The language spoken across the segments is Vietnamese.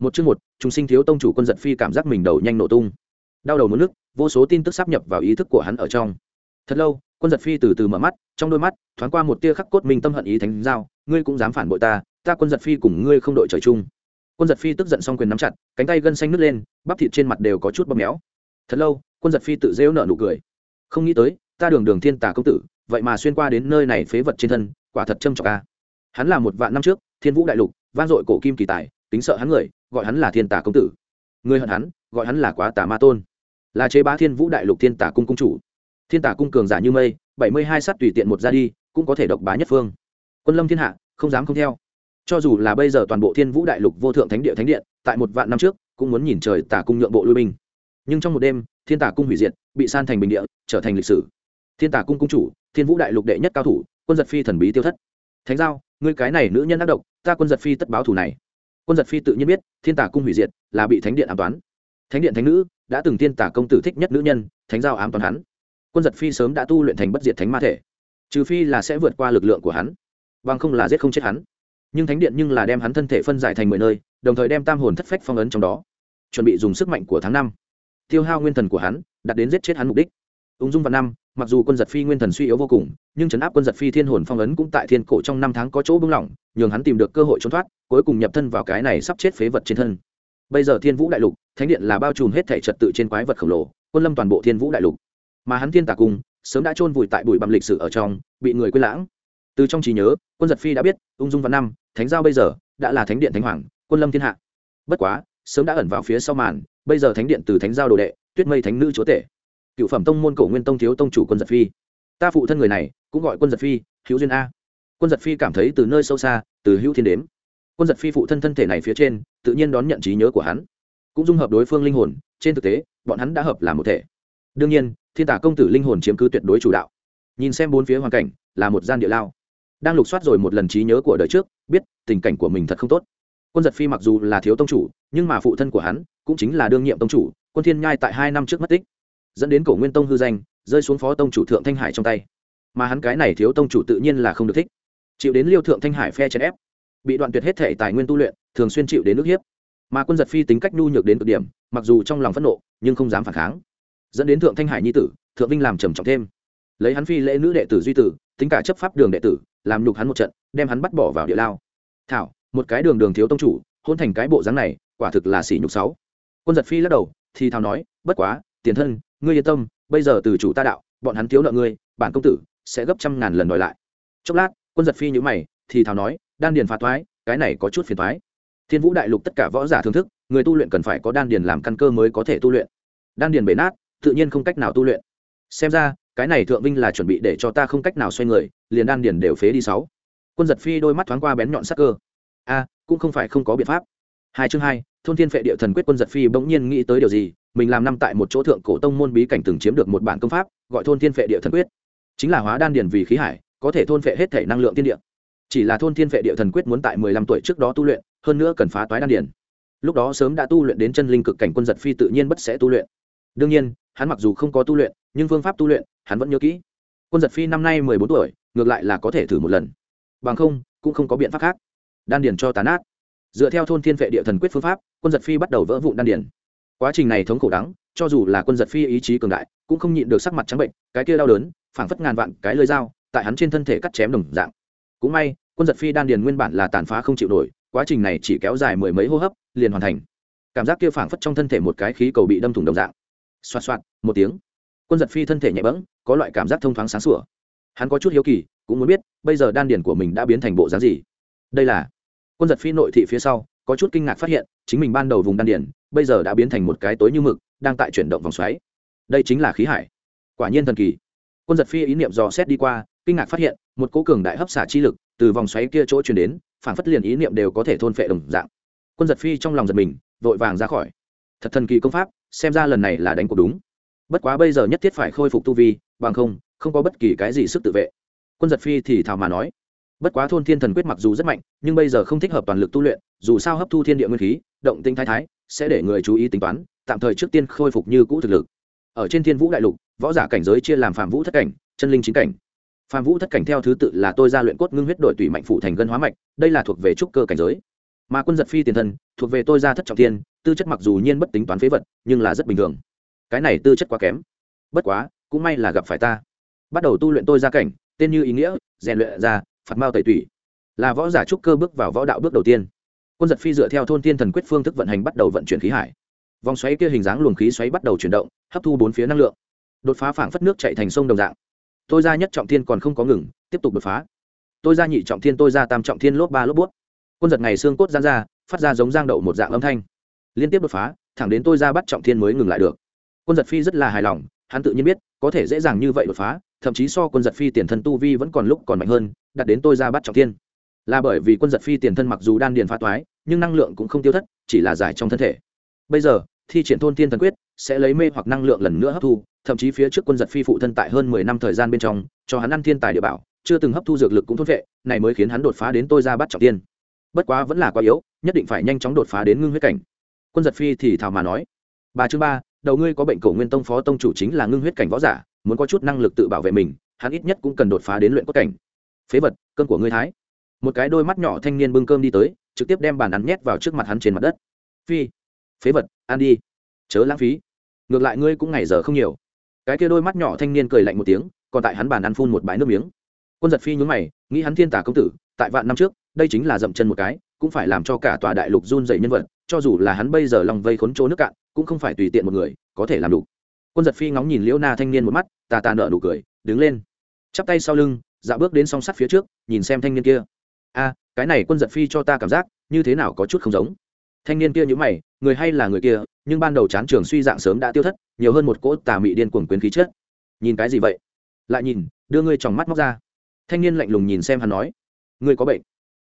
một chương một chúng sinh thiếu tông chủ quân giật phi cảm giác mình đầu nhanh nổ tung. Đau đầu muốn nước, vô số tin tức sắp nhập vào ý thức của hắn ở trong. Thật lâu, quân giật phi từ từ mở mắt, trong đôi mắt, thoáng qua một tia khắc cốt minh tâm hận ý thánh giao, ngươi cũng dám phản bội ta ta quân giật phi cùng ngươi không đội trời chung. Quân giật phi tức giận xong quyền nắm chặt, cánh tay gân xanh nứt lên, bắp thịt trên mặt đều có chút bóp méo. Thật lâu, quân giật phi tự rêu nợ nụ cười. Không nghĩ tới, ta đường đường thiên tà công tử, vậy mà xuyên qua đến nơi này phế vật trên thân, quả thật trâm trọc ca hắn là một vạn năm trước, thiên vũ đại lục, vang dội cổ kim kỳ tài tính sợ hắn người, gọi hắn là thiên tả công tử. Người hận hắn, gọi hắn là quá tà ma tôn. Là chế bá thiên vũ đại lục thiên tả cung cung chủ. Thiên tả cung cường giả như mây, bảy mươi hai sát tùy tiện một ra đi, cũng có thể độc bá nhất phương. Quân lâm thiên hạ, không dám không theo. Cho dù là bây giờ toàn bộ thiên vũ đại lục vô thượng thánh địa thánh điện, tại một vạn năm trước, cũng muốn nhìn trời tả cung nhượng bộ lui binh. Nhưng trong một đêm, thiên tả cung hủy diệt, bị san thành bình địa, trở thành lịch sử. Thiên tả cung cung chủ, thiên vũ đại lục đệ nhất cao thủ, quân giật phi thần bí tiêu thất. Thánh giao, ngươi cái này nữ nhân ác độc, ta quân giật phi tất báo thủ này quân giật phi tự nhiên biết, thiên Tả cung hủy diệt là bị thánh điện ám toán. Thánh điện thánh nữ đã từng thiên Tả công tử thích nhất nữ nhân, thánh giao ám toán hắn. Quân giật phi sớm đã tu luyện thành bất diệt thánh ma thể, trừ phi là sẽ vượt qua lực lượng của hắn, bằng không là giết không chết hắn. Nhưng thánh điện nhưng là đem hắn thân thể phân giải thành mười nơi, đồng thời đem tam hồn thất phách phong ấn trong đó, chuẩn bị dùng sức mạnh của tháng năm. Tiêu hao nguyên thần của hắn đặt đến giết chết hắn mục đích. Ung dung vào năm mặc dù quân giật phi nguyên thần suy yếu vô cùng, nhưng chấn áp quân giật phi thiên hồn phong ấn cũng tại thiên cổ trong năm tháng có chỗ bưng lỏng, nhường hắn tìm được cơ hội trốn thoát, cuối cùng nhập thân vào cái này sắp chết phế vật trên thân. Bây giờ thiên vũ đại lục, thánh điện là bao trùm hết thể trật tự trên quái vật khổng lồ, quân lâm toàn bộ thiên vũ đại lục. Mà hắn thiên tà cung, sớm đã chôn vùi tại bụi bặm lịch sử ở trong, bị người quên lãng. Từ trong trí nhớ, quân giật phi đã biết, ung dung văn năm, thánh giao bây giờ, đã là thánh điện thánh hoàng, quân lâm thiên hạ. Bất quá, sớm đã ẩn vào phía sau màn, bây giờ thánh điện từ thánh giao đồ đệ, tuyết mây thánh nữ chúa tể cựu phẩm tông môn cổ nguyên tông thiếu tông chủ quân giật phi. Ta phụ thân người này, cũng gọi quân giật phi, hữu duyên a. Quân giật phi cảm thấy từ nơi sâu xa, từ hữu thiên đếm quân giật phi phụ thân thân thể này phía trên, tự nhiên đón nhận trí nhớ của hắn. Cũng dung hợp đối phương linh hồn, trên thực tế, bọn hắn đã hợp làm một thể. Đương nhiên, thiên tả công tử linh hồn chiếm cứ tuyệt đối chủ đạo. Nhìn xem bốn phía hoàn cảnh, là một gian địa lao. Đang lục soát rồi một lần trí nhớ của đời trước, biết tình cảnh của mình thật không tốt. Quân giật phi mặc dù là thiếu tông chủ, nhưng mà phụ thân của hắn, cũng chính là đương nhiệm tông chủ, quân thiên nhai tại hai năm trước mất tích dẫn đến cổ nguyên tông hư danh, rơi xuống phó tông chủ thượng thanh hải trong tay. Mà hắn cái này thiếu tông chủ tự nhiên là không được thích. Chịu đến liêu thượng thanh hải phe chèn ép, bị đoạn tuyệt hết thể tài nguyên tu luyện, thường xuyên chịu đến nước hiếp. Mà quân giật phi tính cách nhu nhược đến cực điểm, mặc dù trong lòng phẫn nộ, nhưng không dám phản kháng. Dẫn đến thượng thanh hải nhi tử, thượng vinh làm trầm trọng thêm. Lấy hắn phi lễ nữ đệ tử duy tử, tính cả chấp pháp đường đệ tử, làm nhục hắn một trận, đem hắn bắt bỏ vào địa lao. Thảo, một cái đường đường thiếu tông chủ, hôn thành cái bộ dáng này, quả thực là sỉ nhục sáu quân giật phi lắc đầu, thì thào nói, bất quá tiền thân, ngươi yên tâm, bây giờ từ chủ ta đạo, bọn hắn thiếu nợ ngươi, bản công tử sẽ gấp trăm ngàn lần đòi lại. Chốc lát, quân giật phi nhữ mày, thì thào nói, đan điền phá thoái, cái này có chút phiền thoái. Thiên vũ đại lục tất cả võ giả thưởng thức, người tu luyện cần phải có đan điền làm căn cơ mới có thể tu luyện. Đan điền bể nát, tự nhiên không cách nào tu luyện. Xem ra, cái này thượng vinh là chuẩn bị để cho ta không cách nào xoay người, liền đan điền đều phế đi sáu. Quân giật phi đôi mắt thoáng qua bén nhọn sắc cơ. A, cũng không phải không có biện pháp. Hai chương hai, thôn thiên phệ địa thần quyết quân giật phi bỗng nhiên nghĩ tới điều gì mình làm năm tại một chỗ thượng cổ tông môn bí cảnh từng chiếm được một bản công pháp, gọi thôn thiên phệ địa thần quyết. Chính là hóa đan điền vì khí hải, có thể thôn phệ hết thể năng lượng tiên địa. Chỉ là thôn thiên phệ địa thần quyết muốn tại mười lăm tuổi trước đó tu luyện, hơn nữa cần phá toái đan điền. Lúc đó sớm đã tu luyện đến chân linh cực cảnh quân giật phi tự nhiên bất sẽ tu luyện. Đương nhiên, hắn mặc dù không có tu luyện, nhưng phương pháp tu luyện, hắn vẫn nhớ kỹ. Quân giật phi năm nay mười bốn tuổi, ngược lại là có thể thử một lần. Bằng không, cũng không có biện pháp khác. Đan điền cho tán át dựa theo thôn thiên vệ địa thần quyết phương pháp, quân giật phi bắt đầu vỡ vụn đan điền quá trình này thống khổ đắng, cho dù là quân giật phi ý chí cường đại, cũng không nhịn được sắc mặt trắng bệnh, cái kia đau đớn, phảng phất ngàn vạn cái lơi dao, tại hắn trên thân thể cắt chém đồng dạng. Cũng may, quân giật phi đan điền nguyên bản là tàn phá không chịu nổi, quá trình này chỉ kéo dài mười mấy hô hấp, liền hoàn thành. Cảm giác kia phảng phất trong thân thể một cái khí cầu bị đâm thủng đồng dạng. Xoạt xoạt, một tiếng. Quân giật phi thân thể nhẹ bẫng, có loại cảm giác thông thoáng sáng sủa. Hắn có chút hiếu kỳ, cũng muốn biết, bây giờ đan điền của mình đã biến thành bộ dáng gì? Đây là. Quân giật phi nội thị phía sau, có chút kinh ngạc phát hiện, chính mình ban đầu vùng đan điền bây giờ đã biến thành một cái tối như mực, đang tại chuyển động vòng xoáy. Đây chính là khí hải. Quả nhiên thần kỳ. Quân giật phi ý niệm dò xét đi qua, kinh ngạc phát hiện, một cố cường đại hấp xả chi lực từ vòng xoáy kia chỗ chuyển đến, phản phất liền ý niệm đều có thể thôn phệ đồng dạng. Quân giật phi trong lòng giật mình, vội vàng ra khỏi. Thật thần kỳ công pháp, xem ra lần này là đánh cuộc đúng. Bất quá bây giờ nhất thiết phải khôi phục tu vi, bằng không không có bất kỳ cái gì sức tự vệ. Quân giật phi thì thào mà nói bất quá thôn thiên thần quyết mặc dù rất mạnh, nhưng bây giờ không thích hợp toàn lực tu luyện, dù sao hấp thu thiên địa nguyên khí, động tinh thái thái, sẽ để người chú ý tính toán, tạm thời trước tiên khôi phục như cũ thực lực. Ở trên thiên vũ đại lục, võ giả cảnh giới chia làm phạm vũ thất cảnh, chân linh chính cảnh. Phạm vũ thất cảnh theo thứ tự là tôi ra luyện cốt ngưng huyết đội tùy mạnh phụ thành gân hóa mạch, đây là thuộc về trúc cơ cảnh giới. Mà quân giật phi tiền thân, thuộc về tôi ra thất trọng thiên, tư chất mặc dù nhiên bất tính toán phế vật, nhưng là rất bình thường. Cái này tư chất quá kém. Bất quá, cũng may là gặp phải ta. Bắt đầu tu luyện tôi ra cảnh, tên như ý nghĩa, rèn luyện ra phạt mao tẩy tủy. Là võ giả trúc cơ bước vào võ đạo bước đầu tiên. Quân giật phi dựa theo thôn tiên thần quyết phương thức vận hành bắt đầu vận chuyển khí hải. Vòng xoáy kia hình dáng luồng khí xoáy bắt đầu chuyển động, hấp thu bốn phía năng lượng. Đột phá phảng phất nước chạy thành sông đồng dạng. Tôi ra nhất trọng thiên còn không có ngừng, tiếp tục đột phá. Tôi ra nhị trọng thiên, tôi ra tam trọng thiên, lốp ba, lốp bút quân giật ngày xương cốt gian ra, phát ra giống giang đậu một dạng âm thanh. Liên tiếp đột phá, thẳng đến tôi ra bắt trọng thiên mới ngừng lại được. Quân giật phi rất là hài lòng, hắn tự nhiên biết, có thể dễ dàng như vậy đột phá thậm chí so quân giật phi tiền thân tu vi vẫn còn lúc còn mạnh hơn, đặt đến tôi ra bắt trọng thiên. Là bởi vì quân giật phi tiền thân mặc dù đan điền phá toái, nhưng năng lượng cũng không tiêu thất, chỉ là giải trong thân thể. Bây giờ, thi triển thôn thiên thần quyết, sẽ lấy mê hoặc năng lượng lần nữa hấp thu, thậm chí phía trước quân giật phi phụ thân tại hơn mười năm thời gian bên trong, cho hắn ăn thiên tài địa bảo, chưa từng hấp thu dược lực cũng thốt vệ, này mới khiến hắn đột phá đến tôi ra bắt trọng tiên bất quá vẫn là quá yếu, nhất định phải nhanh chóng đột phá đến ngưng huyết cảnh. Quân giật phi thì thào mà nói, bà chương ba, đầu ngươi có bệnh cổ nguyên tông phó tông chủ chính là ngưng huyết cảnh võ giả muốn có chút năng lực tự bảo vệ mình, hắn ít nhất cũng cần đột phá đến luyện cốt cảnh. Phế vật cơn của ngươi thái. Một cái đôi mắt nhỏ thanh niên bưng cơm đi tới, trực tiếp đem bàn ăn nhét vào trước mặt hắn trên mặt đất. Phi. Phế vật, ăn đi. Chớ lãng phí. Ngược lại ngươi cũng ngày giờ không nhiều. Cái kia đôi mắt nhỏ thanh niên cười lạnh một tiếng, còn tại hắn bàn ăn phun một bãi nước miếng. Quân giật phi nhún mày, nghĩ hắn thiên tả công tử, tại vạn năm trước, đây chính là dậm chân một cái, cũng phải làm cho cả tòa đại lục run dậy nhân vật, cho dù là hắn bây giờ lòng vây khốn chỗ nước cạn, cũng không phải tùy tiện một người, có thể làm đủ quân giật phi ngóng nhìn liễu na thanh niên một mắt, tà tà nợ nụ cười, đứng lên. Chắp tay sau lưng dạo bước đến song sắt phía trước, nhìn xem thanh niên kia. A, cái này quân giật phi cho ta cảm giác, như thế nào có chút không giống. Thanh niên kia nhữ mày, người hay là người kia, nhưng ban đầu chán trường suy dạng sớm đã tiêu thất, nhiều hơn một cỗ tà mị điên cuồng quyến khí chết. Nhìn cái gì vậy? Lại nhìn, đưa ngươi tròng mắt móc ra. Thanh niên lạnh lùng nhìn xem hắn nói, ngươi có bệnh.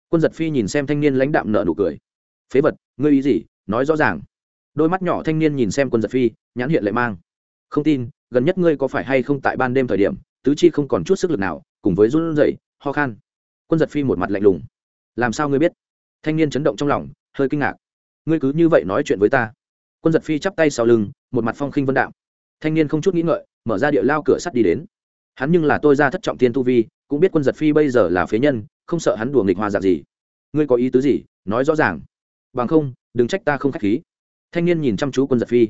Quân giật phi nhìn xem thanh niên lãnh đạm nợ nụ cười. Phế vật, ngươi ý gì? Nói rõ ràng. Đôi mắt nhỏ thanh niên nhìn xem quân giật phi, nhãn hiện lệ mang không tin, gần nhất ngươi có phải hay không tại ban đêm thời điểm, tứ chi không còn chút sức lực nào, cùng với run rẩy, ho khan. Quân giật phi một mặt lạnh lùng. Làm sao ngươi biết? Thanh niên chấn động trong lòng, hơi kinh ngạc. Ngươi cứ như vậy nói chuyện với ta. Quân giật phi chắp tay sau lưng, một mặt phong khinh vân đạo thanh niên không chút nghĩ ngợi, mở ra địa lao cửa sắt đi đến. Hắn nhưng là tôi ra thất trọng tiên tu vi, cũng biết quân giật phi bây giờ là phế nhân, không sợ hắn đùa nghịch hoa dạng gì. Ngươi có ý tứ gì? Nói rõ ràng. Bằng không, đừng trách ta không k h á c h khí. Thanh niên nhìn chăm chú quân giật phi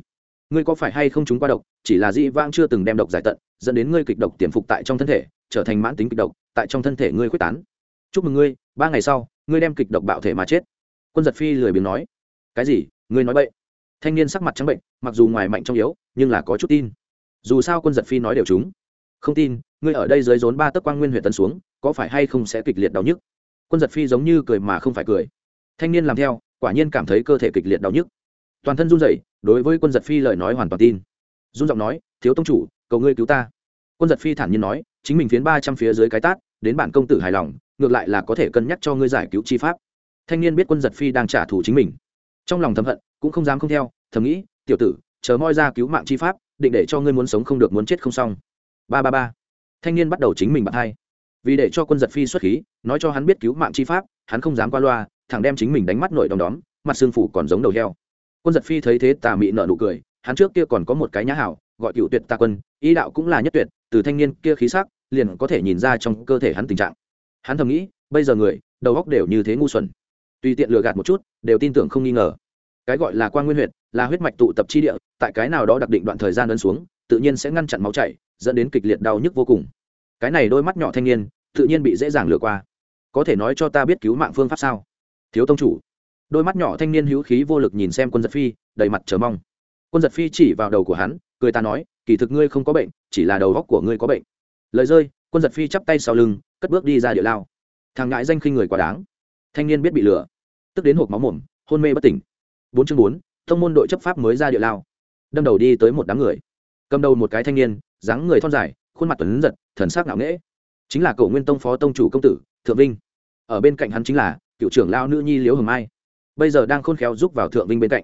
ngươi có phải hay không chúng qua độc, chỉ là dĩ vãng chưa từng đem độc giải tận, dẫn đến ngươi kịch độc tiềm phục tại trong thân thể, trở thành mãn tính kịch độc, tại trong thân thể ngươi quyết tán. Chúc mừng ngươi, ba ngày sau, ngươi đem kịch độc bạo thể mà chết. Quân giật phi lười biếng nói. Cái gì? Ngươi nói vậy thanh niên sắc mặt trắng bệnh, mặc dù ngoài mạnh trong yếu, nhưng là có chút tin. Dù sao quân giật phi nói đều chúng. Không tin, ngươi ở đây dưới rốn ba tấc quang nguyên huyện tân xuống, có phải hay không sẽ kịch liệt đau nhức? Quân giật phi giống như cười mà không phải cười. Thanh niên làm theo, quả nhiên cảm thấy cơ thể kịch liệt đau nhức toàn thân run rẩy, đối với quân giật phi lời nói hoàn toàn tin. Run giọng nói, thiếu tông chủ, cầu ngươi cứu ta. Quân giật phi thản nhiên nói, chính mình phiến ba trăm phía dưới cái tát, đến bản công tử hài lòng, ngược lại là có thể cân nhắc cho ngươi giải cứu chi pháp. Thanh niên biết quân giật phi đang trả thù chính mình. Trong lòng thầm hận, cũng không dám không theo, thầm nghĩ, tiểu tử, chờ moi ra cứu mạng chi pháp, định để cho ngươi muốn sống không được muốn chết không xong. Ba ba ba. Thanh niên bắt đầu chính mình bạn hai. Vì để cho quân giật phi xuất khí, nói cho hắn biết cứu mạng chi pháp, hắn không dám qua loa, thẳng đem chính mình đánh mắt nổi đom đóm, mặt xương phủ còn giống đầu heo quân giật phi thấy thế tà mị nợ nụ cười, hắn trước kia còn có một cái nhã hảo, gọi cựu tuyệt tà quân, ý đạo cũng là nhất tuyệt, từ thanh niên kia khí sắc, liền có thể nhìn ra trong cơ thể hắn tình trạng. Hắn thầm nghĩ, bây giờ người, đầu góc đều như thế ngu xuẩn. Tùy tiện lừa gạt một chút, đều tin tưởng không nghi ngờ. Cái gọi là quan nguyên huyệt, là huyết mạch tụ tập chi địa, tại cái nào đó đặc định đoạn thời gian ấn xuống, tự nhiên sẽ ngăn chặn máu chảy, dẫn đến kịch liệt đau nhức vô cùng. Cái này đôi mắt nhỏ thanh niên, tự nhiên bị dễ dàng lừa qua. Có thể nói cho ta biết cứu mạng phương pháp sao? Thiếu tông chủ đôi mắt nhỏ thanh niên hữu khí vô lực nhìn xem quân giật phi, đầy mặt chờ mong. Quân giật phi chỉ vào đầu của hắn, cười ta nói, kỳ thực ngươi không có bệnh, chỉ là đầu góc của ngươi có bệnh. Lời rơi, quân giật phi chắp tay sau lưng, cất bước đi ra địa lao. Thằng ngại danh khinh người quá đáng. Thanh niên biết bị lừa, tức đến hộp máu mồm, hôn mê bất tỉnh. Bốn chương bốn, thông môn đội chấp pháp mới ra địa lao. Đâm đầu đi tới một đám người. Cầm đầu một cái thanh niên, dáng người thon dài, khuôn mặt tuấn giật, thần sắc ngạo nghễ. Chính là cậu nguyên tông phó tông chủ công tử, thượng vinh. Ở bên cạnh hắn chính là cựu trưởng lao nữ nhi liễu hồng mai bây giờ đang khôn khéo giúp vào thượng vinh bên cạnh.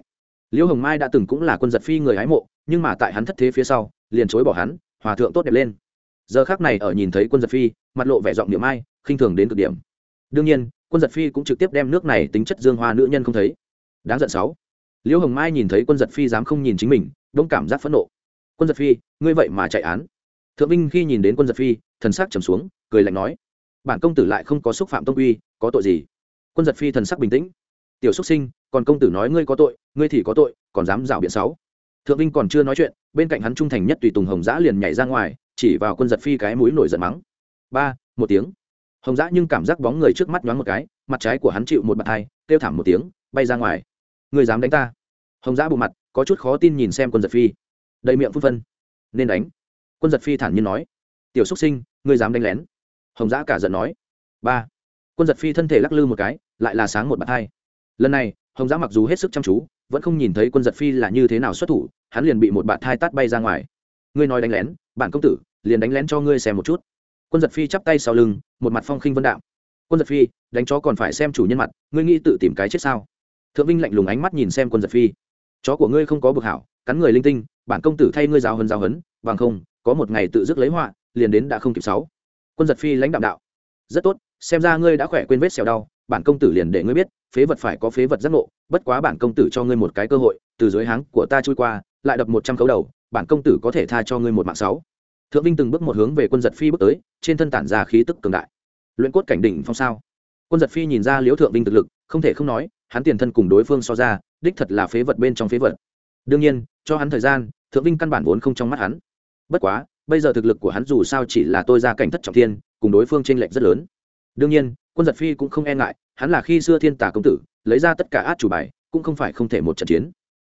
Liễu hồng mai đã từng cũng là quân giật phi người hái mộ, nhưng mà tại hắn thất thế phía sau, liền chối bỏ hắn, hòa thượng tốt đẹp lên. Giờ khác này ở nhìn thấy quân giật phi, mặt lộ vẻ giọng niệm ai, khinh thường đến cực điểm. Đương nhiên, quân giật phi cũng trực tiếp đem nước này tính chất dương hoa nữ nhân không thấy. Đáng giận sáu. Liễu hồng mai nhìn thấy quân giật phi dám không nhìn chính mình đông cảm giác phẫn nộ. Quân giật phi, ngươi vậy mà chạy án. Thượng vinh khi nhìn đến quân giật phi, thần sắc trầm xuống, cười lạnh nói. Bản công tử lại không có xúc phạm tông uy, có tội gì? Quân giật phi thần sắc bình tĩnh tiểu xuất sinh, còn công tử nói ngươi có tội, ngươi thì có tội, còn dám rảo biện sáu. Thượng vinh còn chưa nói chuyện, bên cạnh hắn trung thành nhất tùy tùng hồng giã liền nhảy ra ngoài, chỉ vào quân giật phi cái mũi nổi giận mắng. Ba, một tiếng. Hồng giã nhưng cảm giác bóng người trước mắt nhoáng một cái, mặt trái của hắn chịu một bàn tay kêu thảm một tiếng, bay ra ngoài. Ngươi dám đánh ta? Hồng giã bộ mặt, có chút khó tin nhìn xem quân giật phi. Đầy miệng phun phân. Nên đánh. Quân giật phi thản nhiên nói. Tiểu xúc sinh, ngươi dám đánh lén? Hồng giã cả giận nói. Ba, quân giật phi thân thể lắc lư một cái, lại là sáng một bàn tay lần này, hồng giã mặc dù hết sức chăm chú, vẫn không nhìn thấy quân giật phi là như thế nào xuất thủ, hắn liền bị một bạn thai tát bay ra ngoài. Ngươi nói đánh lén, bản công tử, liền đánh lén cho ngươi xem một chút. Quân giật phi chắp tay sau lưng, một mặt phong khinh vân đạo quân giật phi, đánh chó còn phải xem chủ nhân mặt, ngươi nghĩ tự tìm cái chết sao? Thượng vinh lạnh lùng ánh mắt nhìn xem quân giật phi. Chó của ngươi không có bực hảo, cắn người linh tinh, bản công tử thay ngươi giáo hấn giáo hấn bằng không, có một ngày tự dứt lấy họa, liền đến đã không kịp sáu. Quân giật phi lãnh đạo đạo. Rất tốt, xem ra ngươi đã khỏe quên vết xẻo đau, bản công tử liền để ngươi biết phế vật phải có phế vật giác ngộ, bất quá bản công tử cho ngươi một cái cơ hội, từ dưới háng của ta trôi qua, lại đập một trăm khấu đầu, bản công tử có thể tha cho ngươi một mạng sáu. Thượng vinh từng bước một hướng về quân giật phi bước tới, trên thân tản ra khí tức cường đại. Luyện cốt cảnh đỉnh phong sao? Quân giật phi nhìn ra liễu thượng vinh thực lực, không thể không nói, hắn tiền thân cùng đối phương so ra, đích thật là phế vật bên trong phế vật. Đương nhiên, cho hắn thời gian, thượng vinh căn bản vốn không trong mắt hắn. Bất quá, bây giờ thực lực của hắn dù sao chỉ là tôi ra cảnh thất trọng thiên, cùng đối phương tranh lệch rất lớn đương nhiên, quân giật phi cũng không e ngại, hắn là khi xưa thiên tả công tử, lấy ra tất cả át chủ bài, cũng không phải không thể một trận chiến.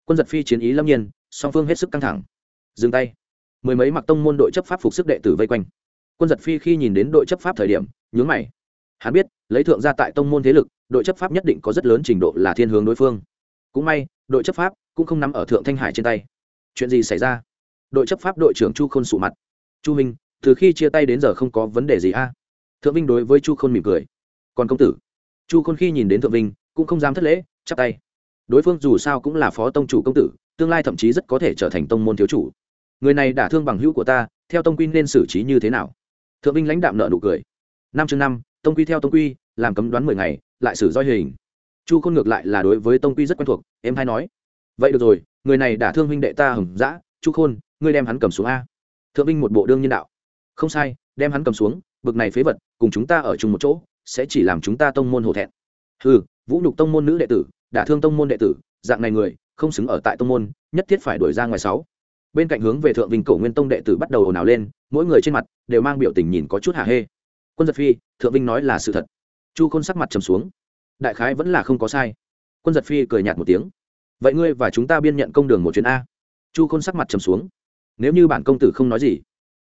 Quân giật phi chiến ý lâm nhiên, song phương hết sức căng thẳng. Dừng tay. Mười mấy mặc tông môn đội chấp pháp phục sức đệ tử vây quanh. Quân giật phi khi nhìn đến đội chấp pháp thời điểm, nhướng mày. Hắn biết, lấy thượng gia tại tông môn thế lực, đội chấp pháp nhất định có rất lớn trình độ là thiên hướng đối phương. Cũng may, đội chấp pháp cũng không nằm ở thượng thanh hải trên tay. Chuyện gì xảy ra? Đội chấp pháp đội trưởng chu khôn sụ mặt. Chu minh từ khi chia tay đến giờ không có vấn đề gì a? Thượng vinh đối với chu khôn mỉm cười. Còn công tử? Chu khôn khi nhìn đến thượng vinh, cũng không dám thất lễ, chắp tay. Đối phương dù sao cũng là phó tông chủ công tử, tương lai thậm chí rất có thể trở thành tông môn thiếu chủ. Người này đả thương bằng hữu của ta, theo tông quy nên xử trí như thế nào? Thượng vinh lãnh đạm nợ nụ cười. Năm chương năm, tông quy theo tông quy, làm cấm đoán mười ngày, lại xử roi hình. Chu khôn ngược lại là đối với tông quy rất quen thuộc, em hay nói. Vậy được rồi, người này đả thương huynh đệ ta hừng dã, chu khôn, ngươi đem hắn cầm xuống a. Thượng vinh một bộ đương nhân đạo. Không sai, đem hắn cầm xuống bực này phế vật, cùng chúng ta ở chung một chỗ, sẽ chỉ làm chúng ta tông môn hổ thẹn. Ừ vũ nhục tông môn nữ đệ tử, đả thương tông môn đệ tử, dạng này người, không xứng ở tại tông môn, nhất thiết phải đuổi ra ngoài sáu. Bên cạnh hướng về thượng vinh cổ nguyên tông đệ tử bắt đầu ồn ào lên, mỗi người trên mặt đều mang biểu tình nhìn có chút hạ hê. Quân giật phi, thượng vinh nói là sự thật. Chu khôn sắc mặt trầm xuống. Đại khái vẫn là không có sai. Quân giật phi cười nhạt một tiếng. Vậy ngươi và chúng ta biên nhận công đường một chuyến a. Chu khôn sắc mặt trầm xuống. Nếu như bản công tử không nói gì,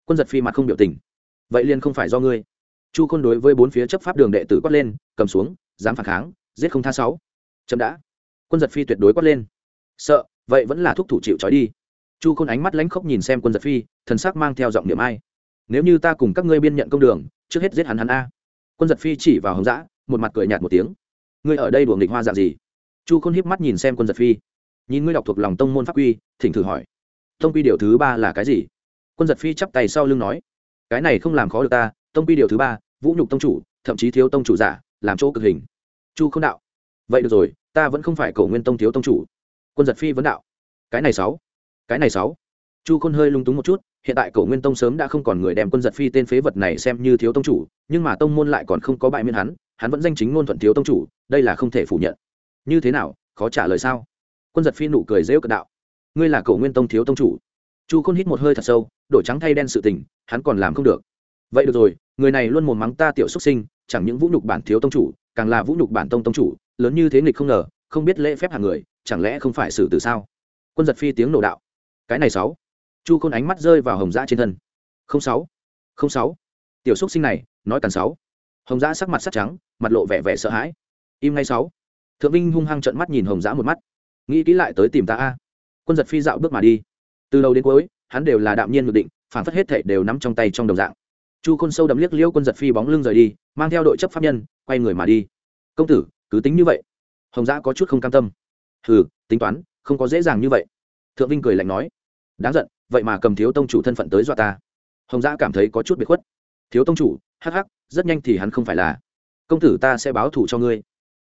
quân giật phi mặt không biểu tình vậy liền không phải do ngươi. Chu khôn đối với bốn phía chấp pháp đường đệ tử quát lên, cầm xuống, dám phản kháng, giết không tha sáu. Chậm đã. Quân giật phi tuyệt đối quát lên. Sợ, vậy vẫn là thúc thủ chịu trói đi. Chu khôn ánh mắt lãnh khốc nhìn xem quân giật phi, thần sắc mang theo giọng niệm ai. Nếu như ta cùng các ngươi biên nhận công đường, trước hết giết hắn hắn a. Quân giật phi chỉ vào hồng dã, một mặt cười nhạt một tiếng. Ngươi ở đây đùa nghịch hoa dạng gì? Chu khôn híp mắt nhìn xem quân giật phi. Nhìn ngươi đọc thuộc lòng tông môn pháp quy, thỉnh thử hỏi. Tông quy điều thứ ba là cái gì? Quân giật phi chắp tay sau lưng nói cái này không làm khó được ta, tông quy điều thứ ba, vũ nhục tông chủ, thậm chí thiếu tông chủ giả, làm chỗ cực hình. Chu không đạo. Vậy được rồi, ta vẫn không phải cầu nguyên tông thiếu tông chủ. Quân giật phi vấn đạo. Cái này sáu. Cái này sáu. Chu khôn hơi lung túng một chút, hiện tại cổ nguyên tông sớm đã không còn người đem quân giật phi tên phế vật này xem như thiếu tông chủ, nhưng mà tông môn lại còn không có bại miên hắn hắn vẫn danh chính ngôn thuận thiếu tông chủ, đây là không thể phủ nhận. Như thế nào, khó trả lời sao? Quân giật phi nụ cười rêu cận đạo. Ngươi là cổ nguyên tông thiếu tông chủ. Chu khôn hít một hơi thật sâu, đổi trắng thay đen sự tình hắn còn làm không được. Vậy được rồi, người này luôn mồm mắng ta tiểu xuất sinh, chẳng những vũ nhục bản thiếu tông chủ, càng là vũ nhục bản tông tông chủ, lớn như thế nghịch không ngờ, không biết lễ phép hàng người, chẳng lẽ không phải xử từ sao? Quân giật phi tiếng nổ đạo. Cái này sáu. Chu khôn ánh mắt rơi vào hồng dã trên thân. Không sáu. Không sáu. Tiểu xúc sinh này, nói tàn sáu. Hồng dã sắc mặt sắc trắng, mặt lộ vẻ vẻ sợ hãi. Im ngay sáu. Thượng vinh hung hăng trận mắt nhìn hồng dã một mắt. Nghĩ kỹ lại tới tìm ta a. Quân giật phi dạo bước mà đi. Từ đầu đến cuối, hắn đều là đạm nhiên ngược định phản phất hết thệ đều nắm trong tay trong đồng dạng. Chu khôn sâu đậm liếc liêu quân giật phi bóng lưng rời đi, mang theo đội chấp pháp nhân, quay người mà đi. Công tử, cứ tính như vậy. Hồng dã có chút không cam tâm. Hừ, tính toán, không có dễ dàng như vậy. Thượng vinh cười lạnh nói. Đáng giận, vậy mà cầm thiếu tông chủ thân phận tới dọa ta. Hồng giã cảm thấy có chút biệt khuất. Thiếu tông chủ, hắc hắc, rất nhanh thì hắn không phải là. Công tử ta sẽ báo thủ cho ngươi.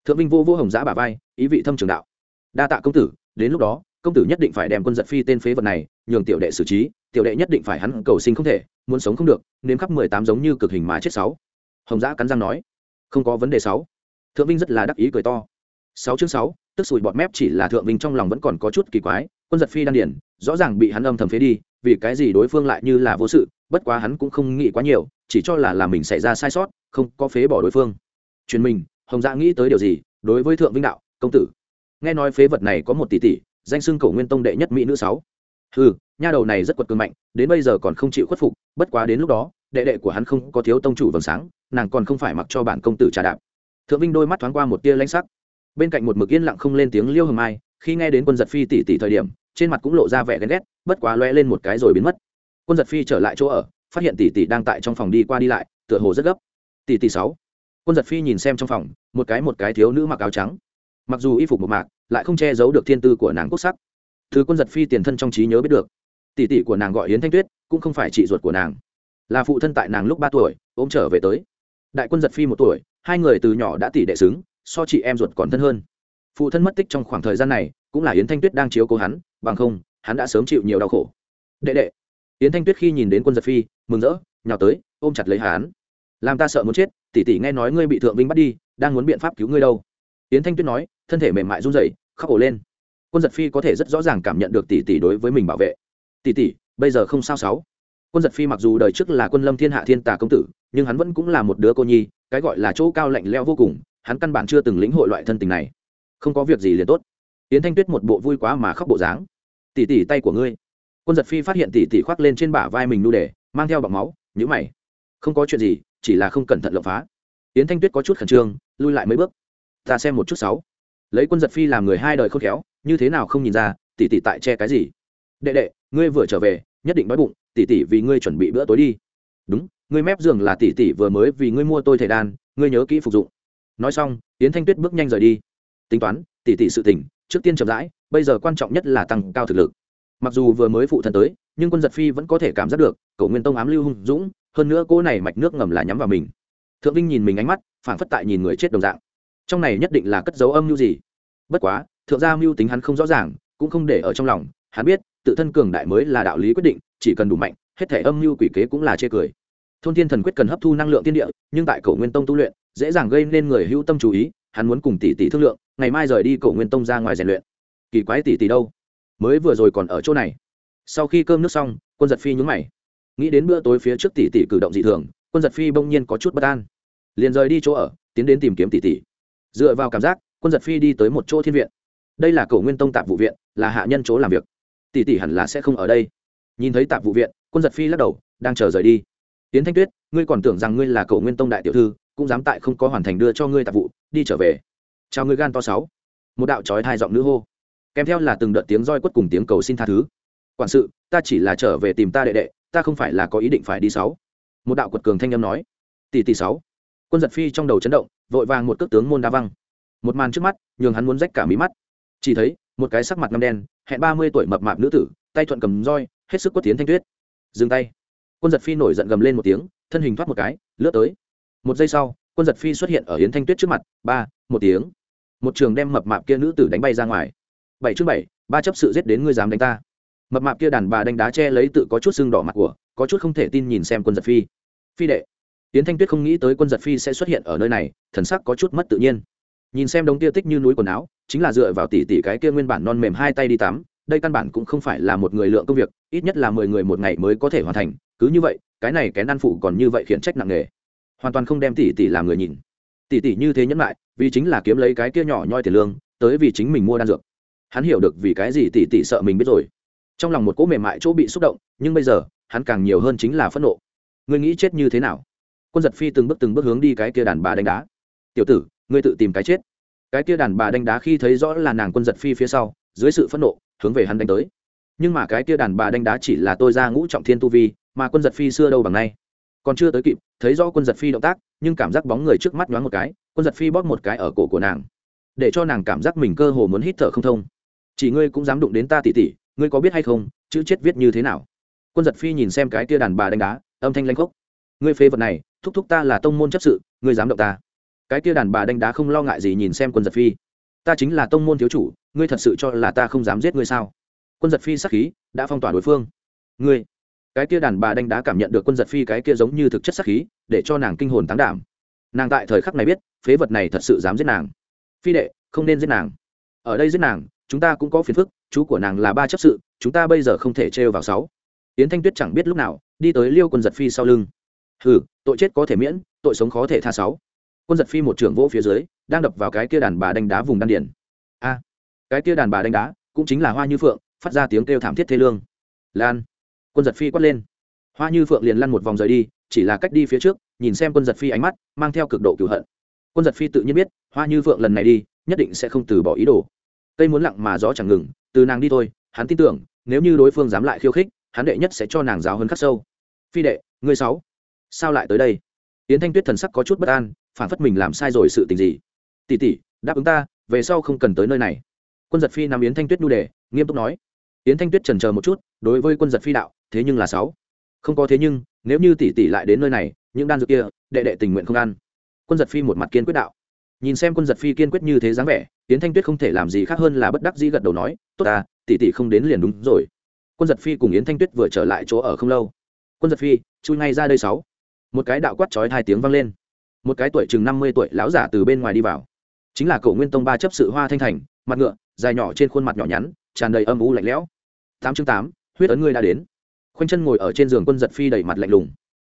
Thượng vinh vô vô hồng giã bà vai, ý vị thâm trường đạo. Đa tạ công tử, đến lúc đó, công tử nhất định phải đem quân giật phi tên phế vật này nhường tiểu đệ xử trí tiểu đệ nhất định phải hắn cầu sinh không thể, muốn sống không được, nếm khắp mười tám giống như cực hình mà chết sáu. Hồng giã cắn răng nói, không có vấn đề sáu. Thượng vinh rất là đắc ý cười to. Sáu chương sáu, tức sùi bọt mép chỉ là thượng vinh trong lòng vẫn còn có chút kỳ quái, quân giật phi đan điển, rõ ràng bị hắn âm thầm phế đi, vì cái gì đối phương lại như là vô sự, bất quá hắn cũng không nghĩ quá nhiều, chỉ cho là là mình xảy ra sai sót, không có phế bỏ đối phương. Truyền mình, hồng dạ nghĩ tới điều gì, đối với thượng vinh đạo, công tử, nghe nói phế vật này có một tỷ tỷ, danh xưng cổ nguyên tông đệ nhất mỹ nữ sáu ừ nha đầu này rất quật cường mạnh, đến bây giờ còn không chịu khuất phục, bất quá đến lúc đó, đệ đệ của hắn không có thiếu tông chủ vầng sáng, nàng còn không phải mặc cho bản công tử trà đạp. Thượng vinh đôi mắt thoáng qua một tia lãnh sắc. Bên cạnh một mực yên lặng không lên tiếng liêu hầm mai, khi nghe đến quân giật phi tỷ tỷ thời điểm, trên mặt cũng lộ ra vẻ ghen ghét, bất quá loe lên một cái rồi biến mất. Quân giật phi trở lại chỗ ở, phát hiện tỷ tỷ đang tại trong phòng đi qua đi lại, tựa hồ rất gấp. Tỷ tỷ sáu. Quân giật phi nhìn xem trong phòng, một cái một cái thiếu nữ mặc áo trắng. Mặc dù y phục một mạc, lại không che giấu được thiên tư của nàng quốc sắc thứ quân giật phi tiền thân trong trí nhớ biết được. Tỷ tỷ của nàng gọi yến thanh tuyết, cũng không phải chị ruột của nàng. Là phụ thân tại nàng lúc ba tuổi, ôm trở về tới. Đại quân giật phi một tuổi, hai người từ nhỏ đã tỷ đệ xứng, so chị em ruột còn thân hơn. Phụ thân mất tích trong khoảng thời gian này, cũng là yến thanh tuyết đang chiếu cố hắn, bằng không, hắn đã sớm chịu nhiều đau khổ. Đệ đệ, yến thanh tuyết khi nhìn đến quân giật phi, mừng rỡ, nhào tới, ôm chặt lấy hắn. Làm ta sợ muốn chết, tỷ tỷ nghe nói ngươi bị thượng vinh bắt đi, đang muốn biện pháp cứu ngươi đâu. Yến thanh tuyết nói, thân thể mềm mại run rẩy, khóc ổ lên quân giật phi có thể rất rõ ràng cảm nhận được tỷ tỷ đối với mình bảo vệ. Tỷ tỷ, bây giờ không sao sáu. Quân giật phi mặc dù đời trước là quân lâm thiên hạ thiên tà công tử, nhưng hắn vẫn cũng là một đứa cô nhi, cái gọi là chỗ cao lạnh leo vô cùng, hắn căn bản chưa từng lĩnh hội loại thân tình này. Không có việc gì liền tốt. Yến thanh tuyết một bộ vui quá mà khóc bộ dáng. Tỉ tỉ tay của ngươi. Quân giật phi phát hiện tỉ tỉ khoác lên trên bả vai mình nu để mang theo bọc máu nhữ mày. Không có chuyện gì, chỉ là không cẩn thận lộng phá. Yến thanh tuyết có chút khẩn trương, lui lại mấy bước. Ta xem một chút sáu. Lấy quân giật phi làm người hai đời khôn khéo như thế nào không nhìn ra, tỉ tỉ tại che cái gì? Đệ đệ, ngươi vừa trở về, nhất định đói bụng, tỉ tỉ vì ngươi chuẩn bị bữa tối đi. Đúng, ngươi mép giường là tỉ tỉ vừa mới vì ngươi mua tôi thể đan, ngươi nhớ kỹ phục dụng. Nói xong, yến thanh tuyết bước nhanh rời đi. Tính toán, tỉ tỉ sự tỉnh trước tiên chậm rãi, bây giờ quan trọng nhất là tăng cao thực lực. Mặc dù vừa mới phụ thân tới, nhưng quân giật phi vẫn có thể cảm giác được cầu nguyên tông ám lưu hung dũng, hơn nữa cô này mạch nước ngầm là nhắm vào mình. Thượng vinh nhìn mình ánh mắt phản phất tại nhìn người chết đồng dạng. Trong này nhất định là cất dấu âm mưu gì? Bất quá thượng gia mưu tính hắn không rõ ràng, cũng không để ở trong lòng, hắn biết, tự thân cường đại mới là đạo lý quyết định, chỉ cần đủ mạnh, hết thể âm mưu quỷ kế cũng là chê cười. Thôn thiên thần quyết cần hấp thu năng lượng tiên địa, nhưng tại cổ nguyên tông tu luyện, dễ dàng gây nên người hữu tâm chú ý, hắn muốn cùng tỷ tỷ thương lượng, ngày mai rời đi cổ nguyên tông ra ngoài rèn luyện. Kỳ quái tỷ tỷ đâu? Mới vừa rồi còn ở chỗ này. Sau khi cơm nước xong, quân giật phi nhúng mày. Nghĩ đến bữa tối phía trước tỷ tỷ cử động dị thường, quân giật phi bỗng nhiên có chút bất an. Liền rời đi chỗ ở, tiến đến tìm kiếm tỷ tỷ. Dựa vào cảm giác, quân giật phi đi tới một chỗ thiên viện đây là cổ nguyên tông tạp vụ viện, là hạ nhân chỗ làm việc. Tỷ tỷ hẳn là sẽ không ở đây. Nhìn thấy tạp vụ viện, quân giật phi lắc đầu, đang chờ rời đi. Tiến thanh tuyết, ngươi còn tưởng rằng ngươi là cổ nguyên tông đại tiểu thư, cũng dám tại không có hoàn thành đưa cho ngươi tạp vụ, đi trở về. Chào ngươi gan to sáu. Một đạo trói hai giọng nữ hô. Kèm theo là từng đợt tiếng roi quất cùng tiếng cầu xin tha thứ. Quản sự, ta chỉ là trở về tìm ta đệ đệ, ta không phải là có ý định phải đi sáu. Một đạo quật cường thanh âm nói. Tỷ tỷ sáu. Quân giật phi trong đầu chấn động, vội vàng một cước tướng môn đa văng. Một màn trước mắt, nhường hắn muốn rách cả mí mắt chỉ thấy, một cái sắc mặt ngâm đen, hẹn ba mươi tuổi mập mạp nữ tử, tay thuận cầm roi, hết sức quất tiến thanh tuyết. Dừng tay. Quân giật phi nổi giận gầm lên một tiếng, thân hình thoát một cái, lướt tới. Một giây sau, quân giật phi xuất hiện ở hiến thanh tuyết trước mặt, ba, một tiếng. Một trường đem mập mạp kia nữ tử đánh bay ra ngoài. Bảy chương bảy, ba chấp sự giết đến ngươi dám đánh ta. Mập mạp kia đàn bà đánh đá che lấy tự có chút xương đỏ mặt của, có chút không thể tin nhìn xem quân giật phi. Phi đệ. Tiến thanh tuyết không nghĩ tới quân giật phi sẽ xuất hiện ở nơi này, thần sắc có chút mất tự nhiên nhìn xem đống tia tích như núi quần áo, chính là dựa vào tỉ tỉ cái kia nguyên bản non mềm hai tay đi tắm, đây căn bản cũng không phải là một người lượng công việc, ít nhất là mười người một ngày mới có thể hoàn thành, cứ như vậy, cái này cái nan phụ còn như vậy khiển trách nặng nề. Hoàn toàn không đem tỷ tỷ làm người nhìn. Tỷ tỷ như thế nhẫn lại vì chính là kiếm lấy cái kia nhỏ nhoi tiền lương, tới vì chính mình mua đan dược. Hắn hiểu được vì cái gì tỷ tỷ sợ mình biết rồi. Trong lòng một cỗ mềm mại chỗ bị xúc động, nhưng bây giờ, hắn càng nhiều hơn chính là phẫn nộ. Người nghĩ chết như thế nào? Quân giật phi từng bước từng bước hướng đi cái kia đàn bà đánh đá. Tiểu tử ngươi tự tìm cái chết. Cái kia đàn bà đánh đá khi thấy rõ là nàng quân giật phi phía sau, dưới sự phẫn nộ, hướng về hắn đánh tới. Nhưng mà cái kia đàn bà đánh đá chỉ là tôi ra ngũ trọng thiên tu vi, mà quân giật phi xưa đâu bằng nay. Còn chưa tới kịp, thấy rõ quân giật phi động tác, nhưng cảm giác bóng người trước mắt nhoáng một cái, quân giật phi bóp một cái ở cổ của nàng. Để cho nàng cảm giác mình cơ hồ muốn hít thở không thông. Chỉ ngươi cũng dám đụng đến ta tỉ tỉ, ngươi có biết hay không, chữ chết viết như thế nào? Quân giật phi nhìn xem cái kia đàn bà đánh đá, âm thanh lanh khốc. Ngươi phê vật này, thúc thúc ta là tông môn chấp sự, ngươi dám động ta cái kia đàn bà đánh đá không lo ngại gì nhìn xem quân giật phi. Ta chính là tông môn thiếu chủ, ngươi thật sự cho là ta không dám giết ngươi sao? Quân giật phi sắc khí, đã phong tỏa đối phương. Ngươi, cái kia đàn bà đánh đá cảm nhận được quân giật phi cái kia giống như thực chất sắc khí, để cho nàng kinh hồn tán đảm. Nàng tại thời khắc này biết, phế vật này thật sự dám giết nàng. Phi đệ, không nên giết nàng. Ở đây giết nàng, chúng ta cũng có phiền phức, chú của nàng là ba chấp sự, chúng ta bây giờ không thể trêu vào sáu. Yến thanh tuyết chẳng biết lúc nào, đi tới liêu quân giật phi sau lưng. Hừ, tội chết có thể miễn, tội sống khó thể tha sáu quân giật phi một trưởng vỗ phía dưới, đang đập vào cái kia đàn bà đánh đá vùng đan điển a, cái kia đàn bà đánh đá cũng chính là hoa như phượng, phát ra tiếng kêu thảm thiết thê lương. Lan, quân giật phi quát lên. Hoa như phượng liền lăn một vòng rời đi, chỉ là cách đi phía trước, nhìn xem quân giật phi ánh mắt, mang theo cực độ cựu hận. Quân giật phi tự nhiên biết, hoa như phượng lần này đi, nhất định sẽ không từ bỏ ý đồ. Cây muốn lặng mà gió chẳng ngừng, từ nàng đi thôi, hắn tin tưởng, nếu như đối phương dám lại khiêu khích, hắn đệ nhất sẽ cho nàng giáo hơn khắc sâu. Phi đệ, ngươi sáu, sao lại tới đây? Yến thanh tuyết thần sắc có chút bất an phản phất mình làm sai rồi sự tình gì. Tỷ tỷ, đáp ứng ta, về sau không cần tới nơi này. Quân giật phi nằm yến thanh tuyết nhu đề, nghiêm túc nói. Yến thanh tuyết trần chờ một chút, đối với quân giật phi đạo, thế nhưng là sáu. Không có thế nhưng, nếu như tỷ tỷ lại đến nơi này, những đan dược kia, đệ đệ tình nguyện không ăn. Quân giật phi một mặt kiên quyết đạo. Nhìn xem quân giật phi kiên quyết như thế dáng vẻ, yến thanh tuyết không thể làm gì khác hơn là bất đắc dĩ gật đầu nói, tốt ta, tỷ tỷ không đến liền đúng rồi. Quân giật phi cùng yến thanh tuyết vừa trở lại chỗ ở không lâu. Quân giật phi, chui ngay ra đây sáu. Một cái đạo quát chói hai tiếng vang lên một cái tuổi chừng năm mươi tuổi lão giả từ bên ngoài đi vào. Chính là cổ nguyên tông ba chấp sự hoa thanh thành, mặt ngựa, dài nhỏ trên khuôn mặt nhỏ nhắn, tràn đầy âm u lạnh lẽo. Tám chương tám, huyết ấn ngươi đã đến. Khoanh chân ngồi ở trên giường quân giật phi đầy mặt lạnh lùng.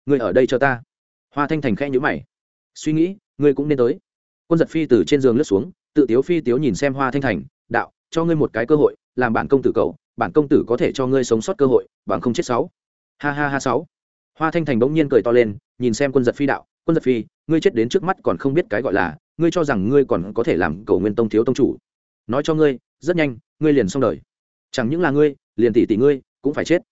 Ngươi ở đây cho ta. Hoa thanh thành khẽ nhữ mày. Suy nghĩ, ngươi cũng nên tới. Quân giật phi từ trên giường lướt xuống, tự tiếu phi tiếu nhìn xem hoa thanh thành, đạo, cho ngươi một cái cơ hội, làm bản công tử cậu, bản công tử có thể cho ngươi sống sót cơ hội, bằng không chết sáu. Ha ha ha sáu. Hoa thanh thành bỗng nhiên cười to lên, nhìn xem quân giật phi đạo quân giật phi, ngươi chết đến trước mắt còn không biết cái gọi là, ngươi cho rằng ngươi còn có thể làm cầu nguyên tông thiếu tông chủ. Nói cho ngươi, rất nhanh, ngươi liền xong đời. Chẳng những là ngươi, liền tỷ tỷ ngươi cũng phải chết.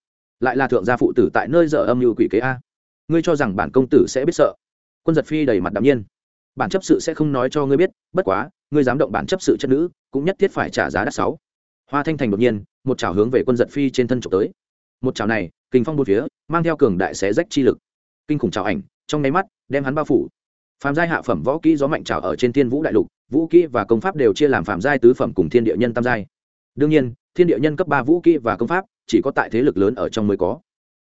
Lại là thượng gia phụ tử tại nơi dở âm mưu quỷ kế a. Ngươi cho rằng bản công tử sẽ biết sợ. Quân giật phi đầy mặt đạm nhiên. Bản chấp sự sẽ không nói cho ngươi biết, bất quá, ngươi dám động bản chấp sự chất nữ, cũng nhất thiết phải trả giá đắt sáu. Hoa thanh thành đột nhiên, một chảo hướng về quân giật phi trên thân trộm tới. Một chảo này kinh phong bốn phía, mang theo cường đại xé rách chi lực. Kinh khủng chảo ảnh, trong nháy mắt đem hắn bao phủ. Phạm giai hạ phẩm võ kỹ gió mạnh trào ở trên thiên vũ đại lục, vũ kỹ và công pháp đều chia làm phạm giai tứ phẩm cùng thiên địa nhân tam giai. Đương nhiên, thiên địa nhân cấp ba vũ kỹ và công pháp chỉ có tại thế lực lớn ở trong mới có.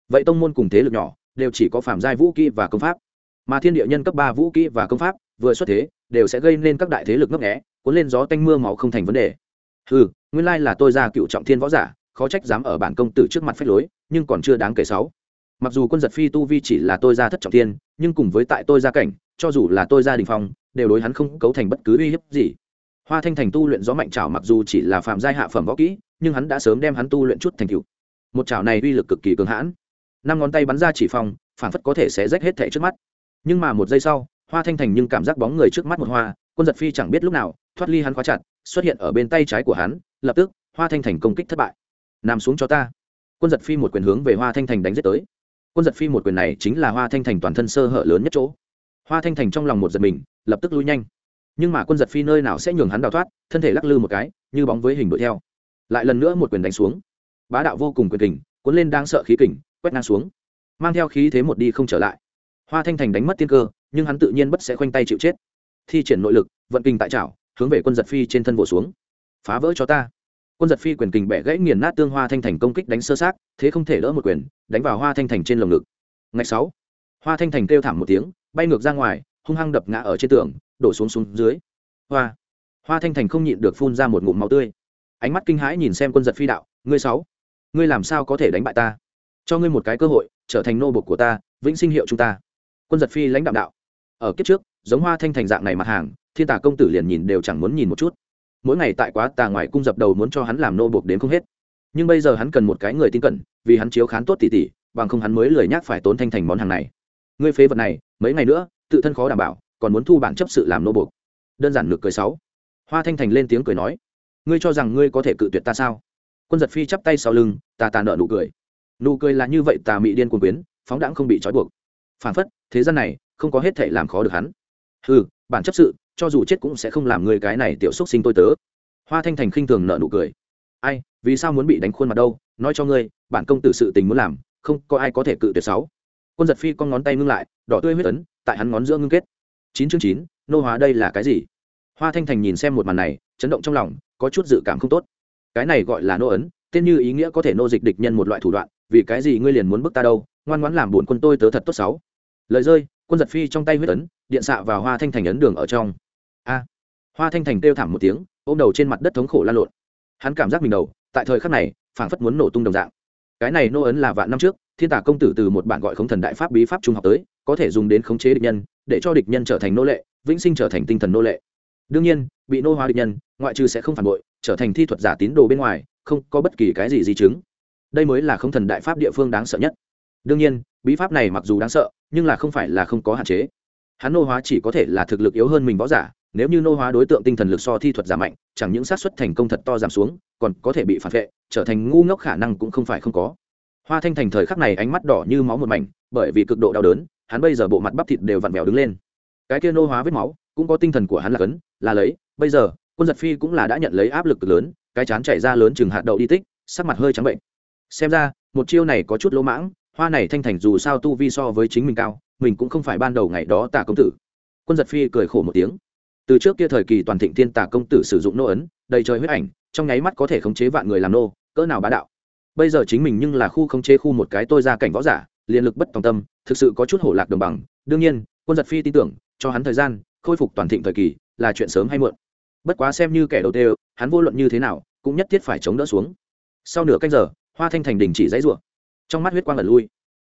Vậy tông môn cùng thế lực nhỏ đều chỉ có phạm giai vũ kỹ và công pháp. Mà thiên địa nhân cấp ba vũ kỹ và công pháp vừa xuất thế, đều sẽ gây nên các đại thế lực ngấp nghẽ cuốn lên gió tanh mưa máu không thành vấn đề. Ừ nguyên lai là tôi ra cựu trọng thiên võ giả, khó trách dám ở bản công tử trước mặt phách lối, nhưng còn chưa đáng kể sáu mặc dù quân giật phi tu vi chỉ là tôi ra thất trọng thiên, nhưng cùng với tại tôi gia cảnh, cho dù là tôi gia đình phong, đều đối hắn không cấu thành bất cứ uy hiếp gì. Hoa thanh thành tu luyện gió mạnh trào mặc dù chỉ là phạm giai hạ phẩm võ kỹ, nhưng hắn đã sớm đem hắn tu luyện chút thành cựu một trào này uy lực cực kỳ cường hãn. Năm ngón tay bắn ra chỉ phòng phản phất có thể sẽ rách hết thẻ trước mắt. Nhưng mà một giây sau, hoa thanh thành nhưng cảm giác bóng người trước mắt một hoa, quân giật phi chẳng biết lúc nào, thoát ly hắn khóa chặt, xuất hiện ở bên tay trái của hắn, lập tức, hoa thanh thành công kích thất bại. Nằm xuống cho ta. Quân giật phi một quyền hướng về hoa thanh thành đánh giết tới quân giật phi một quyền này chính là hoa thanh thành toàn thân sơ hở lớn nhất chỗ. Hoa thanh thành trong lòng một giật mình, lập tức lui nhanh. Nhưng mà quân giật phi nơi nào sẽ nhường hắn đào thoát, thân thể lắc lư một cái, như bóng với hình đuổi theo. Lại lần nữa một quyền đánh xuống. Bá đạo vô cùng quyền kình, cuốn lên đang sợ khí kình, quét ngang xuống. Mang theo khí thế một đi không trở lại. Hoa thanh thành đánh mất tiên cơ, nhưng hắn tự nhiên bất sẽ khoanh tay chịu chết. Thi triển nội lực, vận kình tại trảo hướng về quân giật phi trên thân vỗ xuống. Phá vỡ cho ta quân giật phi quyền kình bẻ gãy nghiền nát tương hoa thanh thành công kích đánh sơ sát thế không thể đỡ một quyền, đánh vào hoa thanh thành trên lồng ngực. Ngày sáu, hoa thanh thành kêu thảm một tiếng, bay ngược ra ngoài, hung hăng đập ngã ở trên tường, đổ xuống xuống dưới. Hoa hoa thanh thành không nhịn được phun ra một ngụm máu tươi. Ánh mắt kinh hãi nhìn xem quân giật phi đạo, ngươi sáu, ngươi làm sao có thể đánh bại ta? Cho ngươi một cái cơ hội, trở thành nô bộc của ta, vĩnh sinh hiệu chúng ta. Quân giật phi lãnh đạo đạo, ở kiếp trước, giống hoa thanh thành dạng này mặt hàng, thiên tả công tử liền nhìn đều chẳng muốn nhìn một chút mỗi ngày tại quá tà ngoài cung dập đầu muốn cho hắn làm nô buộc đến không hết. Nhưng bây giờ hắn cần một cái người tin cẩn, vì hắn chiếu khán tốt tỉ tỉ, bằng không hắn mới lười nhác phải tốn thanh thành món hàng này. Ngươi phế vật này, mấy ngày nữa, tự thân khó đảm bảo, còn muốn thu bản chấp sự làm nô buộc. Đơn giản ngược cười sáu. Hoa thanh thành lên tiếng cười nói, ngươi cho rằng ngươi có thể cự tuyệt ta sao? Quân giật phi chắp tay sau lưng, tà tà nợ nụ cười. Nụ cười là như vậy, tà mị điên cuồng quyến, phóng đãng không bị trói buộc. Phản phất, thế gian này, không có hết thể làm khó được hắn. Ừ bản chấp sự cho dù chết cũng sẽ không làm người cái này tiểu xúc sinh tôi tớ. Hoa thanh thành khinh thường nợ nụ cười. Ai, vì sao muốn bị đánh khuôn mặt đâu? Nói cho ngươi, bản công tử sự tình muốn làm, không có ai có thể cự tuyệt sáu. Quân giật phi con ngón tay ngưng lại, đỏ tươi huyết ấn, tại hắn ngón giữa ngưng kết. Chín chương chín, nô hóa đây là cái gì? Hoa thanh thành nhìn xem một màn này, chấn động trong lòng, có chút dự cảm không tốt. Cái này gọi là nô ấn, tên như ý nghĩa có thể nô dịch địch nhân một loại thủ đoạn, vì cái gì ngươi liền muốn bức ta đâu? Ngoan ngoãn làm buồn quân tôi tớ thật tốt sáu. Lời rơi, quân giật phi trong tay huyết ấn, điện xạ vào hoa thanh thành ấn đường ở trong a. Hoa thanh thành kêu thảm một tiếng, ôm đầu trên mặt đất thống khổ lan lộn. Hắn cảm giác mình đầu, tại thời khắc này, phảng phất muốn nổ tung đồng dạng. Cái này nô ấn là vạn năm trước, thiên tả công tử từ một bản gọi không thần đại pháp bí pháp trung học tới, có thể dùng đến khống chế địch nhân, để cho địch nhân trở thành nô lệ, vĩnh sinh trở thành tinh thần nô lệ. Đương nhiên, bị nô hóa địch nhân, ngoại trừ sẽ không phản bội, trở thành thi thuật giả tín đồ bên ngoài, không có bất kỳ cái gì di chứng. Đây mới là không thần đại pháp địa phương đáng sợ nhất. Đương nhiên, bí pháp này mặc dù đáng sợ, nhưng là không phải là không có hạn chế. Hắn nô hóa chỉ có thể là thực lực yếu hơn mình võ giả nếu như nô hóa đối tượng tinh thần lực so thi thuật giả mạnh, chẳng những xác suất thành công thật to giảm xuống, còn có thể bị phản vệ, trở thành ngu ngốc khả năng cũng không phải không có. Hoa thanh thành thời khắc này ánh mắt đỏ như máu một mảnh, bởi vì cực độ đau đớn, hắn bây giờ bộ mặt bắp thịt đều vặn vẹo đứng lên. Cái kia nô hóa vết máu, cũng có tinh thần của hắn là cấn, là lấy, bây giờ, quân giật phi cũng là đã nhận lấy áp lực lớn, cái chán chảy ra lớn chừng hạt đậu đi tích, sắc mặt hơi trắng bệnh. Xem ra, một chiêu này có chút lỗ mãng, hoa này thanh thành dù sao tu vi so với chính mình cao, mình cũng không phải ban đầu ngày đó tả công tử. Quân giật phi cười khổ một tiếng từ trước kia thời kỳ toàn thịnh thiên tả công tử sử dụng nô ấn, đầy trời huyết ảnh, trong nháy mắt có thể khống chế vạn người làm nô, cỡ nào bá đạo. Bây giờ chính mình nhưng là khu khống chế khu một cái tôi ra cảnh võ giả liên lực bất tòng tâm, thực sự có chút hổ lạc đồng bằng. Đương nhiên, quân giật phi tin tưởng, cho hắn thời gian, khôi phục toàn thịnh thời kỳ, là chuyện sớm hay muộn. Bất quá xem như kẻ đầu tiên, hắn vô luận như thế nào, cũng nhất thiết phải chống đỡ xuống. Sau nửa canh giờ, hoa thanh thành đình chỉ dãy rủa. Trong mắt huyết quang ẩn lui.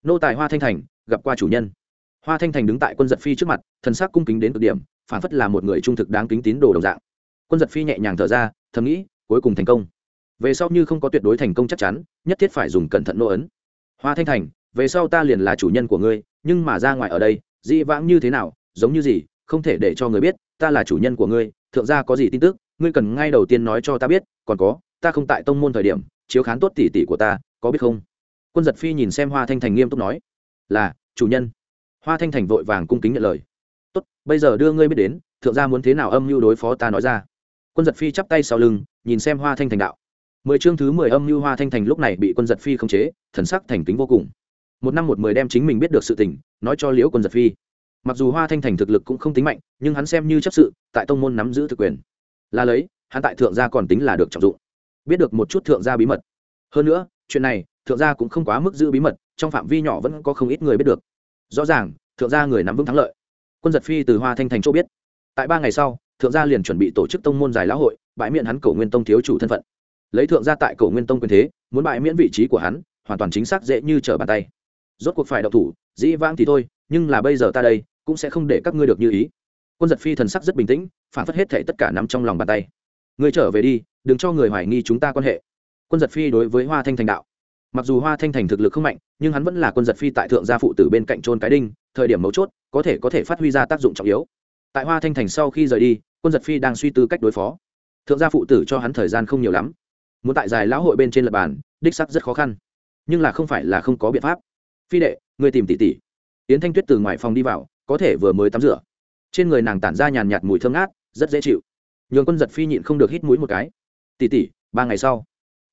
Nô tài hoa thanh thành, gặp qua chủ nhân. Hoa thanh thành đứng tại quân giật phi trước mặt, thần sắc cung kính đến cực điểm phản phất là một người trung thực đáng kính tín đồ đồng dạng. Quân giật phi nhẹ nhàng thở ra, thầm nghĩ, cuối cùng thành công. Về sau như không có tuyệt đối thành công chắc chắn, nhất thiết phải dùng cẩn thận nô ấn. Hoa thanh thành, về sau ta liền là chủ nhân của ngươi, nhưng mà ra ngoài ở đây dĩ vãng như thế nào, giống như gì, không thể để cho người biết, ta là chủ nhân của ngươi, thượng gia có gì tin tức, ngươi cần ngay đầu tiên nói cho ta biết, còn có, ta không tại tông môn thời điểm, chiếu khán tốt tỉ tỉ của ta, có biết không? Quân giật phi nhìn xem hoa thanh thành nghiêm túc nói, là, chủ nhân. Hoa thanh thành vội vàng cung kính nhận lời tốt, bây giờ đưa ngươi biết đến, thượng gia muốn thế nào âm mưu đối phó ta nói ra. Quân giật phi chắp tay sau lưng, nhìn xem hoa thanh thành đạo. Mười chương thứ mười âm mưu hoa thanh thành lúc này bị quân giật phi khống chế, thần sắc thành kính vô cùng. Một năm một mười đem chính mình biết được sự tình, nói cho liễu quân giật phi. Mặc dù hoa thanh thành thực lực cũng không tính mạnh, nhưng hắn xem như chấp sự, tại tông môn nắm giữ thực quyền. Là lấy, hắn tại thượng gia còn tính là được trọng dụng. Biết được một chút thượng gia bí mật. Hơn nữa, chuyện này, thượng gia cũng không quá mức giữ bí mật, trong phạm vi nhỏ vẫn có không ít người biết được. Rõ ràng, thượng gia người nắm vững thắng lợi quân giật phi từ hoa thanh thành chỗ biết. Tại ba ngày sau, thượng gia liền chuẩn bị tổ chức tông môn giải lão hội, bãi miễn hắn cổ nguyên tông thiếu chủ thân phận. Lấy thượng gia tại cổ nguyên tông quyền thế, muốn bãi miễn vị trí của hắn, hoàn toàn chính xác dễ như trở bàn tay. Rốt cuộc phải đậu thủ, dĩ vãng thì thôi, nhưng là bây giờ ta đây, cũng sẽ không để các ngươi được như ý. Quân giật phi thần sắc rất bình tĩnh, phản phất hết thể tất cả nằm trong lòng bàn tay. Ngươi trở về đi, đừng cho người hoài nghi chúng ta quan hệ. Quân giật phi đối với hoa thanh thành đạo. Mặc dù hoa thanh thành thực lực không mạnh, nhưng hắn vẫn là quân giật phi tại thượng gia phụ tử bên cạnh trôn cái đinh thời điểm mấu chốt, có thể có thể phát huy ra tác dụng trọng yếu. Tại hoa thanh thành sau khi rời đi, quân giật phi đang suy tư cách đối phó. Thượng gia phụ tử cho hắn thời gian không nhiều lắm. Muốn tại dài lão hội bên trên lập bàn, đích sắc rất khó khăn. Nhưng là không phải là không có biện pháp. Phi đệ, người tìm tỷ tỷ. Yến thanh tuyết từ ngoài phòng đi vào, có thể vừa mới tắm rửa. Trên người nàng tản ra nhàn nhạt mùi thơm ngát, rất dễ chịu. Nhường quân giật phi nhịn không được hít mũi một cái. Tỷ tỷ, ba ngày sau.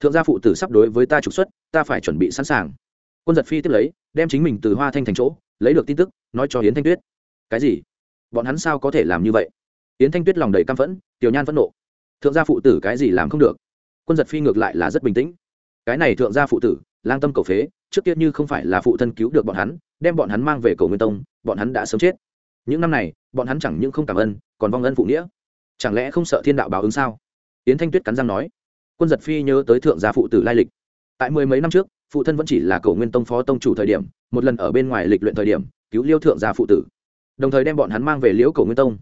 Thượng gia phụ tử sắp đối với ta trục xuất, ta phải chuẩn bị sẵn sàng. Quân giật phi tiếp lấy, đem chính mình từ hoa thanh thành chỗ lấy được tin tức, nói cho Yến thanh tuyết. Cái gì? Bọn hắn sao có thể làm như vậy? Yến thanh tuyết lòng đầy căm phẫn, tiểu nhan phẫn nộ. Thượng gia phụ tử cái gì làm không được? Quân giật phi ngược lại là rất bình tĩnh. Cái này thượng gia phụ tử, lang tâm cầu phế, trước kia như không phải là phụ thân cứu được bọn hắn, đem bọn hắn mang về cầu nguyên tông, bọn hắn đã sớm chết. Những năm này, bọn hắn chẳng những không cảm ơn, còn vong ân phụ nghĩa. Chẳng lẽ không sợ thiên đạo báo ứng sao? Yến thanh tuyết cắn răng nói. Quân giật phi nhớ tới thượng gia phụ tử lai lịch tại mười mấy năm trước, phụ thân vẫn chỉ là cầu nguyên tông phó tông chủ thời điểm, một lần ở bên ngoài lịch luyện thời điểm, cứu liêu thượng gia phụ tử. Đồng thời đem bọn hắn mang về liễu cầu nguyên tông.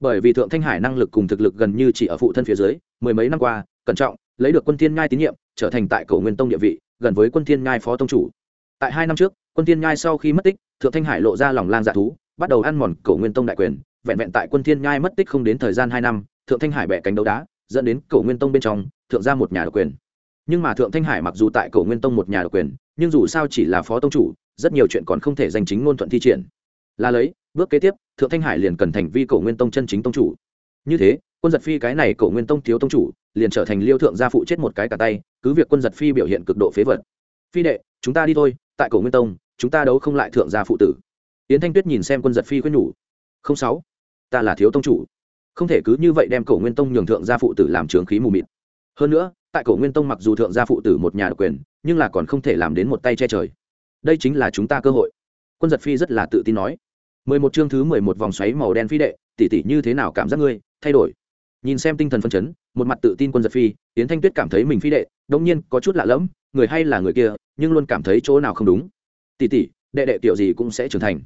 Bởi vì thượng thanh hải năng lực cùng thực lực gần như chỉ ở phụ thân phía dưới, mười mấy năm qua, cẩn trọng, lấy được quân thiên nhai tín nhiệm, trở thành tại cầu nguyên tông địa vị, gần với quân thiên nhai phó tông chủ. Tại hai năm trước, quân thiên nhai sau khi mất tích, thượng thanh hải lộ ra lòng lang dạ thú, bắt đầu ăn mòn cầu nguyên tông đại quyền, vẹn vẹn tại quân thiên nhai mất tích không đến thời gian hai năm, thượng thanh hải bẻ cánh đấu đá, dẫn đến cầu nguyên tông bên trong, thượng ra một nhà độc quyền nhưng mà thượng thanh hải mặc dù tại cổ nguyên tông một nhà độc quyền, nhưng dù sao chỉ là phó tông chủ, rất nhiều chuyện còn không thể giành chính ngôn thuận thi triển. Là lấy, bước kế tiếp, thượng thanh hải liền cần thành vi cổ nguyên tông chân chính tông chủ. Như thế, quân giật phi cái này cổ nguyên tông thiếu tông chủ, liền trở thành liêu thượng gia phụ chết một cái cả tay, cứ việc quân giật phi biểu hiện cực độ phế vật. Phi đệ, chúng ta đi thôi, tại cổ nguyên tông, chúng ta đấu không lại thượng gia phụ tử. Yến thanh tuyết nhìn xem quân giật phi khuyên nhủ. Không sáu, ta là thiếu tông chủ. Không thể cứ như vậy đem cổ nguyên tông nhường thượng gia phụ tử làm trường khí mù mịt. Hơn nữa tại cổ nguyên tông mặc dù thượng gia phụ tử một nhà độc quyền, nhưng là còn không thể làm đến một tay che trời. Đây chính là chúng ta cơ hội. Quân giật phi rất là tự tin nói. Mười một chương thứ mười một vòng xoáy màu đen phi đệ tỉ tỉ như thế nào cảm giác ngươi? Thay đổi. Nhìn xem tinh thần phân chấn, một mặt tự tin quân giật phi tiến thanh tuyết cảm thấy mình phi đệ đông nhiên có chút lạ lẫm, người hay là người kia, nhưng luôn cảm thấy chỗ nào không đúng. Tỉ tỉ đệ đệ kiểu gì cũng sẽ trưởng thành.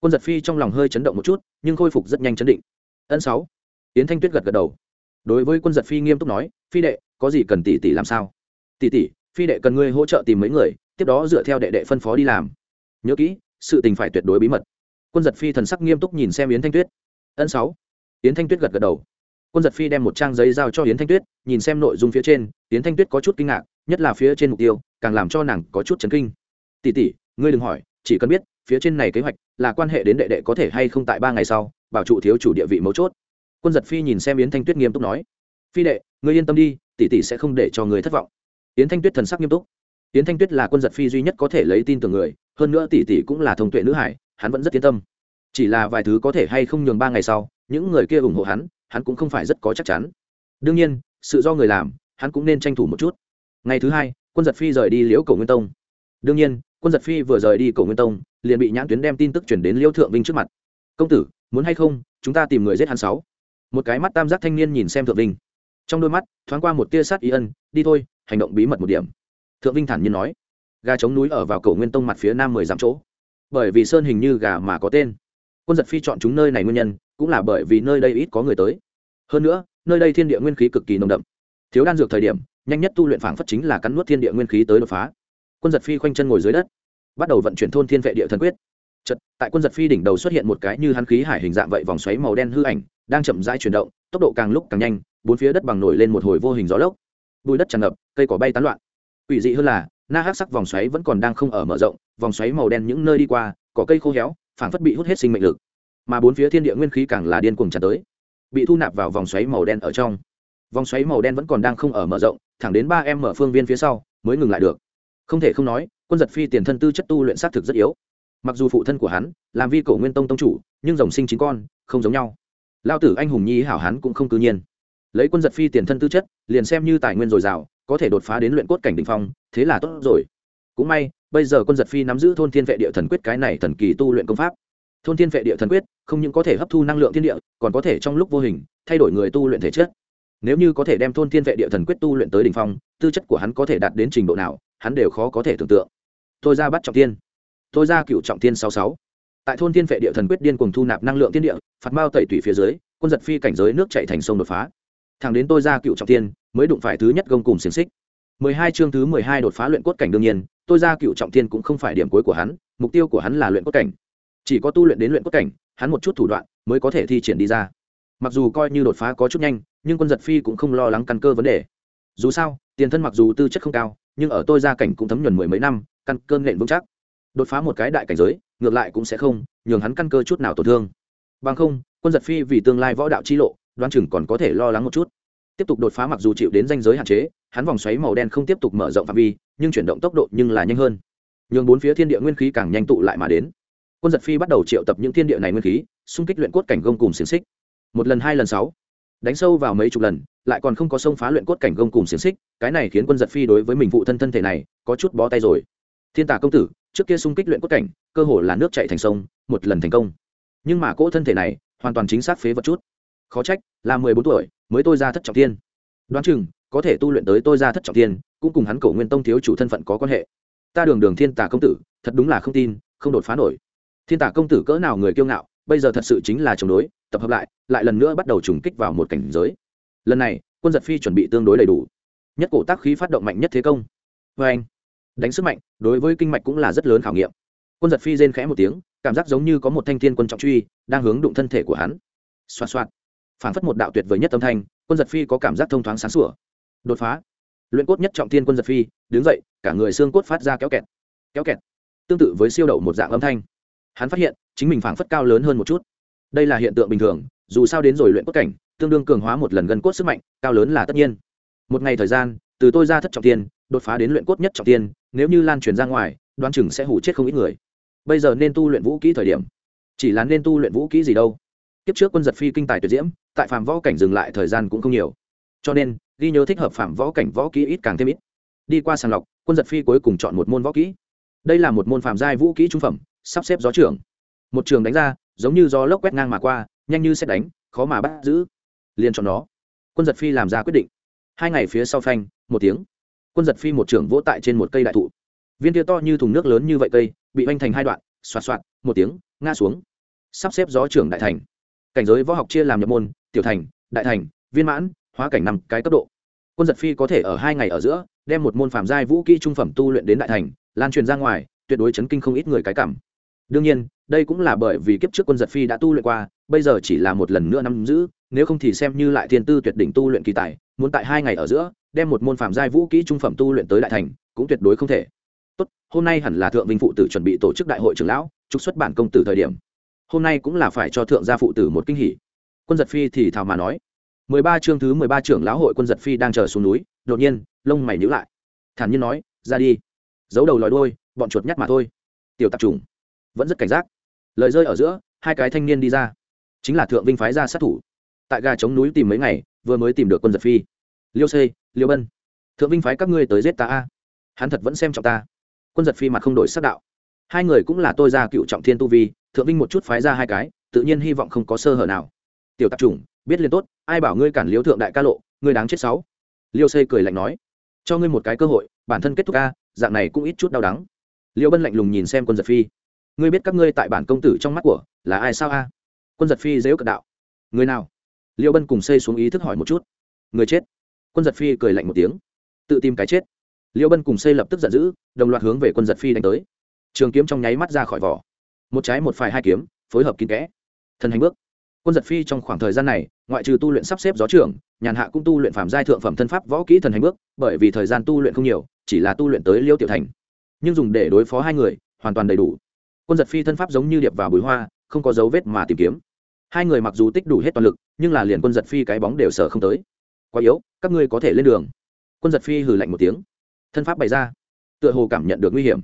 Quân giật phi trong lòng hơi chấn động một chút, nhưng khôi phục rất nhanh chấn định. Ân sáu. Tiến thanh tuyết gật gật đầu. Đối với quân giật phi nghiêm túc nói phi đệ, có gì cần tỷ tỷ làm sao? Tỷ tỷ, phi đệ cần ngươi hỗ trợ tìm mấy người, tiếp đó dựa theo đệ đệ phân phó đi làm. Nhớ kỹ, sự tình phải tuyệt đối bí mật. Quân giật phi thần sắc nghiêm túc nhìn xem yến thanh tuyết. Ân sáu. Yến thanh tuyết gật gật đầu. Quân giật phi đem một trang giấy giao cho yến thanh tuyết, nhìn xem nội dung phía trên, yến thanh tuyết có chút kinh ngạc, nhất là phía trên mục tiêu, càng làm cho nàng có chút chấn kinh. Tỷ tỷ, ngươi đừng hỏi, chỉ cần biết, phía trên này kế hoạch là quan hệ đến đệ đệ có thể hay không tại ba ngày sau, bảo trụ thiếu chủ địa vị mấu chốt. Quân giật phi nhìn xem yến thanh tuyết nghiêm túc nói phi đệ, ngươi yên tâm đi, tỷ tỷ sẽ không để cho người thất vọng. Yến thanh tuyết thần sắc nghiêm túc. Yến thanh tuyết là quân giật phi duy nhất có thể lấy tin tưởng người, hơn nữa tỷ tỷ cũng là thông tuệ nữ hải, hắn vẫn rất yên tâm. Chỉ là vài thứ có thể hay không nhường ba ngày sau, những người kia ủng hộ hắn hắn cũng không phải rất có chắc chắn. Đương nhiên, sự do người làm, hắn cũng nên tranh thủ một chút. Ngày thứ hai, quân giật phi rời đi liễu cổ nguyên tông. Đương nhiên, quân giật phi vừa rời đi cổ nguyên tông, liền bị nhãn tuyến đem tin tức chuyển đến liễu thượng vinh trước mặt. Công tử, muốn hay không, chúng ta tìm người giết hắn sáu? Một cái mắt tam giác thanh niên nhìn xem thượng vinh trong đôi mắt, thoáng qua một tia sát ý ân, đi thôi, hành động bí mật một điểm. Thượng vinh thản nhiên nói. Gà chống núi ở vào cầu nguyên tông mặt phía nam mười dặm chỗ. Bởi vì sơn hình như gà mà có tên. Quân giật phi chọn chúng nơi này nguyên nhân, cũng là bởi vì nơi đây ít có người tới. Hơn nữa, nơi đây thiên địa nguyên khí cực kỳ nồng đậm. Thiếu đan dược thời điểm, nhanh nhất tu luyện phảng phất chính là cắn nuốt thiên địa nguyên khí tới đột phá. Quân giật phi khoanh chân ngồi dưới đất, bắt đầu vận chuyển thôn thiên vệ địa thần quyết. Chật tại quân giật phi đỉnh đầu xuất hiện một cái như hắn khí hải hình dạng vậy vòng xoáy màu đen hư ảnh, đang chậm rãi chuyển động, tốc độ càng lúc càng nhanh bốn phía đất bằng nổi lên một hồi vô hình gió lốc. Bùi đất tràn ngập, cây cỏ bay tán loạn. Quỷ dị hơn là, na hát sắc vòng xoáy vẫn còn đang không ở mở rộng, vòng xoáy màu đen những nơi đi qua, cỏ cây khô héo, phảng phất bị hút hết sinh mệnh lực. Mà bốn phía thiên địa nguyên khí càng là điên cuồng tràn tới, bị thu nạp vào vòng xoáy màu đen ở trong. Vòng xoáy màu đen vẫn còn đang không ở mở rộng, thẳng đến ba em mở phương viên phía sau, mới ngừng lại được. Không thể không nói, quân giật phi tiền thân tư chất tu luyện xác thực rất yếu. Mặc dù phụ thân của hắn, làm vi cổ nguyên tông tông chủ, nhưng dòng sinh chính con, không giống nhau. Lao tử anh hùng nhi hảo hắn cũng không cư nhiên lấy quân giật phi tiền thân tư chất, liền xem như tài nguyên dồi dào, có thể đột phá đến luyện cốt cảnh đ ỉ n h phong, thế là tốt rồi. Cũng may, bây giờ quân giật phi nắm giữ thôn thiên vệ địa thần quyết cái này thần kỳ tu luyện công pháp. Thôn thiên vệ địa thần quyết, không những có thể hấp thu năng lượng thiên địa, còn có thể trong lúc vô hình, thay đổi người tu luyện thể chất. Nếu như có thể đem thôn thiên vệ địa thần quyết tu luyện tới đ ỉ n h phong, tư chất của hắn có thể đạt đến trình độ nào, hắn đều khó có thể tưởng tượng. Tôi ra bắt trọng tiên tôi ra cựu trọng tiên sáu sáu. Tại thôn thiên vệ địa thần quyết điên cùng thu nạp năng lượng thiên địa, phạt mao tẩy tủy phía dưới, quân giật phi cảnh giới nước chạy thành sông đột phá thẳng đến tôi ra cựu trọng tiên mới đụng phải thứ nhất gông cùng xiềng xích. mười hai chương thứ mười hai đột phá luyện cốt cảnh đương nhiên, tôi ra cựu trọng tiên cũng không phải điểm cuối của hắn, mục tiêu của hắn là luyện cốt cảnh. Chỉ có tu luyện đến luyện cốt cảnh, hắn một chút thủ đoạn mới có thể thi triển đi ra. Mặc dù coi như đột phá có chút nhanh, nhưng quân giật phi cũng không lo lắng căn cơ vấn đề. Dù sao, tiền thân mặc dù tư chất không cao, nhưng ở tôi ra cảnh cũng thấm nhuần mười mấy năm, căn cơ nện vững chắc. Đột phá một cái đại cảnh giới, ngược lại cũng sẽ không nhường hắn căn cơ chút nào tổn thương. Bằng không, quân giật phi vì tương lai võ đạo chi lộ đoán chừng còn có thể lo lắng một chút. Tiếp tục đột phá mặc dù chịu đến danh giới hạn chế, hắn vòng xoáy màu đen không tiếp tục mở rộng phạm vi, nhưng chuyển động tốc độ nhưng là nhanh hơn. Nhường bốn phía thiên địa nguyên khí càng nhanh tụ lại mà đến. Quân giật phi bắt đầu triệu tập những thiên địa này nguyên khí, xung kích luyện cốt cảnh gông cùng xiềng xích. Một lần, hai lần, sáu. Đánh sâu vào mấy chục lần, lại còn không có sông phá luyện cốt cảnh gông cùng xiềng xích, cái này khiến quân giật phi đối với mình phụ thân thân thể này, có chút bó tay rồi. Thiên tả công tử, trước kia xung kích luyện cốt cảnh, cơ hồ là nước chạy thành sông, một lần thành công. Nhưng mà cỗ thân thể này, hoàn toàn chính xác phế vật chút khó trách, là mười bốn tuổi, mới tôi ra thất trọng thiên đoán chừng, có thể tu luyện tới tôi ra thất trọng thiên cũng cùng hắn cổ nguyên tông thiếu chủ thân phận có quan hệ. Ta đường đường thiên tả công tử, thật đúng là không tin, không đột phá nổi. Thiên tả công tử cỡ nào người kiêu ngạo, bây giờ thật sự chính là chống đối, tập hợp lại lại lần nữa bắt đầu trùng kích vào một cảnh giới. Lần này, quân giật phi chuẩn bị tương đối đầy đủ. Nhất cổ tác khí phát động mạnh nhất thế công. Vê anh, đánh sức mạnh, đối với kinh mạch cũng là rất lớn khảo nghiệm. Quân giật phi rên khẽ một tiếng, cảm giác giống như có một thanh thiên quân trọng truy, đang hướng đụng thân thể của hắn. Xoa xoa phản phất một đạo tuyệt vời nhất âm thanh, quân giật phi có cảm giác thông thoáng sáng sủa. Đột phá. Luyện cốt nhất trọng thiên quân giật phi, đứng dậy, cả người xương cốt phát ra kéo kẹt. Kéo kẹt. Tương tự với siêu đậu một dạng âm thanh. Hắn phát hiện, chính mình phảng phất cao lớn hơn một chút. Đây là hiện tượng bình thường, dù sao đến rồi luyện cốt cảnh, tương đương cường hóa một lần gần cốt sức mạnh, cao lớn là tất nhiên. Một ngày thời gian, từ tôi ra thất trọng tiên đột phá đến luyện cốt nhất trọng tiên nếu như lan truyền ra ngoài đoan chừng sẽ hủ chết không ít người. Bây giờ nên tu luyện vũ kỹ thời điểm. Chỉ là nên tu luyện vũ kỹ gì đâu kiếp trước quân giật phi kinh tài tuyệt diễm, tại phạm võ cảnh dừng lại thời gian cũng không nhiều. Cho nên, ghi nhớ thích hợp phạm võ cảnh võ kỹ ít càng thêm ít. Đi qua sàng lọc, quân giật phi cuối cùng chọn một môn võ kỹ. Đây là một môn phạm giai vũ kỹ trung phẩm, sắp xếp gió trưởng. Một trường đánh ra, giống như gió lốc quét ngang mà qua, nhanh như xét đánh, khó mà bắt giữ. Liền chọn nó. Quân giật phi làm ra quyết định. Hai ngày phía sau phanh, một tiếng. Quân giật phi một trưởng vỗ tại trên một cây đại thụ. Viên tia to như thùng nước lớn như vậy cây, bị oanh thành hai đoạn, xoạt xoạt, một tiếng, ngã xuống. Sắp xếp gió trưởng đại thành cảnh giới võ học chia làm nhập môn, tiểu thành, đại thành, viên mãn, hóa cảnh năm cái cấp độ. Quân giật phi có thể ở hai ngày ở giữa, đem một môn phạm giai vũ kỹ trung phẩm tu luyện đến đại thành, lan truyền ra ngoài, tuyệt đối chấn kinh không ít người cái cảm. Đương nhiên, đây cũng là bởi vì kiếp trước quân giật phi đã tu luyện qua, bây giờ chỉ là một lần nữa nắm giữ, nếu không thì xem như lại thiên tư tuyệt đỉnh tu luyện kỳ tài, muốn tại hai ngày ở giữa, đem một môn phạm giai vũ kỹ trung phẩm tu luyện tới đại thành, cũng tuyệt đối không thể. Tốt, hôm nay hẳn là thượng vinh phụ tử chuẩn bị tổ chức đại hội trưởng lão, trục xuất bản công tử thời điểm hôm nay cũng là phải cho thượng gia phụ tử một kinh hỉ. Quân giật phi thì thào mà nói, mười ba chương thứ mười ba trưởng lão hội quân giật phi đang chờ xuống núi, đột nhiên, lông mày nhíu lại. Thản nhiên nói, ra đi, giấu đầu lòi đôi bọn chuột nhắt mà thôi. Tiểu tạp trùng vẫn rất cảnh giác. Lời rơi ở giữa, hai cái thanh niên đi ra. Chính là thượng vinh phái ra sát thủ. Tại gà chống núi tìm mấy ngày, vừa mới tìm được quân giật phi. Liêu c liêu bân, thượng vinh phái các ngươi tới giết ta a. Hắn thật vẫn xem trọng ta. Quân giật phi mặt không đổi sắc đạo hai người cũng là tôi ra cựu trọng thiên tu vi, thượng vinh một chút phái ra hai cái, tự nhiên hy vọng không có sơ hở nào. Tiểu tạp chủng, biết liền tốt, ai bảo ngươi cản liêu thượng đại ca lộ, ngươi đáng chết sáu. Liêu xây cười lạnh nói, cho ngươi một cái cơ hội, bản thân kết thúc ca dạng này cũng ít chút đau đắng. Liêu bân lạnh lùng nhìn xem quân giật phi, ngươi biết các ngươi tại bản công tử trong mắt của là ai sao a? Quân giật phi dễu cận đạo, người nào? Liêu bân cùng xây xuống ý thức hỏi một chút, người chết. Quân giật phi cười lạnh một tiếng, tự tìm cái chết. Liêu bân cùng xây lập tức giận dữ, đồng loạt hướng về quân giật phi đánh tới trường kiếm trong nháy mắt ra khỏi vỏ. Một trái một phải hai kiếm, phối hợp kín kẽ. Thần hành bước. Quân giật phi trong khoảng thời gian này, ngoại trừ tu luyện sắp xếp gió trưởng, nhàn hạ cũng tu luyện phạm giai thượng phẩm thân pháp võ kỹ thần hành bước, bởi vì thời gian tu luyện không nhiều, chỉ là tu luyện tới liêu tiểu thành. Nhưng dùng để đối phó hai người, hoàn toàn đầy đủ. Quân giật phi thân pháp giống như điệp vào bùi hoa, không có dấu vết mà tìm kiếm. Hai người mặc dù tích đủ hết toàn lực, nhưng là liền quân giật phi cái bóng đều sở không tới. Quá yếu, các ngươi có thể lên đường. Quân giật phi hừ lạnh một tiếng. Thân pháp bày ra. Tựa hồ cảm nhận được nguy hiểm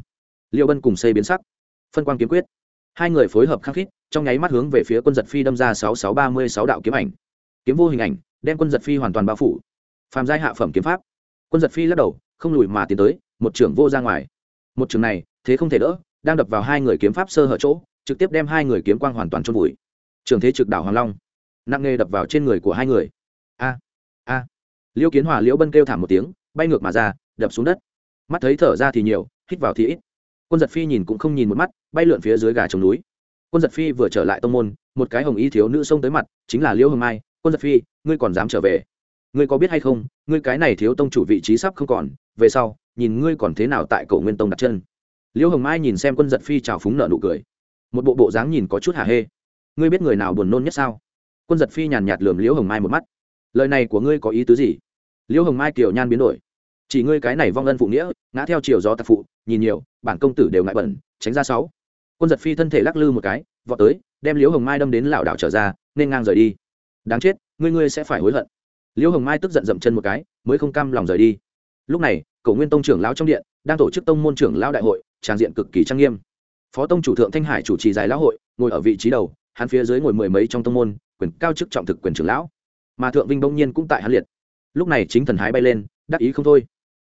liệu bân cùng xây biến sắc. Phân Quang kiếm quyết. Hai người phối hợp khăng khít, trong nháy mắt hướng về phía quân giật phi đâm ra sáu sáu ba mươi sáu đạo kiếm ảnh. Kiếm vô hình ảnh, đem quân giật phi hoàn toàn bao phủ. Phàm giai hạ phẩm kiếm pháp. Quân giật phi lắc đầu, không lùi mà tiến tới, một trưởng vô ra ngoài. Một trường này, thế không thể đỡ, đang đập vào hai người kiếm pháp sơ hở chỗ, trực tiếp đem hai người kiếm quang hoàn toàn trôn vùi. Trường thế trực đảo hoàng long. Nặng nghề đập vào trên người của hai người. A a. Liêu kiến hòa liễu bân kêu thảm một tiếng, bay ngược mà ra, đập xuống đất. Mắt thấy thở ra thì nhiều, hít vào thì ít quân giật phi nhìn cũng không nhìn một mắt, bay lượn phía dưới gà trồng núi. Quân giật phi vừa trở lại tông môn, một cái hồng y thiếu nữ xông tới mặt, chính là liễu hồng mai. Quân giật phi, ngươi còn dám trở về? Ngươi có biết hay không, ngươi cái này thiếu tông chủ vị trí sắp không còn, về sau, nhìn ngươi còn thế nào tại cổ nguyên tông đặt chân. Liễu hồng mai nhìn xem quân giật phi trào phúng nợ nụ cười. Một bộ bộ dáng nhìn có chút hả hê. Ngươi biết người nào buồn nôn nhất sao? Quân giật phi nhàn nhạt lườm liễu hồng mai một mắt. Lời này của ngươi có ý tứ gì? Liễu hồng mai kiểu nhan biến đổi chỉ ngươi cái này vong ân phụ nghĩa, ngã theo chiều gió tạc phụ, nhìn nhiều, bản công tử đều ngại bẩn, tránh ra sáu. Quân giật phi thân thể lắc lư một cái, vọt tới, đem liễu hồng mai đâm đến lảo đảo trở ra, nên ngang rời đi. Đáng chết, ngươi ngươi sẽ phải hối hận. Liễu hồng mai tức giận dậm chân một cái, mới không cam lòng rời đi. Lúc này, cổ nguyên tông trưởng lão trong điện, đang tổ chức tông môn trưởng lão đại hội tràng diện cực kỳ trang nghiêm. Phó tông chủ thượng thanh hải chủ trì giải lão hội, ngồi ở vị trí đầu, hắn phía dưới ngồi mười mấy trong tông môn, quyền cao chức trọng thực quyền trưởng lão. Mà thượng vinh bỗng nhiên cũng tại hắn liệt. Lúc này chính thần hái bay lên, đắc ý không thôi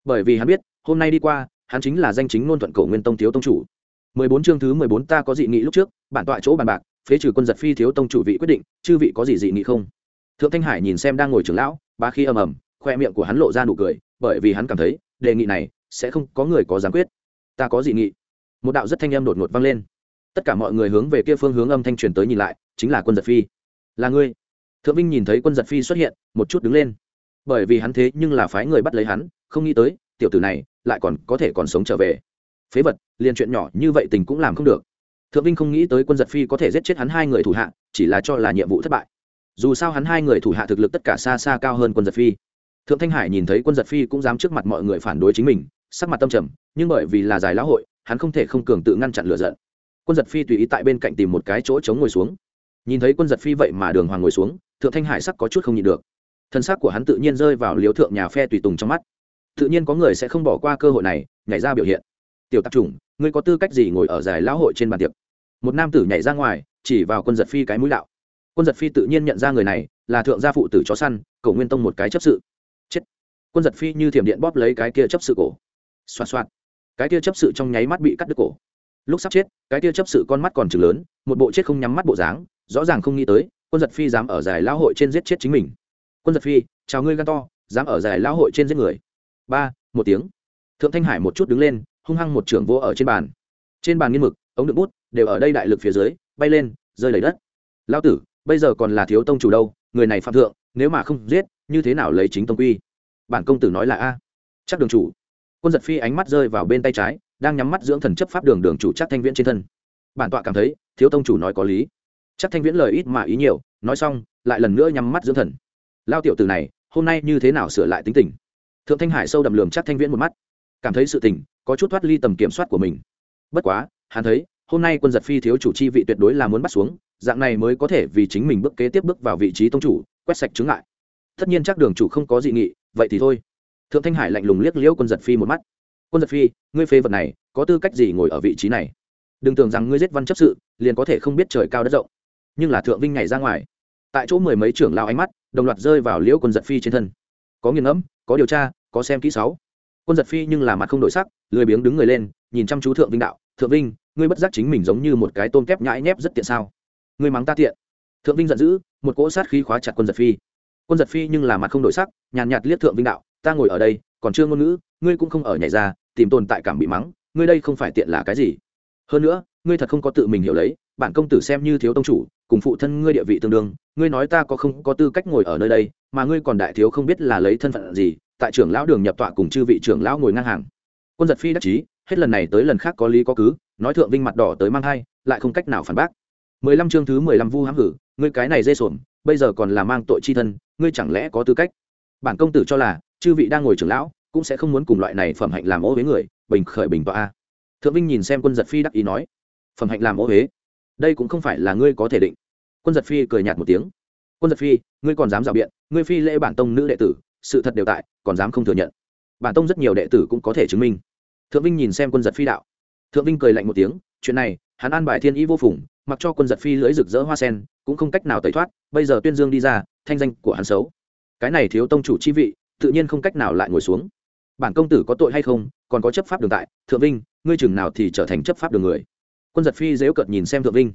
bởi vì hắn biết, hôm nay đi qua, hắn chính là danh chính ngôn thuận cổ nguyên tông thiếu tông chủ. Mười bốn chương thứ mười bốn ta có dị nghị lúc trước, bản tọa chỗ bàn bạc, phế trừ quân giật phi thiếu tông chủ vị quyết định, chư vị có gì dị nghị không? Thượng thanh hải nhìn xem đang ngồi trưởng lão ba khi ầm ầm, khoe miệng của hắn lộ ra nụ cười, bởi vì hắn cảm thấy, đề nghị này sẽ không có người có giám quyết. Ta có dị nghị. Một đạo rất thanh âm đột ngột vang lên. Tất cả mọi người hướng về kia phương hướng âm thanh truyền tới nhìn lại, chính là quân giật phi. Là ngươi. Thượng vinh nhìn thấy quân giật phi xuất hiện, một chút đứng lên. Bởi vì hắn thế nhưng là phái người bắt lấy hắn không nghĩ tới, tiểu tử này lại còn có thể còn sống trở về. Phế vật, liền chuyện nhỏ như vậy tình cũng làm không được. Thượng vinh không nghĩ tới quân giật phi có thể giết chết hắn hai người thủ hạ, chỉ là cho là nhiệm vụ thất bại. Dù sao hắn hai người thủ hạ thực lực tất cả xa xa cao hơn quân giật phi. Thượng thanh hải nhìn thấy quân giật phi cũng dám trước mặt mọi người phản đối chính mình, sắc mặt tâm trầm, nhưng bởi vì là giải lão hội, hắn không thể không cường tự ngăn chặn lựa giận. Quân giật phi tùy ý tại bên cạnh tìm một cái chỗ chống ngồi xuống. Nhìn thấy quân giật phi vậy mà đường hoàng ngồi xuống, thượng thanh hải sắc có chút không nhịn được. Thân xác của hắn tự nhiên rơi vào liếu thượng nhà phe tùy tùng trong mắt tự nhiên có người sẽ không bỏ qua cơ hội này, nhảy ra biểu hiện. Tiểu tạp chủng, ngươi có tư cách gì ngồi ở giải lão hội trên bàn tiệc? Một nam tử nhảy ra ngoài, chỉ vào quân giật phi cái mũi đạo. Quân giật phi tự nhiên nhận ra người này, là thượng gia phụ tử chó săn, cầu nguyên tông một cái chấp sự. Chết! Quân giật phi như thiểm điện bóp lấy cái kia chấp sự cổ. Xoạt xoạt. Cái kia chấp sự trong nháy mắt bị cắt đứt cổ. Lúc sắp chết, cái kia chấp sự con mắt còn chừng lớn, một bộ chết không nhắm mắt bộ dáng, rõ ràng không nghĩ tới, quân giật phi dám ở giải lão hội trên giết chết chính mình. Quân giật phi, chào ngươi gan to, dám ở giải lão hội trên giết người ba, một tiếng. Thượng thanh hải một chút đứng lên, hung hăng một trưởng vô ở trên bàn. Trên bàn nghiên mực, ống đựng bút, đều ở đây đại lực phía dưới, bay lên, rơi lấy đất. Lao tử, bây giờ còn là thiếu tông chủ đâu, người này phạm thượng, nếu mà không giết, như thế nào lấy chính tông quy? Bản công tử nói là a. Chắc đường chủ. Quân giật phi ánh mắt rơi vào bên tay trái, đang nhắm mắt dưỡng thần chấp pháp đường đường chủ chắc thanh viễn trên thân. Bản tọa cảm thấy, thiếu tông chủ nói có lý. Chắc thanh viễn lời ít mà ý nhiều, nói xong, lại lần nữa nhắm mắt dưỡng thần. Lao tiểu tử này, hôm nay như thế nào sửa lại tính tình? Thượng thanh hải sâu đầm lường chắc thanh viễn một mắt, cảm thấy sự tình có chút thoát ly tầm kiểm soát của mình. Bất quá, hắn thấy, hôm nay quân giật phi thiếu chủ chi vị tuyệt đối là muốn bắt xuống, dạng này mới có thể vì chính mình bước kế tiếp bước vào vị trí tông chủ, quét sạch chứng lại tất nhiên chắc đường chủ không có dị nghị, vậy thì thôi. Thượng thanh hải lạnh lùng liếc liễu quân giật phi một mắt. Quân giật phi, ngươi phê vật này, có tư cách gì ngồi ở vị trí này? Đừng tưởng rằng ngươi giết văn chấp sự, liền có thể không biết trời cao đất rộng. Nhưng là thượng vinh nhảy ra ngoài. Tại chỗ mười mấy trưởng lao ánh mắt, đồng loạt rơi vào liễu quân giật phi trên thân. Có nghiền ngẫm có điều tra, có xem kỹ sáu. Quân giật phi nhưng là mặt không đổi sắc, lười biếng đứng người lên, nhìn chăm chú thượng vinh đạo, thượng vinh, ngươi bất giác chính mình giống như một cái tôm kép nhãi nhép rất tiện sao? Ngươi mắng ta tiện. Thượng vinh giận dữ, một cỗ sát khí khóa chặt quân giật phi. Quân giật phi nhưng là mặt không đổi sắc, nhàn nhạt liếc thượng vinh đạo, ta ngồi ở đây, còn chưa ngôn ngữ, ngươi cũng không ở nhảy ra, tìm tồn tại cảm bị mắng, ngươi đây không phải tiện là cái gì? Hơn nữa, ngươi thật không có tự mình hiểu lấy, bản công tử xem như thiếu tông chủ, cùng phụ thân ngươi địa vị tương đương, ngươi nói ta có không có tư cách ngồi ở nơi đây mà ngươi còn đại thiếu không biết là lấy thân phận gì, tại trưởng lão đường nhập tọa cùng chư vị trưởng lão ngồi ngang hàng. Quân giật phi đắc chí, hết lần này tới lần khác có lý có cứ, nói thượng vinh mặt đỏ tới mang thai, lại không cách nào phản bác. Mười lăm chương thứ mười lăm vu hãm hử, ngươi cái này dê sổm, bây giờ còn là mang tội chi thân, ngươi chẳng lẽ có tư cách? Bản công tử cho là, chư vị đang ngồi trưởng lão, cũng sẽ không muốn cùng loại này phẩm hạnh làm ô với người, bình khởi bình tọa a. Thượng vinh nhìn xem quân giật phi đắc ý nói, phẩm hạnh làm ô huế đây cũng không phải là ngươi có thể định. Quân giật phi cười nhạt một tiếng quân giật phi, ngươi còn dám rào biện, ngươi phi lễ bản tông nữ đệ tử, sự thật đều tại, còn dám không thừa nhận. Bản tông rất nhiều đệ tử cũng có thể chứng minh. Thượng vinh nhìn xem quân giật phi đạo. Thượng vinh cười lạnh một tiếng, chuyện này, hắn an bài thiên ý vô phùng, mặc cho quân giật phi lưỡi rực rỡ hoa sen, cũng không cách nào tẩy thoát, bây giờ tuyên dương đi ra, thanh danh của hắn xấu. Cái này thiếu tông chủ chi vị, tự nhiên không cách nào lại ngồi xuống. Bản công tử có tội hay không, còn có chấp pháp đường tại, thượng vinh, ngươi chừng nào thì trở thành chấp pháp đường người. Quân giật phi dễu cợt nhìn xem thượng vinh.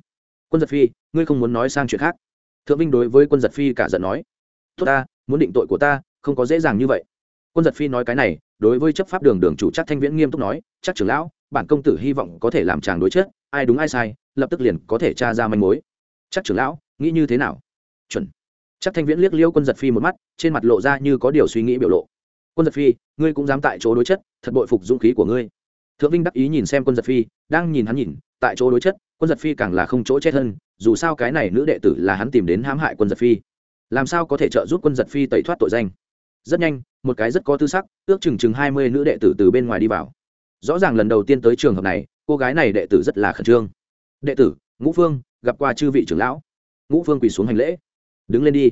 Quân giật phi, ngươi không muốn nói sang chuyện khác thượng vinh đối với quân giật phi cả giận nói, tốt ta, muốn định tội của ta, không có dễ dàng như vậy. Quân giật phi nói cái này, đối với chấp pháp đường đường chủ chắc thanh viễn nghiêm túc nói chắc trưởng lão, bản công tử hy vọng có thể làm chàng đối chết, ai đúng ai sai, lập tức liền có thể tra ra manh mối. Chắc trưởng lão, nghĩ như thế nào? Chuẩn. Chắc thanh viễn liếc liêu quân giật phi một mắt, trên mặt lộ ra như có điều suy nghĩ biểu lộ. Quân giật phi, ngươi cũng dám tại chỗ đối chất thật bội phục dũng khí của ngươi. Thượng vinh đắc ý nhìn xem quân giật phi, đang nhìn hắn nhìn, tại chỗ đối chất quân giật phi càng là không chỗ chết hơn dù sao cái này nữ đệ tử là hắn tìm đến hãm hại quân giật phi. Làm sao có thể trợ giúp quân giật phi tẩy thoát tội danh? Rất nhanh, một cái rất có tư sắc, ước chừng chừng hai mươi nữ đệ tử từ bên ngoài đi vào. Rõ ràng lần đầu tiên tới trường hợp này, cô gái này đệ tử rất là khẩn trương. Đệ tử, ngũ phương, gặp qua chư vị trưởng lão. Ngũ phương quỳ xuống hành lễ. Đứng lên đi.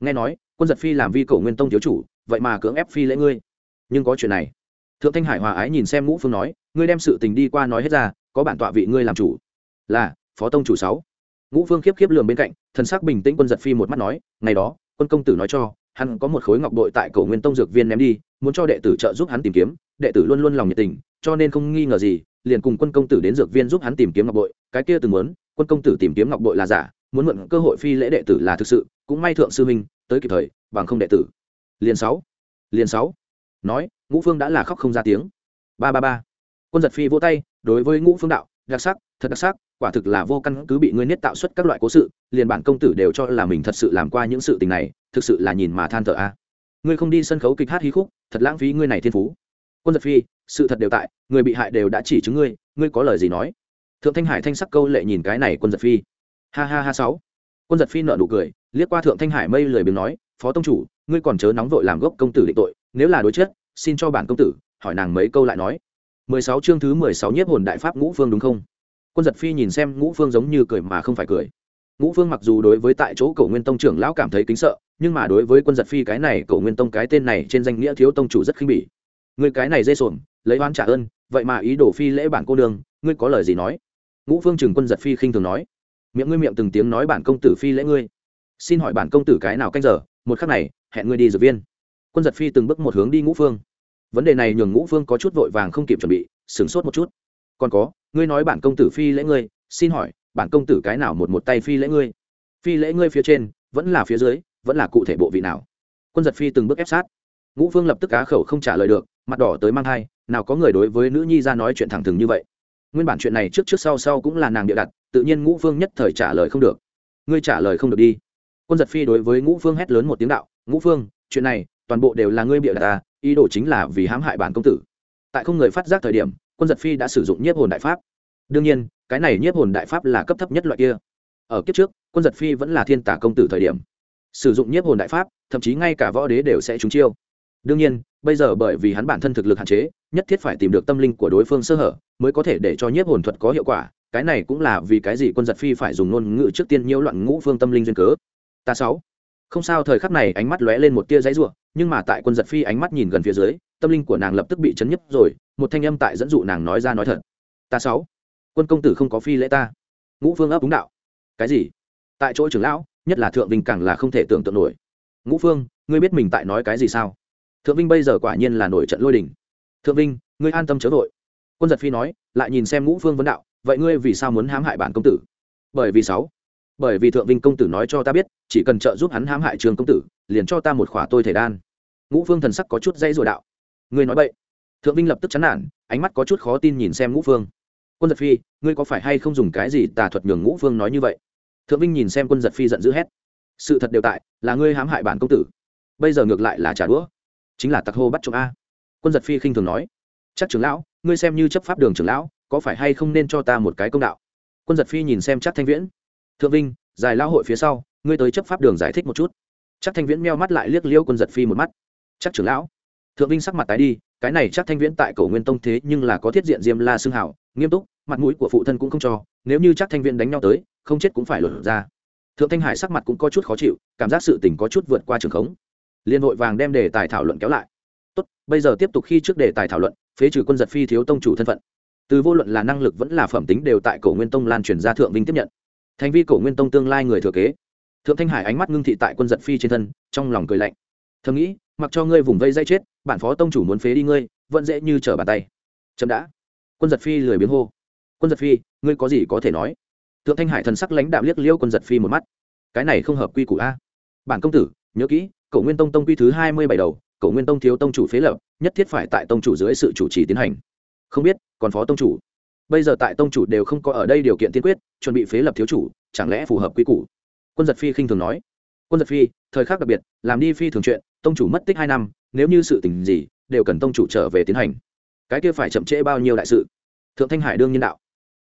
Nghe nói, quân giật phi làm vi cổ nguyên tông thiếu chủ, vậy mà cưỡng ép phi lễ ngươi. Nhưng có chuyện này. Thượng thanh hải hòa ái nhìn xem ngũ phương nói, ngươi đem sự tình đi qua nói hết ra, có bản tọa vị ngươi làm chủ là, phó tông chủ sáu. Ngũ phương khiếp khiếp lường bên cạnh, thần sắc bình tĩnh quân giật phi một mắt nói, ngày đó, quân công tử nói cho, hắn có một khối ngọc bội tại cổ nguyên tông dược viên ném đi, muốn cho đệ tử trợ giúp hắn tìm kiếm, đệ tử luôn luôn lòng nhiệt tình, cho nên không nghi ngờ gì, liền cùng quân công tử đến dược viên giúp hắn tìm kiếm ngọc bội cái kia từng muốn, quân công tử tìm kiếm ngọc bội là giả, muốn mượn cơ hội phi lễ đệ tử là thực sự, cũng may thượng sư minh tới kịp thời, bằng không đệ tử. Liền sáu. Liền sáu. Nói, ngũ phương đã là khóc không ra tiếng. Ba ba ba. Quân giật phi vỗ tay, đối với ngũ phương đạo đặc sắc thật đặc sắc quả thực là vô căn cứ bị ngươi niết tạo xuất các loại cố sự liền bản công tử đều cho là mình thật sự làm qua những sự tình này thực sự là nhìn mà than thở a. Ngươi không đi sân khấu kịch hát hí khúc thật lãng phí ngươi này thiên phú. Quân giật phi sự thật đều tại người bị hại đều đã chỉ chứng ngươi ngươi có lời gì nói? Thượng thanh hải thanh sắc câu lệ nhìn cái này quân giật phi. Ha ha ha sáu. Quân giật phi nợ nụ cười liếc qua thượng thanh hải mây lười biếng nói phó tông chủ ngươi còn chớ nóng vội làm gốc công tử định tội nếu là đối chết, xin cho bản công tử hỏi nàng mấy câu lại nói mười sáu chương thứ mười sáu nhiếp hồn đại pháp ngũ phương đúng không? Quân giật phi nhìn xem ngũ phương giống như cười mà không phải cười. Ngũ phương mặc dù đối với tại chỗ cổ nguyên tông trưởng lão cảm thấy kính sợ, nhưng mà đối với quân giật phi cái này cổ nguyên tông cái tên này trên danh nghĩa thiếu tông chủ rất khinh bỉ. Người cái này dê sồn, lấy oán trả ơn, vậy mà ý đồ phi lễ bản cô đường ngươi có lời gì nói? Ngũ phương chừng quân giật phi khinh thường nói. Miệng ngươi miệng từng tiếng nói bản công tử phi lễ ngươi. Xin hỏi bản công tử cái nào canh giờ? Một khắc này, hẹn ngươi đi dược viên. Quân giật phi từng bước một hướng đi ngũ phương vấn đề này nhường ngũ phương có chút vội vàng không kịp chuẩn bị, sửng sốt một chút. Còn có, ngươi nói bản công tử phi lễ ngươi, xin hỏi, bản công tử cái nào một một tay phi lễ ngươi? Phi lễ ngươi phía trên, vẫn là phía dưới, vẫn là cụ thể bộ vị nào? Quân giật phi từng bước ép sát. Ngũ phương lập tức cá khẩu không trả lời được, mặt đỏ tới mang thai, nào có người đối với nữ nhi ra nói chuyện thẳng thừng như vậy. Nguyên bản chuyện này trước trước sau sau cũng là nàng địa đặt, tự nhiên ngũ phương nhất thời trả lời không được. Ngươi trả lời không được đi. Quân giật phi đối với ngũ phương hét lớn một tiếng đạo, ngũ phương, chuyện này toàn bộ đều là ngươi bịa đặt ta, ý đồ chính là vì hãm hại bản công tử. Tại không người phát giác thời điểm, quân giật phi đã sử dụng nhiếp hồn đại pháp. Đương nhiên, cái này nhiếp hồn đại pháp là cấp thấp nhất loại kia. Ở kiếp trước, quân giật phi vẫn là thiên tả công tử thời điểm. Sử dụng nhiếp hồn đại pháp, thậm chí ngay cả võ đế đều sẽ trúng chiêu. Đương nhiên, bây giờ bởi vì hắn bản thân thực lực hạn chế, nhất thiết phải tìm được tâm linh của đối phương sơ hở, mới có thể để cho nhiếp hồn thuật có hiệu quả. Cái này cũng là vì cái gì quân giật phi phải dùng ngôn ngữ trước tiên nhiễu loạn ngũ phương tâm linh duyên cớ. Ta sáu. Không sao, thời khắc này, ánh mắt lóe lên một tia giấy ruộng nhưng mà tại quân giật phi ánh mắt nhìn gần phía dưới, tâm linh của nàng lập tức bị chấn nhấp rồi, một thanh âm tại dẫn dụ nàng nói ra nói thật. Ta sáu, quân công tử không có phi lễ ta. Ngũ phương ấp đúng đạo. Cái gì? Tại chỗ trưởng lão, nhất là thượng vinh càng là không thể tưởng tượng nổi. Ngũ phương, ngươi biết mình tại nói cái gì sao? Thượng vinh bây giờ quả nhiên là nổi trận lôi đình. Thượng vinh, ngươi an tâm chớ vội. Quân giật phi nói, lại nhìn xem ngũ phương vấn đạo, vậy ngươi vì sao muốn hãm hại bản công tử? Bởi vì sáu, bởi vì thượng vinh công tử nói cho ta biết, chỉ cần trợ giúp hắn hãm hại trường công tử, liền cho ta một khỏa tôi thể đan ngũ phương thần sắc có chút dây rồi đạo. Ngươi nói vậy thượng vinh lập tức chán nản, ánh mắt có chút khó tin nhìn xem ngũ phương. Quân giật phi, ngươi có phải hay không dùng cái gì tà thuật nhường ngũ phương nói như vậy? Thượng vinh nhìn xem quân giật phi giận dữ hét. Sự thật đều tại, là ngươi hãm hại bản công tử. Bây giờ ngược lại là trả đũa. Chính là tặc hô bắt trộm a. Quân giật phi khinh thường nói. Chắc trưởng lão, ngươi xem như chấp pháp đường trưởng lão, có phải hay không nên cho ta một cái công đạo? Quân giật phi nhìn xem chắc thanh viễn. Thượng vinh, giải lao hội phía sau, ngươi tới chấp pháp đường giải thích một chút. Chắc thanh viễn meo mắt lại liếc liêu quân giật phi một mắt chắc trưởng lão. Thượng vinh sắc mặt tái đi, cái này chắc thanh viễn tại cổ nguyên tông thế nhưng là có thiết diện diêm la xương hảo nghiêm túc, mặt mũi của phụ thân cũng không cho, nếu như chắc thanh viễn đánh nhau tới, không chết cũng phải lột ra. Thượng thanh hải sắc mặt cũng có chút khó chịu, cảm giác sự tình có chút vượt qua trường khống. Liên hội vàng đem đề tài thảo luận kéo lại. Tốt, bây giờ tiếp tục khi trước đề tài thảo luận, phế trừ quân giật phi thiếu tông chủ thân phận. Từ vô luận là năng lực vẫn là phẩm tính đều tại cổ nguyên tông lan truyền ra thượng vinh tiếp nhận. Thành vi cổ nguyên tông tương lai người thừa kế. Thượng thanh hải ánh mắt ngưng thị tại quân giật phi trên thân, trong lòng cười lạnh. Thầm nghĩ mặc cho ngươi vùng vây dây chết, bản phó tông chủ muốn phế đi ngươi, vẫn dễ như trở bàn tay. Chậm đã. Quân giật phi lười biếng hô. Quân giật phi, ngươi có gì có thể nói? Thượng thanh hải thần sắc lãnh đạo liếc liêu quân giật phi một mắt. Cái này không hợp quy củ a. Bản công tử, nhớ kỹ, cổ nguyên tông tông quy thứ hai mươi bảy đầu, cổ nguyên tông thiếu tông chủ phế lập, nhất thiết phải tại tông chủ dưới sự chủ trì tiến hành. Không biết, còn phó tông chủ? Bây giờ tại tông chủ đều không có ở đây điều kiện tiên quyết, chuẩn bị phế lập thiếu chủ, chẳng lẽ phù hợp quy củ? Quân giật phi khinh thường nói. Quân giật phi, thời khắc đặc biệt, làm đi phi thường chuyện tông chủ mất tích hai năm, nếu như sự tình gì, đều cần tông chủ trở về tiến hành. Cái kia phải chậm trễ bao nhiêu đại sự? Thượng thanh hải đương nhiên đạo.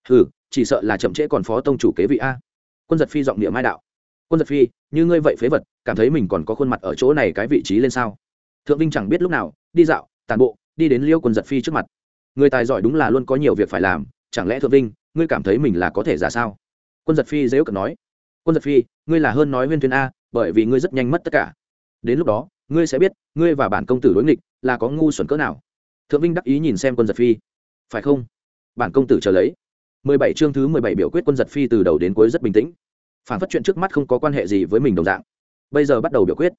Ừ chỉ sợ là chậm trễ còn phó tông chủ kế vị a. Quân giật phi giọng địa mai đạo. Quân giật phi, như ngươi vậy phế vật, cảm thấy mình còn có khuôn mặt ở chỗ này cái vị trí lên sao? Thượng vinh chẳng biết lúc nào, đi dạo, tàn bộ, đi đến liêu quân giật phi trước mặt. Người tài giỏi đúng là luôn có nhiều việc phải làm, chẳng lẽ thượng vinh, ngươi cảm thấy mình là có thể giả sao? Quân giật phi dễ cận nói. Quân giật phi, ngươi là hơn nói huyên thuyên a, bởi vì ngươi rất nhanh mất tất cả. Đến lúc đó ngươi sẽ biết, ngươi và bản công tử đối nghịch là có ngu xuẩn cỡ nào. Thượng vinh đắc ý nhìn xem quân giật phi. Phải không? Bản công tử chờ lấy. Mười bảy chương thứ mười bảy biểu quyết quân giật phi từ đầu đến cuối rất bình tĩnh. Phản phát chuyện trước mắt không có quan hệ gì với mình đồng dạng. Bây giờ bắt đầu biểu quyết.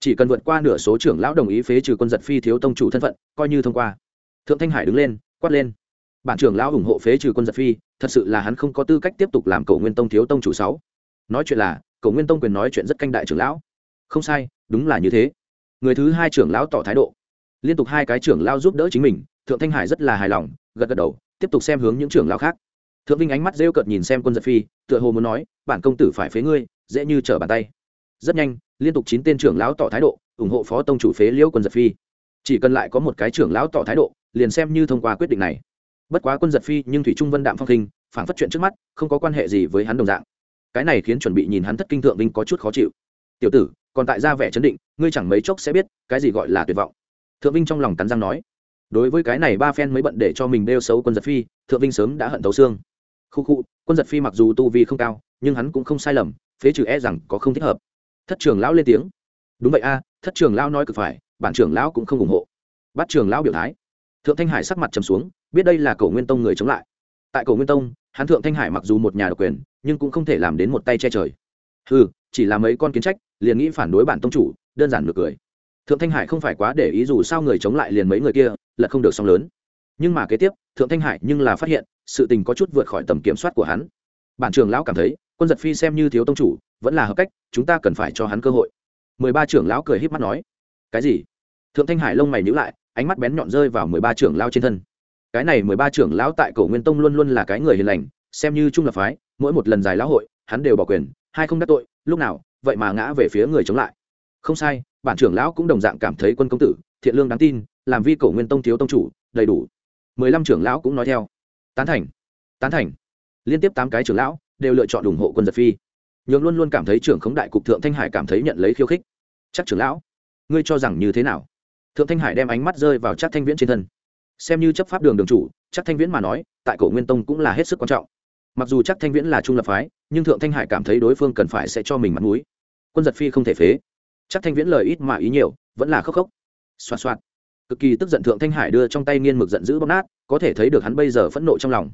Chỉ cần vượt qua nửa số trưởng lão đồng ý phế trừ quân giật phi thiếu tông chủ thân phận, coi như thông qua. Thượng thanh hải đứng lên, quát lên. Bản trưởng lão ủng hộ phế trừ quân giật phi, thật sự là hắn không có tư cách tiếp tục làm cầu nguyên tông thiếu tông chủ sáu. Nói chuyện là, cầu nguyên tông quyền nói chuyện rất canh đại trưởng lão. Không sai, đúng là như thế người thứ hai trưởng lão tỏ thái độ. Liên tục hai cái trưởng lão giúp đỡ chính mình, thượng thanh hải rất là hài lòng, gật gật đầu, tiếp tục xem hướng những trưởng lão khác. Thượng vinh ánh mắt rêu cợt nhìn xem quân giật phi, tựa hồ muốn nói, bản công tử phải phế ngươi, dễ như trở bàn tay. Rất nhanh, liên tục chín tên trưởng lão tỏ thái độ, ủng hộ phó tông chủ phế liễu quân giật phi. Chỉ cần lại có một cái trưởng lão tỏ thái độ, liền xem như thông qua quyết định này. Bất quá quân giật phi nhưng thủy trung vân đạm phong khinh phản phát chuyện trước mắt, không có quan hệ gì với hắn đồng dạng. Cái này khiến chuẩn bị nhìn hắn thất kinh thượng vinh có chút khó chịu. Tiểu tử còn tại ra vẻ chấn định, ngươi chẳng mấy chốc sẽ biết cái gì gọi là tuyệt vọng. Thượng vinh trong lòng cắn răng nói, đối với cái này ba phen mới bận để cho mình đeo xấu quân giật phi, thượng vinh sớm đã hận tấu xương. Khu khu, quân giật phi mặc dù tu vi không cao, nhưng hắn cũng không sai lầm, phế trừ e rằng có không thích hợp. Thất trường lão lên tiếng, đúng vậy a, thất trường lão nói cực phải, bản trưởng lão cũng không ủng hộ. Bắt trường lão biểu thái, thượng thanh hải sắc mặt trầm xuống, biết đây là cổ nguyên tông người chống lại. Tại cổ nguyên tông, hắn thượng thanh hải mặc dù một nhà độc quyền, nhưng cũng không thể làm đến một tay che trời. Ừ chỉ là mấy con kiến trách liền nghĩ phản đối bản tông chủ, đơn giản được cười. Thượng thanh hải không phải quá để ý dù sao người chống lại liền mấy người kia, là không được song lớn. Nhưng mà kế tiếp, thượng thanh hải nhưng là phát hiện, sự tình có chút vượt khỏi tầm kiểm soát của hắn. Bản trưởng lão cảm thấy, quân giật phi xem như thiếu tông chủ, vẫn là hợp cách, chúng ta cần phải cho hắn cơ hội. Mười ba trưởng lão cười h í p mắt nói, cái gì? Thượng thanh hải lông mày nhữ lại, ánh mắt bén nhọn rơi vào mười ba trưởng lao trên thân. Cái này mười ba trưởng lão tại cổ nguyên tông luôn luôn là cái người hiền lành, xem như trung lập phái, mỗi một lần giải lão hội, hắn đều bỏ quyền, hai không đắc tội, lúc nào vậy mà ngã về phía người chống lại. Không sai, bản trưởng lão cũng đồng dạng cảm thấy quân công tử, thiện lương đáng tin, làm vi cổ nguyên tông thiếu tông chủ, đầy đủ. Mười lăm trưởng lão cũng nói theo. Tán thành tán thành. Liên tiếp tám cái trưởng lão đều lựa chọn ủng hộ quân giật phi. Nhường luôn luôn cảm thấy trưởng khống đại cục thượng thanh hải cảm thấy nhận lấy khiêu khích. Chắc trưởng lão, ngươi cho rằng như thế nào? Thượng thanh hải đem ánh mắt rơi vào chắc thanh viễn trên thân. Xem như chấp pháp đường đường chủ, chắc thanh viễn mà nói, tại cổ nguyên tông cũng là hết sức quan trọng mặc dù chắc thanh viễn là trung lập phái, nhưng thượng thanh hải cảm thấy đối phương cần phải sẽ cho mình mặt mũi. Quân giật phi không thể phế. Chắc thanh viễn lời ít mà ý nhiều, vẫn là khóc khóc. Xoa xoa cực kỳ tức giận thượng thanh hải đưa trong tay nghiên mực giận dữ bóc nát, có thể thấy được hắn bây giờ phẫn nộ trong lòng.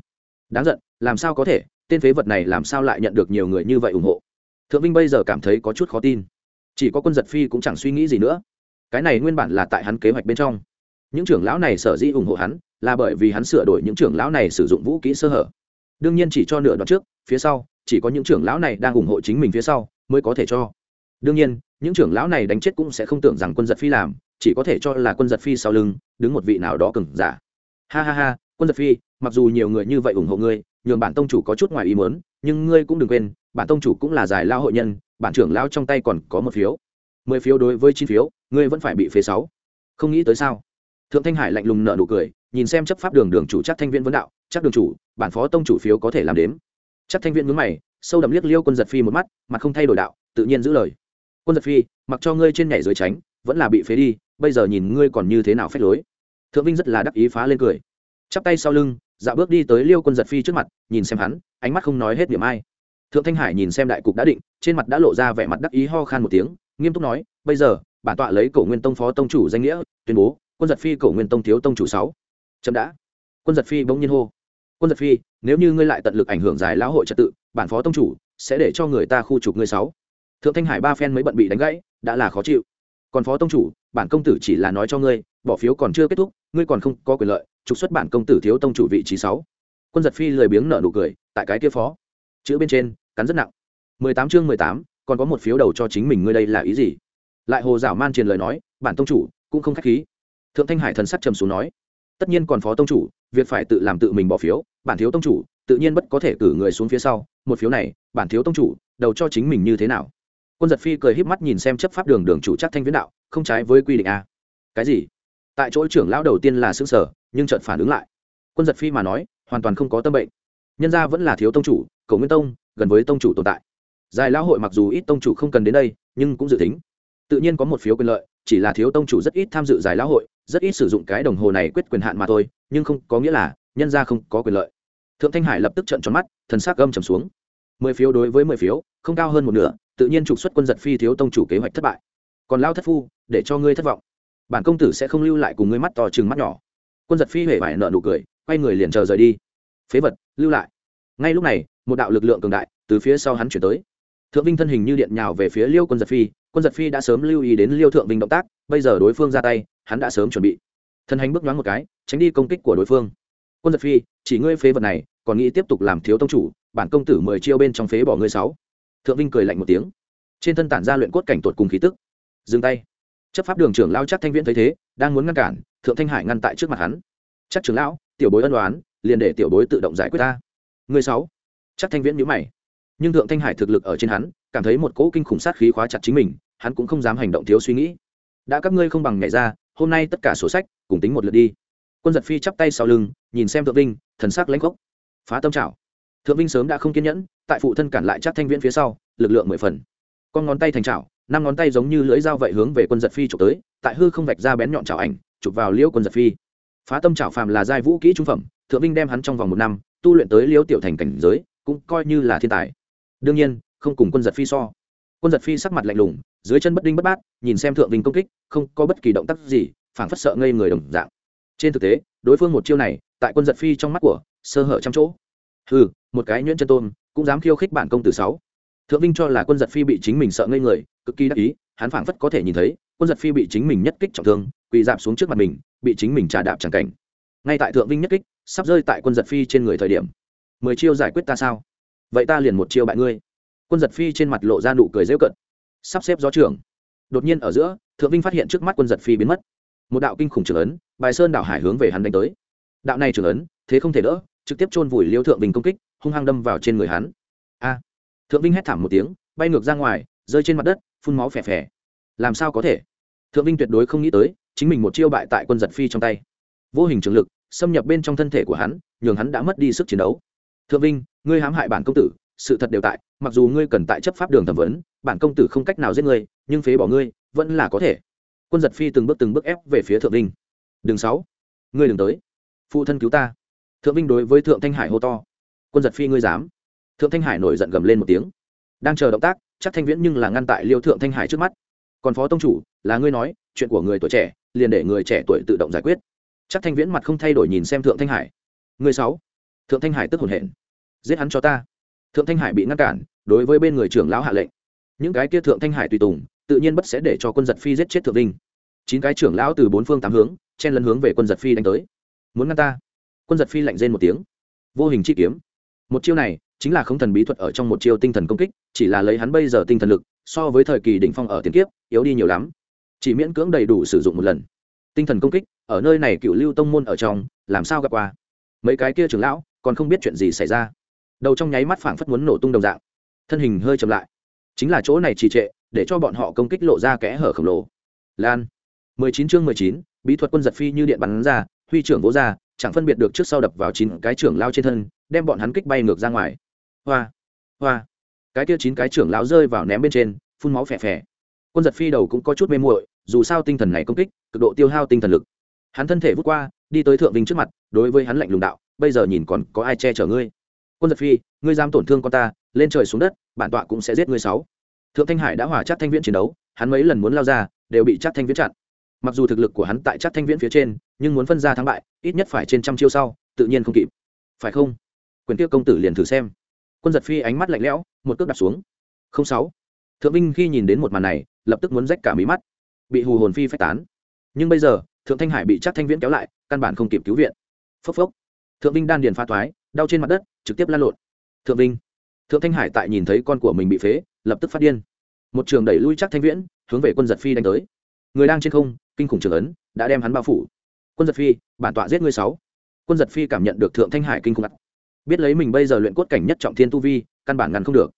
Đáng giận, làm sao có thể? Tên phế vật này làm sao lại nhận được nhiều người như vậy ủng hộ? Thượng vinh bây giờ cảm thấy có chút khó tin. Chỉ có quân giật phi cũng chẳng suy nghĩ gì nữa. Cái này nguyên bản là tại hắn kế hoạch bên trong. Những trưởng lão này sở dĩ ủng hộ hắn, là bởi vì hắn sửa đổi những trưởng lão này sử dụng vũ kỹ sơ hở đương nhiên chỉ cho nửa đoạn trước, phía sau, chỉ có những trưởng lão này đang ủng hộ chính mình phía sau mới có thể cho. Đương nhiên, những trưởng lão này đánh chết cũng sẽ không tưởng rằng quân giật phi làm, chỉ có thể cho là quân giật phi sau lưng, đứng một vị nào đó cừng giả. Ha ha ha, quân giật phi, mặc dù nhiều người như vậy ủng hộ ngươi, nhường bản tông chủ có chút ngoài ý muốn, nhưng ngươi cũng đừng quên, bản tông chủ cũng là giải lao hội nhân, bản trưởng lão trong tay còn có một phiếu. Mười phiếu đối với chín phiếu, ngươi vẫn phải bị phế sáu. Không nghĩ tới sao? Thượng thanh hải lạnh lùng nợ nụ cười, nhìn xem chấp pháp đường đường chủ chắc thanh viên vấn đạo chắc đường chủ, bản phó tông chủ phiếu có thể làm đếm? Chắc thanh viên mướn mày, sâu đậm liếc liêu quân giật phi một mắt, mặt không thay đổi đạo, tự nhiên giữ lời. Quân giật phi, mặc cho ngươi trên nhảy dưới tránh, vẫn là bị phế đi, bây giờ nhìn ngươi còn như thế nào phép lối. Thượng vinh rất là đắc ý phá lên cười. Chắp tay sau lưng dạo bước đi tới liêu quân giật phi trước mặt, nhìn xem hắn, ánh mắt không nói hết điểm ai. Thượng thanh hải nhìn xem đại cục đã định, trên mặt đã lộ ra vẻ mặt đắc ý ho khan một tiếng, nghiêm túc nói, bây giờ, bản tọa lấy cổ nguyên tông phó tông chủ danh nghĩa, tuyên bố quân giật phi cổ nguyên tông thiếu tông chủ sáu. Chậm đã. Quân giật phi bỗng nhiên hô. Quân giật phi, nếu như ngươi lại tận lực ảnh hưởng giải lão hội trật tự, bản phó tông chủ sẽ để cho người ta khu trục ngươi sáu. Thượng thanh hải ba phen mới bận bị đánh gãy, đã là khó chịu. Còn phó tông chủ, bản công tử chỉ là nói cho ngươi, bỏ phiếu còn chưa kết thúc, ngươi còn không có quyền lợi, trục xuất bản công tử thiếu tông chủ vị trí sáu. Quân giật phi lười biếng nở nụ cười, tại cái kia phó. Chữ bên trên, cắn rất nặng. Mười tám chương mười tám, còn có một phiếu đầu cho chính mình ngươi đây là ý gì? Lại hồ dạo man truyền lời nói, bản tông chủ cũng không khách khí thượng thanh hải thần sắc trầm xuống nói, tất nhiên còn phó tông chủ, việc phải tự làm tự mình bỏ phiếu, bản thiếu tông chủ, tự nhiên bất có thể cử người xuống phía sau, một phiếu này, bản thiếu tông chủ, đầu cho chính mình như thế nào? Quân giật phi cười híp mắt nhìn xem chấp pháp đường đường chủ chắc thanh viễn đạo, không trái với quy định a cái gì? Tại chỗ trưởng lão đầu tiên là xương sở, nhưng chợt phản ứng lại. Quân giật phi mà nói, hoàn toàn không có tâm bệnh. Nhân gia vẫn là thiếu tông chủ cầu nguyên tông, gần với tông chủ tồn tại. Giải lão hội mặc dù ít tông chủ không cần đến đây, nhưng cũng dự tính. Tự nhiên có một phiếu quyền lợi, chỉ là thiếu tông chủ rất ít tham dự giải lão hội rất ít sử dụng cái đồng hồ này quyết quyền hạn mà thôi, nhưng không có nghĩa là nhân gia không có quyền lợi. Thượng thanh hải lập tức trận tròn mắt, thần sắc gâm trầm xuống. Mười phiếu đối với mười phiếu, không cao hơn một nửa, tự nhiên trục xuất quân giật phi thiếu tông chủ kế hoạch thất bại. Còn lao thất phu, để cho ngươi thất vọng. Bản công tử sẽ không lưu lại cùng ngươi mắt to chừng mắt nhỏ. Quân giật phi hề vải nợ nụ cười, quay người liền chờ rời đi. Phế vật, lưu lại. Ngay lúc này, một đạo lực lượng cường đại từ phía sau hắn chuyển tới thượng vinh thân hình như điện nhào về phía liêu quân giật phi, quân giật phi đã sớm lưu ý đến liêu thượng vinh động tác, bây giờ đối phương ra tay, hắn đã sớm chuẩn bị. Thân hành bước nhoáng một cái, tránh đi công kích của đối phương. Quân giật phi, chỉ ngươi phế vật này, còn nghĩ tiếp tục làm thiếu tông chủ, bản công tử mười chiêu bên trong phế bỏ ngươi sáu. Thượng vinh cười lạnh một tiếng. Trên thân tản ra luyện cốt cảnh tột cùng khí tức. Dừng tay. Chấp pháp đường trưởng lao chắc thanh viễn thấy thế, đang muốn ngăn cản, thượng thanh hải ngăn tại trước mặt hắn. Chắc trưởng lão, tiểu bối ân đoán liền để tiểu bối tự động giải quyết ta. Người sáu. Chắc thanh viễn nhíu mày nhưng thượng thanh hải thực lực ở trên hắn, cảm thấy một cỗ kinh khủng sát khí khóa chặt chính mình, hắn cũng không dám hành động thiếu suy nghĩ. Đã các ngươi không bằng nhảy ra, hôm nay tất cả sổ sách, cùng tính một lượt đi. Quân giật phi chắp tay sau lưng, nhìn xem thượng vinh, thần sắc lãnh gốc phá tâm trào thượng vinh sớm đã không kiên nhẫn, tại phụ thân cản lại chắc thanh viễn phía sau, lực lượng mười phần. Con ngón tay thành trào năm ngón tay giống như lưỡi dao vậy hướng về quân giật phi trục tới, tại hư không vạch ra bén nhọn trào ảnh, chụp vào liễu quân giật phi. Phá tâm trào phàm là giai vũ kỹ trung phẩm, thượng vinh đem hắn trong vòng một năm, tu luyện tới liễu tiểu thành cảnh giới, cũng coi như là thiên tài đương nhiên không cùng quân giật phi so. Quân giật phi sắc mặt lạnh lùng dưới chân bất đinh bất bát nhìn xem thượng vinh công kích không có bất kỳ động tác gì phảng phất sợ ngây người đồng dạng. Trên thực tế đối phương một chiêu này tại quân giật phi trong mắt của sơ hở trăm chỗ. Hừ, một cái nhuyễn chân tôn cũng dám khiêu khích bản công tử sáu. Thượng vinh cho là quân giật phi bị chính mình sợ ngây người cực kỳ đắc ý hắn phảng phất có thể nhìn thấy quân giật phi bị chính mình nhất kích trọng thương quỳ dạp xuống trước mặt mình bị chính mình trà đạp chẳng cảnh. Ngay tại thượng vinh nhất kích sắp rơi tại quân giật phi trên người thời điểm. Mười chiêu giải quyết ta sao? Vậy ta liền một chiêu bại ngươi. Quân giật phi trên mặt lộ ra nụ cười rêu cận sắp xếp gió trưởng. Đột nhiên ở giữa, thượng vinh phát hiện trước mắt quân giật phi biến mất. Một đạo kinh khủng trưởng ấn, bài sơn đạo hải hướng về hắn đánh tới. Đạo này trưởng ấn, thế không thể đỡ, trực tiếp chôn vùi liêu thượng vinh công kích, hung hăng đâm vào trên người hắn. A! Thượng vinh hét thảm một tiếng, bay ngược ra ngoài, rơi trên mặt đất, phun máu phè phè. Làm sao có thể? Thượng vinh tuyệt đối không nghĩ tới, chính mình một chiêu bại tại quân giật phi trong tay. Vô hình trường lực, xâm nhập bên trong thân thể của hắn, nhường hắn đã mất đi sức chiến đấu. Thượng vinh ngươi hãm hại bản công tử, sự thật đều tại, mặc dù ngươi cần tại chấp pháp đường thẩm vấn, bản công tử không cách nào giết ngươi, nhưng phế bỏ ngươi, vẫn là có thể. Quân giật phi từng bước từng bước ép về phía thượng vinh. Đường sáu, ngươi đừng tới. Phụ thân cứu ta. Thượng vinh đối với thượng thanh hải hô to. Quân giật phi ngươi dám. Thượng thanh hải nổi giận gầm lên một tiếng. Đang chờ động tác, chắc thanh viễn nhưng là ngăn tại liêu thượng thanh hải trước mắt. Còn phó tông chủ, là ngươi nói, chuyện của người tuổi trẻ, liền để người trẻ tuổi tự động giải quyết. Chắc thanh viễn mặt không thay đổi nhìn xem thượng thanh hải. Người sáu, thượng thanh hải tức hồn hển giết hắn cho ta. Thượng thanh hải bị ngăn cản, đối với bên người trưởng lão hạ lệnh. Những cái kia thượng thanh hải tùy tùng, tự nhiên bất sẽ để cho quân giật phi giết chết thượng linh chín cái trưởng lão từ bốn phương tám hướng, chen lấn hướng về quân giật phi đánh tới. Muốn ngăn ta? Quân giật phi lạnh rên một tiếng. Vô hình chi kiếm. Một chiêu này, chính là không thần bí thuật ở trong một chiêu tinh thần công kích, chỉ là lấy hắn bây giờ tinh thần lực, so với thời kỳ đỉnh phong ở tiền kiếp, yếu đi nhiều lắm. Chỉ miễn cưỡng đầy đủ sử dụng một lần. Tinh thần công kích, ở nơi này cựu lưu tông môn ở trong, làm sao gặp qua? Mấy cái kia trưởng lão, còn không biết chuyện gì xảy ra đầu trong nháy mắt phảng phất muốn nổ tung đồng dạng. Thân hình hơi chậm lại. Chính là chỗ này trì trệ để cho bọn họ công kích lộ ra kẽ hở khổng lồ. Lan. 19 chương 19, bí thuật quân giật phi như điện bắn ra huy trưởng vỗ ra chẳng phân biệt được trước sau đập vào chín cái trưởng lao trên thân đem bọn hắn kích bay ngược ra ngoài. Hoa. Hoa. Cái kia chín cái trưởng lao rơi vào ném bên trên phun máu phè phè. Quân giật phi đầu cũng có chút mê muội dù sao tinh thần này công kích cực độ tiêu hao tinh thần lực. Hắn thân thể vút qua đi tới thượng vinh trước mặt đối với hắn lạnh lùng đạo bây giờ nhìn còn có ai che chở ngươi? Quân giật phi, ngươi dám tổn thương con ta, lên trời xuống đất, bản tọa cũng sẽ giết ngươi sáu. Thượng thanh hải đã hỏa chắc thanh viễn chiến đấu, hắn mấy lần muốn lao ra, đều bị chắc thanh viễn chặn. Mặc dù thực lực của hắn tại chắc thanh viễn phía trên, nhưng muốn phân ra thắng bại, ít nhất phải trên trăm chiêu sau, tự nhiên không kịp. Phải không? Quyền tiêu công tử liền thử xem. Quân giật phi ánh mắt lạnh lẽo, một cước đặt xuống. Không sáu. Thượng vinh khi nhìn đến một màn này, lập tức muốn rách cả mí mắt. Bị hù hồn phi phách tán. Nhưng bây giờ, thượng thanh hải bị chắc thanh viễn kéo lại, căn bản không kịp cứu viện. Phốc phốc. Thượng vinh đan điền pha thoái, đau trên mặt đất trực tiếp lăn lộn. Thượng vinh. Thượng thanh hải tại nhìn thấy con của mình bị phế, lập tức phát điên. Một trường đẩy lui chắc thanh viễn, hướng về quân giật phi đánh tới. Người đang trên không, kinh khủng trường ấn, đã đem hắn bao phủ. Quân giật phi, bản tọa giết ngươi sáu. Quân giật phi cảm nhận được thượng thanh hải kinh khủng ngặt. Biết lấy mình bây giờ luyện cốt cảnh nhất trọng thiên tu vi, căn bản ngăn không được.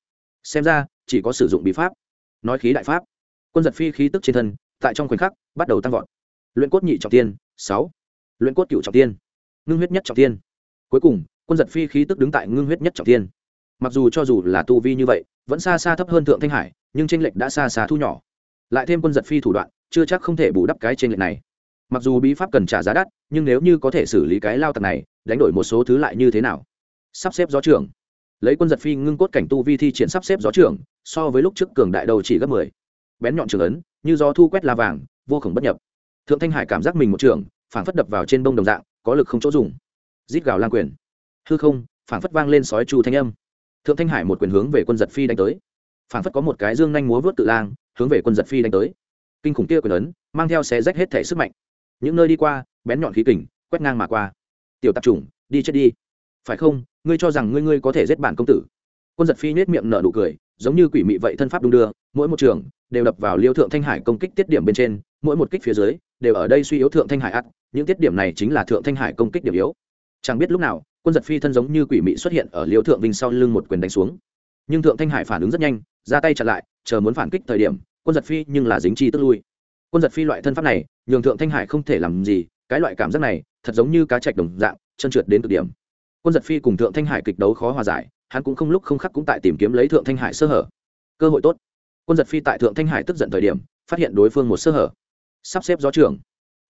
Xem ra, chỉ có sử dụng bí pháp. Nói khí đại pháp. Quân giật phi khí tức trên thân, tại trong khoảnh khắc, bắt đầu tăng vọt. Luyện cốt nhị trọng tiên sáu. Luyện cốt cựu trọng tiên ngưng huyết nhất trọng tiên cuối cùng quân giật phi khí tức đứng tại ngưng huyết nhất trọng tiên mặc dù cho dù là tu vi như vậy, vẫn xa xa thấp hơn thượng thanh hải, nhưng tranh lệch đã xa xa thu nhỏ. Lại thêm quân giật phi thủ đoạn, chưa chắc không thể bù đắp cái tranh lệch này. Mặc dù bí pháp cần trả giá đắt, nhưng nếu như có thể xử lý cái lao tặc này, đánh đổi một số thứ lại như thế nào? Sắp xếp gió trưởng. Lấy quân giật phi ngưng cốt cảnh tu vi thi triển sắp xếp gió trưởng, so với lúc trước cường đại đầu chỉ gấp mười. Bén nhọn trường ấn, như gió thu quét la vàng, vô khổng bất nhập. Thượng thanh hải cảm giác mình một trường, phảng phất đập vào trên bông đồng dạng, có lực không chỗ dùng. Rít gào lan quyền hư không, phảng phất vang lên sói chu thanh âm. Thượng thanh hải một quyền hướng về quân giật phi đánh tới. Phảng phất có một cái dương nhanh múa vớt tự lang, hướng về quân giật phi đánh tới. Kinh khủng kia quyền ấn, mang theo xé rách hết thể sức mạnh. Những nơi đi qua, bén nhọn khí kình, quét ngang mà qua. Tiểu tạp chủng, đi chết đi. Phải không, ngươi cho rằng ngươi ngươi có thể giết bản công tử? Quân giật phi nết miệng nở nụ cười, giống như quỷ mị vậy thân pháp đung đưa, mỗi một trường đều đập vào liêu thượng thanh hải công kích tiết điểm bên trên, mỗi một kích phía dưới đều ở đây suy yếu thượng thanh hải ắt, những tiết điểm này chính là thượng thanh hải công kích điểm yếu. Chẳng biết lúc nào quân giật phi thân giống như quỷ mị xuất hiện ở liêu thượng vinh sau lưng một quyền đánh xuống. Nhưng thượng thanh hải phản ứng rất nhanh, ra tay chặn lại, chờ muốn phản kích thời điểm, quân giật phi nhưng là dính chi tức lui. Quân giật phi loại thân pháp này, nhường thượng thanh hải không thể làm gì, cái loại cảm giác này, thật giống như cá chạch đồng dạng, chân trượt đến cực điểm. Quân giật phi cùng thượng thanh hải kịch đấu khó hòa giải, hắn cũng không lúc không khắc cũng tại tìm kiếm lấy thượng thanh hải sơ hở. Cơ hội tốt. Quân giật phi tại thượng thanh hải tức giận thời điểm, phát hiện đối phương một sơ hở. Sắp xếp gió trưởng.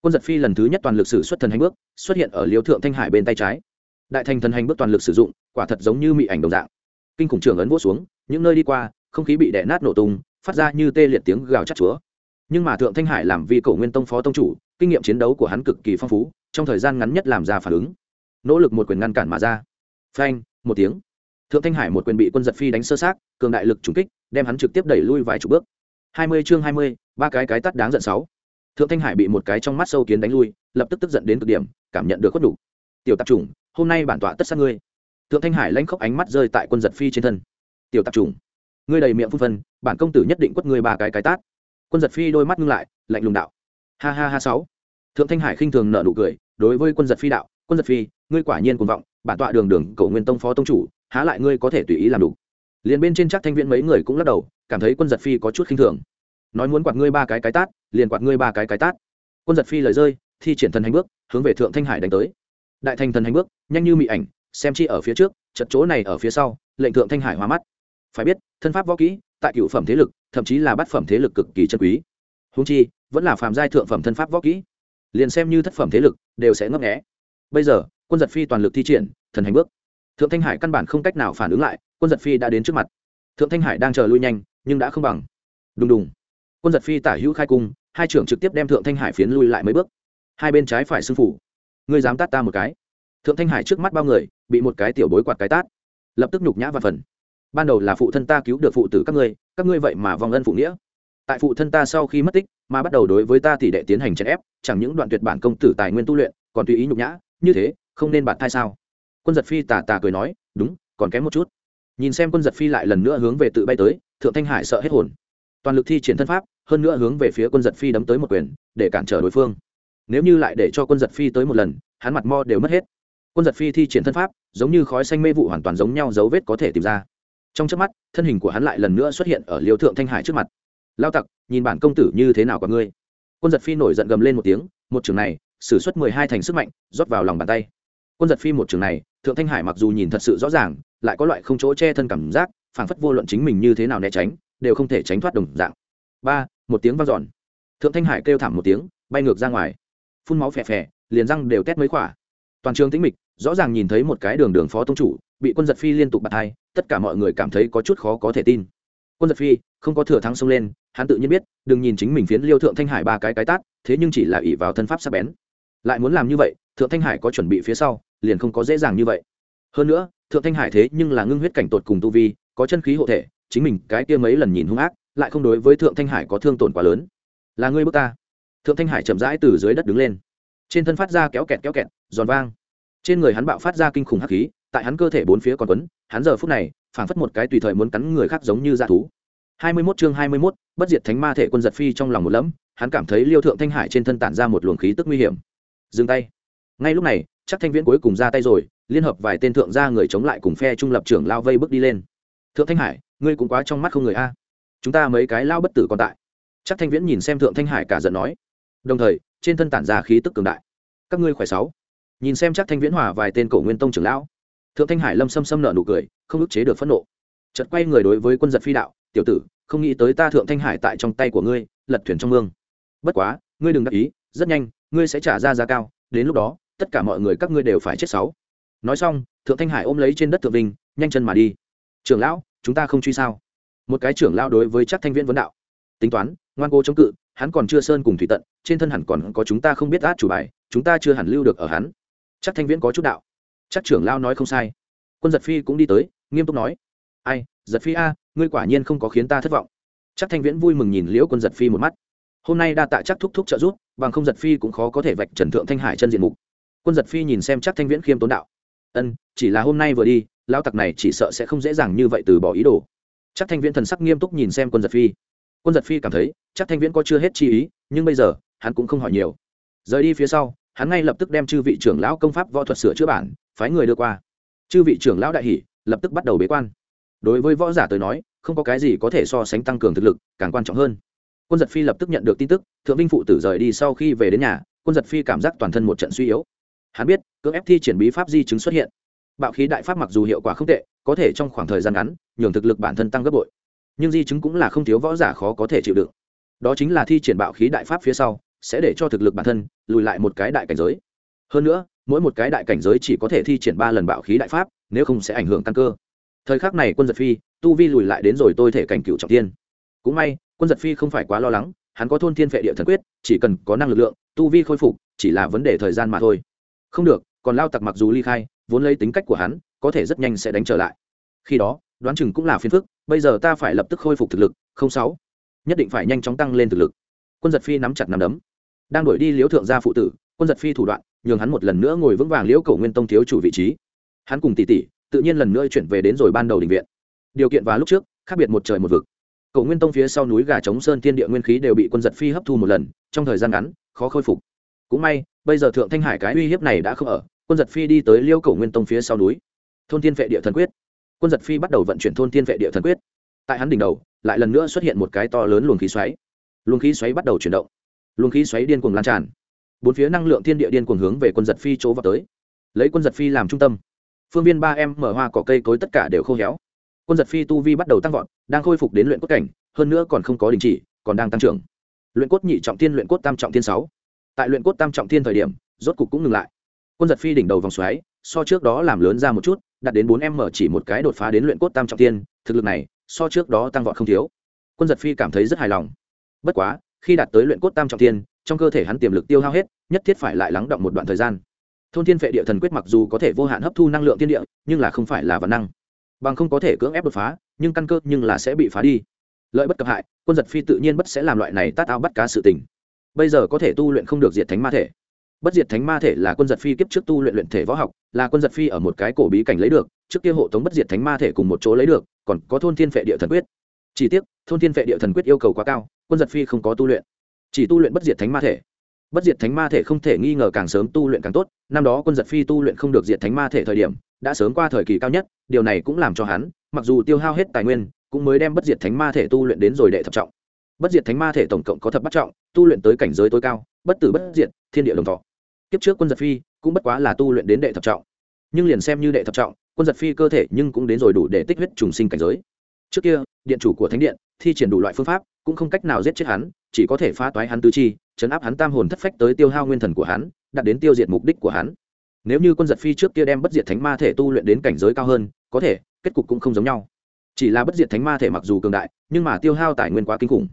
Quân giật phi lần thứ nhất toàn lực sử xuất thần hành bước, xuất hiện ở liêu thượng thanh hải bên tay trái đại thành thần hành bước toàn lực sử dụng, quả thật giống như mị ảnh đồng dạng. Kinh khủng trường ấn vỗ xuống, những nơi đi qua, không khí bị đè nát nổ tung, phát ra như tê liệt tiếng gào chắc chúa. Nhưng mà thượng thanh hải làm vi cổ nguyên tông phó tông chủ, kinh nghiệm chiến đấu của hắn cực kỳ phong phú, trong thời gian ngắn nhất làm ra phản ứng. Nỗ lực một quyền ngăn cản mà ra. Phanh, một tiếng. Thượng thanh hải một quyền bị quân giật phi đánh sơ sát cường đại lực trùng kích, đem hắn trực tiếp đẩy lui vài chục bước. Hai mươi chương hai mươi, ba cái cái tắt đáng giận sáu. Thượng thanh hải bị một cái trong mắt sâu kiến đánh lui, lập tức tức giận đến cực điểm, cảm nhận được khuất đủ tiểu tạp chủng, hôm nay bản tọa tất sát ngươi. Thượng thanh hải lãnh khóc ánh mắt rơi tại quân giật phi trên thân. Tiểu tạp chủng, ngươi đầy miệng phun phân, bản công tử nhất định quất ngươi ba cái cái tát. Quân giật phi đôi mắt ngưng lại, lạnh lùng đạo. Ha ha ha sáu. Thượng thanh hải khinh thường nợ nụ cười, đối với quân giật phi đạo, quân giật phi, ngươi quả nhiên cuồng vọng, bản tọa đường đường cầu nguyên tông phó tông chủ, há lại ngươi có thể tùy ý làm đủ. Liền bên trên chắc thanh viễn mấy người cũng lắc đầu, cảm thấy quân giật phi có chút khinh thường. Nói muốn quạt ngươi ba cái cái tát, liền quạt ngươi ba cái cái tát. Quân giật phi lời rơi, thi triển thần hành bước, hướng về thượng thanh hải đánh tới đại thành thần hành bước, nhanh như mị ảnh, xem chi ở phía trước trận chỗ này ở phía sau, lệnh thượng thanh hải hóa mắt. Phải biết, thân pháp võ kỹ, tại cựu phẩm thế lực, thậm chí là bát phẩm thế lực cực kỳ chân quý. Húng chi, vẫn là phàm giai thượng phẩm thân pháp võ kỹ. Liền xem như thất phẩm thế lực, đều sẽ ngấp nghẽ bây giờ, quân giật phi toàn lực thi triển, thần hành bước. Thượng thanh hải căn bản không cách nào phản ứng lại, quân giật phi đã đến trước mặt. Thượng thanh hải đang chờ lui nhanh, nhưng đã không bằng. Đùng đùng. Quân giật phi tả hữu khai cung, hai trưởng trực tiếp đem thượng thanh hải phiến lui lại mấy bước. Hai bên trái phải xưng phủ ngươi dám tát ta một cái. Thượng thanh hải trước mắt bao người, bị một cái tiểu bối quạt cái tát. Lập tức nhục nhã và phần. Ban đầu là phụ thân ta cứu được phụ tử các ngươi các ngươi vậy mà vòng ân phụ nghĩa. Tại phụ thân ta sau khi mất tích, mà bắt đầu đối với ta tỷ đệ tiến hành chèn ép, chẳng những đoạn tuyệt bản công tử tài nguyên tu luyện, còn tùy ý nhục nhã, như thế, không nên bạn thai sao? Quân giật phi tà tà cười nói, đúng, còn kém một chút. Nhìn xem quân giật phi lại lần nữa hướng về tự bay tới, thượng thanh hải sợ hết hồn. Toàn lực thi triển thân pháp, hơn nữa hướng về phía quân giật phi đấm tới một quyền, để cản trở đối phương nếu như lại để cho quân giật phi tới một lần, hắn mặt mo đều mất hết. Quân giật phi thi triển thân pháp, giống như khói xanh mê vụ hoàn toàn giống nhau dấu vết có thể tìm ra. Trong trước mắt, thân hình của hắn lại lần nữa xuất hiện ở liêu thượng thanh hải trước mặt. Lao tặc, nhìn bản công tử như thế nào của ngươi? Quân giật phi nổi giận gầm lên một tiếng, một trường này s ử suất mười hai thành sức mạnh, rót vào lòng bàn tay. Quân giật phi một trường này, thượng thanh hải mặc dù nhìn thật sự rõ ràng, lại có loại không chỗ che thân cảm giác, phảng phất vô luận chính mình như thế nào né tránh, đều không thể tránh thoát đồng dạng. Ba, một tiếng vang dọn. Thượng thanh hải kêu thảm một tiếng, bay ngược ra ngoài phun máu phè phè, liền răng đều tét mấy khỏa. Toàn trường tĩnh mịch, rõ ràng nhìn thấy một cái đường đường phó tông chủ, bị quân giật phi liên tục bạt hai, tất cả mọi người cảm thấy có chút khó có thể tin. Quân giật phi, không có thừa thắng xông lên, hắn tự nhiên biết, đừng nhìn chính mình phiến liêu thượng thanh hải ba cái cái tát, thế nhưng chỉ là ỷ vào thân pháp sắc bén. Lại muốn làm như vậy, thượng thanh hải có chuẩn bị phía sau, liền không có dễ dàng như vậy. Hơn nữa, thượng thanh hải thế nhưng là ngưng huyết cảnh tột cùng tu vi, có chân khí hộ thể, chính mình cái kia mấy lần nhìn hung ác, lại không đối với thượng thanh hải có thương tổn quá lớn. Là ngươi bước ta thượng thanh hải chậm rãi từ dưới đất đứng lên. Trên thân phát ra kéo kẹt kéo kẹt giòn vang. Trên người hắn bạo phát ra kinh khủng hắc khí tại hắn cơ thể bốn phía còn quấn hắn giờ phút này phảng phất một cái tùy thời muốn cắn người khác giống như dã thú. Hai mươi 21 chương hai mươi 21, bất diệt thánh ma thể quân giật phi trong lòng một lẫm hắn cảm thấy liêu thượng thanh hải trên thân tản ra một luồng khí tức nguy hiểm. Dừng tay. Ngay lúc này chắc thanh viễn cuối cùng ra tay rồi liên hợp vài tên thượng gia người chống lại cùng phe trung lập trưởng lao vây bước đi lên. Thượng thanh hải ngươi cũng quá trong mắt không người a. Chúng ta mấy cái lao bất tử còn tại. Chắc thanh viễn nhìn xem thượng thanh hải cả giận nói đồng thời, trên thân tản ra khí tức cường đại. Các ngươi khỏe sáu. Nhìn xem chắc thanh viễn hòa vài tên cổ nguyên tông trưởng lão. Thượng thanh hải lâm xâm xâm nợ nụ cười, không ức chế được phẫn nộ. Chợt quay người đối với quân giật phi đạo, tiểu tử, không nghĩ tới ta thượng thanh hải tại trong tay của ngươi, lật thuyền trong mương. Bất quá, ngươi đừng đắc ý, rất nhanh, ngươi sẽ trả ra giá cao, đến lúc đó, tất cả mọi người các ngươi đều phải chết sáu. Nói xong, thượng thanh hải ôm lấy trên đất thượng vinh, nhanh chân mà đi. Trưởng lão, chúng ta không truy sao? Một cái trưởng lão đối với chắc thanh viễn vấn đạo. Tính toán, ngoan cố chống cự hắn còn chưa sơn cùng thủy tận, trên thân hẳn còn có chúng ta không biết át chủ bài, chúng ta chưa hẳn lưu được ở hắn. Chắc thanh viễn có chút đạo. Chắc trưởng lao nói không sai. Quân giật phi cũng đi tới, nghiêm túc nói. Ai, giật phi a, ngươi quả nhiên không có khiến ta thất vọng. Chắc thanh viễn vui mừng nhìn liễu quân giật phi một mắt. Hôm nay đa tạ chắc thúc thúc trợ giúp, bằng không giật phi cũng khó có thể vạch trần thượng thanh hải chân diện mục. Quân giật phi nhìn xem chắc thanh viễn khiêm tốn đạo. Ân, chỉ là hôm nay vừa đi lao tặc này chỉ sợ sẽ không dễ dàng như vậy từ bỏ ý đồ. Chắc thanh viễn thần sắc nghiêm túc nhìn xem quân giật phi quân giật phi cảm thấy, chắc thanh viễn có chưa hết chi ý, nhưng bây giờ, hắn cũng không hỏi nhiều. Rời đi phía sau, hắn ngay lập tức đem chư vị trưởng lão công pháp võ thuật sửa chữa bản, phái người đưa qua. Chư vị trưởng lão đại hỷ lập tức bắt đầu bế quan. Đối với võ giả tới nói, không có cái gì có thể so sánh tăng cường thực lực, càng quan trọng hơn. Quân giật phi lập tức nhận được tin tức, thượng vinh phụ tử rời đi sau khi về đến nhà, quân giật phi cảm giác toàn thân một trận suy yếu. Hắn biết, cưỡng ép thi triển bí pháp di chứng xuất hiện. Bạo khí đại pháp mặc dù hiệu quả không tệ, có thể trong khoảng thời gian ngắn, nhường thực lực bản thân tăng gấp bội nhưng di chứng cũng là không thiếu võ giả khó có thể chịu đựng. Đó chính là thi triển bạo khí đại pháp phía sau, sẽ để cho thực lực bản thân lùi lại một cái đại cảnh giới. Hơn nữa, mỗi một cái đại cảnh giới chỉ có thể thi triển ba lần bạo khí đại pháp, nếu không sẽ ảnh hưởng căn cơ. Thời khắc này quân giật phi, tu vi lùi lại đến rồi tôi thể cảnh cựu trọng tiên cũng may, quân giật phi không phải quá lo lắng, hắn có thôn thiên vệ địa thần quyết, chỉ cần có năng lực lượng, tu vi khôi phục, chỉ là vấn đề thời gian mà thôi. Không được, còn lao tặc mặc dù ly khai, vốn lấy tính cách của hắn, có thể rất nhanh sẽ đánh trở lại. Khi đó đoán chừng cũng là phiền phức, bây giờ ta phải lập tức khôi phục thực lực, không sáu. Nhất định phải nhanh chóng tăng lên thực lực. Quân giật phi nắm chặt nắm đấm. Đang đuổi đi liễu thượng gia phụ tử, quân giật phi thủ đoạn, nhường hắn một lần nữa ngồi vững vàng liễu cầu nguyên tông thiếu chủ vị trí. Hắn cùng tỷ tỷ, tự nhiên lần nữa chuyển về đến rồi ban đầu định viện. Điều kiện và lúc trước, khác biệt một trời một vực. Cầu nguyên tông phía sau núi gà chống sơn thiên địa nguyên khí đều bị quân giật phi hấp thu một lần, trong thời gian ngắn, khó khôi phục. Cũng may, bây giờ thượng thanh hải cái uy hiếp này đã không ở, quân giật phi đi tới liêu cổ nguyên tông phía sau núi. Thôn thiên vệ địa thần quyết quân giật phi bắt đầu vận chuyển thôn thiên vệ địa thần quyết. Tại hắn đỉnh đầu lại lần nữa xuất hiện một cái to lớn luồng khí xoáy. Luồng khí xoáy bắt đầu chuyển động. Luồng khí xoáy điên cuồng lan tràn. Bốn phía năng lượng thiên địa điên cuồng hướng về quân giật phi chỗ vào tới. Lấy quân giật phi làm trung tâm. Phương viên ba em mở hoa cỏ cây cối tất cả đều khô héo. Quân giật phi tu vi bắt đầu tăng vọt đang khôi phục đến luyện cốt cảnh hơn nữa còn không có đình chỉ còn đang tăng trưởng. Luyện cốt nhị trọng thiên, luyện cốt tam trọng thiên sáu. Tại luyện cốt tam trọng thiên thời điểm rốt cục cũng ngừng lại. Quân giật phi đỉnh đầu vòng xoáy so trước đó làm lớn ra một chút đạt đến bốn em mở chỉ một cái đột phá đến luyện cốt tam trọng tiên, thực lực này, so trước đó tăng vọt không thiếu. Quân giật phi cảm thấy rất hài lòng. Bất quá, khi đạt tới luyện cốt tam trọng tiên, trong cơ thể hắn tiềm lực tiêu hao hết, nhất thiết phải lại lắng động một đoạn thời gian. Thôn thiên vệ địa thần quyết mặc dù có thể vô hạn hấp thu năng lượng tiên địa, nhưng là không phải là văn năng. Bằng không có thể cưỡng ép đột phá, nhưng căn cơ nhưng là sẽ bị phá đi. Lợi bất cập hại, quân giật phi tự nhiên bất sẽ làm loại này tát ao bắt cá sự tình. Bây giờ có thể tu luyện không được diệt thánh ma thể bất diệt thánh ma thể là quân giật phi kiếp trước tu luyện luyện thể võ học, là quân giật phi ở một cái cổ bí cảnh lấy được, trước kia hộ tống bất diệt thánh ma thể cùng một chỗ lấy được, còn có thôn thiên phệ địa thần quyết. Chỉ tiếc, thôn thiên phệ địa thần quyết yêu cầu quá cao, quân giật phi không có tu luyện. Chỉ tu luyện bất diệt thánh ma thể. Bất diệt thánh ma thể không thể nghi ngờ càng sớm tu luyện càng tốt, năm đó quân giật phi tu luyện không được diệt thánh ma thể thời điểm, đã sớm qua thời kỳ cao nhất, điều này cũng làm cho hắn, mặc dù tiêu hao hết tài nguyên, cũng mới đem bất diệt thánh ma thể tu luyện đến rồi đệ thập trọng. Bất diệt thánh ma thể tổng cộng có thập bắt trọng, tu luyện tới cảnh giới tối cao, bất tử bất diệt, thiên địa đồng thọ kiếp trước quân giật phi cũng bất quá là tu luyện đến đệ thập trọng. Nhưng liền xem như đệ thập trọng, quân giật phi cơ thể nhưng cũng đến rồi đủ để tích huyết trùng sinh cảnh giới. Trước kia, điện chủ của thánh điện thi triển đủ loại phương pháp cũng không cách nào giết chết hắn, chỉ có thể phá toái hắn tứ chi, chấn áp hắn tam hồn thất phách tới tiêu hao nguyên thần của hắn, đạt đến tiêu diệt mục đích của hắn. Nếu như quân giật phi trước kia đem bất diệt thánh ma thể tu luyện đến cảnh giới cao hơn, có thể, kết cục cũng không giống nhau. Chỉ là bất diệt thánh ma thể mặc dù cường đại, nhưng mà tiêu hao tài nguyên quá kinh khủng.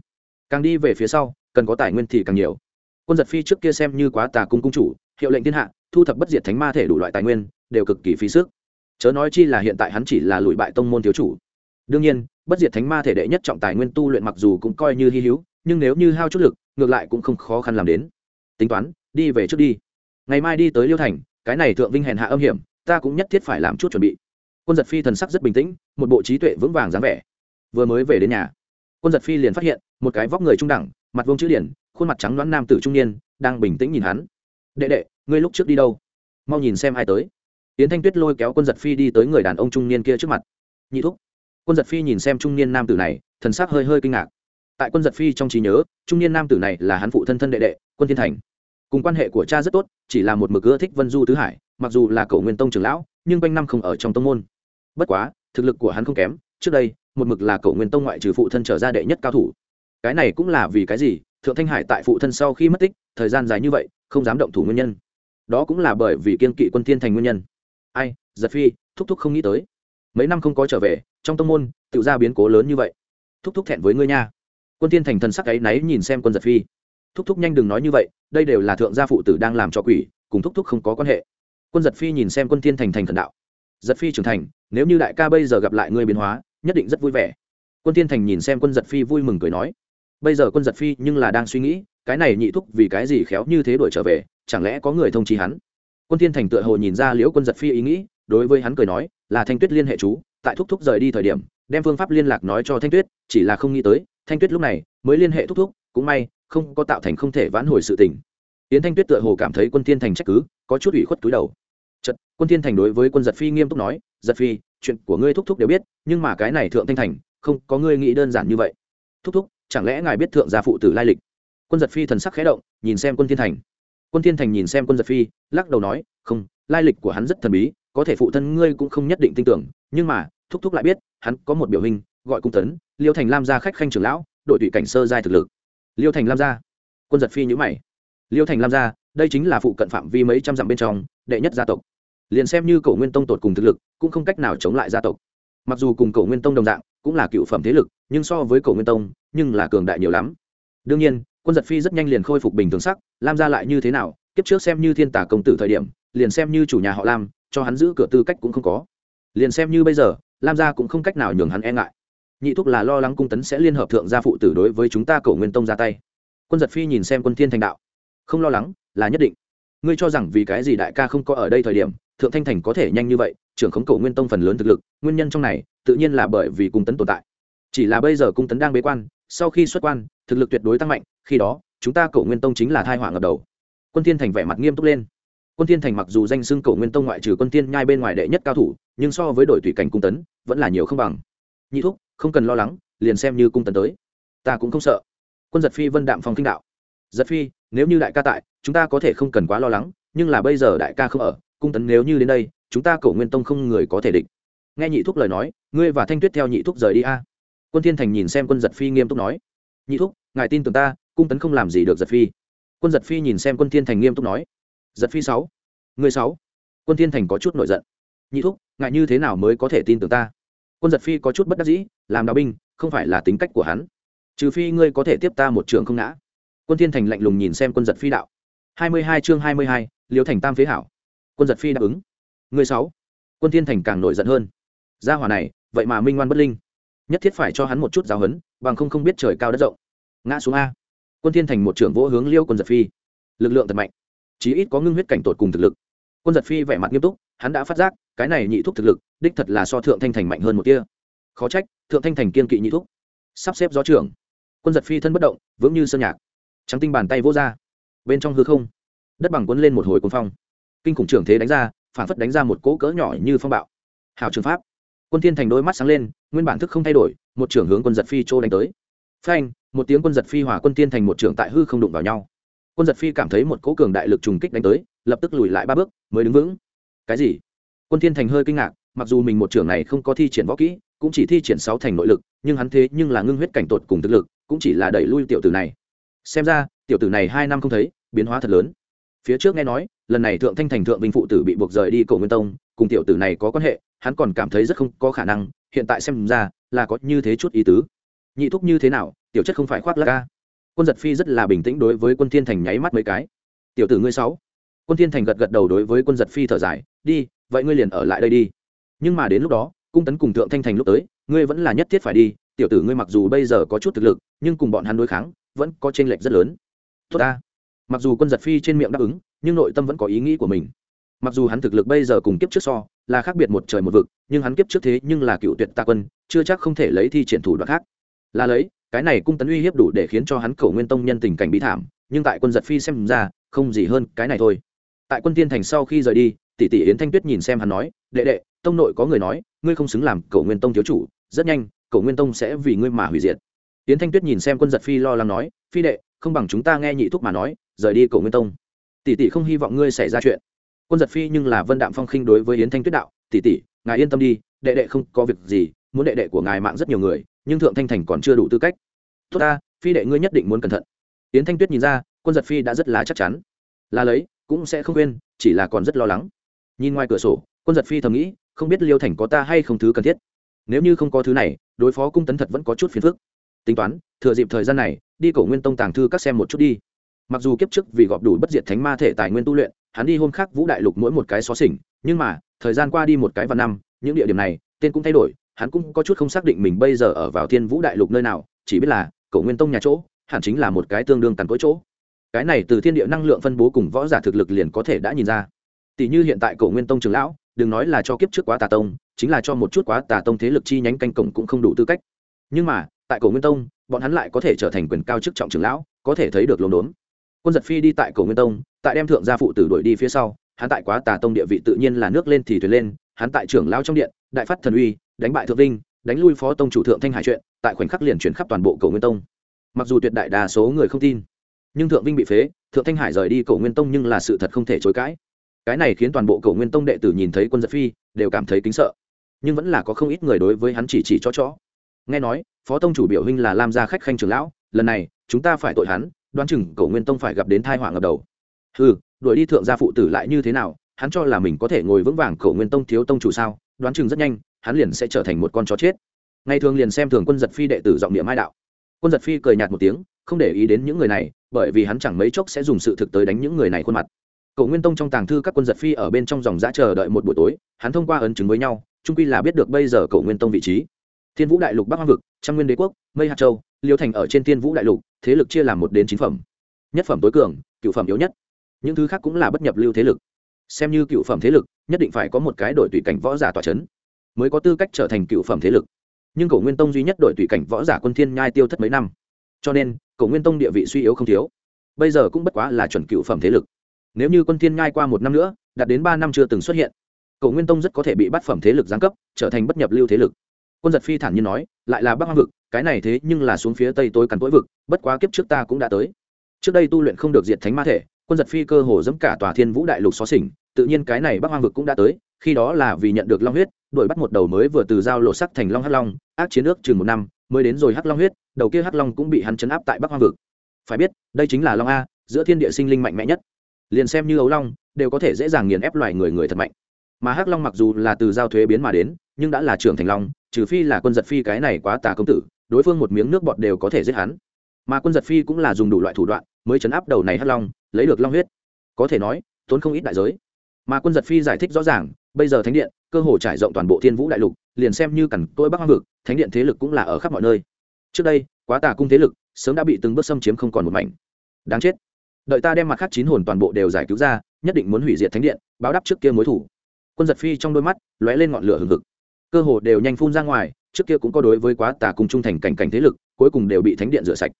Càng đi về phía sau, cần có tài nguyên thì càng nhiều. Quân giật phi trước kia xem như quá tà cung cung chủ hiệu lệnh thiên hạ, thu thập bất diệt thánh ma thể đủ loại tài nguyên, đều cực kỳ phí sức. Chớ nói chi là hiện tại hắn chỉ là lùi bại tông môn thiếu chủ. Đương nhiên, bất diệt thánh ma thể đệ nhất trọng tài nguyên tu luyện mặc dù cũng coi như hy hữu, nhưng nếu như hao chút lực, ngược lại cũng không khó khăn làm đến. Tính toán, đi về trước đi. Ngày mai đi tới liêu thành, cái này thượng vinh hèn hạ âm hiểm, ta cũng nhất thiết phải làm chút chuẩn bị. Quân giật phi thần sắc rất bình tĩnh, một bộ trí tuệ vững vàng dáng vẻ. Vừa mới về đến nhà, quân giật phi liền phát hiện, một cái vóc người trung đẳng, mặt vông chữ điển, khuôn mặt trắng đoán nam tử trung niên, đang bình tĩnh nhìn hắn đệ đệ, ngươi lúc trước đi đâu? Mau nhìn xem ai tới. Yến thanh tuyết lôi kéo quân giật phi đi tới người đàn ông trung niên kia trước mặt. Nhị thúc. Quân giật phi nhìn xem trung niên nam tử này, thần sắc hơi hơi kinh ngạc. Tại quân giật phi trong trí nhớ, trung niên nam tử này là hắn phụ thân thân đệ đệ, quân thiên thành. Cùng quan hệ của cha rất tốt, chỉ là một mực ưa thích vân du tứ hải, mặc dù là cậu nguyên tông trưởng lão, nhưng quanh năm không ở trong tông môn. Bất quá, thực lực của hắn không kém, trước đây, một mực là cậu nguyên tông ngoại trừ phụ thân trở ra đệ nhất cao thủ. Cái này cũng là vì cái gì? Thượng thanh hải tại phụ thân sau khi mất tích, thời gian dài như vậy không dám động thủ nguyên nhân. Đó cũng là bởi vì kiên kỵ quân thiên thành nguyên nhân. Ai, giật phi, thúc thúc không nghĩ tới. Mấy năm không có trở về, trong tông môn, tự ra biến cố lớn như vậy. Thúc thúc thẹn với ngươi nha. Quân thiên thành thần sắc ấy náy nhìn xem quân giật phi. Thúc thúc nhanh đừng nói như vậy, đây đều là thượng gia phụ tử đang làm cho quỷ, cùng thúc thúc không có quan hệ. Quân giật phi nhìn xem quân thiên thành thành thần đạo. Giật phi trưởng thành, nếu như đại ca bây giờ gặp lại ngươi biến hóa, nhất định rất vui vẻ. Quân thiên thành nhìn xem quân giật phi vui mừng cười nói bây giờ quân giật phi nhưng là đang suy nghĩ, cái này nhị thúc vì cái gì khéo như thế đuổi trở về, chẳng lẽ có người thông trí hắn? Quân thiên thành tựa hồ nhìn ra liễu quân giật phi ý nghĩ, đối với hắn cười nói, là thanh tuyết liên hệ chú, tại thúc thúc rời đi thời điểm, đem phương pháp liên lạc nói cho thanh tuyết, chỉ là không nghĩ tới, thanh tuyết lúc này mới liên hệ thúc thúc, cũng may, không có tạo thành không thể vãn hồi sự tình. Yến thanh tuyết tựa hồ cảm thấy quân thiên thành trách cứ, có chút ủy khuất túi đầu. Chật quân thiên thành đối với quân giật phi nghiêm túc nói, giật phi, chuyện của ngươi thúc thúc đều biết, nhưng mà cái này thượng thanh thành, không có ngươi nghĩ đơn giản như vậy. Thúc thúc chẳng lẽ ngài biết thượng gia phụ tử lai lịch? Quân giật phi thần sắc khẽ động, nhìn xem quân thiên thành. Quân thiên thành nhìn xem quân giật phi, lắc đầu nói, không, lai lịch của hắn rất thần bí, có thể phụ thân ngươi cũng không nhất định tin tưởng, nhưng mà, thúc thúc lại biết, hắn có một biểu hình, gọi cung tấn, liêu thành lam gia khách khanh trưởng lão, đội tụy cảnh sơ giai thực lực. Liêu thành lam gia. Quân giật phi nhữ mày. Liêu thành lam gia, đây chính là phụ cận phạm vi mấy trăm dặm bên trong, đệ nhất gia tộc. Liền xem như cổ nguyên tông tột cùng thực lực, cũng không cách nào chống lại gia tộc. Mặc dù cùng cổ nguyên tông đồng dạng cũng là cựu phẩm thế lực, nhưng so với cổ nguyên tông, nhưng là cường đại nhiều lắm. Đương nhiên, quân giật phi rất nhanh liền khôi phục bình thường sắc, lam gia lại như thế nào, kiếp trước xem như thiên tả công tử thời điểm, liền xem như chủ nhà họ lam, cho hắn giữ cửa tư cách cũng không có. Liền xem như bây giờ, lam gia cũng không cách nào nhường hắn e ngại. Nhị thúc là lo lắng cung tấn sẽ liên hợp thượng gia phụ tử đối với chúng ta cổ nguyên tông ra tay. Quân giật phi nhìn xem quân thiên thành đạo. Không lo lắng, là nhất định. Ngươi cho rằng vì cái gì đại ca không có ở đây thời điểm, thượng thanh thành có thể nhanh như vậy, trưởng khống cổ nguyên tông phần lớn thực lực, nguyên nhân trong này tự nhiên là bởi vì cung tấn tồn tại. Chỉ là bây giờ cung tấn đang bế quan, sau khi xuất quan, thực lực tuyệt đối tăng mạnh, khi đó, chúng ta cổ nguyên tông chính là thai họa ngập đầu. Quân thiên thành vẻ mặt nghiêm túc lên. Quân thiên thành mặc dù danh xưng cổ nguyên tông ngoại trừ quân thiên nhai bên ngoài đệ nhất cao thủ, nhưng so với đội tùy cảnh cung tấn, vẫn là nhiều không bằng. Nhị thúc, không cần lo lắng, liền xem như cung tấn tới. Ta cũng không sợ. Quân giật phi vân đạm phong kinh đạo. Giật phi, nếu như đại ca tại, chúng ta có thể không cần quá lo lắng, nhưng là bây giờ đại ca không ở, cung tấn nếu như đến đây, chúng ta cổ nguyên tông không người có thể địch nghe nhị thúc lời nói, ngươi và thanh tuyết theo nhị thúc rời đi a. Quân thiên thành nhìn xem quân giật phi nghiêm túc nói. Nhị thúc, ngài tin tưởng ta, cung tấn không làm gì được giật phi. Quân giật phi nhìn xem quân thiên thành nghiêm túc nói. Giật phi sáu người sáu. Quân thiên thành có chút nổi giận. Nhị thúc, ngài như thế nào mới có thể tin tưởng ta? Quân giật phi có chút bất đắc dĩ, làm đạo binh, không phải là tính cách của hắn. Trừ phi ngươi có thể tiếp ta một trường không ngã. Quân thiên thành lạnh lùng nhìn xem quân giật phi đạo. Hai mươi hai chương hai mươi hai, liễu thành tam phế hảo. Quân giật phi đáp ứng. Người sáu. Quân thiên thành càng nổi giận hơn gia hỏa này, vậy mà minh ngoan bất linh. Nhất thiết phải cho hắn một chút giáo huấn, bằng không không biết trời cao đất rộng. Ngã xuống a. Quân thiên thành một trưởng vỗ hướng liêu quân giật phi. Lực lượng thật mạnh. Chí ít có ngưng huyết cảnh tột cùng thực lực. Quân giật phi vẻ mặt nghiêm túc, hắn đã phát giác, cái này nhị thúc thực lực, đích thật là so thượng thanh thành mạnh hơn một tia. Khó trách, thượng thanh thành kiên kỵ nhị thúc. Sắp xếp gió trưởng. Quân giật phi thân bất động, vững như sơn nhạc. Trắng tinh bàn tay vỗ ra. Bên trong hư không, đất bằng cuốn lên một hồi cuốn phong. Kinh khủng trưởng thế đánh ra, phản phất đánh ra một cỗ cỡ nhỏ như phong bạo. Hào trường pháp quân thiên thành đôi mắt sáng lên, nguyên bản thức không thay đổi, một trưởng hướng quân giật phi trô đánh tới. Phanh, một tiếng quân giật phi hỏa quân thiên thành một trưởng tại hư không đụng vào nhau. Quân giật phi cảm thấy một cỗ cường đại lực trùng kích đánh tới, lập tức lùi lại ba bước, mới đứng vững. Cái gì? Quân thiên thành hơi kinh ngạc, mặc dù mình một trưởng này không có thi triển võ kỹ, cũng chỉ thi triển sáu thành nội lực, nhưng hắn thế nhưng là ngưng huyết cảnh tột cùng thực lực, cũng chỉ là đẩy lui tiểu tử này. Xem ra, tiểu tử này hai năm không thấy, biến hóa thật lớn. Phía trước nghe nói, lần này thượng thanh thành thượng vinh phụ tử bị buộc rời đi cổ nguyên tông cùng tiểu tử này có quan hệ, hắn còn cảm thấy rất không có khả năng, hiện tại xem ra là có như thế chút ý tứ. Nhị thúc như thế nào, tiểu chất không phải khoác lắc ca quân giật phi rất là bình tĩnh đối với quân thiên thành nháy mắt mấy cái. Tiểu tử ngươi sáu. Quân thiên thành gật gật đầu đối với quân giật phi thở dài, đi, vậy ngươi liền ở lại đây đi. Nhưng mà đến lúc đó, cung tấn cùng thượng thanh thành lúc tới, ngươi vẫn là nhất thiết phải đi, tiểu tử ngươi mặc dù bây giờ có chút thực lực, nhưng cùng bọn hắn đối kháng, vẫn có chênh lệch rất lớn. Tốt ta. Mặc dù quân giật phi trên miệng đáp ứng, nhưng nội tâm vẫn có ý nghĩ của mình mặc dù hắn thực lực bây giờ cùng kiếp trước so, là khác biệt một trời một vực, nhưng hắn kiếp trước thế nhưng là cựu tuyệt ta quân, chưa chắc không thể lấy thi triển thủ đoạn khác. Là lấy, cái này cung tấn uy hiếp đủ để khiến cho hắn khẩu nguyên tông nhân tình cảnh bị thảm, nhưng tại quân giật phi xem ra, không gì hơn cái này thôi. Tại quân tiên thành sau khi rời đi, tỷ tỷ yến thanh tuyết nhìn xem hắn nói, đệ đệ, tông nội có người nói, ngươi không xứng làm cầu nguyên tông thiếu chủ, rất nhanh cầu nguyên tông sẽ vì ngươi mà hủy diệt. Yến thanh tuyết nhìn xem quân giật phi lo lắng nói, phi đệ, không bằng chúng ta nghe nhị thúc mà nói, rời đi cầu nguyên tông. Tỷ tỷ không hy vọng ngươi xảy ra chuyện quân giật phi nhưng là vân đạm phong khinh đối với yến thanh tuyết đạo, tỷ tỷ, ngài yên tâm đi, đệ đệ không có việc gì, muốn đệ đệ của ngài mạng rất nhiều người, nhưng thượng thanh thành còn chưa đủ tư cách. Tốt ta, phi đệ ngươi nhất định muốn cẩn thận. Yến thanh tuyết nhìn ra, quân giật phi đã rất là chắc chắn. Là lấy, cũng sẽ không quên, chỉ là còn rất lo lắng. Nhìn ngoài cửa sổ, quân giật phi thầm nghĩ, không biết liêu thành có ta hay không thứ cần thiết. Nếu như không có thứ này, đối phó cung tấn thật vẫn có chút phiền phức. Tính toán, thừa dịp thời gian này, đi cổ nguyên tông tàng thư các xem một chút đi. Mặc dù kiếp trước vì gọp đủ bất diệt thánh ma thể tài nguyên tu luyện hắn đi hôm khác vũ đại lục mỗi một cái xó xỉnh, nhưng mà, thời gian qua đi một cái và năm, những địa điểm này, tên cũng thay đổi, hắn cũng có chút không xác định mình bây giờ ở vào thiên vũ đại lục nơi nào, chỉ biết là, cổ nguyên tông nhà chỗ, hẳn chính là một cái tương đương tàn cỗi chỗ. Cái này từ thiên địa năng lượng phân bố cùng võ giả thực lực liền có thể đã nhìn ra. Tỷ như hiện tại cổ nguyên tông trường lão, đừng nói là cho kiếp trước quá tà tông, chính là cho một chút quá tà tông thế lực chi nhánh canh cổng cũng không đủ tư cách. Nhưng mà, tại cổ nguyên tông, bọn hắn lại có thể trở thành quyền cao chức trọng trưởng lão, có thể thấy được lồn đốn. Quân giật phi đi tại cổ nguyên tông tại đem thượng gia phụ tử đuổi đi phía sau, hắn tại quá tà tông địa vị tự nhiên là nước lên thì thuyền lên, hắn tại trưởng lão trong điện, đại phát thần uy, đánh bại thượng vinh, đánh lui phó tông chủ thượng thanh hải chuyện, tại khoảnh khắc liền chuyển khắp toàn bộ cầu nguyên tông. Mặc dù tuyệt đại đa số người không tin, nhưng thượng vinh bị phế, thượng thanh hải rời đi cầu nguyên tông nhưng là sự thật không thể chối cãi. Cái này khiến toàn bộ cầu nguyên tông đệ tử nhìn thấy quân giật phi, đều cảm thấy kính sợ. Nhưng vẫn là có không ít người đối với hắn chỉ chỉ cho chó. Nghe nói, phó tông chủ biểu huynh là lam gia khách khanh trường lão, lần này, chúng ta phải tội hắn, đoán chừng cầu nguyên tông phải gặp đến thai họa ngập đầu ừ đuổi đi thượng gia phụ tử lại như thế nào, hắn cho là mình có thể ngồi vững vàng cổ nguyên tông thiếu tông chủ sao, đoán chừng rất nhanh, hắn liền sẽ trở thành một con chó chết. Ngày thường liền xem thường quân giật phi đệ tử giọng địa mai đạo. Quân giật phi cười nhạt một tiếng, không để ý đến những người này, bởi vì hắn chẳng mấy chốc sẽ dùng sự thực tới đánh những người này khuôn mặt. Cổ nguyên tông trong tàng thư các quân giật phi ở bên trong dòng giã chờ đợi một buổi tối, hắn thông qua ấn chứng với nhau trung quy là biết được bây giờ cổ nguyên tông vị trí. Thiên vũ đại lục bắc hoang vực, trăm nguyên đế quốc, mây hạt châu, liêu thành ở trên thiên vũ đại lục, thế lực chia làm một đến chín phẩm. Nhất phẩm tối cường, cựu phẩm yếu nhất những thứ khác cũng là bất nhập lưu thế lực. Xem như cựu phẩm thế lực, nhất định phải có một cái đội tùy cảnh võ giả tòa c h ấ n mới có tư cách trở thành cựu phẩm thế lực. Nhưng cổ nguyên tông duy nhất đội tùy cảnh võ giả quân thiên nhai tiêu thất mấy năm. Cho nên, cổ nguyên tông địa vị suy yếu không thiếu. Bây giờ cũng bất quá là chuẩn cựu phẩm thế lực. Nếu như quân thiên nhai qua một năm nữa, đạt đến ba năm chưa từng xuất hiện, cổ nguyên tông rất có thể bị bắt phẩm thế lực giáng cấp, trở thành bất nhập lưu thế lực. Quân giật phi thản nhiên nói, lại là bắc hoang vực, cái này thế nhưng là xuống phía tây tối cắn tối vực, bất quá kiếp trước ta cũng đã tới. Trước đây tu luyện không được diệt thánh ma thể quân giật phi cơ hồ dẫm cả tòa thiên vũ đại lục xó xỉnh, tự nhiên cái này bắc hoang vực cũng đã tới, khi đó là vì nhận được long huyết, đuổi bắt một đầu mới vừa từ giao lộ sắc thành long hắc long, ác chiến ước chừng một năm, mới đến rồi hắc long huyết, đầu kia hắc long cũng bị hắn chấn áp tại bắc hoang vực. Phải biết, đây chính là long a, giữa thiên địa sinh linh mạnh mẽ nhất. Liền xem như ấu long, đều có thể dễ dàng nghiền ép loài người người thật mạnh. Mà hắc long mặc dù là từ giao thuế biến mà đến, nhưng đã là trưởng thành long, trừ phi là quân giật phi cái này quá tà công tử, đối phương một miếng nước bọt đều có thể giết hắn mà quân giật phi cũng là dùng đủ loại thủ đoạn mới chấn áp đầu này hắc long, lấy được long huyết. Có thể nói, tốn không ít đại giới. Mà quân giật phi giải thích rõ ràng, bây giờ thánh điện, cơ hồ trải rộng toàn bộ thiên vũ đại lục, liền xem như cẩn tôi bắc hoang vực, thánh điện thế lực cũng là ở khắp mọi nơi. Trước đây, quá tà cung thế lực, sớm đã bị từng bước xâm chiếm không còn một mảnh. Đáng chết. Đợi ta đem mặt khác chín hồn toàn bộ đều giải cứu ra, nhất định muốn hủy diệt thánh điện, báo đáp trước kia mối thủ. Quân giật phi trong đôi mắt, lóe lên ngọn lửa hừng hực. Cơ hồ đều nhanh phun ra ngoài, trước kia cũng có đối với quá tà cung trung thành cảnh cảnh thế lực, cuối cùng đều bị thánh điện rửa sạch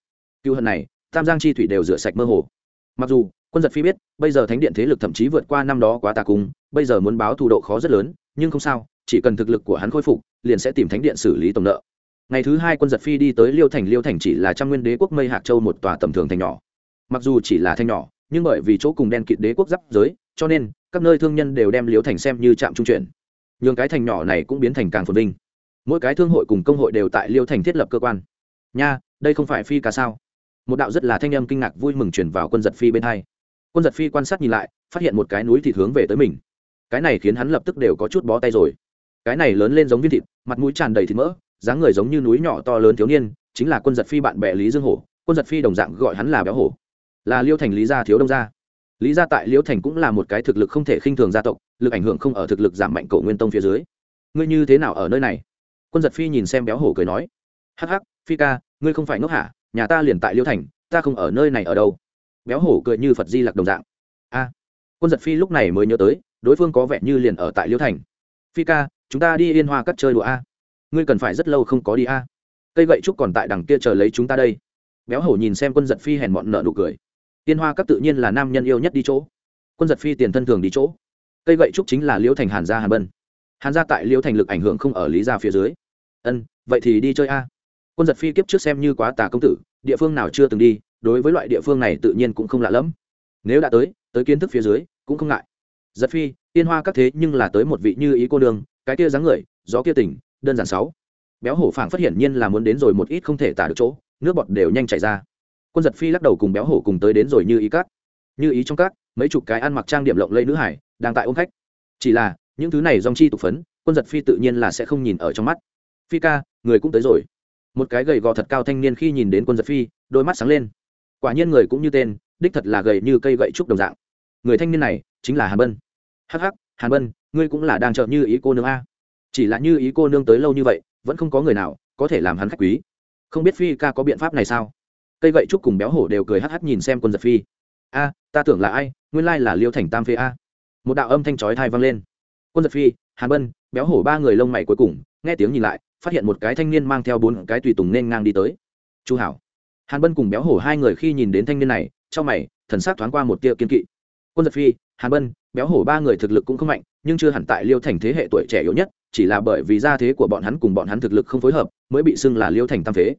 cựu hận này, tam giang chi thủy đều rửa sạch mơ hồ. Mặc dù, quân giật phi biết, bây giờ thánh điện thế lực thậm chí vượt qua năm đó quá tà cung, bây giờ muốn báo thù độ khó rất lớn, nhưng không sao, chỉ cần thực lực của hắn khôi phục, liền sẽ tìm thánh điện xử lý tổng nợ. Ngày thứ hai quân giật phi đi tới liêu thành liêu thành chỉ là trăm nguyên đế quốc mây hạc châu một tòa tầm thường thành nhỏ. Mặc dù chỉ là thành nhỏ, nhưng bởi vì chỗ cùng đen kịt đế quốc giáp giới, cho nên, các nơi thương nhân đều đem liêu thành xem như trạm trung chuyển. Nhường cái thành nhỏ này cũng biến thành càng phồn vinh. Mỗi cái thương hội cùng công hội đều tại liêu thành thiết lập cơ quan. Nha, đây không phải phi ca sao? Một đạo rất là thanh âm kinh ngạc vui mừng chuyển vào quân giật phi bên hai. Quân giật phi quan sát nhìn lại, phát hiện một cái núi thịt hướng về tới mình. Cái này khiến hắn lập tức đều có chút bó tay rồi. Cái này lớn lên giống viên thịt, mặt mũi tràn đầy thịt mỡ, dáng người giống như núi nhỏ to lớn thiếu niên, chính là quân giật phi bạn bè lý dương hổ. Quân giật phi đồng dạng gọi hắn là béo hổ. Là liêu thành lý gia thiếu đông gia. Lý gia tại liêu thành cũng là một cái thực lực không thể khinh thường gia tộc, lực ảnh hưởng không ở thực lực giảm mạnh cổ nguyên tông phía dưới. Ngươi như thế nào ở nơi này? Quân giật phi nhìn xem béo hổ cười nói. Hắc hắc, phi ca, ngươi không phải ngốc hả? Nhà ta liền tại liêu thành, ta không ở nơi này ở đâu. Béo hổ cười như phật di lặc đồng dạng. A, quân giật phi lúc này mới nhớ tới, đối phương có vẻ như liền ở tại liêu thành. Phi ca, chúng ta đi yên hoa cắt chơi đùa a. Ngươi cần phải rất lâu không có đi a. Cây gậy trúc còn tại đằng kia chờ lấy chúng ta đây. Béo hổ nhìn xem quân giật phi hèn mọn nợ nụ cười. Yên hoa cắt tự nhiên là nam nhân yêu nhất đi chỗ. Quân giật phi tiền thân thường đi chỗ. Cây gậy trúc chính là liễu thành hàn gia hàn bân. Hàn gia tại liễu thành lực ảnh hưởng không ở lý gia phía dưới. Ân, vậy thì đi chơi a. Quân giật phi kiếp trước xem như quá tà công tử địa phương nào chưa từng đi, đối với loại địa phương này tự nhiên cũng không lạ lẫm. Nếu đã tới tới kiến thức phía dưới, cũng không ngại. Giật phi, tiên hoa các thế nhưng là tới một vị như ý cô đường cái kia dáng người, gió kia tỉnh, đơn giản sáu. Béo hổ phảng phát hiện nhiên là muốn đến rồi một ít không thể tả được chỗ, nước bọt đều nhanh chảy ra. Quân giật phi lắc đầu cùng béo hổ cùng tới đến rồi như ý các. Như ý trong các, mấy chục cái ăn mặc trang điểm lộng lẫy nữ hải, đang tại ôm khách. Chỉ là, những thứ này dòng chi tục phấn, quân giật phi tự nhiên là sẽ không nhìn ở trong mắt. Phi ca, người cũng tới rồi một cái gầy gò thật cao thanh niên khi nhìn đến quân giật phi, đôi mắt sáng lên. Quả nhiên người cũng như tên, đích thật là gầy như cây gậy trúc đồng dạng. Người thanh niên này chính là hàn bân. Hắc hắc, hàn bân, ngươi cũng là đang trợ như ý cô nương a. Chỉ là như ý cô nương tới lâu như vậy, vẫn không có người nào có thể làm hắn khách quý. Không biết phi ca có biện pháp này sao? Cây gậy trúc cùng béo hổ đều cười hắc hắc nhìn xem quân giật phi. A, ta tưởng là ai, nguyên lai là liêu thành tam phê a. Một đạo âm thanh chói thai vang lên. Quân giật phi, hàn bân, béo hổ ba người lông mày cuối cùng, nghe tiếng nhìn lại phát hiện một cái thanh niên mang theo bốn cái tùy tùng nên ngang đi tới. Chu hảo. Hàn bân cùng béo hổ hai người khi nhìn đến thanh niên này, trong mày, thần sắc thoáng qua một tia kiên kỵ. Quân giật phi, hàn bân, béo hổ ba người thực lực cũng không mạnh, nhưng chưa hẳn tại liêu thành thế hệ tuổi trẻ yếu nhất, chỉ là bởi vì gia thế của bọn hắn cùng bọn hắn thực lực không phối hợp, mới bị xưng là liêu thành tam phế.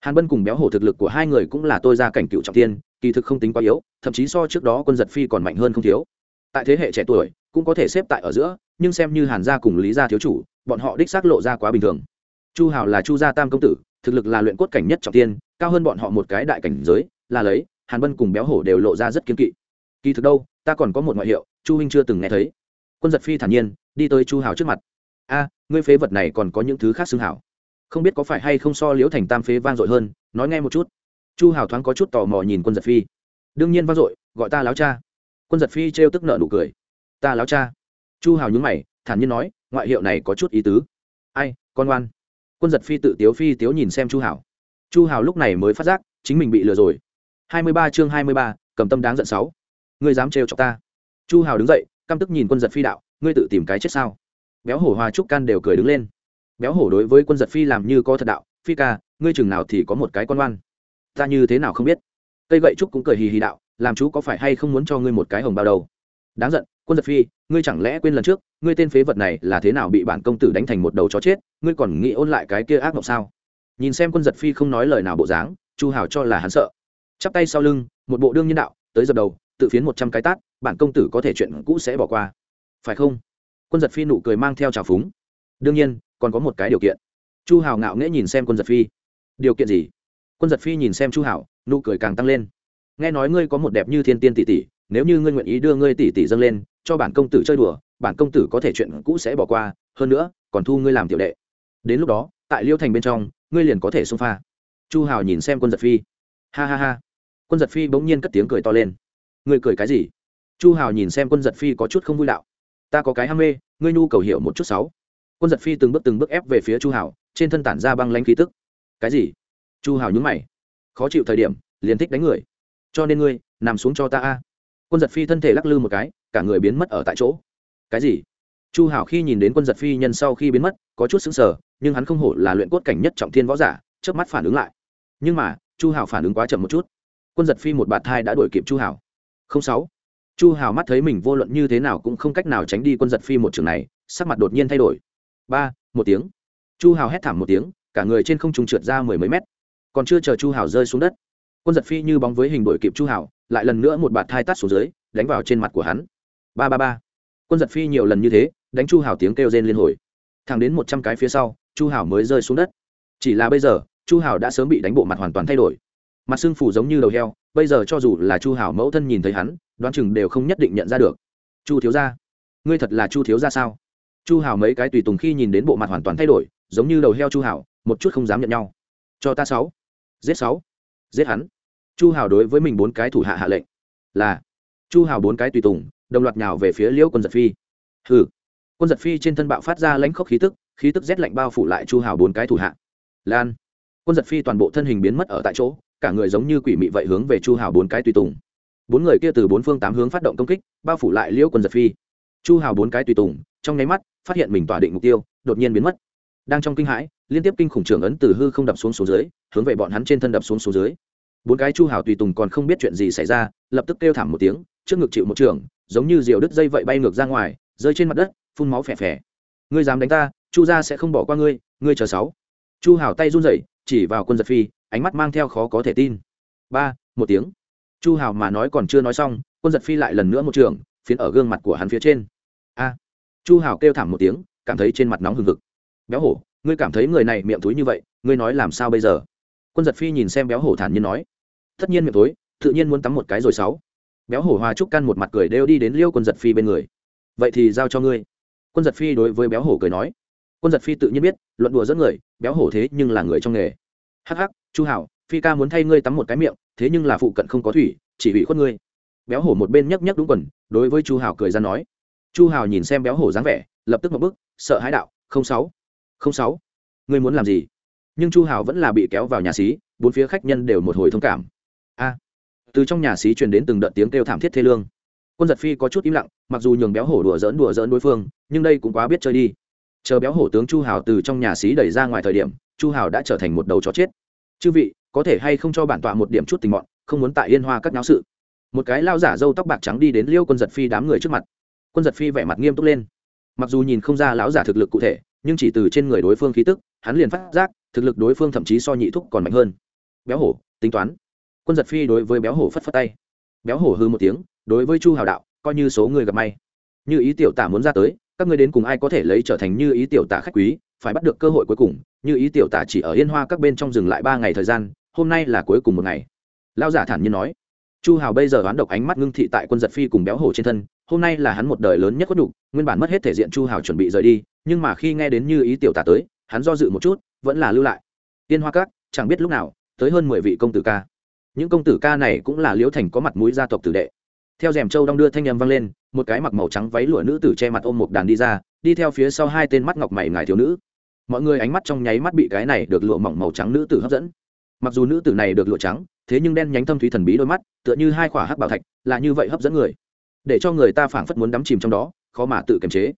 Hàn bân cùng béo hổ thực lực của hai người cũng là tôi ra cảnh cựu trọng tiên, kỳ thực không tính quá yếu, thậm chí so trước đó quân giật phi còn mạnh hơn không thiếu. Tại thế hệ trẻ tuổi, cũng có thể xếp tại ở giữa, nhưng xem như hàn gia cùng lý gia thiếu chủ, bọn họ đích xác lộ ra quá bình thường chu hào là chu gia tam công tử, thực lực là luyện cốt cảnh nhất trọng tiên cao hơn bọn họ một cái đại cảnh giới, là lấy, hàn bân cùng béo hổ đều lộ ra rất kiên kỵ. Kỳ thực đâu, ta còn có một ngoại hiệu, chu huynh chưa từng nghe thấy. Quân giật phi thản nhiên, đi tới chu hào trước mặt. A, ngươi phế vật này còn có những thứ khác xưng hảo. Không biết có phải hay không so liễu thành tam phế vang dội hơn, nói nghe một chút. Chu hào thoáng có chút tò mò nhìn quân giật phi. Đương nhiên vang dội, gọi ta láo cha. Quân giật phi trêu tức nợ nụ cười. Ta láo cha. Chu hào nhúng mày, thản nhiên nói, ngoại hiệu này có chút ý tứ. Ai, con oan quân giật phi tự tiếu phi tiếu nhìn xem chu hào chu hào lúc này mới phát giác, chính mình bị lừa rồi. Hai mươi ba chương hai mươi ba, cầm tâm đáng giận sáu. Ngươi dám trêu chọc ta. Chu hào đứng dậy, căm tức nhìn quân giật phi đạo, ngươi tự tìm cái chết sao? Béo hổ hoa trúc can đều cười đứng lên. Béo hổ đối với quân giật phi làm như có thật đạo, phi ca, ngươi chừng nào thì có một cái con oan ta như thế nào không biết? Cây gậy trúc cũng cười hì hì đạo, làm chú có phải hay không muốn cho ngươi một cái hồng bao đầu? Đáng giận quân giật phi ngươi chẳng lẽ quên lần trước ngươi tên phế vật này là thế nào bị bản công tử đánh thành một đầu chó chết ngươi còn nghĩ ôn lại cái kia ác mộng sao? Nhìn xem quân giật phi không nói lời nào bộ dáng chu hào cho là hắn sợ. Chắp tay sau lưng một bộ đương nhân đạo tới dập đầu tự phiến một trăm cái tát bản công tử có thể chuyện cũ sẽ bỏ qua. Phải không? Quân giật phi nụ cười mang theo trào phúng. Đương nhiên còn có một cái điều kiện. Chu hào ngạo nghễ nhìn xem quân giật phi. Điều kiện gì? Quân giật phi nhìn xem chu Hảo, nụ cười càng tăng lên. Nghe nói ngươi có một đẹp như thiên tiên tỷ tỷ nếu như ngươi nguyện ý đưa ngươi tỷ tỷ dâng lên, cho bản công tử chơi đùa, bản công tử có thể chuyện cũ sẽ bỏ qua, hơn nữa, còn thu ngươi làm tiểu đệ. Đến lúc đó, tại liêu thành bên trong, ngươi liền có thể xông pha. Chu hào nhìn xem quân giật phi. Ha ha ha. Quân giật phi bỗng nhiên cất tiếng cười to lên. Ngươi cười cái gì? Chu hào nhìn xem quân giật phi có chút không vui đạo. Ta có cái ham mê, ngươi nhu cầu hiểu một chút sáu. Quân giật phi từng bước từng bước ép về phía chu hào, trên thân tản ra băng lanh khí tức. Cái gì? Chu hào nhúng mày. Khó chịu thời điểm, liền thích đánh người. Cho nên ngươi, nằm xuống cho ta a quân giật phi thân thể lắc lư một cái, cả người biến mất ở tại chỗ. Cái gì? Chu hảo khi nhìn đến quân giật phi nhân sau khi biến mất, có chút xứng sở nhưng hắn không hổ là luyện cốt cảnh nhất trọng thiên võ giả trước mắt phản ứng lại. Nhưng mà, chu hảo phản ứng quá chậm một chút. Quân giật phi một bạt thai đã đuổi kịp chu hảo. Không sáu. Chu hảo mắt thấy mình vô luận như thế nào cũng không cách nào tránh đi quân giật phi một trường này, sắc mặt đột nhiên thay đổi. Ba, một tiếng. Chu hảo hét thảm một tiếng, cả người trên không trung trượt ra mười mấy mét. Còn chưa chờ chu hảo rơi xuống đất, quân giật phi như bóng với hình đuổi kịp chu hảo lại lần nữa một bạt thai tắt xuống dưới, đánh vào trên mặt của hắn. Ba ba ba. Quân giật phi nhiều lần như thế, đánh chu hảo tiếng kêu rên liên hồi. Thẳng đến một trăm cái phía sau, chu hảo mới rơi xuống đất. Chỉ là bây giờ, chu hảo đã sớm bị đánh bộ mặt hoàn toàn thay đổi. Mặt xương phủ giống như đầu heo, bây giờ cho dù là chu hảo mẫu thân nhìn thấy hắn, đoán chừng đều không nhất định nhận ra được. Chu thiếu gia, ngươi thật là chu thiếu gia sao? Chu hảo mấy cái tùy tùng khi nhìn đến bộ mặt hoàn toàn thay đổi, giống như đầu heo chu hảo, một chút không dám nhận nhau. Cho ta sáu. Giết sáu. Giết hắn chu hảo đối với mình bốn cái thủ hạ hạ lệnh là chu hảo bốn cái tùy tùng, đồng loạt nhào về phía liễu quân giật phi. Hừ. Quân giật phi trên thân bạo phát ra lãnh khốc khí tức khí tức rét lạnh bao phủ lại chu hào bốn cái thủ hạ. Lan. Quân giật phi toàn bộ thân hình biến mất ở tại chỗ, cả người giống như quỷ mị vậy hướng về chu hào bốn cái tùy tùng. Bốn người kia từ bốn phương tám hướng phát động công kích, bao phủ lại liễu quân giật phi. Chu hào bốn cái tùy tùng, trong nháy mắt, phát hiện mình tỏa định mục tiêu, đột nhiên biến mất. Đang trong kinh hãi, liên tiếp kinh khủng trưởng ấn từ hư không đập xuống xuống dưới, hướng về bọn hắn trên thân đập xuống xuống dưới bốn cái chu hào tùy tùng còn không biết chuyện gì xảy ra, lập tức kêu thảm một tiếng, trước ngực chịu một trường, giống như diều đứt dây vậy bay ngược ra ngoài, rơi trên mặt đất, phun máu phè phè. Ngươi dám đánh ta, chu gia sẽ không bỏ qua ngươi ngươi chờ sáu. Chu hảo tay run rẩy, chỉ vào quân giật phi, ánh mắt mang theo khó có thể tin. Ba, một tiếng. Chu hảo mà nói còn chưa nói xong, quân giật phi lại lần nữa một trường, phiến ở gương mặt của hắn phía trên. A. Chu hảo kêu thảm một tiếng, cảm thấy trên mặt nóng hừng hực. Béo hổ, ngươi cảm thấy người này miệng túi như vậy, ngươi nói làm sao bây giờ? Quân giật phi nhìn xem béo hổ thản nhiên nói tất nhiên miệng tối tự nhiên muốn tắm một cái rồi sáu. Béo hổ hoa trúc căn một mặt cười đều đi đến liêu quân giật phi bên người. Vậy thì giao cho ngươi. Quân giật phi đối với béo hổ cười nói. Quân giật phi tự nhiên biết, luận đùa dẫn người, béo hổ thế nhưng là người trong nghề. Hắc hắc, chu hảo, phi ca muốn thay ngươi tắm một cái miệng, thế nhưng là phụ cận không có thủy, chỉ bị khuất ngươi. Béo hổ một bên nhấc nhấc đúng quần, đối với chu hảo cười ra nói. Chu hảo nhìn xem béo hổ dáng vẻ, lập tức một bức sợ hãi đạo, không sáu không sáu, ngươi muốn làm gì? Nhưng chu hảo vẫn là bị kéo vào nhà xí, bốn phía khách nhân đều một hồi thông cảm a. Từ trong nhà xí truyền đến từng đợt tiếng kêu thảm thiết thê lương. Quân giật phi có chút im lặng, mặc dù nhường béo hổ đùa dỡn đùa dỡn đối phương, nhưng đây cũng quá biết chơi đi. Chờ béo hổ tướng chu hào từ trong nhà xí đẩy ra ngoài thời điểm, chu hào đã trở thành một đầu chó chết. Chư vị, có thể hay không cho bản tọa một điểm chút tình mọn, không muốn tại yên hoa các náo sự. Một cái lao giả dâu tóc bạc trắng đi đến liêu quân giật phi đám người trước mặt. Quân giật phi vẻ mặt nghiêm túc lên. Mặc dù nhìn không ra lão giả thực lực cụ thể, nhưng chỉ từ trên người đối phương khí tức, hắn liền phát giác, thực lực đối phương thậm chí so nhị thúc còn mạnh hơn. Béo hổ, tính toán quân giật phi đối với béo hổ phất phất tay. Béo hổ hư một tiếng, đối với chu hào đạo, coi như số người gặp may. Như ý tiểu tả muốn ra tới, các ngươi đến cùng ai có thể lấy trở thành như ý tiểu tả khách quý, phải bắt được cơ hội cuối cùng. Như ý tiểu tả chỉ ở yên hoa các bên trong dừng lại ba ngày thời gian, hôm nay là cuối cùng một ngày. Lao giả thản nhiên nói. Chu hào bây giờ đoán độc ánh mắt ngưng thị tại quân giật phi cùng béo hổ trên thân, hôm nay là hắn một đời lớn nhất có đủ nguyên bản mất hết thể diện chu hào chuẩn bị rời đi, nhưng mà khi nghe đến như ý tiểu tả tới, hắn do dự một chút, vẫn là lưu lại. Yên hoa các, chẳng biết lúc nào, tới hơn mười vị công tử ca những công tử ca này cũng là liễu thành có mặt mũi gia tộc tử đệ. Theo rèm châu đong đưa thanh â m vang lên, một cái mặc màu trắng váy lụa nữ tử che mặt ôm một đàn đi ra, đi theo phía sau hai tên mắt ngọc mày ngài thiếu nữ. Mọi người ánh mắt trong nháy mắt bị cái này được lụa mỏng màu trắng nữ tử hấp dẫn. Mặc dù nữ tử này được lụa trắng, thế nhưng đen nhánh thâm thúy thần bí đôi mắt, tựa như hai khỏa hắc bảo thạch, là như vậy hấp dẫn người. Để cho người ta phảng phất muốn đắm chìm trong đó, khó mà tự kiềm chế.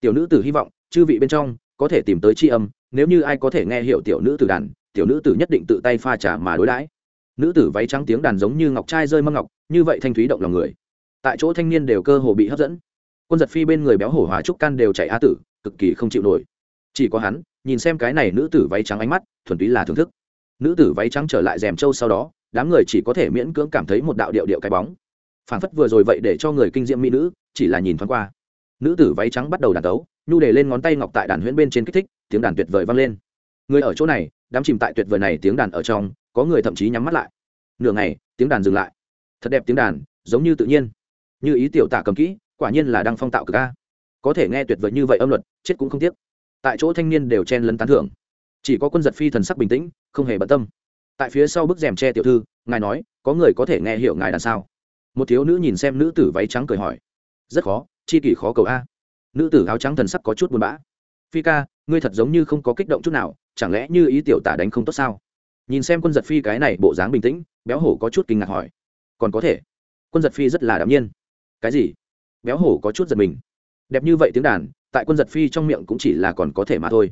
Tiểu nữ tử hy vọng, chư vị bên trong, có thể tìm tới tri âm, nếu như ai có thể nghe hiểu tiểu nữ tử đàn, tiểu nữ tử nhất định tự tay pha trả mà đối đãi nữ tử váy trắng tiếng đàn giống như ngọc trai rơi mâm ngọc, như vậy thanh thúy động lòng người. Tại chỗ thanh niên đều cơ hồ bị hấp dẫn. Quân giật phi bên người béo hổ hòa trúc can đều chạy á tử, cực kỳ không chịu nổi. Chỉ có hắn, nhìn xem cái này nữ tử váy trắng ánh mắt, thuần túy là thưởng thức. Nữ tử váy trắng trở lại rèm trâu sau đó, đám người chỉ có thể miễn cưỡng cảm thấy một đạo điệu điệu cái bóng. Phảng phất vừa rồi vậy để cho người kinh diễm mỹ nữ, chỉ là nhìn thoáng qua. Nữ tử váy trắng bắt đầu đàn tấu, nhu để lên ngón tay ngọc tại đàn huyễn bên trên kích thích, tiếng đàn tuyệt vời vang lên. Người ở chỗ này đám chìm tại tuyệt vời này tiếng đàn ở trong, có người thậm chí nhắm mắt lại. Nửa ngày, tiếng đàn dừng lại. Thật đẹp tiếng đàn, giống như tự nhiên. Như ý tiểu tả cầm kỹ, quả nhiên là đang phong tạo cực ca có thể nghe tuyệt vời như vậy âm luật, chết cũng không tiếc. Tại chỗ thanh niên đều chen lấn tán thưởng. Chỉ có quân giật phi thần sắc bình tĩnh, không hề bận tâm. Tại phía sau bức rèm tre tiểu thư, ngài nói, có người có thể nghe hiểu ngài đàn sao? Một thiếu nữ nhìn xem nữ tử váy trắng cười hỏi. Rất khó, chi kỷ khó cầu a. Nữ tử áo trắng thần sắc có chút buồn bã. Phi ca, ngươi thật giống như không có kích động chút nào chẳng lẽ như ý tiểu tả đánh không tốt sao? Nhìn xem quân giật phi cái này bộ dáng bình tĩnh, béo hổ có chút kinh ngạc hỏi. Còn có thể. Quân giật phi rất là đ nhiên. Cái gì? Béo hổ có chút giật mình. Đẹp như vậy tiếng đàn, tại quân giật phi trong miệng cũng chỉ là còn có thể mà thôi.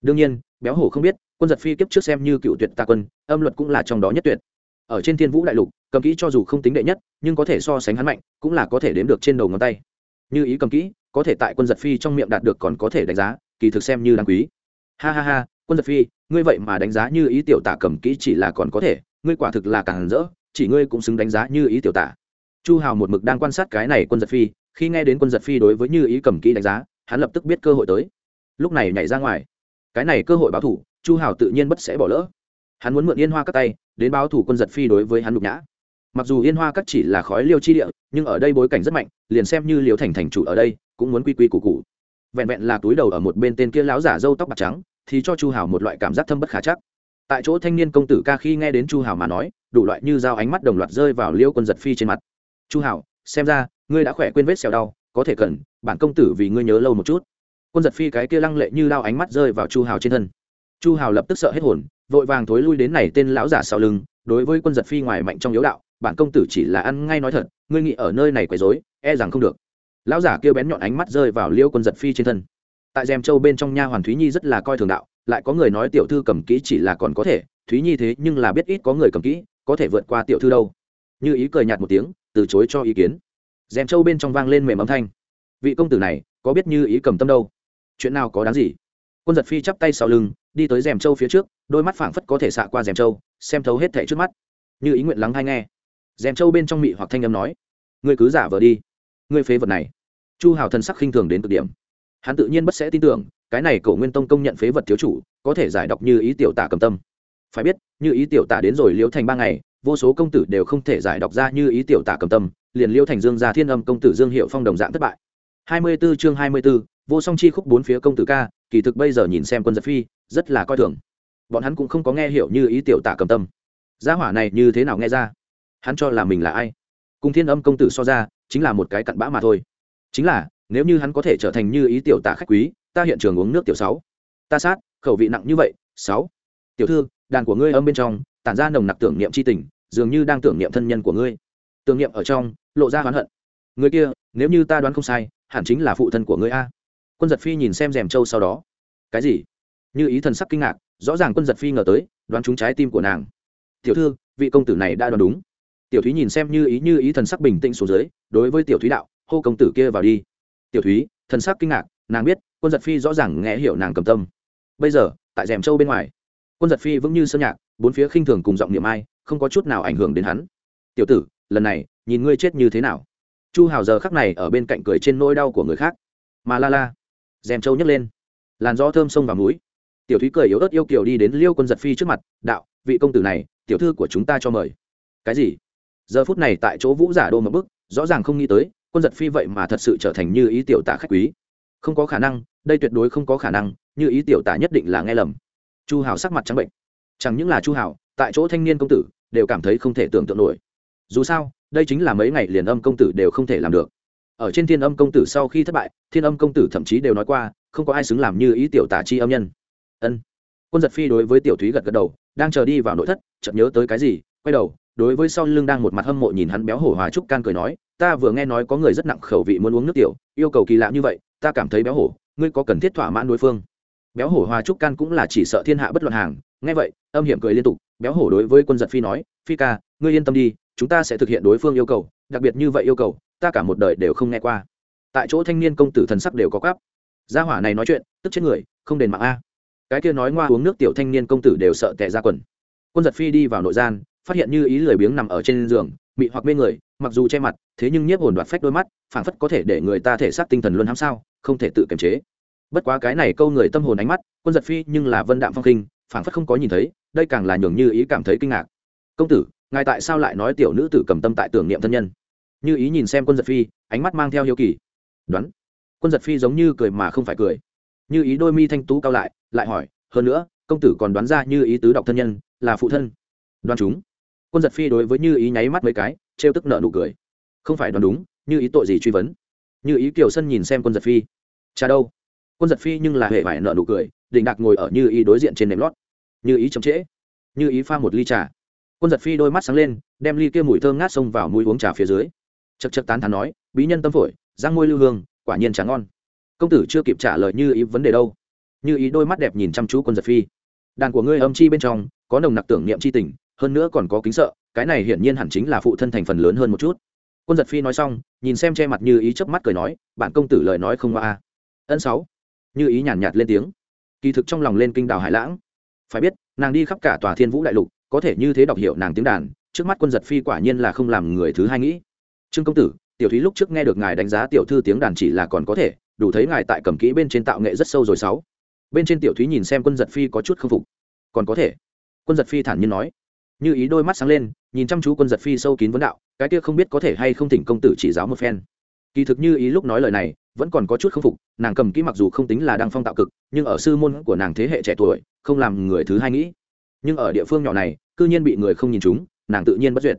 Đương nhiên, béo hổ không biết, quân giật phi kiếp trước xem như cựu tuyệt ta quân, âm luật cũng là trong đó nhất tuyệt. Ở trên thiên vũ đại lục, cầm kỹ cho dù không tính đệ nhất, nhưng có thể so sánh hắn mạnh, cũng là có thể đếm được trên đầu ngón tay. Như ý cầm kỹ, có thể tại quân giật phi trong miệng đạt được còn có thể đánh giá, kỳ thực xem như đáng quý. Ha ha ha quân giật phi, ngươi vậy mà đánh giá như ý tiểu tả cầm kỹ chỉ là còn có thể, ngươi quả thực là càng rỡ, chỉ ngươi cũng xứng đánh giá như ý tiểu tả. Chu hào một mực đang quan sát cái này quân giật phi, khi nghe đến quân giật phi đối với như ý cầm kỹ đánh giá, hắn lập tức biết cơ hội tới. Lúc này nhảy ra ngoài. Cái này cơ hội báo thủ, chu hào tự nhiên bất sẽ bỏ lỡ. Hắn muốn mượn yên hoa các tay, đến báo thủ quân giật phi đối với hắn nhục nhã. Mặc dù yên hoa các chỉ là khói liêu chi địa, nhưng ở đây bối cảnh rất mạnh, liền xem như liều thành thành chủ ở đây, cũng muốn quy quy củ cụ vẹn vẹn là túi đầu ở một bên tên kia láo giả dâu tóc bạc trắng thì cho chu hào một loại cảm giác thâm bất khả chắc. Tại chỗ thanh niên công tử ca khi nghe đến chu hào mà nói, đủ loại như dao ánh mắt đồng loạt rơi vào liêu quân giật phi trên mặt. Chu hào xem ra, ngươi đã khỏe quên vết xèo đau, có thể cần, bản công tử vì ngươi nhớ lâu một chút. Quân giật phi cái kia lăng lệ như lao ánh mắt rơi vào chu hào trên thân. Chu hào lập tức sợ hết hồn, vội vàng thối lui đến này tên lão giả sau lưng, đối với quân giật phi ngoài mạnh trong yếu đạo, bản công tử chỉ là ăn ngay nói thật, ngươi nghĩ ở nơi này quấy rối e rằng không được. Lão giả kêu bén nhọn ánh mắt rơi vào liêu quân giật phi trên thân tại dèm châu bên trong nha hoàn thúy nhi rất là coi thường đạo, lại có người nói tiểu thư cầm kỹ chỉ là còn có thể, thúy nhi thế nhưng là biết ít có người cầm kỹ, có thể vượt qua tiểu thư đâu. Như ý cười nhạt một tiếng, từ chối cho ý kiến. Dèm châu bên trong vang lên mềm âm thanh. Vị công tử này, có biết như ý cầm tâm đâu? Chuyện nào có đáng gì? Quân giật phi chắp tay sau lưng, đi tới dèm châu phía trước, đôi mắt phảng phất có thể xạ qua dèm châu, xem thấu hết thảy trước mắt. Như ý nguyện lắng hay nghe. Dèm châu bên trong mị hoặc thanh âm nói, ngươi cứ giả vờ đi. Ngươi phế vật này. Chu hào thần sắc khinh thường đến cực điểm hắn tự nhiên bất sẽ tin tưởng cái này cổ nguyên tông công nhận phế vật thiếu chủ có thể giải đọc như ý tiểu tả cầm tâm. Phải biết như ý tiểu tả đến rồi liễu thành ba ngày vô số công tử đều không thể giải đọc ra như ý tiểu tả cầm tâm liền liễu thành dương gia thiên âm công tử dương hiệu phong đồng dạng thất bại. Hai mươi 24 chương hai mươi 24, vô song chi khúc bốn phía công tử ca kỳ thực bây giờ nhìn xem quân giật phi rất là coi thường. Bọn hắn cũng không có nghe hiểu như ý tiểu tả cầm tâm. Gia hỏa này như thế nào nghe ra? Hắn cho là mình là ai? Cùng thiên âm công tử so ra chính là một cái cặn bã mà thôi. Chính là nếu như hắn có thể trở thành như ý tiểu tả khách quý, ta hiện trường uống nước tiểu sáu. Ta sát, khẩu vị nặng như vậy, sáu. Tiểu thư, đàn của ngươi âm bên trong, tản ra nồng nặc tưởng niệm c h i tình, dường như đang tưởng niệm thân nhân của ngươi. Tưởng niệm ở trong, lộ ra oán hận. Người kia, nếu như ta đoán không sai, hẳn chính là phụ thân của ngươi a. Quân giật phi nhìn xem rèm trâu sau đó. Cái gì? Như ý thần sắc kinh ngạc, rõ ràng quân giật phi ngờ tới, đoán trúng trái tim của nàng. Tiểu thư, vị công tử này đã đoán đúng. Tiểu thúy nhìn xem như ý như ý thần sắc bình tĩnh xuống dưới, đối với tiểu thúy đạo, hô công tử kia vào đi tiểu thúy, thần sắc kinh ngạc, nàng biết, quân giật phi rõ ràng nghe hiểu nàng cầm tâm. Bây giờ, tại rèm châu bên ngoài, quân giật phi vững như sơn nhạc, bốn phía khinh thường cùng giọng niệm ai, không có chút nào ảnh hưởng đến hắn. Tiểu tử, lần này, nhìn ngươi chết như thế nào? Chu hào giờ khắc này ở bên cạnh cười trên nỗi đau của người khác. Mà la la, rèm châu nhấc lên. Làn gió thơm sông vào núi. tiểu thúy cười yếu ớt yêu kiều đi đến liêu quân giật phi trước mặt, đạo, vị công tử này, tiểu thư của chúng ta cho mời. Cái gì? Giờ phút này tại chỗ vũ giả đô một bức rõ ràng không nghĩ tới quân giật phi vậy mà thật sự trở thành như ý tiểu tả khách quý. Không có khả năng, đây tuyệt đối không có khả năng, như ý tiểu tả nhất định là nghe lầm. Chu hào sắc mặt trắng bệnh. Chẳng những là chu hào tại chỗ thanh niên công tử đều cảm thấy không thể tưởng tượng nổi. Dù sao, đây chính là mấy ngày liền âm công tử đều không thể làm được. Ở trên thiên âm công tử sau khi thất bại, thiên âm công tử thậm chí đều nói qua, không có ai xứng làm như ý tiểu tả chi âm nhân. Ân. Quân giật phi đối với tiểu thúy gật gật đầu, đang chờ đi vào nội thất, chợt nhớ tới cái gì, quay đầu, đối với sau lưng đang một mặt hâm mộ nhìn hắn béo hổ hòa trúc can cười nói ta vừa nghe nói có người rất nặng khẩu vị muốn uống nước tiểu, yêu cầu kỳ lạ như vậy, ta cảm thấy béo hổ, ngươi có cần thiết thỏa mãn đối phương? Béo hổ hoa trúc can cũng là chỉ sợ thiên hạ bất luận hàng, nghe vậy, âm hiểm cười liên tục, béo hổ đối với quân giật phi nói, phi ca, ngươi yên tâm đi, chúng ta sẽ thực hiện đối phương yêu cầu, đặc biệt như vậy yêu cầu, ta cả một đời đều không nghe qua. Tại chỗ thanh niên công tử thần sắc đều có cắp gia hỏa này nói chuyện, tức chết người, không đền mạng a. Cái kia nói ngoa uống nước tiểu thanh niên công tử đều sợ tệ ra quần. Quân giật phi đi vào nội gian, phát hiện như ý lười biếng nằm ở trên giường mị hoặc mê người, mặc dù che mặt, thế nhưng nhiếp hồn đoạt phách đôi mắt, phảng phất có thể để người ta thể xác tinh thần luôn hãm sao, không thể tự kiềm chế. Bất quá cái này câu người tâm hồn ánh mắt, quân giật phi nhưng là vân đạm phong khinh, phảng phất không có nhìn thấy, đây càng là nhường như ý cảm thấy kinh ngạc. Công tử, ngài tại sao lại nói tiểu nữ tử cầm tâm tại tưởng niệm thân nhân? Như ý nhìn xem quân giật phi, ánh mắt mang theo hiếu kỳ. Đoán. Quân giật phi giống như cười mà không phải cười. Như ý đôi mi thanh tú cao lại lại hỏi, hơn nữa, công tử còn đoán ra như ý tứ đọc thân nhân là phụ thân? Đoán chúng quân giật phi đối với như ý nháy mắt mấy cái, trêu tức nợ nụ cười. Không phải đoán đúng, như ý tội gì truy vấn? Như ý kiều sân nhìn xem quân giật phi. Cha đâu. Quân giật phi nhưng là hệ vải nợ nụ cười định đạc ngồi ở như ý đối diện trên nệm lót. Như ý chậm trễ. Như ý pha một ly trà. Quân giật phi đôi mắt sáng lên, đem ly kia mùi thơm ngát xông vào mũi uống trà phía dưới. Chật chật tán thán nói, bí nhân tâm phổi giang môi lưu hương, quả nhiên trà ngon. Công tử chưa kịp trả lời như ý vấn đề đâu. Như ý đôi mắt đẹp nhìn chăm chú quân giật phi. Đàn của ngươi âm chi bên trong, có nồng nặc tưởng niệm chi tình hơn nữa còn có kính sợ cái này hiển nhiên hẳn chính là phụ thân thành phần lớn hơn một chút. Quân giật phi nói xong nhìn xem che mặt như ý chớp mắt cười nói bạn công tử lời nói không qua a. Ân sáu. Như ý nhàn nhạt, nhạt lên tiếng. Kỳ thực trong lòng lên kinh đào hải lãng. Phải biết nàng đi khắp cả tòa thiên vũ đại lục có thể như thế đọc hiểu nàng tiếng đàn trước mắt quân giật phi quả nhiên là không làm người thứ hai nghĩ. Trương công tử tiểu thúy lúc trước nghe được ngài đánh giá tiểu thư tiếng đàn chỉ là còn có thể đủ thấy ngài tại cầm kỹ bên trên tạo nghệ rất sâu rồi sáu. Bên trên tiểu thúy nhìn xem quân giật phi có chút không phục. Còn có thể. Quân giật phi thản nhiên nói như ý đôi mắt sáng lên, nhìn chăm chú quân giật phi sâu kín vấn đạo, cái kia không biết có thể hay không thỉnh công tử chỉ giáo một phen. Kỳ thực như ý lúc nói lời này, vẫn còn có chút không phục, nàng cầm kỹ mặc dù không tính là đang phong tạo cực, nhưng ở sư môn của nàng thế hệ trẻ tuổi, không làm người thứ hai nghĩ. Nhưng ở địa phương nhỏ này, cư nhiên bị người không nhìn chúng, nàng tự nhiên bất duyệt.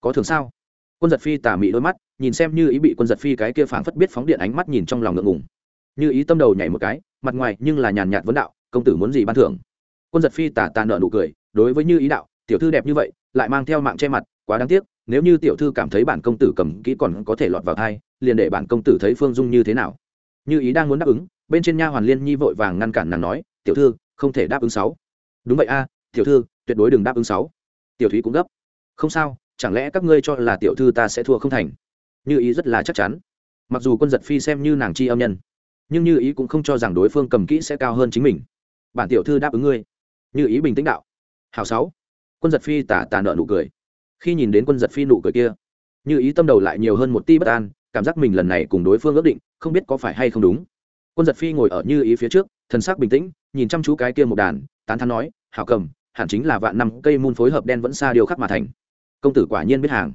Có thường sao? Quân giật phi tà mị đôi mắt, nhìn xem như ý bị quân giật phi cái kia phảng phất biết phóng điện ánh mắt nhìn trong lòng ngượng ngùng. Như ý tâm đầu nhảy một cái, mặt ngoài nhưng là nhàn nhạt vấn đạo, công tử muốn gì ban thưởng? Quân giật phi tà tà nợ nụ cười, đối với như ý đạo tiểu thư đẹp như vậy, lại mang theo mạng che mặt, quá đáng tiếc, nếu như tiểu thư cảm thấy bản công tử cầm kỹ còn có thể lọt vào thai, liền để bản công tử thấy phương dung như thế nào. Như ý đang muốn đáp ứng, bên trên nha hoàn liên nhi vội vàng ngăn cản nàng nói, tiểu thư, không thể đáp ứng sáu. Đúng vậy a, tiểu thư, tuyệt đối đừng đáp ứng sáu. Tiểu thúy cũng gấp. Không sao, chẳng lẽ các ngươi cho là tiểu thư ta sẽ thua không thành? Như ý rất là chắc chắn. Mặc dù quân giật phi xem như nàng chi âm nhân, nhưng như ý cũng không cho rằng đối phương cầm kỹ sẽ cao hơn chính mình. Bản tiểu thư đáp ứng ngươi. Như ý bình tĩnh đạo. Hào sáu quân giật phi tả tà nợ nụ cười. Khi nhìn đến quân giật phi nụ cười kia, như ý tâm đầu lại nhiều hơn một ti bất an, cảm giác mình lần này cùng đối phương ước định, không biết có phải hay không đúng. Quân giật phi ngồi ở như ý phía trước, thần sắc bình tĩnh, nhìn chăm chú cái kia một đàn, tán thắn nói, hảo cầm, hẳn chính là vạn năm cây môn phối hợp đen vẫn xa điều khắc mà thành. Công tử quả nhiên biết hàng.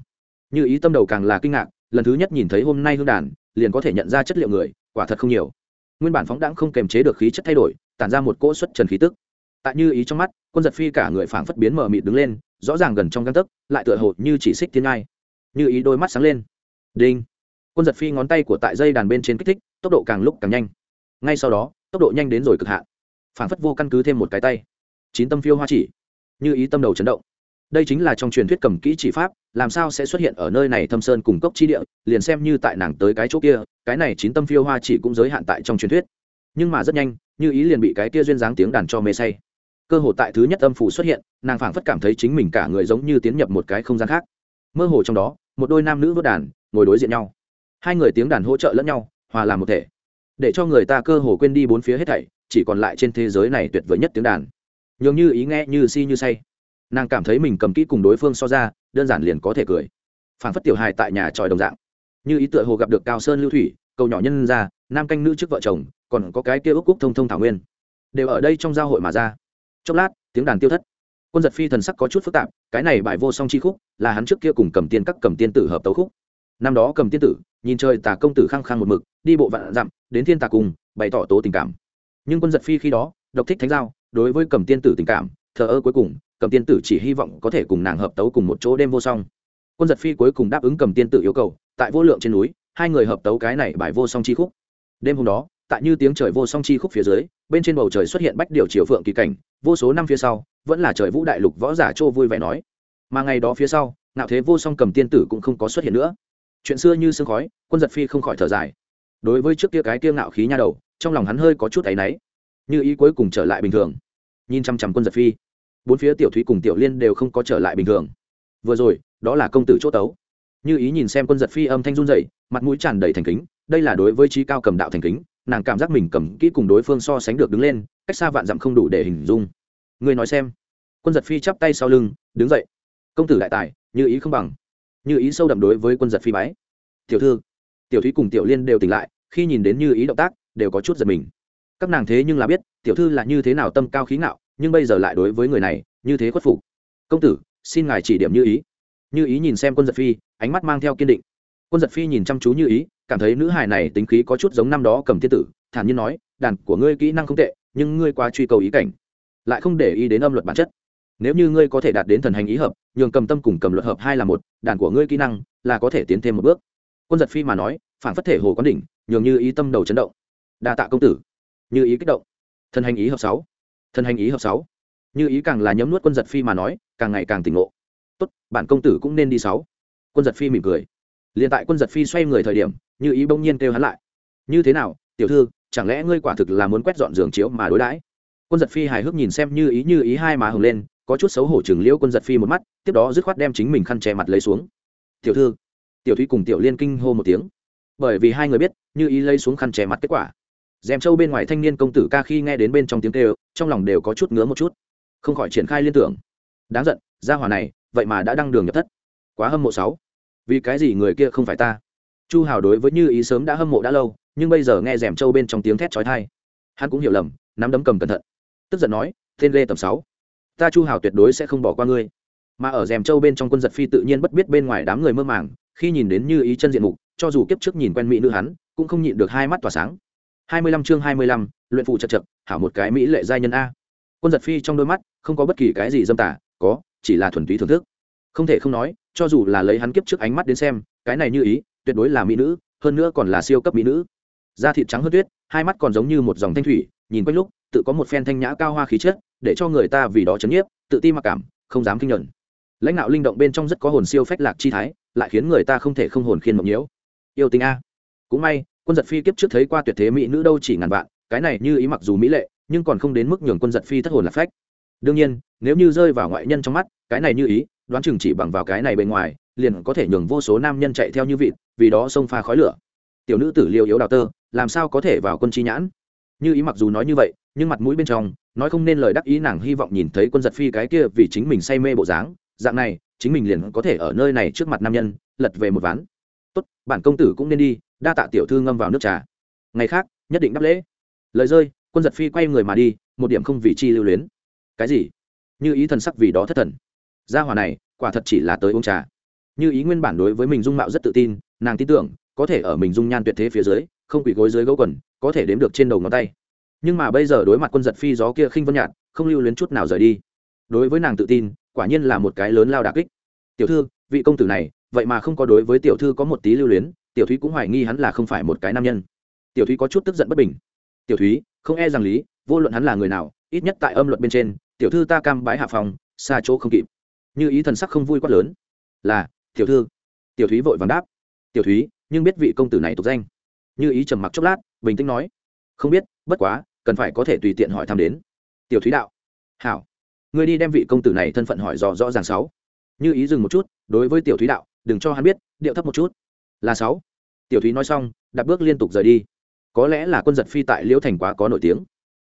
Như ý tâm đầu càng là kinh ngạc, lần thứ nhất nhìn thấy hôm nay hương đàn, liền có thể nhận ra chất liệu người, quả thật không nhiều. Nguyên bản phóng đãng không kềm chế được khí chất thay đổi, tản ra một cỗ xuất trần khí tức. Tại như ý trong mắt quân giật phi cả người phảng phất biến mờ mịt đứng lên, rõ ràng gần trong găng tấc, lại tựa hồ như chỉ xích thiên ngai. Như ý đôi mắt sáng lên. Đinh. Quân giật phi ngón tay của tại dây đàn bên trên kích thích, tốc độ càng lúc càng nhanh. Ngay sau đó, tốc độ nhanh đến rồi cực hạn. Phảng phất vô căn cứ thêm một cái tay. Chín tâm phiêu hoa chỉ. Như ý tâm đầu chấn động. Đây chính là trong truyền thuyết cầm kỹ chỉ pháp, làm sao sẽ xuất hiện ở nơi này thâm sơn cùng cốc chi địa, liền xem như tại nàng tới cái chỗ kia, cái này chín tâm phiêu hoa chỉ cũng giới hạn tại trong truyền thuyết. Nhưng mà rất nhanh, như ý liền bị cái kia duyên dáng tiếng đàn cho mê say cơ hồ tại thứ nhất âm phủ xuất hiện, nàng phảng phất cảm thấy chính mình cả người giống như tiến nhập một cái không gian khác. Mơ hồ trong đó, một đôi nam nữ vớt đàn, ngồi đối diện nhau. Hai người tiếng đàn hỗ trợ lẫn nhau, hòa làm một thể. Để cho người ta cơ hồ quên đi bốn phía hết thảy, chỉ còn lại trên thế giới này tuyệt vời nhất tiếng đàn. Nhường như ý nghe, như si, như say. Nàng cảm thấy mình cầm kỹ cùng đối phương so ra, đơn giản liền có thể cười. Phảng phất tiểu hài tại nhà tròi đồng dạng. Như ý tựa hồ gặp được cao sơn lưu thủy, cầu nhỏ nhân ra, nam canh nữ trước vợ chồng, còn có cái kia ước cúc thông thông thảo nguyên. Đều ở đây trong giao hội mà ra chốc lát, tiếng đàn tiêu thất. Quân giật phi thần sắc có chút phức tạp, cái này bài vô song chi khúc là hắn trước kia cùng cầm tiên các cầm tiên tử hợp tấu khúc. Năm đó cầm tiên tử, nhìn trời tà công tử khăng khăng một mực, đi bộ vạn dặm, đến thiên tà cùng, bày tỏ tố tình cảm. Nhưng quân giật phi khi đó, độc thích thánh giao, đối với cầm tiên tử tình cảm, thờ ơ cuối cùng, cầm tiên tử chỉ hy vọng có thể cùng nàng hợp tấu cùng một chỗ đêm vô song. Quân giật phi cuối cùng đáp ứng cầm tiên tử yêu cầu, tại vô lượng trên núi, hai người hợp tấu cái này bài vô song chi khúc. Đêm hôm đó tại như tiếng trời vô song chi khúc phía dưới, bên trên bầu trời xuất hiện bách điều triều phượng kỳ cảnh, vô số năm phía sau, vẫn là trời vũ đại lục võ giả châu vui vẻ nói. Mà ngày đó phía sau nạo thế vô song cầm tiên tử cũng không có xuất hiện nữa. Chuyện xưa như sương khói, quân giật phi không khỏi thở dài. Đối với trước kia cái kiêng ngạo khí nha đầu, trong lòng hắn hơi có chút áy náy. Như ý cuối cùng trở lại bình thường. Nhìn chăm chăm quân giật phi, bốn phía tiểu thúy cùng tiểu liên đều không có trở lại bình thường. Vừa rồi, đó là công tử chỗ tấu. Như ý nhìn xem quân giật phi âm thanh run dậy mặt mũi tràn đầy thành kính, đây là đối với trí cao cầm đạo thành kính nàng cảm giác mình cầm kỹ cùng đối phương so sánh được đứng lên, cách xa vạn dặm không đủ để hình dung. Người nói xem. Quân giật phi chắp tay sau lưng, đứng dậy. Công tử đại tài, như ý không bằng. Như ý sâu đậm đối với quân giật phi bái. Tiểu thư, tiểu thúy cùng tiểu liên đều tỉnh lại, khi nhìn đến như ý động tác, đều có chút giật mình. Các nàng thế nhưng là biết, tiểu thư là như thế nào tâm cao khí ngạo, nhưng bây giờ lại đối với người này, như thế khuất phục. Công tử, xin ngài chỉ điểm như ý. Như ý nhìn xem quân giật phi, ánh mắt mang theo kiên định quân giật phi nhìn chăm chú như ý, cảm thấy nữ hài này tính khí có chút giống năm đó cầm thiên tử, thản nhiên nói, đàn của ngươi kỹ năng không tệ, nhưng ngươi qua truy cầu ý cảnh, lại không để ý đến âm luật bản chất. Nếu như ngươi có thể đạt đến thần hành ý hợp, nhường cầm tâm cùng cầm luật hợp hai là một, đàn của ngươi kỹ năng là có thể tiến thêm một bước. Quân giật phi mà nói, phản phất thể hồ quán đỉnh, nhường như ý tâm đầu chấn động. Đa tạ công tử. Như ý kích động. Thần hành ý hợp sáu, thần hành ý hợp sáu. Như ý càng là nhấm nuốt quân giật phi mà nói, càng ngày càng tỉnh ngộ. Tốt, bản công tử cũng nên đi sáu. Quân giật phi mỉm cười liền tại quân giật phi xoay người thời điểm, như ý bỗng nhiên kêu hắn lại. Như thế nào, tiểu thư, chẳng lẽ ngươi quả thực là muốn quét dọn giường chiếu mà đối đãi? Quân giật phi hài hước nhìn xem như ý như ý hai má hừng lên, có chút xấu hổ chừng liễu quân giật phi một mắt, tiếp đó dứt khoát đem chính mình khăn che mặt lấy xuống. Tiểu thư. Tiểu thúy cùng tiểu liên kinh hô một tiếng. Bởi vì hai người biết, như ý lấy xuống khăn che mặt kết quả. Dèm trâu bên ngoài thanh niên công tử ca khi nghe đến bên trong tiếng kêu, trong lòng đều có chút ngứa một chút. Không khỏi triển khai liên tưởng. Đáng giận, gia hỏa này, vậy mà đã đăng đường nhập thất. Quá hâm mộ sáu vì cái gì người kia không phải ta? Chu hào đối với như ý sớm đã hâm mộ đã lâu, nhưng bây giờ nghe rèm trâu bên trong tiếng thét trói thai hắn cũng hiểu lầm, nắm đấm cầm cẩn thận, tức giận nói tên lê tầm sáu, ta chu hào tuyệt đối sẽ không bỏ qua ngươi. Mà ở rèm trâu bên trong quân giật phi tự nhiên bất biết bên ngoài đám người mơ màng, khi nhìn đến như ý chân diện mục, cho dù kiếp trước nhìn quen mỹ nữ hắn, cũng không nhịn được hai mắt tỏa sáng. Hai mươi lăm chương hai mươi lăm, luyện phụ chật chật, hảo một cái mỹ lệ giai nhân a. Quân giật phi trong đôi mắt không có bất kỳ cái gì dâm tả có, chỉ là thuần túy thưởng thức. Không thể không nói cho dù là lấy hắn kiếp trước ánh mắt đến xem, cái này như ý, tuyệt đối là mỹ nữ, hơn nữa còn là siêu cấp mỹ nữ. Da thịt trắng hơn tuyết, hai mắt còn giống như một dòng thanh thủy, nhìn quanh lúc, tự có một phen thanh nhã cao hoa khí chất, để cho người ta vì đó chấn nhiếp, tự ti mặc cảm, không dám kinh nhận lãnh đạo linh động bên trong rất có hồn siêu phách lạc chi thái, lại khiến người ta không thể không hồn khiên mộng nhiễu. Yêu tình a. Cũng may, quân giật phi kiếp trước thấy qua tuyệt thế mỹ nữ đâu chỉ ngàn vạn, cái này như ý mặc dù mỹ lệ, nhưng còn không đến mức nhường quân giật phi thất hồn lạc phách. Đương nhiên, nếu như rơi vào ngoại nhân trong mắt, cái này như ý đoán chừng chỉ bằng vào cái này bên ngoài, liền có thể nhường vô số nam nhân chạy theo như vịt, vì đó xông pha khói lửa. Tiểu nữ tử liêu yếu đào tơ, làm sao có thể vào quân chi nhãn? Như ý mặc dù nói như vậy, nhưng mặt mũi bên trong, nói không nên lời đắc ý nàng hy vọng nhìn thấy quân giật phi cái kia vì chính mình say mê bộ dáng, dạng này, chính mình liền có thể ở nơi này trước mặt nam nhân, lật về một ván. Tốt, bản công tử cũng nên đi, đa tạ tiểu thư ngâm vào nước trà. Ngày khác, nhất định đáp lễ. Lời rơi, quân giật phi quay người mà đi, một điểm không vì chi lưu luyến. Cái gì? Như ý thần sắc vì đó thất thần gia hòa này, quả thật chỉ là tới uống trà. Như ý nguyên bản đối với mình dung mạo rất tự tin, nàng tin tưởng, có thể ở mình dung nhan tuyệt thế phía dưới, không quỳ gối dưới gấu quần, có thể đếm được trên đầu ngón tay. Nhưng mà bây giờ đối mặt quân giật phi gió kia khinh vân nhạt, không lưu luyến chút nào rời đi. Đối với nàng tự tin, quả nhiên là một cái lớn lao đà kích. Tiểu thư, vị công tử này, vậy mà không có đối với tiểu thư có một tí lưu luyến, tiểu thúy cũng hoài nghi hắn là không phải một cái nam nhân. Tiểu thúy có chút tức giận bất bình. Tiểu thúy, không e rằng lý, vô luận hắn là người nào, ít nhất tại âm luật bên trên, tiểu thư ta cam bái hạ phòng, xa chỗ không kịp như ý thần sắc không vui quát lớn. Là, tiểu thư. Tiểu thúy vội vàng đáp. Tiểu thúy, nhưng biết vị công tử này tục danh. Như ý trầm mặc chốc lát, bình tĩnh nói. Không biết, bất quá, cần phải có thể tùy tiện hỏi thăm đến. Tiểu thúy đạo. Hảo. Ngươi đi đem vị công tử này thân phận hỏi rõ rõ ràng sáu. Như ý dừng một chút, đối với tiểu thúy đạo, đừng cho hắn biết, điệu thấp một chút. Là sáu. Tiểu thúy nói xong, đặt bước liên tục rời đi. Có lẽ là quân giật phi tại liễu thành quá có nổi tiếng.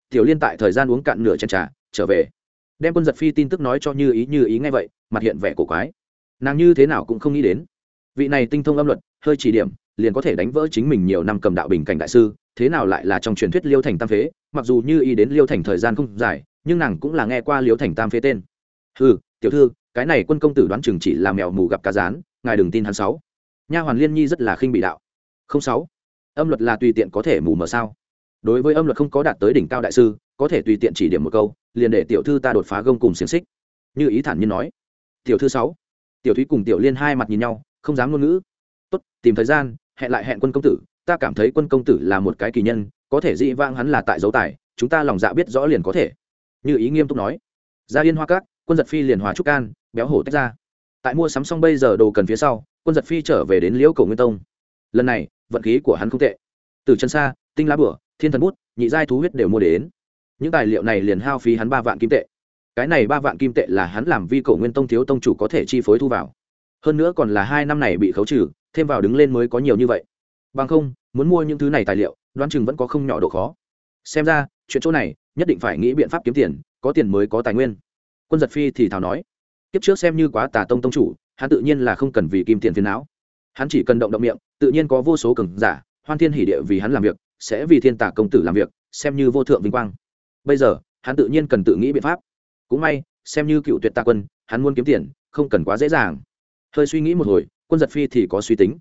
Tiểu liên tại thời gian uống cạn nửa chén trà, trở về đem quân giật phi tin tức nói cho như ý như ý ngay vậy, mặt hiện vẻ cổ quái. Nàng như thế nào cũng không nghĩ đến. Vị này tinh thông âm luật, hơi chỉ điểm, liền có thể đánh vỡ chính mình nhiều năm cầm đạo bình cảnh đại sư, thế nào lại là trong truyền thuyết liêu thành tam phế? Mặc dù như ý đến liêu thành thời gian không dài, nhưng nàng cũng là nghe qua liêu thành tam phế tên. Ừ tiểu thư, cái này quân công tử đoán chừng chỉ là mèo mù gặp cá rán, ngài đừng tin hắn sáu. Nha hoàn liên nhi rất là khinh bị đạo. Không sáu. Âm luật là tùy tiện có thể mù mờ sao? Đối với âm luật không có đạt tới đỉnh cao đại sư, có thể tùy tiện chỉ điểm một câu, liền để tiểu thư ta đột phá gông cùng xiềng xích. Như ý thản nhiên nói. Tiểu thư sáu. Tiểu thúy cùng tiểu liên hai mặt nhìn nhau, không dám ngôn ngữ. Tốt, tìm thời gian, hẹn lại hẹn quân công tử, ta cảm thấy quân công tử là một cái kỳ nhân, có thể dị vang hắn là tại dấu tài, chúng ta lòng dạ biết rõ liền có thể. Như ý nghiêm túc nói. Ra yên hoa cát quân giật phi liền hòa trúc can, béo hổ tách ra. Tại mua sắm xong bây giờ đồ cần phía sau, quân giật phi trở về đến liễu cầu nguyên tông. Lần này, vận khí của hắn không tệ. Từ chân xa, tinh lá bửa thiên thần bút, nhị giai thú huyết đều mua đến. Những tài liệu này liền hao phí hắn ba vạn kim tệ. Cái này ba vạn kim tệ là hắn làm vi cổ nguyên tông thiếu tông chủ có thể chi phối thu vào. Hơn nữa còn là hai năm này bị khấu trừ, thêm vào đứng lên mới có nhiều như vậy. Bằng không, muốn mua những thứ này tài liệu, đoán chừng vẫn có không nhỏ độ khó. Xem ra, chuyện chỗ này, nhất định phải nghĩ biện pháp kiếm tiền, có tiền mới có tài nguyên. Quân giật phi thì thảo nói, kiếp trước xem như quá tà tông tông chủ, hắn tự nhiên là không cần vì kim tiền phiền não. Hắn chỉ cần động động miệng, tự nhiên có vô số cường giả, hoan thiên hỉ địa vì hắn làm việc sẽ vì thiên tả công tử làm việc, xem như vô thượng vinh quang. Bây giờ, hắn tự nhiên cần tự nghĩ biện pháp. Cũng may, xem như cựu tuyệt tạ quân, hắn muốn kiếm tiền, không cần quá dễ dàng. Hơi suy nghĩ một hồi, quân giật phi thì có suy tính.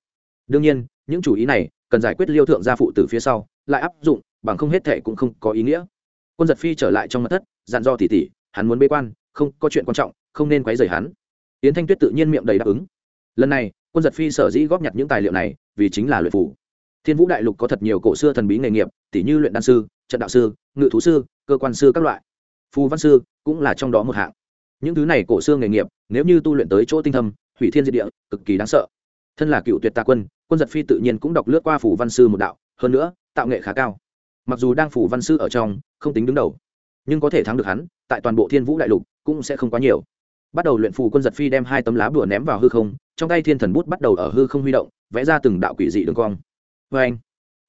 Đương nhiên, những chủ ý này cần giải quyết liêu thượng gia phụ từ phía sau, lại áp dụng, bằng không hết thệ cũng không có ý nghĩa. Quân giật phi trở lại trong mặt thất, dặn do tỉ tỉ, hắn muốn bế quan, không có chuyện quan trọng, không nên quấy rầy hắn. Yến thanh tuyết tự nhiên miệng đầy đáp ứng. Lần này, quân giật phi sở dĩ góp nhặt những tài liệu này, vì chính là luyện phủ thiên vũ đại lục có thật nhiều cổ xưa thần bí nghề nghiệp tỷ như luyện đan sư, trận đạo sư, ngự thú sư, cơ quan sư các loại. Phù văn sư cũng là trong đó một hạng. Những thứ này cổ xưa nghề nghiệp, nếu như tu luyện tới chỗ tinh thâm, hủy thiên diệt địa, cực kỳ đáng sợ. Thân là cựu tuyệt tà quân quân giật phi tự nhiên cũng đọc lướt qua phủ văn sư một đạo, hơn nữa, tạo nghệ khá cao. Mặc dù đang phủ văn sư ở trong, không tính đứng đầu, nhưng có thể thắng được hắn, tại toàn bộ thiên vũ đại lục cũng sẽ không quá nhiều. Bắt đầu luyện phù quân giật phi đem hai tấm lá bùa ném vào hư không, trong tay thiên thần bút bắt đầu ở hư không huy động, vẽ ra từng đạo quỷ dị đường cong vê anh.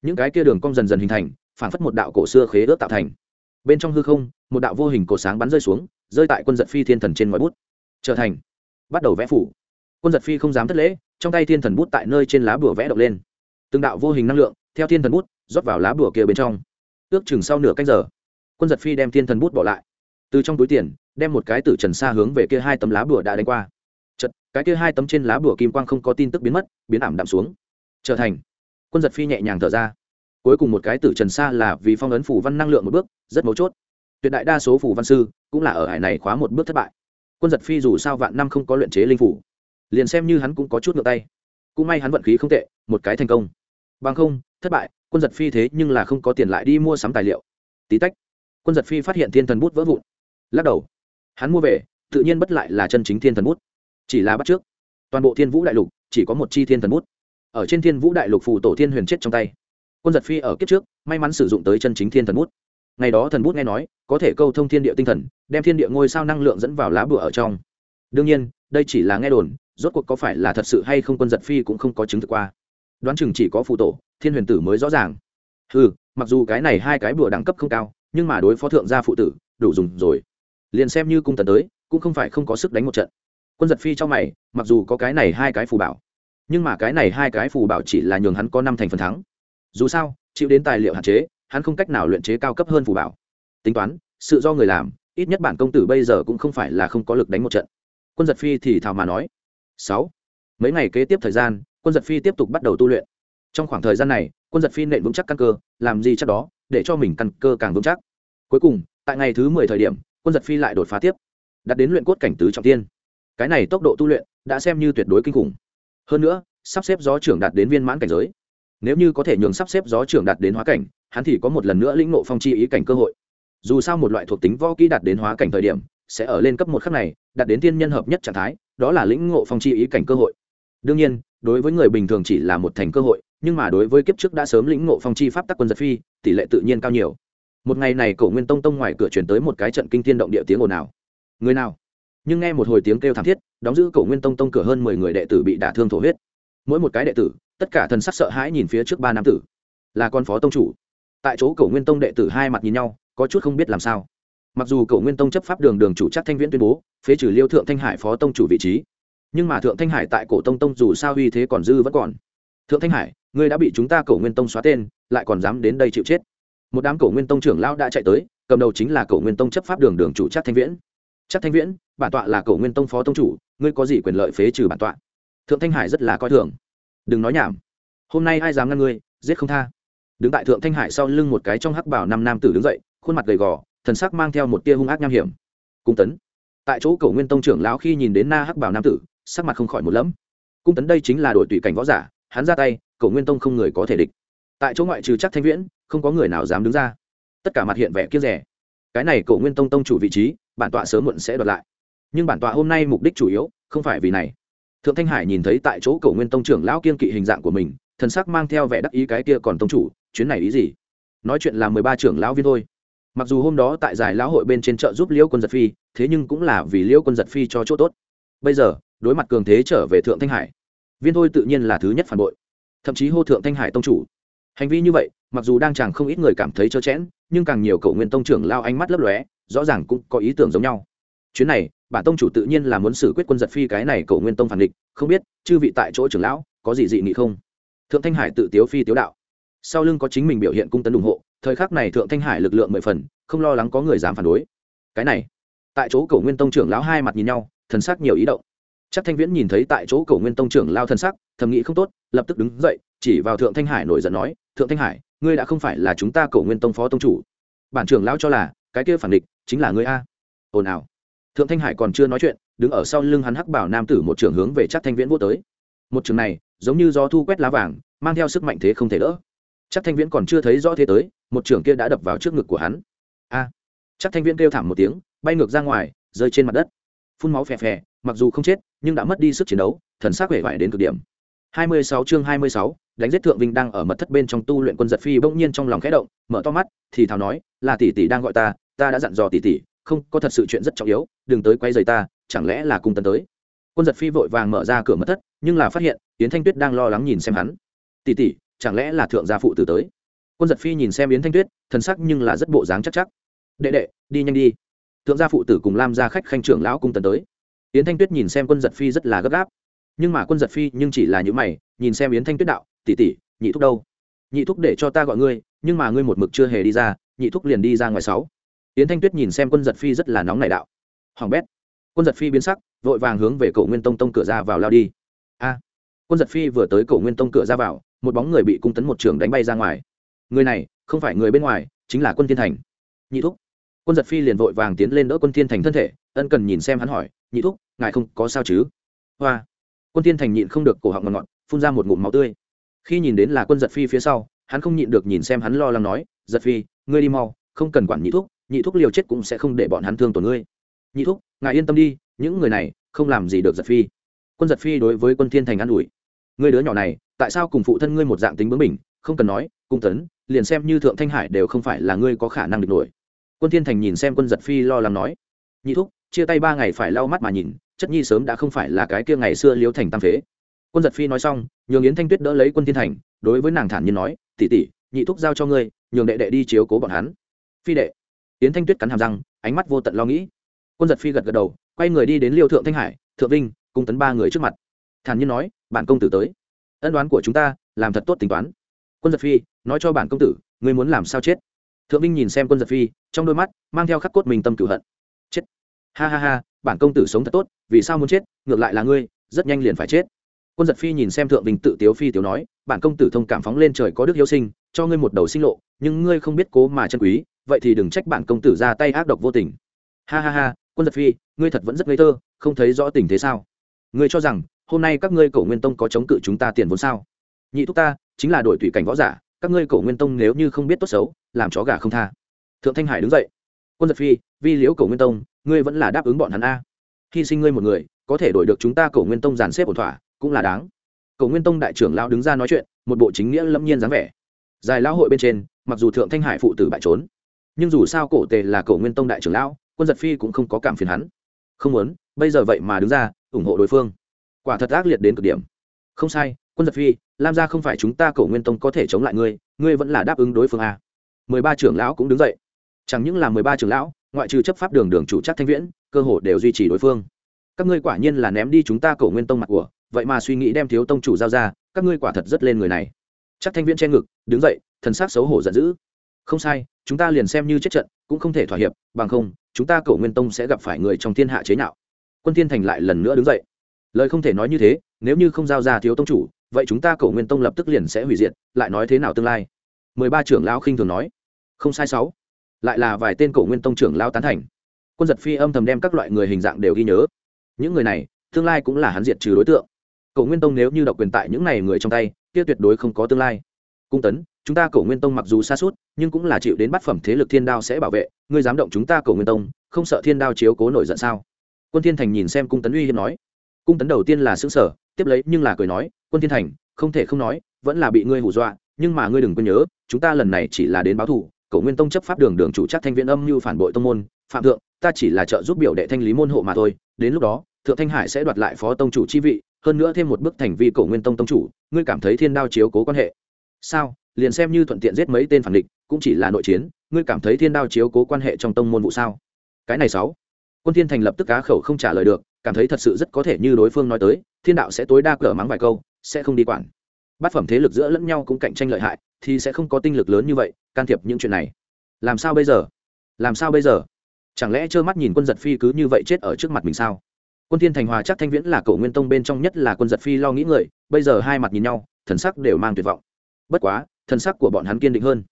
Những cái kia đường cong dần dần hình thành phản phất một đạo cổ xưa khế ước tạo thành. Bên trong hư không, một đạo vô hình cổ sáng bắn rơi xuống, rơi tại quân giật phi thiên thần trên ngoài bút. Trở thành. Bắt đầu vẽ phủ. Quân giật phi không dám thất lễ, trong tay thiên thần bút tại nơi trên lá bùa vẽ động lên. Từng đạo vô hình năng lượng, theo thiên thần bút, rót vào lá bùa kia bên trong. Ước chừng sau nửa cách giờ, quân giật phi đem thiên thần bút bỏ lại. Từ trong túi tiền, đem một cái tử trần xa hướng về kia hai tấm lá bùa đã đánh qua. Chật cái kia hai tấm trên lá bùa kim quang không có tin tức biến mất, biến ảm đạm xuống. Trở thành quân giật phi nhẹ nhàng thở ra. Cuối cùng một cái tử trần xa là vì phong ấn phủ văn năng lượng một bước, rất mấu chốt. Tuyệt đại đa số phủ văn sư cũng là ở hải này khóa một bước thất bại. Quân giật phi dù sao vạn năm không có luyện chế linh phủ, liền xem như hắn cũng có chút ngược tay. Cũng may hắn vận khí không tệ, một cái thành công. Bằng không, thất bại, quân giật phi thế nhưng là không có tiền lại đi mua sắm tài liệu. Tí tách, quân giật phi phát hiện thiên thần bút vỡ vụn. Lắc đầu, hắn mua về, tự nhiên bất lại là chân chính thiên thần bút. Chỉ là bắt trước, toàn bộ thiên vũ đại lục, chỉ có một chi thiên thần bút ở trên thiên vũ đại lục phù tổ thiên huyền chết trong tay. Quân giật phi ở kiếp trước, may mắn sử dụng tới chân chính thiên thần bút. Ngày đó thần bút nghe nói, có thể câu thông thiên địa tinh thần, đem thiên địa ngôi sao năng lượng dẫn vào lá bùa ở trong. Đương nhiên, đây chỉ là nghe đồn, rốt cuộc có phải là thật sự hay không quân giật phi cũng không có chứng thực qua. Đoán chừng chỉ có phụ tổ, thiên huyền tử mới rõ ràng. Ừ mặc dù cái này hai cái bùa đẳng cấp không cao, nhưng mà đối phó thượng gia phụ tử, đủ dùng rồi. Liền xem như cung tần tới, cũng không phải không có sức đánh một trận. Quân giật phi trong mày, mặc dù có cái này hai cái phù bảo nhưng mà cái này hai cái phù bảo chỉ là nhường hắn có năm thành phần thắng. Dù sao, chịu đến tài liệu hạn chế, hắn không cách nào luyện chế cao cấp hơn phù bảo. Tính toán, sự do người làm, ít nhất bản công tử bây giờ cũng không phải là không có lực đánh một trận. Quân giật phi thì thào mà nói. Sáu. Mấy ngày kế tiếp thời gian, quân giật phi tiếp tục bắt đầu tu luyện. Trong khoảng thời gian này, quân giật phi nện vững chắc căn cơ, làm gì chắc đó, để cho mình căn cơ càng vững chắc. Cuối cùng, tại ngày thứ mười thời điểm, quân giật phi lại đột phá tiếp. Đặt đến luyện cốt cảnh tứ trọng tiên. Cái này tốc độ tu luyện đã xem như tuyệt đối kinh khủng hơn nữa, sắp xếp gió trưởng đạt đến viên mãn cảnh giới. Nếu như có thể nhường sắp xếp gió trưởng đạt đến hóa cảnh, hắn thì có một lần nữa lĩnh ngộ phong chi ý cảnh cơ hội. Dù sao một loại thuộc tính võ kỹ đạt đến hóa cảnh thời điểm, sẽ ở lên cấp một khắc này, đạt đến tiên nhân hợp nhất trạng thái, đó là lĩnh ngộ phong chi ý cảnh cơ hội. Đương nhiên, đối với người bình thường chỉ là một thành cơ hội, nhưng mà đối với kiếp trước đã sớm lĩnh ngộ phong chi pháp tắc quân giật phi, tỷ lệ tự nhiên cao nhiều. Một ngày này cổ nguyên tông tông ngoài cửa chuyển tới một cái trận kinh thiên động địa tiếng ồn ào. Người nào? Nhưng nghe một hồi tiếng kêu thảm thiết, đóng giữ cổ nguyên tông tông cửa hơn mười người đệ tử bị đả thương thổ huyết. Mỗi một cái đệ tử, tất cả thần sắc sợ hãi nhìn phía trước ba nam tử. Là con phó tông chủ. Tại chỗ cổ nguyên tông đệ tử hai mặt nhìn nhau, có chút không biết làm sao. Mặc dù cổ nguyên tông chấp pháp đường đường chủ chắc thanh viễn tuyên bố, phế trừ liêu thượng thanh hải phó tông chủ vị trí, nhưng mà thượng thanh hải tại cổ tông tông dù sao uy thế còn dư vẫn còn. Thượng thanh hải, ngươi đã bị chúng ta cổ nguyên tông xóa tên, lại còn dám đến đây chịu chết. Một đám cổ nguyên tông trưởng lão đã chạy tới, cầm đầu chính là cổ nguyên tông chấp pháp đường đường chủ chắc thanh viễn. Chắc thanh viễn bản tọa là cổ nguyên tông phó tông chủ, ngươi có gì quyền lợi phế trừ bản tọa? Thượng thanh hải rất là coi thường. Đừng nói nhảm. Hôm nay ai dám ngăn ngươi, giết không tha. Đứng tại thượng thanh hải sau lưng một cái trong hắc bảo năm nam tử đứng dậy, khuôn mặt gầy gò, thần sắc mang theo một tia hung ác nham hiểm. Cung tấn. Tại chỗ cổ nguyên tông trưởng lão khi nhìn đến na hắc bảo nam tử, sắc mặt không khỏi một lẫm. Cung tấn đây chính là đội tùy cảnh võ giả, hắn ra tay, cổ nguyên tông không người có thể địch. Tại chỗ ngoại trừ chắc thanh viễn, không có người nào dám đứng ra. Tất cả mặt hiện vẻ kiếp rẻ cái này cổ nguyên tông tông chủ vị trí, bản tọa sớm muộn sẽ đoạt lại nhưng bản tọa hôm nay mục đích chủ yếu không phải vì này. Thượng thanh hải nhìn thấy tại chỗ cầu nguyên tông trưởng lão kiên kỵ hình dạng của mình, thần sắc mang theo vẻ đắc ý cái kia còn tông chủ, chuyến này ý gì? Nói chuyện là mười ba trưởng lão viên thôi. Mặc dù hôm đó tại giải lão hội bên trên chợ giúp liễu quân giật phi, thế nhưng cũng là vì Liễu quân giật phi cho chỗ tốt. Bây giờ, đối mặt cường thế trở về thượng thanh hải, viên thôi tự nhiên là thứ nhất phản bội. Thậm chí hô thượng thanh hải tông chủ. Hành vi như vậy, mặc dù đang chẳng không ít người cảm thấy trơ chẽn, nhưng càng nhiều cậu nguyên tông trưởng lao ánh mắt lấp lóe, rõ ràng cũng có ý tưởng giống nhau. Chuyến này bản tông chủ tự nhiên là muốn xử quyết quân giật phi cái này cầu nguyên tông phản địch, không biết, chư vị tại chỗ trưởng lão, có gì dị nghị không? Thượng thanh hải tự tiếu phi tiếu đạo. Sau lưng có chính mình biểu hiện cung tấn ủng hộ, thời khắc này thượng thanh hải lực lượng mười phần, không lo lắng có người dám phản đối. Cái này, tại chỗ cầu nguyên tông trưởng lão hai mặt nhìn nhau, thần sắc nhiều ý động. Chắc thanh viễn nhìn thấy tại chỗ cầu nguyên tông trưởng lao thần sắc, thầm nghĩ không tốt, lập tức đứng dậy, chỉ vào thượng thanh hải nổi giận nói, thượng thanh hải, ngươi đã không phải là chúng ta cầu nguyên tông phó tông chủ. Bản trưởng lão cho là, cái kia phản địch chính là ngươi a. Ồn ào thượng thanh hải còn chưa nói chuyện đứng ở sau lưng hắn hắc bảo nam tử một trường hướng về chắc thanh viễn vô tới. Một trường này giống như gió thu quét lá vàng mang theo sức mạnh thế không thể đỡ. Chắc thanh viễn còn chưa thấy rõ thế tới một trường kia đã đập vào trước ngực của hắn. A! Chắc thanh viễn kêu thảm một tiếng bay ngược ra ngoài rơi trên mặt đất. Phun máu phè phè mặc dù không chết nhưng đã mất đi sức chiến đấu thần sắc vẻ vải đến cực điểm. 26 chương 26, đánh giết thượng vinh đang ở mật thất bên trong tu luyện quân giật phi bỗng nhiên trong lòng khẽ động mở to mắt thì thào nói là tỷ tỷ đang gọi ta ta đã dặn dò tỷ tỷ không, có thật sự chuyện rất trọng yếu, đừng tới quay giày ta, chẳng lẽ là cung tấn tới? Quân giật phi vội vàng mở ra cửa mất thất, nhưng là phát hiện, yến thanh tuyết đang lo lắng nhìn xem hắn. Tỷ tỷ, chẳng lẽ là thượng gia phụ tử tới? Quân giật phi nhìn xem yến thanh tuyết, thần sắc nhưng là rất bộ dáng chắc chắc. Đệ đệ, đi nhanh đi. Thượng gia phụ tử cùng lam gia khách khanh trưởng lão cung tấn tới. Yến thanh tuyết nhìn xem quân giật phi rất là gấp gáp. Nhưng mà quân giật phi nhưng chỉ là những mày, nhìn xem yến thanh tuyết đạo, tỷ tỷ, nhị thúc đâu? Nhị thúc để cho ta gọi ngươi, nhưng mà ngươi một mực chưa hề đi ra, nhị thúc liền đi ra ngoài sáu yến thanh tuyết nhìn xem quân giật phi rất là nóng nảy đạo. Hoàng bét, quân giật phi biến sắc, vội vàng hướng về cổ nguyên tông tông cửa ra vào lao đi. A, quân giật phi vừa tới cổ nguyên tông cửa ra vào, một bóng người bị cung tấn một trường đánh bay ra ngoài. Người này không phải người bên ngoài, chính là quân thiên thành. Nhị thúc, quân giật phi liền vội vàng tiến lên đỡ quân thiên thành thân thể, ân cần nhìn xem hắn hỏi, nhị thúc, ngài không có sao chứ? Hoa, quân thiên thành nhịn không được cổ họng ngọt ngọt, phun ra một ngụm máu tươi. Khi nhìn đến là quân giật phi phía sau, hắn không nhịn được nhìn xem hắn lo lắng nói, giật phi, ngươi đi mau, không cần quản nhị thúc nhị thúc liều chết cũng sẽ không để bọn hắn thương tổn ngươi. Nhị thúc, ngài yên tâm đi, những người này không làm gì được giật phi. Quân giật phi đối với quân thiên thành an ủi. Ngươi đứa nhỏ này, tại sao cùng phụ thân ngươi một dạng tính bướng mình không cần nói, cung tấn, liền xem như thượng thanh hải đều không phải là ngươi có khả năng địch nổi. Quân thiên thành nhìn xem quân giật phi lo lắng nói. Nhị thúc, chia tay ba ngày phải lau mắt mà nhìn, chất nhi sớm đã không phải là cái kia ngày xưa liếu thành tam phế. Quân giật phi nói xong, nhường yến thanh tuyết đỡ lấy quân thiên thành, đối với nàng thản nhiên nói, tỷ tỷ, nhị thúc giao cho ngươi, nhường đệ đệ đi chiếu cố bọn hắn. Phi đệ yến thanh tuyết cắn hàm răng, ánh mắt vô tận lo nghĩ. Quân giật phi gật gật đầu, quay người đi đến liêu thượng thanh hải, thượng vinh cung tấn ba người trước mặt. Thản nhiên nói, bản công tử tới. Ân đoán của chúng ta, làm thật tốt tính toán. Quân giật phi, nói cho bản công tử, ngươi muốn làm sao chết? Thượng vinh nhìn xem quân giật phi, trong đôi mắt mang theo khắc cốt mình tâm cửu hận. Chết. Ha ha ha, bản công tử sống thật tốt, vì sao muốn chết? Ngược lại là ngươi, rất nhanh liền phải chết. Quân giật phi nhìn xem thượng vinh tự tiếu phi tiếu nói, bản công tử thông cảm phóng lên trời có đức hiếu sinh, cho ngươi một đầu sinh lộ, nhưng ngươi không biết cố mà chân quý vậy thì đừng trách bản công tử ra tay ác độc vô tình. Ha ha ha, quân giật phi, ngươi thật vẫn rất ngây thơ, không thấy rõ tình thế sao? Ngươi cho rằng, hôm nay các ngươi cổ nguyên tông có chống cự chúng ta tiền vốn sao? Nhị thúc ta, chính là đội tùy cảnh võ giả, các ngươi cổ nguyên tông nếu như không biết tốt xấu, làm chó gà không tha. Thượng thanh hải đứng dậy. Quân giật phi, vi liễu cổ nguyên tông, ngươi vẫn là đáp ứng bọn hắn a. Hy sinh ngươi một người, có thể đổi được chúng ta cổ nguyên tông dàn xếp ổn thỏa, cũng là đáng. Cổ nguyên tông đại trưởng lão đứng ra nói chuyện, một bộ chính nghĩa lâm nhiên dáng vẻ. Dài lão hội bên trên, mặc dù thượng thanh hải phụ tử bại trốn nhưng dù sao cổ tề là cổ nguyên tông đại trưởng lão, quân giật phi cũng không có cảm phiền hắn. Không muốn, bây giờ vậy mà đứng ra, ủng hộ đối phương. Quả thật ác liệt đến cực điểm. Không sai, quân giật phi, lam gia không phải chúng ta cổ nguyên tông có thể chống lại ngươi ngươi vẫn là đáp ứng đối phương a. Mười ba trưởng lão cũng đứng dậy. Chẳng những là mười ba trưởng lão, ngoại trừ chấp pháp đường đường chủ chắc thanh viễn, cơ hồ đều duy trì đối phương. Các ngươi quả nhiên là ném đi chúng ta cổ nguyên tông mặt của, vậy mà suy nghĩ đem thiếu tông chủ giao ra, các ngươi quả thật rất lên người này. Chắc thanh viễn che ngực, đứng dậy, thần sắc xấu hổ giận dữ. Không sai chúng ta liền xem như chết trận, cũng không thể thỏa hiệp, bằng không, chúng ta cổ nguyên tông sẽ gặp phải người trong thiên hạ chế nhạo. Quân thiên thành lại lần nữa đứng dậy. Lời không thể nói như thế, nếu như không giao ra thiếu tông chủ, vậy chúng ta cổ nguyên tông lập tức liền sẽ hủy diệt, lại nói thế nào tương lai? Mười ba trưởng lão khinh thường nói. Không sai sáu. Lại là vài tên cổ nguyên tông trưởng lão tán thành. Quân giật phi âm thầm đem các loại người hình dạng đều ghi nhớ. Những người này, tương lai cũng là hắn diệt trừ đối tượng. Cổ nguyên tông nếu như độc quyền tại những này người trong tay, kia tuyệt đối không có tương lai. Cung tấn chúng ta cổ nguyên tông mặc dù xa suốt, nhưng cũng là chịu đến bắt phẩm thế lực thiên đao sẽ bảo vệ. Ngươi dám động chúng ta cổ nguyên tông, không sợ thiên đao chiếu cố nổi giận sao? Quân thiên thành nhìn xem cung tấn uy hiếp nói. Cung tấn đầu tiên là sững sở tiếp lấy nhưng là cười nói, quân thiên thành, không thể không nói, vẫn là bị ngươi hù dọa, nhưng mà ngươi đừng quên nhớ, chúng ta lần này chỉ là đến báo thù, cổ nguyên tông chấp pháp đường đường chủ chắc thanh viện âm như phản bội tông môn, phạm thượng, ta chỉ là trợ giúp biểu đệ thanh lý môn hộ mà thôi, đến lúc đó, thượng thanh hải sẽ đoạt lại phó tông chủ chi vị, hơn nữa thêm một bước thành vi cổ nguyên tông tông chủ, ngươi cảm thấy thiên đao chiếu cố quan hệ sao? Liền xem như thuận tiện giết mấy tên phản địch, cũng chỉ là nội chiến, ngươi cảm thấy thiên đao chiếu cố quan hệ trong tông môn vụ sao? Cái này sáu. Quân thiên thành lập tức cá khẩu không trả lời được, cảm thấy thật sự rất có thể như đối phương nói tới, thiên đạo sẽ tối đa cỡ mắng vài câu, sẽ không đi quản. Bát phẩm thế lực giữa lẫn nhau cũng cạnh tranh lợi hại, thì sẽ không có tinh lực lớn như vậy, can thiệp những chuyện này. Làm sao bây giờ? Làm sao bây giờ? Chẳng lẽ trơ mắt nhìn quân giật phi cứ như vậy chết ở trước mặt mình sao? Quân thiên thành hòa chắc thanh viễn là cậu nguyên tông bên trong nhất là quân giật phi lo nghĩ người, bây giờ hai mặt nhìn nhau, thần sắc đều mang tuyệt vọng bất quá thần sắc của bọn hắn kiên định hơn.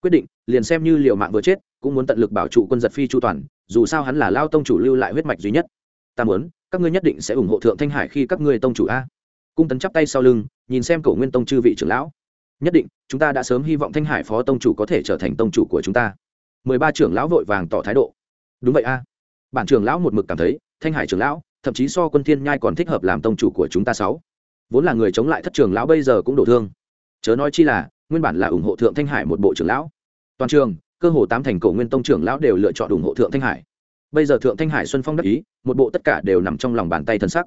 Quyết định, liền xem như liệu mạng vừa chết, cũng muốn tận lực bảo trụ quân giật phi chu toàn, dù sao hắn là lao tông chủ lưu lại huyết mạch duy nhất. Ta muốn, các ngươi nhất định sẽ ủng hộ thượng thanh hải khi các ngươi tông chủ a. Cung tấn chắp tay sau lưng, nhìn xem cổ nguyên tông chư vị trưởng lão. Nhất định, chúng ta đã sớm hy vọng thanh hải phó tông chủ có thể trở thành tông chủ của chúng ta. Mười ba trưởng lão vội vàng tỏ thái độ. Đúng vậy a. Bản trưởng lão một mực cảm thấy, thanh hải trưởng lão, thậm chí so quân thiên nhai còn thích hợp làm tông chủ của chúng ta sáu. Vốn là người chống lại thất trưởng lão bây giờ cũng đổ thương chớ nói chi là, nguyên bản là ủng hộ thượng thanh hải một bộ trưởng lão. Toàn trường, cơ hồ tám thành cổ nguyên tông trưởng lão đều lựa chọn ủng hộ thượng thanh hải. Bây giờ thượng thanh hải xuân phong đắc ý, một bộ tất cả đều nằm trong lòng bàn tay thân sắc.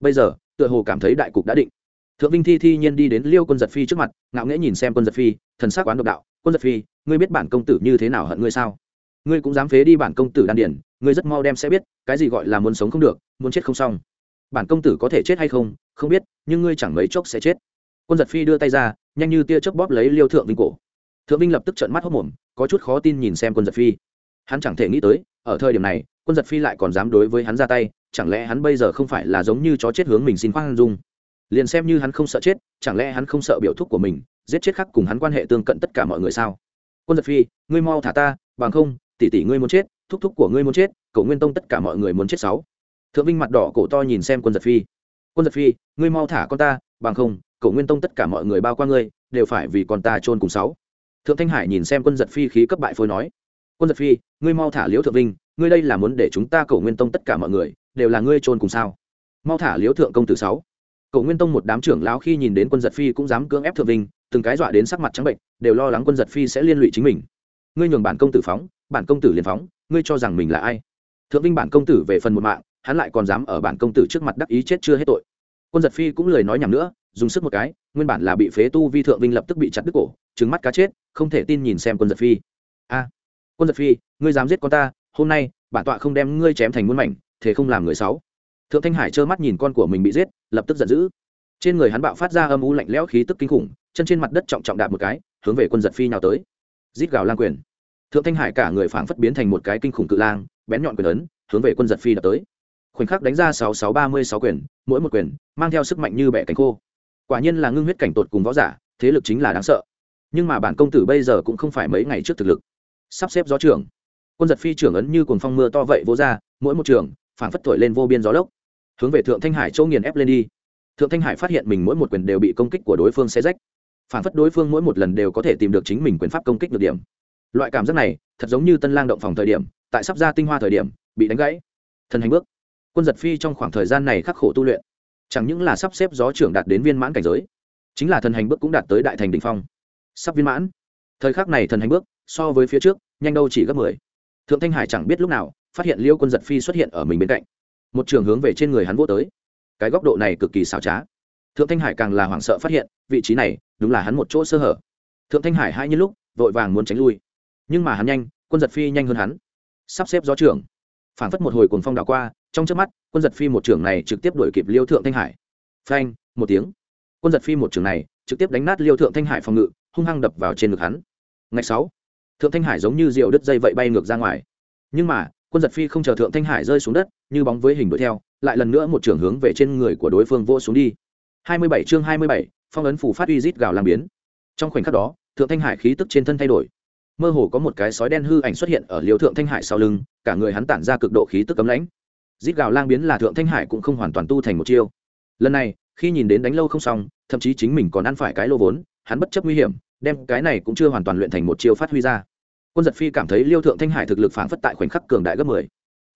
Bây giờ, tựa hồ cảm thấy đại cục đã định. Thượng vinh thi thi nhiên đi đến liêu quân giật phi trước mặt, ngạo nghễ nhìn xem quân giật phi, thần sắc quán độc đạo, quân giật phi, ngươi biết bản công tử như thế nào hận ngươi sao? Ngươi cũng dám phế đi bản công tử đan điển ngươi rất mau đem sẽ biết, cái gì gọi là muốn sống không được, muốn chết không xong. Bản công tử có thể chết hay không không biết, nhưng ngươi chẳng mấy chốc sẽ chết quân giật phi đưa tay ra, nhanh như tia chớp bóp lấy liêu thượng vinh cổ. Thượng vinh lập tức trợn mắt hốc mồm, có chút khó tin nhìn xem quân giật phi. Hắn chẳng thể nghĩ tới, ở thời điểm này, quân giật phi lại còn dám đối với hắn ra tay, chẳng lẽ hắn bây giờ không phải là giống như chó chết hướng mình xin khoan dung? Liền xem như hắn không sợ chết, chẳng lẽ hắn không sợ biểu thúc của mình, giết chết khắc cùng hắn quan hệ tương cận tất cả mọi người sao? Quân giật phi, ngươi mau thả ta, bằng không, tỷ tỷ ngươi muốn chết, thúc thúc của ngươi muốn chết, cậu nguyên tông tất cả mọi người muốn chết sáu. Thượng vinh mặt đỏ cổ to nhìn xem quân giật phi. Quân giật phi, ngươi mau thả con ta, bằng không Cổ nguyên tông tất cả mọi người bao qua ngươi, đều phải vì con ta chôn cùng sáu. Thượng thanh hải nhìn xem quân giật phi khí cấp bại phôi nói, quân giật phi, ngươi mau thả liễu thượng vinh, ngươi đây là muốn để chúng ta Cổ nguyên tông tất cả mọi người, đều là ngươi trôn cùng sao? Mau thả liễu thượng công tử sáu. Cổ nguyên tông một đám trưởng lão khi nhìn đến quân giật phi cũng dám cưỡng ép thượng vinh, từng cái dọa đến sắc mặt trắng bệnh, đều lo lắng quân giật phi sẽ liên lụy chính mình. Ngươi nhường bản công tử phóng, bản công tử liền phóng, ngươi cho rằng mình là ai? Thượng vinh bản công tử về phần một mạng, hắn lại còn dám ở bản công tử trước mặt đắc ý chết chưa hết tội quân giật phi cũng lười nói nhầm nữa, dùng sức một cái, nguyên bản là bị phế tu vi thượng vinh lập tức bị chặt đứt cổ trứng mắt cá chết, không thể tin nhìn xem quân giật phi. A, quân giật phi, ngươi dám giết con ta, hôm nay, bản tọa không đem ngươi chém thành muôn mảnh, thế không làm người xấu. Thượng thanh hải trơ mắt nhìn con của mình bị giết, lập tức giận dữ. Trên người hắn bạo phát ra âm u lạnh lẽo khí tức kinh khủng, chân trên mặt đất trọng trọng đạp một cái, hướng về quân giật phi nhào tới. Rít gào lang quyền. Thượng thanh hải cả người phảng phất biến thành một cái kinh khủng cự lang, bén nhọn quyền ấn, hướng về quân giật phi đập tới khoảnh khắc đánh ra sáu sáu ba mươi sáu quyền, mỗi một quyền mang theo sức mạnh như bẻ cánh khô. Quả nhiên là ngưng huyết cảnh tột cùng võ giả, thế lực chính là đáng sợ. Nhưng mà bản công tử bây giờ cũng không phải mấy ngày trước thực lực. Sắp xếp gió trưởng. Quân giật phi trưởng ấn như cồn phong mưa to vậy vỗ ra, mỗi một trường, phảng phất thổi lên vô biên gió lốc. Hướng về thượng thanh hải châu nghiền ép lên đi. Thượng thanh hải phát hiện mình mỗi một quyền đều bị công kích của đối phương xe rách. Phảng phất đối phương mỗi một lần đều có thể tìm được chính mình quyền pháp công kích được điểm. Loại cảm giác này, thật giống như tân lang động phòng thời điểm, tại sắp ra tinh hoa thời điểm, bị đánh gãy. Thần hành bước quân giật phi trong khoảng thời gian này khắc khổ tu luyện. Chẳng những là sắp xếp gió trưởng đạt đến viên mãn cảnh giới, chính là thần hành bước cũng đạt tới đại thành đ ỉ n h phong. Sắp viên mãn. Thời khắc này thần hành bước, so với phía trước, nhanh đâu chỉ gấp mười. Thượng thanh hải chẳng biết lúc nào, phát hiện liêu quân giật phi xuất hiện ở mình bên cạnh. Một trường hướng về trên người hắn vô tới. Cái góc độ này cực kỳ xảo trá. Thượng thanh hải càng là hoảng sợ phát hiện, vị trí này, đúng là hắn một chỗ sơ hở. Thượng thanh hải hai như lúc, vội vàng muốn tránh lui. Nhưng mà hắn nhanh, quân giật phi nhanh hơn hắn. Sắp xếp gió trưởng. Phảng phất một hồi cuồng phong đảo qua trong trước mắt quân giật phi một trưởng này trực tiếp đuổi kịp liêu thượng thanh hải. Phanh một tiếng. Quân giật phi một trưởng này trực tiếp đánh nát liêu thượng thanh hải phòng ngự hung hăng đập vào trên ngực hắn. Ngày sáu. Thượng thanh hải giống như rượu đứt dây vậy bay ngược ra ngoài. Nhưng mà quân giật phi không chờ thượng thanh hải rơi xuống đất như bóng với hình đuổi theo lại lần nữa một trưởng hướng về trên người của đối phương vô xuống đi. 27 chương 27, phong ấn phủ phát uy rít gào làm biến. Trong khoảnh khắc đó thượng thanh hải khí tức trên thân thay đổi. Mơ hồ có một cái sói đen hư ảnh xuất hiện ở liều thượng thanh hải sau lưng cả người hắn tản ra cực độ khí tức cấm lãnh rít gào lang biến là thượng thanh hải cũng không hoàn toàn tu thành một chiêu. Lần này, khi nhìn đến đánh lâu không xong, thậm chí chính mình còn ăn phải cái lô vốn, hắn bất chấp nguy hiểm, đem cái này cũng chưa hoàn toàn luyện thành một chiêu phát huy ra. Quân giật phi cảm thấy liêu thượng thanh hải thực lực phản phất tại khoảnh khắc cường đại gấp mười.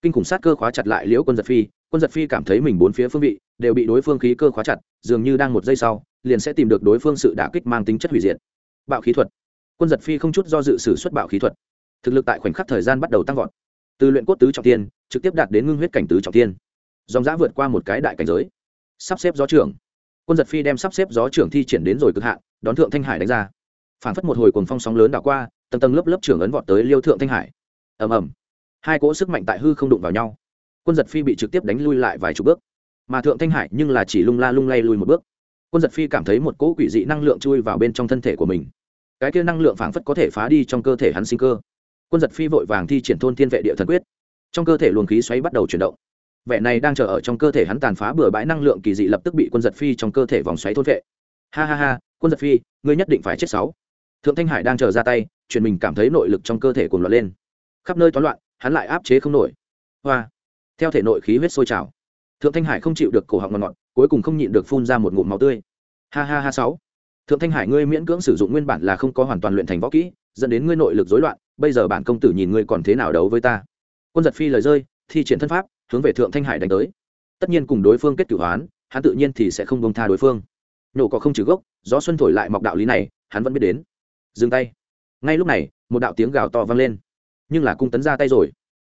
Kinh khủng sát cơ khóa chặt lại liễu quân giật phi, quân giật phi cảm thấy mình bốn phía phương vị đều bị đối phương khí cơ khóa chặt, dường như đang một giây sau, liền sẽ tìm được đối phương sự đả kích mang tính chất hủy diệt. Bạo khí thuật. Quân giật phi không chút do dự sử xuất bạo khí thuật. Thực lực tại khoảnh khắc thời gian bắt đầu tăng vọt từ luyện cốt tứ trọng tiên trực tiếp đạt đến ngưng huyết cảnh tứ trọng tiên dòng giã vượt qua một cái đại cảnh giới. Sắp xếp gió trưởng. Quân giật phi đem sắp xếp gió trưởng thi triển đến rồi cực hạn, đón thượng thanh hải đánh ra. Phản phất một hồi cuồng phong sóng lớn đảo qua, tầng tầng lớp lớp trưởng ấn vọt tới liêu thượng thanh hải. Ầm ầm. Hai cỗ sức mạnh tại hư không đụng vào nhau. Quân giật phi bị trực tiếp đánh lui lại vài chục bước. Mà thượng thanh hải nhưng là chỉ lung la lung lay lui một bước. Quân giật phi cảm thấy một cỗ quỷ dị năng lượng chui vào bên trong thân thể của mình. Cái kia năng lượng phảng phất có thể phá đi trong cơ thể hắn sinh cơ quân giật phi vội vàng thi triển thôn thiên vệ địa thần quyết. Trong cơ thể luồng khí xoáy bắt đầu chuyển động. Vẻ này đang chờ ở trong cơ thể hắn tàn phá bừa bãi năng lượng kỳ dị lập tức bị quân giật phi trong cơ thể vòng xoáy thôn vệ. Ha ha ha, quân giật phi, ngươi nhất định phải chết sáu. Thượng thanh hải đang chờ ra tay, truyền mình cảm thấy nội lực trong cơ thể cuồng loạn lên. Khắp nơi toán loạn, hắn lại áp chế không nổi. Hoa. Theo thể nội khí huyết sôi trào, thượng thanh hải không chịu được cổ họng ngọt ngọt, cuối cùng không nhịn được phun ra một ngụm máu tươi. Ha ha ha sáu. Thượng thanh hải, ngươi miễn cưỡng sử dụng nguyên bản là không có hoàn toàn luyện thành võ kỹ, dẫn đến ngươi nội lực rối loạn bây giờ bản công tử nhìn ngươi còn thế nào đấu với ta? Quân giật phi lời rơi, thi triển thân pháp, hướng về thượng thanh hải đánh tới. Tất nhiên cùng đối phương kết cửu hoán, hắn tự nhiên thì sẽ không bông tha đối phương. Nhổ có không trừ gốc, gió xuân thổi lại mọc đạo lý này, hắn vẫn biết đến. Dừng tay. Ngay lúc này, một đạo tiếng gào to vang lên. Nhưng là cung tấn ra tay rồi.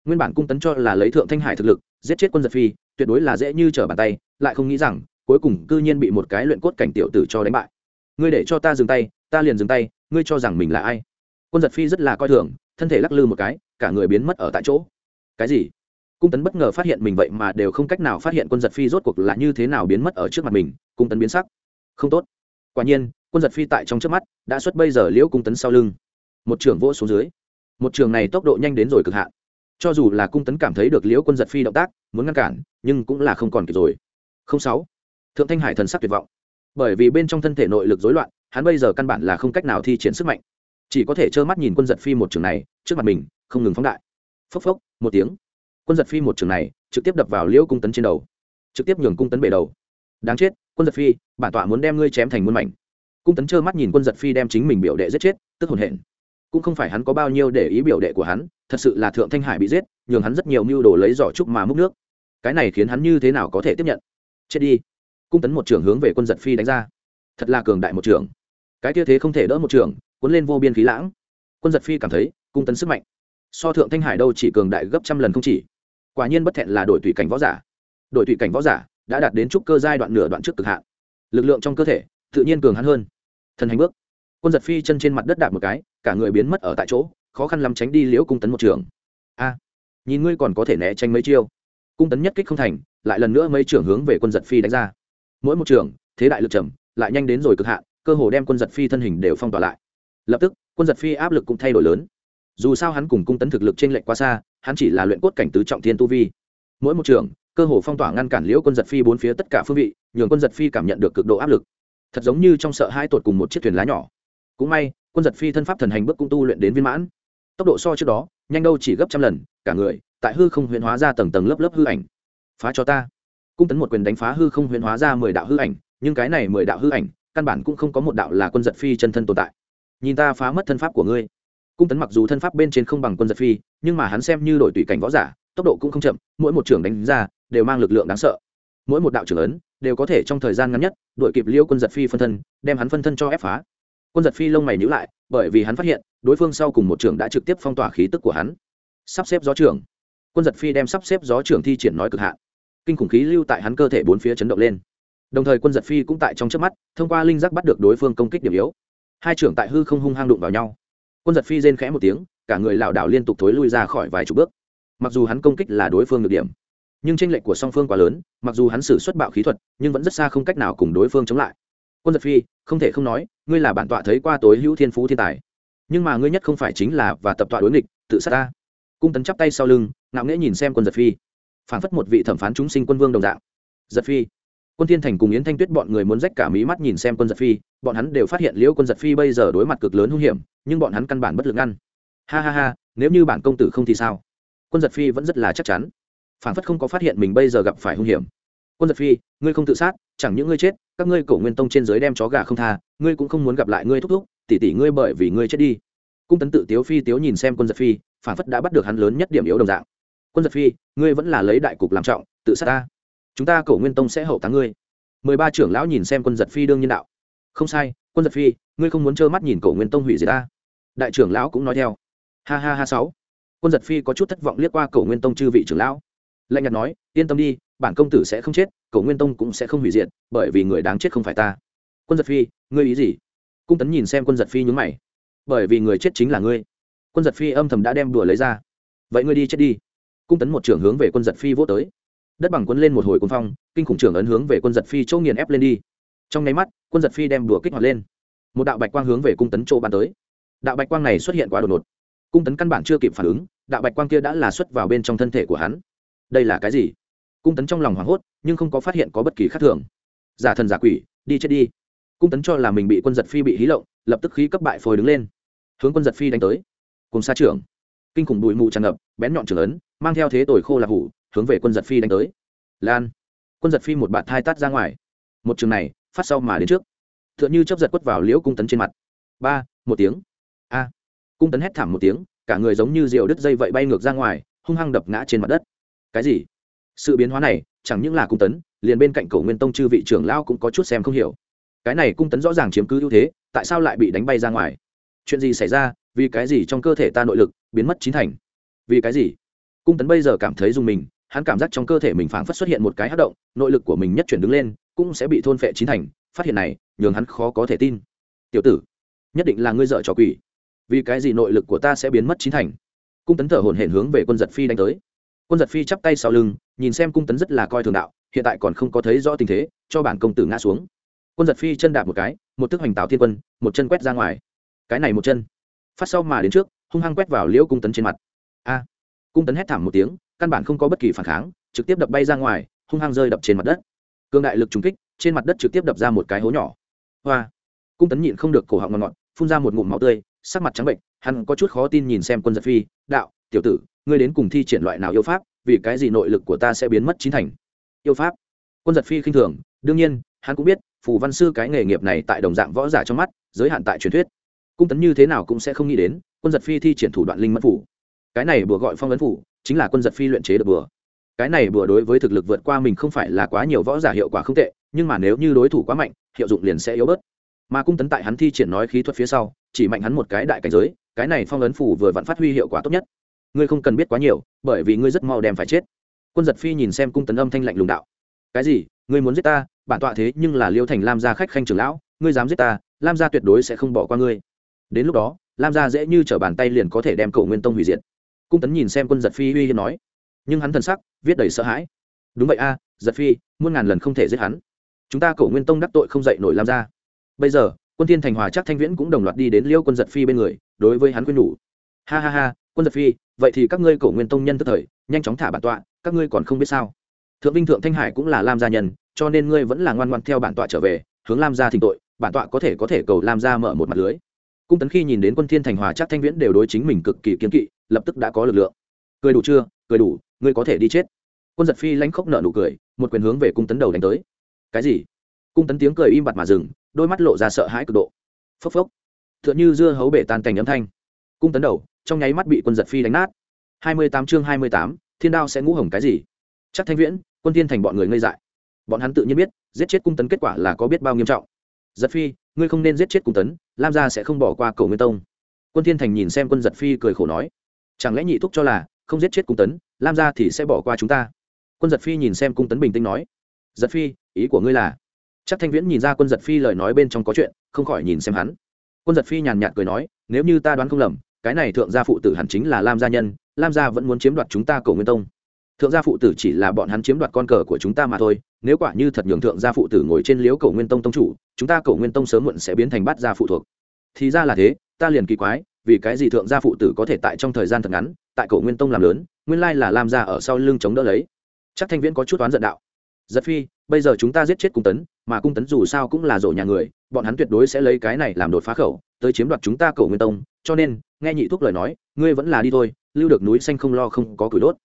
Nguyên bản cung tấn cho là lấy thượng thanh hải thực lực, giết chết quân giật phi, tuyệt đối là dễ như trở bàn tay, lại không nghĩ rằng, cuối cùng cư nhiên bị một cái luyện cốt cảnh tiểu tử cho đánh bại. Ngươi để cho ta dừng tay, ta liền dừng tay, ngươi cho rằng mình là ai? Quân giật phi rất là coi thường, thân thể lắc lư một cái, cả người biến mất ở tại chỗ. Cái gì? Cung tấn bất ngờ phát hiện mình vậy mà đều không cách nào phát hiện quân giật phi rốt cuộc là như thế nào biến mất ở trước mặt mình, cung tấn biến sắc. Không tốt. Quả nhiên, quân giật phi tại trong trước mắt, đã xuất bây giờ liễu cung tấn sau lưng. Một trường vỗ xuống dưới. Một trường này tốc độ nhanh đến rồi cực hạn. Cho dù là cung tấn cảm thấy được liễu quân giật phi động tác, muốn ngăn cản, nhưng cũng là không còn kịp rồi. Không sáu. Thượng thanh hải thần sắc tuyệt vọng. Bởi vì bên trong thân thể nội lực rối loạn, hắn bây giờ căn bản là không cách nào thi triển sức mạnh chỉ có thể trơ mắt nhìn quân giật phi một trường này, trước mặt mình, không ngừng phóng đại. Phốc phốc, một tiếng. Quân giật phi một trường này, trực tiếp đập vào liễu cung tấn trên đầu. Trực tiếp nhường cung tấn bể đầu. Đáng chết, quân giật phi, bản tọa muốn đem ngươi chém thành muôn mảnh. Cung tấn trơ mắt nhìn quân giật phi đem chính mình biểu đệ giết chết, tức hồn hển. Cũng không phải hắn có bao nhiêu để ý biểu đệ của hắn, thật sự là thượng thanh hải bị giết, nhường hắn rất nhiều mưu đồ lấy giỏ trúc mà múc nước. Cái này khiến hắn như thế nào có thể tiếp nhận? Chết đi. Cung tấn một trưởng hướng về quân giật phi đánh ra. Thật là cường đại một trưởng cái kia thế không thể đỡ một trưởng cuốn lên vô biên khí lãng. Quân giật phi cảm thấy, cung tấn sức mạnh. So thượng thanh hải đâu chỉ cường đại gấp trăm lần không chỉ. Quả nhiên bất thẹn là đổi tùy cảnh võ giả. Đổi tùy cảnh võ giả đã đạt đến trúc cơ giai đoạn nửa đoạn trước cực hạn. Lực lượng trong cơ thể tự nhiên cường hắn hơn. Thần hành bước. Quân giật phi chân trên mặt đất đạp một cái, cả người biến mất ở tại chỗ, khó khăn lắm tránh đi liễu cung tấn một trường. A, nhìn ngươi còn có thể né tránh mấy chiêu. Cung tấn nhất kích không thành, lại lần nữa mấy trưởng hướng về quân giật phi đánh ra. Mỗi một trường, thế đại lực trầm, lại nhanh đến rồi cực hạn, cơ hồ đem quân giật phi thân hình đều phong tỏa lại lập tức, quân giật phi áp lực cũng thay đổi lớn. Dù sao hắn cùng cung tấn thực lực t r ê n lệch quá xa, hắn chỉ là luyện cốt cảnh tứ trọng thiên tu vi. Mỗi một trường, cơ hồ phong tỏa ngăn cản liễu quân giật phi bốn phía tất cả phương vị, nhường quân giật phi cảm nhận được cực độ áp lực. Thật giống như trong sợ hai tột cùng một chiếc thuyền lá nhỏ. Cũng may, quân giật phi thân pháp thần hành bước cũng tu luyện đến viên mãn. Tốc độ so trước đó, nhanh đâu chỉ gấp trăm lần, cả người, tại hư không huyễn hóa ra tầng tầng lớp lớp hư ảnh. Phá cho ta. Cung tấn một quyền đánh phá hư không huyễn hóa ra mười đạo hư ảnh, nhưng cái này mười đạo hư ảnh, căn bản cũng không có một đạo là quân giật phi chân thân tồn tại nhìn ta phá mất thân pháp của ngươi. Cung tấn mặc dù thân pháp bên trên không bằng quân giật phi, nhưng mà hắn xem như đội tùy cảnh võ giả, tốc độ cũng không chậm, mỗi một trưởng đánh ra, đều mang lực lượng đáng sợ. Mỗi một đạo trưởng ấn, đều có thể trong thời gian ngắn nhất đội kịp liêu quân giật phi phân thân, đem hắn phân thân cho ép phá. Quân giật phi lông mày nhữ lại, bởi vì hắn phát hiện, đối phương sau cùng một trưởng đã trực tiếp phong tỏa khí tức của hắn. Sắp xếp gió trưởng. Quân giật phi đem sắp xếp gió trưởng thi triển nói cực hạn. Kinh khủng khí lưu tại hắn cơ thể bốn phía chấn động lên. Đồng thời quân giật phi cũng tại trong trước mắt, thông qua linh giác bắt được đối phương công kích điểm yếu hai trưởng tại hư không hung hang đụng vào nhau. Quân giật phi rên khẽ một tiếng, cả người lảo đảo liên tục thối lui ra khỏi vài chục bước. Mặc dù hắn công kích là đối phương được điểm, nhưng tranh lệch của song phương quá lớn, mặc dù hắn xử xuất bạo khí thuật, nhưng vẫn rất xa không cách nào cùng đối phương chống lại. Quân giật phi, không thể không nói, ngươi là bản tọa thấy qua tối hữu thiên phú thiên tài. Nhưng mà ngươi nhất không phải chính là và tập tọa đối nghịch, tự sát ta. Cung tấn chắp tay sau lưng, ngạo nghễ nhìn xem quân giật phi. Phản phất một vị thẩm phán chúng sinh quân vương đồng dạng. Giật phi quân thiên thành cùng yến thanh tuyết bọn người muốn rách cả mí mắt nhìn xem quân giật phi, bọn hắn đều phát hiện liễu quân giật phi bây giờ đối mặt cực lớn hung hiểm, nhưng bọn hắn căn bản bất lực ngăn. Ha ha ha, nếu như bản công tử không thì sao? Quân giật phi vẫn rất là chắc chắn. Phản phất không có phát hiện mình bây giờ gặp phải hung hiểm. Quân giật phi, ngươi không tự sát, chẳng những ngươi chết, các ngươi cổ nguyên tông trên dưới đem chó gà không tha, ngươi cũng không muốn gặp lại ngươi thúc thúc, tỉ tỉ ngươi bởi vì ngươi chết đi. Cung tấn tự tiếu phi tiếu nhìn xem quân giật phi, phản phất đã bắt được hắn lớn nhất điểm yếu đồng dạng. Quân giật phi, ngươi vẫn là lấy đại cục làm trọng, tự sát ta chúng ta cổ nguyên tông sẽ hậu táng ngươi. Mười ba trưởng lão nhìn xem quân giật phi đương nhân đạo. Không sai, quân giật phi, ngươi không muốn trơ mắt nhìn cổ nguyên tông hủy diệt ta. Đại trưởng lão cũng nói theo. Ha ha ha sáu. Quân giật phi có chút thất vọng liếc qua cổ nguyên tông chư vị trưởng lão. Lạnh nhạt nói, yên tâm đi, bản công tử sẽ không chết, cổ nguyên tông cũng sẽ không hủy diệt, bởi vì người đáng chết không phải ta. Quân giật phi, ngươi ý gì? Cung tấn nhìn xem quân giật phi nhúng mày. Bởi vì người chết chính là ngươi. Quân giật phi âm thầm đã đem đùa lấy ra. Vậy ngươi đi chết đi. Cung tấn một trưởng hướng về quân giật phi vô tới đất bằng quân lên một hồi quân phong, kinh khủng trưởng ấn hướng về quân giật phi chỗ nghiền ép lên đi. Trong nháy mắt, quân giật phi đem đùa kích hoạt lên. Một đạo bạch quang hướng về cung tấn chỗ bàn tới. Đạo bạch quang này xuất hiện quá đột ngột. Cung tấn căn bản chưa kịp phản ứng, đạo bạch quang kia đã là xuất vào bên trong thân thể của hắn. Đây là cái gì? Cung tấn trong lòng hoảng hốt, nhưng không có phát hiện có bất kỳ khác thường. Giả thần giả quỷ, đi chết đi. Cung tấn cho là mình bị quân giật phi bị hí lộng, lập tức khí cấp bại phôi đứng lên. Hướng quân giật phi đánh tới. Cùng xa trưởng. Kinh khủng bụi mù tràn ngập, bén nhọn trưởng ấn, mang theo thế tồi khô là hủ hướng về quân giật phi đánh tới. Lan. Quân giật phi một bạt thai tát ra ngoài. Một trường này, phát sau mà đến trước. T h ư ợ n h ư chấp giật quất vào liễu cung tấn trên mặt. Ba, một tiếng. A. Cung tấn hét thảm một tiếng, cả người giống như rượu đứt dây vậy bay ngược ra ngoài, hung hăng đập ngã trên mặt đất. Cái gì? Sự biến hóa này, chẳng những là cung tấn, liền bên cạnh cổ nguyên tông chư vị trưởng lao cũng có chút xem không hiểu. Cái này cung tấn rõ ràng chiếm cứ ưu thế, tại sao lại bị đánh bay ra ngoài? Chuyện gì xảy ra? Vì cái gì trong cơ thể ta nội lực biến mất chín thành? Vì cái gì? Cung tấn bây giờ cảm thấy dùng mình hắn cảm giác trong cơ thể mình phảng phất xuất hiện một cái hắc động, nội lực của mình nhất chuyển đứng lên, cũng sẽ bị thôn phệ chín thành. Phát hiện này, nhường hắn khó có thể tin. Tiểu tử, nhất định là ngươi giở trò quỷ. Vì cái gì nội lực của ta sẽ biến mất chín thành? Cung tấn thở hổn hển hướng về quân giật phi đánh tới. Quân giật phi chắp tay sau lưng, nhìn xem cung tấn rất là coi thường đạo, hiện tại còn không có thấy rõ tình thế, cho bản công tử ngã xuống. Quân giật phi chân đạp một cái, một thức hoành tạo thiên quân, một chân quét ra ngoài. Cái này một chân. Phát sau mà đến trước, hung hăng quét vào liễu cung tấn trên mặt. A. Cung tấn hét thảm một tiếng căn bản không có bất kỳ phản kháng, trực tiếp đập bay ra ngoài, hung hăng rơi đập trên mặt đất. Cương đại lực trùng kích, trên mặt đất trực tiếp đập ra một cái hố nhỏ. Hoa! Cung tấn nhịn không được cổ họng ngọt ngọt, phun ra một ngụm máu tươi, sắc mặt trắng bệnh, hắn có chút khó tin nhìn xem quân giật phi, đạo, tiểu tử, ngươi đến cùng thi triển loại nào yêu pháp, vì cái gì nội lực của ta sẽ biến mất chín thành? Yêu pháp? Quân giật phi khinh thường, đương nhiên, hắn cũng biết, phù văn sư cái nghề nghiệp này tại đồng dạng võ giả trong mắt, giới hạn tại truyền thuyết. Cung tấn như thế nào cũng sẽ không nghĩ đến, quân giật phi thi triển thủ đoạn linh mất phủ. Cái này bừa gọi phong ấn phủ chính là quân giật phi luyện chế được bừa. Cái này bừa đối với thực lực vượt qua mình không phải là quá nhiều võ giả hiệu quả không tệ, nhưng mà nếu như đối thủ quá mạnh, hiệu dụng liền sẽ yếu bớt. Mà cung tấn tại hắn thi triển nói khí thuật phía sau, chỉ mạnh hắn một cái đại cảnh giới, cái này phong ấn phủ vừa vặn phát huy hiệu quả tốt nhất. Ngươi không cần biết quá nhiều, bởi vì ngươi rất mau đem phải chết. Quân giật phi nhìn xem cung tấn âm thanh lạnh lùng đạo. Cái gì? Ngươi muốn giết ta? Bản tọa thế nhưng là liêu thành lam gia khách khanh trưởng lão, ngươi dám giết ta, lam gia tuyệt đối sẽ không bỏ qua ngươi. Đến lúc đó, lam gia dễ như t r ở bàn tay liền có thể đem cầu nguyên tông hủy diệt cung tấn nhìn xem quân giật phi uy hiên nói. Nhưng hắn thần sắc, viết đầy sợ hãi. Đúng vậy a, giật phi, muôn ngàn lần không thể giết hắn. Chúng ta cổ nguyên tông đắc tội không dậy nổi làm ra bây giờ, quân thiên thành hòa chắc thanh viễn cũng đồng loạt đi đến liêu quân giật phi bên người, đối với hắn quyên nhủ. Ha ha ha, quân giật phi, vậy thì các ngươi cổ nguyên tông nhân tức thời, nhanh chóng thả bản tọa, các ngươi còn không biết sao. Thượng vinh thượng thanh hải cũng là lam gia nhân, cho nên ngươi vẫn là ngoan ngoan theo bản tọa trở về, hướng lam gia thỉnh tội, bản tọa có thể có thể cầu lam gia mở một mặt lưới cung tấn khi nhìn đến quân thiên thành hòa chắc thanh viễn đều đối chính mình cực kỳ kiên kỵ, lập tức đã có lực lượng. Cười đủ chưa? Cười đủ, ngươi có thể đi chết. Quân giật phi lãnh khốc nợ nụ cười, một quyền hướng về cung tấn đầu đánh tới. Cái gì? Cung tấn tiếng cười im bặt mà dừng, đôi mắt lộ ra sợ hãi cực độ. Phốc phốc. T h ư ợ n h ư dưa hấu bể tan cành âm thanh. Cung tấn đầu, trong nháy mắt bị quân giật phi đánh nát. Hai mươi tám chương hai mươi tám, thiên đao sẽ ngũ hồng cái gì? Chắc thanh viễn, quân thiên thành bọn người ngây dại. Bọn hắn tự nhiên biết, giết chết cung tấn kết quả là có biết bao nghiêm trọng. Giật phi ngươi không nên giết chết cung tấn, lam gia sẽ không bỏ qua cầu nguyên tông. Quân thiên thành nhìn xem quân giật phi cười khổ nói, chẳng lẽ nhị thúc cho là không giết chết cung tấn, lam gia thì sẽ bỏ qua chúng ta? Quân giật phi nhìn xem cung tấn bình tĩnh nói, giật phi, ý của ngươi là, chắc thanh viễn nhìn ra quân giật phi lời nói bên trong có chuyện, không khỏi nhìn xem hắn. Quân giật phi nhàn nhạt cười nói, nếu như ta đoán không lầm, cái này thượng gia phụ tử hẳn chính là lam gia nhân, lam gia vẫn muốn chiếm đoạt chúng ta cầu nguyên tông thượng gia phụ tử chỉ là bọn hắn chiếm đoạt con cờ của chúng ta mà thôi, nếu quả như thật nhường thượng gia phụ tử ngồi trên liếu cầu nguyên tông tông chủ, chúng ta cầu nguyên tông sớm muộn sẽ biến thành bát gia phụ thuộc. Thì ra là thế, ta liền kỳ quái, vì cái gì thượng gia phụ tử có thể tại trong thời gian thật ngắn, tại cầu nguyên tông làm lớn, nguyên lai là làm ra ở sau lưng chống đỡ lấy. Chắc thanh viễn có chút oán giận đạo. Giật phi, bây giờ chúng ta giết chết cung tấn, mà cung tấn dù sao cũng là rổ nhà người, bọn hắn tuyệt đối sẽ lấy cái này làm đột phá khẩu, tới chiếm đoạt chúng ta cầu nguyên tông, cho nên, nghe nhị thuốc lời nói, ngươi vẫn là đi thôi, lưu được núi xanh không lo không có củi đốt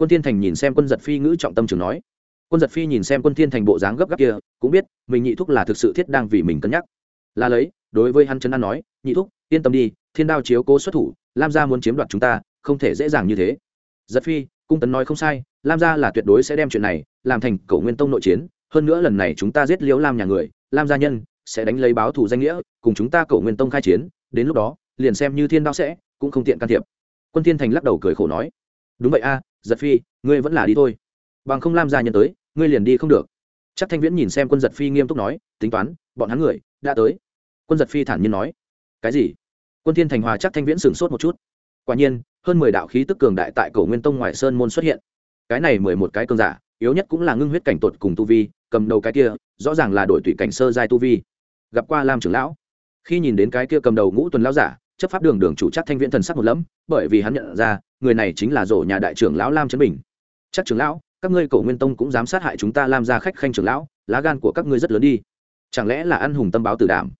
quân thiên thành nhìn xem quân giật phi ngữ trọng tâm trường nói. Quân giật phi nhìn xem quân thiên thành bộ dáng gấp gáp kia, cũng biết, mình nhị thúc là thực sự thiết đang vì mình cân nhắc. Là lấy, đối với hắn trấn an nói, nhị thúc, yên tâm đi, thiên đao chiếu cố xuất thủ, lam gia muốn chiếm đoạt chúng ta, không thể dễ dàng như thế. Giật phi, cung tấn nói không sai, lam gia là tuyệt đối sẽ đem chuyện này làm thành cầu nguyên tông nội chiến, hơn nữa lần này chúng ta giết liễu lam nhà người, lam gia nhân sẽ đánh lấy báo thủ danh nghĩa, cùng chúng ta cầu nguyên tông khai chiến, đến lúc đó, liền xem như thiên đao sẽ cũng không tiện can thiệp. Quân thiên thành lắc đầu cười khổ nói, đúng vậy a giật phi, ngươi vẫn là đi thôi. Bằng không lam gia nhân tới, ngươi liền đi không được. Chắc thanh viễn nhìn xem quân giật phi nghiêm túc nói, tính toán, bọn hắn người, đã tới. Quân giật phi thản nhiên nói. Cái gì? Quân thiên thành hòa chắc thanh viễn sửng sốt một chút. Quả nhiên, hơn mười đạo khí tức cường đại tại cổ nguyên tông ngoài sơn môn xuất hiện. Cái này mười một cái cường giả, yếu nhất cũng là ngưng huyết cảnh tột cùng tu vi, cầm đầu cái kia, rõ ràng là đội tùy cảnh sơ giai tu vi. Gặp qua lam trưởng lão. Khi nhìn đến cái kia cầm đầu ngũ tuần lão giả chấp pháp đường đường chủ chắc thanh viễn thần sắc một lẫm, bởi vì hắn nhận ra, người này chính là rổ nhà đại trưởng lão lam trấn bình. Chắc trưởng lão, các ngươi cổ nguyên tông cũng dám sát hại chúng ta lam gia khách khanh trưởng lão, lá gan của các ngươi rất lớn đi. Chẳng lẽ là ăn hùng tâm báo tử đảm?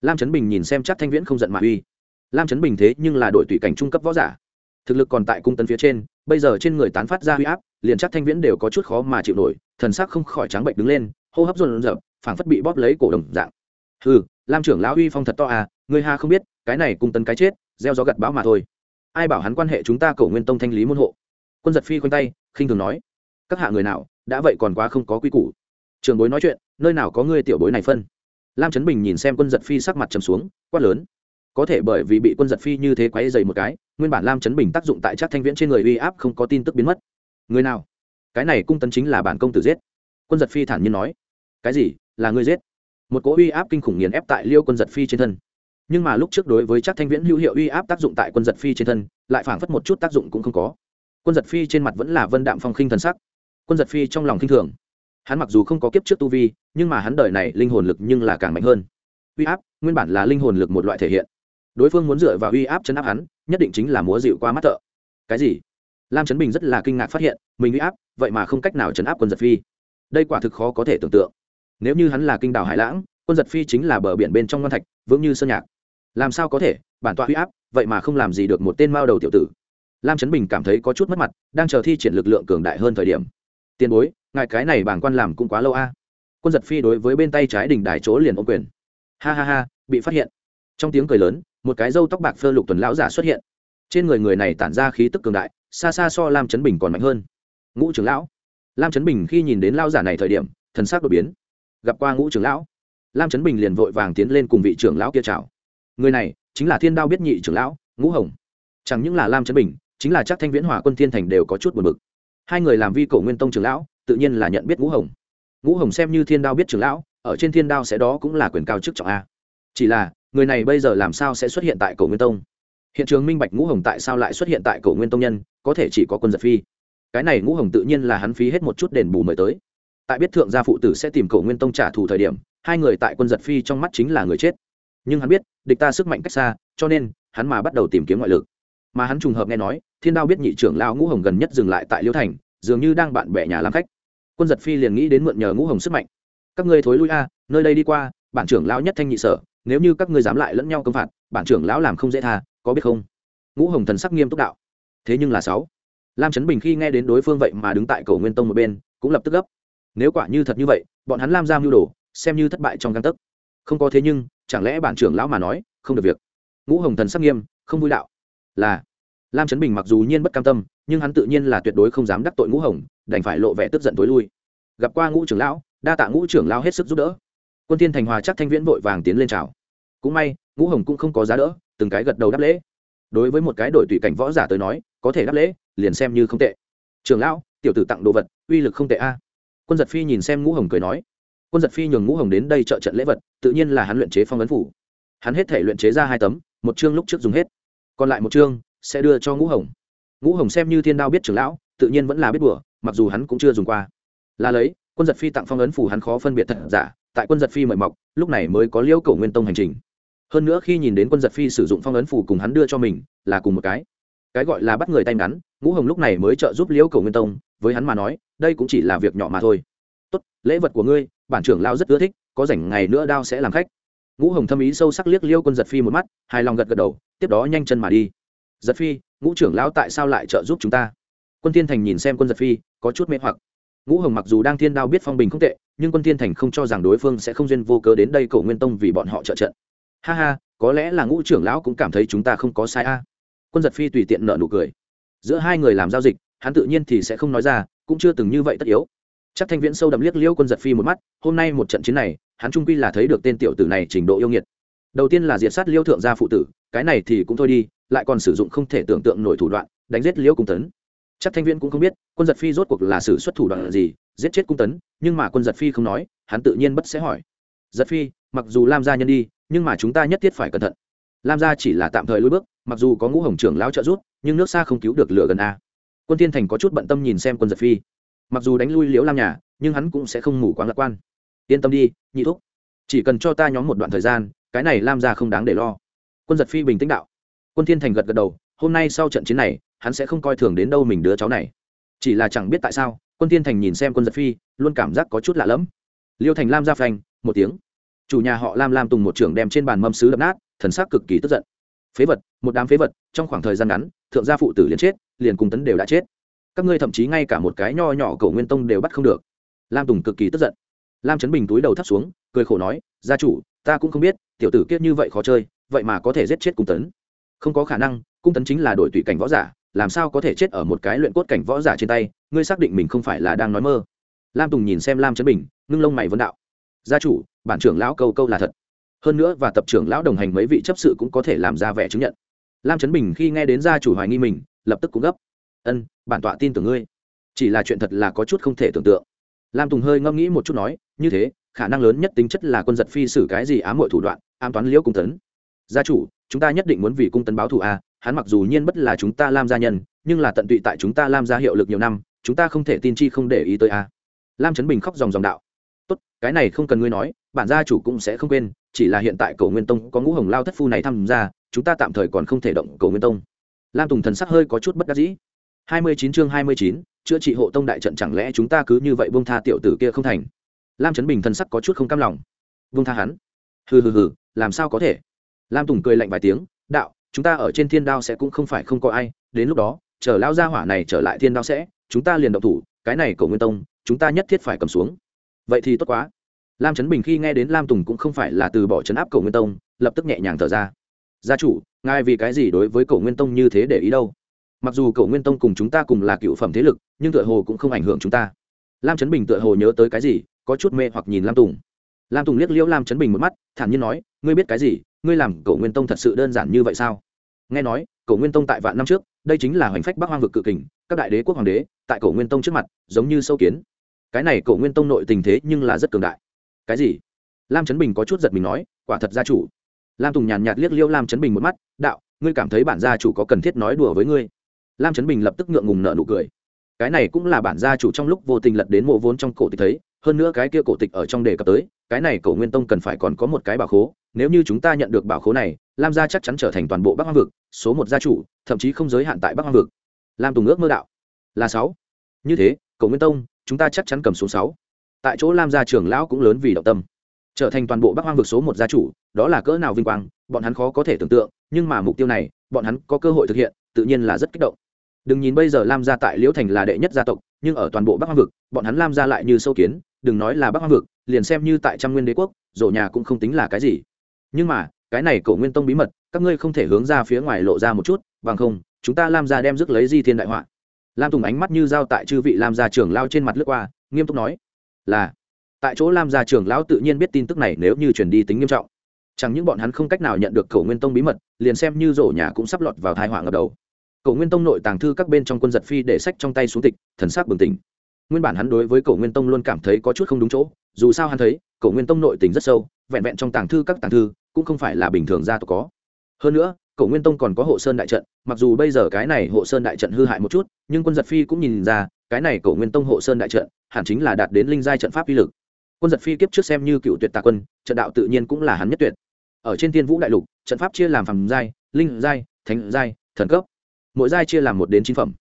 Lam trấn bình nhìn xem chắc thanh viễn không giận mà uy. Lam trấn bình thế nhưng là đội tùy cảnh trung cấp võ giả. Thực lực còn tại cung tấn phía trên, bây giờ trên người tán phát ra huy áp, liền chắc thanh viễn đều có chút khó mà chịu nổi, thần sắc không khỏi trắng bệnh đứng lên, hô hấp rộn dập phảng phất bị bóp lấy cổ đồng dạng. Ừ lam trưởng lão uy phong thật to à người ha không biết, cái này cung tấn cái chết, gieo gió gặt bão mà thôi. Ai bảo hắn quan hệ chúng ta cầu nguyên tông thanh lý môn hộ? Quân giật phi khoanh tay, khinh thường nói. Các hạ người nào, đã vậy còn quá không có quy củ. Trường bối nói chuyện, nơi nào có ngươi tiểu bối này phân? Lam trấn bình nhìn xem quân giật phi sắc mặt trầm xuống, quát lớn. Có thể bởi vì bị quân giật phi như thế quáy dày một cái, nguyên bản lam trấn bình tác dụng tại chắc thanh viễn trên người uy áp không có tin tức biến mất. Người nào? Cái này cung tấn chính là bản công tử giết. Quân giật phi thản nhiên nói. Cái gì? Là ngươi giết? Một cỗ uy áp kinh khủng nghiền ép tại liêu quân giật phi trên thân. Nhưng mà lúc trước đối với chắc thanh viễn hữu hiệu uy áp tác dụng tại quân giật phi trên thân, lại phảng phất một chút tác dụng cũng không có. Quân giật phi trên mặt vẫn là vân đạm phong khinh thần sắc. Quân giật phi trong lòng khinh thường. Hắn mặc dù không có kiếp trước tu vi, nhưng mà hắn đời này linh hồn lực nhưng là càng mạnh hơn. Uy áp, nguyên bản là linh hồn lực một loại thể hiện. Đối phương muốn dựa vào uy áp chấn áp hắn, nhất định chính là múa dịu qua mắt thợ. Cái gì? Lam trấn bình rất là kinh ngạc phát hiện, mình uy áp, vậy mà không cách nào chấn áp quân giật phi. Đây quả thực khó có thể tưởng tượng nếu như hắn là kinh đảo hải lãng, quân giật phi chính là bờ biển bên trong ngon thạch, vững như sơn nhạc. Làm sao có thể? Bản tọa huy áp, vậy mà không làm gì được một tên mao đầu tiểu tử. Lam trấn bình cảm thấy có chút mất mặt, đang chờ thi triển lực lượng cường đại hơn thời điểm. Tiền bối, ngài cái này bảng quan làm cũng quá lâu a. Quân giật phi đối với bên tay trái đỉnh đài chỗ liền ô quyền. Ha ha ha, bị phát hiện. Trong tiếng cười lớn, một cái râu tóc bạc phơ lục tuần lão giả xuất hiện. Trên người người này tản ra khí tức cường đại, xa xa so lam trấn bình còn mạnh hơn. Ngũ trưởng lão. Lam trấn bình khi nhìn đến lao giả này thời điểm, thần sắc đột biến gặp qua ngũ trưởng lão. Lam trấn bình liền vội vàng tiến lên cùng vị trưởng lão kia chào. Người này chính là thiên đao biết nhị trưởng lão, ngũ hồng. Chẳng những là lam trấn bình, chính là chắc thanh viễn hòa quân thiên thành đều có chút buồn bực. Hai người làm vi cổ nguyên tông trưởng lão, tự nhiên là nhận biết ngũ hồng. Ngũ hồng xem như thiên đao biết trưởng lão, ở trên thiên đao sẽ đó cũng là quyền cao chức trọng a. Chỉ là, người này bây giờ làm sao sẽ xuất hiện tại cổ nguyên tông? Hiện trường minh bạch ngũ hồng tại sao lại xuất hiện tại cổ nguyên tông nhân, có thể chỉ có quân giật phi. Cái này ngũ hồng tự nhiên là hắn phí hết một chút đền bù mời tới tại biết thượng gia phụ tử sẽ tìm cổ nguyên tông trả thù thời điểm, hai người tại quân giật phi trong mắt chính là người chết. Nhưng hắn biết, địch ta sức mạnh cách xa, cho nên, hắn mà bắt đầu tìm kiếm ngoại lực. Mà hắn trùng hợp nghe nói, thiên đao biết nhị trưởng lao ngũ hồng gần nhất dừng lại tại liêu thành, dường như đang bạn bè nhà làm khách. Quân giật phi liền nghĩ đến mượn nhờ ngũ hồng sức mạnh. Các ngươi thối lui a, nơi đây đi qua, bản trưởng lão nhất thanh nhị sở, nếu như các ngươi dám lại lẫn nhau công phạt, bản trưởng lão làm không dễ tha, có biết không? Ngũ hồng thần sắc nghiêm túc đạo. Thế nhưng là sáu. Lam trấn bình khi nghe đến đối phương vậy mà đứng tại cầu nguyên tông một bên, cũng lập tức gấp nếu quả như thật như vậy, bọn hắn lam giam mưu đồ, xem như thất bại trong căn tấc. Không có thế nhưng, chẳng lẽ bản trưởng lão mà nói, không được việc? Ngũ hồng thần sắc nghiêm, không vui đạo. Là, lam trấn bình mặc dù nhiên bất cam tâm, nhưng hắn tự nhiên là tuyệt đối không dám đắc tội ngũ hồng, đành phải lộ vẻ tức giận tối lui. Gặp qua ngũ trưởng lão, đa tạ ngũ trưởng lão hết sức giúp đỡ. Quân tiên thành hòa chắc thanh viễn vội vàng tiến lên chào. Cũng may, ngũ hồng cũng không có giá đỡ, từng cái gật đầu đáp lễ. Đối với một cái đội tùy cảnh võ giả tới nói, có thể đáp lễ, liền xem như không tệ. Trưởng lão, tiểu tử tặng đồ vật, uy lực không tệ a quân giật phi nhìn xem ngũ hồng cười nói quân giật phi nhường ngũ hồng đến đây trợ trận lễ vật tự nhiên là hắn luyện chế phong ấn phủ. Hắn hết thể luyện chế ra hai tấm một chương lúc trước dùng hết. Còn lại một chương sẽ đưa cho ngũ hồng. Ngũ hồng xem như thiên đao biết trưởng lão tự nhiên vẫn là biết bùa, mặc dù hắn cũng chưa dùng qua. Là lấy quân giật phi tặng phong ấn phủ hắn khó phân biệt thật giả tại quân giật phi mời mọc lúc này mới có liễu cầu nguyên tông hành trình. Hơn nữa khi nhìn đến quân giật phi sử dụng phong ấn phủ cùng hắn đưa cho mình là cùng một cái. Cái gọi là bắt người tay ngắn ngũ hồng lúc này mới trợ giúp liễu cầu nguyên tông với hắn mà nói, đây cũng chỉ là việc nhỏ mà thôi. Tốt, lễ vật của ngươi, bản trưởng lao rất ưa thích, có rảnh ngày nữa đao sẽ làm khách. Ngũ hồng thâm ý sâu sắc liếc liêu quân giật phi một mắt, hài lòng gật gật đầu, tiếp đó nhanh chân mà đi. Giật phi, ngũ trưởng lão tại sao lại trợ giúp chúng ta? Quân thiên thành nhìn xem quân giật phi, có chút mê hoặc. Ngũ hồng mặc dù đang thiên đao biết phong bình không tệ, nhưng quân thiên thành không cho rằng đối phương sẽ không duyên vô cớ đến đây cổ nguyên tông vì bọn họ trợ trận. Ha ha, có lẽ là ngũ trưởng lão cũng cảm thấy chúng ta không có sai a. Quân giật phi tùy tiện nợ nụ cười. Giữa hai người làm giao dịch hắn tự nhiên thì sẽ không nói ra, cũng chưa từng như vậy tất yếu. Chắc thanh viễn sâu đậm liếc liêu quân giật phi một mắt, hôm nay một trận chiến này, hắn trung quy là thấy được tên tiểu tử này trình độ yêu nghiệt. Đầu tiên là diệt sát liêu thượng gia phụ tử, cái này thì cũng thôi đi, lại còn sử dụng không thể tưởng tượng nổi thủ đoạn, đánh giết liễu cung tấn. Chắc thanh viễn cũng không biết, quân giật phi rốt cuộc là sử xuất thủ đoạn gì, giết chết cung tấn, nhưng mà quân giật phi không nói, hắn tự nhiên bất sẽ hỏi. Giật phi, mặc dù lam gia nhân đi, nhưng mà chúng ta nhất thiết phải cẩn thận. Lam gia chỉ là tạm thời lôi bước, mặc dù có ngũ hồng trưởng lão trợ giúp, nhưng nước xa không cứu được lửa gần a quân thiên thành có chút bận tâm nhìn xem quân giật phi. Mặc dù đánh lui liễu lam nhà, nhưng hắn cũng sẽ không ngủ quá lạc quan. Yên tâm đi, nhị thúc. Chỉ cần cho ta nhóm một đoạn thời gian, cái này lam ra không đáng để lo. Quân giật phi bình tĩnh đạo. Quân thiên thành gật gật đầu, hôm nay sau trận chiến này, hắn sẽ không coi thường đến đâu mình đứa cháu này. Chỉ là chẳng biết tại sao, quân thiên thành nhìn xem quân giật phi, luôn cảm giác có chút lạ lẫm. Liêu thành lam ra phanh, một tiếng. Chủ nhà họ lam lam tùng một trưởng đem trên bàn mâm sứ đập nát, thần sắc cực kỳ tức giận. Phế vật, một đám phế vật, trong khoảng thời gian ngắn, thượng gia phụ tử liền chết liền cùng tấn đều đã chết. Các ngươi thậm chí ngay cả một cái nho nhỏ cầu nguyên tông đều bắt không được. Lam tùng cực kỳ tức giận. Lam trấn bình túi đầu thắt xuống, cười khổ nói, gia chủ, ta cũng không biết, tiểu tử kiết như vậy khó chơi, vậy mà có thể giết chết cung tấn. Không có khả năng, cung tấn chính là đội tùy cảnh võ giả, làm sao có thể chết ở một cái luyện cốt cảnh võ giả trên tay, ngươi xác định mình không phải là đang nói mơ. Lam tùng nhìn xem lam trấn bình, ngưng lông mày vân đạo, gia chủ, bản trưởng lão câu câu là thật. Hơn nữa và tập trưởng lão đồng hành mấy vị chấp sự cũng có thể làm ra vẻ chứng nhận. Lam trấn bình khi nghe đến gia chủ hoài nghi mình lập tức cũng gấp. Ân, bản tọa tin tưởng ngươi. Chỉ là chuyện thật là có chút không thể tưởng tượng. Lam tùng hơi ngẫm nghĩ một chút nói, như thế, khả năng lớn nhất tính chất là quân giật phi xử cái gì ám mọi thủ đoạn, ám toán liễu cung tấn. Gia chủ, chúng ta nhất định muốn vì cung tấn báo thù a, hắn mặc dù nhiên bất là chúng ta lam gia nhân, nhưng là tận tụy tại chúng ta lam gia hiệu lực nhiều năm, chúng ta không thể tin chi không để ý tới a. Lam trấn bình khóc dòng dòng đạo. Tốt, cái này không cần ngươi nói, bản gia chủ cũng sẽ không quên, chỉ là hiện tại cầu nguyên tông có ngũ hồng lao thất phu này tham gia, chúng ta tạm thời còn không thể động cầu nguyên tông lam tùng thần sắc hơi có chút bất đắc dĩ. Hai mươi chín chương hai mươi chín, chữa trị hộ tông đại trận chẳng lẽ chúng ta cứ như vậy buông tha tiểu tử kia không thành? Lam trấn bình thần sắc có chút không cam lòng. Buông tha hắn? Hừ hừ hừ, làm sao có thể? Lam tùng cười lạnh vài tiếng, đạo, chúng ta ở trên thiên đao sẽ cũng không phải không có ai, đến lúc đó, chờ lao gia hỏa này trở lại thiên đao sẽ, chúng ta liền động thủ, cái này cầu nguyên tông, chúng ta nhất thiết phải cầm xuống. Vậy thì tốt quá. Lam trấn bình khi nghe đến lam tùng cũng không phải là từ bỏ trấn áp cầu nguyên tông, lập tức nhẹ nhàng thở ra gia chủ, ngài vì cái gì đối với cổ nguyên tông như thế để ý đâu? Mặc dù cổ nguyên tông cùng chúng ta cùng là cựu phẩm thế lực, nhưng tựa hồ cũng không ảnh hưởng chúng ta. Lam trấn bình tựa hồ nhớ tới cái gì, có chút mê hoặc nhìn lam tùng. Lam tùng liếc liễu lam trấn bình một mắt, thản nhiên nói, ngươi biết cái gì? Ngươi làm cổ nguyên tông thật sự đơn giản như vậy sao? Nghe nói cổ nguyên tông tại vạn năm trước, đây chính là hoành phách bắc hoang vực cự kình, các đại đế quốc hoàng đế, tại cổ nguyên tông trước mặt, giống như sâu kiến. Cái này cổ nguyên tông nội tình thế nhưng là rất cường đại. Cái gì? Lam trấn bình có chút giật mình nói, quả thật gia chủ lam tùng nhàn nhạt liếc liêu lam trấn bình một mắt, đạo, ngươi cảm thấy bản gia chủ có cần thiết nói đùa với ngươi? Lam trấn bình lập tức ngượng ngùng nợ nụ cười. Cái này cũng là bản gia chủ trong lúc vô tình lật đến mộ vốn trong cổ tịch thấy, hơn nữa cái kia cổ tịch ở trong đề cập tới, cái này cổ nguyên tông cần phải còn có một cái bảo khố, nếu như chúng ta nhận được bảo khố này, lam gia chắc chắn trở thành toàn bộ bắc hoang vực, số một gia chủ, thậm chí không giới hạn tại bắc hoang vực. Lam tùng ước mơ đạo, là sáu. Như thế, cổ nguyên tông, chúng ta chắc chắn cầm số sáu. Tại chỗ lam gia trưởng lão cũng lớn vì động tâm trở thành toàn bộ bắc hoang vực số một gia chủ, đó là cỡ nào vinh quang, bọn hắn khó có thể tưởng tượng, nhưng mà mục tiêu này, bọn hắn có cơ hội thực hiện, tự nhiên là rất kích động. Đừng nhìn bây giờ lam gia tại liễu thành là đệ nhất gia tộc, nhưng ở toàn bộ bắc hoang vực, bọn hắn lam gia lại như sâu kiến, đừng nói là bắc hoang vực, liền xem như tại trăm nguyên đế quốc rổ nhà cũng không tính là cái gì. Nhưng mà, cái này cổ nguyên tông bí mật, các ngươi không thể hướng ra phía ngoài lộ ra một chút, bằng không, chúng ta lam gia đem rước lấy di thiên đại họa. Lam tùng ánh mắt như dao tại chư vị lam gia trưởng lao trên mặt lướt qua, nghiêm túc nói, là tại chỗ lam gia trưởng lão tự nhiên biết tin tức này nếu như truyền đi tính nghiêm trọng. Chẳng những bọn hắn không cách nào nhận được cầu nguyên tông bí mật, liền xem như rổ nhà cũng sắp lọt vào thai họa ngập đầu. Cầu nguyên tông nội tàng thư các bên trong quân giật phi để sách trong tay xuống tịch, thần sắc bừng tỉnh. Nguyên bản hắn đối với cầu nguyên tông luôn cảm thấy có chút không đúng chỗ, dù sao hắn thấy cầu nguyên tông nội tình rất sâu, vẹn vẹn trong tàng thư các tàng thư, cũng không phải là bình thường gia tộc có. Hơn nữa cầu nguyên tông còn có hộ sơn đại trận, mặc dù bây giờ cái này hộ sơn đại trận hư hại một chút, nhưng quân giật phi cũng nhìn ra, cái này cầu nguyên tông hộ sơn đại trận, hẳn chính là đạt đến linh giai trận pháp uy lực quân giật phi kiếp trước xem như cựu tuyệt tạ quân, trận đạo tự nhiên cũng là hắn nhất tuyệt. Ở trên thiên vũ đại lục, trận pháp chia làm phàm giai, linh giai, thánh giai, thần cấp. Mỗi giai chia làm một đến chín phẩm.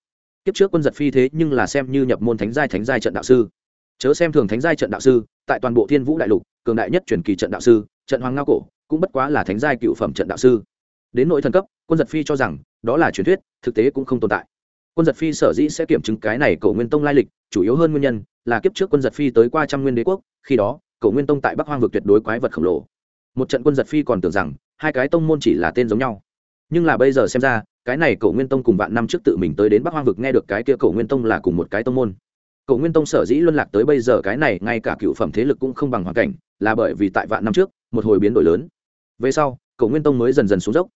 Kiếp trước quân giật phi thế nhưng là xem như nhập môn thánh giai thánh giai trận đạo sư. Chớ xem thường thánh giai trận đạo sư, tại toàn bộ thiên vũ đại lục, cường đại nhất truyền kỳ trận đạo sư, trận hoàng ngao cổ, cũng bất quá là thánh giai cựu phẩm trận đạo sư. Đến nội thần cấp, quân giật phi cho rằng, đó là truyền thuyết, thực tế cũng không tồn tại. Quân giật phi sở dĩ sẽ kiểm chứng cái này cổ nguyên tông lai lịch, chủ yếu hơn nguyên nhân là kiếp trước quân giật phi tới qua trăm nguyên đế quốc, khi đó cầu nguyên tông tại bắc hoang vực tuyệt đối quái vật khổng lồ. Một trận quân giật phi còn tưởng rằng, hai cái tông môn chỉ là tên giống nhau. Nhưng là bây giờ xem ra, cái này cổ nguyên tông cùng vạn năm trước tự mình tới đến bắc hoang vực nghe được cái kia cổ nguyên tông là cùng một cái tông môn. Cổ nguyên tông sở dĩ luân lạc tới bây giờ cái này, ngay cả cựu phẩm thế lực cũng không bằng hoàn cảnh, là bởi vì tại vạn năm trước, một hồi biến đổi lớn. Về sau, cổ nguyên tông mới dần dần xuống dốc.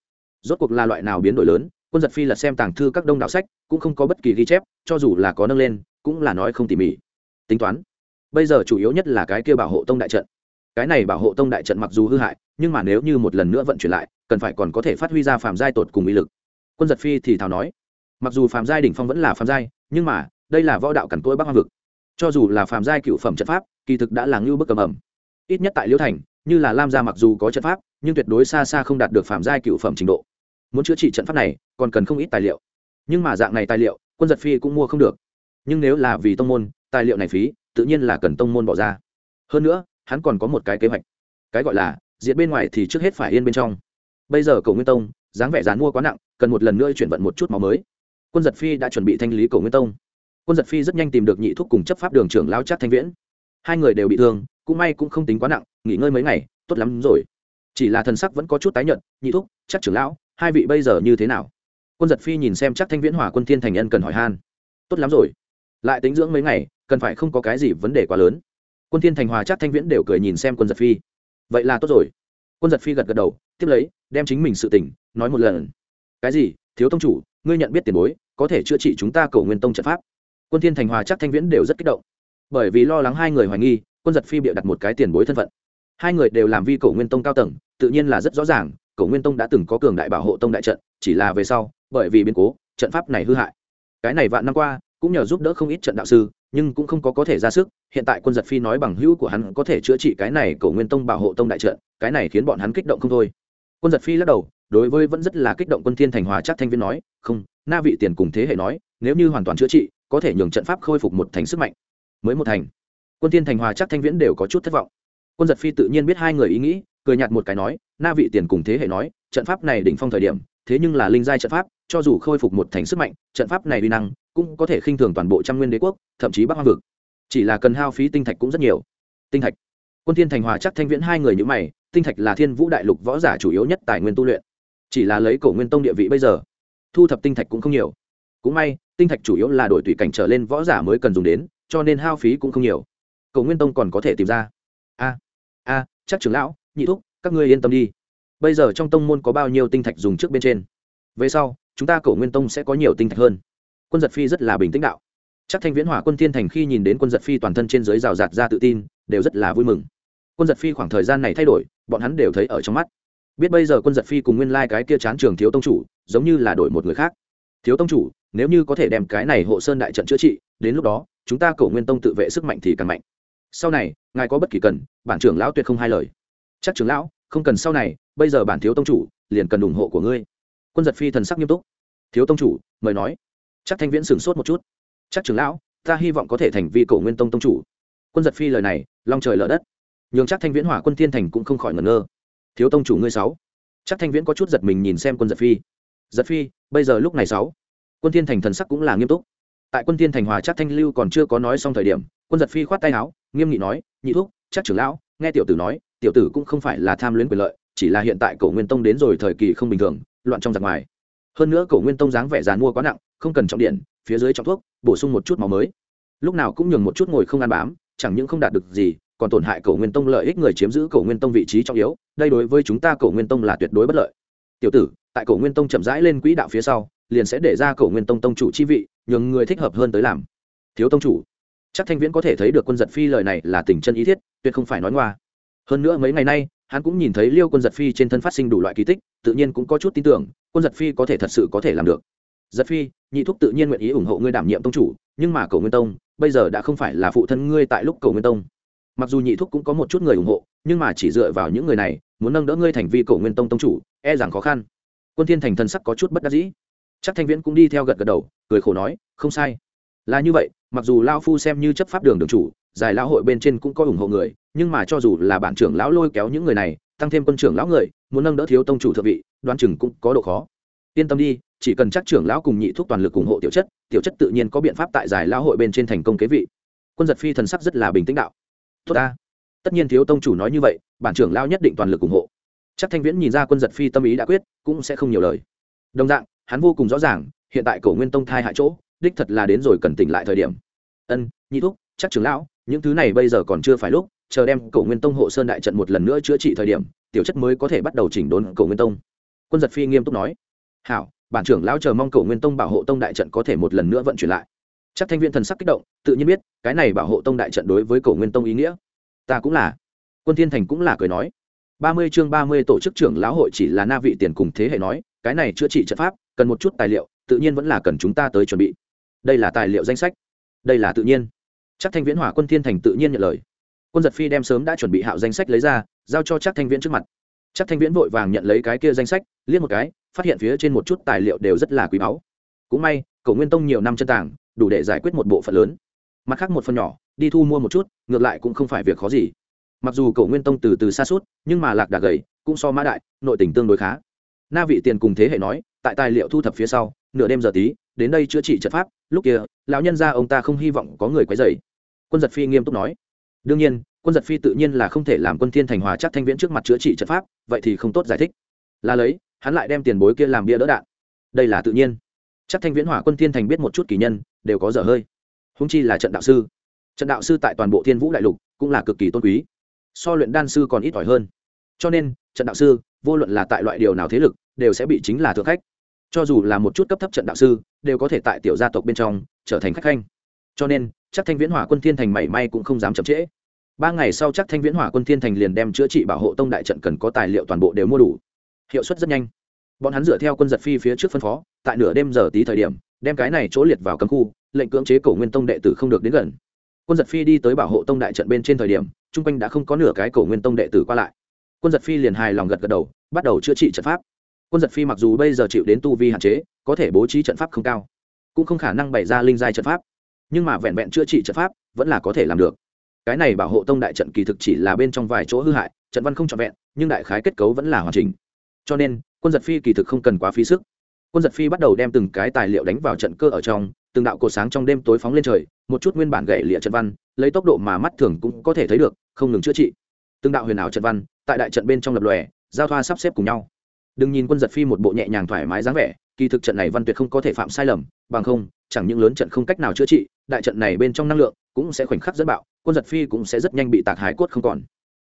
Rốt cuộc là loại nào biến đổi lớn, quân giật phi lật xem tàng thư các đông đạo sách, cũng không có bất kỳ ghi chép, cho dù là có nâng lên, cũng là nói không tỉ mỉ tính toán. Bây giờ chủ yếu nhất là cái kia bảo hộ tông đại trận. Cái này bảo hộ tông đại trận mặc dù hư hại, nhưng mà nếu như một lần nữa vận chuyển lại, cần phải còn có thể phát huy ra phàm giai tột cùng uy lực. Quân giật phi thì thào nói, mặc dù phàm giai đỉnh phong vẫn là phàm giai, nhưng mà, đây là võ đạo cằn cỗi bắc hoang vực. Cho dù là phàm giai cựu phẩm trận pháp, kỳ thực đã là ngưu bức cầm ẩm. Ít nhất tại liễu thành, như là lam gia mặc dù có trận pháp, nhưng tuyệt đối xa xa không đạt được phàm giai cựu phẩm trình độ. Muốn chữa trị trận pháp này, còn cần không ít tài liệu. Nhưng mà dạng này tài liệu, quân giật phi cũng mua không được. Nhưng nếu là vì tông môn tài liệu này phí, tự nhiên là cần tông môn bỏ ra. Hơn nữa, hắn còn có một cái kế hoạch. Cái gọi là diện bên ngoài thì trước hết phải yên bên trong. Bây giờ cầu nguyên tông, dáng vẻ dán mua quá nặng, cần một lần nữa chuyển vận một chút máu mới. Quân giật phi đã chuẩn bị thanh lý cầu nguyên tông. Quân giật phi rất nhanh tìm được nhị thúc cùng chấp pháp đường trưởng lao chắc thanh viễn. Hai người đều bị thương, cũng may cũng không tính quá nặng, nghỉ ngơi mấy ngày, tốt lắm rồi. Chỉ là thần sắc vẫn có chút tái nhợt, nhị thúc chắc trưởng lão, hai vị bây giờ như thế nào? Quân giật phi nhìn xem chắc thanh viễn hỏa quân thiên thành nhân cần hỏi han. Tốt lắm rồi lại tính dưỡng mấy ngày, cần phải không có cái gì vấn đề quá lớn. Quân thiên thành hòa chắc thanh viễn đều cười nhìn xem quân giật phi. Vậy là tốt rồi. Quân giật phi gật gật đầu, tiếp lấy, đem chính mình sự tình, nói một lần. Cái gì? Thiếu tông chủ, ngươi nhận biết tiền bối, có thể chữa trị chúng ta cầu nguyên tông trận pháp. Quân thiên thành hòa chắc thanh viễn đều rất kích động. Bởi vì lo lắng hai người hoài nghi, quân giật phi bịa đặt một cái tiền bối thân phận. Hai người đều làm vi cổ nguyên tông cao tầng, tự nhiên là rất rõ ràng cổ nguyên tông đã từng có cường đại bảo hộ tông đại trận, chỉ là về sau, bởi vì biến cố, trận pháp này hư hại. Cái này vạn năm qua cũng nhờ giúp đỡ không ít trận đạo sư, nhưng cũng không có có thể ra sức. Hiện tại quân giật phi nói bằng hữu của hắn có thể chữa trị cái này cổ nguyên tông bảo hộ tông đại trận, cái này khiến bọn hắn kích động không thôi. Quân giật phi lắc đầu, đối với vẫn rất là kích động quân thiên thành hòa chắc thanh viên nói, không, na vị tiền cùng thế hệ nói, nếu như hoàn toàn chữa trị, có thể nhường trận pháp khôi phục một thành sức mạnh. Mới một thành, quân thiên thành hòa chắc thanh viễn đều có chút thất vọng. Quân giật phi tự nhiên biết hai người ý nghĩ, cười nhạt một cái nói, na vị tiền cùng thế hệ nói, trận pháp này đỉnh phong thời điểm, thế nhưng là linh giai trận pháp cho dù khôi phục một thành sức mạnh, trận pháp này uy năng cũng có thể khinh thường toàn bộ trăm nguyên đế quốc, thậm chí bắc hoang vực. Chỉ là cần hao phí tinh thạch cũng rất nhiều. Tinh thạch. Quân thiên thành hòa chắc thanh viễn hai người như mày, tinh thạch là thiên vũ đại lục võ giả chủ yếu nhất tài nguyên tu luyện. Chỉ là lấy cổ nguyên tông địa vị bây giờ, thu thập tinh thạch cũng không nhiều. Cũng may, tinh thạch chủ yếu là đổi tùy cảnh trở lên võ giả mới cần dùng đến, cho nên hao phí cũng không nhiều. Cổ nguyên tông còn có thể tìm ra. A a, chắc trưởng lão, nhị thúc, các ngươi yên tâm đi. Bây giờ trong tông môn có bao nhiêu tinh thạch dùng trước bên trên? Về sau chúng ta cổ nguyên tông sẽ có nhiều tinh thạch hơn. Quân giật phi rất là bình tĩnh đạo. Chắc thanh viễn hỏa quân thiên thành khi nhìn đến quân giật phi toàn thân trên dưới rào rạt ra tự tin, đều rất là vui mừng. Quân giật phi khoảng thời gian này thay đổi, bọn hắn đều thấy ở trong mắt. Biết bây giờ quân giật phi cùng nguyên lai、like、cái kia chán trường thiếu tông chủ, giống như là đổi một người khác. Thiếu tông chủ, nếu như có thể đem cái này hộ sơn đại trận chữa trị, đến lúc đó, chúng ta cầu nguyên tông tự vệ sức mạnh thì càng mạnh. Sau này, ngài có bất kỳ cần, bản trưởng lão tuyệt không hai lời. Chắc trưởng lão, không cần sau này, bây giờ bản thiếu tông chủ liền cần ủng hộ của ngươi quân giật phi thần sắc nghiêm túc. Thiếu tông chủ, mời nói. Chắc thanh viễn sửng sốt một chút. Chắc trưởng lão, ta hy vọng có thể thành vi cổ nguyên tông tông chủ. Quân giật phi lời này, long trời lở đất. Nhường chắc thanh viễn hỏa quân thiên thành cũng không khỏi ngẩn ngơ. Thiếu tông chủ ngươi sáu. Chắc thanh viễn có chút giật mình nhìn xem quân giật phi. Giật phi, bây giờ lúc này sáu. Quân thiên thành thần sắc cũng là nghiêm túc. Tại quân thiên thành hòa chắc thanh lưu còn chưa có nói xong thời điểm, quân giật phi khoát tay áo, nghiêm nghị nói, nhị thúc, chắc trưởng lão, nghe tiểu tử nói, tiểu tử cũng không phải là tham luyến quyền lợi, chỉ là hiện tại cổ nguyên tông đến rồi thời kỳ không bình thường loạn trong giặc ngoài. Hơn nữa cổ nguyên tông dáng vẻ dàn mua quá nặng, không cần trọng điện, phía dưới trọng thuốc, bổ sung một chút máu mới. Lúc nào cũng nhường một chút ngồi không ăn bám, chẳng những không đạt được gì, còn tổn hại cổ nguyên tông lợi ích người chiếm giữ cổ nguyên tông vị trí trọng yếu, đây đối với chúng ta cổ nguyên tông là tuyệt đối bất lợi. Tiểu tử, tại cổ nguyên tông chậm rãi lên quỹ đạo phía sau, liền sẽ để ra cổ nguyên tông tông chủ chi vị, nhường người thích hợp hơn tới làm. Thiếu tông chủ, chắc thanh viễn có thể thấy được quân giật phi lời này là tình chân ý thiết, tuyệt không phải nói ngoa. Hơn nữa mấy ngày nay hắn cũng nhìn thấy liêu quân giật phi trên thân phát sinh đủ loại kỳ tích, tự nhiên cũng có chút tin tưởng, quân giật phi có thể thật sự có thể làm được. Giật phi, nhị thúc tự nhiên nguyện ý ủng hộ ngươi đảm nhiệm tông chủ, nhưng mà cầu nguyên tông, bây giờ đã không phải là phụ thân ngươi tại lúc cầu nguyên tông. Mặc dù nhị thúc cũng có một chút người ủng hộ, nhưng mà chỉ dựa vào những người này, muốn nâng đỡ ngươi thành vi cầu nguyên tông tông chủ e rằng khó khăn. Quân thiên thành thần sắc có chút bất đắc dĩ. Chắc thanh viễn cũng đi theo gật gật đầu, cười khổ nói, không sai. Là như vậy, mặc dù lao phu xem như chấp pháp đường đường chủ giải lão hội bên trên cũng có ủng hộ người, nhưng mà cho dù là bản trưởng lão lôi kéo những người này, tăng thêm quân trưởng lão người, muốn nâng đỡ thiếu tông chủ thượng vị đoan chừng cũng có độ khó. Yên tâm đi, chỉ cần chắc trưởng lão cùng nhị thuốc toàn lực ủng hộ tiểu chất tiểu chất tự nhiên có biện pháp tại giải lão hội bên trên thành công kế vị. Quân giật phi thần sắc rất là bình tĩnh đạo. Tốt ta. Tất nhiên thiếu tông chủ nói như vậy, bản trưởng lão nhất định toàn lực ủng hộ. Chắc thanh viễn nhìn ra quân giật phi tâm ý đã quyết, cũng sẽ không nhiều lời. Đồng dạng, hắn vô cùng rõ ràng, hiện tại cổ nguyên tông thai hại chỗ, đích thật là đến rồi cần tỉnh lại thời điểm. Ân, nhị thúc, chắc trưởng lão những thứ này bây giờ còn chưa phải lúc, chờ đem cổ nguyên tông hộ sơn đại trận một lần nữa chữa trị thời điểm, tiểu chất mới có thể bắt đầu chỉnh đốn cổ nguyên tông. Quân giật phi nghiêm túc nói. Hảo, bản trưởng lão chờ mong Cổ nguyên tông bảo hộ tông đại trận có thể một lần nữa vận chuyển lại. Chắc thanh viên thần sắc kích động, tự nhiên biết, cái này bảo hộ tông đại trận đối với Cổ nguyên tông ý nghĩa. Ta cũng là. Quân thiên thành cũng là cười nói. Ba mươi chương ba mươi tổ chức trưởng lão hội chỉ là na vị tiền cùng thế hệ nói, cái này chữa trị trận pháp, cần một chút tài liệu, tự nhiên vẫn là cần chúng ta tới chuẩn bị. Đây là tài liệu danh sách. Đây là tự nhiên chắc thanh viễn hỏa quân thiên thành tự nhiên nhận lời. Quân giật phi đem sớm đã chuẩn bị hạo danh sách lấy ra, giao cho chắc thanh viễn trước mặt. Chắc thanh viễn vội vàng nhận lấy cái kia danh sách, liếc một cái, phát hiện phía trên một chút tài liệu đều rất là quý báu. Cũng may cầu nguyên tông nhiều năm chân tảng đủ để giải quyết một bộ phận lớn. Mặt khác một phần nhỏ, đi thu mua một chút, ngược lại cũng không phải việc khó gì. Mặc dù cầu nguyên tông từ từ xa suốt, nhưng mà lạc đà gầy, cũng so mã đại, nội tình tương đối khá. Na vị tiền cùng thế hệ nói, tại tài liệu thu thập phía sau, nửa đêm giờ tí, đến đây chữa trị trận pháp, lúc kia, lão nhân ra ông ta không hy vọng có người quấy dày quân giật phi nghiêm túc nói. Đương nhiên, quân giật phi tự nhiên là không thể làm quân thiên thành hòa chắc thanh viễn trước mặt chữa trị trận pháp, vậy thì không tốt giải thích. Là lấy, hắn lại đem tiền bối kia làm bia đỡ đạn. Đây là tự nhiên. Chắc thanh viễn hỏa quân thiên thành biết một chút kỳ nhân, đều có dở hơi. Húng chi là trận đạo sư. Trận đạo sư tại toàn bộ thiên vũ đại lục cũng là cực kỳ tôn quý. So luyện đan sư còn ít ỏi hơn. Cho nên, trận đạo sư, vô luận là tại loại điều nào thế lực, đều sẽ bị chính là thượng khách. Cho dù là một chút cấp thấp trận đạo sư, đều có thể tại tiểu gia tộc bên trong trở thành khách khanh. Cho nên chắc thanh viễn hỏa quân thiên thành mảy may cũng không dám chậm trễ. Ba ngày sau chắc thanh viễn hỏa quân thiên thành liền đem chữa trị bảo hộ tông đại trận cần có tài liệu toàn bộ đều mua đủ. Hiệu suất rất nhanh. Bọn hắn dựa theo quân giật phi phía trước phân phó, tại nửa đêm giờ tí thời điểm, đem cái này chỗ liệt vào cấm khu, lệnh cưỡng chế cổ nguyên tông đệ tử không được đến gần. Quân giật phi đi tới bảo hộ tông đại trận bên trên thời điểm, chung quanh đã không có nửa cái cổ nguyên tông đệ tử qua lại. Quân giật phi liền hài lòng gật gật đầu, bắt đầu chữa trị trận pháp. Quân giật phi mặc dù bây giờ chịu đến tu vi hạn chế, có thể bố trí trận pháp không cao, cũng không khả năng bày ra linh giai trận pháp nhưng mà vẹn vẹn chữa trị trận pháp, vẫn là có thể làm được. Cái này bảo hộ tông đại trận kỳ thực chỉ là bên trong vài chỗ hư hại, trận văn không trọn vẹn, nhưng đại khái kết cấu vẫn là hoàn chỉnh. Cho nên, quân giật phi kỳ thực không cần quá phí sức. Quân giật phi bắt đầu đem từng cái tài liệu đánh vào trận cơ ở trong, từng đạo cột sáng trong đêm tối phóng lên trời, một chút nguyên bản gậy lịa trận văn, lấy tốc độ mà mắt thường cũng có thể thấy được, không ngừng chữa trị. Từng đạo huyền ảo trận văn, tại đại trận bên trong lập lòe, giao thoa sắp xếp cùng nhau. Đừng nhìn quân giật phi một bộ nhẹ nhàng thoải mái dáng vẻ, kỳ thực trận này văn tuyệt không có thể phạm sai lầm, bằng không, chẳng những lớn trận không cách nào chữa trị đại trận này bên trong năng lượng cũng sẽ khoảnh khắc dẫn bạo, quân giật phi cũng sẽ rất nhanh bị tạc hái cốt không còn.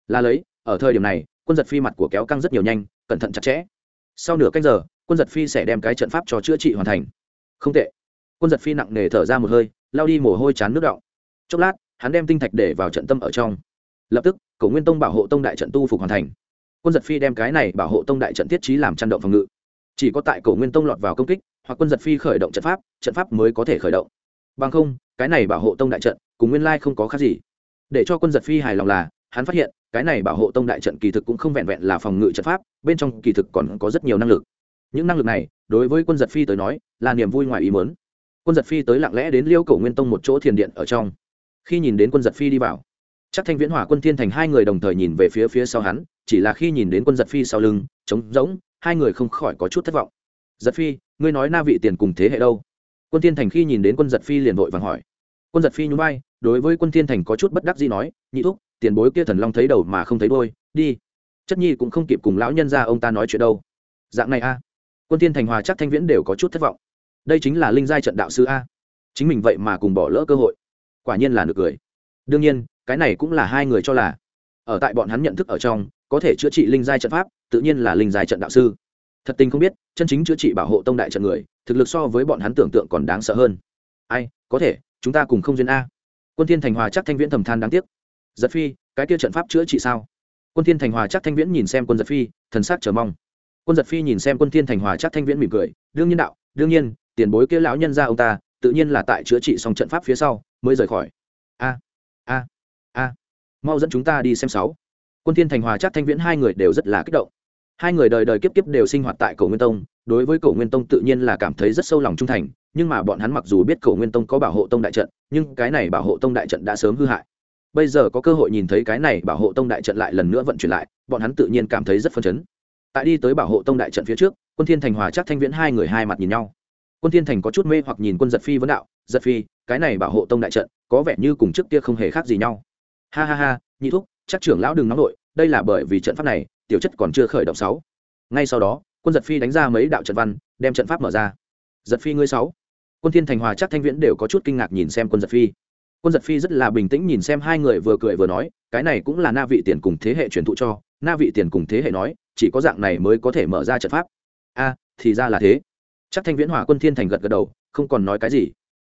Là lấy, ở thời điểm này, quân giật phi mặt của kéo căng rất nhiều nhanh, cẩn thận chặt chẽ. Sau nửa canh giờ, quân giật phi sẽ đem cái trận pháp cho chữa trị hoàn thành. Không tệ. Quân giật phi nặng nề thở ra một hơi lao đi mồ hôi chán nước đọng. Chốc lát, hắn đem tinh thạch để vào trận tâm ở trong. Lập tức, cổ nguyên tông bảo hộ tông đại trận tu phục hoàn thành. Quân giật phi đem cái này bảo hộ tông đại trận thiết trí làm chăn động phòng ngự. Chỉ có tại cổ nguyên tông lọt vào công kích, hoặc quân giật phi khởi động trận pháp trận pháp mới có thể khởi động. Bằng không cái này bảo hộ tông đại trận cùng nguyên lai không có khác gì. Để cho quân giật phi hài lòng là, hắn phát hiện, cái này bảo hộ tông đại trận kỳ thực cũng không vẹn vẹn là phòng ngự trận pháp, bên trong kỳ thực còn có rất nhiều năng lực. Những năng lực này, đối với quân giật phi tới nói, là niềm vui ngoài ý mớn quân giật phi tới lặng lẽ đến liêu cổ nguyên tông một chỗ thiền điện ở trong. Khi nhìn đến quân giật phi đi vào, chắc thanh viễn hỏa quân thiên thành hai người đồng thời nhìn về phía phía sau hắn, chỉ là khi nhìn đến quân giật phi sau lưng, trống rỗng, hai người không khỏi có chút thất vọng. Giật phi, ngươi nói na vị tiền cùng thế hệ đâu? Quân thiên thành khi nhìn đến quân giật phi liền vội vàng hỏi. Quân giật phi nhún vai, đối với quân thiên thành có chút bất đắc dĩ nói, nhị thúc, tiền bối kia thần long thấy đầu mà không thấy đôi đi. Chất nhi cũng không kịp cùng lão nhân ra ông ta nói chuyện đâu. Dạng này a. Quân thiên thành hòa chắc thanh viễn đều có chút thất vọng. Đây chính là linh giai trận đạo sư a. Chính mình vậy mà cùng bỏ lỡ cơ hội. Quả nhiên là được cười. Đương nhiên, cái này cũng là hai người cho là, ở tại bọn hắn nhận thức ở trong, có thể chữa trị linh giai trận pháp, tự nhiên là linh giai trận đạo sư. Thật tình không biết, chân chính chữa trị bảo hộ tông đại trận người thực lực so với bọn hắn tưởng tượng còn đáng sợ hơn. Ai, có thể, chúng ta cùng không duyên a. Quân thiên thành hòa chắc thanh viễn thầm than đáng tiếc. Giật phi, cái kia trận pháp chữa trị sao? Quân thiên thành hòa chắc thanh viễn nhìn xem quân giật phi, thần sắc chờ mong. Quân giật phi nhìn xem quân thiên thành hòa chắc thanh viễn mỉm cười, đương nhiên đạo, đương nhiên, tiền bối kia lão nhân ra ông ta, tự nhiên là tại chữa trị xong trận pháp phía sau, mới rời khỏi. A a a, mau dẫn chúng ta đi xem sáu. Quân thiên thành hòa chắc thanh viễn hai người đều rất là kích động hai người đời đời kiếp kiếp đều sinh hoạt tại cổ nguyên tông, đối với cổ nguyên tông tự nhiên là cảm thấy rất sâu lòng trung thành, nhưng mà bọn hắn mặc dù biết cổ nguyên tông có bảo hộ tông đại trận, nhưng cái này bảo hộ tông đại trận đã sớm hư hại. Bây giờ có cơ hội nhìn thấy cái này bảo hộ tông đại trận lại lần nữa vận chuyển lại, bọn hắn tự nhiên cảm thấy rất phấn chấn. Tại đi tới bảo hộ tông đại trận phía trước, quân thiên thành, hòa chắc thanh viễn hai người hai mặt nhìn nhau. Quân thiên thành có chút mê hoặc nhìn quân giật phi vấn đạo, giật phi, cái này bảo hộ tông đại trận, có vẻ như cùng trước kia không hề khác gì nhau. Ha ha ha, nhị thúc, chắc trưởng lão đừng nóng nội, đây là bởi vì trận pháp này tiểu chất còn chưa khởi động sáu. Ngay sau đó, quân giật phi đánh ra mấy đạo trận văn, đem trận pháp mở ra. Giật phi ngươi sáu. Quân thiên thành hòa chắc thanh viễn đều có chút kinh ngạc nhìn xem quân giật phi. Quân giật phi rất là bình tĩnh nhìn xem hai người vừa cười vừa nói, cái này cũng là na vị tiền cùng thế hệ truyền thụ cho, na vị tiền cùng thế hệ nói, chỉ có dạng này mới có thể mở ra trận pháp. A, thì ra là thế. Chắc thanh viễn hòa quân thiên thành gật gật đầu, không còn nói cái gì.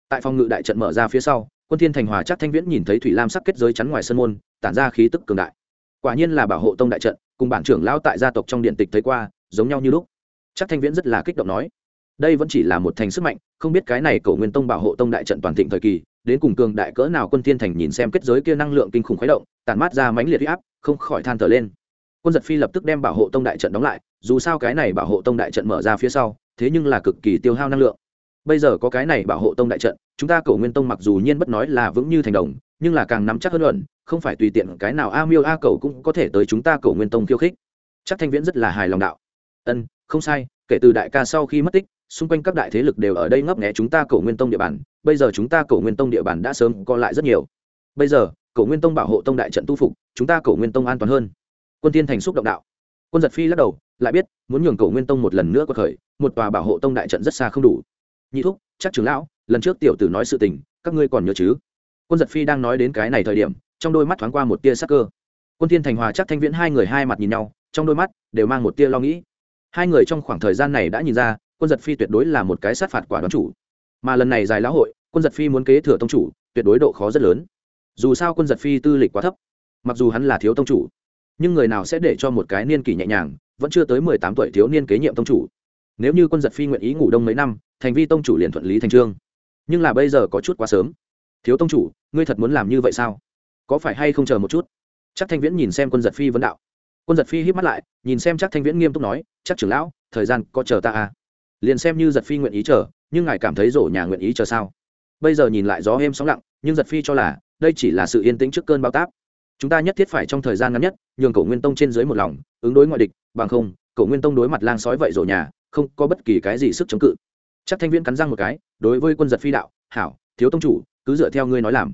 Tại phòng ngự đại trận mở ra phía sau, quân thiên thành hòa chắc thanh viễn nhìn thấy thủy lam sắc kết giới chắn ngoài sân môn, tản ra khí tức cường đại. Quả nhiên là bảo hộ tông đại trận cùng bản trưởng lão tại gia tộc trong điện tịch thấy qua, giống nhau như lúc. Chắc thanh viễn rất là kích động nói, đây vẫn chỉ là một thành sức mạnh, không biết cái này cầu nguyên tông bảo hộ tông đại trận toàn thịnh thời kỳ, đến cùng cường đại cỡ nào quân thiên thành nhìn xem kết giới kia năng lượng kinh khủng khuấy động tàn mát ra mãnh liệt huy áp, không khỏi than thở lên. Quân giật phi lập tức đem bảo hộ tông đại trận đóng lại, dù sao cái này bảo hộ tông đại trận mở ra phía sau, thế nhưng là cực kỳ tiêu hao năng lượng. Bây giờ có cái này bảo hộ tông đại trận, chúng ta cầu nguyên tông mặc dù nhiên bất nói là vững như thành đồng, nhưng là càng nắm chắc hơn luận không phải tùy tiện cái nào a miêu a cầu cũng có thể tới chúng ta cầu nguyên tông khiêu khích. Chắc thanh viễn rất là hài lòng đạo. Ân, không sai, kể từ đại ca sau khi mất tích, xung quanh các đại thế lực đều ở đây ngấp nghé chúng ta cầu nguyên tông địa bàn. Bây giờ chúng ta cầu nguyên tông địa bàn đã sớm co lại rất nhiều. Bây giờ, cầu nguyên tông bảo hộ tông đại trận tu phục, chúng ta cầu nguyên tông an toàn hơn. Quân tiên thành xúc động đạo. Quân giật phi lắc đầu, lại biết, muốn nhường cầu nguyên tông một lần nữa có khởi, một tòa bảo hộ tông đại trận rất xa không đủ. Nhị thúc, chắc trưởng lão, lần trước tiểu tử nói sự tình, các ngươi còn nhớ chứ? Quân giật phi đang nói đến cái này thời điểm trong đôi mắt thoáng qua một tia sắc cơ. Quân thiên thành hòa chắc thanh viễn hai người hai mặt nhìn nhau, trong đôi mắt đều mang một tia lo nghĩ. Hai người trong khoảng thời gian này đã nhìn ra, quân giật phi tuyệt đối là một cái sát phạt quả đoán chủ. Mà lần này dài lão hội, quân giật phi muốn kế thừa tông chủ, tuyệt đối độ khó rất lớn. Dù sao quân giật phi tư lịch quá thấp, mặc dù hắn là thiếu tông chủ, nhưng người nào sẽ để cho một cái niên kỷ nhẹ nhàng, vẫn chưa tới mười tám tuổi thiếu niên kế nhiệm tông chủ. Nếu như quân giật phi nguyện ý ngủ đông mấy năm, thành vi tông chủ liền thuận lý thành trương. Nhưng là bây giờ có chút quá sớm. Thiếu tông chủ, ngươi thật muốn làm như vậy sao? Có phải hay không chờ một chút? Chắc thanh viễn nhìn xem quân giật phi vấn đạo. Quân giật phi hít mắt lại, nhìn xem chắc thanh viễn nghiêm túc nói, chắc trưởng lão, thời gian có chờ ta à? Liền xem như giật phi nguyện ý chờ, nhưng ngài cảm thấy rổ nhà nguyện ý chờ sao? Bây giờ nhìn lại gió êm sóng lặng, nhưng giật phi cho là, đây chỉ là sự yên tĩnh trước cơn bao táp. Chúng ta nhất thiết phải trong thời gian ngắn nhất, nhường cổ nguyên tông trên dưới một lòng, ứng đối ngoại địch, bằng không, cổ nguyên tông đối mặt lang sói vậy rổ nhà, không có bất kỳ cái gì sức chống cự. Chắc thanh viễn cắn răng một cái, đối với quân giật phi đạo, hảo, thiếu tông chủ, cứ dựa theo ngươi nói làm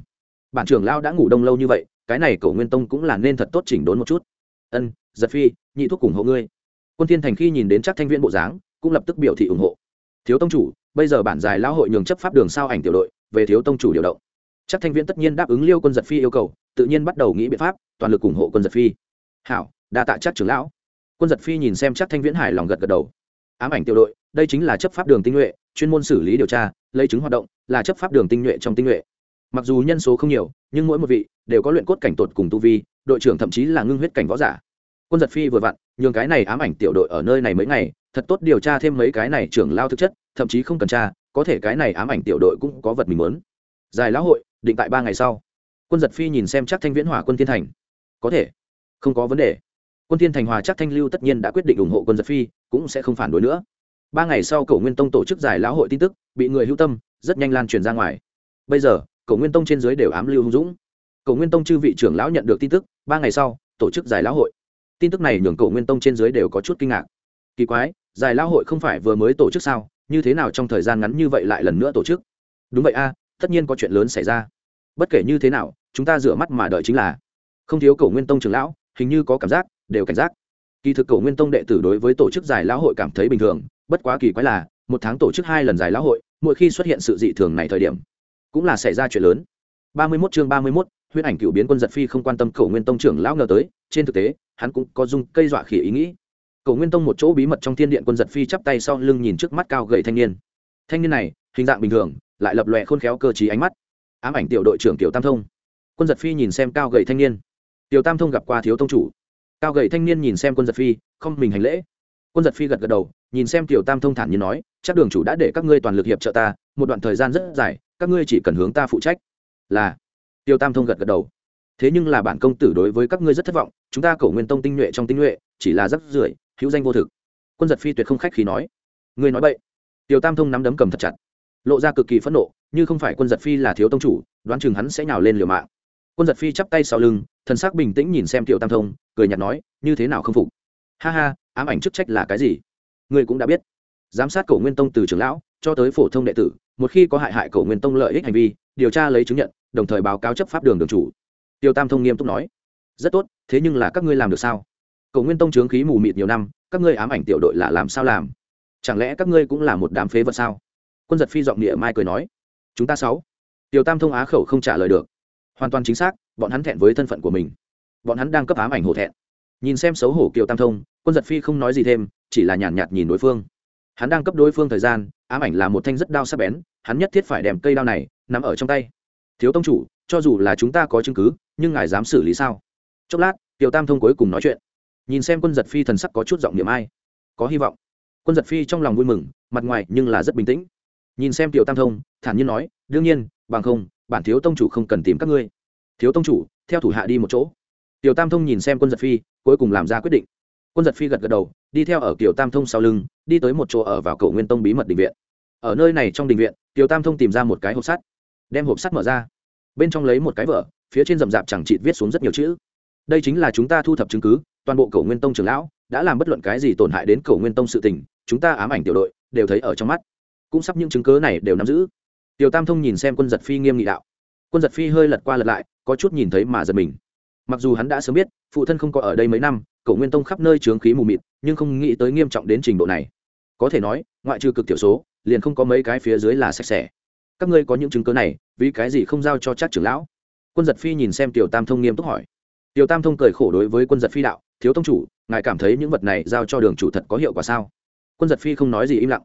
bản trưởng lao đã ngủ đông lâu như vậy, cái này cổ nguyên tông cũng là nên thật tốt chỉnh đốn một chút. Ân, giật phi, nhị thuốc ủng hộ ngươi. Quân thiên thành khi nhìn đến chắc thanh viên bộ dáng, cũng lập tức biểu thị ủng hộ. Thiếu tông chủ, bây giờ bản dài lão hội nhường chấp pháp đường sao ảnh tiểu đội, về thiếu tông chủ điều động. Chắc thanh viên tất nhiên đáp ứng liêu quân giật phi yêu cầu, tự nhiên bắt đầu nghĩ biện pháp, toàn lực ủng hộ quân giật phi. Hảo, đa tạ chắc trưởng lão. Quân giật phi nhìn xem chắc thanh viễn hài lòng gật gật đầu. Ám ảnh tiểu đội, đây chính là chấp pháp đường tinh nhuệ, chuyên môn xử lý điều tra, lấy chứng hoạt động, là chấp pháp đường tinh nhuệ trong tinh nhuệ mặc dù nhân số không nhiều, nhưng mỗi một vị đều có luyện cốt cảnh tột cùng tu vi, đội trưởng thậm chí là ngưng huyết cảnh võ giả. Quân giật phi vừa vặn, nhường cái này ám ảnh tiểu đội ở nơi này mấy ngày, thật tốt điều tra thêm mấy cái này trưởng lao thực chất, thậm chí không cần tra, có thể cái này ám ảnh tiểu đội cũng có vật mình muốn. Giải lão hội, định tại ba ngày sau. Quân giật phi nhìn xem chắc thanh viễn hòa quân thiên thành. Có thể. Không có vấn đề. Quân thiên thành hòa chắc thanh lưu tất nhiên đã quyết định ủng hộ quân giật phi, cũng sẽ không phản đối nữa. Ba ngày sau cầu nguyên tông tổ chức giải lão hội tin tức, bị người hưu tâm, rất nhanh lan truyền ra ngoài. Bây giờ Cổ nguyên tông trên dưới đều ám lưu hung dũng. Cổ nguyên tông chư vị trưởng lão nhận được tin tức, ba ngày sau, tổ chức giải lão hội. Tin tức này nhường Cổ nguyên tông trên dưới đều có chút kinh ngạc. Kỳ quái, giải lão hội không phải vừa mới tổ chức sao? Như thế nào trong thời gian ngắn như vậy lại lần nữa tổ chức? Đúng vậy a, tất nhiên có chuyện lớn xảy ra. Bất kể như thế nào, chúng ta rửa mắt mà đợi chính là. Không thiếu Cổ nguyên tông trưởng lão, hình như có cảm giác, đều cảnh giác. Kỳ thực Cổ nguyên tông đệ tử đối với tổ chức giải lão hội cảm thấy bình thường, bất quá kỳ quái là, một tháng tổ chức hai lần giải lão hội, mỗi khi xuất hiện sự dị thường này thời điểm cũng là xảy ra chuyện lớn. Ba mươi 31 chương ba mươi 31, huyết ảnh cựu biến quân giật phi không quan tâm cổ nguyên tông trưởng lão ngờ tới trên thực tế hắn cũng có dung cây dọa khỉ ý nghĩ. Cổ nguyên tông một chỗ bí mật trong thiên điện quân giật phi chắp tay sau lưng nhìn trước mắt cao gầy thanh niên. Thanh niên này hình dạng bình thường lại lập lòe khôn khéo cơ trí ánh mắt. Ám ảnh tiểu đội trưởng tiểu tam thông. Quân giật phi nhìn xem cao gầy thanh niên. Tiểu tam thông gặp qua thiếu tông chủ. Cao gầy thanh niên nhìn xem quân giật phi không mình hành lễ. Quân giật phi gật gật đầu nhìn xem tiểu tam thông thản như nói chắc đường chủ đã để các ngươi toàn lực hiệp trợ ta một đoạn thời gian rất dài các ngươi chỉ cần hướng ta phụ trách. Là. Tiểu tam thông gật gật đầu. Thế nhưng là bản công tử đối với các ngươi rất thất vọng, chúng ta cầu nguyên tông tinh nhuệ trong tinh nhuệ, chỉ là rất rưởi, hữu danh vô thực. Quân giật phi tuyệt không khách khí nói. Ngươi nói bậy. Tiểu tam thông nắm đấm cầm thật chặt. Lộ ra cực kỳ phẫn nộ, như không phải quân giật phi là thiếu tông chủ, đoán chừng hắn sẽ nhào lên liều mạng. Quân giật phi chắp tay sau lưng, thần sắc bình tĩnh nhìn xem tiểu tam thông, cười nhạt nói, như thế nào không phục? Ha ha, ám ảnh chức trách là cái gì? Ngươi cũng đã biết giám sát cổ nguyên tông từ trưởng lão cho tới phổ thông đệ tử một khi có hại hại cổ nguyên tông lợi ích hành vi điều tra lấy chứng nhận đồng thời báo cáo chấp pháp đường đường chủ. Tiêu tam thông nghiêm túc nói. Rất tốt thế nhưng là các ngươi làm được sao? Cổ nguyên tông trướng khí mù mịt nhiều năm các ngươi ám ảnh tiểu đội là làm sao làm? Chẳng lẽ các ngươi cũng là một đám phế vật sao? Quân giật phi giọng địa mai cười nói. Chúng ta sáu. Tiêu tam thông á khẩu không trả lời được. Hoàn toàn chính xác bọn hắn thẹn với thân phận của mình. Bọn hắn đang cấp ám ảnh hổ thẹn. Nhìn xem xấu hổ kiều tam thông quân giật phi không nói gì thêm chỉ là nhàn nhạt, nhạt nhìn đối phương hắn đang cấp đối phương thời gian, ám ảnh là một thanh rất đao sắc bén, hắn nhất thiết phải đem cây đao này nằm ở trong tay. Thiếu tông chủ, cho dù là chúng ta có chứng cứ, nhưng ngài dám xử lý sao? Chốc lát, tiểu tam thông cuối cùng nói chuyện. Nhìn xem quân giật phi thần sắc có chút giọng niệm ai, có hy vọng. Quân giật phi trong lòng vui mừng, mặt ngoài nhưng là rất bình tĩnh. Nhìn xem tiểu tam thông, thản nhiên nói, đương nhiên, bằng không, bản thiếu tông chủ không cần tìm các ngươi. Thiếu tông chủ, theo thủ hạ đi một chỗ. Tiểu tam thông nhìn xem quân giật phi, cuối cùng làm ra quyết định quân giật phi gật gật đầu, đi theo ở kiểu tam thông sau lưng, đi tới một chỗ ở vào cầu nguyên tông bí mật định viện. Ở nơi này trong đình viện tiểu tam thông tìm ra một cái hộp sắt, đem hộp sắt mở ra. Bên trong lấy một cái vở, phía trên rậm rạp chẳng chịt viết xuống rất nhiều chữ. Đây chính là chúng ta thu thập chứng cứ, toàn bộ cầu nguyên tông trưởng lão đã làm bất luận cái gì tổn hại đến cầu nguyên tông sự tình, chúng ta ám ảnh tiểu đội, đều thấy ở trong mắt. Cũng sắp những chứng cứ này đều nắm giữ. Tiểu tam thông nhìn xem quân giật phi nghiêm nghị đạo. Quân giật phi hơi lật qua lật lại, có chút nhìn thấy mà giật mình. Mặc dù hắn đã sớm biết, phụ thân không có ở đây mấy năm cổ nguyên tông khắp nơi trướng khí mù mịt, nhưng không nghĩ tới nghiêm trọng đến trình độ này. Có thể nói, ngoại trừ cực thiểu số, liền không có mấy cái phía dưới là sạch sẽ. Các ngươi có những chứng cứ này, vì cái gì không giao cho chắc trưởng lão? Quân giật phi nhìn xem tiểu tam thông nghiêm túc hỏi. Tiểu tam thông cười khổ đối với quân giật phi đạo, thiếu tông chủ, ngài cảm thấy những vật này giao cho đường chủ thật có hiệu quả sao? Quân giật phi không nói gì im lặng.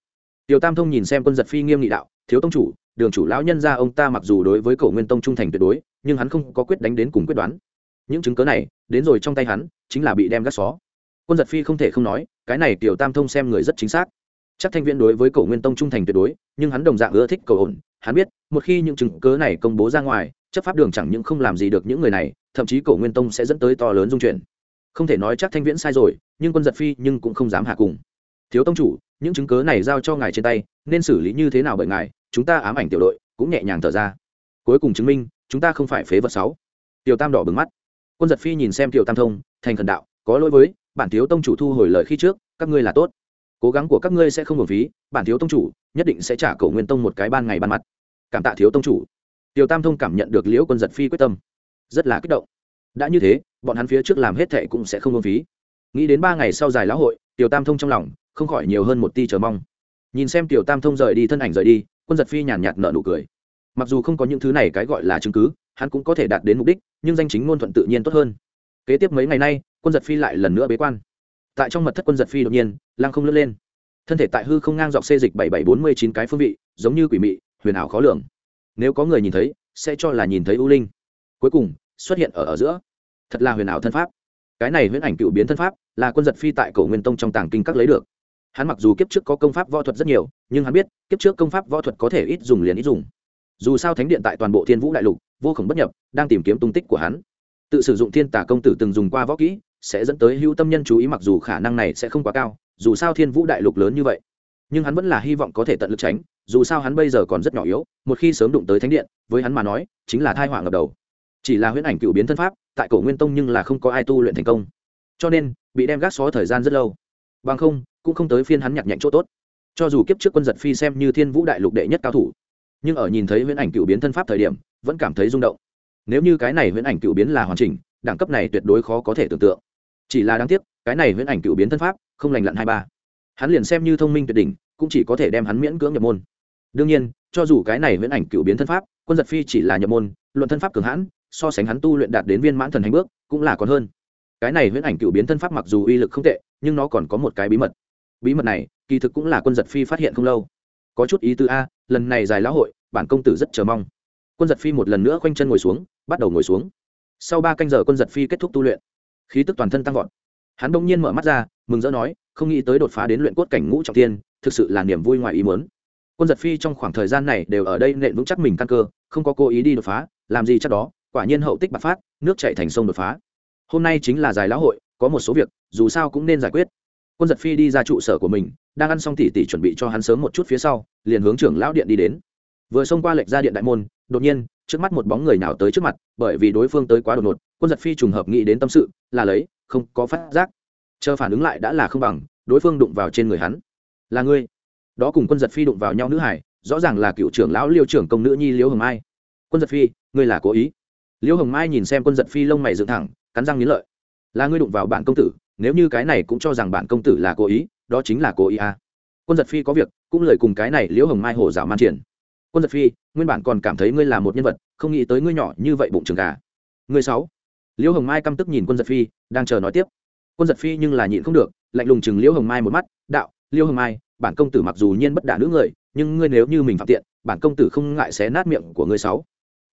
Tiểu tam thông nhìn xem quân giật phi nghiêm nghị đạo, thiếu tông chủ, đường chủ lão nhân ra ông ta mặc dù đối với cổ nguyên tông trung thành tuyệt đối, nhưng hắn không có quyết đánh đến cùng quyết đoán những chứng cớ này, đến rồi trong tay hắn, chính là bị đem gác xó. Quân giật phi không thể không nói, cái này tiểu tam thông xem người rất chính xác. Chắc thanh viễn đối với cổ nguyên tông trung thành tuyệt đối, nhưng hắn đồng dạng ưa thích cầu ổn. Hắn biết, một khi những chứng cớ này công bố ra ngoài, chấp pháp đường chẳng những không làm gì được những người này, thậm chí cổ nguyên tông sẽ dẫn tới to lớn dung chuyển. Không thể nói chắc thanh viễn sai rồi, nhưng quân giật phi nhưng cũng không dám hạ cùng. Thiếu tông chủ, những chứng cớ này giao cho ngài trên tay, nên xử lý như thế nào bởi ngài? Chúng ta ám ảnh tiểu đội, cũng nhẹ nhàng thở ra. Cuối cùng chứng minh, chúng ta không phải phế vật sáu. Tiểu tam đỏ bừng mắt quân giật phi nhìn xem tiểu tam thông, thành khẩn đạo, có lỗi với, bản thiếu tông chủ thu hồi lời khi trước, các ngươi là tốt. Cố gắng của các ngươi sẽ không hưởng phí, bản thiếu tông chủ nhất định sẽ trả cầu nguyên tông một cái ban ngày ban mặt. Cảm tạ thiếu tông chủ. Tiểu tam thông cảm nhận được liễu quân giật phi quyết tâm. Rất là kích động. Đã như thế, bọn hắn phía trước làm hết thệ cũng sẽ không hưởng phí. Nghĩ đến ba ngày sau dài lão hội, tiểu tam thông trong lòng không khỏi nhiều hơn một ti chờ mong. Nhìn xem tiểu tam thông rời đi, thân ảnh rời đi, quân giật phi nhàn nhạt nợ nụ cười. Mặc dù không có những thứ này cái gọi là chứng cứ hắn cũng có thể đạt đến mục đích, nhưng danh chính ngôn thuận tự nhiên tốt hơn. Kế tiếp mấy ngày nay, quân giật phi lại lần nữa bế quan. Tại trong mật thất quân giật phi đột nhiên, lăng không lướt lên. Thân thể tại hư không ngang dọc xê dịch bảy bảy bốn mươi chín cái phương vị, giống như quỷ mị, huyền ảo khó lường. Nếu có người nhìn thấy, sẽ cho là nhìn thấy ưu linh. Cuối cùng, xuất hiện ở ở giữa. Thật là huyền ảo thân pháp. Cái này huyền ảnh cựu biến thân pháp, là quân giật phi tại cổ nguyên tông trong tàng kinh các lấy được. Hắn mặc dù kiếp trước có công pháp võ thuật rất nhiều, nhưng hắn biết, kiếp trước công pháp võ thuật có thể ít dùng liền ít dùng. Dù sao thánh điện tại toàn bộ thiên vũ đại lục vô khổng bất nhập, đang tìm kiếm tung tích của hắn. Tự sử dụng thiên tả công tử từng dùng qua võ kỹ, sẽ dẫn tới hữu tâm nhân chú ý mặc dù khả năng này sẽ không quá cao, dù sao thiên vũ đại lục lớn như vậy. Nhưng hắn vẫn là hy vọng có thể tận lực tránh, dù sao hắn bây giờ còn rất nhỏ yếu, một khi sớm đụng tới thánh điện, với hắn mà nói, chính là thai họa ngập đầu. Chỉ là huyễn ảnh cựu biến thân pháp, tại cổ nguyên tông nhưng là không có ai tu luyện thành công. Cho nên, bị đem gác xó thời gian rất lâu. Bằng không, cũng không tới phiên hắn nhặt nhạnh chỗ tốt. Cho dù kiếp trước quân giật phi xem như thiên vũ đại lục đệ nhất cao thủ, nhưng ở nhìn thấy huyễn ảnh cựu biến thân pháp thời điểm vẫn cảm thấy rung động. Nếu như cái này huyễn ảnh cựu biến là hoàn chỉnh, đẳng cấp này tuyệt đối khó có thể tưởng tượng. Chỉ là đáng tiếc, cái này huyễn ảnh cựu biến thân pháp không lành lặn hai ba. Hắn liền xem như thông minh tuyệt đỉnh, cũng chỉ có thể đem hắn miễn cưỡng nhập môn. Đương nhiên, cho dù cái này huyễn ảnh cựu biến thân pháp, quân giật phi chỉ là nhập môn, luận thân pháp cường hãn, so sánh hắn tu luyện đạt đến viên mãn thần hành bước, cũng là còn hơn. Cái này huyễn ảnh cựu biến thân pháp mặc dù uy lực không tệ, nhưng nó còn có một cái bí mật. Bí mật này, kỳ thực cũng là quân giật phi phát hiện không lâu. Có chút ý tứ a, lần này dài lão hội, bản công tử rất chờ mong quân giật phi một lần nữa khoanh chân ngồi xuống, bắt đầu ngồi xuống. Sau ba canh giờ quân giật phi kết thúc tu luyện, khí tức toàn thân tăng vọt. Hắn đông nhiên mở mắt ra, mừng rỡ nói, không nghĩ tới đột phá đến luyện cốt cảnh ngũ trọng tiên thực sự là niềm vui ngoài ý muốn. Quân giật phi trong khoảng thời gian này đều ở đây nện vững chắc mình căn cơ, không có cố ý đi đột phá, làm gì chắc đó, quả nhiên hậu tích bạc phát, nước chạy thành sông đột phá. Hôm nay chính là giải lão hội, có một số việc, dù sao cũng nên giải quyết. Quân giật phi đi ra trụ sở của mình, đang ăn xong tỉ tỉ chuẩn bị cho hắn sớm một chút phía sau, liền hướng trưởng lão điện đi đến vừa xông qua lệch ra điện đại môn, đột nhiên, trước mắt một bóng người nào tới trước mặt, bởi vì đối phương tới quá đột ngột, quân giật phi trùng hợp nghĩ đến tâm sự, là lấy, không có phát giác. Chờ phản ứng lại đã là không bằng, đối phương đụng vào trên người hắn. Là ngươi. Đó cùng quân giật phi đụng vào nhau nữ hải, rõ ràng là cựu trưởng lão liêu trưởng công nữ nhi liễu hồng mai. Quân giật phi, ngươi là cố ý. Liễu hồng mai nhìn xem quân giật phi lông mày dựng thẳng, cắn răng nghĩ lợi. Là ngươi đụng vào bản công tử, nếu như cái này cũng cho rằng bản công tử là cố ý, đó chính là cố ý à. quân giật phi có việc, cũng lời cùng cái này liễu hồng mai hổ dạo man triển quân giật phi, nguyên bản còn cảm thấy ngươi là một nhân vật, không nghĩ tới ngươi nhỏ như vậy bụng trường gà. Ngươi sáu. Liễu hồng mai căm tức nhìn quân giật phi, đang chờ nói tiếp. Quân giật phi nhưng là nhịn không được, lạnh lùng chừng liễu hồng mai một mắt, đạo, liễu hồng mai, bản công tử mặc dù nhiên bất đả nữ người, nhưng ngươi nếu như mình phạm tiện, bản công tử không ngại xé nát miệng của ngươi sáu.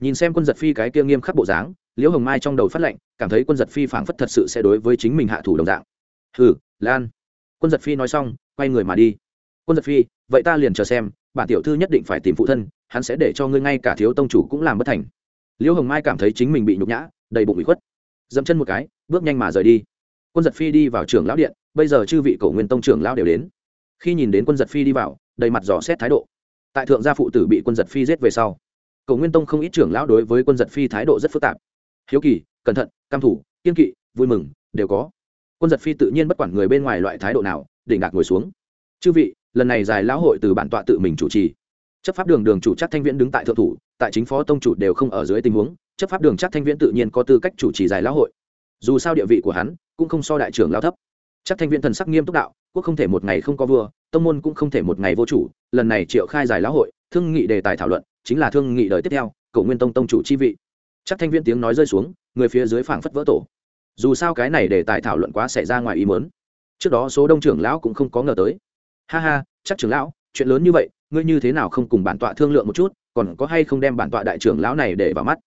Nhìn xem quân giật phi cái kia nghiêm khắc bộ dáng, liễu hồng mai trong đầu phát lệnh cảm thấy quân giật phi phảng phất thật sự sẽ đối với chính mình hạ thủ đồng dạng. Hừ, lan. Quân giật phi nói xong, quay người mà đi. Quân giật phi, vậy ta liền chờ xem bản tiểu thư nhất định phải tìm phụ thân, hắn sẽ để cho ngươi ngay cả thiếu tông chủ cũng làm bất thành. Liễu hồng mai cảm thấy chính mình bị nhục nhã, đầy bụng bị khuất. Dẫm chân một cái, bước nhanh mà rời đi. Quân giật phi đi vào trường lão điện, bây giờ chư vị cổ nguyên tông trưởng lão đều đến. Khi nhìn đến quân giật phi đi vào, đầy mặt dò xét thái độ. Tại thượng gia phụ tử bị quân giật phi giết về sau, cổ nguyên tông không ít trưởng lão đối với quân giật phi thái độ rất phức tạp. Hiếu kỳ, cẩn thận, cam thủ, kiên kỵ, vui mừng, đều có. Quân giật phi tự nhiên bất quản người bên ngoài loại thái độ nào để ngạc ngồi xuống. Chư vị lần này giải lão hội từ bản tọa tự mình chủ trì. Chấp pháp đường đường chủ chắc thanh viễn đứng tại thượng thủ, tại chính phó tông chủ đều không ở dưới tình huống, chấp pháp đường chắc thanh viễn tự nhiên có tư cách chủ trì giải lão hội. Dù sao địa vị của hắn cũng không so đại trưởng lao thấp. Chắc thanh viễn thần sắc nghiêm túc đạo, quốc không thể một ngày không có vua, tông môn cũng không thể một ngày vô chủ, lần này triệu khai giải lão hội, thương nghị đề tài thảo luận, chính là thương nghị đời tiếp theo, cầu nguyên tông tông chủ chi vị. Chắc thanh viễn tiếng nói rơi xuống, người phía dưới phảng phất vỡ tổ. Dù sao cái này đề tài thảo luận quá xảy ra ngoài ý mớn trước đó số đông trưởng lão cũng không có ngờ tới ha ha, chắc trưởng lão, chuyện lớn như vậy, ngươi như thế nào không cùng bản tọa thương lượng một chút, còn có hay không đem bản tọa đại trưởng lão này để vào mắt?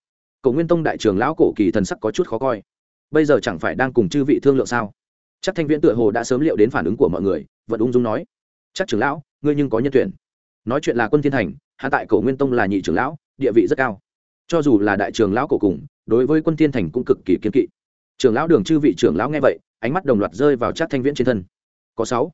Cầu nguyên tông đại trưởng lão cổ kỳ thần sắc có chút khó coi. Bây giờ chẳng phải đang cùng chư vị thương lượng sao? Chắc thanh viễn tựa hồ đã sớm liệu đến phản ứng của mọi người, vẫn ung dung nói. Chắc trưởng lão, ngươi nhưng có nhân tuyển. Nói chuyện là quân thiên thành, hạ tại cổ nguyên tông là nhị trưởng lão, địa vị rất cao. Cho dù là đại trưởng lão cổ cùng, đối với quân thiên thành cũng cực kỳ kiên kỵ. Trưởng lão đường chư vị trưởng lão nghe vậy, ánh mắt đồng loạt rơi vào chắc thanh viễn trên thân. Có sáu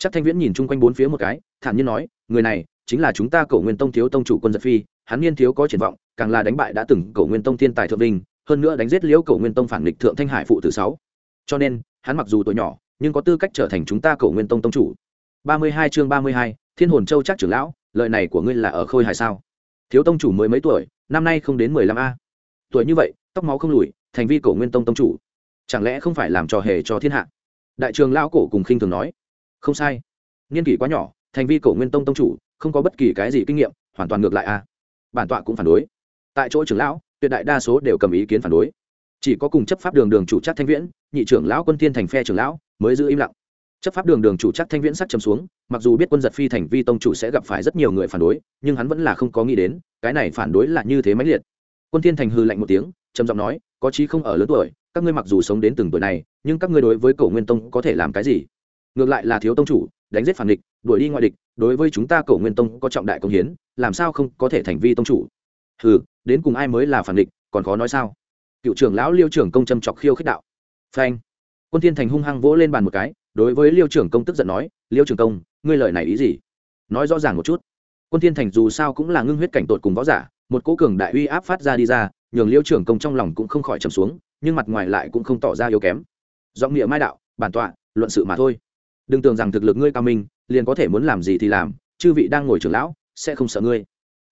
chắc thanh viễn nhìn chung quanh bốn phía một cái, thản nhiên nói, người này chính là chúng ta cổ nguyên tông thiếu tông chủ quân giật phi, hắn niên thiếu có triển vọng, càng là đánh bại đã từng cổ nguyên tông thiên tài thượng đình hơn nữa đánh giết liễu cổ nguyên tông phản lịch thượng thanh hải phụ tử sáu. Cho nên, hắn mặc dù tuổi nhỏ, nhưng có tư cách trở thành chúng ta cổ nguyên tông tông chủ. Ba mươi hai chương ba mươi hai, thiên hồn châu chắc trưởng lão lợi này của ngươi là ở khôi hài sao? Thiếu tông chủ mới mấy tuổi, năm nay không đến mười lăm a. Tuổi như vậy, tóc máu không lùi, thành vi cổ nguyên tông tông chủ, chẳng lẽ không phải làm trò hề cho thiên hạ? Đại trường lão cổ cùng khinh thường nói không sai. Niên kỷ quá nhỏ, thành vi cổ nguyên tông tông chủ, không có bất kỳ cái gì kinh nghiệm, hoàn toàn ngược lại a bản tọa cũng phản đối. Tại chỗ trưởng lão, tuyệt đại đa số đều cầm ý kiến phản đối. Chỉ có cùng chấp pháp đường đường chủ chắc thanh viễn, nhị trưởng lão quân thiên thành phe trưởng lão, mới giữ im lặng. Chấp pháp đường đường chủ chắc thanh viễn sắc chấm xuống, mặc dù biết quân giật phi thành vi tông chủ sẽ gặp phải rất nhiều người phản đối, nhưng hắn vẫn là không có nghĩ đến, cái này phản đối là như thế mãnh liệt. Quân thiên thành hư lạnh một tiếng, trầm giọng nói, có chí không ở lớn tuổi, các ngươi mặc dù sống đến từng tuổi này, nhưng các ngươi đối với cổ nguyên tông có thể làm cái gì? Ngược lại là thiếu tông chủ, đánh giết phản địch, đuổi đi ngoại địch, đối với chúng ta cổ nguyên tông có trọng đại công hiến, làm sao không có thể thành vi tông chủ? Hừ, đến cùng ai mới là phản địch, còn khó nói sao? Cựu trưởng lão liêu trưởng công châm chọc khiêu khích đạo. Phanh. Quân thiên thành hung hăng vỗ lên bàn một cái, đối với liêu trưởng công tức giận nói, liêu trưởng công, ngươi lời này ý gì? Nói rõ ràng một chút. Quân thiên thành dù sao cũng là ngưng huyết cảnh tột cùng võ giả, một cố cường đại uy áp phát ra đi ra, nhường liêu trưởng công trong lòng cũng không khỏi trầm xuống, nhưng mặt ngoài lại cũng không tỏ ra yếu kém. Giọng nghĩa mai đạo, bản tọa, luận sự mà thôi đừng tưởng rằng thực lực ngươi cao minh, liền có thể muốn làm gì thì làm, chư vị đang ngồi trưởng lão, sẽ không sợ ngươi.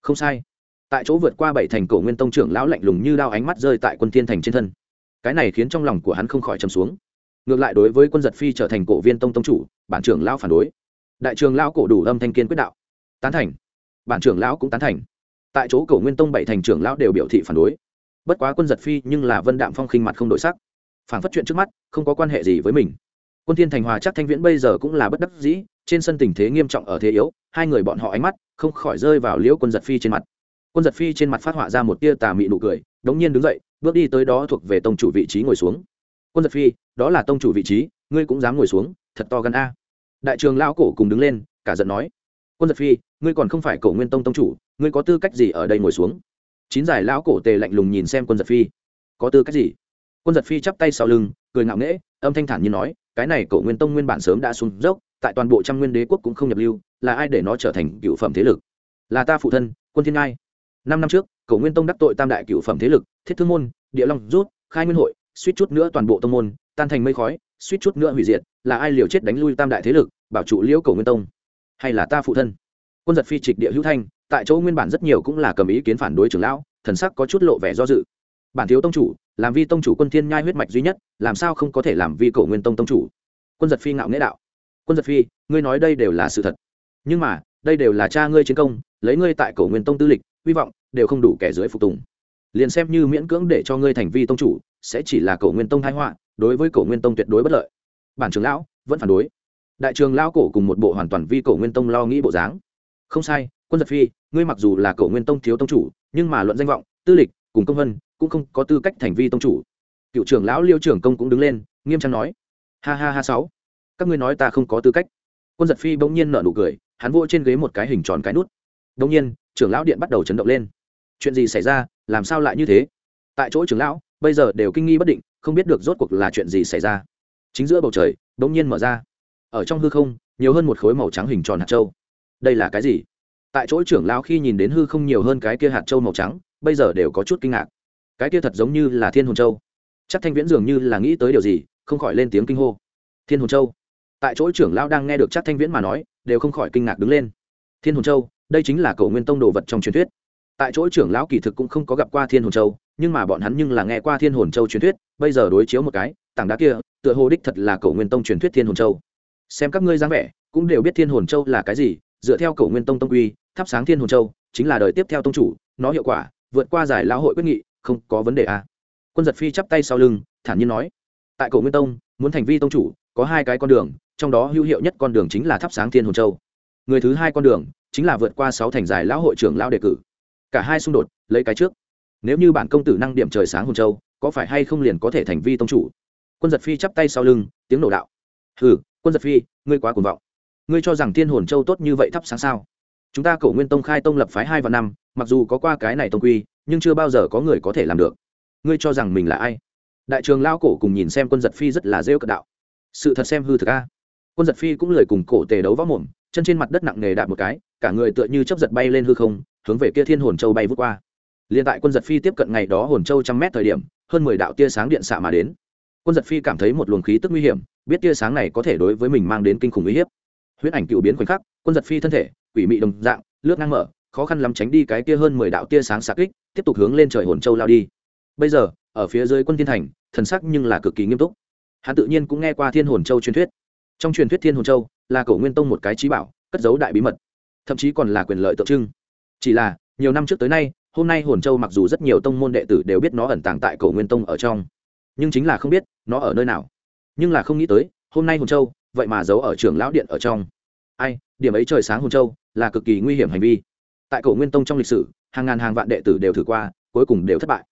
Không sai. Tại chỗ vượt qua bảy thành cổ nguyên tông trưởng lão lạnh lùng như đao ánh mắt rơi tại quân thiên thành trên thân. Cái này khiến trong lòng của hắn không khỏi trầm xuống. Ngược lại đối với quân giật phi trở thành cổ viên tông tông chủ, bản trưởng lão phản đối. Đại trường lão cổ đủ âm thanh kiên quyết đạo. Tán thành. Bản trưởng lão cũng tán thành. Tại chỗ cổ nguyên tông bảy thành trưởng lão đều biểu thị phản đối. Bất quá quân giật phi nhưng là vân đạm phong khinh mặt không đổi sắc. Phản phất chuyện trước mắt, không có quan hệ gì với mình quân thiên thành hòa chắc thanh viễn bây giờ cũng là bất đắc dĩ, trên sân tình thế nghiêm trọng ở thế yếu, hai người bọn họ ánh mắt không khỏi rơi vào liễu quân giật phi trên mặt. Quân giật phi trên mặt phát họa ra một tia tà mị nụ cười, đống nhiên đứng dậy, bước đi tới đó thuộc về tông chủ vị trí ngồi xuống. Quân giật phi, đó là tông chủ vị trí, ngươi cũng dám ngồi xuống, thật to gần a. Đại trường lão cổ cùng đứng lên, cả giận nói. Quân giật phi, ngươi còn không phải cổ nguyên tông tông chủ, ngươi có tư cách gì ở đây ngồi xuống? Chín giải lão cổ tề lạnh lùng nhìn xem quân giật phi. Có tư cách gì? Quân giật phi chắp tay sau lưng, cười ngạo nghễ, âm thanh thản như nói cái này cổ nguyên tông nguyên bản sớm đã xuống dốc, tại toàn bộ trăm nguyên đế quốc cũng không nhập lưu, là ai để nó trở thành cựu phẩm thế lực? Là ta phụ thân, quân thiên ngai. Năm năm trước, cổ nguyên tông đắc tội tam đại cựu phẩm thế lực, thiết thương môn, địa long rút, khai nguyên hội, suýt chút nữa toàn bộ tông môn, tan thành mây khói, suýt chút nữa hủy diệt, là ai liều chết đánh lui tam đại thế lực, bảo trụ liễu cổ nguyên tông? Hay là ta phụ thân? Quân giật phi trịch địa hữu thanh, tại chỗ nguyên bản rất nhiều cũng là cầm ý kiến phản đối trưởng lão, thần sắc có chút lộ vẻ do dự. Bản thiếu tông chủ làm vi tông chủ quân thiên nhai huyết mạch duy nhất, làm sao không có thể làm vi cổ nguyên tông tông chủ? Quân giật phi ngạo nghĩa đạo. Quân giật phi, ngươi nói đây đều là sự thật. Nhưng mà, đây đều là cha ngươi chiến công, lấy ngươi tại cổ nguyên tông tư lịch, hy vọng đều không đủ kẻ dưới phục tùng. Liền xem như miễn cưỡng để cho ngươi thành vi tông chủ, sẽ chỉ là cổ nguyên tông thái họa, đối với cổ nguyên tông tuyệt đối bất lợi. Bản trưởng lão, vẫn phản đối. Đại trường lão cổ cùng một bộ hoàn toàn vi cổ nguyên tông lo nghĩ bộ dáng. Không sai, quân giật phi, ngươi mặc dù là cổ nguyên tông thiếu tông chủ, nhưng mà luận danh vọng, tư lịch cùng công vân cũng không có tư cách thành vi tông chủ. Cựu trưởng lão liêu trưởng công cũng đứng lên, nghiêm trang nói, ha ha ha sáu, các ngươi nói ta không có tư cách. Quân giật phi bỗng nhiên nở nụ cười, hắn vỗ trên ghế một cái hình tròn cái nút. Bỗng nhiên, trưởng lão điện bắt đầu chấn động lên. Chuyện gì xảy ra? Làm sao lại như thế? Tại chỗ trưởng lão, bây giờ đều kinh nghi bất định, không biết được rốt cuộc là chuyện gì xảy ra. Chính giữa bầu trời bỗng nhiên mở ra. Ở trong hư không, nhiều hơn một khối màu trắng hình tròn hạt châu. Đây là cái gì? Tại chỗ trưởng lão khi nhìn đến hư không nhiều hơn cái kia hạt châu màu trắng bây giờ đều có chút kinh ngạc. Cái kia thật giống như là thiên hồn châu. Chắc thanh viễn dường như là nghĩ tới điều gì, không khỏi lên tiếng kinh hô. Thiên hồn châu. Tại chỗ trưởng lão đang nghe được chắc thanh viễn mà nói, đều không khỏi kinh ngạc đứng lên. Thiên hồn châu, đây chính là cầu nguyên tông đồ vật trong truyền thuyết. Tại chỗ trưởng lão kỳ thực cũng không có gặp qua thiên hồn châu, nhưng mà bọn hắn nhưng là nghe qua thiên hồn châu truyền thuyết, bây giờ đối chiếu một cái, tảng đá kia, tựa hồ đích thật là cầu nguyên tông truyền thuyết thiên hồn châu. Xem các ngươi dáng vẻ, cũng đều biết thiên hồn châu là cái gì, dựa theo cầu nguyên tông tông quy, thắp sáng thiên hồn châu, chính là đời tiếp theo tông chủ, nó hiệu quả vượt qua giải lão hội quyết nghị, không có vấn đề à. quân giật phi chắp tay sau lưng, thản nhiên nói, tại cổ nguyên tông, muốn thành vi tông chủ, có hai cái con đường, trong đó hữu hiệu nhất con đường chính là thắp sáng thiên hồn châu. Người thứ hai con đường, chính là vượt qua sáu thành giải lão hội trưởng lão đề cử. Cả hai xung đột, lấy cái trước. Nếu như bản công tử năng điểm trời sáng hồn châu, có phải hay không liền có thể thành vi tông chủ? Quân giật phi chắp tay sau lưng, tiếng nổ đạo. Hừ, quân giật phi, ngươi quá cuồng vọng. Ngươi cho rằng thiên hồn châu tốt như vậy thắp sáng sao? Chúng ta cổ nguyên tông khai tông lập phái hai và năm, mặc dù có qua cái này tông quy, nhưng chưa bao giờ có người có thể làm được. Ngươi cho rằng mình là ai? Đại trường lao cổ cùng nhìn xem quân giật phi rất là rêu cận đạo. Sự thật xem hư thực a. Quân giật phi cũng lời cùng cổ tề đấu võ mồm, chân trên mặt đất nặng nề đạp một cái, cả người tựa như chấp giật bay lên hư không, hướng về kia thiên hồn châu bay vút qua. Liền tại quân giật phi tiếp cận ngày đó hồn châu trăm mét thời điểm, hơn mười đạo tia sáng điện xạ mà đến. Quân giật phi cảm thấy một luồng khí tức nguy hiểm, biết tia sáng này có thể đối với mình mang đến kinh khủng uy hiếp. Huyễn ảnh cựu biến khoảnh khắc, quân giật phi thân thể, quỷ mị đồng dạng, lướt ngang mở, khó khăn lắm tránh đi cái kia hơn mười đạo tia sáng xạ kích, tiếp tục hướng lên trời hồn châu lao đi. Bây giờ, ở phía dưới quân thiên thành, thần sắc nhưng là cực kỳ nghiêm túc. Hắn tự nhiên cũng nghe qua thiên hồn châu truyền thuyết. Trong truyền thuyết thiên hồn châu là cổ nguyên tông một cái trí bảo, cất giấu đại bí mật, thậm chí còn là quyền lợi tượng trưng. Chỉ là, nhiều năm trước tới nay, hôm nay hồn châu mặc dù rất nhiều tông môn đệ tử đều biết nó ẩn tàng tại cổ nguyên tông ở trong, nhưng chính là không biết nó ở nơi nào. Nhưng là không nghĩ tới, hôm nay hồn châu vậy mà giấu ở trường lão điện ở trong. Ai, điểm ấy trời sáng hồn châu, là cực kỳ nguy hiểm hành vi. Tại cổ nguyên tông trong lịch sử, hàng ngàn hàng vạn đệ tử đều thử qua, cuối cùng đều thất bại.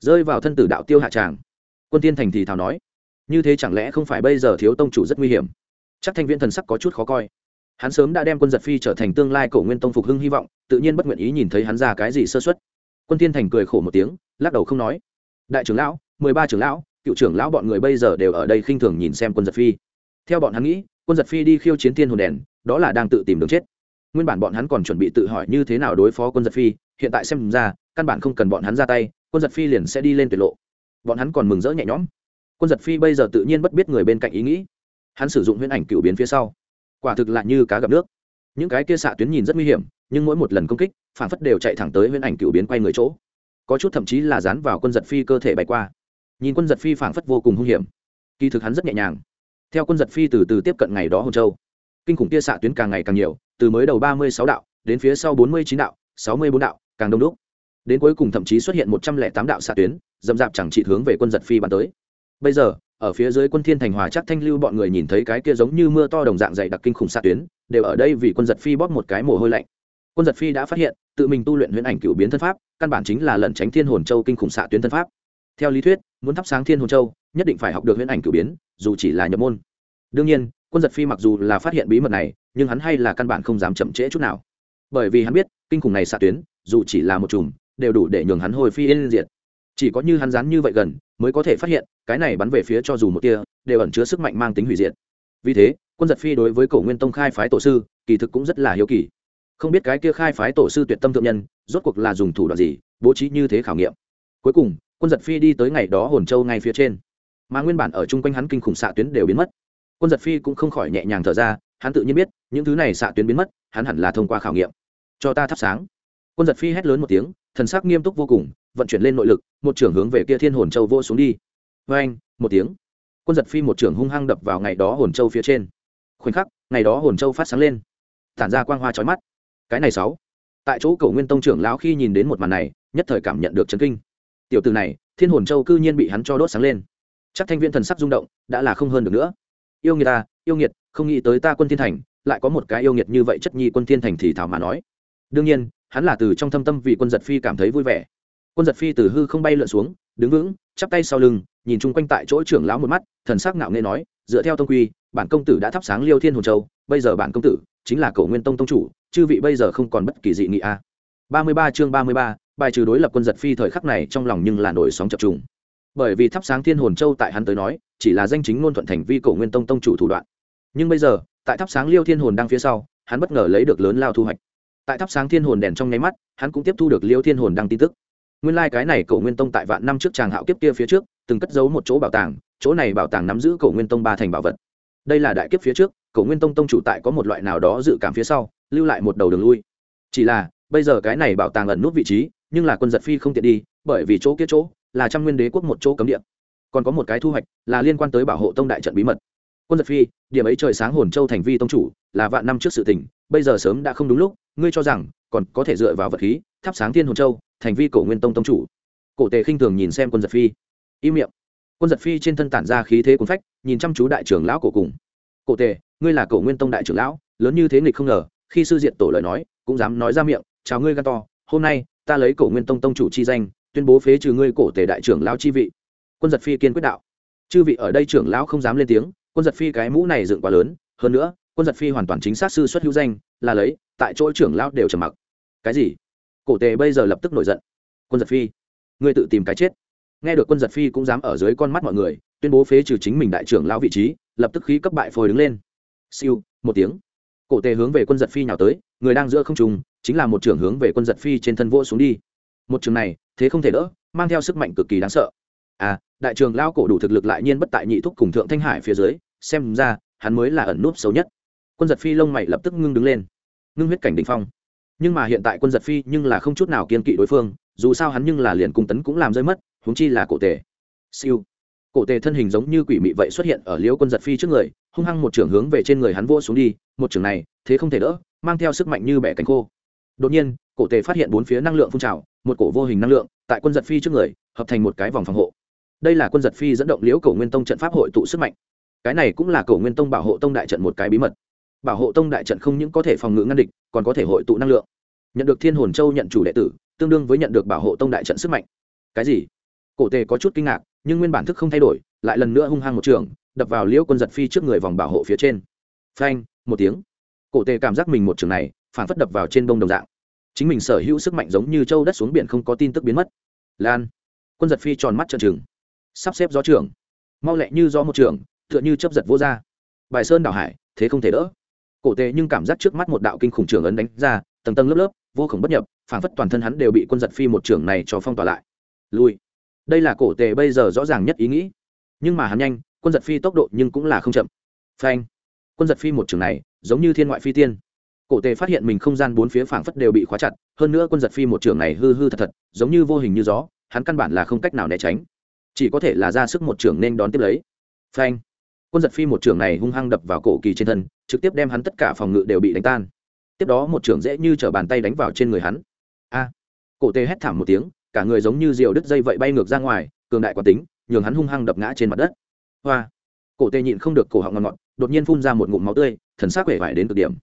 Rơi vào thân tử đạo tiêu hạ tràng. Quân tiên thành thì thào nói, như thế chẳng lẽ không phải bây giờ thiếu tông chủ rất nguy hiểm? Chắc thanh viễn thần sắc có chút khó coi. Hắn sớm đã đem quân giật phi trở thành tương lai cổ nguyên tông phục hưng hy vọng, tự nhiên bất nguyện ý nhìn thấy hắn ra cái gì sơ xuất quân tiên thành cười khổ một tiếng, lắc đầu không nói, đại trưởng lão, mười ba trưởng lão, cựu trưởng lão bọn người bây giờ đều ở đây khinh thường nhìn xem quân giật phi theo bọn hắn nghĩ, quân giật phi đi khiêu chiến thiên hồn đèn, đó là đang tự tìm đường chết. Nguyên bản bọn hắn còn chuẩn bị tự hỏi như thế nào đối phó quân giật phi, hiện tại xem ra, căn bản không cần bọn hắn ra tay, quân giật phi liền sẽ đi lên tuyệt lộ. Bọn hắn còn mừng rỡ nhẹ nhõm. Quân giật phi bây giờ tự nhiên bất biết người bên cạnh ý nghĩ. Hắn sử dụng huyễn ảnh cựu biến phía sau. Quả thực lại như cá gặp nước. Những cái kia xạ tuyến nhìn rất nguy hiểm, nhưng mỗi một lần công kích, phản phất đều chạy thẳng tới huyễn ảnh cựu biến quay người chỗ. Có chút thậm chí là dán vào quân giật phi cơ thể bay qua. Nhìn quân giật phi phản phất vô cùng hung hiểm. Kỳ thực hắn rất nhẹ nhàng theo quân giật phi từ từ tiếp cận ngày đó hồn châu. Kinh khủng tia xạ tuyến càng ngày càng nhiều, từ mới đầu ba mươi sáu đạo, đến phía sau bốn mươi chín đạo, sáu mươi bốn đạo, càng đông đúc. Đến cuối cùng thậm chí xuất hiện một trăm lẻ tám đạo xạ tuyến dầm dạp chẳng trị hướng về quân giật phi bắn tới. Bây giờ, ở phía dưới quân thiên thành hòa chắc thanh lưu bọn người nhìn thấy cái kia giống như mưa to đồng dạng dày đặc kinh khủng xạ tuyến, đều ở đây vì quân giật phi bóp một cái mồ hôi lạnh. Quân giật phi đã phát hiện, tự mình tu luyện huyễn ảnh cựu biến thân pháp, căn bản chính là lẩn tránh thiên hồn châu kinh khủng xạ tuyến thân pháp. Theo lý thuyết muốn thắp sáng thiên hồn châu, nhất định phải học được huyễn ảnh cử biến, dù chỉ là nhập môn. Đương nhiên, quân giật phi mặc dù là phát hiện bí mật này, nhưng hắn hay là căn bản không dám chậm trễ chút nào. Bởi vì hắn biết, kinh khủng này xạ tuyến, dù chỉ là một chùm, đều đủ để nhường hắn hồi phi yên diệt. Chỉ có như hắn dán như vậy gần, mới có thể phát hiện, cái này bắn về phía cho dù một tia, đều ẩn chứa sức mạnh mang tính hủy diệt. Vì thế, quân giật phi đối với cổ nguyên tông khai phái tổ sư, kỳ thực cũng rất là hiếu kỳ. Không biết cái kia khai phái tổ sư tuyệt tâm thượng nhân, rốt cuộc là dùng thủ đoạn gì, bố trí như thế khảo nghiệm. Cuối cùng quân giật phi đi tới ngày đó hồn châu ngay phía trên. Mà nguyên bản ở chung quanh hắn kinh khủng xạ tuyến đều biến mất. Quân giật phi cũng không khỏi nhẹ nhàng thở ra, hắn tự nhiên biết, những thứ này xạ tuyến biến mất, hắn hẳn là thông qua khảo nghiệm. Cho ta thắp sáng. Quân giật phi hét lớn một tiếng, thần sắc nghiêm túc vô cùng, vận chuyển lên nội lực, một trưởng hướng về kia thiên hồn châu vô xuống đi. Vê anh một tiếng. Quân giật phi một trưởng hung hăng đập vào ngày đó hồn châu phía trên. Khoảnh khắc, ngày đó hồn châu phát sáng lên. Tản ra quang hoa trói mắt. Cái này sáu. Tại chỗ cầu nguyên tông trưởng lão khi nhìn đến một màn này, nhất thời cảm nhận được chấn kinh tiểu từ này, thiên hồn châu cư nhiên bị hắn cho đốt sáng lên. Chắc thanh viên thần sắc rung động, đã là không hơn được nữa. Yêu nghiệt ta, yêu nghiệt, không nghĩ tới ta quân thiên thành, lại có một cái yêu nghiệt như vậy chất nhi quân thiên thành thì thảo mà nói. Đương nhiên, hắn là từ trong thâm tâm vì quân giật phi cảm thấy vui vẻ. Quân giật phi từ hư không bay lượn xuống, đứng vững, chắp tay sau lưng, nhìn chung quanh tại chỗ trưởng lão một mắt, thần sắc ngạo nghê nói, dựa theo tông quy, bản công tử đã thắp sáng liêu thiên hồn châu, bây giờ bản công tử chính là cổ nguyên tông tông chủ, chư vị bây giờ không còn bất kỳ dị nghị a. Ba mươi ba chương ba mươi ba bài trừ đối lập quân giật phi thời khắc này trong lòng nhưng là nổi sóng chập trùng. Bởi vì thắp sáng thiên hồn châu tại hắn tới nói, chỉ là danh chính ngôn thuận thành vi cổ nguyên tông tông chủ thủ đoạn. Nhưng bây giờ, tại thắp sáng liêu thiên hồn đang phía sau, hắn bất ngờ lấy được lớn lao thu hoạch. Tại thắp sáng thiên hồn đèn trong nháy mắt, hắn cũng tiếp thu được liêu thiên hồn đang tin tức. Nguyên lai、like、cái này cổ nguyên tông tại vạn năm trước tràng hạo kiếp kia phía trước, từng cất giấu một chỗ bảo tàng, chỗ này bảo tàng nắm giữ cổ nguyên tông ba thành bảo vật. Đây là đại kiếp phía trước, cổ nguyên tông tông chủ tại có một loại nào đó dự cảm phía sau, lưu lại một đầu đường lui. Chỉ là, bây giờ cái này bảo tàng ẩn nút vị trí nhưng là quân giật phi không tiện đi, bởi vì chỗ kia chỗ là trăm nguyên đế quốc một chỗ cấm địa. Còn có một cái thu hoạch là liên quan tới bảo hộ tông đại trận bí mật. Quân giật phi, điểm ấy trời sáng hồn châu thành vi tông chủ, là vạn năm trước sự tình, bây giờ sớm đã không đúng lúc, ngươi cho rằng còn có thể dựa vào vật khí, thắp sáng thiên hồn châu, thành vi cổ nguyên tông tông chủ. Cổ tề khinh thường nhìn xem quân giật phi, im miệng. Quân giật phi trên thân tản ra khí thế cuốn phách, nhìn chăm chú đại trưởng lão cổ cùng. Cổ tề, ngươi là cổ nguyên tông đại trưởng lão, lớn như thế nghịch không ngờ, khi sư diện tổ lời nói, cũng dám nói ra miệng, chào ngươi gan to, hôm nay ta lấy cổ nguyên tông tông chủ chi danh, tuyên bố phế trừ ngươi cổ tề đại trưởng lão chi vị. Quân giật phi kiên quyết đạo. Chư vị ở đây trưởng lão không dám lên tiếng, quân giật phi cái mũ này dựng quá lớn, hơn nữa, quân giật phi hoàn toàn chính xác sư xuất hữu danh, là lấy, tại chỗ trưởng lão đều trầm mặc. Cái gì? Cổ tề bây giờ lập tức nổi giận. Quân giật phi, ngươi tự tìm cái chết. Nghe được quân giật phi cũng dám ở dưới con mắt mọi người, tuyên bố phế trừ chính mình đại trưởng lão vị trí, lập tức khí cấp bại phôi đứng lên. Siêu, một tiếng cổ tề hướng về quân giật phi nhào tới, người đang giữa không trùng chính là một trưởng hướng về quân giật phi trên thân vỗ xuống đi. Một trường này, thế không thể đỡ, mang theo sức mạnh cực kỳ đáng sợ. À đại trường lao cổ đủ thực lực lại nhiên bất tại nhị thúc cùng thượng thanh hải phía dưới, xem ra, hắn mới là ẩn núp xấu nhất. Quân giật phi lông mày lập tức ngưng đứng lên. Ngưng huyết cảnh đình phong. Nhưng mà hiện tại quân giật phi nhưng là không chút nào kiên kỵ đối phương, dù sao hắn nhưng là liền cung tấn cũng làm rơi mất, huống chi là cổ tề. Siêu cổ tề thân hình giống như quỷ mị vậy xuất hiện ở liễu quân giật phi trước người, hung hăng một trưởng hướng về trên người hắn vô xuống đi, một trưởng này, thế không thể đỡ, mang theo sức mạnh như bẻ cánh khô. Đột nhiên, cổ tề phát hiện bốn phía năng lượng phun trào, một cổ vô hình năng lượng, tại quân giật phi trước người, hợp thành một cái vòng phòng hộ. Đây là quân giật phi dẫn động liễu cổ nguyên tông trận pháp hội tụ sức mạnh. Cái này cũng là cổ nguyên tông bảo hộ tông đại trận một cái bí mật. Bảo hộ tông đại trận không những có thể phòng ngự ngăn địch, còn có thể hội tụ năng lượng. Nhận được thiên hồn châu nhận chủ đệ tử, tương đương với nhận được bảo hộ tông đại trận sức mạnh. Cái gì? Cổ tề có chút kinh ngạc nhưng nguyên bản thức không thay đổi, lại lần nữa hung hăng một trường, đập vào liễu quân giật phi trước người vòng bảo hộ phía trên. Phanh, một tiếng. Cổ tề cảm giác mình một trường này, phản phất đập vào trên bông đồng dạng. Chính mình sở hữu sức mạnh giống như châu đất xuống biển không có tin tức biến mất. Lan. Quân giật phi tròn mắt trợn trừng. Sắp xếp gió trưởng. Mau lẹ như gió một trường, tựa như chấp giật vô r bài sơn đảo hải, thế không thể đỡ. Cổ tề nhưng cảm giác trước mắt một đạo kinh khủng trường ấn đánh ra, tầng tầng lớp lớp, vô khổng bất nhập, phản phất toàn thân hắn đều bị quân giật phi một trường này cho phong tỏa lại. Lui đây là cổ tề bây giờ rõ ràng nhất ý nghĩ. Nhưng mà hắn nhanh, quân giật phi tốc độ nhưng cũng là không chậm. Phanh. Quân giật phi một trường này, giống như thiên ngoại phi tiên. Cổ tề phát hiện mình không gian bốn phía phảng phất đều bị khóa chặt, hơn nữa quân giật phi một trường này hư hư thật thật, giống như vô hình như gió, hắn căn bản là không cách nào né tránh. Chỉ có thể là ra sức một trường nên đón tiếp lấy. Phanh. Quân giật phi một trường này hung hăng đập vào cổ kỳ trên thân, trực tiếp đem hắn tất cả phòng ngự đều bị đánh tan. Tiếp đó một trường dễ như t bàn tay đánh vào trên người hắn. A. Cổ tề hét thảm một tiếng cả người giống như diều đứt dây vậy bay ngược ra ngoài, cường đại quán tính, nhường hắn hung hăng đập ngã trên mặt đất. Hoa. Cổ tê nhịn không được cổ họng ngọt ngọt, đột nhiên phun ra một ngụm máu tươi, thần sắc vẻ vải đến cực điểm.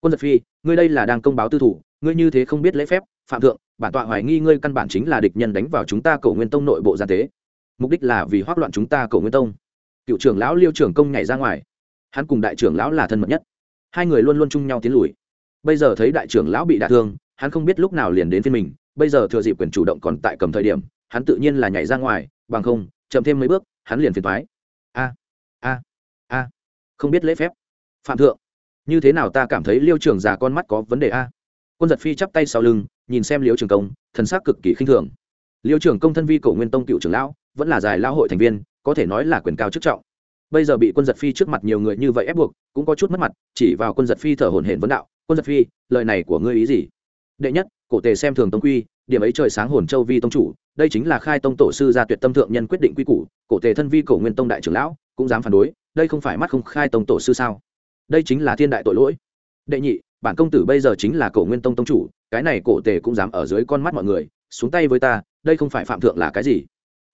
Quân giật phi, ngươi đây là đang công báo tư thủ, ngươi như thế không biết lễ phép, phạm thượng, bản tọa hoài nghi ngươi căn bản chính là địch nhân đánh vào chúng ta Cổ nguyên tông nội bộ gian tế mục đích là vì hoác loạn chúng ta Cổ nguyên tông. Cựu trưởng lão liêu trưởng công nhảy ra ngoài. Hắn cùng đại trưởng lão là thân mật nhất. Hai người luôn luôn chung nhau tiến lùi. Bây giờ thấy đại trưởng lão bị đả thương, hắn không biết lúc nào liền đến phiên mình bây giờ thừa dịp quyền chủ động còn tại cầm thời điểm, hắn tự nhiên là nhảy ra ngoài, bằng không, chậm thêm mấy bước, hắn liền phiền thoái a a a. Không biết lễ phép. Phạm thượng, như thế nào ta cảm thấy liêu trưởng già con mắt có vấn đề a? Quân giật phi chắp tay sau lưng, nhìn xem liêu trường công, thần sắc cực kỳ khinh thường. Liêu trường công thân vi cổ nguyên tông cựu trưởng lão, vẫn là dài lão hội thành viên, có thể nói là quyền cao chức trọng. Bây giờ bị quân giật phi trước mặt nhiều người như vậy ép buộc, cũng có chút mất mặt, chỉ vào quân giật phi thở hổn hển vấn đạo, quân giật phi, lời này của ngươi ý gì? Đệ nhất cổ tề xem thường tông quy, điểm ấy trời sáng hồn châu vi tông chủ, đây chính là khai tông tổ sư gia tuyệt tâm thượng nhân quyết định quy củ, cổ tề thân vi cổ nguyên tông đại trưởng lão, cũng dám phản đối, đây không phải mắt không khai tông tổ sư sao? Đây chính là thiên đại tội lỗi. Đệ nhị, bản công tử bây giờ chính là cổ nguyên tông tông chủ, cái này cổ tề cũng dám ở dưới con mắt mọi người, xuống tay với ta, đây không phải phạm thượng là cái gì?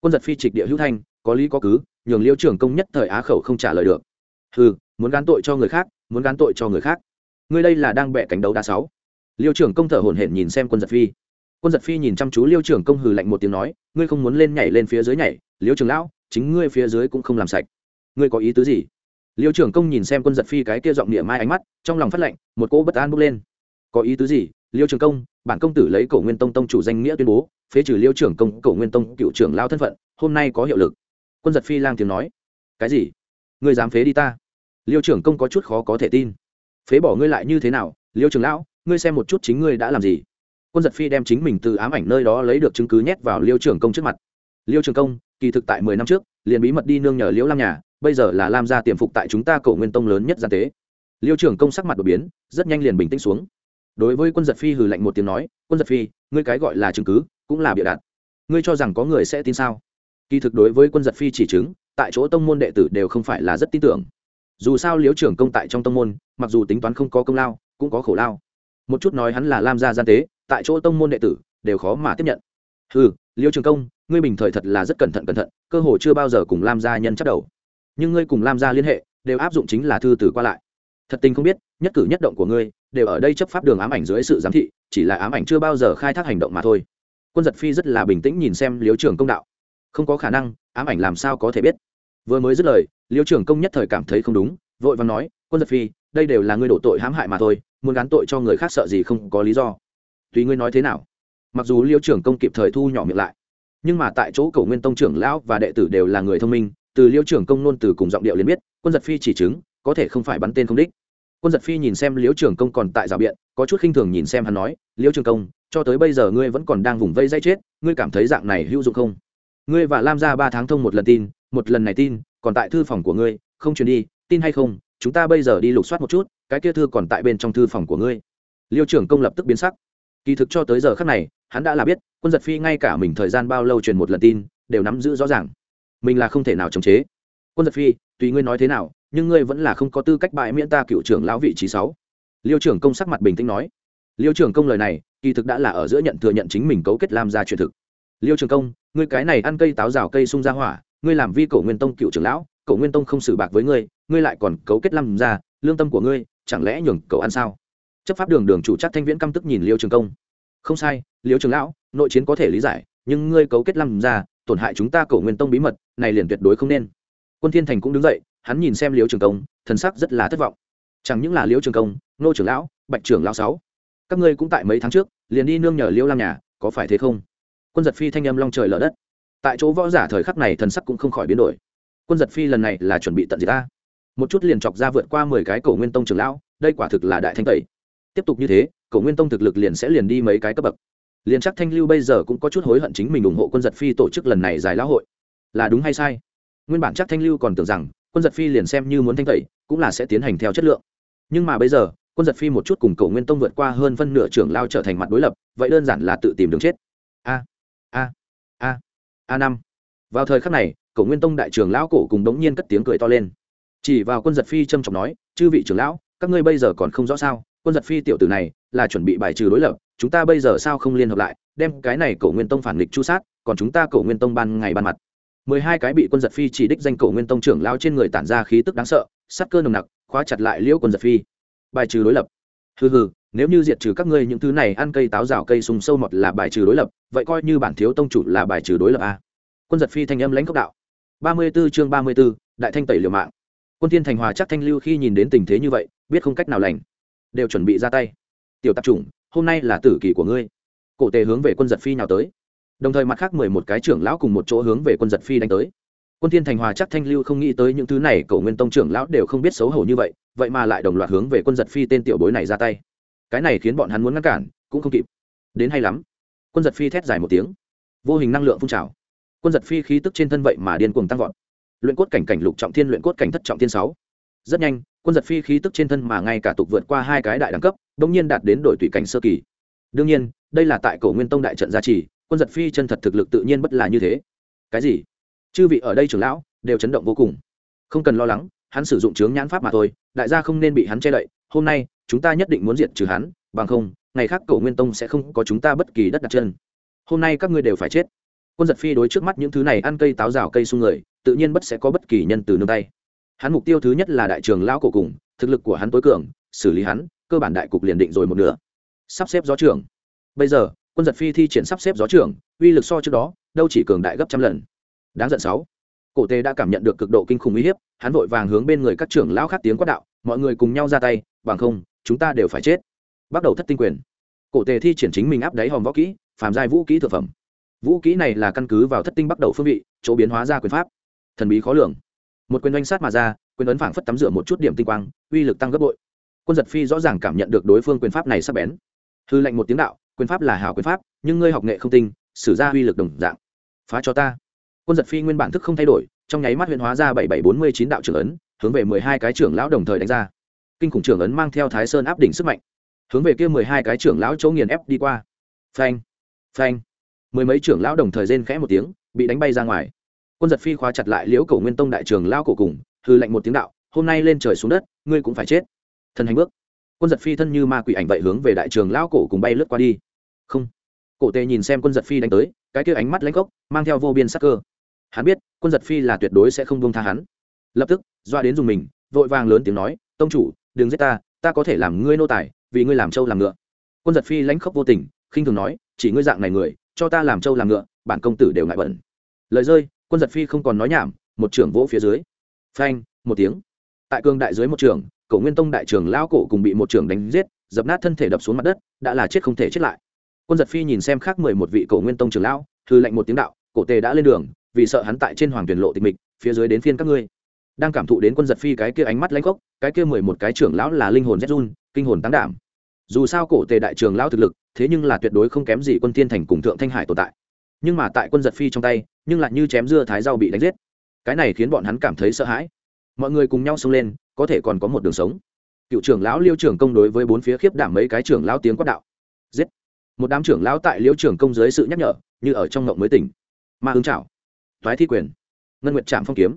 Quân giật phi trịch địa hữu thanh, có lý có cứ, nhường liêu trưởng công nhất thời á khẩu không trả lời được. Ừ muốn gán tội cho người khác, muốn gán tội cho người khác. Ngươi đây là đang bẻ cánh đấu đá sáu liêu trưởng công thở hổn hển nhìn xem quân giật phi. Quân giật phi nhìn chăm chú liêu trưởng công hừ lạnh một tiếng nói, ngươi không muốn lên nhảy lên phía dưới nhảy, liêu trưởng lão, chính ngươi phía dưới cũng không làm sạch. Ngươi có ý tứ gì? Liêu trưởng công nhìn xem quân giật phi cái kia giọng địa mai ánh mắt, trong lòng phát lạnh một cỗ bất an bốc lên. Có ý tứ gì, liêu trưởng công? Bản công tử lấy cổ nguyên tông tông chủ danh nghĩa tuyên bố, phế trừ liêu trưởng công, cổ nguyên tông cựu trưởng lao thân phận, hôm nay có hiệu lực. Quân giật phi lang tiếng nói. Cái gì? Ngươi dám phế đi ta? Liêu trưởng công có chút khó có thể tin. Phế bỏ ngươi lại như thế nào, liêu trưởng lão? Ngươi xem một chút chính ngươi đã làm gì. Quân giật phi đem chính mình từ ám ảnh nơi đó lấy được chứng cứ nhét vào liêu Trường công trước mặt. Liêu Trường công, kỳ thực tại mười năm trước, liền bí mật đi nương nhờ liễu lam nhà, bây giờ là lam gia tiềm phục tại chúng ta cổ nguyên tông lớn nhất gian tế. Liêu trưởng công sắc mặt đột biến, rất nhanh liền bình tĩnh xuống. Đối với quân giật phi hừ lạnh một tiếng nói, quân giật phi, ngươi cái gọi là chứng cứ, cũng là bịa đặt. Ngươi cho rằng có người sẽ tin sao? Kỳ thực đối với quân giật phi chỉ chứng, tại chỗ tông môn đệ tử đều không phải là rất tin tưởng. Dù sao Liêu trưởng công tại trong tông môn, mặc dù tính toán không có công lao, cũng có khổ lao một chút nói hắn là lam gia gian tế, tại chỗ tông môn đệ tử, đều khó mà tiếp nhận. Ừ liêu trường công, ngươi bình thời thật là rất cẩn thận cẩn thận, cơ hồ chưa bao giờ cùng lam gia nhân chắc đầu. Nhưng ngươi cùng lam gia liên hệ, đều áp dụng chính là thư từ qua lại. Thật tình không biết, nhất cử nhất động của ngươi, đều ở đây chấp pháp đường ám ảnh dưới sự giám thị, chỉ là ám ảnh chưa bao giờ khai thác hành động mà thôi. Quân giật phi rất là bình tĩnh nhìn xem Liêu trường công đạo. Không có khả năng, ám ảnh làm sao có thể biết? Vừa mới dứt lời, liêu Trường công nhất thời cảm thấy không đúng, vội và nói, quân giật phi, đây đều là ngươi đổ tội hãm hại mà thôi muốn gán tội cho người khác sợ gì không có lý do. Tùy ngươi nói thế nào. Mặc dù liêu trưởng công kịp thời thu nhỏ miệng lại, nhưng mà tại chỗ cầu nguyên tông trưởng lão và đệ tử đều là người thông minh, từ liêu trưởng công nôn từ cùng giọng điệu liền biết, quân giật phi chỉ chứng, có thể không phải bắn tên không đích. Quân giật phi nhìn xem liêu trưởng công còn tại rào biện, có chút khinh thường nhìn xem hắn nói, liêu trưởng công, cho tới bây giờ ngươi vẫn còn đang vùng vây dây chết, ngươi cảm thấy dạng này hữu dụng không? Ngươi và lam ra ba tháng thông một lần tin, một lần này tin, còn tại thư phòng của ngươi, không truyền đi, tin hay không chúng ta bây giờ đi lục soát một chút, cái kia thư còn tại bên trong thư phòng của ngươi. Liêu trưởng công lập tức biến sắc. Kỳ thực cho tới giờ khác này, hắn đã là biết, quân giật phi ngay cả mình thời gian bao lâu truyền một lần tin, đều nắm giữ rõ ràng. Mình là không thể nào chống chế. Quân giật phi, tùy ngươi nói thế nào, nhưng ngươi vẫn là không có tư cách bại miễn ta cựu trưởng lão vị trí sáu. Liêu trưởng công sắc mặt bình tĩnh nói. Liêu trưởng công lời này, kỳ thực đã là ở giữa nhận thừa nhận chính mình cấu kết làm ra truyền thực. Liêu trưởng công, ngươi cái này ăn cây táo rào cây sung ra hỏa, ngươi làm vi cổ nguyên tông cựu trưởng lão cậu nguyên tông không xử bạc với ngươi ngươi lại còn cấu kết lâm ra lương tâm của ngươi, chẳng lẽ nhường cậu ăn sao? Chấp pháp đường đường chủ chắc thanh viễn căm tức nhìn liêu trường công. Không sai, liêu trường lão, nội chiến có thể lý giải, nhưng ngươi cấu kết lâm ra tổn hại chúng ta cổ nguyên tông bí mật, này liền tuyệt đối không nên. Quân thiên thành cũng đứng dậy, hắn nhìn xem liêu trường công, thần sắc rất là thất vọng. Chẳng những là liêu trường công nô trưởng lão, bạch trưởng lão sáu, các ngươi cũng tại mấy tháng trước, liền đi nương nhờ liêu lam nhà, có phải thế không? Quân giật phi thanh âm long trời lở đất. Tại chỗ võ giả thời khắc này thần sắc cũng không khỏi biến đổi quân giật phi lần này là chuẩn bị tận diệt ta. Một chút liền chọc ra vượt qua mười cái cổ nguyên tông trưởng lão, đây quả thực là đại thanh tẩy. Tiếp tục như thế, cổ nguyên tông thực lực liền sẽ liền đi mấy cái cấp bậc. Liền chắc thanh lưu bây giờ cũng có chút hối hận chính mình ủng hộ quân giật phi tổ chức lần này giải lão hội. Là đúng hay sai? Nguyên bản chắc thanh lưu còn tưởng rằng, quân giật phi liền xem như muốn thanh tẩy, cũng là sẽ tiến hành theo chất lượng. Nhưng mà bây giờ, quân giật phi một chút cùng cổ nguyên tông vượt qua hơn phân nửa trưởng lao trở thành mặt đối lập, vậy đơn giản là tự tìm đường chết. A a a a năm. Vào thời khắc này cổ nguyên tông đại trưởng lão cổ cùng đống nhiên cất tiếng cười to lên. Chỉ vào quân giật phi trâm trọng nói, chư vị trưởng lão, các ngươi bây giờ còn không rõ sao? Quân giật phi tiểu tử này là chuẩn bị bài trừ đối lập, chúng ta bây giờ sao không liên hợp lại, đem cái này cổ nguyên tông phản nghịch chu sát, còn chúng ta cổ nguyên tông ban ngày ban mặt. Mười hai cái bị quân giật phi chỉ đích danh cổ nguyên tông trưởng lao trên người tản ra khí tức đáng sợ sắt cơ nồng nặc, khóa chặt lại liễu quân giật phi. Bài trừ đối lập. Hừ hừ, nếu như diệt trừ các ngươi những thứ này ăn cây táo rào cây sùng sâu mọt là bài trừ đối lập, vậy coi như bản thiếu tông chủ là bài trừ đối lập a. Quân giật phi thanh âm lãnh cốc đạo. 34 chương ba mươi 34, đại thanh tẩy liều mạng. Quân thiên thành hòa chắc thanh lưu khi nhìn đến tình thế như vậy biết không cách nào lành. Đều chuẩn bị ra tay. Tiểu tạp chủng hôm nay là tử kỳ của ngươi. Cổ tề hướng về quân giật phi nào tới. Đồng thời mặt khác mười một cái trưởng lão cùng một chỗ hướng về quân giật phi đánh tới. Quân thiên thành hòa chắc thanh lưu không nghĩ tới những thứ này cổ nguyên tông trưởng lão đều không biết xấu hổ như vậy vậy mà lại đồng loạt hướng về quân giật phi tên tiểu bối này ra tay. Cái này khiến bọn hắn muốn ngăn cản cũng không kịp. Đến hay lắm. Quân giật phi thét dài một tiếng. Vô hình năng lượng phun trào quân giật phi khí tức trên thân vậy mà điên cuồng tăng vọt. Luyện cốt cảnh cảnh lục trọng thiên, luyện cốt cảnh thất trọng thiên sáu. Rất nhanh, quân giật phi khí tức trên thân mà ngay cả tục vượt qua hai cái đại đẳng cấp bỗng nhiên đạt đến đội tùy cảnh sơ kỳ. Đương nhiên, đây là tại cổ nguyên tông đại trận gia trì, quân giật phi chân thật thực lực tự nhiên bất là như thế. Cái gì? Chư vị ở đây trưởng lão, đều chấn động vô cùng. Không cần lo lắng, hắn sử dụng chướng nhãn pháp mà thôi, đại gia không nên bị hắn che đậy, hôm nay, chúng ta nhất định muốn diệt trừ hắn, bằng không, ngày khác cổ nguyên tông sẽ không có chúng ta bất kỳ đất đặt chân. Hôm nay các ngươi đều phải chết quân giật phi đối trước mắt những thứ này ăn cây táo rào cây sung người, tự nhiên bất sẽ có bất kỳ nhân từ nương tay. Hắn mục tiêu thứ nhất là đại trường lão cổ cùng, thực lực của hắn tối cường, xử lý hắn, cơ bản đại cục liền định rồi một nửa. Sắp xếp gió trưởng. Bây giờ, quân giật phi thi triển sắp xếp gió trưởng, uy lực so trước đó, đâu chỉ cường đại gấp trăm lần. Đáng giận sáu. Cổ tề đã cảm nhận được cực độ kinh khủng uy hiếp, hắn vội vàng hướng bên người các trưởng lão khác tiếng quát đạo, mọi người cùng nhau ra tay, bằng không, chúng ta đều phải chết. Bắt đầu thất tinh quyền. Cổ tề thi triển chính mình áp đáy hòm võ kỹ, phàm giai vũ kỹ thực phẩm vũ kỹ này là căn cứ vào thất tinh bắt đầu phương vị, chỗ biến hóa ra quyền pháp. Thần bí khó lường. Một quyền oanh sát mà ra, quyền ấn phảng phất tắm rửa một chút điểm tinh quang, uy lực tăng gấp bội. Quân giật phi rõ ràng cảm nhận được đối phương quyền pháp này sắp bén. Hư lệnh một tiếng đạo, quyền pháp là hảo quyền pháp, nhưng ngươi học nghệ không tinh, sử ra uy lực đồng dạng. Phá cho ta. Quân giật phi nguyên bản thức không thay đổi, trong nháy mắt huyện hóa ra bảy bảy bốn mươi chín đạo trưởng ấn, hướng về mười hai cái trưởng lão đồng thời đánh ra. Kinh khủng trưởng ấn mang theo thái sơn áp đỉnh sức mạnh. Hướng về kia mười hai cái trưởng lão chỗ nghiền ép đi qua. Phanh. Phanh mười mấy trưởng lão đồng thời rên khẽ một tiếng, bị đánh bay ra ngoài. Quân giật phi khóa chặt lại liễu cổ nguyên tông đại trường lão cổ cùng hư lệnh một tiếng đạo, hôm nay lên trời xuống đất, ngươi cũng phải chết. Thần hành bước. Quân giật phi thân như ma quỷ ảnh vậy hướng về đại trường lão cổ cùng bay lướt qua đi. Không. Cổ tề nhìn xem quân giật phi đánh tới, cái kia ánh mắt lãnh gốc, mang theo vô biên sắc cơ. Hắn biết, quân giật phi là tuyệt đối sẽ không buông tha hắn. Lập tức, doa đến dùng mình, vội vàng lớn tiếng nói, tông chủ, đừng giết ta ta có thể làm ngươi nô tài, vì ngươi làm trâu làm ngựa. Quân giật phi lãnh khốc vô tình, khinh thường nói, chỉ ngươi dạng này người cho ta làm trâu làm ngựa, bản công tử đều ngại bẩn. Lời rơi, quân giật phi không còn nói nhảm, một trưởng vỗ phía dưới. Phanh, một tiếng. Tại cương đại dưới một trường cổ nguyên tông đại trưởng lao cổ cùng bị một trưởng đánh giết, dập nát thân thể đập xuống mặt đất, đã là chết không thể chết lại. Quân giật phi nhìn xem khác mười một vị cổ nguyên tông trưởng lão thư lệnh một tiếng đạo, cổ tề đã lên đường, vì sợ hắn tại trên hoàng tuyển lộ tịch mịch, phía dưới đến phiên các ngươi. Đang cảm thụ đến quân giật phi cái kia ánh mắt lãnh khốc, cái kia mười một cái trưởng lão là linh hồn rét run, kinh hồn tán đảm dù sao cổ tề đại trường lão thực lực, thế nhưng là tuyệt đối không kém gì quân thiên thành cùng thượng thanh hải tồn tại. Nhưng mà tại quân giật phi trong tay, nhưng lại như chém dưa thái rau bị đánh giết. Cái này khiến bọn hắn cảm thấy sợ hãi. Mọi người cùng nhau xông lên, có thể còn có một đường sống. Cựu trưởng lão liêu trưởng công đối với bốn phía khiếp đảm mấy cái trưởng lão tiếng quát đạo. Giết! Một đám trưởng lão tại liêu trưởng công dưới sự nhắc nhở, như ở trong ngộng mới tỉnh. Ma ứng trảo thoái thi quyền. Ngân nguyệt trạm phong kiếm.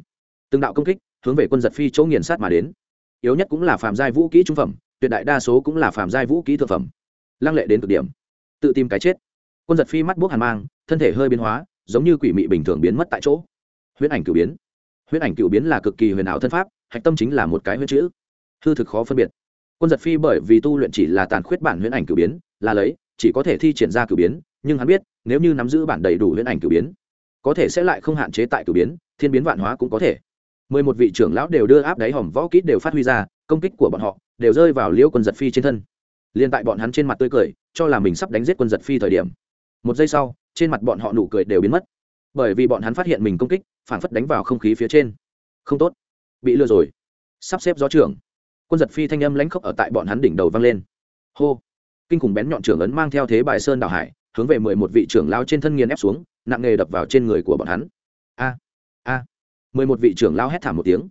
Từng đạo công kích hướng về quân giật phi chỗ nghiền sát mà đến. Yếu nhất cũng là phàm giai vũ kỹ trung phẩm tuyệt đại đa số cũng là phàm giai vũ kỹ thực phẩm, lăng lệ đến cực điểm, tự tìm cái chết. Quân giật phi mắt buốc hàn mang, thân thể hơi biến hóa, giống như quỷ mị bình thường biến mất tại chỗ. Huyễn ảnh cửu biến. Huyễn ảnh cửu biến là cực kỳ huyền ảo thân pháp, hạch tâm chính là một cái huyễn chữ. Hư thực khó phân biệt. Quân giật phi bởi vì tu luyện chỉ là tàn khuyết bản huyễn ảnh cửu biến, là lấy, chỉ có thể thi triển ra cửu biến, nhưng hắn biết, nếu như nắm giữ bản đầy đủ huyễn ảnh cửu biến, có thể sẽ lại không hạn chế tại cửu biến, thiên biến vạn hóa cũng có thể. Mười một vị trưởng lão đều đưa áp đáy hòm võ kỹ đều phát huy ra, công kích của bọn họ đều rơi vào liễu quân giật phi trên thân. Liên tại bọn hắn trên mặt tươi cười, cho là mình sắp đánh giết quân giật phi thời điểm. Một giây sau, trên mặt bọn họ nụ cười đều biến mất. Bởi vì bọn hắn phát hiện mình công kích, phản phất đánh vào không khí phía trên. Không tốt. Bị lừa rồi. Sắp xếp gió trưởng. Quân giật phi thanh âm lãnh khốc ở tại bọn hắn đỉnh đầu vang lên. Hô. Kinh khủng bén nhọn trưởng ấn mang theo thế bài sơn đảo hải, hướng về mười một vị trưởng lao trên thân nghiền ép xuống, nặng nghề đập vào trên người của bọn hắn. A. A. mười một vị trưởng lao hét thảm một tiếng.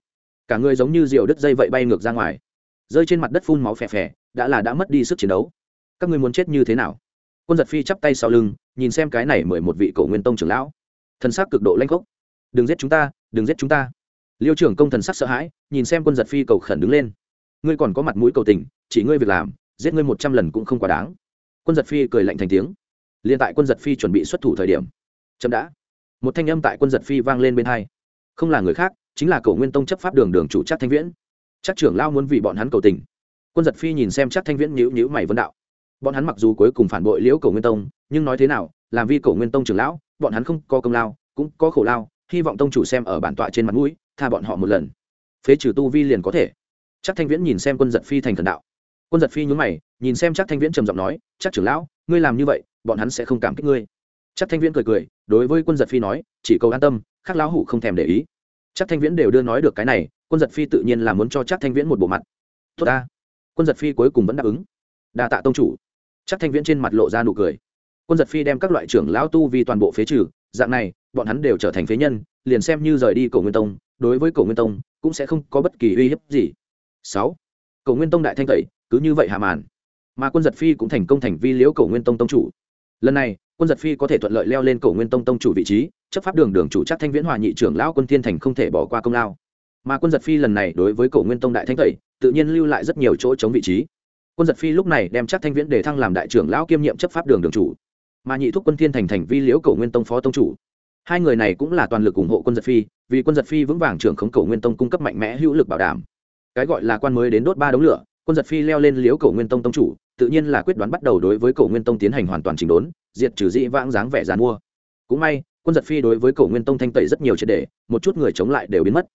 Cả người giống như rượu đứt dây vậy bay ngược ra ngoài rơi trên mặt đất phun máu phè phè, đã là đã mất đi sức chiến đấu. Các ngươi muốn chết như thế nào? Quân giật phi chắp tay sau lưng, nhìn xem cái này mười một vị cổ nguyên tông trưởng lão. Thần sắc cực độ lanh khốc. Đừng giết chúng ta, đừng giết chúng ta. Liêu trưởng công thần sắc sợ hãi, nhìn xem quân giật phi cầu khẩn đứng lên. Ngươi còn có mặt mũi cầu tình, chỉ ngươi việc làm, giết ngươi một trăm lần cũng không quá đáng. Quân giật phi cười lạnh thành tiếng. Liền tại quân giật phi chuẩn bị xuất thủ thời điểm. Chậm đã. Một thanh âm tại quân giật phi vang lên bên hai. Không là người khác, chính là cổ nguyên tông chấp pháp đường đường chủ trác thanh viễn chắc trưởng lao muốn vì bọn hắn cầu tình. Quân giật phi nhìn xem chắc thanh viễn nhữ nhữ mày vân đạo. Bọn hắn mặc dù cuối cùng phản bội liễu cầu nguyên tông, nhưng nói thế nào, làm vi cầu nguyên tông trưởng lão, bọn hắn không có công lao, cũng có khổ lao, hy vọng tông chủ xem ở bản tọa trên mặt mũi, tha bọn họ một lần. Phế trừ tu vi liền có thể. Chắc thanh viễn nhìn xem quân giật phi thành thần đạo. Quân giật phi nhún mày, nhìn xem chắc thanh viễn trầm giọng nói, chắc trưởng lão, ngươi làm như vậy, bọn hắn sẽ không cảm kích ngươi. Chắc thanh viễn cười cười, đối với quân giật phi nói, chỉ cầu an tâm, khác lão hủ không thèm để ý. Chắc thanh viễn đều đưa nói được cái này quân giật phi tự nhiên là muốn cho chắc thanh viễn một bộ mặt. Tốt ta. Quân giật phi cuối cùng vẫn đáp ứng. Đa tạ tông chủ. Chắc thanh viễn trên mặt lộ ra nụ cười. Quân giật phi đem các loại trưởng lão tu vi toàn bộ phế trừ, dạng này, bọn hắn đều trở thành phế nhân, liền xem như rời đi cổ nguyên tông, đối với cổ nguyên tông, cũng sẽ không có bất kỳ uy hiếp gì. Sáu. Cổ nguyên tông đại thanh tẩy, cứ như vậy hạ màn. Mà quân giật phi cũng thành công thành vi liễu cổ nguyên tông tông chủ. Lần này, quân giật phi có thể thuận lợi leo lên cổ nguyên tông tông chủ vị trí, chấp pháp đường đường chủ chắc thanh viễn hòa nhị trưởng lão quân thiên thành không thể bỏ qua công lao mà quân giật phi lần này đối với cổ nguyên tông đại thanh tẩy, tự nhiên lưu lại rất nhiều chỗ chống vị trí. Quân giật phi lúc này đem chắc thanh viễn để thăng làm đại trưởng lão kiêm nhiệm chấp pháp đường đường chủ, mà nhị thúc quân thiên thành thành vi liễu cổ nguyên tông phó tông chủ. Hai người này cũng là toàn lực ủng hộ quân giật phi, vì quân giật phi vững vàng trưởng khống cổ nguyên tông cung cấp mạnh mẽ hữu lực bảo đảm. Cái gọi là quan mới đến đốt ba đống lửa, quân giật phi leo lên liễu cổ nguyên tông tông chủ, tự nhiên là quyết đoán bắt đầu đối với cổ nguyên tông tiến hành hoàn toàn chỉnh đốn, diệt trừ dị vãng dáng vẻ dàn mua. Cũng may, quân giật phi đối với cổ nguyên tông thanh tẩy rất nhiều triệt đề một chút người chống lại đều biến mất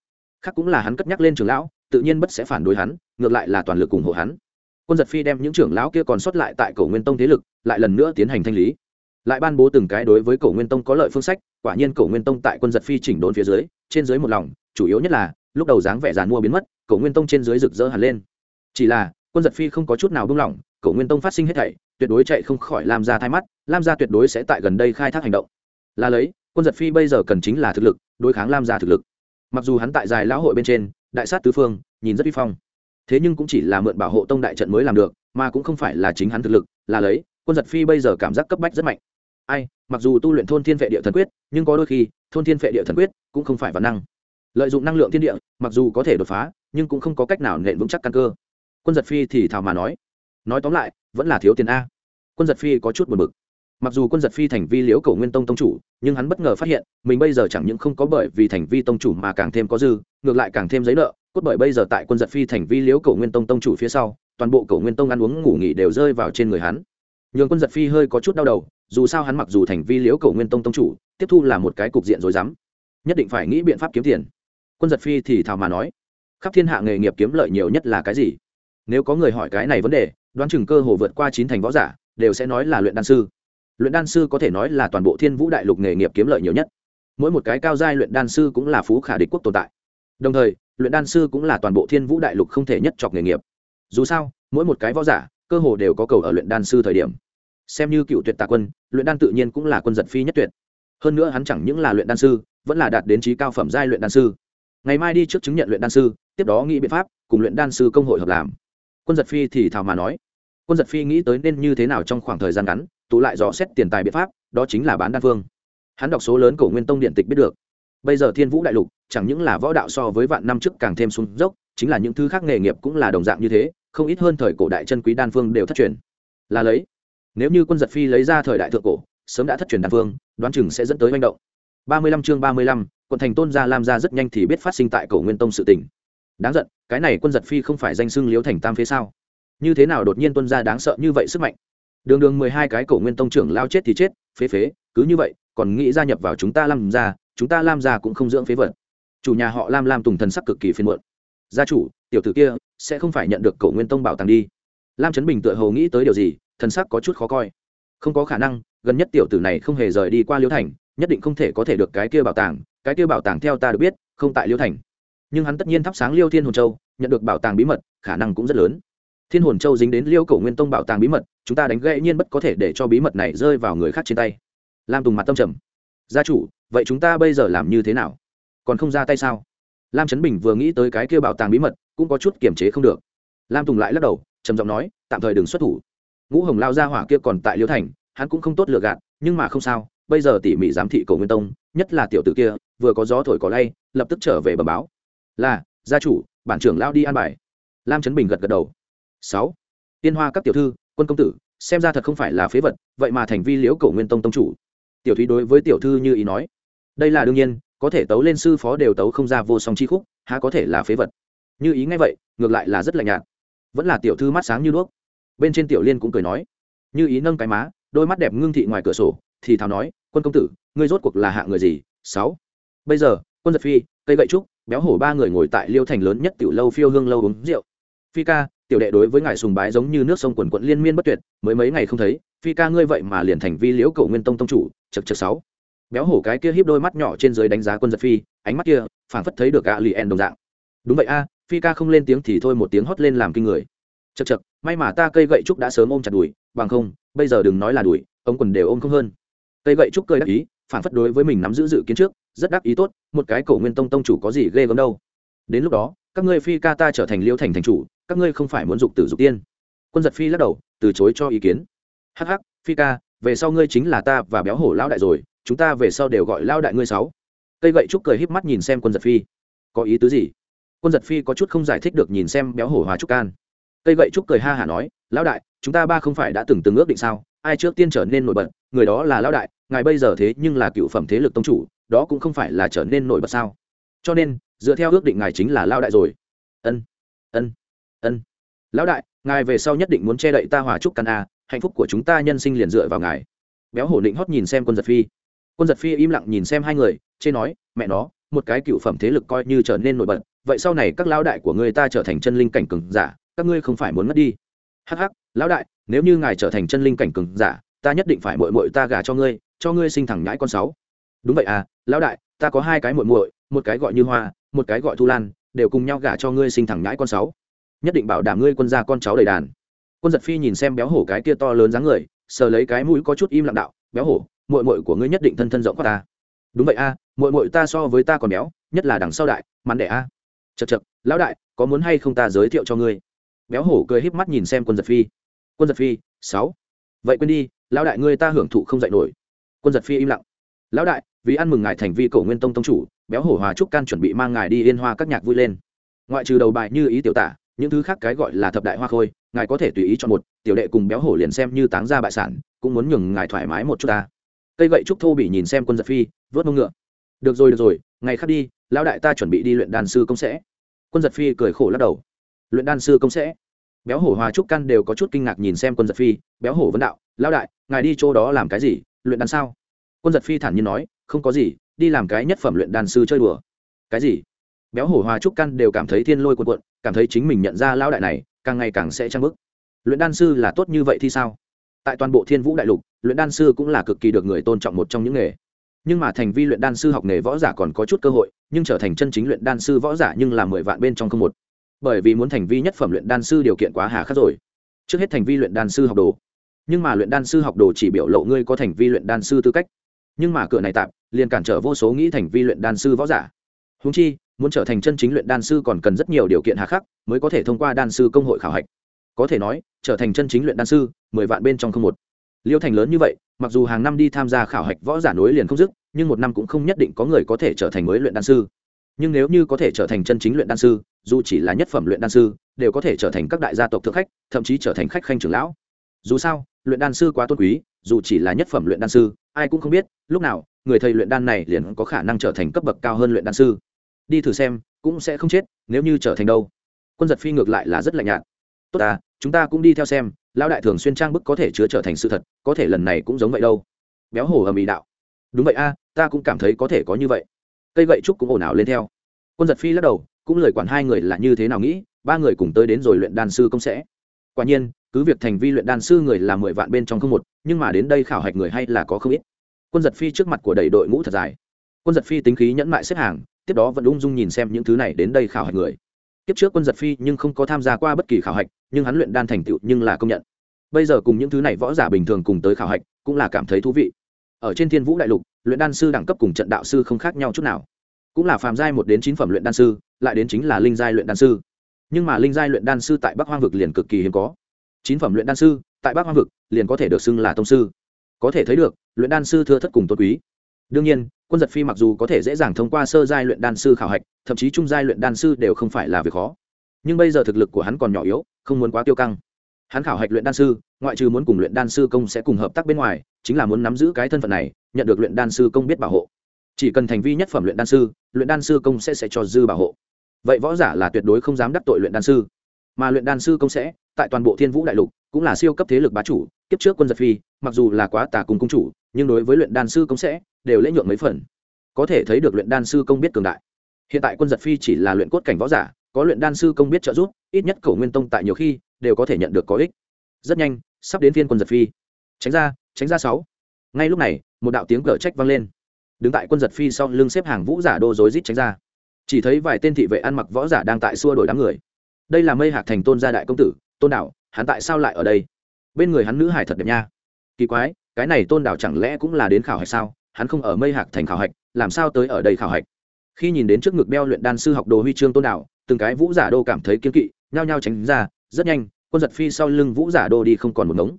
khác cũng là hắn cất nhắc lên trưởng lão, tự nhiên bất sẽ phản đối hắn, ngược lại là toàn lực ủng hộ hắn. Quân giật phi đem những trưởng lão kia còn sót lại tại Cổ nguyên tông thế lực, lại lần nữa tiến hành thanh lý. Lại ban bố từng cái đối với Cổ nguyên tông có lợi phương sách, quả nhiên Cổ nguyên tông tại quân giật phi chỉnh đốn phía dưới, trên dưới một lòng, chủ yếu nhất là, lúc đầu dáng vẻ giàn mua biến mất, Cổ nguyên tông trên dưới rực rỡ hẳn lên. Chỉ là, quân giật phi không có chút nào buông lỏng, Cổ nguyên tông phát sinh hết thảy, tuyệt đối chạy không khỏi lam gia thai mắt, lam gia tuyệt đối sẽ tại gần đây khai thác hành động. Là lấy, quân giật phi bây giờ cần chính là thực lực, đối kháng lam gia thực lực mặc dù hắn tại dài lão hội bên trên, đại sát tứ phương, nhìn rất uy phong. Thế nhưng cũng chỉ là mượn bảo hộ tông đại trận mới làm được, mà cũng không phải là chính hắn thực lực, là lấy, quân giật phi bây giờ cảm giác cấp bách rất mạnh. Ai, mặc dù tu luyện thôn thiên vệ địa thần quyết, nhưng có đôi khi, thôn thiên vệ địa thần quyết cũng không phải văn năng. Lợi dụng năng lượng thiên địa, mặc dù có thể đột phá, nhưng cũng không có cách nào nện vững chắc căn cơ. Quân giật phi thì thào mà nói. Nói tóm lại, vẫn là thiếu tiền a. Quân giật phi có chút buồn bực mặc dù quân giật phi thành vi liễu cầu nguyên tông tông chủ, nhưng hắn bất ngờ phát hiện, mình bây giờ chẳng những không có bởi vì thành vi tông chủ mà càng thêm có dư, ngược lại càng thêm giấy nợ. Cốt bởi bây giờ tại quân giật phi thành vi liễu cầu nguyên tông tông chủ phía sau, toàn bộ cầu nguyên tông ăn uống ngủ nghỉ đều rơi vào trên người hắn. Nhường quân giật phi hơi có chút đau đầu, dù sao hắn mặc dù thành vi liễu cầu nguyên tông tông chủ, tiếp thu là một cái cục diện rối rắm, nhất định phải nghĩ biện pháp kiếm tiền. Quân giật phi thì thào mà nói, khắp thiên hạ nghề nghiệp kiếm lợi nhiều nhất là cái gì? Nếu có người hỏi cái này vấn đề, đoán chừng cơ hồ vượt qua chín thành võ giả, đều sẽ nói là luyện đan sư luyện đan sư có thể nói là toàn bộ thiên vũ đại lục nghề nghiệp kiếm lợi nhiều nhất. Mỗi một cái cao giai luyện đan sư cũng là phú khả địch quốc tồn tại. Đồng thời, luyện đan sư cũng là toàn bộ thiên vũ đại lục không thể nhất chọc nghề nghiệp. Dù sao, mỗi một cái võ giả, cơ hồ đều có cầu ở luyện đan sư thời điểm. Xem như cựu tuyệt tạ quân, luyện đan tự nhiên cũng là quân giật phi nhất tuyệt. Hơn nữa hắn chẳng những là luyện đan sư, vẫn là đạt đến trí cao phẩm giai luyện đan sư. Ngày mai đi trước chứng nhận luyện đan sư, tiếp đó nghĩ biện pháp cùng luyện đan sư công hội hợp làm. Quân giật phi thì thào mà nói, quân giật phi nghĩ tới nên như thế nào trong khoảng thời gian ngắn tụ lại dò xét tiền tài biện pháp, đó chính là bán đan phương. Hắn đọc số lớn cổ nguyên tông điện tịch biết được. Bây giờ thiên vũ đại lục, chẳng những là võ đạo so với vạn năm trước càng thêm xuống dốc, chính là những thứ khác nghề nghiệp cũng là đồng dạng như thế, không ít hơn thời cổ đại chân quý đan phương đều thất truyền. Là lấy, nếu như quân giật phi lấy ra thời đại thượng cổ, sớm đã thất truyền đan phương, đoán chừng sẽ dẫn tới manh động. Ba mươi lăm chương ba mươi lăm, quận thành tôn gia lam gia rất nhanh thì biết phát sinh tại cổ nguyên tông sự tỉnh đáng giận, cái này quân giật phi không phải danh xưng liếu thành tam phía sao? Như thế nào đột nhiên tuân gia đáng sợ như vậy sức mạnh? Đường đường mười hai cái cổ nguyên tông trưởng lao chết thì chết, phế phế, cứ như vậy, còn nghĩ gia nhập vào chúng ta lam gia, chúng ta lam gia cũng không dưỡng phế vật. Chủ nhà họ lam lam tùng thần sắc cực kỳ phiền muộn. Gia chủ, tiểu tử kia sẽ không phải nhận được cổ nguyên tông bảo tàng đi. Lam trấn bình tựa hồ nghĩ tới điều gì, thần sắc có chút khó coi. Không có khả năng, gần nhất tiểu tử này không hề rời đi qua liêu thành, nhất định không thể có thể được cái kia bảo tàng, cái kia bảo tàng theo ta được biết, không tại liêu thành. Nhưng hắn tất nhiên thắp sáng liêu thiên hồn châu, nhận được bảo tàng bí mật, khả năng cũng rất lớn thiên hồn châu dính đến liêu cổ nguyên tông bảo tàng bí mật, chúng ta đánh gãy nhiên bất có thể để cho bí mật này rơi vào người khác trên tay. Lam tùng mặt tâm trầm. Gia chủ, vậy chúng ta bây giờ làm như thế nào? Còn không ra tay sao? Lam trấn bình vừa nghĩ tới cái kia bảo tàng bí mật, cũng có chút kiềm chế không được. Lam tùng lại lắc đầu, trầm giọng nói, tạm thời đừng xuất thủ. Ngũ hồng lao ra hỏa kia còn tại liêu thành, hắn cũng không tốt lựa gạt, nhưng mà không sao, bây giờ tỉ mỉ giám thị cổ nguyên tông, nhất là tiểu tử kia, vừa có gió thổi có lay, lập tức trở về bờ báo. Là, gia chủ, bản trưởng lao đi an bài. Lam trấn bình gật gật đầu sáu. Tiên hoa các tiểu thư, quân công tử, xem ra thật không phải là phế vật, vậy mà thành vi liễu cổ nguyên tông tông chủ. Tiểu thúy đối với tiểu thư như ý nói. Đây là đương nhiên, có thể tấu lên sư phó đều tấu không ra vô song chi khúc, há có thể là phế vật. Như ý ngay vậy, ngược lại là rất lạnh nhạt. Vẫn là tiểu thư mắt sáng như đuốc. Bên trên tiểu liên cũng cười nói. Như ý nâng cái má, đôi mắt đẹp ngưng thị ngoài cửa sổ, thì thào nói, quân công tử, ngươi rốt cuộc là hạ người gì? Sáu. Bây giờ, quân giật phi, cây gậy trúc, béo hổ ba người ngồi tại liêu thành lớn nhất tiểu lâu phiêu hương lâu uống rượu. Phi ca tiểu đệ đối với ngài sùng bái giống như nước sông quần quận liên miên bất tuyệt, mới mấy ngày không thấy, phi ca ngươi vậy mà liền thành vi liễu cầu nguyên tông tông chủ chật chật sáu. Béo hổ cái kia híp đôi mắt nhỏ trên dưới đánh giá quân giật phi, ánh mắt kia, phảng phất thấy được gã lì en đồng dạng. Đúng vậy a, phi ca không lên tiếng thì thôi một tiếng hót lên làm kinh người. Chật chật may mà ta cây gậy trúc đã sớm ôm chặt đùi, bằng không, bây giờ đừng nói là đùi, ông quần đều ôm không hơn. Cây gậy trúc cười đắc ý phản phất đối với mình nắm giữ dự kiến trước, rất đắc ý tốt, một cái cổ nguyên tông tông chủ có gì ghê gớm đâu. Đến lúc đó, các ngươi phi ca ta trở thành liêu thành thành chủ các ngươi không phải muốn dục tử dục tiên. Quân giật phi lắc đầu, từ chối cho ý kiến. Hắc hắc, phi ca, về sau ngươi chính là ta và béo hổ lao đại rồi, chúng ta về sau đều gọi lao đại ngươi sáu. Cây gậy trúc cười híp mắt nhìn xem quân giật phi. Có ý tứ gì? Quân giật phi có chút không giải thích được nhìn xem béo hổ hòa trúc can. Cây gậy trúc cười ha hả nói, lão đại, chúng ta ba không phải đã từng từng ước định sao? Ai trước tiên trở nên nổi bật, người đó là lão đại, ngài bây giờ thế nhưng là cựu phẩm thế lực tông chủ, đó cũng không phải là trở nên nổi bật sao? Cho nên, dựa theo ước định ngài chính là lao đại rồi. Ân ân ân. Lão đại, ngài về sau nhất định muốn che đậy ta hòa trúc căn a, hạnh phúc của chúng ta nhân sinh liền dựa vào ngài. Béo hổ định hót nhìn xem quân giật phi. Quân giật phi im lặng nhìn xem hai người, chê nói, mẹ nó, một cái cựu phẩm thế lực coi như trở nên nổi bật, vậy sau này các lão đại của người ta trở thành chân linh cảnh cường giả, các ngươi không phải muốn mất đi. Hắc hắc, lão đại, nếu như ngài trở thành chân linh cảnh cường giả, ta nhất định phải mội mội ta gả cho ngươi cho ngươi sinh thẳng nhãi con sáu. Đúng vậy à lão đại, ta có hai cái mội mội một cái gọi như hoa, một cái gọi thu lan, đều cùng nhau gả cho ngươi sinh thẳng nhãi con sáu nhất định bảo đảm ngươi quân gia con cháu đầy đàn. Quân giật phi nhìn xem béo hổ cái kia to lớn dáng người sờ lấy cái mũi có chút im lặng đạo béo hổ mội mội của ngươi nhất định thân thân rộng qua ta. Đúng vậy a à, mội mội ta so với ta còn béo nhất là đằng sau đại mắn đẻ a. À. chật chật lão đại có muốn hay không ta giới thiệu cho ngươi? Béo hổ cười híp mắt nhìn xem quân giật phi. Quân giật phi sáu. Vậy quên đi lão đại ngươi ta hưởng thụ không dạy nổi. Quân giật phi im lặng. Lão đại vì ăn mừng ngài thành vi cổ nguyên tông tông chủ béo hổ hòa trúc can chuẩn bị mang ngài đi yên hoa các nhạc vui lên. Ngoại trừ đầu bài như ý tiểu tả những thứ khác cái gọi là thập đại hoa khôi, ngài có thể tùy ý chọn một, tiểu đệ cùng béo hổ liền xem như táng ra bại sản, cũng muốn nhường ngài thoải mái một chút ta. Cây gậy trúc thô bị nhìn xem quân giật phi, vớt mông ngựa. Được rồi được rồi, ngày khác đi, lão đại ta chuẩn bị đi luyện đàn sư công sẽ. Quân giật phi cười khổ lắc đầu. Luyện đàn sư công sẽ. Béo hổ hòa trúc căn đều có chút kinh ngạc nhìn xem quân giật phi, béo hổ vấn đạo, lão đại, ngài đi chỗ đó làm cái gì, luyện đàn sao? Quân giật phi thản nhiên nói, không có gì, đi làm cái nhất phẩm luyện đàn sư chơi đùa. Cái gì? Béo hổ hòa trúc căn đều cảm thấy thiên lôi cuộn cuộn, cảm thấy chính mình nhận ra lão đại này, càng ngày càng sẽ trang bức luyện đan sư là tốt như vậy thì sao? Tại toàn bộ thiên vũ đại lục, luyện đan sư cũng là cực kỳ được người tôn trọng một trong những nghề. Nhưng mà thành vi luyện đan sư học nghề võ giả còn có chút cơ hội, nhưng trở thành chân chính luyện đan sư võ giả nhưng là mười vạn bên trong không một. Bởi vì muốn thành vi nhất phẩm luyện đan sư điều kiện quá hà khắc rồi. Trước hết thành vi luyện đan sư học đồ. Nhưng mà luyện đan sư học đồ chỉ biểu lộ ngươi có thành vi luyện đan sư tư cách. Nhưng mà cửa này tạm, liền cản trở vô số nghĩ thành vi luyện đan sư võ giả. Húng chi muốn trở thành chân chính luyện đan sư còn cần rất nhiều điều kiện hà khắc mới có thể thông qua đan sư công hội khảo hạch. Có thể nói, trở thành chân chính luyện đan sư, mười vạn bên trong không một. Liêu thành lớn như vậy, mặc dù hàng năm đi tham gia khảo hạch võ giả nối liền không dứt, nhưng một năm cũng không nhất định có người có thể trở thành mới luyện đan sư. Nhưng nếu như có thể trở thành chân chính luyện đan sư, dù chỉ là nhất phẩm luyện đan sư, đều có thể trở thành các đại gia tộc thượng khách, thậm chí trở thành khách khanh trưởng lão. Dù sao, luyện đan sư quá tôn quý, dù chỉ là nhất phẩm luyện đan sư, ai cũng không biết, lúc nào, người thầy luyện đan này liền có khả năng trở thành cấp bậc cao hơn luyện đan sư đi thử xem, cũng sẽ không chết, nếu như trở thành đâu. Quân giật phi ngược lại là rất lạnh nhạt. Tốt à chúng ta cũng đi theo xem, lão đại thường xuyên trang bức có thể chứa trở thành sự thật, có thể lần này cũng giống vậy đâu. Béo hổ ầm ĩ đạo. Đúng vậy a, ta cũng cảm thấy có thể có như vậy. Cây gậy trúc cũng ồn ào lên theo. Quân giật phi lắc đầu, cũng lời quản hai người là như thế nào nghĩ, ba người cùng tới đến rồi luyện đan sư công sẽ. Quả nhiên, cứ việc thành vi luyện đan sư người là mười vạn bên trong không một, nhưng mà đến đây khảo hạch người hay là có không ít. Quân giật phi trước mặt của đầy đội ngũ thật dài quân giật phi tính khí nhẫn mại xếp hàng, tiếp đó vẫn ung dung nhìn xem những thứ này đến đây khảo hạch người. Kiếp trước quân giật phi nhưng không có tham gia qua bất kỳ khảo hạch, nhưng hắn luyện đan thành tựu nhưng là công nhận. Bây giờ cùng những thứ này võ giả bình thường cùng tới khảo hạch, cũng là cảm thấy thú vị. Ở trên thiên vũ đại lục, luyện đan sư đẳng cấp cùng trận đạo sư không khác nhau chút nào. Cũng là phàm giai một đến chín phẩm luyện đan sư, lại đến chính là linh giai luyện đan sư. Nhưng mà linh giai luyện đan sư tại bắc hoang vực liền cực kỳ hiếm có. Chín phẩm luyện đan sư, tại bắc hoang vực liền có thể được xưng là tông sư. Có thể thấy được, luyện đan sư thưa thất cùng tôn quý đương nhiên quân giật phi mặc dù có thể dễ dàng thông qua sơ giai luyện đan sư khảo hạch thậm chí trung giai luyện đan sư đều không phải là việc khó nhưng bây giờ thực lực của hắn còn nhỏ yếu không muốn quá tiêu căng hắn khảo hạch luyện đan sư ngoại trừ muốn cùng luyện đan sư công sẽ cùng hợp tác bên ngoài chính là muốn nắm giữ cái thân phận này nhận được luyện đan sư công biết bảo hộ chỉ cần thành vi nhất phẩm luyện đan sư luyện đan sư công sẽ sẽ cho dư bảo hộ vậy võ giả là tuyệt đối không dám đắc tội luyện đan sư mà luyện đan sư công sẽ tại toàn bộ thiên vũ đại lục cũng là siêu cấp thế lực bá chủ kiếp trước quân giật phi mặc dù là quá tà cùng công chủ nhưng đối với luyện đan sư công sẽ đều lễ nhượng mấy phần. Có thể thấy được luyện đan sư công biết cường đại. Hiện tại quân giật phi chỉ là luyện cốt cảnh võ giả, có luyện đan sư công biết trợ giúp, ít nhất cổ nguyên tông tại nhiều khi đều có thể nhận được có ích. Rất nhanh, sắp đến phiên quân giật phi. Tránh ra tránh ra sáu. Ngay lúc này, một đạo tiếng cờ trách vang lên. Đứng tại quân giật phi sau lưng xếp hàng vũ giả đô rối rít tránh ra. Chỉ thấy vài tên thị vệ ăn mặc võ giả đang tại xua đổi đám người. Đây là mây hạc thành tôn gia đại công tử, tôn đảo hắn tại sao lại ở đây? Bên người hắn nữ hải thật đẹp nha. Kỳ quái, cái này tôn đảo chẳng lẽ cũng là đến khảo hay sao? Hắn không ở mây hạc thành khảo hạch, làm sao tới ở đây khảo hạch? Khi nhìn đến trước ngực đeo luyện đan sư học đồ huy chương tôn đảo từng cái vũ giả đô cảm thấy kiên kỵ, nhao nhao tránh ra, rất nhanh, quân giật phi sau lưng vũ giả đô đi không còn một ngống.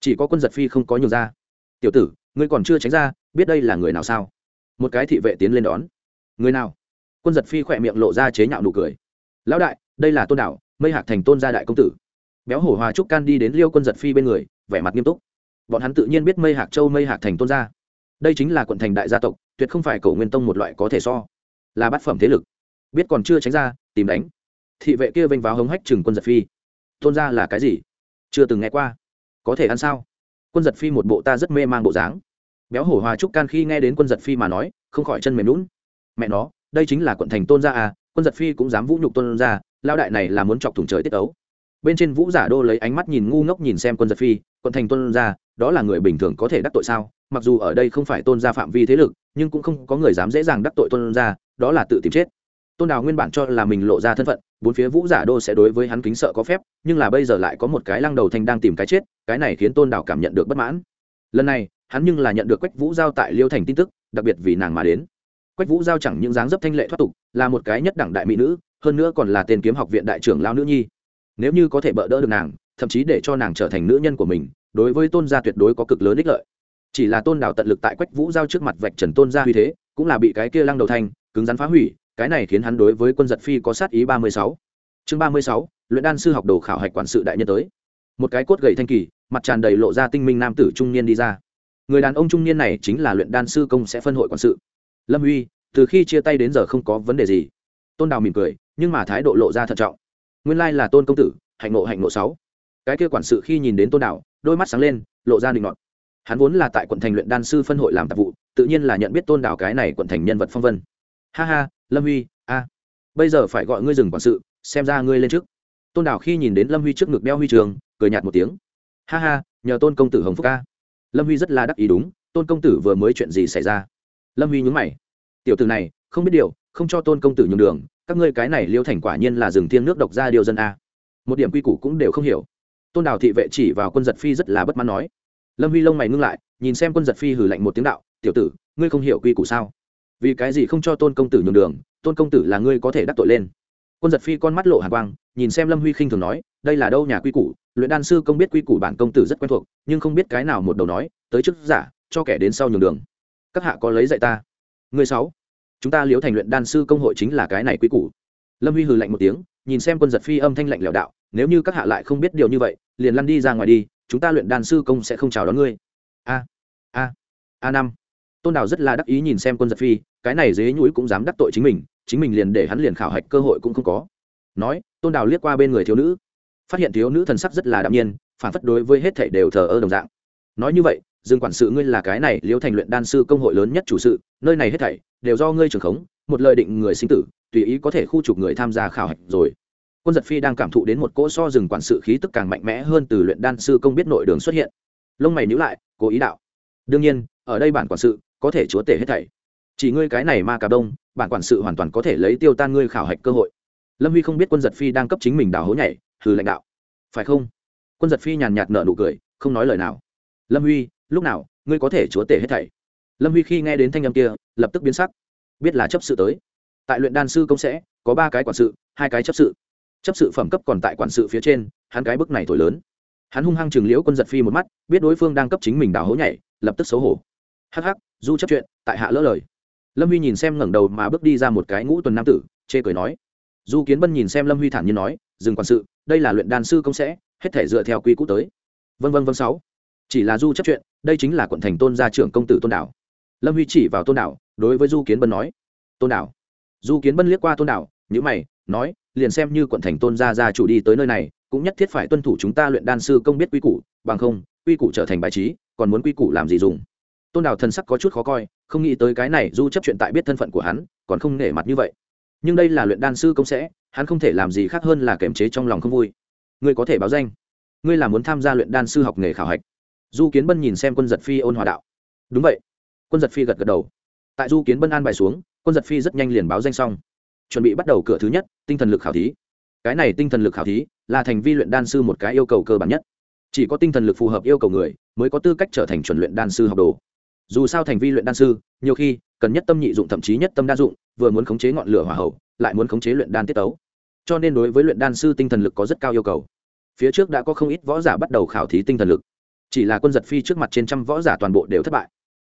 Chỉ có quân giật phi không có nhiều ra. Tiểu tử, ngươi còn chưa tránh ra, biết đây là người nào sao? Một cái thị vệ tiến lên đón. Người nào? Quân giật phi khỏe miệng lộ ra chế nhạo nụ cười. Lão đại, đây là tôn đảo mây hạc thành tôn gia đại công tử. Béo hổ hòa trúc can đi đến liêu quân giật phi bên người, vẻ mặt nghiêm túc. Bọn hắn tự nhiên biết mây hạc châu, mây hạc thành tôn gia đây chính là quận thành đại gia tộc, tuyệt không phải cổ nguyên tông một loại có thể so. Là bát phẩm thế lực. Biết còn chưa tránh ra, tìm đánh. Thị vệ kia vênh váo hống hách chừng quân giật phi. Tôn ra là cái gì? Chưa từng nghe qua. Có thể ăn sao? Quân giật phi một bộ ta rất mê mang bộ dáng. Béo hổ hòa trúc can khi nghe đến quân giật phi mà nói, không khỏi chân mềm lún mẹ nó, đây chính là quận thành tôn gia à quân giật phi cũng dám vũ nhục tôn gia lao đại này là muốn chọc thủng trời tiết ấu. Bên trên vũ giả đô lấy ánh mắt nhìn ngu ngốc nhìn xem quân giật phi quận thành tôn gia đó là người bình thường có thể đắc tội sao? Mặc dù ở đây không phải tôn gia phạm vi thế lực, nhưng cũng không có người dám dễ dàng đắc tội tôn gia đó là tự tìm chết. Tôn đào nguyên bản cho là mình lộ ra thân phận, bốn phía vũ giả đô sẽ đối với hắn kính sợ có phép, nhưng là bây giờ lại có một cái lăng đầu thanh đang tìm cái chết, cái này khiến tôn đào cảm nhận được bất mãn. Lần này, hắn nhưng là nhận được quách vũ giao tại liêu thành tin tức, đặc biệt vì nàng mà đến. Quách vũ giao chẳng những dáng dấp thanh lệ thoát tục, là một cái nhất đẳng đại mỹ nữ, hơn nữa còn là tên kiếm học viện đại trưởng lao nữ nhi. Nếu như có thể bỡ đỡ được nàng thậm chí để cho nàng trở thành nữ nhân của mình, đối với tôn gia tuyệt đối có cực lớn ích lợi. Chỉ là tôn đảo tận lực tại quách vũ giao trước mặt vạch trần tôn gia huy thế, cũng là bị cái kia lăng đầu thanh, cứng rắn phá hủy, cái này khiến hắn đối với quân giật phi có sát ý ba mươi sáu. Chương ba mươi sáu, luyện đan sư học đồ khảo hạch quản sự đại nhân tới. Một cái cốt gậy thanh kỳ, mặt tràn đầy lộ ra tinh minh nam tử trung niên đi ra. Người đàn ông trung niên này chính là luyện đan sư công sẽ phân hội quản sự. Lâm huy từ khi chia tay đến giờ không có vấn đề gì. Tôn đào mỉm cười, nhưng mà thái độ lộ ra thận trọng. Nguyên lai là tôn công tử, hạnh nộ hạnh nộ sáu cái kia quản sự khi nhìn đến tôn đảo, đôi mắt sáng lên lộ ra định ngọt hắn vốn là tại quận thành luyện đan sư phân hội làm tạp vụ tự nhiên là nhận biết tôn đảo cái này quận thành nhân vật phong vân. Ha ha lâm huy a bây giờ phải gọi ngươi dừng quản sự xem ra ngươi lên trước. Tôn đảo khi nhìn đến lâm huy trước ngực đeo huy trường cười nhạt một tiếng. Ha ha nhờ tôn công tử hồng phúc ca lâm huy rất là đắc ý đúng tôn công tử vừa mới chuyện gì xảy ra? Lâm huy nhúng mày. Tiểu tử này không biết điều không cho tôn công tử nhường đường các ngươi cái này liêu thành quả nhiên là rừng thiên nước độc ra điều dân a. Một điểm quy củ cũng đều không hiểu tôn đào thị vệ chỉ vào quân giật phi rất là bất mãn nói. Lâm huy lông mày ngưng lại, nhìn xem quân giật phi hử lạnh một tiếng đạo, tiểu tử, ngươi không hiểu quy củ sao? Vì cái gì không cho tôn công tử nhường đường, tôn công tử là ngươi có thể đắc tội lên. Quân giật phi con mắt lộ hạ quang, nhìn xem lâm huy khinh thường nói, đây là đâu nhà quy củ? Luyện đan sư công biết quy củ bản công tử rất quen thuộc, nhưng không biết cái nào một đầu nói, tới chức giả, cho kẻ đến sau nhường đường. Các hạ có lấy dạy ta. Người sáu, chúng ta liếu thành luyện đan sư công hội chính là cái này quy củ. Lâm huy hừ lạnh một tiếng, nhìn xem quân giật phi âm thanh lạnh lẽo đạo nếu như các hạ lại không biết điều như vậy, liền lăn đi ra ngoài đi, chúng ta luyện đan sư công sẽ không chào đón ngươi. A a a năm. Tôn đào rất là đắc ý nhìn xem quân giật phi, cái này dế nhũi cũng dám đắc tội chính mình chính mình liền để hắn liền khảo hạch cơ hội cũng không có. Nói, tôn đào liếc qua bên người thiếu nữ, phát hiện thiếu nữ thần sắc rất là đạm nhiên, phản phất đối với hết thảy đều thờ ơ đồng dạng. Nói như vậy, dương quản sự ngươi là cái này liễu thành luyện đan sư công hội lớn nhất chủ sự, nơi này hết thảy đều do ngươi trưởng khống, một lời định người sinh tử, tùy ý có thể khu trục người tham gia khảo hạch rồi quân giật phi đang cảm thụ đến một cỗ so rừng quản sự khí tức càng mạnh mẽ hơn từ luyện đan sư công biết nội đường xuất hiện. Lông mày nhíu lại, cố ý đạo. Đương nhiên, ở đây bản quản sự có thể chúa tể hết thảy. Chỉ ngươi cái này ma cà đông, bản quản sự hoàn toàn có thể lấy tiêu tan ngươi khảo hạch cơ hội. Lâm huy không biết quân giật phi đang cấp chính mình đào hố nhảy từ lãnh đạo. Phải không? Quân giật phi nhàn nhạt nở nụ cười, không nói lời nào. Lâm huy, lúc nào, ngươi có thể chúa tể hết thảy? Lâm huy khi nghe đến thanh âm kia, lập tức biến sắc. Biết là chấp sự tới. Tại luyện đan sư công sẽ, có ba cái quản sự, hai cái chấp sự chấp sự phẩm cấp còn tại quản sự phía trên, hắn cái bức này thổi lớn. Hắn hung hăng chừng liễu quân giật phi một mắt, biết đối phương đang cấp chính mình đào hố nhảy, lập tức xấu hổ. Hắc hắc, du chấp chuyện, tại hạ lỡ lời. Lâm huy nhìn xem ngẩng đầu mà bước đi ra một cái ngũ tuần nam tử, chê cười nói. Du kiến bân nhìn xem lâm huy thản nhiên nói, dừng quản sự, đây là luyện đan sư công sẽ, hết thể dựa theo quy cũ tới. Vân vân vân sáu. Chỉ là du chấp chuyện, đây chính là quận thành tôn gia trưởng công tử tôn đảo. Lâm huy chỉ vào tôn đảo, đối với du kiến bân nói, tôn đảo. Du kiến bân liếc qua tôn đảo nhữ mày, nói liền xem như quận thành tôn gia gia chủ đi tới nơi này, cũng nhất thiết phải tuân thủ chúng ta luyện đan sư công biết quy củ, bằng không, quy củ trở thành bài trí, còn muốn quy củ làm gì dùng? Tôn đào thần sắc có chút khó coi, không nghĩ tới cái này du chấp chuyện tại biết thân phận của hắn, còn không nể mặt như vậy. Nhưng đây là luyện đan sư công sẽ, hắn không thể làm gì khác hơn là kềm chế trong lòng không vui. Ngươi có thể báo danh. Ngươi là muốn tham gia luyện đan sư học nghề khảo hạch. Du kiến bân nhìn xem quân giật phi ôn hòa đạo. Đúng vậy. Quân giật phi gật gật đầu. Tại du kiến bân an bài xuống, quân giật phi rất nhanh liền báo danh xong chuẩn bị bắt đầu cửa thứ nhất, tinh thần lực khảo thí. Cái này tinh thần lực khảo thí là thành vi luyện đan sư một cái yêu cầu cơ bản nhất. Chỉ có tinh thần lực phù hợp yêu cầu người mới có tư cách trở thành chuẩn luyện đan sư học đồ. Dù sao thành vi luyện đan sư, nhiều khi cần nhất tâm nhị dụng thậm chí nhất tâm đa dụng, vừa muốn khống chế ngọn lửa hỏa hậu, lại muốn khống chế luyện đan tiết tấu. Cho nên đối với luyện đan sư tinh thần lực có rất cao yêu cầu. Phía trước đã có không ít võ giả bắt đầu khảo thí tinh thần lực. Chỉ là quân giật phi trước mặt trên trăm võ giả toàn bộ đều thất bại.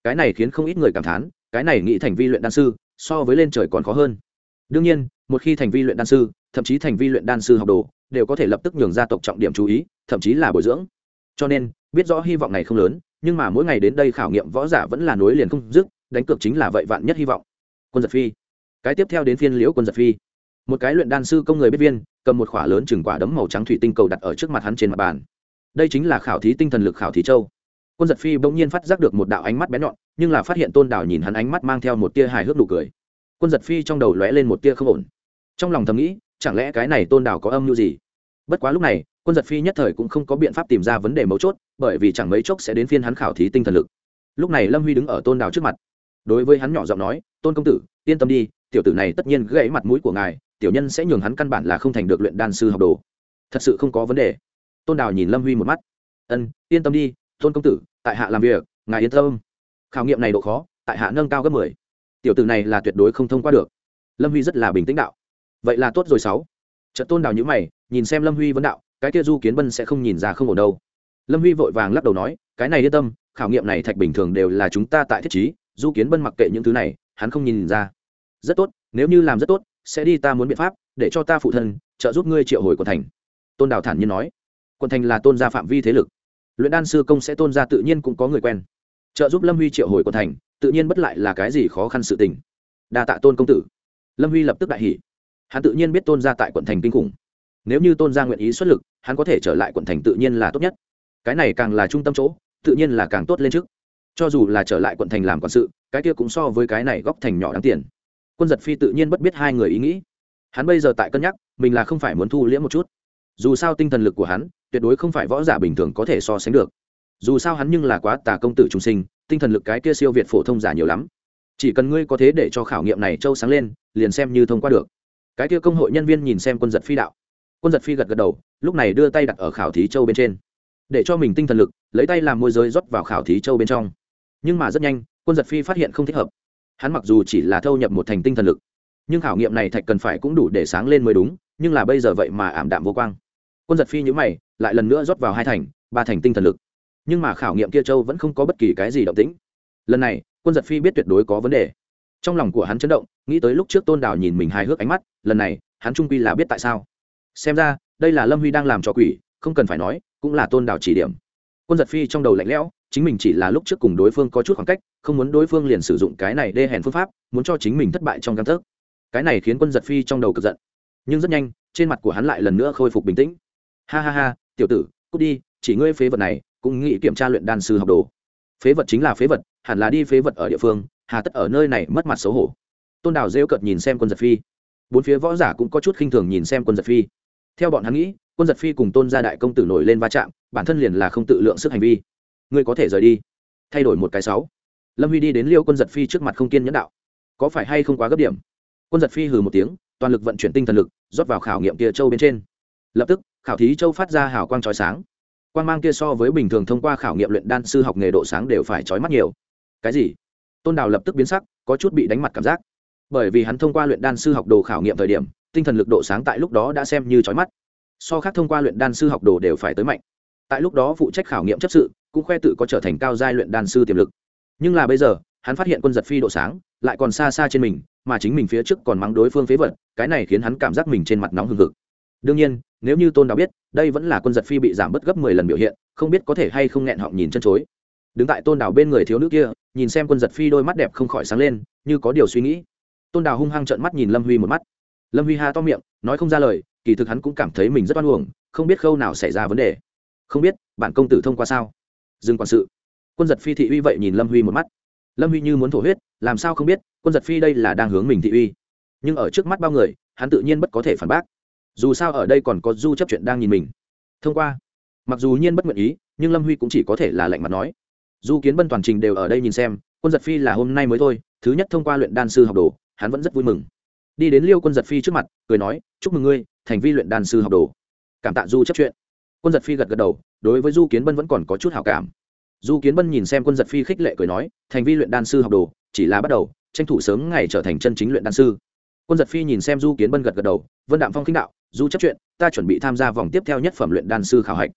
Cái này khiến không ít người cảm thán, cái này nghĩ thành vi luyện đan sư so với lên trời còn khó hơn đương nhiên, một khi thành vi luyện đan sư, thậm chí thành vi luyện đan sư học đồ, đều có thể lập tức nhường gia tộc trọng điểm chú ý, thậm chí là bồi dưỡng. Cho nên, biết rõ hy vọng này không lớn, nhưng mà mỗi ngày đến đây khảo nghiệm võ giả vẫn là nối liền không dứt, đánh cược chính là vậy vạn nhất hy vọng. Quân giật phi. Cái tiếp theo đến phiên liễu quân giật phi. Một cái luyện đan sư công người biết viên, cầm một khỏa lớn chừng quả đấm màu trắng thủy tinh cầu đặt ở trước mặt hắn trên mặt bàn. Đây chính là khảo thí tinh thần lực khảo thí châu. Quân giật phi bỗng nhiên phát giác được một đạo ánh mắt bén nhọn, nhưng là phát hiện tôn đảo nhìn hắn ánh mắt mang theo một tia hài hước nụ cười quân giật phi trong đầu lóe lên một tia không ổn. Trong lòng thầm nghĩ, chẳng lẽ cái này tôn đảo có âm mưu gì? Bất quá lúc này, quân giật phi nhất thời cũng không có biện pháp tìm ra vấn đề mấu chốt, bởi vì chẳng mấy chốc sẽ đến phiên hắn khảo thí tinh thần lực. Lúc này lâm huy đứng ở tôn đảo trước mặt. Đối với hắn nhỏ giọng nói, tôn công tử, yên tâm đi, tiểu tử này tất nhiên gãy mặt mũi của ngài, tiểu nhân sẽ nhường hắn căn bản là không thành được luyện đan sư học đồ. Thật sự không có vấn đề. Tôn đào nhìn lâm huy một mắt. Ân, yên tâm đi, tôn công tử, tại hạ làm việc, ngài yên tâm. Khảo nghiệm này độ khó, tại hạ nâng cao gấp mười tiểu tử này là tuyệt đối không thông qua được. Lâm huy rất là bình tĩnh đạo. Vậy là tốt rồi sáu. Trận tôn đào nhữ mày, nhìn xem lâm huy vấn đạo, cái kia du kiến bân sẽ không nhìn ra không ổn đâu. Lâm huy vội vàng lắc đầu nói, cái này yên tâm, khảo nghiệm này thạch bình thường đều là chúng ta tại thiết trí, du kiến bân mặc kệ những thứ này, hắn không nhìn ra. Rất tốt, nếu như làm rất tốt, sẽ đi ta muốn biện pháp, để cho ta phụ thân trợ giúp ngươi triệu hồi quận thành. Tôn đào thản nhiên nói. Quận thành là tôn gia phạm vi thế lực. Luyện đan sư công sẽ tôn gia tự nhiên cũng có người quen. Trợ giúp lâm huy triệu hồi quận thành tự nhiên bất lại là cái gì khó khăn sự tình. Đa tạ tôn công tử. Lâm huy lập tức đại hỷ hắn tự nhiên biết tôn gia tại quận thành kinh khủng. Nếu như tôn gia nguyện ý xuất lực, hắn có thể trở lại quận thành tự nhiên là tốt nhất. Cái này càng là trung tâm chỗ, tự nhiên là càng tốt lên trước. Cho dù là trở lại quận thành làm quản sự, cái kia cũng so với cái này góc thành nhỏ đáng tiền. Quân giật phi tự nhiên bất biết hai người ý nghĩ. Hắn bây giờ tại cân nhắc, mình là không phải muốn thu liễm một chút. Dù sao tinh thần lực của hắn, tuyệt đối không phải võ giả bình thường có thể so sánh được. Dù sao hắn nhưng là quá tà công tử trung sinh tinh thần lực cái kia siêu việt phổ thông giả nhiều lắm. Chỉ cần ngươi có thế để cho khảo nghiệm này trâu sáng lên, liền xem như thông qua được. Cái kia công hội nhân viên nhìn xem quân giật phi đạo. Quân giật phi gật gật đầu, lúc này đưa tay đặt ở khảo thí châu bên trên. Để cho mình tinh thần lực, lấy tay làm môi giới rót vào khảo thí châu bên trong. Nhưng mà rất nhanh, quân giật phi phát hiện không thích hợp. Hắn mặc dù chỉ là thâu nhập một thành tinh thần lực, nhưng khảo nghiệm này thạch cần phải cũng đủ để sáng lên mới đúng, nhưng là bây giờ vậy mà ảm đạm vô quang. Quân giật phi nhữ mày, lại lần nữa rót vào hai thành, ba thành tinh thần lực nhưng mà khảo nghiệm kia châu vẫn không có bất kỳ cái gì động tĩnh. Lần này, quân giật phi biết tuyệt đối có vấn đề. Trong lòng của hắn chấn động, nghĩ tới lúc trước tôn đảo nhìn mình hài hước ánh mắt, lần này, hắn trung quy là biết tại sao. Xem ra, đây là lâm huy đang làm trò quỷ, không cần phải nói, cũng là tôn đảo chỉ điểm. Quân giật phi trong đầu lạnh lẽo, chính mình chỉ là lúc trước cùng đối phương có chút khoảng cách, không muốn đối phương liền sử dụng cái này đê hèn phương pháp, muốn cho chính mình thất bại trong căn thức cái này khiến quân giật phi trong đầu cực giận. Nhưng rất nhanh, trên mặt của hắn lại lần nữa khôi phục bình tĩnh. Ha ha ha, tiểu tử, cút đi, chỉ ngươi phế vật này cũng nghĩ kiểm tra luyện đan sư học đồ. Phế vật chính là phế vật, hẳn là đi phế vật ở địa phương, hà tất ở nơi này mất mặt xấu hổ. Tôn đào rêu cợt nhìn xem quân giật phi. Bốn phía võ giả cũng có chút khinh thường nhìn xem quân giật phi. Theo bọn hắn nghĩ, quân giật phi cùng tôn gia đại công tử nổi lên va chạm, bản thân liền là không tự lượng sức hành vi. Ngươi có thể rời đi. Thay đổi một cái sáu. Lâm huy đi đến liêu quân giật phi trước mặt không kiên nhẫn đạo. Có phải hay không quá gấp điểm? Quân giật phi hừ một tiếng, toàn lực vận chuyển tinh thần lực, rót vào khảo nghiệm kia châu bên trên. Lập tức, khảo thí châu phát ra hào quang trói sáng. Quan mang kia so với bình thường thông qua khảo nghiệm luyện đan sư học nghề độ sáng đều phải trói mắt nhiều. Cái gì? Tôn đào lập tức biến sắc, có chút bị đánh mặt cảm giác. Bởi vì hắn thông qua luyện đan sư học đồ khảo nghiệm thời điểm, tinh thần lực độ sáng tại lúc đó đã xem như trói mắt. So khác thông qua luyện đan sư học đồ đều phải tới mạnh. Tại lúc đó phụ trách khảo nghiệm chấp sự, cũng khoe tự có trở thành cao giai luyện đan sư tiềm lực. Nhưng là bây giờ, hắn phát hiện quân giật phi độ sáng lại còn xa xa trên mình, mà chính mình phía trước còn mắng đối phương phế vật, cái này khiến hắn cảm giác mình trên mặt nóng hừng hực đương nhiên, nếu như tôn đào biết, đây vẫn là quân giật phi bị giảm bớt gấp mười lần biểu hiện, không biết có thể hay không nghẹn họng nhìn chân chối. Đứng tại tôn đào bên người thiếu nữ kia, nhìn xem quân giật phi đôi mắt đẹp không khỏi sáng lên, như có điều suy nghĩ. Tôn đào hung hăng trợn mắt nhìn lâm huy một mắt. Lâm huy ha to miệng, nói không ra lời, kỳ thực hắn cũng cảm thấy mình rất oan uổng, không biết khâu nào xảy ra vấn đề. Không biết, bản công tử thông qua sao? Dừng quản sự. Quân giật phi thị uy vậy nhìn lâm huy một mắt. Lâm huy như muốn thổ huyết, làm sao không biết, quân giật phi đây là đang hướng mình thị uy. Nhưng ở trước mắt bao người, hắn tự nhiên bất có thể phản bác dù sao ở đây còn có du chấp chuyện đang nhìn mình. Thông qua, mặc dù nhiên bất nguyện ý, nhưng lâm huy cũng chỉ có thể là lạnh mặt nói. Du kiến bân toàn trình đều ở đây nhìn xem, quân giật phi là hôm nay mới thôi, thứ nhất thông qua luyện đan sư học đồ, hắn vẫn rất vui mừng. Đi đến liêu quân giật phi trước mặt, cười nói, chúc mừng ngươi, thành vi luyện đan sư học đồ. Cảm tạ du chấp chuyện. Quân giật phi gật gật đầu, đối với du kiến bân vẫn còn có chút hào cảm. Du kiến bân nhìn xem quân giật phi khích lệ cười nói, thành vi luyện đan sư học đồ, chỉ là bắt đầu, tranh thủ sớm ngày trở thành chân chính luyện đan sư quân giật phi nhìn xem du kiến bân gật gật đầu, vân đạm phong khinh đạo, du chấp chuyện, ta chuẩn bị tham gia vòng tiếp theo nhất phẩm luyện đan sư khảo hạch.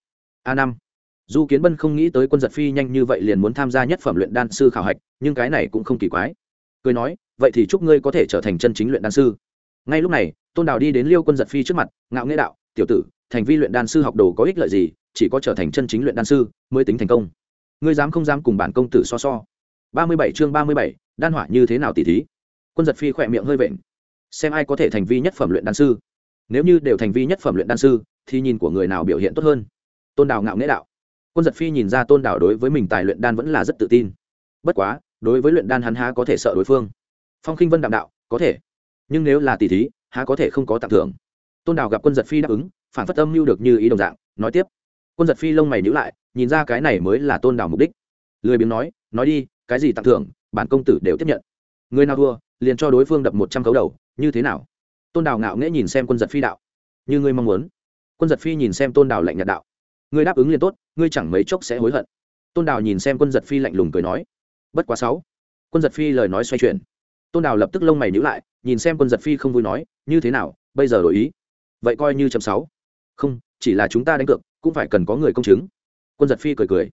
A năm. Du kiến bân không nghĩ tới quân giật phi nhanh như vậy liền muốn tham gia nhất phẩm luyện đan sư khảo hạch, nhưng cái này cũng không kỳ quái. Cười nói, vậy thì chúc ngươi có thể trở thành chân chính luyện đan sư. Ngay lúc này, tôn đào đi đến liêu quân giật phi trước mặt, ngạo nghĩa đạo, tiểu tử, thành vi luyện đan sư học đồ có ích lợi gì, chỉ có trở thành chân chính luyện đan sư mới tính thành công. Ngươi dám không dám cùng bản công tử so so. Ba mươi bảy chương ba mươi bảy, đan hỏa như thế nào tỷ thí? Quân giật phi khỏe miệng hơi vện xem ai có thể thành vi nhất phẩm luyện đan sư. Nếu như đều thành vi nhất phẩm luyện đan sư, thì nhìn của người nào biểu hiện tốt hơn? Tôn đào ngạo nghễ đạo. Quân giật phi nhìn ra tôn đào đối với mình tài luyện đan vẫn là rất tự tin. Bất quá, đối với luyện đan hắn há có thể sợ đối phương. Phong khinh vân đạm đạo, có thể. Nhưng nếu là tỷ thí, há có thể không có tặng thưởng. Tôn đào gặp quân giật phi đáp ứng, phản phất âm mưu được như ý đồng dạng, nói tiếp. Quân giật phi lông mày nhữ lại, nhìn ra cái này mới là tôn đào mục đích. Lười biếng nói nói đi, cái gì tặng thưởng, bản công tử đều tiếp nhận. Người nào thua, liền cho đối phương đập một trăm cấu đầu như thế nào? Tôn đào ngạo nghễ nhìn xem quân giật phi đạo. Như ngươi mong muốn. Quân giật phi nhìn xem tôn đào lạnh nhạt đạo. Ngươi đáp ứng liền tốt, ngươi chẳng mấy chốc sẽ hối hận. Tôn đào nhìn xem quân giật phi lạnh lùng cười nói. Bất quá sáu. Quân giật phi lời nói xoay chuyển. Tôn đào lập tức lông mày nhữ lại, nhìn xem quân giật phi không vui nói, như thế nào, bây giờ đổi ý? Vậy coi như chấm sáu. Không, chỉ là chúng ta đánh cược, cũng phải cần có người công chứng. Quân giật phi cười cười.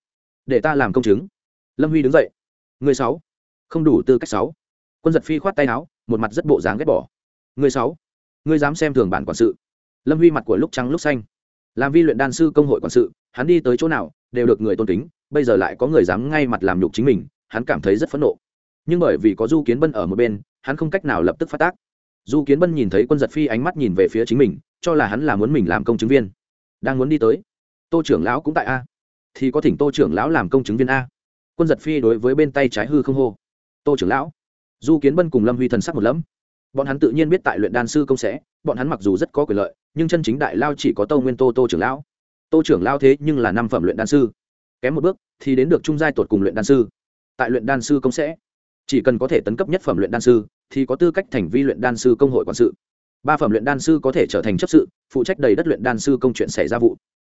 Để ta làm công chứng. Lâm huy đứng dậy. Người sáu. Không đủ tư cách sáu. Quân giật phi khoát tay áo, một mặt rất bộ dáng ghét bỏ người sáu, ngươi dám xem thường bản quản sự. Lâm huy mặt của lúc trắng lúc xanh. Làm vi luyện đan sư công hội quản sự, hắn đi tới chỗ nào, đều được người tôn kính, bây giờ lại có người dám ngay mặt làm nhục chính mình, hắn cảm thấy rất phẫn nộ. Nhưng bởi vì có du kiến bân ở một bên, hắn không cách nào lập tức phát tác. Du kiến bân nhìn thấy quân giật phi ánh mắt nhìn về phía chính mình, cho là hắn là muốn mình làm công chứng viên. Đang muốn đi tới, tô trưởng lão cũng tại a. Thì có thỉnh tô trưởng lão làm công chứng viên a. Quân giật phi đối với bên tay trái hư không hô. Tô trưởng lão, du kiến bân cùng lâm huy thần sắc một lẫm bọn hắn tự nhiên biết tại luyện đan sư công sẽ bọn hắn mặc dù rất có quyền lợi nhưng chân chính đại lao chỉ có tâu nguyên tô tô trưởng lão tô trưởng lao thế nhưng là năm phẩm luyện đan sư kém một bước thì đến được trung giai tột cùng luyện đan sư tại luyện đan sư công sẽ chỉ cần có thể tấn cấp nhất phẩm luyện đan sư thì có tư cách thành vi luyện đan sư công hội quản sự ba phẩm luyện đan sư có thể trở thành chấp sự phụ trách đầy đất luyện đan sư công chuyện xảy ra vụ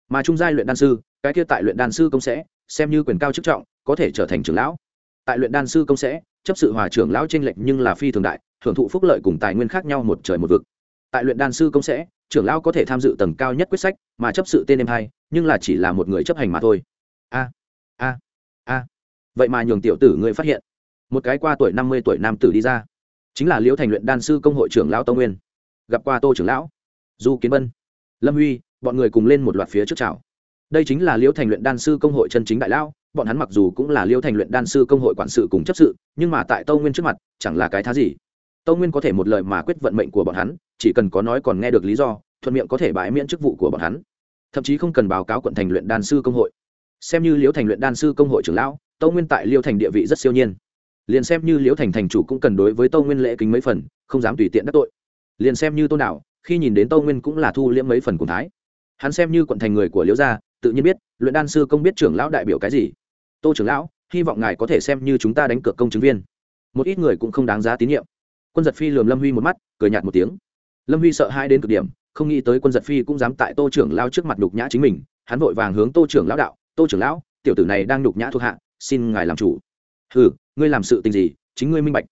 mà trung giai luyện đan sư cái kia tại luyện đan sư công sẽ xem như quyền cao chức trọng có thể trở thành trưởng lão tại luyện đan sư công sẽ, chấp sự hòa trưởng lão tranh lệch nhưng là phi thường đại hưởng thụ phúc lợi cùng tài nguyên khác nhau một trời một vực. Tại luyện đan sư công sẽ, trưởng lão có thể tham dự tầng cao nhất quyết sách, mà chấp sự tên em hai, nhưng là chỉ là một người chấp hành mà thôi. A a a. Vậy mà nhường tiểu tử người phát hiện, một cái qua tuổi năm mươi tuổi nam tử đi ra, chính là liễu thành luyện đan sư công hội trưởng lão tông nguyên. Gặp qua tô trưởng lão, du kiến bân, lâm huy, bọn người cùng lên một loạt phía trước chào. Đây chính là liễu thành luyện đan sư công hội chân chính đại lão bọn hắn mặc dù cũng là Liêu thành luyện đan sư công hội quản sự cùng chấp sự, nhưng mà tại tâu nguyên trước mặt, chẳng là cái thá gì. Tâu nguyên có thể một lời mà quyết vận mệnh của bọn hắn, chỉ cần có nói còn nghe được lý do, thuận miệng có thể bãi miễn chức vụ của bọn hắn. Thậm chí không cần báo cáo quận thành luyện đan sư công hội. Xem như liễu thành luyện đan sư công hội trưởng lão, tâu nguyên tại Liêu thành địa vị rất siêu nhiên. Liền xem như liễu thành thành chủ cũng cần đối với tâu nguyên lễ kính mấy phần, không dám tùy tiện đắc tội. Liền xem như tôn đạo khi nhìn đến tâu nguyên cũng là thu liễm mấy phần cùng thái. Hắn xem như quận thành người của liễu gia, tự nhiên biết, luyện đan sư công biết trưởng lão đại biểu cái gì tô trưởng lão, hy vọng ngài có thể xem như chúng ta đánh cược công chứng viên. Một ít người cũng không đáng giá tín nhiệm. Quân giật phi lườm lâm huy một mắt, cười nhạt một tiếng. Lâm huy sợ hai đến cực điểm, không nghĩ tới quân giật phi cũng dám tại tô trưởng lao trước mặt đục nhã chính mình. Hắn vội vàng hướng tô trưởng lão đạo, tô trưởng lão, tiểu tử này đang đục nhã thuộc hạ, xin ngài làm chủ. Ừ ngươi làm sự tình gì? Chính ngươi minh bạch.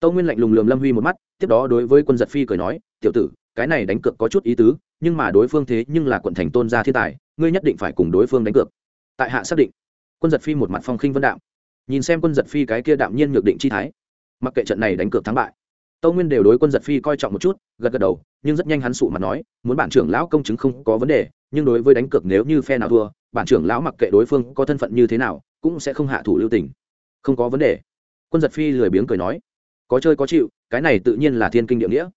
Tâu nguyên lạnh lùng lườm lâm huy một mắt, tiếp đó đối với quân giật phi cười nói, tiểu tử, cái này đánh cược có chút ý tứ, nhưng mà đối phương thế nhưng là quận thành tôn gia thiên tài, ngươi nhất định phải cùng đối phương đánh cược. Tại hạ xác định quân giật phi một mặt phong khinh vân đạm. Nhìn xem quân giật phi cái kia đạm nhiên nhược định chi thái, mặc kệ trận này đánh cược thắng bại, tâu nguyên đều đối quân giật phi coi trọng một chút, gật gật đầu, nhưng rất nhanh hắn sụ mặt nói, muốn bản trưởng lão công chứng không có vấn đề, nhưng đối với đánh cược nếu như phe nào thua, bản trưởng lão mặc kệ đối phương có thân phận như thế nào, cũng sẽ không hạ thủ lưu tình. Không có vấn đề. Quân giật phi lười biếng cười nói, có chơi có chịu, cái này tự nhiên là thiên kinh địa nghĩa.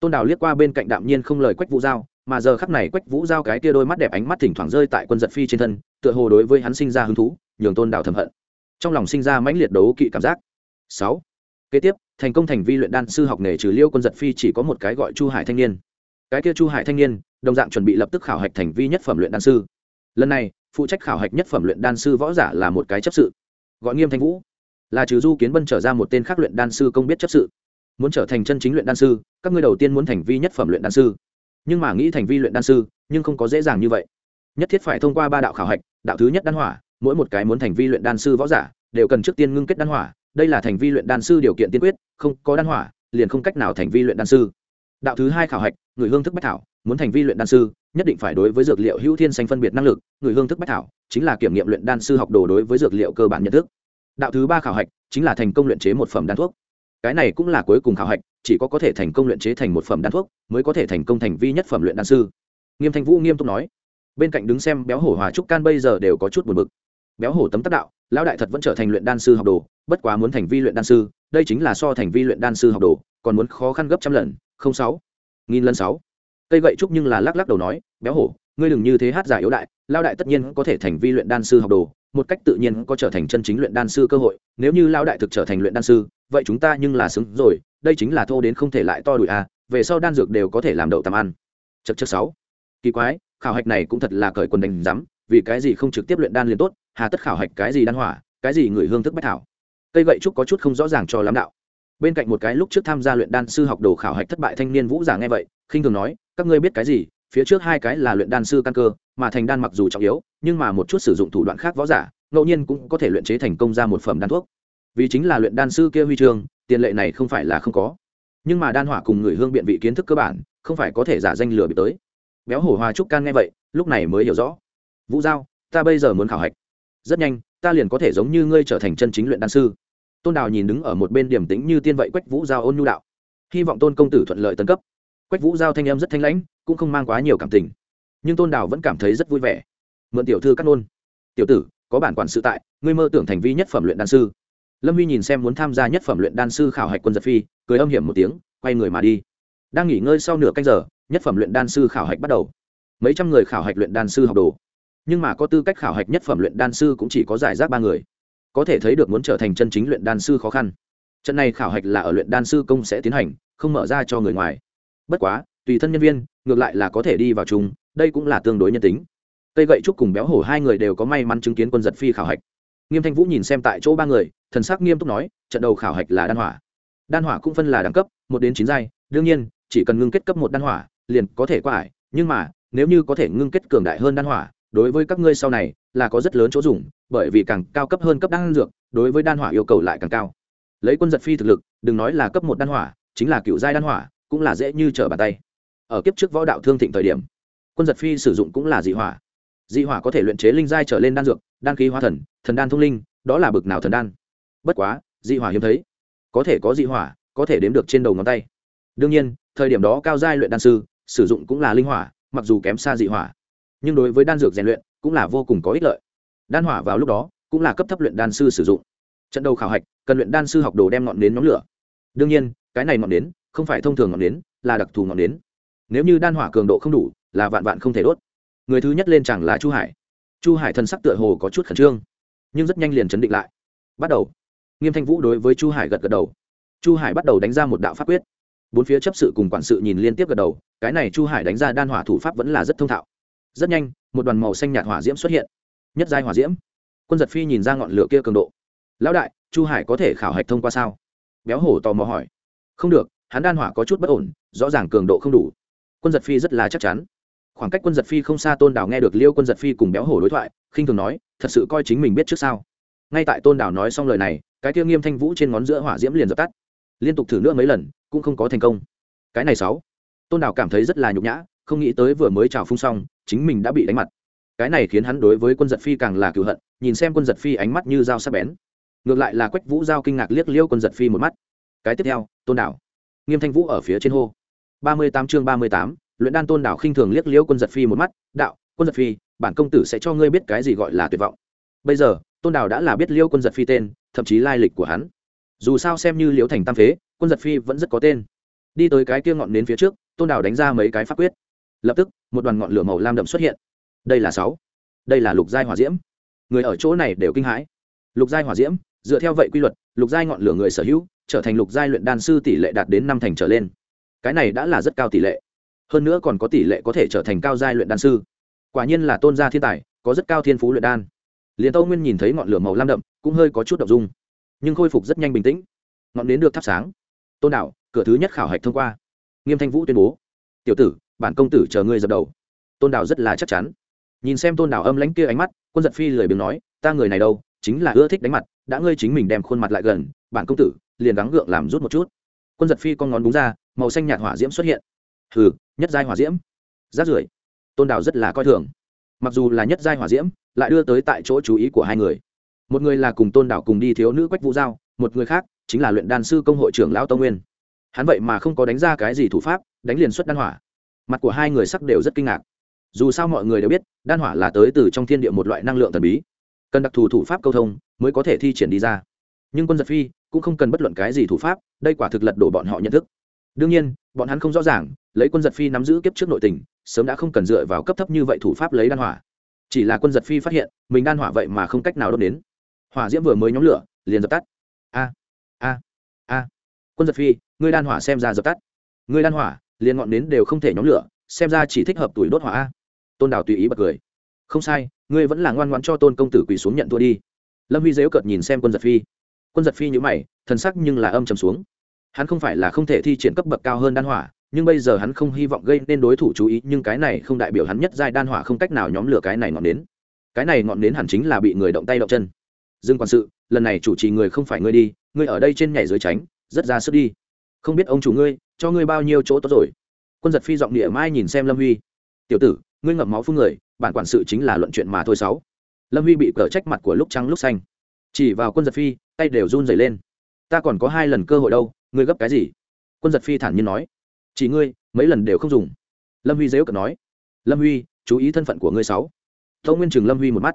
Tôn đào liếc qua bên cạnh đạm nhiên không lời quách vũ giao mà giờ khắp này quách vũ giao cái kia đôi mắt đẹp ánh mắt thỉnh thoảng rơi tại quân giật phi trên thân, tựa hồ đối với hắn sinh ra hứng thú, nhường tôn đảo thầm hận. Trong lòng sinh ra mãnh liệt đấu kỵ cảm giác. Sáu. Kế tiếp, thành công thành vi luyện đan sư học nghề trừ liêu quân giật phi chỉ có một cái gọi chu hải thanh niên. Cái kia chu hải thanh niên, đồng dạng chuẩn bị lập tức khảo hạch thành vi nhất phẩm luyện đan sư. Lần này, phụ trách khảo hạch nhất phẩm luyện đan sư võ giả là một cái chấp sự. Gọi nghiêm thanh vũ. Là trừ du kiến bân trở ra một tên khác luyện đan sư công biết chấp sự. Muốn trở thành chân chính luyện đan sư, các ngươi đầu tiên muốn thành vi nhất phẩm luyện đan sư nhưng mà nghĩ thành vi luyện đan sư, nhưng không có dễ dàng như vậy. Nhất thiết phải thông qua ba đạo khảo hạch, đạo thứ nhất đan hỏa, mỗi một cái muốn thành vi luyện đan sư võ giả, đều cần trước tiên ngưng kết đan hỏa, đây là thành vi luyện đan sư điều kiện tiên quyết, không có đan hỏa, liền không cách nào thành vi luyện đan sư. Đạo thứ hai khảo hạch, người hương thức bách thảo, muốn thành vi luyện đan sư, nhất định phải đối với dược liệu hữu thiên xanh phân biệt năng lực, người hương thức bách thảo chính là kiểm nghiệm luyện đan sư học đồ đối với dược liệu cơ bản nhận thức. Đạo thứ ba khảo hạch chính là thành công luyện chế một phẩm đan thuốc. Cái này cũng là cuối cùng khảo hạch chỉ có có thể thành công luyện chế thành một phẩm đan thuốc, mới có thể thành công thành vi nhất phẩm luyện đan sư. Nghiêm thanh vũ nghiêm túc nói. Bên cạnh đứng xem béo hổ hòa trúc can bây giờ đều có chút buồn bực. Béo hổ tấm tắc đạo, lão đại thật vẫn trở thành luyện đan sư học đồ, bất quá muốn thành vi luyện đan sư, đây chính là so thành vi luyện đan sư học đồ, còn muốn khó khăn gấp trăm lần, không sáu, nghìn lần sáu. Cây gậy trúc nhưng là lắc lắc đầu nói, béo hổ, ngươi đừng như thế hát giả yếu đại lao đại tất nhiên có thể thành vi luyện đan sư học đồ, một cách tự nhiên có trở thành chân chính luyện đan sư cơ hội, nếu như lao đại thực trở thành luyện đan sư, vậy chúng ta nhưng là xứng rồi đây chính là thô đến không thể lại to đùi à về sau đan dược đều có thể làm đậu tầm ăn. Chật chật sáu. Kỳ quái, khảo hạch này cũng thật là cởi quần đánh rắm vì cái gì không trực tiếp luyện đan liền tốt, hà tất khảo hạch cái gì đan hỏa, cái gì người hương thức bách thảo. Cây gậy trúc có chút không rõ ràng cho lắm đạo. Bên cạnh một cái lúc trước tham gia luyện đan sư học đồ khảo hạch thất bại thanh niên vũ giả nghe vậy, khinh thường nói, các ngươi biết cái gì, phía trước hai cái là luyện đan sư căn cơ, mà thành đan mặc dù trọng yếu, nhưng mà một chút sử dụng thủ đoạn khác võ giả, ngẫu nhiên cũng có thể luyện chế thành công ra một phẩm đan thuốc. Vì chính là luyện đan sư kia huy chương tiền lệ này không phải là không có. Nhưng mà đan hỏa cùng người hương biện vị kiến thức cơ bản, không phải có thể giả danh lừa bị tới. Béo hổ hoa trúc can nghe vậy, lúc này mới hiểu rõ. Vũ giao, ta bây giờ muốn khảo hạch. Rất nhanh, ta liền có thể giống như ngươi trở thành chân chính luyện đan sư. Tôn đào nhìn đứng ở một bên điểm tĩnh như tiên vậy quách vũ giao ôn nhu đạo. Hy vọng tôn công tử thuận lợi tấn cấp. Quách vũ giao thanh em rất thanh lãnh, cũng không mang quá nhiều cảm tình. Nhưng tôn đào vẫn cảm thấy rất vui vẻ. Mượn tiểu thư cắt nôn. Tiểu tử, có bản quản sự tại, ngươi mơ tưởng thành vi nhất phẩm luyện đan sư lâm huy nhìn xem muốn tham gia nhất phẩm luyện đan sư khảo hạch quân giật phi, cười âm hiểm một tiếng, quay người mà đi. Đang nghỉ ngơi sau nửa canh giờ, nhất phẩm luyện đan sư khảo hạch bắt đầu. Mấy trăm người khảo hạch luyện đan sư học đồ. Nhưng mà có tư cách khảo hạch nhất phẩm luyện đan sư cũng chỉ có giải rác ba người. Có thể thấy được muốn trở thành chân chính luyện đan sư khó khăn. Trận này khảo hạch là ở luyện đan sư công sẽ tiến hành, không mở ra cho người ngoài. Bất quá, tùy thân nhân viên, ngược lại là có thể đi vào chung, đây cũng là tương đối nhân tính. Cây gậy trúc cùng béo hổ hai người đều có may mắn chứng kiến quân giật phi khảo hạch. Nghiêm thanh vũ nhìn xem tại chỗ ba người thần sắc nghiêm túc nói, trận đầu khảo hạch là đan hỏa. Đan hỏa cũng phân là đẳng cấp, một đến chín giai. Đương nhiên, chỉ cần ngưng kết cấp một đan hỏa, liền có thể qua ải. Nhưng mà, nếu như có thể ngưng kết cường đại hơn đan hỏa, đối với các ngươi sau này là có rất lớn chỗ dùng, bởi vì càng cao cấp hơn cấp đan dược, đối với đan hỏa yêu cầu lại càng cao. Lấy quân giật phi thực lực, đừng nói là cấp một đan hỏa, chính là cựu giai đan hỏa, cũng là dễ như trở bàn tay. Ở kiếp trước võ đạo thương thịnh thời điểm, quân giật phi sử dụng cũng là dị hỏa. Dị hỏa có thể luyện chế linh giai trở lên đan dược, đan khí hóa thần thần đan thông linh, đó là bực nào thần đan? Bất quá, dị hỏa hiếm thấy. Có thể có dị hỏa, có thể đếm được trên đầu ngón tay. Đương nhiên, thời điểm đó cao giai luyện đan sư sử dụng cũng là linh hỏa, mặc dù kém xa dị hỏa. Nhưng đối với đan dược rèn luyện cũng là vô cùng có ích lợi. Đan hỏa vào lúc đó cũng là cấp thấp luyện đan sư sử dụng. Trận đầu khảo hạch, cần luyện đan sư học đồ đem ngọn nến nhóm lửa. Đương nhiên, cái này ngọn nến không phải thông thường ngọn nến, là đặc thù ngọn nến. Nếu như đan hỏa cường độ không đủ, là vạn vạn không thể đốt. Người thứ nhất lên chẳng là chu hải. Chu hải thân sắc tựa hồ có chút khẩn trương, nhưng rất nhanh liền chấn định lại. Bắt đầu nghiêm thanh vũ đối với chu hải gật gật đầu. Chu hải bắt đầu đánh ra một đạo pháp quyết. Bốn phía chấp sự cùng quản sự nhìn liên tiếp gật đầu, cái này chu hải đánh ra đan hỏa thủ pháp vẫn là rất thông thạo. Rất nhanh, một đoàn màu xanh nhạt hỏa diễm xuất hiện. Nhất giai hỏa diễm. Quân giật phi nhìn ra ngọn lửa kia cường độ. Lão đại, chu hải có thể khảo hạch thông qua sao? Béo hổ tò mò hỏi. Không được, hắn đan hỏa có chút bất ổn, rõ ràng cường độ không đủ. Quân giật phi rất là chắc chắn. Khoảng cách quân giật phi không xa tôn đảo nghe được liêu quân giật phi cùng béo hổ đối thoại, khinh thường nói, thật sự coi chính mình biết trước sao? Ngay tại tôn đảo nói xong lời này cái kia nghiêm thanh vũ trên ngón giữa hỏa diễm liền dập tắt. Liên tục thử nữa mấy lần, cũng không có thành công. Cái này sáu. Tôn đảo cảm thấy rất là nhục nhã, không nghĩ tới vừa mới trào phung xong, chính mình đã bị đánh mặt. Cái này khiến hắn đối với quân giật phi càng là cựu hận, nhìn xem quân giật phi ánh mắt như dao sắc bén. Ngược lại là quách vũ giao kinh ngạc liếc liêu quân giật phi một mắt. Cái tiếp theo, tôn đảo nghiêm thanh vũ ở phía trên hô. Ba mươi tám chương ba mươi tám, luyện đan tôn đảo khinh thường liếc liêu quân giật phi một mắt, đạo, quân giật phi, bản công tử sẽ cho ngươi biết cái gì gọi là tuyệt vọng. Bây giờ tôn Đào đã là biết liêu quân giật phi tên, thậm chí lai lịch của hắn. Dù sao xem như liễu thành tam phế, quân giật phi vẫn rất có tên. Đi tới cái kia ngọn đến phía trước, tôn Đào đánh ra mấy cái pháp quyết. Lập tức, một đoàn ngọn lửa màu lam đậm xuất hiện. Đây là sáu. Đây là lục giai hỏa diễm. Người ở chỗ này đều kinh hãi. Lục giai hỏa diễm, dựa theo vậy quy luật, lục giai ngọn lửa người sở hữu, trở thành lục giai luyện đan sư tỷ lệ đạt đến năm thành trở lên. Cái này đã là rất cao tỷ lệ. Hơn nữa còn có tỷ lệ có thể trở thành cao giai luyện đan sư. Quả nhiên là tôn gia thiên tài, có rất cao thiên phú luyện đan liền tâu nguyên nhìn thấy ngọn lửa màu lam đậm, cũng hơi có chút đ ộ n g dung. Nhưng khôi phục rất nhanh bình tĩnh. Ngọn nến được thắp sáng. Tôn đạo, cửa thứ nhất khảo hạch thông qua. Nghiêm thanh vũ tuyên bố. Tiểu tử, bản công tử chờ ngươi dập đầu. Tôn đạo rất là chắc chắn. Nhìn xem tôn đạo âm lãnh kia ánh mắt, quân giật phi lười biếng nói, ta người này đâu, chính là ưa thích đánh mặt, đã ngươi chính mình đem khuôn mặt lại gần, bản công tử, liền gắng gượng làm rút một chút. Quân giật phi con ngón búng ra, màu xanh nhạt hỏa diễm xuất hiện. Hừ, nhất giai hỏa diễm. Rát rưởi. Tôn đạo rất là coi thường mặc dù là nhất giai hỏa diễm, lại đưa tới tại chỗ chú ý của hai người. Một người là cùng tôn đảo cùng đi thiếu nữ quách vũ giao, một người khác chính là luyện đan sư công hội trưởng lão tông nguyên. Hắn vậy mà không có đánh ra cái gì thủ pháp, đánh liền xuất đan hỏa. Mặt của hai người sắc đều rất kinh ngạc. Dù sao mọi người đều biết, đan hỏa là tới từ trong thiên địa một loại năng lượng thần bí. Cần đặc thù thủ pháp câu thông mới có thể thi triển đi ra. Nhưng quân giật phi cũng không cần bất luận cái gì thủ pháp, đây quả thực lật đổ bọn họ nhận thức. Đương nhiên, bọn hắn không rõ ràng lấy quân giật phi nắm giữ kiếp trước nội tình, sớm đã không cần dựa vào cấp thấp như vậy thủ pháp lấy đan hỏa. Chỉ là quân giật phi phát hiện, mình đan hỏa vậy mà không cách nào đốt đến. Hỏa diễm vừa mới nhóm lửa, liền dập tắt. A a a. Quân giật phi, ngươi đan hỏa xem ra dập tắt. Ngươi đan hỏa, liền ngọn nến đều không thể nhóm lửa, xem ra chỉ thích hợp tuổi đốt hỏa a. Tôn đào tùy ý bật cười. Không sai, ngươi vẫn là ngoan ngoãn cho tôn công tử quỳ xuống nhận thua đi. Lâm huy dếu cợt nhìn xem quân giật phi. Quân giật phi nhữ mày, thần sắc nhưng là âm trầm xuống. Hắn không phải là không thể thi triển cấp bậc cao hơn đan hỏa nhưng bây giờ hắn không hy vọng gây nên đối thủ chú ý, nhưng cái này không đại biểu hắn nhất giai đan hỏa không cách nào nhóm lửa cái này ngọn nến. Cái này ngọn nến hẳn chính là bị người động tay động chân. Dương quản sự, lần này chủ trì người không phải ngươi đi, ngươi ở đây trên nhảy dưới tránh, rất ra sức đi. Không biết ông chủ ngươi, cho ngươi bao nhiêu chỗ tốt rồi? Quân giật phi giọng địa mai nhìn xem lâm huy. Tiểu tử, ngươi ngậm máu phun người, bản quản sự chính là luận chuyện mà thôi sáu. Lâm huy bị cờ trách mặt của lúc trắng lúc xanh. Chỉ vào quân giật phi, tay đều run rẩy lên. Ta còn có hai lần cơ hội đâu, ngươi gấp cái gì? Quân giật phi thản nhiên nói chỉ ngươi, mấy lần đều không dùng. Lâm huy dễ cợt nói. Lâm huy, chú ý thân phận của ngươi sáu. Tâu nguyên chừng lâm huy một mắt.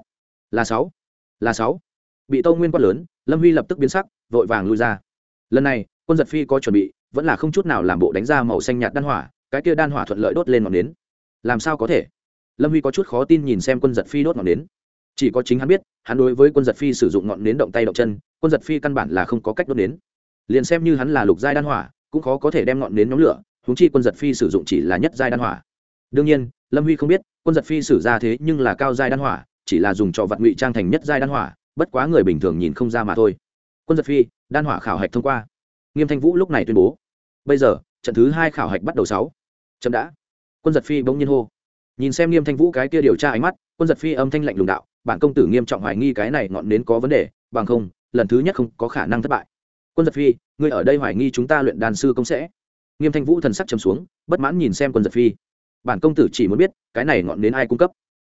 Là sáu. Là sáu. Bị tâu nguyên quát lớn, lâm huy lập tức biến sắc, vội vàng lui ra. Lần này, quân giật phi có chuẩn bị, vẫn là không chút nào làm bộ đánh ra màu xanh nhạt đan hỏa, cái kia đan hỏa thuận lợi đốt lên ngọn nến. Làm sao có thể? Lâm huy có chút khó tin nhìn xem quân giật phi đốt ngọn nến. Chỉ có chính hắn biết, hắn đối với quân giật phi sử dụng ngọn nến động tay động chân, quân giật phi căn bản là không có cách đốt nến. Liền xem như hắn là lục giai đan hỏa, cũng khó có thể đem ngọn nến nhóm lửa huống chi quân giật phi sử dụng chỉ là nhất giai đan hỏa. Đương nhiên, lâm huy không biết, quân giật phi sử ra thế nhưng là cao giai đan hỏa, chỉ là dùng cho vật ngụy trang thành nhất giai đan hỏa, bất quá người bình thường nhìn không ra mà thôi. Quân giật phi, đan hỏa khảo hạch thông qua. Nghiêm thanh vũ lúc này tuyên bố. Bây giờ, trận thứ hai khảo hạch bắt đầu sáu. Chậm đã. Quân giật phi bỗng nhiên hô. Nhìn xem nghiêm thanh vũ cái kia điều tra ánh mắt, quân giật phi âm thanh lạnh lùng đạo, bản công tử nghiêm trọng hoài nghi cái này ngọn nến có vấn đề, bằng không, lần thứ nhất không có khả năng thất bại. Quân giật phi, ngươi ở đây hoài nghi chúng ta luyện đàn sư công sẽ nghiêm thanh vũ thần sắc chấm xuống, bất mãn nhìn xem quân giật phi. Bản công tử chỉ muốn biết, cái này ngọn đến ai cung cấp.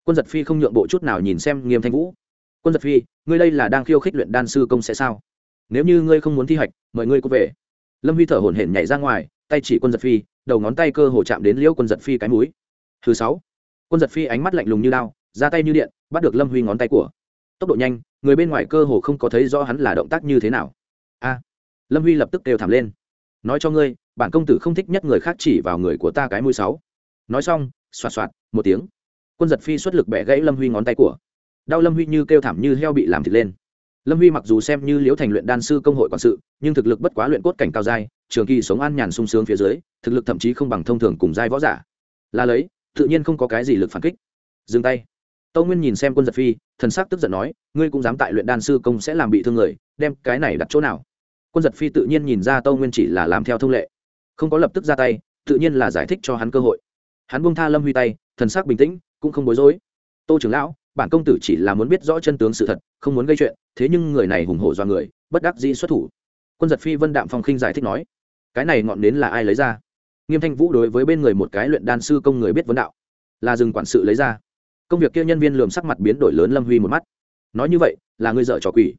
Quân giật phi không nhượng bộ chút nào nhìn xem nghiêm thanh vũ. Quân giật phi, ngươi đây là đang khiêu khích luyện đan sư công sẽ sao? Nếu như ngươi không muốn thi hạch mời ngươi có về. Lâm huy thở hổn hển nhảy ra ngoài, tay chỉ quân giật phi, đầu ngón tay cơ hồ chạm đến liễu quân giật phi cái mũi. Thứ sáu, quân giật phi ánh mắt lạnh lùng như lao ra tay như điện, bắt được lâm huy ngón tay của. Tốc độ nhanh, người bên ngoài cơ hồ không có thấy rõ hắn là động tác như thế nào. A, lâm huy lập tức đều thảm lên. Nói cho ngươi bản công tử không thích nhất người khác chỉ vào người của ta cái mũi sáu. Nói xong, xoạt xoạt, một tiếng. Quân giật phi xuất lực bẻ gãy lâm huy ngón tay của. Đau lâm huy như kêu thảm như heo bị làm thịt lên. Lâm huy mặc dù xem như liễu thành luyện đan sư công hội quản sự, nhưng thực lực bất quá luyện cốt cảnh cao dai trường kỳ sống an nhàn sung sướng phía dưới, thực lực thậm chí không bằng thông thường cùng giai võ giả. Là lấy, tự nhiên không có cái gì lực phản kích. Dừng tay. Tâu nguyên nhìn xem quân giật phi, thần sắc tức giận nói, ngươi cũng dám tại luyện đan sư công sẽ làm bị thương người, đem cái này đặt chỗ nào? Quân giật phi tự nhiên nhìn ra tâu nguyên chỉ là làm theo thông lệ không có lập tức ra tay, tự nhiên là giải thích cho hắn cơ hội. Hắn buông tha lâm huy tay, thần sắc bình tĩnh, cũng không bối rối. Tô trưởng lão, bản công tử chỉ là muốn biết rõ chân tướng sự thật, không muốn gây chuyện, thế nhưng người này hùng hổ do người, bất đắc dĩ xuất thủ. Quân giật phi vân đạm phong khinh giải thích nói, cái này ngọn đến là ai lấy ra? Nghiêm thanh vũ đối với bên người một cái luyện đan sư công người biết vấn đạo. Là dừng quản sự lấy ra. Công việc kia nhân viên lườm sắc mặt biến đổi lớn lâm huy một mắt. Nói như vậy, là ngươi dợ trò quỷ.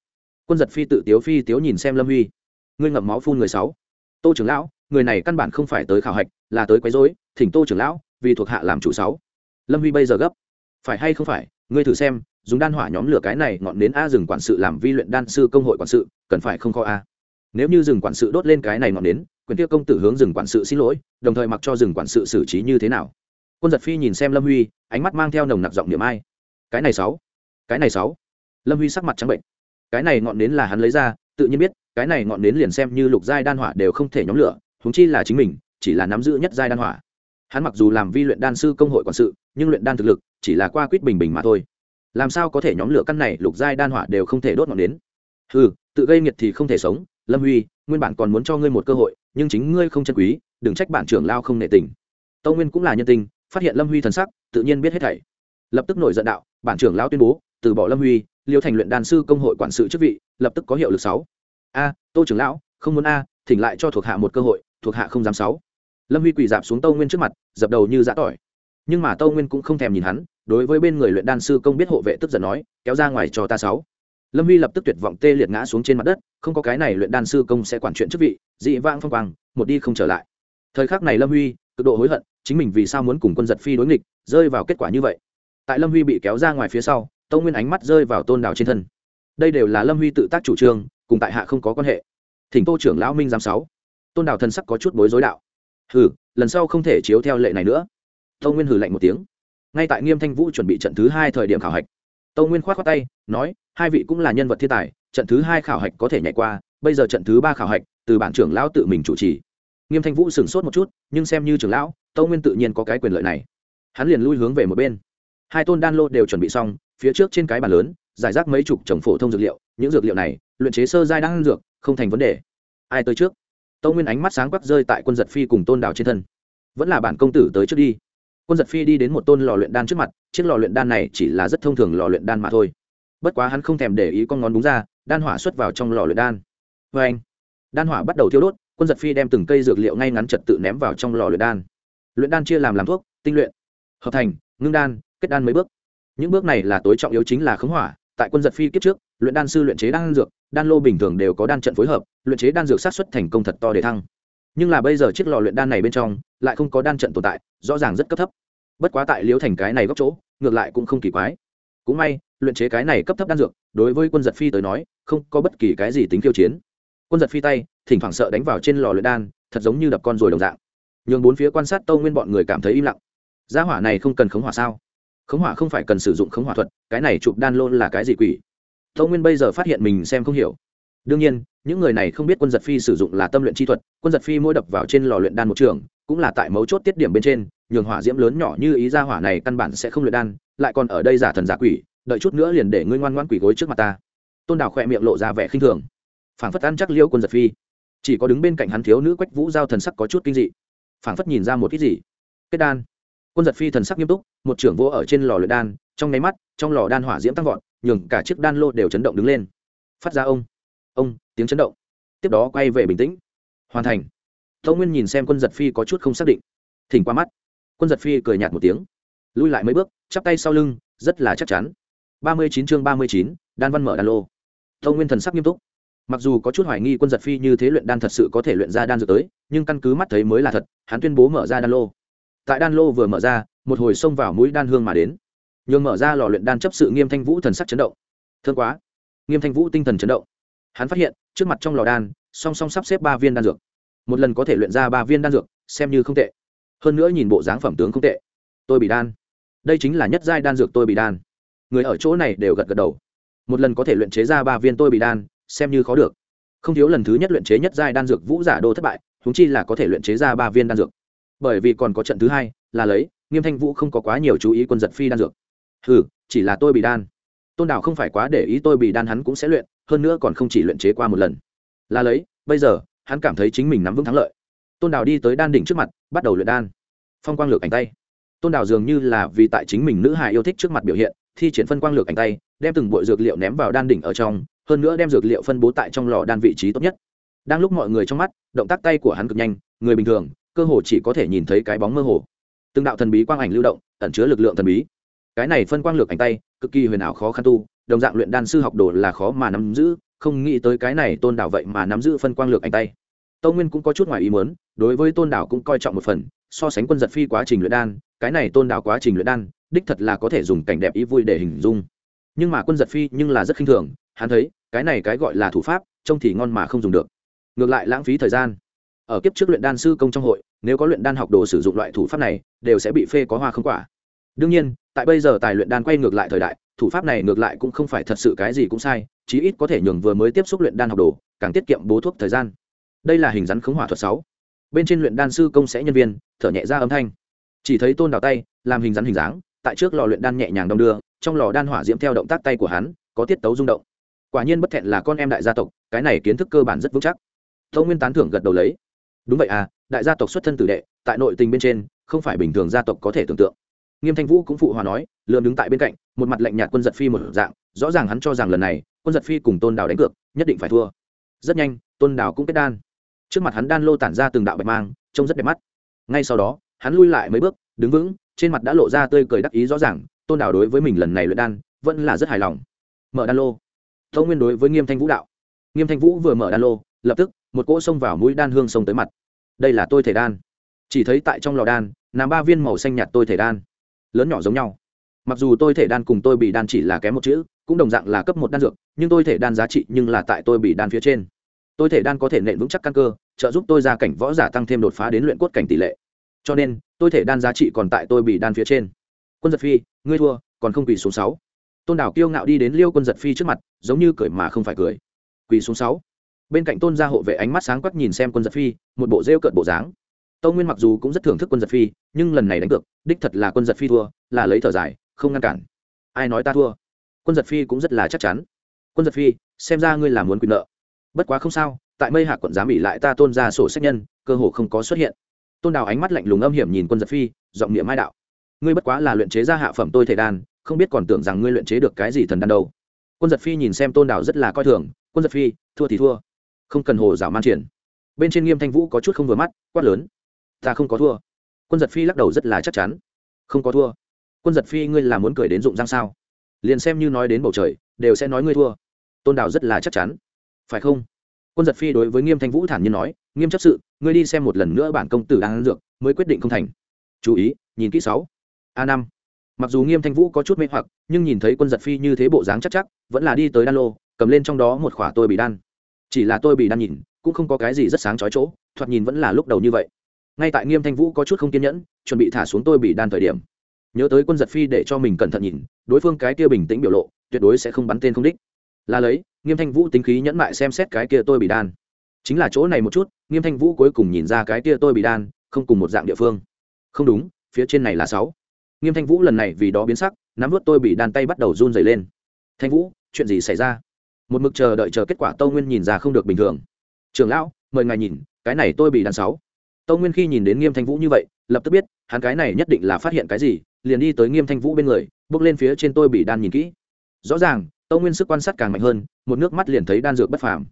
Quân giật phi tự tiếu phi tiếu nhìn xem lâm huy. Ngươi ngậm máu phun người sáu. Tô trưởng lão người này căn bản không phải tới khảo hạch, là tới quấy rối, thỉnh tô trưởng lão, vì thuộc hạ làm chủ sáu. Lâm huy bây giờ gấp. Phải hay không phải, ngươi thử xem, dùng đan hỏa nhóm lửa cái này ngọn đến a rừng quản sự làm vi luyện đan sư công hội quản sự, cần phải không kho a. Nếu như rừng quản sự đốt lên cái này ngọn đến quyền tiêu công tử hướng rừng quản sự xin lỗi, đồng thời mặc cho rừng quản sự xử trí như thế nào? Quân giật phi nhìn xem lâm huy, ánh mắt mang theo nồng nặc giọng niệm ai. Cái này sáu. Cái này sáu. Lâm huy sắc mặt trắng bệnh. Cái này ngọn nến là hắn lấy ra, tự nhiên biết, cái này ngọn nến liền xem như lục giai đan hỏa đều không thể nhóm lửa huống chi là chính mình, chỉ là nắm giữ nhất giai đan hỏa. Hắn mặc dù làm vi luyện đan sư công hội quản sự, nhưng luyện đan thực lực chỉ là qua quýt bình bình mà thôi. Làm sao có thể nhóm lửa căn này lục giai đan hỏa đều không thể đốt ngọn đến? ừ tự gây nghiệt thì không thể sống. Lâm huy, nguyên bản còn muốn cho ngươi một cơ hội, nhưng chính ngươi không chân quý, đừng trách bản trưởng lao không nệ tình. Tâu nguyên cũng là nhân tình, phát hiện lâm huy thần sắc, tự nhiên biết hết thảy. Lập tức nổi giận đạo, bản trưởng lao tuyên bố, từ bỏ lâm huy, liêu thành luyện đan sư công hội quản sự chức vị, lập tức có hiệu lực sáu. A, tô trưởng lão, không muốn a, thỉnh lại cho thuộc hạ một cơ hội thuộc hạ không dám sáu. Lâm huy quỳ dạp xuống tâu nguyên trước mặt, dập đầu như giã tỏi. Nhưng mà tâu nguyên cũng không thèm nhìn hắn, đối với bên người luyện đan sư công biết hộ vệ tức giận nói, kéo ra ngoài cho ta sáu. Lâm huy lập tức tuyệt vọng tê liệt ngã xuống trên mặt đất, không có cái này luyện đan sư công sẽ quản chuyện chức vị, dị vãng phong quang, một đi không trở lại. Thời khắc này lâm huy cực độ hối hận, chính mình vì sao muốn cùng quân giật phi đối nghịch, rơi vào kết quả như vậy. Tại lâm huy bị kéo ra ngoài phía sau, tâu nguyên ánh mắt rơi vào tôn đào trên thân. Đây đều là lâm huy tự tác chủ trương, cùng tại hạ không có quan hệ. Thỉnh tô trưởng lão minh giám sáu tôn đảo thân sắc có chút bối rối đạo. Hừ, lần sau không thể chiếu theo lệ này nữa. Tâu nguyên hừ lạnh một tiếng. Ngay tại nghiêm thanh vũ chuẩn bị trận thứ hai thời điểm khảo hạch, tâu nguyên k h o á t khoác tay, nói, hai vị cũng là nhân vật thiên tài, trận thứ hai khảo hạch có thể nhảy qua, bây giờ trận thứ ba khảo hạch, từ bản trưởng lão tự mình chủ trì. Nghiêm thanh vũ sửng sốt một chút, nhưng xem như trưởng lão, tâu nguyên tự nhiên có cái quyền lợi này. Hắn liền lui hướng về một bên. Hai tôn đan lô đều chuẩn bị xong, phía trước trên cái bàn lớn, giải rác mấy chục trồng phổ thông dược liệu, những dược liệu này, luyện chế sơ giai đang dược, không thành vấn đề. Ai tới trước? Tâu nguyên ánh mắt sáng quắc rơi tại quân giật phi cùng tôn đào trên thân. Vẫn là bản công tử tới trước đi. Quân giật phi đi đến một tôn lò luyện đan trước mặt, chiếc lò luyện đan này chỉ là rất thông thường lò luyện đan mà thôi. Bất quá hắn không thèm để ý con ngón đúng ra, đan hỏa xuất vào trong lò luyện đan. Vê anh, đan hỏa bắt đầu thiêu đốt, quân giật phi đem từng cây dược liệu ngay ngắn trật tự ném vào trong lò luyện đan. Luyện đan chia làm làm thuốc, tinh luyện, hợp thành, ngưng đan, kết đan mấy bước. Những bước này là tối trọng yếu chính là khống hỏa, tại quân giật phi kiếp trước luyện đan sư luyện chế đan dược, đan lô bình thường đều có đan trận phối hợp, luyện chế đan dược sát xuất thành công thật to để thăng. Nhưng là bây giờ chiếc lò luyện đan này bên trong lại không có đan trận tồn tại, rõ ràng rất cấp thấp. Bất quá tại liễu thành cái này góc chỗ, ngược lại cũng không kỳ quái. Cũng may, luyện chế cái này cấp thấp đan dược, đối với quân giật phi tới nói, không có bất kỳ cái gì tính khiêu chiến. Quân giật phi tay, thỉnh thoảng sợ đánh vào trên lò luyện đan, thật giống như đập con rồi đồng dạng. Nhường bốn phía quan sát tâu nguyên bọn người cảm thấy im lặng. Gia hỏa này không cần khống hỏa sao? Khống hỏa không phải cần sử dụng khống hỏa thuật, cái này chụp đan lô là cái gì quỷ? Tâu nguyên bây giờ phát hiện mình xem không hiểu. Đương nhiên, những người này không biết quân giật phi sử dụng là tâm luyện chi thuật, quân giật phi mỗi đập vào trên lò luyện đan một trường, cũng là tại mấu chốt tiết điểm bên trên, nhường hỏa diễm lớn nhỏ như ý ra hỏa này căn bản sẽ không luyện đan, lại còn ở đây giả thần giả quỷ, đợi chút nữa liền để ngươi ngoan ngoan quỷ gối trước mặt ta. Tôn đào khỏe miệng lộ ra vẻ khinh thường. Phảng phất ăn chắc liêu quân giật phi. Chỉ có đứng bên cạnh hắn thiếu nữ quách vũ giao thần sắc có chút kinh dị. Phảng phất nhìn ra một ít gì. Kết đan. Quân giật phi thần sắc nghiêm túc, một trưởng vô ở trên lò luyện đan, trong nháy mắt, trong lò đan hỏa diễm tăng vọt nhường cả chiếc đan lô đều chấn động đứng lên. Phát ra ông ông, tiếng chấn động. Tiếp đó quay về bình tĩnh. Hoàn thành. Tâu nguyên nhìn xem quân giật phi có chút không xác định. Thỉnh qua mắt. Quân giật phi cười nhạt một tiếng. Lui lại mấy bước, chắp tay sau lưng, rất là chắc chắn. Ba mươi chín chương ba mươi chín, đan văn mở đan lô. Tâu nguyên thần sắc nghiêm túc. Mặc dù có chút hoài nghi quân giật phi như thế luyện đan thật sự có thể luyện ra đan dược tới, nhưng căn cứ mắt thấy mới là thật, hắn tuyên bố mở ra đan lô. Tại đan lô vừa mở ra, một hồi xông vào mũi đan hương mà đến nhường mở ra lò luyện đan chấp sự nghiêm thanh vũ thần sắc chấn động. Thương quá. Nghiêm thanh vũ tinh thần chấn động. Hắn phát hiện, trước mặt trong lò đan, song song sắp xếp ba viên đan dược. Một lần có thể luyện ra ba viên đan dược, xem như không tệ. Hơn nữa nhìn bộ dáng phẩm tướng không tệ. Tôi bị đan. Đây chính là nhất giai đan dược tôi bị đan. Người ở chỗ này đều gật gật đầu. Một lần có thể luyện chế ra ba viên tôi bị đan, xem như khó được. Không thiếu lần thứ nhất luyện chế nhất giai đan dược vũ giả đô thất bại húng chi là có thể luyện chế ra ba viên đan dược. Bởi vì còn có trận thứ hai, là lấy, nghiêm thanh vũ không có quá nhiều chú ý quân giật phi đan dược hừ chỉ là tôi bị đan. Tôn đảo không phải quá để ý tôi bị đan hắn cũng sẽ luyện, hơn nữa còn không chỉ luyện chế qua một lần. Là lấy, bây giờ, hắn cảm thấy chính mình nắm vững thắng lợi. Tôn đảo đi tới đan đỉnh trước mặt, bắt đầu luyện đan. Phong quang lược ảnh tay. Tôn đảo dường như là vì tại chính mình nữ hài yêu thích trước mặt biểu hiện, thi triển phân quang lược ảnh tay, đem từng bội dược liệu ném vào đan đỉnh ở trong, hơn nữa đem dược liệu phân bố tại trong lò đan vị trí tốt nhất. Đang lúc mọi người trong mắt, động tác tay của hắn cực nhanh, người bình thường, cơ hồ chỉ có thể nhìn thấy cái bóng mơ hồ. Từng đạo thần bí quang ảnh lưu động, ẩn chứa lực lượng thần bí cái này phân quang lược ảnh tay, cực kỳ huyền ảo khó khăn tu, đồng dạng luyện đan sư học đồ là khó mà nắm giữ, không nghĩ tới cái này tôn đảo vậy mà nắm giữ phân quang lược ảnh tay. Tâu nguyên cũng có chút ngoài ý muốn, đối với tôn đảo cũng coi trọng một phần, so sánh quân giật phi quá trình luyện đan, cái này tôn đảo quá trình luyện đan, đích thật là có thể dùng cảnh đẹp ý vui để hình dung. Nhưng mà quân giật phi nhưng là rất khinh thường, hắn thấy, cái này cái gọi là thủ pháp, trông thì ngon mà không dùng được. Ngược lại lãng phí thời gian. Ở kiếp trước luyện đan sư công trong hội, nếu có luyện đan học đồ sử dụng loại thủ pháp này, đều sẽ bị phê có hoa không quả đương nhiên, tại bây giờ tài luyện đan quay ngược lại thời đại, thủ pháp này ngược lại cũng không phải thật sự cái gì cũng sai, chí ít có thể nhường vừa mới tiếp xúc luyện đan học đồ, càng tiết kiệm bố thuốc thời gian. Đây là hình rắn khống hỏa thuật sáu. Bên trên luyện đan sư công sẽ nhân viên, thở nhẹ ra âm thanh. Chỉ thấy tôn đào tay, làm hình rắn hình dáng, tại trước lò luyện đan nhẹ nhàng đong đưa, trong lò đan hỏa diễm theo động tác tay của hắn, có tiết tấu rung động. Quả nhiên bất thẹn là con em đại gia tộc, cái này kiến thức cơ bản rất vững chắc. Tâu nguyên tán thưởng gật đầu lấy. Đúng vậy à đại gia tộc xuất thân tử đệ, tại nội tình bên trên, không phải bình thường gia tộc có thể tưởng tượng nghiêm thanh vũ cũng phụ hòa nói, lượm đứng tại bên cạnh, một mặt lạnh nhạt quân giật phi một dạng, rõ ràng hắn cho rằng lần này, quân giật phi cùng tôn đào đánh cược, nhất định phải thua. Rất nhanh, tôn đào cũng kết đan. Trước mặt hắn đan lô tản ra từng đạo bạch mang, trông rất đẹp mắt. Ngay sau đó, hắn lui lại mấy bước, đứng vững, trên mặt đã lộ ra tươi cười đắc ý rõ ràng, tôn đào đối với mình lần này luyện đan, vẫn là rất hài lòng. Mở đan lô. Tâu nguyên đối với nghiêm thanh vũ đạo. Nghiêm thanh vũ vừa mở đan lô, lập tức, một cỗ xông vào mũi đan hương xông tới mặt. Đây là tôi thể đan. Chỉ thấy tại trong lò đan, nằm ba viên màu xanh nhạt tôi thể đan lớn nhỏ giống nhau. Mặc dù tôi thể đan cùng tôi bị đan chỉ là kém một chữ, cũng đồng dạng là cấp một đan dược, nhưng tôi thể đan giá trị nhưng là tại tôi bị đan phía trên. Tôi thể đan có thể nện vững chắc căn cơ, trợ giúp tôi ra cảnh võ giả tăng thêm đột phá đến luyện cốt cảnh tỷ lệ. Cho nên, tôi thể đan giá trị còn tại tôi bị đan phía trên. Quân giật phi, ngươi thua, còn không quỳ xuống sáu. Tôn đảo kiêu ngạo đi đến liêu quân giật phi trước mặt, giống như cười mà không phải cười. Quỳ xuống sáu. Bên cạnh tôn gia hộ vệ ánh mắt sáng quắc nhìn xem quân giật phi, một bộ rêu cợt bộ dáng tâu nguyên mặc dù cũng rất thưởng thức quân giật phi, nhưng lần này đánh cược, đích thật là quân giật phi thua, là lấy thở dài, không ngăn cản. Ai nói ta thua? Quân giật phi cũng rất là chắc chắn. Quân giật phi, xem ra ngươi là muốn quyền nợ. Bất quá không sao, tại mây hạ quận giám bị lại ta tôn ra sổ sách nhân, cơ hồ không có xuất hiện. Tôn đào ánh mắt lạnh lùng âm hiểm nhìn quân giật phi, giọng niệm mai đạo. Ngươi bất quá là luyện chế ra hạ phẩm tôi thể đan, không biết còn tưởng rằng ngươi luyện chế được cái gì thần đan đâu. Quân giật phi nhìn xem tôn đào rất là coi thường, quân giật phi, thua thì thua. Không cần hồ dạo man triển. Bên trên nghiêm thanh vũ có chút không vừa mắt, quát lớn ta không có thua. Quân giật phi lắc đầu rất là chắc chắn. Không có thua. Quân giật phi, ngươi là muốn cười đến dụng răng sao? Liền xem như nói đến bầu trời, đều sẽ nói ngươi thua. Tôn đào rất là chắc chắn. Phải không? Quân giật phi đối với nghiêm thanh vũ thản nhiên nói, nghiêm chấp sự, ngươi đi xem một lần nữa bản công tử đang ăn dược, mới quyết định không thành. Chú ý, nhìn kỹ sáu. A năm. Mặc dù nghiêm thanh vũ có chút mê hoặc, nhưng nhìn thấy quân giật phi như thế bộ dáng chắc chắc, vẫn là đi tới đan lô, cầm lên trong đó một khỏa tôi bị đan. Chỉ là tôi bị đan nhìn, cũng không có cái gì rất sáng chói chỗ, thoạt nhìn vẫn là lúc đầu như vậy ngay tại nghiêm thanh vũ có chút không kiên nhẫn, chuẩn bị thả xuống tôi bị đan thời điểm. Nhớ tới quân giật phi để cho mình cẩn thận nhìn, đối phương cái kia bình tĩnh biểu lộ, tuyệt đối sẽ không bắn tên không đích. Là lấy, nghiêm thanh vũ tính khí nhẫn mại xem xét cái kia tôi bị đan. Chính là chỗ này một chút, nghiêm thanh vũ cuối cùng nhìn ra cái kia tôi bị đan, không cùng một dạng địa phương. Không đúng, phía trên này là sáu. Nghiêm thanh vũ lần này vì đó biến sắc, nắm vớt tôi bị đan tay bắt đầu run dày lên. Thanh vũ, chuyện gì xảy ra? Một mực chờ đợi chờ kết quả tâu nguyên nhìn ra không được bình thường. Trường lão, mời ngài nhìn, cái này tôi bị đan sáu tâu nguyên khi nhìn đến nghiêm thanh vũ như vậy, lập tức biết, hắn cái này nhất định là phát hiện cái gì, liền đi tới nghiêm thanh vũ bên người, bước lên phía trên tôi bị đan nhìn kỹ. Rõ ràng tâu nguyên sức quan sát càng mạnh hơn, một nước mắt liền thấy đan dược bất phàm.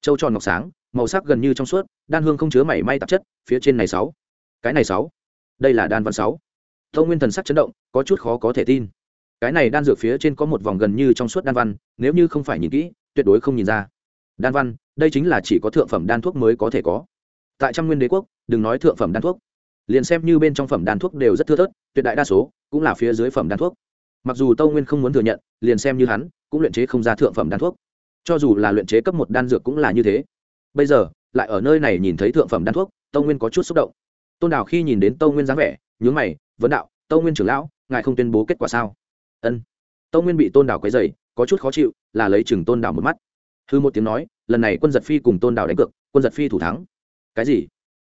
Châu tròn ngọc sáng, màu sắc gần như trong suốt, đan hương không chứa mảy may tạp chất, phía trên này sáu. Cái này sáu. Đây là đan văn sáu. Tâu nguyên thần sắc chấn động, có chút khó có thể tin. Cái này đan dược phía trên có một vòng gần như trong suốt đan văn, nếu như không phải nhìn kỹ, tuyệt đối không nhìn ra. Đan văn, đây chính là chỉ có thượng phẩm đan thuốc mới có thể có tại trăm nguyên đế quốc, đừng nói thượng phẩm đan thuốc. Liền xem như bên trong phẩm đan thuốc đều rất thưa thớt, tuyệt đại đa số cũng là phía dưới phẩm đan thuốc. Mặc dù tâu nguyên không muốn thừa nhận, liền xem như hắn cũng luyện chế không ra thượng phẩm đan thuốc. Cho dù là luyện chế cấp một đan dược cũng là như thế. Bây giờ, lại ở nơi này nhìn thấy thượng phẩm đan thuốc, tâu nguyên có chút xúc động. Tôn đào khi nhìn đến tâu nguyên dáng vẻ, nhướng mày, vấn đạo, tâu nguyên trưởng lão, ngài không tuyên bố kết quả sao? Ân. Tâu nguyên bị tôn đào quấy dày có chút khó chịu, là lấy chừng tôn đào một mắt. Hư một tiếng nói, lần này quân giật phi cùng tôn đào đánh cược, quân giật phi thủ thắng cái gì?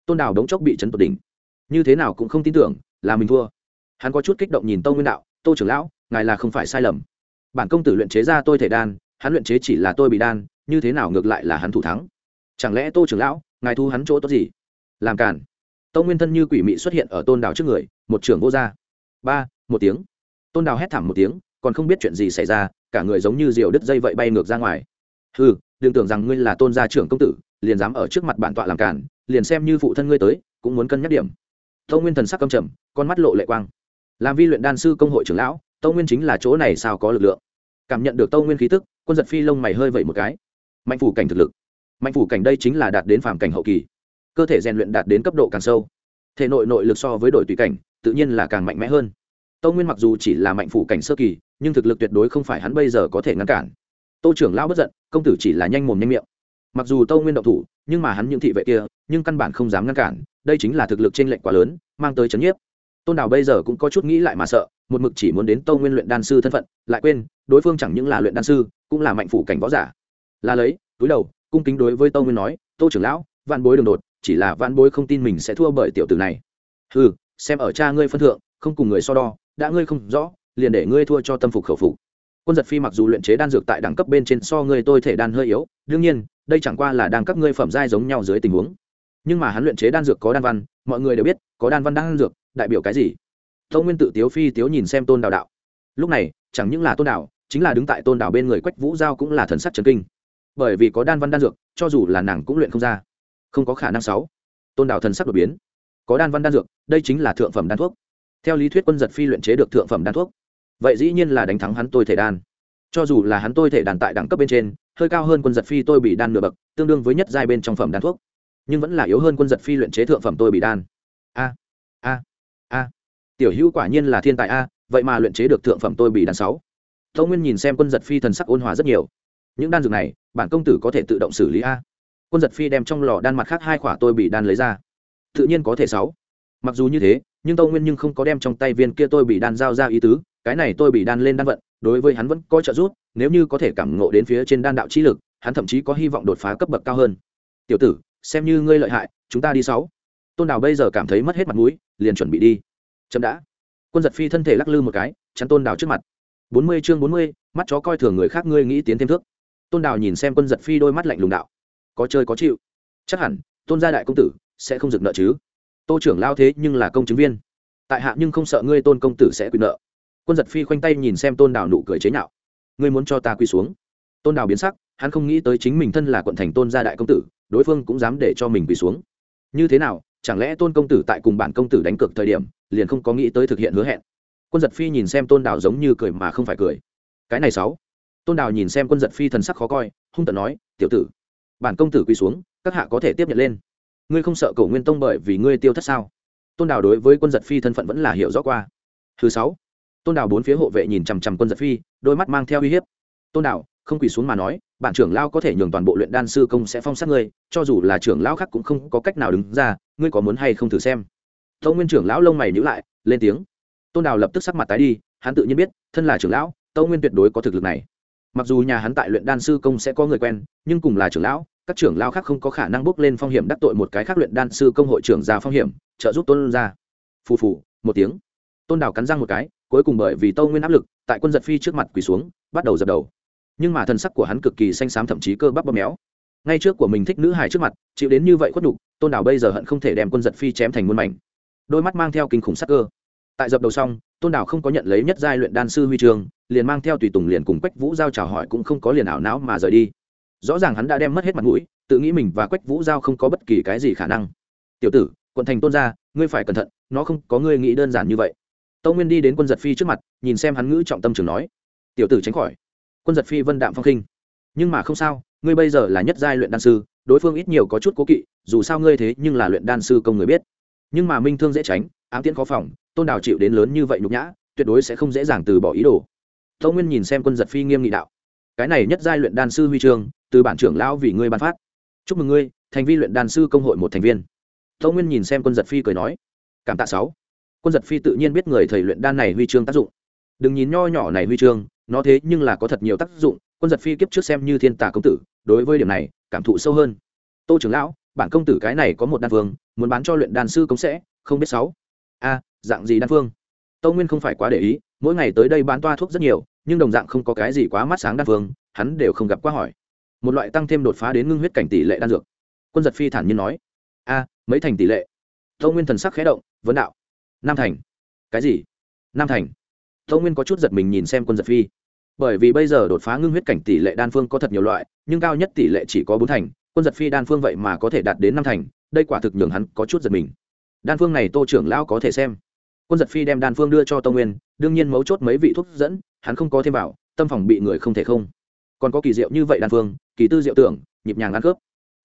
Tôn đào đống chốc bị chấn tột đỉnh. Như thế nào cũng không tin tưởng, là mình thua. Hắn có chút kích động nhìn tâu nguyên đạo, tô trưởng lão, ngài là không phải sai lầm. Bản công tử luyện chế ra tôi thể đan, hắn luyện chế chỉ là tôi bị đan, như thế nào ngược lại là hắn thủ thắng? Chẳng lẽ tô trưởng lão, ngài thu hắn chỗ tốt gì? Làm cản tâu nguyên thân như quỷ mị xuất hiện ở tôn đào trước người, một trưởng vô gia. Ba, một tiếng. Tôn đào hét thảm một tiếng, còn không biết chuyện gì xảy ra, cả người giống như diều đứt dây vậy bay ngược ra ngoài. Hừ đừng tưởng rằng ngươi là tôn gia trưởng công tử, liền dám ở trước mặt bản tọa làm cản liền xem như phụ thân ngươi tới, cũng muốn cân nhắc điểm. Tâu nguyên thần sắc căm trầm, con mắt lộ lệ quang. Làm vi luyện đan sư công hội trưởng lão, tâu nguyên chính là chỗ này sao có lực lượng? Cảm nhận được tâu nguyên khí tức, quân giật phi lông mày hơi vậy một cái. Mạnh phủ cảnh thực lực. Mạnh phủ cảnh đây chính là đạt đến phàm cảnh hậu kỳ. Cơ thể rèn luyện đạt đến cấp độ càng sâu. Thể nội nội lực so với đội tùy cảnh, tự nhiên là càng mạnh mẽ hơn. Tâu nguyên mặc dù chỉ là mạnh phủ cảnh sơ kỳ, nhưng thực lực tuyệt đối không phải hắn bây giờ có thể ngăn cản tô trưởng lão bất giận, công tử chỉ là nhanh mồm nhanh miệng. Mặc dù Tô nguyên động thủ, nhưng mà hắn những thị vệ kia, nhưng căn bản không dám ngăn cản, đây chính là thực lực trên lệnh quá lớn, mang tới chấn nhiếp. Tôn đào bây giờ cũng có chút nghĩ lại mà sợ, một mực chỉ muốn đến Tô nguyên luyện đan sư thân phận, lại quên, đối phương chẳng những là luyện đan sư, cũng là mạnh phủ cảnh võ giả. Là lấy, túi đầu, cung kính đối với Tô nguyên nói, tô trưởng lão văn bối đường đột, chỉ là văn bối không tin mình sẽ thua bởi tiểu tử này. Ừ xem ở cha ngươi phân thượng, không cùng người so đo, đã ngươi không rõ, liền để ngươi thua cho tâm phục khẩu phục quân giật phi mặc dù luyện chế đan dược tại đẳng cấp bên trên so người tôi thể đan hơi yếu, đương nhiên, đây chẳng qua là đang các ngươi phẩm giai giống nhau dưới tình huống. Nhưng mà hắn luyện chế đan dược có đan văn, mọi người đều biết, có đan văn đan dược, đại biểu cái gì? Tâu nguyên tự tiếu phi tiếu nhìn xem tôn đào đạo. Lúc này, chẳng những là tôn đào, chính là đứng tại tôn đào bên người quách vũ giao cũng là thần sắc trần kinh. Bởi vì có đan văn đan dược, cho dù là nàng cũng luyện không ra. Không có khả năng sáu. Tôn đào thần sắc đột biến. Có đan văn đan dược, đây chính là thượng phẩm đan thuốc. Theo lý thuyết quân giật phi luyện chế được thượng phẩm đan thuốc vậy dĩ nhiên là đánh thắng hắn tôi thể đan. Cho dù là hắn tôi thể đàn tại đẳng cấp bên trên, hơi cao hơn quân giật phi tôi bị đan nửa bậc, tương đương với nhất giai bên trong phẩm đan thuốc. Nhưng vẫn là yếu hơn quân giật phi luyện chế thượng phẩm tôi bị đan. A a a. Tiểu hữu quả nhiên là thiên tài a, vậy mà luyện chế được thượng phẩm tôi bị đan sáu. Tâu nguyên nhìn xem quân giật phi thần sắc ôn hòa rất nhiều. Những đan dược này, bản công tử có thể tự động xử lý a. Quân giật phi đem trong lò đan mặt khác hai khỏa tôi bị đan lấy ra. Tự nhiên có thể sáu mặc dù như thế, nhưng tâu nguyên nhưng không có đem trong tay viên kia tôi bị đan giao ra ý tứ, cái này tôi bị đan lên đan vận, đối với hắn vẫn có trợ giúp, nếu như có thể cảm ngộ đến phía trên đan đạo trí lực, hắn thậm chí có hy vọng đột phá cấp bậc cao hơn. Tiểu tử, xem như ngươi lợi hại, chúng ta đi sáu. Tôn đào bây giờ cảm thấy mất hết mặt mũi, liền chuẩn bị đi. Chậm đã. Quân giật phi thân thể lắc lư một cái, chắn tôn đào trước mặt. Bốn mươi chương bốn mươi, mắt chó coi thường người khác ngươi nghĩ tiến thêm thước. Tôn đào nhìn xem quân giật phi đôi mắt lạnh lùng đạo. Có chơi có chịu. Chắc hẳn, tôn gia đại công tử sẽ không dừng nợ chứ tô trưởng lao thế nhưng là công chứng viên. Tại hạ nhưng không sợ ngươi tôn công tử sẽ quyền nợ. Quân giật phi khoanh tay nhìn xem tôn đào nụ cười chế nhạo. Ngươi muốn cho ta quy xuống. Tôn đào biến sắc, hắn không nghĩ tới chính mình thân là quận thành tôn gia đại công tử, đối phương cũng dám để cho mình quỳ xuống. Như thế nào, chẳng lẽ tôn công tử tại cùng bản công tử đánh cược thời điểm, liền không có nghĩ tới thực hiện hứa hẹn? Quân giật phi nhìn xem tôn đào giống như cười mà không phải cười. Cái này sáu. Tôn đào nhìn xem quân giật phi thần sắc khó coi, hung tận nói, tiểu tử, bản công tử quỳ xuống, các hạ có thể tiếp nhận lên ngươi không sợ cổ nguyên tông bởi vì ngươi tiêu thất sao? Tôn đào đối với quân giật phi thân phận vẫn là hiểu rõ qua. Thứ sáu, tôn đào bốn phía hộ vệ nhìn chằm chằm quân giật phi, đôi mắt mang theo uy hiếp. Tôn đào, không quỳ xuống mà nói bản trưởng lao có thể nhường toàn bộ luyện đan sư công sẽ phong sát ngươi, cho dù là trưởng lão khác cũng không có cách nào đứng ra, ngươi có muốn hay không thử xem? Tâu nguyên trưởng lão lông mày nhữ lại, lên tiếng. Tôn đào lập tức sắc mặt tái đi, hắn tự nhiên biết, thân là trưởng lão tâu nguyên tuyệt đối có thực lực này. Mặc dù nhà hắn tại luyện đan sư công sẽ có người quen, nhưng cùng là trưởng lão các trưởng lao khác không có khả năng bước lên phong hiểm đắc tội một cái khác luyện đan sư công hội trưởng ra phong hiểm, trợ giúp tôn ra. Phù phù, một tiếng. Tôn đào cắn răng một cái, cuối cùng bởi vì tâu nguyên áp lực, tại quân giật phi trước mặt quỳ xuống, bắt đầu dập đầu. Nhưng mà thần sắc của hắn cực kỳ xanh xám thậm chí cơ bắp bóp méo. Ngay trước của mình thích nữ hài trước mặt, chịu đến như vậy khuất đục tôn đào bây giờ hận không thể đem quân giật phi chém thành muôn mảnh. Đôi mắt mang theo kinh khủng sắc cơ. Tại dập đầu xong, tôn đào không có nhận lấy nhất giai luyện đan sư huy trường liền mang theo tùy tùng liền cùng quách vũ giao chào hỏi cũng không có liền ảo não mà rời đi rõ ràng hắn đã đem mất hết mặt mũi, tự nghĩ mình và quách vũ giao không có bất kỳ cái gì khả năng. Tiểu tử, quận thành tôn gia, ngươi phải cẩn thận, nó không có ngươi nghĩ đơn giản như vậy. Tâu nguyên đi đến quân giật phi trước mặt, nhìn xem hắn ngữ trọng tâm trường nói, tiểu tử tránh khỏi. Quân giật phi vân đạm phong khinh. Nhưng mà không sao, ngươi bây giờ là nhất giai luyện đan sư, đối phương ít nhiều có chút cố kỵ, dù sao ngươi thế nhưng là luyện đan sư công người biết. Nhưng mà minh thương dễ tránh, ám tiễn khó phòng, tôn đào chịu đến lớn như vậy nhục nhã, tuyệt đối sẽ không dễ dàng từ bỏ ý đồ. Tâu nguyên nhìn xem quân giật phi nghiêm nghị đạo cái này nhất giai luyện đan sư huy chương, từ bản trưởng lão vì ngươi ban phát. Chúc mừng ngươi, thành vi luyện đan sư công hội một thành viên. Tâu nguyên nhìn xem quân giật phi cười nói, cảm tạ sáu. Quân giật phi tự nhiên biết người thầy luyện đan này huy chương tác dụng. Đừng nhìn nho nhỏ này huy chương, nó thế nhưng là có thật nhiều tác dụng, quân giật phi kiếp trước xem như thiên tả công tử, đối với điểm này, cảm thụ sâu hơn. Tô trưởng lão, bản công tử cái này có một đan phương muốn bán cho luyện đan sư cống sẽ, không biết sáu. A, dạng gì đan phương tâu nguyên không phải quá để ý, mỗi ngày tới đây bán toa thuốc rất nhiều nhưng đồng dạng không có cái gì quá mắt sáng đan phương, hắn đều không gặp quá hỏi. Một loại tăng thêm đột phá đến ngưng huyết cảnh tỷ lệ đan dược. Quân giật phi thản nhiên nói, a, mấy thành tỷ lệ? Tâu nguyên thần sắc khé động, vấn đạo. Nam thành. Cái gì? Nam thành. Tâu nguyên có chút giật mình nhìn xem quân giật phi. Bởi vì bây giờ đột phá ngưng huyết cảnh tỷ lệ đan phương có thật nhiều loại, nhưng cao nhất tỷ lệ chỉ có bốn thành, quân giật phi đan phương vậy mà có thể đạt đến năm thành, đây quả thực nhường hắn có chút giật mình. Đan phương này tô trưởng lão có thể xem. Quân giật phi đem đan phương đưa cho tâu nguyên, đương nhiên mấu chốt mấy vị thuốc dẫn hắn không có thêm vào, tâm phòng bị người không thể không. Còn có kỳ diệu như vậy đan phương, kỳ tư diệu tưởng, nhịp nhàng ăn khớp.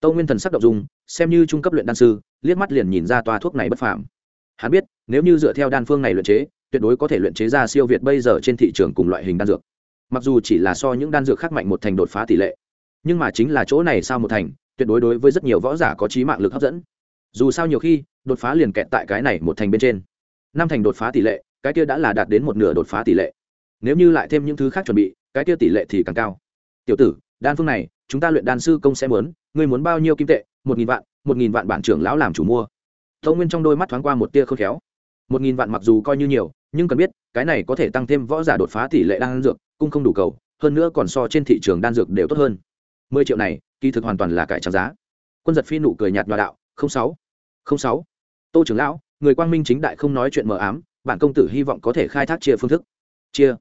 Tâu nguyên thần sắc động dung, xem như trung cấp luyện đan sư, liếc mắt liền nhìn ra toa thuốc này bất phàm. Hắn biết, nếu như dựa theo đan phương này luyện chế, tuyệt đối có thể luyện chế ra siêu việt bây giờ trên thị trường cùng loại hình đan dược. Mặc dù chỉ là so những đan dược khác mạnh một thành đột phá tỷ lệ, nhưng mà chính là chỗ này sao một thành, tuyệt đối đối với rất nhiều võ giả có trí mạng lực hấp dẫn. Dù sao nhiều khi, đột phá liền kẹt tại cái này một thành bên trên. Năm thành đột phá tỷ lệ, cái kia đã là đạt đến một nửa đột phá tỷ lệ nếu như lại thêm những thứ khác chuẩn bị, cái kia tỷ lệ thì càng cao. Tiểu tử, đan phương này, chúng ta luyện đan sư công sẽ muốn, ngươi muốn bao nhiêu kim tệ? Một nghìn vạn, một nghìn vạn bản trưởng lão làm chủ mua. Tâu nguyên trong đôi mắt thoáng qua một tia khôn khéo. Một nghìn vạn mặc dù coi như nhiều, nhưng cần biết, cái này có thể tăng thêm võ giả đột phá tỷ lệ đan dược cung không đủ cầu, hơn nữa còn so trên thị trường đan dược đều tốt hơn. Mười triệu này, kỳ thực hoàn toàn là cải trang giá. Quân giật phi nụ cười nhạt nhòa đạo, không sáu không sáu. Tô trưởng lão, người quang minh chính đại không nói chuyện mờ ám, bản công tử hy vọng có thể khai thác chia phương thức. Chia?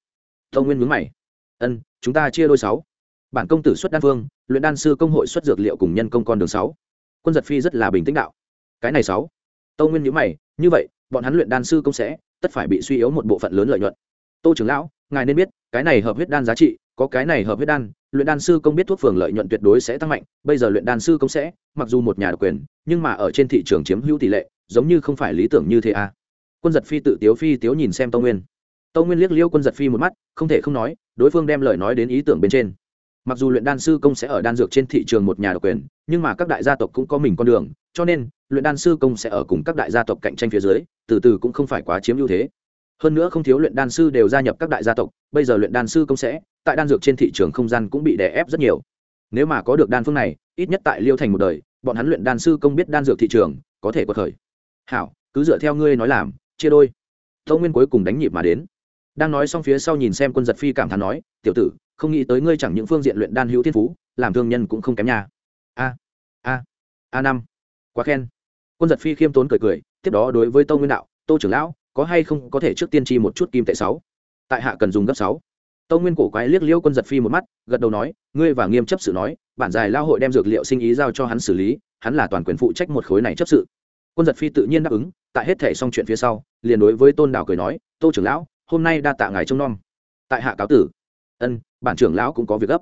Tâu nguyên mướn mày. Ân, chúng ta chia đôi sáu. Bản công tử xuất đan phương, luyện đan sư công hội xuất dược liệu cùng nhân công con đường sáu. Quân giật phi rất là bình tĩnh đạo. Cái này sáu. Tâu nguyên nhớ mày, như vậy, bọn hắn luyện đan sư công sẽ, tất phải bị suy yếu một bộ phận lớn lợi nhuận. Tô trưởng lão, ngài nên biết, cái này hợp huyết đan giá trị, có cái này hợp huyết đan, luyện đan sư công biết thuốc phường lợi nhuận tuyệt đối sẽ tăng mạnh, bây giờ luyện đan sư công sẽ, mặc dù một nhà độc quyền, nhưng mà ở trên thị trường chiếm hữu tỷ lệ, giống như không phải lý tưởng như thế à. quân giật phi tự tiếu phi tiếu nhìn xem tâu nguyên tâu nguyên liếc liêu quân giật phi một mắt, không thể không nói, đối phương đem lời nói đến ý tưởng bên trên. Mặc dù luyện đan sư công sẽ ở đan dược trên thị trường một nhà độc quyền, nhưng mà các đại gia tộc cũng có mình con đường, cho nên, luyện đan sư công sẽ ở cùng các đại gia tộc cạnh tranh phía dưới, từ từ cũng không phải quá chiếm ưu thế. Hơn nữa không thiếu luyện đan sư đều gia nhập các đại gia tộc, bây giờ luyện đan sư công sẽ, tại đan dược trên thị trường không gian cũng bị đè ép rất nhiều. Nếu mà có được đan phương này, ít nhất tại liêu thành một đời, bọn hắn luyện đan sư công biết đan dược thị trường, có thể có khởi. Hảo, cứ dựa theo ngươi nói làm, chia đôi. Tâu nguyên cuối cùng đánh nhịp mà đến đang nói xong phía sau nhìn xem quân giật phi cảm thán nói, tiểu tử, không nghĩ tới ngươi chẳng những phương diện luyện đan hữu thiên phú, làm thương nhân cũng không kém nhà a a a năm, quá khen. Quân giật phi khiêm tốn cười cười, tiếp đó đối với tô nguyên đạo, tô trưởng lão, có hay không có thể trước tiên tri một chút kim tệ sáu? Tại hạ cần dùng gấp sáu. Tô nguyên cổ quái liếc liêu quân giật phi một mắt, gật đầu nói, ngươi và nghiêm chấp sự nói, bản dài lao hội đem dược liệu sinh ý giao cho hắn xử lý, hắn là toàn quyền phụ trách một khối này chấp sự. Quân giật phi tự nhiên đáp ứng, tại hết thể xong chuyện phía sau, liền đối với tôn đảo cười nói, tô trưởng lão hôm nay đa tạ ngài trông nom. Tại hạ cáo tử. Ân, bản trưởng lão cũng có việc gấp.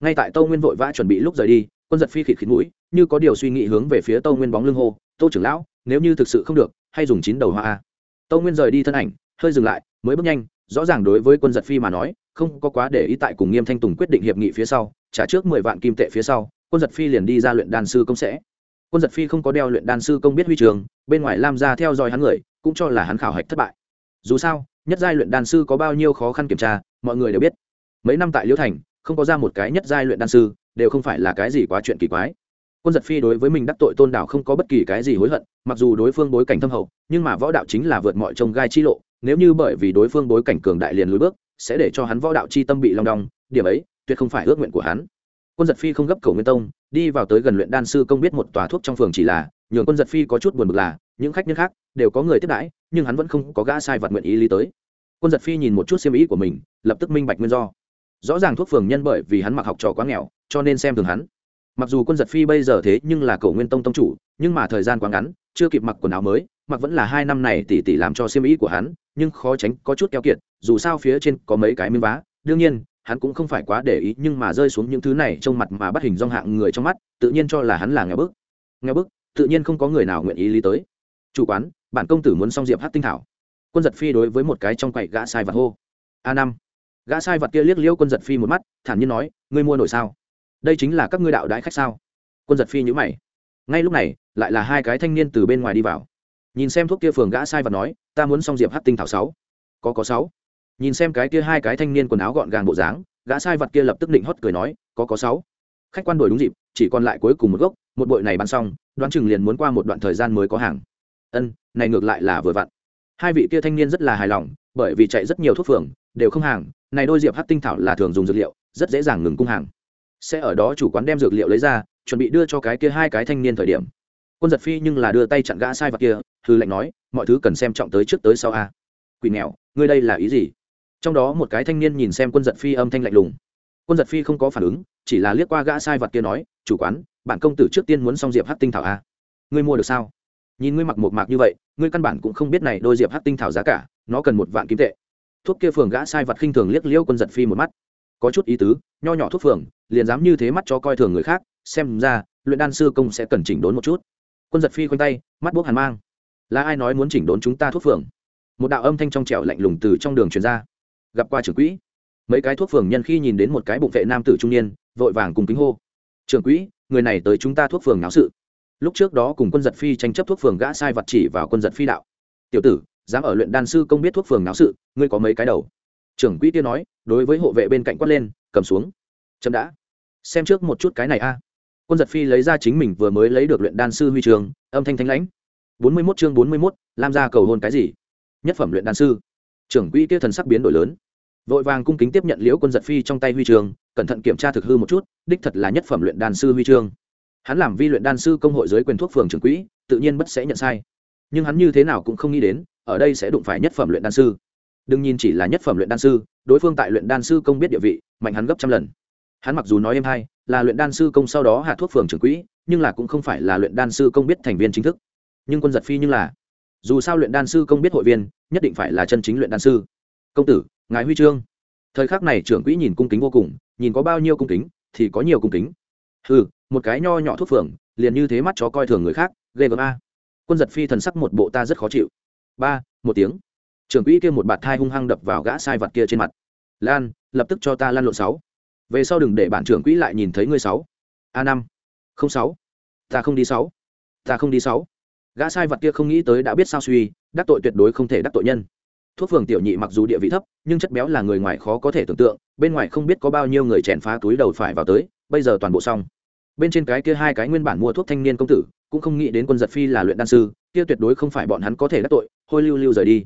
Ngay tại tâu nguyên vội vã chuẩn bị lúc rời đi, quân giật phi khịt khịt mũi, như có điều suy nghĩ hướng về phía tâu nguyên bóng lưng hô tô trưởng lão, nếu như thực sự không được, hay dùng chín đầu hoa a. Tâu nguyên rời đi thân ảnh, hơi dừng lại, mới bước nhanh, rõ ràng đối với quân giật phi mà nói, không có quá để ý tại cùng nghiêm thanh tùng quyết định hiệp nghị phía sau, trả trước mười vạn kim tệ phía sau, quân giật phi liền đi ra luyện đan sư công sẽ. Quân giật phi không có đeo luyện đan sư công biết huy trường, bên ngoài lam ra theo dõi hắn người, cũng cho là hắn khảo hạch thất bại. Dù sao nhất giai luyện đan sư có bao nhiêu khó khăn kiểm tra, mọi người đều biết. Mấy năm tại liễu thành, không có ra một cái nhất giai luyện đan sư, đều không phải là cái gì quá chuyện kỳ quái. Quân giật phi đối với mình đắc tội tôn đảo không có bất kỳ cái gì hối hận, mặc dù đối phương bối cảnh thâm hậu, nhưng mà võ đạo chính là vượt mọi trông gai chi lộ, nếu như bởi vì đối phương bối cảnh cường đại liền lùi bước, sẽ để cho hắn võ đạo chi tâm bị long đong, điểm ấy, tuyệt không phải ước nguyện của hắn. Quân giật phi không gấp cầu nguyên tông, đi vào tới gần luyện đan sư công biết một tòa thuốc trong phường chỉ là, nhường quân giật phi có chút buồn bực là những khách nhân khác đều có người tiếp đãi, nhưng hắn vẫn không có gã sai vật nguyện ý lý tới. Quân giật phi nhìn một chút xiêm ý của mình, lập tức minh bạch nguyên do. Rõ ràng thuốc phường nhân bởi vì hắn mặc học trò quá nghèo, cho nên xem thường hắn. Mặc dù quân giật phi bây giờ thế nhưng là cầu nguyên tông tông chủ, nhưng mà thời gian quá ngắn, chưa kịp mặc quần áo mới, mặc vẫn là hai năm này tỉ tỉ làm cho xiêm ý của hắn, nhưng khó tránh có chút keo kiệt, dù sao phía trên có mấy cái miếng vá, đương nhiên, hắn cũng không phải quá để ý, nhưng mà rơi xuống những thứ này trong mặt mà bắt hình dong hạng người trong mắt, tự nhiên cho là hắn là nghèo bức. Nghèo bức, tự nhiên không có người nào nguyện ý lý tới chủ quán, bản công tử muốn xong diệp hát tinh thảo. Quân giật phi đối với một cái trong quậy gã sai vật hô. A năm. Gã sai vật kia liếc liêu quân giật phi một mắt, thản nhiên nói, ngươi mua nổi sao? Đây chính là các ngươi đạo đãi khách sao? Quân giật phi nhữ mày. Ngay lúc này, lại là hai cái thanh niên từ bên ngoài đi vào. Nhìn xem thuốc kia phường gã sai vật nói, ta muốn xong diệp hát tinh thảo sáu. Có có sáu. Nhìn xem cái kia hai cái thanh niên quần áo gọn gàng bộ dáng, gã sai vật kia lập tức định hót cười nói, có có sáu. Khách quan đổi đúng dịp, chỉ còn lại cuối cùng một gốc, một bội này bán xong, đoán chừng liền muốn qua một đoạn thời gian mới có hàng ân, này ngược lại là vừa vặn. Hai vị kia thanh niên rất là hài lòng, bởi vì chạy rất nhiều thuốc phường, đều không hàng, này đôi diệp hát tinh thảo là thường dùng dược liệu, rất dễ dàng ngừng cung hàng. Sẽ ở đó chủ quán đem dược liệu lấy ra, chuẩn bị đưa cho cái kia hai cái thanh niên thời điểm. Quân giật phi nhưng là đưa tay chặn gã sai vật kia, hư lệnh nói, mọi thứ cần xem trọng tới trước tới sau a. Quỷ nghèo, ngươi đây là ý gì? Trong đó một cái thanh niên nhìn xem quân giật phi âm thanh lạnh lùng. Quân giật phi không có phản ứng, chỉ là liếc qua gã sai vật kia nói, chủ quán, bản công tử trước tiên muốn xong diệp hát tinh thảo a. Ngươi mua được sao? Nhìn ngươi mặc một mạc như vậy, ngươi căn bản cũng không biết này đôi diệp hát tinh thảo giá cả, nó cần một vạn kim tệ. Thuốc kia phường gã sai vật khinh thường liếc liêu quân giật phi một mắt. Có chút ý tứ, nho nhỏ thuốc phường, liền dám như thế mắt cho coi thường người khác, xem ra, luyện đan sư công sẽ cần chỉnh đốn một chút. Quân giật phi khoanh tay, mắt buốc hàn mang. Là ai nói muốn chỉnh đốn chúng ta thuốc phường? Một đạo âm thanh trong trẻo lạnh lùng từ trong đường truyền ra. Gặp qua trưởng quỹ. Mấy cái thuốc phường nhân khi nhìn đến một cái bụng vệ nam tử trung niên, vội vàng cùng kính hô. Trưởng quỹ, người này tới chúng ta thuốc phường náo sự lúc trước đó cùng quân giật phi tranh chấp thuốc phường gã sai vật chỉ vào quân giật phi đạo. Tiểu tử, dám ở luyện đan sư công biết thuốc phường náo sự, ngươi có mấy cái đầu? Trưởng quỹ kia nói, đối với hộ vệ bên cạnh quát lên, cầm xuống. Chậm đã. Xem trước một chút cái này a. Quân giật phi lấy ra chính mình vừa mới lấy được luyện đan sư huy trường, âm thanh thanh lãnh. Bốn mươi mốt chương bốn mươi mốt, lam ra cầu hôn cái gì? Nhất phẩm luyện đan sư. Trưởng quỹ kia thần sắc biến đổi lớn. Vội vàng cung kính tiếp nhận liễu quân giật phi trong tay huy trường, cẩn thận kiểm tra thực hư một chút, đích thật là nhất phẩm luyện đan sư huy chương hắn làm vi luyện đan sư công hội giới quyền thuốc phường trưởng quỹ, tự nhiên bất sẽ nhận sai. Nhưng hắn như thế nào cũng không nghĩ đến, ở đây sẽ đụng phải nhất phẩm luyện đan sư. Đừng nhìn chỉ là nhất phẩm luyện đan sư, đối phương tại luyện đan sư công biết địa vị, mạnh hắn gấp trăm lần. Hắn mặc dù nói em hay, là luyện đan sư công sau đó hạ thuốc phường trưởng quỹ, nhưng là cũng không phải là luyện đan sư công biết thành viên chính thức. Nhưng quân giật phi như là, dù sao luyện đan sư công biết hội viên, nhất định phải là chân chính luyện đan sư. Công tử, ngài huy chương. Thời khắc này trưởng quỹ nhìn cung kính vô cùng, nhìn có bao nhiêu cung kính, thì có nhiều cung kính. Ừ một cái nho nhỏ thuốc phường, liền như thế mắt chó coi thường người khác, ghê gớm a. Quân giật phi thần sắc một bộ ta rất khó chịu. Ba, một tiếng. Trưởng quỹ kia một bạt thai hung hăng đập vào gã sai vật kia trên mặt. Lan, lập tức cho ta lan lộn sáu. Về sau đừng để bản trưởng quỹ lại nhìn thấy ngươi sáu. A năm. Không sáu. Ta không đi sáu. Ta không đi sáu. Gã sai vật kia không nghĩ tới đã biết sao suy, đắc tội tuyệt đối không thể đắc tội nhân. Thuốc phường tiểu nhị mặc dù địa vị thấp, nhưng chất béo là người ngoài khó có thể tưởng tượng, bên ngoài không biết có bao nhiêu người chèn phá túi đầu phải vào tới, bây giờ toàn bộ xong bên trên cái kia hai cái nguyên bản mua thuốc thanh niên công tử, cũng không nghĩ đến quân giật phi là luyện đan sư, kia tuyệt đối không phải bọn hắn có thể đắc tội, hôi lưu lưu rời đi.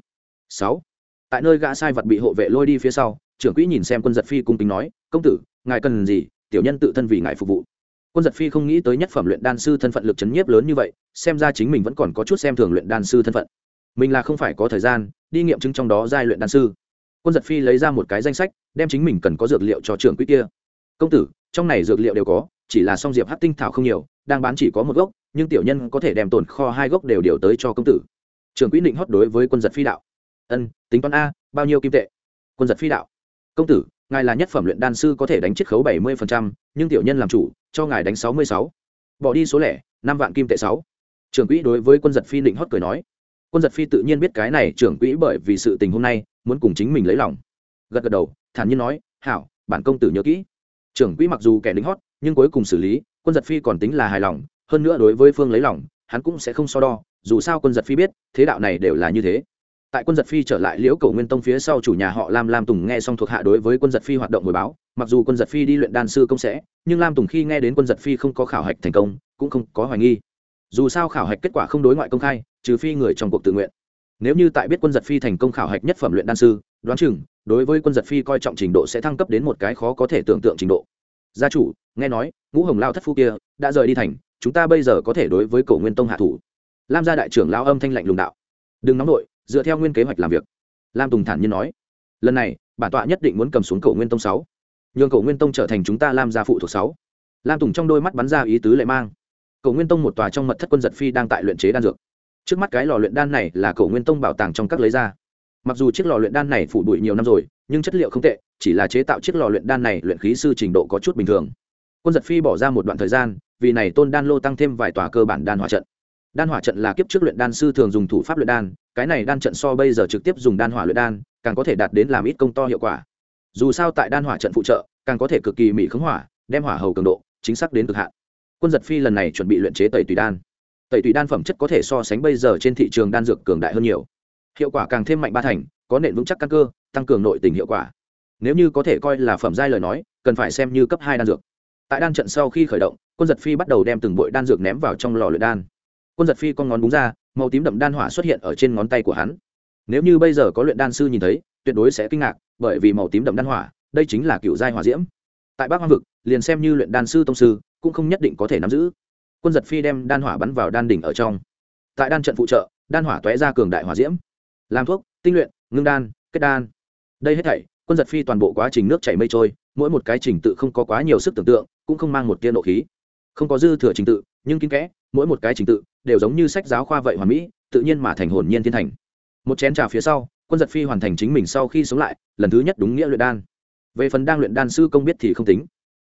Sáu, tại nơi gã sai vật bị hộ vệ lôi đi phía sau, trưởng quỹ nhìn xem quân giật phi cung kính nói, công tử, ngài cần gì, tiểu nhân tự thân vì ngài phục vụ. Quân giật phi không nghĩ tới nhất phẩm luyện đan sư thân phận lực chấn nhiếp lớn như vậy, xem ra chính mình vẫn còn có chút xem thường luyện đan sư thân phận. Mình là không phải có thời gian, đi nghiệm chứng trong đó giai luyện đan sư. Quân giật phi lấy ra một cái danh sách, đem chính mình cần có dược liệu cho trưởng quỹ kia công tử, trong này dược liệu đều có, chỉ là song diệp hát tinh thảo không nhiều, đang bán chỉ có một gốc, nhưng tiểu nhân có thể đem tồn kho hai gốc đều điều tới cho công tử. Trưởng quỹ định hót đối với quân giật phi đạo. Ân, tính toán a, bao nhiêu kim tệ? Quân giật phi đạo. Công tử, ngài là nhất phẩm luyện đan sư có thể đánh chiết khấu bảy mươi nhưng tiểu nhân làm chủ, cho ngài đánh sáu mươi sáu. Bỏ đi số lẻ, năm vạn kim tệ sáu. Trưởng quỹ đối với quân giật phi định hót cười nói. Quân giật phi tự nhiên biết cái này trưởng quỹ bởi vì sự tình hôm nay, muốn cùng chính mình lấy lòng. Gật gật đầu, thản nhiên nói, hảo, bản công tử nhớ kỹ trưởng quỹ mặc dù kẻ lính hót, nhưng cuối cùng xử lý, quân giật phi còn tính là hài lòng, hơn nữa đối với phương lấy lòng, hắn cũng sẽ không so đo, dù sao quân giật phi biết, thế đạo này đều là như thế. Tại quân giật phi trở lại liễu cầu nguyên tông phía sau chủ nhà họ lam lam tùng nghe xong thuộc hạ đối với quân giật phi hoạt động hồi báo, mặc dù quân giật phi đi luyện đan sư công sẽ, nhưng lam tùng khi nghe đến quân giật phi không có khảo hạch thành công, cũng không có hoài nghi. Dù sao khảo hạch kết quả không đối ngoại công khai, trừ phi người trong cuộc tự nguyện. Nếu như tại biết quân giật phi thành công khảo hạch nhất phẩm luyện đan sư, đoán chừng đối với quân giật phi coi trọng trình độ sẽ thăng cấp đến một cái khó có thể tưởng tượng trình độ. Gia chủ, nghe nói, ngũ hồng lao thất phu kia đã rời đi thành, chúng ta bây giờ có thể đối với cổ nguyên tông hạ thủ. Lam gia đại trưởng lao âm thanh lạnh lùng đạo. Đừng nóng nổi dựa theo nguyên kế hoạch làm việc. Lam tùng thản nhiên nói. Lần này, bản tọa nhất định muốn cầm xuống cổ nguyên tông sáu. Nhường cổ nguyên tông trở thành chúng ta lam gia phụ thuộc sáu. Lam tùng trong đôi mắt bắn ra ý tứ lệ mang. Cổ nguyên tông một tòa trong mật thất quân giật phi đang tại luyện chế đan dược. Trước mắt cái lò luyện đan này là cổ nguyên tông bảo tàng trong các lấy ra mặc dù chiếc lò luyện đan này phủ bụi nhiều năm rồi, nhưng chất liệu không tệ, chỉ là chế tạo chiếc lò luyện đan này luyện khí sư trình độ có chút bình thường. Quân giật phi bỏ ra một đoạn thời gian, vì này tôn đan lô tăng thêm vài tòa cơ bản đan hỏa trận. Đan hỏa trận là kiếp trước luyện đan sư thường dùng thủ pháp luyện đan, cái này đan trận so bây giờ trực tiếp dùng đan hỏa luyện đan, càng có thể đạt đến làm ít công to hiệu quả. Dù sao tại đan hỏa trận phụ trợ, càng có thể cực kỳ mỹ khống hỏa, đem hỏa hầu cường độ, chính xác đến cực hạn. Quân giật phi lần này chuẩn bị luyện chế tẩy tùy đan. Tẩy tùy đan phẩm chất có thể so sánh bây giờ trên thị trường đan dược cường đại hơn nhiều hiệu quả càng thêm mạnh ba thành, có nền vững chắc căn cơ, tăng cường nội tình hiệu quả. Nếu như có thể coi là phẩm giai lời nói, cần phải xem như cấp hai đan dược. Tại đan trận sau khi khởi động, quân giật phi bắt đầu đem từng bội đan dược ném vào trong lò luyện đan. Quân giật phi con ngón búng ra, màu tím đậm đan hỏa xuất hiện ở trên ngón tay của hắn. Nếu như bây giờ có luyện đan sư nhìn thấy, tuyệt đối sẽ kinh ngạc, bởi vì màu tím đậm đan hỏa, đây chính là cựu giai hỏa diễm. Tại bắc hoang vực, liền xem như luyện đan sư tông sư, cũng không nhất định có thể nắm giữ. Quân giật phi đem đan hỏa bắn vào đan đỉnh ở trong. Tại đan trận phụ trợ, đan hỏa tóe ra cường đại hỏa diễm làm thuốc, tinh luyện, ngưng đan, kết đan. Đây hết thảy, quân giật phi toàn bộ quá trình nước chảy mây trôi, mỗi một cái trình tự không có quá nhiều sức tưởng tượng, cũng không mang một tiên độ khí. Không có dư thừa trình tự, nhưng kín kẽ, mỗi một cái trình tự đều giống như sách giáo khoa vậy hoàn mỹ, tự nhiên mà thành hồn nhiên thiên thành. Một chén trà phía sau, quân giật phi hoàn thành chính mình sau khi sống lại, lần thứ nhất đúng nghĩa luyện đan. Về phần đang luyện đan sư công biết thì không tính.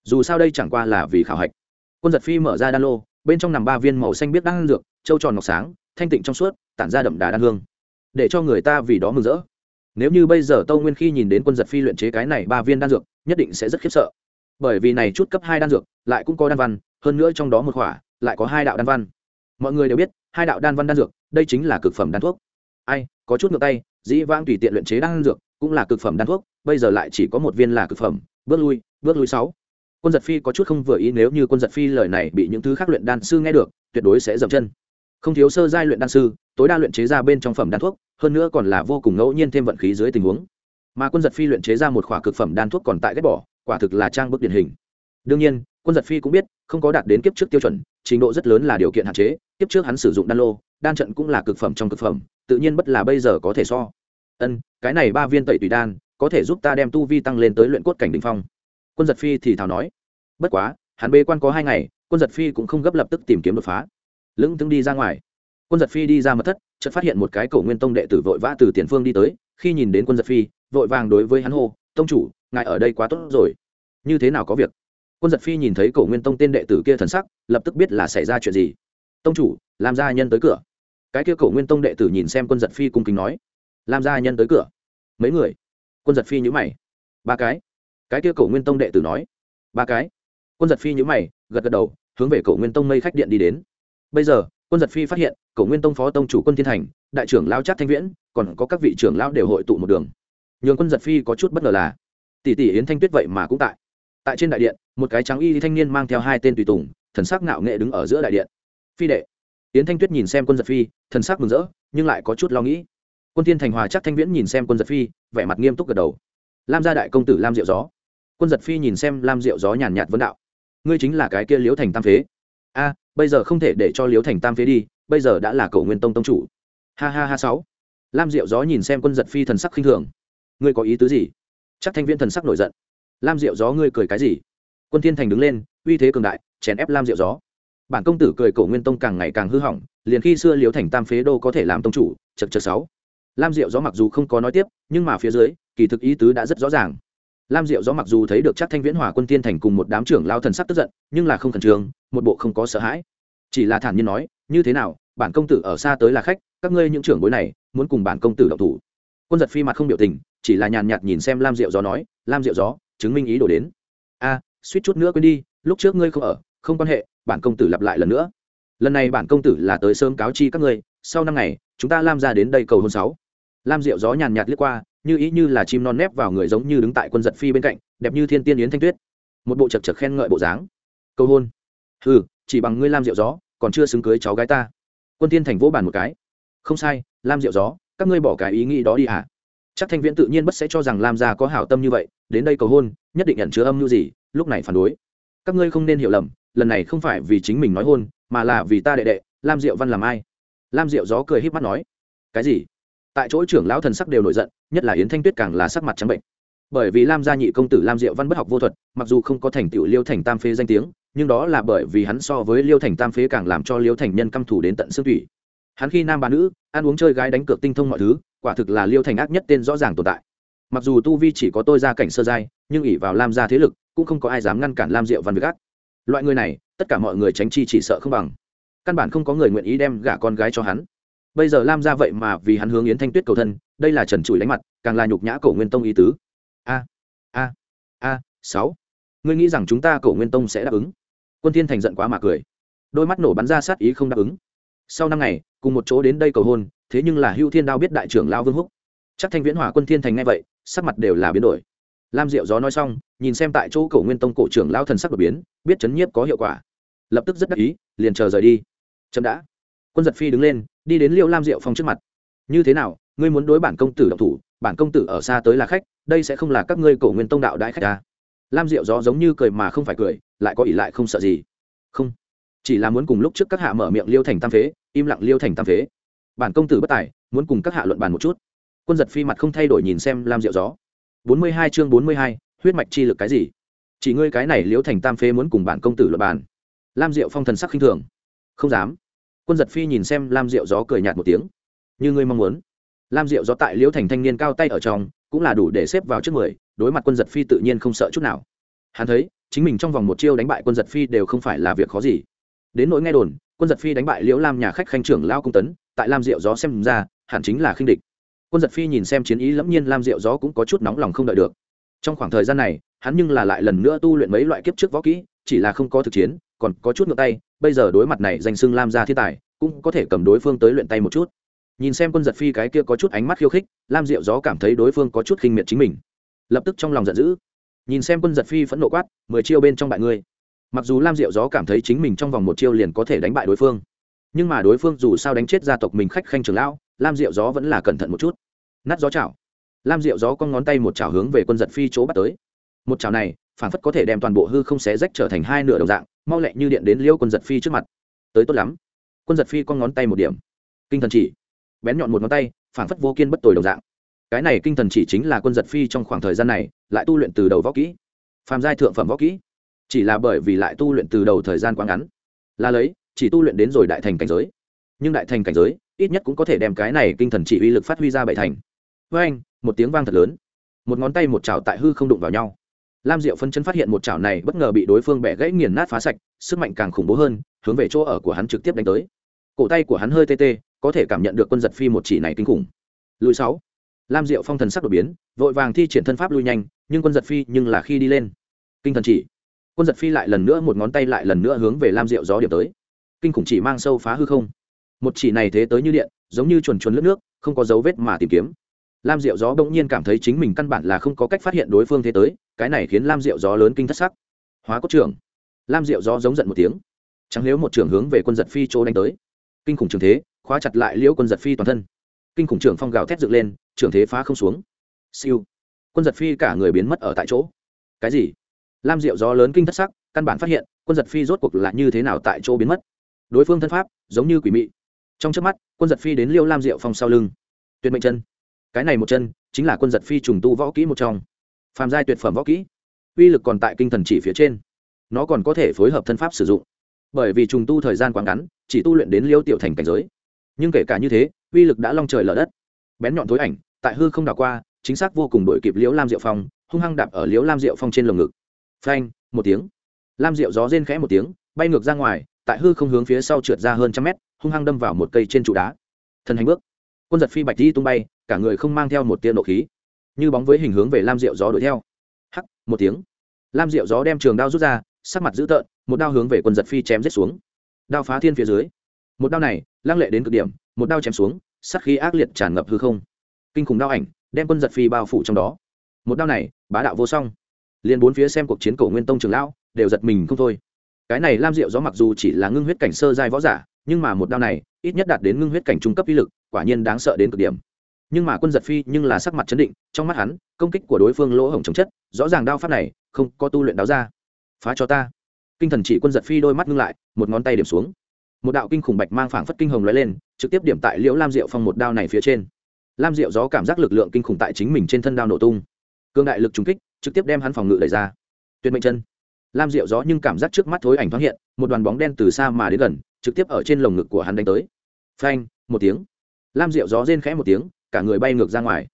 Dù sao đây chẳng qua là vì khảo hạch. Quân giật phi mở ra đan lô, bên trong nằm ba viên màu xanh biết đan dược trâu tròn ngọc sáng, thanh tịnh trong suốt, tản ra đậm đà đan hương để cho người ta vì đó mừng rỡ. Nếu như bây giờ tâu nguyên khi nhìn đến quân giật phi luyện chế cái này ba viên đan dược, nhất định sẽ rất khiếp sợ. Bởi vì này chút cấp hai đan dược, lại cũng có đan văn, hơn nữa trong đó một khỏa, lại có hai đạo đan văn. Mọi người đều biết, hai đạo đan văn đan dược, đây chính là cực phẩm đan thuốc. Ai, có chút ngược tay, dĩ vãng tùy tiện luyện chế đan dược, cũng là cực phẩm đan thuốc, bây giờ lại chỉ có một viên là cực phẩm, bước lui bước lui sáu. Quân giật phi có chút không vừa ý nếu như quân giật phi lời này bị những thứ khác luyện đan sư nghe được, tuyệt đối sẽ dậm chân không thiếu sơ giai luyện đan sư, tối đa luyện chế ra bên trong phẩm đan thuốc, hơn nữa còn là vô cùng ngẫu nhiên thêm vận khí dưới tình huống. Mà quân giật phi luyện chế ra một khỏa cực phẩm đan thuốc còn tại ghép bỏ, quả thực là trang bức điển hình. Đương nhiên, quân giật phi cũng biết, không có đạt đến kiếp trước tiêu chuẩn, trình độ rất lớn là điều kiện hạn chế, kiếp trước hắn sử dụng đan lô, đan trận cũng là cực phẩm trong cực phẩm, tự nhiên bất là bây giờ có thể so. Ân, cái này ba viên tẩy tùy đan, có thể giúp ta đem tu vi tăng lên tới luyện cốt cảnh đ ỉ n h phong. Quân giật phi thì thào nói. Bất quá, hắn bê quan có hai ngày, quân giật phi cũng không gấp lập tức tìm kiếm đột phá lững tướng đi ra ngoài. Quân giật phi đi ra mật thất, chợt phát hiện một cái cổ nguyên tông đệ tử vội vã từ tiền phương đi tới. Khi nhìn đến quân giật phi, vội vàng đối với hắn hô, tông chủ, ngài ở đây quá tốt rồi. Như thế nào có việc? Quân giật phi nhìn thấy cổ nguyên tông tên đệ tử kia thần sắc, lập tức biết là xảy ra chuyện gì. Tông chủ, làm gia nhân tới cửa. Cái kia cổ nguyên tông đệ tử nhìn xem quân giật phi cung kính nói lam gia nhân tới cửa. Mấy người? Quân giật phi nhữ mày. Ba cái. Cái kia cổ nguyên tông đệ tử nói, ba cái. Quân giật phi nhữ mày, gật gật đầu, hướng về cổ nguyên tông mây khách điện đi đến bây giờ, quân giật phi phát hiện, cổ nguyên tông phó tông chủ quân thiên thành, đại trưởng lao trác thanh viễn, còn có các vị trưởng lao đều hội tụ một đường. Nhường quân giật phi có chút bất ngờ là, tỷ tỷ yến thanh tuyết vậy mà cũng tại. Tại trên đại điện, một cái trắng y thanh niên mang theo hai tên tùy tùng, thần sắc ngạo nghệ đứng ở giữa đại điện. Phi đệ. Yến thanh tuyết nhìn xem quân giật phi, thần sắc mừng rỡ, nhưng lại có chút lo nghĩ. Quân thiên thành hòa chắc thanh viễn nhìn xem quân giật phi, vẻ mặt nghiêm túc gật đầu. Lam gia đại công tử lam diệu gió. Quân giật phi nhìn xem lam diệu gió nhàn nhạt vấn đạo. Ngươi chính là cái kia liếu thành tam phế. A bây giờ không thể để cho liếu thành tam phế đi, bây giờ đã là cầu nguyên tông tông chủ. Ha ha ha sáu. Lam diệu gió nhìn xem quân giật phi thần sắc khinh thường. Ngươi có ý tứ gì? Chắc thanh viễn thần sắc nổi giận. Lam diệu gió ngươi cười cái gì? Quân thiên thành đứng lên, uy thế cường đại, chèn ép lam diệu gió. Bản công tử cười cổ nguyên tông càng ngày càng hư hỏng, liền khi xưa liếu thành tam phế đô có thể làm tông chủ chật chật sáu. Lam diệu gió mặc dù không có nói tiếp, nhưng mà phía dưới, kỳ thực ý tứ đã rất rõ ràng lam diệu gió mặc dù thấy được chắc thanh viễn hòa quân tiên thành cùng một đám trưởng lao thần sắc tức giận, nhưng là không khẩn trương, một bộ không có sợ hãi. Chỉ là thản nhiên nói, như thế nào, bản công tử ở xa tới là khách, các ngươi những trưởng bối này, muốn cùng bản công tử động thủ. Quân giật phi mặt không biểu tình, chỉ là nhàn nhạt nhìn xem lam diệu gió nói, lam diệu gió, chứng minh ý đồ đến. A, suýt chút nữa quên đi, lúc trước ngươi không ở, không quan hệ, bản công tử lặp lại lần nữa. Lần này bản công tử là tới sớm cáo chi các ngươi, sau năm ngày, chúng ta lam ra đến đây cầu hôn sáu. Lam diệu gió nhàn nhạt liếc qua như ý như là chim non nép vào người giống như đứng tại quân giật phi bên cạnh, đẹp như thiên tiên yến thanh tuyết. Một bộ chật chật khen ngợi bộ dáng. Cầu hôn. Ừ chỉ bằng ngươi lam diệu gió, còn chưa xứng cưới cháu gái ta. Quân tiên thành vỗ bàn một cái. Không sai, lam diệu gió, các ngươi bỏ cái ý nghĩ đó đi hả? Chắc thanh viễn tự nhiên bất sẽ cho rằng lam gia có hảo tâm như vậy, đến đây cầu hôn, nhất định nhận chứa âm như gì, lúc này phản đối. Các ngươi không nên hiểu lầm, lần này không phải vì chính mình nói hôn, mà là vì ta đệ đệ, lam diệu văn làm ai? Lam diệu gió cười h í p mắt nói. Cái gì? Tại chỗ trưởng lão thần sắc đều nổi giận, nhất là yến thanh tuyết càng là sắc mặt trắng bệnh. Bởi vì lam gia nhị công tử lam diệu văn bất học vô thuật, mặc dù không có thành tựu liêu thành tam phế danh tiếng, nhưng đó là bởi vì hắn so với liêu thành tam phế càng làm cho liêu thành nhân căm thủ đến tận xương thủy hắn khi nam bà nữ, ăn uống chơi gái đánh cược tinh thông mọi thứ, quả thực là liêu thành ác nhất tên rõ ràng tồn tại. Mặc dù tu vi chỉ có tôi ra cảnh sơ giai, nhưng ỉ vào lam gia thế lực, cũng không có ai dám ngăn cản lam diệu văn việc ác. Loại người này, tất cả mọi người tránh chi chỉ sợ không bằng. Căn bản không có người nguyện ý đem gả con gái cho hắn bây giờ lam ra vậy mà vì hắn hướng yến thanh tuyết cầu thân, đây là trần trụi đánh mặt, càng là nhục nhã cổ nguyên tông ý tứ. A a a, sáu. Ngươi nghĩ rằng chúng ta cổ nguyên tông sẽ đáp ứng? Quân thiên thành giận quá mà cười. Đôi mắt nổ bắn ra sát ý không đáp ứng. Sau năm ngày, cùng một chỗ đến đây cầu hôn, thế nhưng là hưu thiên đao biết đại trưởng lao vương húc. Chắc thanh viễn hỏa quân thiên thành ngay vậy, sắc mặt đều là biến đổi. Lam diệu gió nói xong, nhìn xem tại chỗ cổ nguyên tông cổ trưởng lao thần sắc đột biến, biết chấn nhiếp có hiệu quả. Lập tức rất đắc ý, liền chờ rời đi. Chậm đã. Quân giật phi đứng lên đi đến liêu lam diệu phong trước mặt. Như thế nào, ngươi muốn đối bản công tử độc thủ? Bản công tử ở xa tới là khách, đây sẽ không là các ngươi cổ nguyên tông đạo đại khách ta. Lam diệu gió giống như cười mà không phải cười, lại có ỷ lại không sợ gì. Không, chỉ là muốn cùng lúc trước các hạ mở miệng liêu thành tam phế, im lặng liêu thành tam phế. Bản công tử bất tài, muốn cùng các hạ luận bàn một chút. Quân giật phi mặt không thay đổi nhìn xem lam diệu gió. Bốn mươi hai chương bốn mươi hai, huyết mạch chi lực cái gì? Chỉ ngươi cái này liêu thành tam phế muốn cùng bản công tử luận bàn. Lam diệu phong thần sắc khinh thường. Không dám quân giật phi nhìn xem lam diệu gió cười nhạt một tiếng. Như ngươi mong muốn. Lam diệu gió tại liễu thành thanh niên cao tay ở trong, cũng là đủ để xếp vào trước mười, đối mặt quân giật phi tự nhiên không sợ chút nào. Hắn thấy, chính mình trong vòng một chiêu đánh bại quân giật phi đều không phải là việc khó gì. Đến nỗi nghe đồn, quân giật phi đánh bại liễu lam nhà khách khanh trưởng lao cung tấn, tại lam diệu gió xem ra, hẳn chính là khinh địch. Quân giật phi nhìn xem chiến ý lẫm nhiên lam diệu gió cũng có chút nóng lòng không đợi được. Trong khoảng thời gian này, hắn nhưng là lại lần nữa tu luyện mấy loại kiếp trước võ kỹ, chỉ là không có thực chiến còn có chút ngược tay, bây giờ đối mặt này danh xưng lam gia thiên tài, cũng có thể cầm đối phương tới luyện tay một chút. Nhìn xem quân giật phi cái kia có chút ánh mắt khiêu khích, lam diệu gió cảm thấy đối phương có chút khinh miệt chính mình. Lập tức trong lòng giận dữ. Nhìn xem quân giật phi phẫn nộ quát, mười chiêu bên trong bại ngươi. Mặc dù lam diệu gió cảm thấy chính mình trong vòng một chiêu liền có thể đánh bại đối phương, nhưng mà đối phương dù sao đánh chết gia tộc mình khách khanh trường lão, lam diệu gió vẫn là cẩn thận một chút. Nát gió chảo. Lam diệu gió con ngón tay một chảo hướng về quân giật phi chỗ bắt tới. Một chảo này, phản phất có thể đem toàn bộ hư không xé rách trở thành hai nửa đồng dạng mau lẹ như điện đến liêu quân giật phi trước mặt. Tới tốt lắm. Quân giật phi con ngón tay một điểm. Kinh thần chỉ. Bén nhọn một ngón tay phản phất vô kiên bất tồi đồng dạng. Cái này kinh thần chỉ chính là quân giật phi trong khoảng thời gian này, lại tu luyện từ đầu võ kỹ. Phàm giai thượng phẩm võ kỹ. Chỉ là bởi vì lại tu luyện từ đầu thời gian quá ngắn. Là lấy, chỉ tu luyện đến rồi đại thành cảnh giới. Nhưng đại thành cảnh giới, ít nhất cũng có thể đem cái này kinh thần chỉ uy lực phát huy ra bảy thành. Với anh một tiếng vang thật lớn. Một ngón tay một chảo tại hư không đụng vào nhau lam diệu phân chân phát hiện một chảo này bất ngờ bị đối phương bẻ gãy nghiền nát phá sạch, sức mạnh càng khủng bố hơn, hướng về chỗ ở của hắn trực tiếp đánh tới. Cổ tay của hắn hơi tê tê, có thể cảm nhận được quân giật phi một chỉ này kinh khủng. Lùi sáu. Lam diệu phong thần sắc đột biến, vội vàng thi triển thân pháp lui nhanh, nhưng quân giật phi nhưng là khi đi lên. Kinh thần chỉ. Quân giật phi lại lần nữa một ngón tay lại lần nữa hướng về lam diệu gió điểm tới. Kinh khủng chỉ mang sâu phá hư không. Một chỉ này thế tới như điện, giống như chuồn chuồn lướt nước, không có dấu vết mà tìm kiếm lam diệu gió bỗng nhiên cảm thấy chính mình căn bản là không có cách phát hiện đối phương thế tới, cái này khiến lam diệu gió lớn kinh thất sắc. Hóa cốt trưởng. Lam diệu gió giống giận một tiếng. Chẳng nếu một trưởng hướng về quân giật phi chỗ đánh tới. Kinh khủng trường thế, khóa chặt lại liễu quân giật phi toàn thân. Kinh khủng trưởng phong gào thét dựng lên trường thế phá không xuống. Siêu. Quân giật phi cả người biến mất ở tại chỗ. Cái gì? Lam diệu gió lớn kinh thất sắc, căn bản phát hiện, quân giật phi rốt cuộc là như thế nào tại chỗ biến mất. Đối phương thân pháp, giống như quỷ mị. Trong trước mắt, quân giật phi đến liêu lam diệu phong sau lưng. Tuyệt mệnh chân cái này một chân chính là quân giật phi trùng tu võ kỹ một trong. Phàm giai tuyệt phẩm võ kỹ, uy lực còn tại kinh thần chỉ phía trên. Nó còn có thể phối hợp thân pháp sử dụng. Bởi vì trùng tu thời gian quá ngắn, chỉ tu luyện đến liêu tiểu thành cảnh giới. Nhưng kể cả như thế, uy lực đã long trời lở đất. Bén nhọn thối ảnh, tại hư không đảo qua, chính xác vô cùng đổi kịp liễu lam diệu phong, hung hăng đạp ở liễu lam diệu phong trên lồng ngực. Phanh, một tiếng. Lam diệu gió rên khẽ một tiếng, bay ngược ra ngoài, tại hư không hướng phía sau trượt ra hơn trăm mét, hung hăng đâm vào một cây trên trụ đá. Thân hành bước quân giật phi bạch đi tung bay, cả người không mang theo một tia nộ khí, như bóng với hình hướng về lam diệu gió đuổi theo. Hắc, một tiếng. Lam diệu gió đem trường đao rút ra, sắc mặt dữ tợn, một đao hướng về quân giật phi chém giết xuống. Đao phá thiên phía dưới. Một đao này, lăng lệ đến cực điểm, một đao chém xuống sắc khí ác liệt tràn ngập hư không. Kinh khủng đao ảnh đem quân giật phi bao phủ trong đó. Một đao này, bá đạo vô song. Liền bốn phía xem cuộc chiến cổ nguyên tông trường lão, đều giật mình không thôi. Cái này lam diệu gió mặc dù chỉ là ngưng huyết cảnh sơ giai võ giả, nhưng mà một đao này, ít nhất đạt đến ngưng huyết cảnh trung cấp uy lực quả nhiên đáng sợ đến cực điểm. Nhưng mà quân giật phi nhưng là sắc mặt chấn định, trong mắt hắn, công kích của đối phương lỗ hổng chống chất, rõ ràng đao pháp này, không có tu luyện đáo ra. Phá cho ta. Kinh thần chỉ quân giật phi đôi mắt ngưng lại, một ngón tay điểm xuống. Một đạo kinh khủng bạch mang phảng phất kinh hồng lóe lên, trực tiếp điểm tại liễu lam diệu phong một đao này phía trên. Lam diệu gió cảm giác lực lượng kinh khủng tại chính mình trên thân đao nổ tung. Cương đại lực trúng kích, trực tiếp đem hắn phòng ngự đẩy ra. Tuyệt mệnh chân. Lam diệu gió nhưng cảm giác trước mắt thối ảnh thoáng hiện, một đoàn bóng đen từ xa mà đến gần, trực tiếp ở trên lồng ngực của hắn đánh tới. Phanh, một tiếng lam diệu gió rên khẽ một tiếng, cả người bay ngược ra ngoài.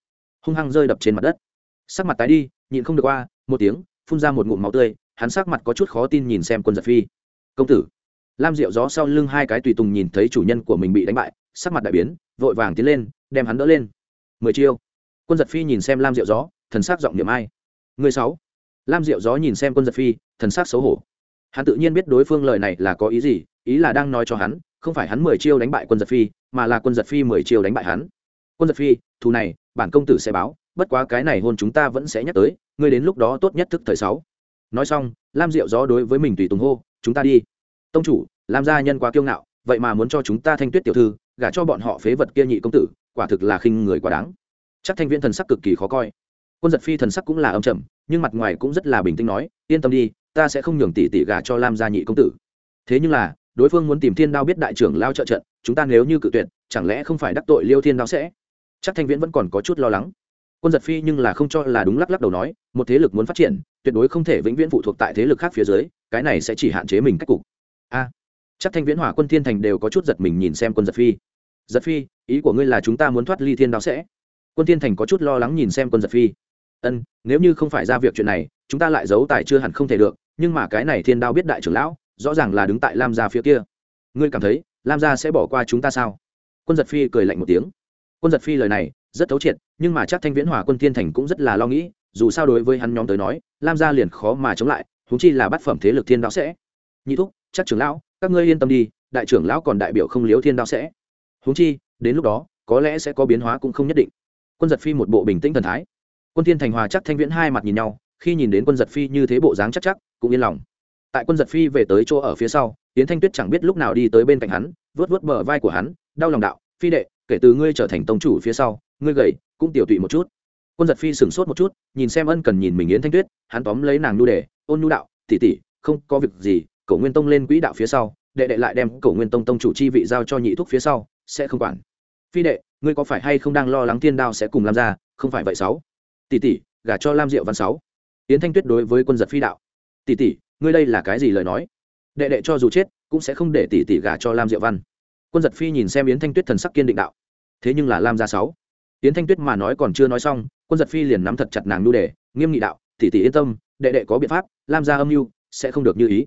Hung hăng rơi đập trên mặt đất. Sắc mặt tái đi, nhịn không được qua, một tiếng, phun ra một ngụm máu tươi, hắn sắc mặt có chút khó tin nhìn xem quân giật phi. Công tử. Lam diệu gió sau lưng hai cái tùy tùng nhìn thấy chủ nhân của mình bị đánh bại, sắc mặt đại biến, vội vàng tiến lên, đem hắn đỡ lên. Mười chiêu. Quân giật phi nhìn xem lam diệu gió, thần sắc giọng niệm ai. Người sáu. Lam diệu gió nhìn xem quân giật phi, thần sắc xấu hổ. Hắn tự nhiên biết đối phương lời này là có ý gì, ý là đang nói cho hắn, không phải hắn mười chiêu đánh bại quân giật phi mà là quân giật phi mười chiều đánh bại hắn. Quân giật phi, thù này, bản công tử sẽ báo, bất quá cái này hôn chúng ta vẫn sẽ nhắc tới, ngươi đến lúc đó tốt nhất thức thời sáu. Nói xong, lam diệu gió đối với mình tùy tùng hô, chúng ta đi. Tông chủ, lam gia nhân quá kiêu ngạo, vậy mà muốn cho chúng ta thanh tuyết tiểu thư, gả cho bọn họ phế vật kia nhị công tử, quả thực là khinh người quá đáng. Chắc thanh viễn thần sắc cực kỳ khó coi. Quân giật phi thần sắc cũng là âm trầm, nhưng mặt ngoài cũng rất là bình tĩnh nói, yên tâm đi, ta sẽ không nhường tỷ tỷ gả cho lam gia nhị công tử. Thế nhưng là đối phương muốn tìm thiên đao biết đại trưởng lao trợ trận, chúng ta nếu như cự tuyệt, chẳng lẽ không phải đắc tội liêu thiên đao sẽ? Chắc thanh viễn vẫn còn có chút lo lắng. Quân giật phi nhưng là không cho là đúng lắc lắc đầu nói, một thế lực muốn phát triển, tuyệt đối không thể vĩnh viễn phụ thuộc tại thế lực khác phía dưới, cái này sẽ chỉ hạn chế mình cách cục. A. Chắc thanh viễn hỏa quân thiên thành đều có chút giật mình nhìn xem quân giật phi. Giật phi, ý của ngươi là chúng ta muốn thoát ly thiên đao sẽ? Quân thiên thành có chút lo lắng nhìn xem quân giật phi. Ân, nếu như không phải ra việc chuyện này, chúng ta lại giấu tài chưa hẳn không thể được, nhưng mà cái này thiên đao biết đại trưởng lão rõ ràng là đứng tại lam gia phía kia. Ngươi cảm thấy, lam gia sẽ bỏ qua chúng ta sao? Quân giật phi cười lạnh một tiếng. Quân giật phi lời này, rất thấu triệt, nhưng mà chắc thanh viễn hòa quân thiên thành cũng rất là lo nghĩ, dù sao đối với hắn nhóm tới nói, lam gia liền khó mà chống lại húng chi là bát phẩm thế lực thiên đạo sẽ. Nhị thúc, chắc trưởng lão, các ngươi yên tâm đi, đại trưởng lão còn đại biểu không liếu thiên đạo sẽ. Húng chi, đến lúc đó, có lẽ sẽ có biến hóa cũng không nhất định. Quân giật phi một bộ bình tĩnh thần thái. Quân thiên thành hòa chắc thanh viễn hai mặt nhìn nhau, khi nhìn đến quân giật phi như thế bộ dáng chắc chắc, cũng yên lòng tại quân giật phi về tới chỗ ở phía sau tiến thanh tuyết chẳng biết lúc nào đi tới bên cạnh hắn vớt vớt bờ vai của hắn, đau lòng đạo, phi đệ, kể từ ngươi trở thành tông chủ phía sau, ngươi gầy, cũng tiểu tụy một chút. Quân giật phi sửng sốt một chút, nhìn xem ân cần nhìn mình yến thanh tuyết, hắn tóm lấy nàng nhu đề, ôn nhu đạo tỉ tỉ không có việc gì, cổ nguyên tông lên quỹ đạo phía sau, đệ đệ lại đem cổ nguyên tông tông chủ chi vị giao cho nhị thúc phía sau, sẽ không quản. Phi đệ, ngươi có phải hay không đang lo lắng thiên đao sẽ cùng làm ra không phải vậy sáu? Tỷ tỷ, gả cho lam diệu văn sáu. Yến thanh tuyết đối với quân giật phi đạo, tỷ tỷ ngươi đây là cái gì lời nói? Đệ đệ cho dù chết, cũng sẽ không để tỷ tỷ gả cho lam diệu văn. Quân giật phi nhìn xem yến thanh tuyết thần sắc kiên định đạo. Thế nhưng là lam gia sáu. Yến thanh tuyết mà nói còn chưa nói xong, quân giật phi liền nắm thật chặt nàng nu đề, nghiêm nghị đạo, tỷ tỷ yên tâm, đệ đệ có biện pháp, lam gia âm mưu sẽ không được như ý.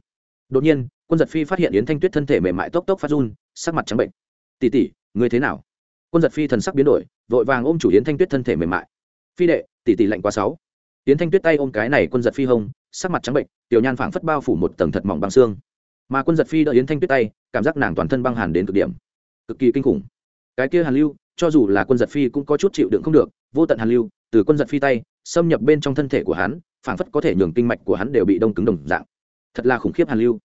Đột nhiên, quân giật phi phát hiện yến thanh tuyết thân thể mềm mại tốc tốc phát run, sắc mặt trắng bệnh. Tỷ tỷ, ngươi thế nào? Quân giật phi thần sắc biến đổi, vội vàng ôm chủ yến thanh tuyết thân thể mềm mại. Phi đệ, tỷ tỷ lạnh quá sáu tiến thanh tuyết tay ôm cái này quân giật phi hông, sắc mặt trắng bệnh, tiểu nhan phảng phất bao phủ một tầng thật mỏng băng xương. Mà quân giật phi đỡ yến thanh tuyết tay, cảm giác nàng toàn thân băng hàn đến cực điểm. Cực kỳ kinh khủng. Cái kia hàn lưu, cho dù là quân giật phi cũng có chút chịu đựng không được, vô tận hàn lưu, từ quân giật phi tay, xâm nhập bên trong thân thể của hắn, phảng phất có thể nhường kinh mạch của hắn đều bị đông cứng đồng dạng. Thật là khủng khiếp hàn lưu.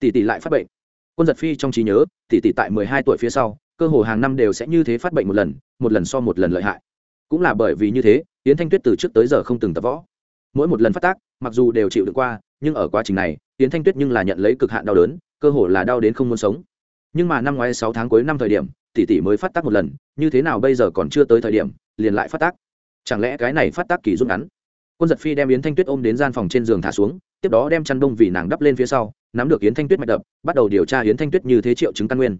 Tỷ tỷ lại phát bệnh. Quân giật phi trong trí nhớ, tỷ tỷ tại mười hai tuổi phía sau, cơ hồ hàng năm đều sẽ như thế phát bệnh một lần một lần so một lần lợi hại cũng là bởi vì như thế, yến thanh tuyết từ trước tới giờ không từng tập võ. Mỗi một lần phát tác, mặc dù đều chịu được qua, nhưng ở quá trình này, yến thanh tuyết nhưng là nhận lấy cực hạn đau đớn, cơ hồ là đau đến không muốn sống. Nhưng mà năm ngoái sáu tháng cuối năm thời điểm, tỷ tỷ mới phát tác một lần, như thế nào bây giờ còn chưa tới thời điểm, liền lại phát tác. Chẳng lẽ cái này phát tác kỳ rút ngắn? Quân giật phi đem yến thanh tuyết ôm đến gian phòng trên giường thả xuống, tiếp đó đem chăn đông vì nàng đắp lên phía sau, nắm được yến thanh tuyết mạch đập, bắt đầu điều tra yến thanh tuyết như thế triệu chứng căn nguyên.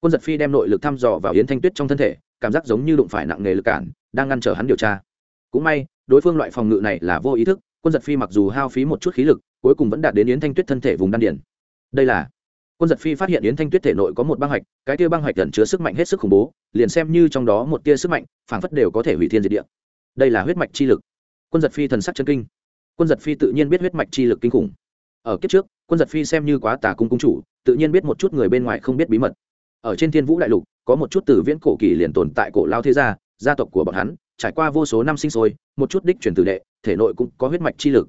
Quân giật phi đem nội lực thăm dò vào yến thanh tuyết trong thân thể, cảm giác giống như đụng phải nặng nghề lực cản đang ngăn trở hắn điều tra. Cũng may, đối phương loại phòng ngự này là vô ý thức, quân giật phi mặc dù hao phí một chút khí lực, cuối cùng vẫn đạt đến yến thanh tuyết thân thể vùng đan điển đây là, quân giật phi phát hiện yến thanh tuyết thể nội có một băng hạch, cái tia băng hạch gần chứa sức mạnh hết sức khủng bố, liền xem như trong đó một tia sức mạnh, phảng phất đều có thể hủy thiên diệt địa. Đây là huyết mạch chi lực. Quân giật phi thần sắc chân kinh. Quân giật phi tự nhiên biết huyết mạch chi lực kinh khủng. Ở kiếp trước, quân giật phi xem như quá tà cung cung chủ, tự nhiên biết một chút người bên ngoài không biết bí mật. Ở trên thiên vũ đại lục, có một chút từ viễn cổ kỳ liền tồn tại cổ lao thế gia gia tộc của bọn hắn, trải qua vô số năm sinh sôi, một chút đích truyền tử đệ, thể nội cũng có huyết mạch chi lực.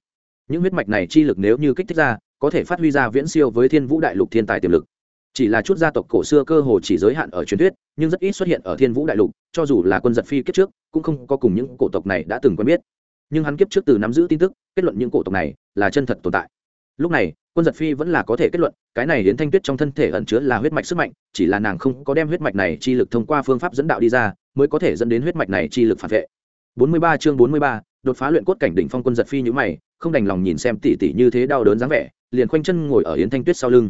Những huyết mạch này chi lực nếu như kích thích ra, có thể phát huy ra viễn siêu với thiên vũ đại lục thiên tài tiềm lực. Chỉ là chút gia tộc cổ xưa cơ hồ chỉ giới hạn ở truyền thuyết, nhưng rất ít xuất hiện ở thiên vũ đại lục, cho dù là quân giật phi kiếp trước, cũng không có cùng những cổ tộc này đã từng quen biết. Nhưng hắn kiếp trước từ nắm giữ tin tức, kết luận những cổ tộc này là chân thật tồn tại. Lúc này, quân giật phi vẫn là có thể kết luận, cái này đến thanh tuyết trong thân thể ẩn chứa là huyết mạch sức mạnh, chỉ là nàng không có đem huyết mạch này chi lực thông qua phương pháp dẫn đạo đi ra mới có thể dẫn đến huyết mạch này chi lực phản vệ. 43 chương 43, đột phá luyện cốt cảnh đỉnh phong quân giật phi như mày không đành lòng nhìn xem tỷ tỷ như thế đau đớn dáng vẻ liền khoanh chân ngồi ở yến thanh tuyết sau lưng.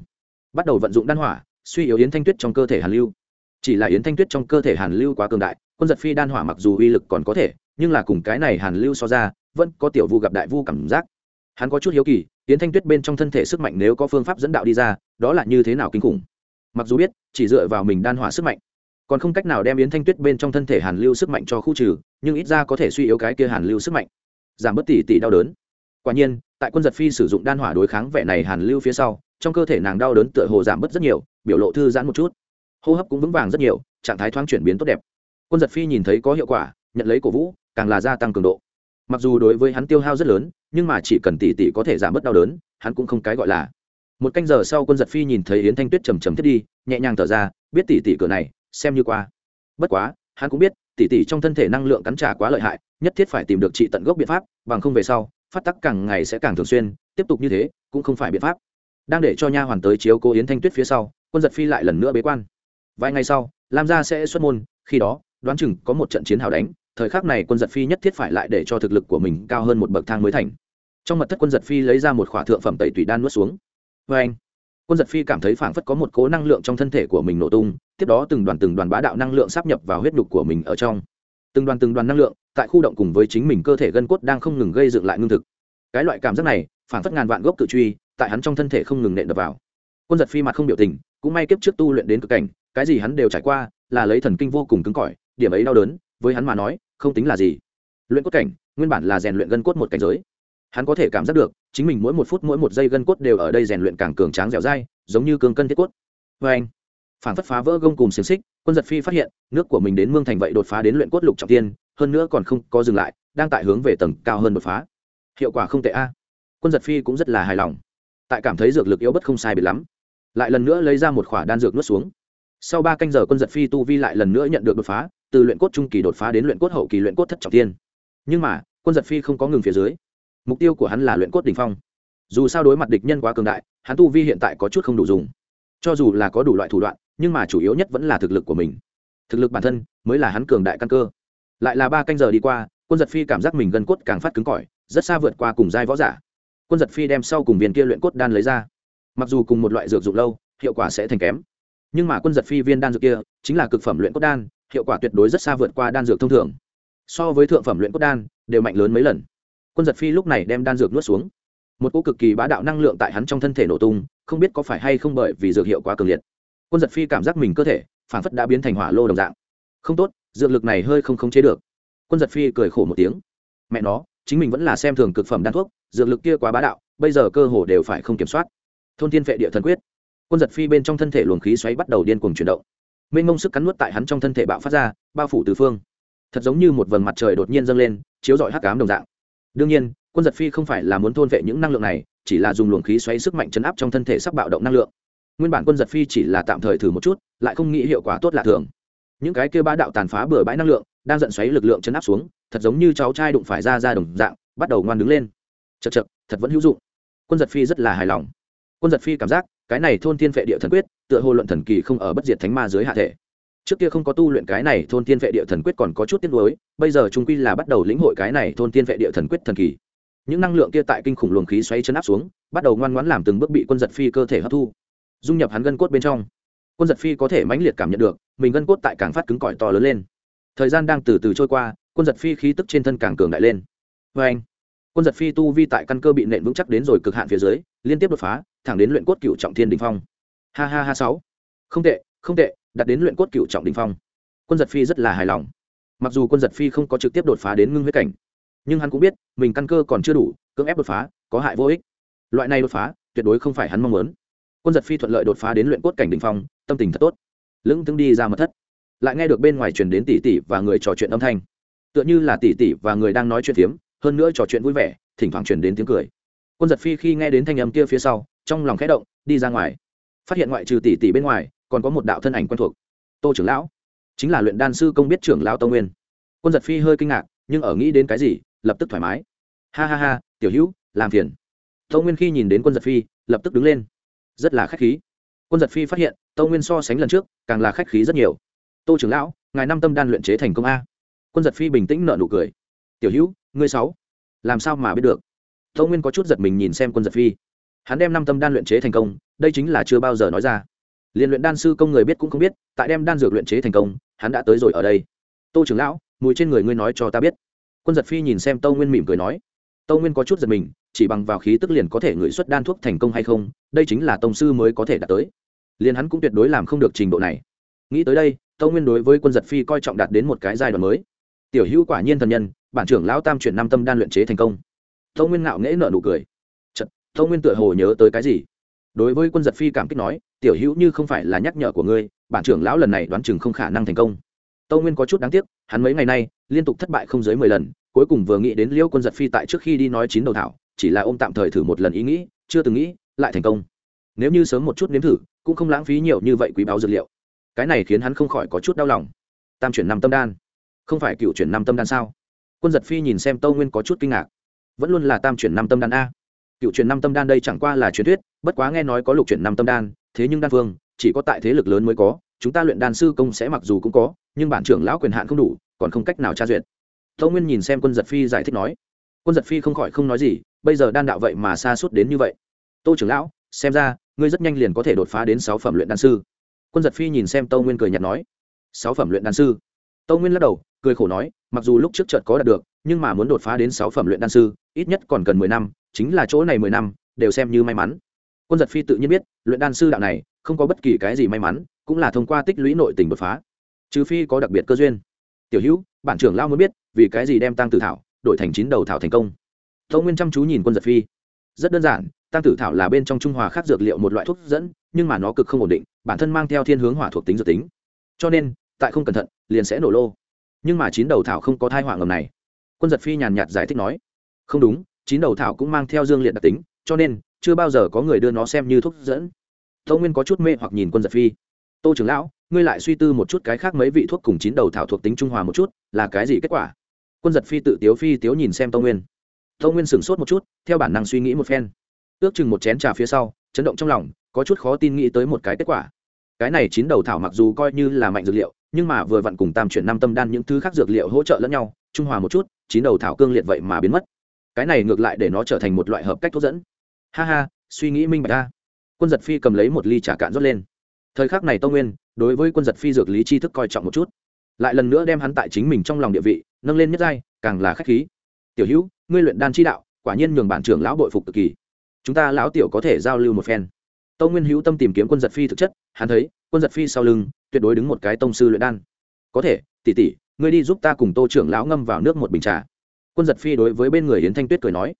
Bắt đầu vận dụng đan hỏa suy yếu yến thanh tuyết trong cơ thể hàn lưu. Chỉ là yến thanh tuyết trong cơ thể hàn lưu quá cường đại quân giật phi đan hỏa mặc dù uy lực còn có thể nhưng là cùng cái này hàn lưu so ra vẫn có tiểu vu gặp đại vu cảm giác. Hắn có chút hiếu kỳ yến thanh tuyết bên trong thân thể sức mạnh nếu có phương pháp dẫn đạo đi ra đó là như thế nào kinh khủng. Mặc dù biết chỉ dựa vào mình đan hỏa sức mạnh còn không cách nào đem yến thanh tuyết bên trong thân thể hàn lưu sức mạnh cho khu trừ, nhưng ít ra có thể suy yếu cái kia hàn lưu sức mạnh. Giảm bớt tỷ tỷ đau đớn. Quả nhiên, tại quân giật phi sử dụng đan hỏa đối kháng vẻ này hàn lưu phía sau, trong cơ thể nàng đau đớn tựa hồ giảm bớt rất nhiều, biểu lộ thư giãn một chút. Hô hấp cũng vững vàng rất nhiều, trạng thái thoáng chuyển biến tốt đẹp. Quân giật phi nhìn thấy có hiệu quả, nhận lấy cổ vũ, càng là gia tăng cường độ. Mặc dù đối với hắn tiêu hao rất lớn, nhưng mà chỉ cần tỷ tỷ có thể giảm bớt đau đớn, hắn cũng không cái gọi là. Một canh giờ sau quân giật phi nhìn thấy yến thanh tuyết trầm trầm thiết đi, nhẹ nhàng thở ra, biết tỷ tỷ cửa này xem như qua. Bất quá, hắn cũng biết tỷ tỷ trong thân thể năng lượng cắn trả quá lợi hại, nhất thiết phải tìm được trị tận gốc biện pháp, bằng không về sau, phát tắc càng ngày sẽ càng thường xuyên, tiếp tục như thế, cũng không phải biện pháp. Đang để cho nha hoàn tới chiếu cô yến thanh tuyết phía sau, quân giật phi lại lần nữa bế quan. Vài ngày sau, lam gia sẽ xuất môn, khi đó, đoán chừng có một trận chiến hào đánh, thời khắc này quân giật phi nhất thiết phải lại để cho thực lực của mình cao hơn một bậc thang mới thành. Trong mật thất quân giật phi lấy ra một khỏa thượng phẩm tẩy tùy đan nuốt xuống. Vê anh quân giật phi cảm thấy phảng phất có một cố năng lượng trong thân thể của mình nổ tung, tiếp đó từng đoàn từng đoàn bá đạo năng lượng sắp nhập vào huyết nhục của mình ở trong. Từng đoàn từng đoàn năng lượng, tại khu động cùng với chính mình cơ thể gân cốt đang không ngừng gây dựng lại ngưng thực. Cái loại cảm giác này, phảng phất ngàn vạn gốc tự truy, tại hắn trong thân thể không ngừng nện đập vào. Quân giật phi mặt không biểu tình, cũng may kiếp trước tu luyện đến cực cảnh, cái gì hắn đều trải qua, là lấy thần kinh vô cùng cứng cỏi, điểm ấy đau đớn, với hắn mà nói, không tính là gì. Luyện cốt cảnh, nguyên bản là rèn luyện gân cốt một cảnh giới hắn có thể cảm giác được, chính mình mỗi một phút mỗi một giây gân cốt đều ở đây rèn luyện càng cường tráng dẻo dai, giống như cường cân thiết cốt. Vê anh, phản phất phá vỡ gông cùng xiềng xích, quân giật phi phát hiện, nước của mình đến mương thành vậy đột phá đến luyện cốt lục trọng tiên, hơn nữa còn không có dừng lại, đang tại hướng về tầng cao hơn đột phá. Hiệu quả không tệ a. Quân giật phi cũng rất là hài lòng. Tại cảm thấy dược lực yếu bất không sai biệt lắm. Lại lần nữa lấy ra một khỏa đan dược nuốt xuống. Sau ba canh giờ quân giật phi tu vi lại lần nữa nhận được đột phá, từ luyện cốt trung kỳ đột phá đến luyện cốt hậu kỳ luyện cốt thất trọng tiên. Nhưng mà, quân giật phi không có ngừng phía dưới mục tiêu của hắn là luyện cốt đ ỉ n h phong. Dù sao đối mặt địch nhân quá cường đại, hắn tu vi hiện tại có chút không đủ dùng. Cho dù là có đủ loại thủ đoạn, nhưng mà chủ yếu nhất vẫn là thực lực của mình. Thực lực bản thân mới là hắn cường đại căn cơ. Lại là ba canh giờ đi qua, quân giật phi cảm giác mình gần cốt càng phát cứng cỏi, rất xa vượt qua cùng giai võ giả. Quân giật phi đem sau cùng viên kia luyện cốt đan lấy ra. Mặc dù cùng một loại dược dụng lâu, hiệu quả sẽ thành kém. Nhưng mà quân giật phi viên đan dược kia chính là cực phẩm luyện cốt đan, hiệu quả tuyệt đối rất xa vượt qua đan dược thông thường. So với thượng phẩm luyện cốt đan, đều mạnh lớn mấy lần quân giật phi lúc này đem đan dược nuốt xuống. Một cỗ cực kỳ bá đạo năng lượng tại hắn trong thân thể nổ tung, không biết có phải hay không bởi vì dược hiệu quá cường liệt. Quân giật phi cảm giác mình cơ thể phản phất đã biến thành hỏa lô đồng dạng. Không tốt, dược lực này hơi không khống chế được. Quân giật phi cười khổ một tiếng. Mẹ nó, chính mình vẫn là xem thường cực phẩm đan thuốc, dược lực kia quá bá đạo, bây giờ cơ hồ đều phải không kiểm soát. Thôn thiên vệ địa thần quyết. Quân giật phi bên trong thân thể luồng khí xoáy bắt đầu điên cuồng chuyển động. Mênh mông sức cắn nuốt tại hắn trong thân thể bạo phát ra, bao phủ từ phương. Thật giống như một vầng mặt trời đột nhiên dâng lên, chiếu rọi hắc cám đồng dạng đương nhiên, quân giật phi không phải là muốn thôn vệ những năng lượng này, chỉ là dùng luồng khí xoáy sức mạnh chấn áp trong thân thể sắp bạo động năng lượng. Nguyên bản quân giật phi chỉ là tạm thời thử một chút, lại không nghĩ hiệu quả tốt lạ thường. Những cái kia ba đạo tàn phá bừa bãi năng lượng, đang giận xoáy lực lượng chấn áp xuống, thật giống như cháu trai đụng phải ra ra đồng dạng, bắt đầu ngoan đứng lên. Chật chật thật vẫn hữu dụng. Quân giật phi rất là hài lòng. Quân giật phi cảm giác, cái này thôn thiên vệ địa thần quyết, tựa hồ luận thần kỳ không ở bất diệt thánh ma dưới hạ thể trước kia không có tu luyện cái này thôn thiên vệ địa thần quyết còn có chút tiếc nuối, bây giờ trung quy là bắt đầu lĩnh hội cái này thôn thiên vệ địa thần quyết thần kỳ. Những năng lượng kia tại kinh khủng luồng khí xoáy chân áp xuống, bắt đầu ngoan ngoãn làm từng bước bị quân giật phi cơ thể hấp thu, dung nhập hắn gân cốt bên trong. Quân giật phi có thể mãnh liệt cảm nhận được, mình gân cốt tại càng phát cứng cỏi to lớn lên. Thời gian đang từ từ trôi qua, quân giật phi khí tức trên thân càng cường đại lên. Vê anh, quân giật phi tu vi tại căn cơ bị nện vững chắc đến rồi cực hạn phía dưới, liên tiếp đột phá, thẳng đến luyện cốt cựu trọng thiên đình phong. Ha ha ha sáu. Không tệ không tệ đạt đến luyện cốt cựu trọng đình phong. Quân giật phi rất là hài lòng. Mặc dù quân giật phi không có trực tiếp đột phá đến ngưng huyết cảnh nhưng hắn cũng biết mình căn cơ còn chưa đủ cưỡng ép đột phá có hại vô ích. Loại này đột phá tuyệt đối không phải hắn mong muốn. Quân giật phi thuận lợi đột phá đến luyện cốt cảnh đình phong tâm tình thật tốt. Lững tướng đi ra mật thất. Lại nghe được bên ngoài truyền đến tỷ tỷ và người trò chuyện âm thanh. Tựa như là tỷ tỷ và người đang nói chuyện tiếm, hơn nữa trò chuyện vui vẻ thỉnh thoảng truyền đến tiếng cười. Quân giật phi khi nghe đến thanh âm kia phía sau trong lòng khẽ động đi ra ngoài. Phát hiện ngoại trừ tỷ tỷ bên ngoài còn có một đạo thân ảnh quen thuộc. Tô trưởng lão. Chính là luyện đan sư công biết trưởng lão tâu nguyên. Quân giật phi hơi kinh ngạc, nhưng ở nghĩ đến cái gì, lập tức thoải mái. Ha ha ha, tiểu hữu, làm phiền. Tâu nguyên khi nhìn đến quân giật phi, lập tức đứng lên. Rất là khách khí. Quân giật phi phát hiện tâu nguyên so sánh lần trước, càng là khách khí rất nhiều. Tô trưởng lão, ngài năm tâm đan luyện chế thành công a. Quân giật phi bình tĩnh nợ nụ cười. Tiểu hữu, ngươi sáu. Làm sao mà biết được? Tâu nguyên có chút giật mình nhìn xem quân giật phi. Hắn đem năm tâm đan luyện chế thành công, đây chính là chưa bao giờ nói ra liên luyện đan sư công người biết cũng không biết tại đem đan dược luyện chế thành công hắn đã tới rồi ở đây. Tô trưởng lão mùi trên người ngươi nói cho ta biết. Quân giật phi nhìn xem tâu nguyên mỉm cười nói. Tâu nguyên có chút giật mình chỉ bằng vào khí tức liền có thể ngửi xuất đan thuốc thành công hay không đây chính là tông sư mới có thể đạt tới. Liền hắn cũng tuyệt đối làm không được trình độ này. Nghĩ tới đây tâu nguyên đối với quân giật phi coi trọng đạt đến một cái giai đoạn mới. Tiểu hữu quả nhiên thần nhân bản trưởng lão tam chuyển năm tâm đan luyện chế thành công. Tâu nguyên ngạo nghễ nợ nụ cười. Chật, tâu nguyên tựa hồ nhớ tới cái gì? Đối với quân giật phi cảm kích nói, tiểu hữu như không phải là nhắc nhở của ngươi, bản trưởng lão lần này đoán chừng không khả năng thành công. Tâu nguyên có chút đáng tiếc, hắn mấy ngày nay liên tục thất bại không dưới mười lần, cuối cùng vừa nghĩ đến liễu quân giật phi tại trước khi đi nói chín đầu thảo, chỉ là ôm tạm thời thử một lần ý nghĩ, chưa từng nghĩ lại thành công. Nếu như sớm một chút nếm thử, cũng không lãng phí nhiều như vậy quý báo dược liệu. Cái này khiến hắn không khỏi có chút đau lòng. Tam chuyển năm tâm đan. Không phải cựu chuyển năm tâm đan sao? Quân giật phi nhìn xem tâu nguyên có chút kinh ngạc. Vẫn luôn là tam chuyển năm tâm đan a cựu truyền năm tâm đan đây chẳng qua là truyền thuyết, bất quá nghe nói có lục truyền năm tâm đan, thế nhưng đan phương, chỉ có tại thế lực lớn mới có, chúng ta luyện đan sư công sẽ mặc dù cũng có, nhưng bản trưởng lão quyền hạn không đủ, còn không cách nào tra duyệt. Tâu nguyên nhìn xem quân giật phi giải thích nói. Quân giật phi không khỏi không nói gì, bây giờ đan đạo vậy mà xa suốt đến như vậy. Tô trưởng lão, xem ra, ngươi rất nhanh liền có thể đột phá đến sáu phẩm luyện đan sư. Quân giật phi nhìn xem tâu nguyên cười nhạt nói. Sáu phẩm luyện đan sư? Tâu nguyên lắc đầu, cười khổ nói, mặc dù lúc trước chợt có đạt được, nhưng mà muốn đột phá đến sáu phẩm luyện đan sư, ít nhất còn cần mười năm chính là chỗ này mười năm, đều xem như may mắn. Quân giật phi tự nhiên biết, luyện đan sư đạo này, không có bất kỳ cái gì may mắn, cũng là thông qua tích lũy nội tình đột phá. Trừ phi có đặc biệt cơ duyên. Tiểu hữu, bản trưởng lao muốn biết, vì cái gì đem tăng tử thảo đổi thành chín đầu thảo thành công? Tâu nguyên chăm chú nhìn quân giật phi. Rất đơn giản tăng tử thảo là bên trong trung hòa khác dược liệu một loại thuốc dẫn, nhưng mà nó cực không ổn định, bản thân mang theo thiên hướng hỏa thuộc tính dược tính. Cho nên, tại không cẩn thận, liền sẽ nổ lô. Nhưng mà chín đầu thảo không có thai hỏa ngầm này. Quân giật phi nhàn nhạt giải thích nói, không đúng chín đầu thảo cũng mang theo dương liệt đặc tính, cho nên chưa bao giờ có người đưa nó xem như thuốc dẫn. Tâu nguyên có chút mê hoặc nhìn quân giật phi. Tô trưởng lão, ngươi lại suy tư một chút cái khác mấy vị thuốc cùng chín đầu thảo thuộc tính trung hòa một chút, là cái gì kết quả? Quân giật phi tự tiếu phi tiếu nhìn xem tâu nguyên. Tâu nguyên sửng sốt một chút, theo bản năng suy nghĩ một phen. Ước chừng một chén trà phía sau, chấn động trong lòng, có chút khó tin nghĩ tới một cái kết quả. Cái này chín đầu thảo mặc dù coi như là mạnh dược liệu, nhưng mà vừa vặn cùng tam chuyển năm tâm đan những thứ khác dược liệu hỗ trợ lẫn nhau, trung hòa một chút, chín đầu thảo cương liệt vậy mà biến mất cái này ngược lại để nó trở thành một loại hợp cách thuốc dẫn. Ha ha, suy nghĩ minh bạch ta. Quân giật phi cầm lấy một ly trà cạn rót lên. Thời khắc này tông nguyên, đối với quân giật phi dược lý tri thức coi trọng một chút. Lại lần nữa đem hắn tại chính mình trong lòng địa vị, nâng lên nhất giai, càng là k h á c h khí. Tiểu hữu, ngươi luyện đan chi đạo, quả nhiên nhường bản trưởng lão bội phục cực kỳ. Chúng ta lão tiểu có thể giao lưu một phen. Tông nguyên hữu tâm tìm kiếm quân giật phi thực chất, hắn thấy, quân giật phi sau lưng, tuyệt đối đứng một cái tông sư luyện đan. Có thể tỉ tỉ ngươi đi giúp ta cùng tô trưởng lão ngâm vào nước một bình trà quân giật phi đối với bên người yến thanh tuyết cười nói,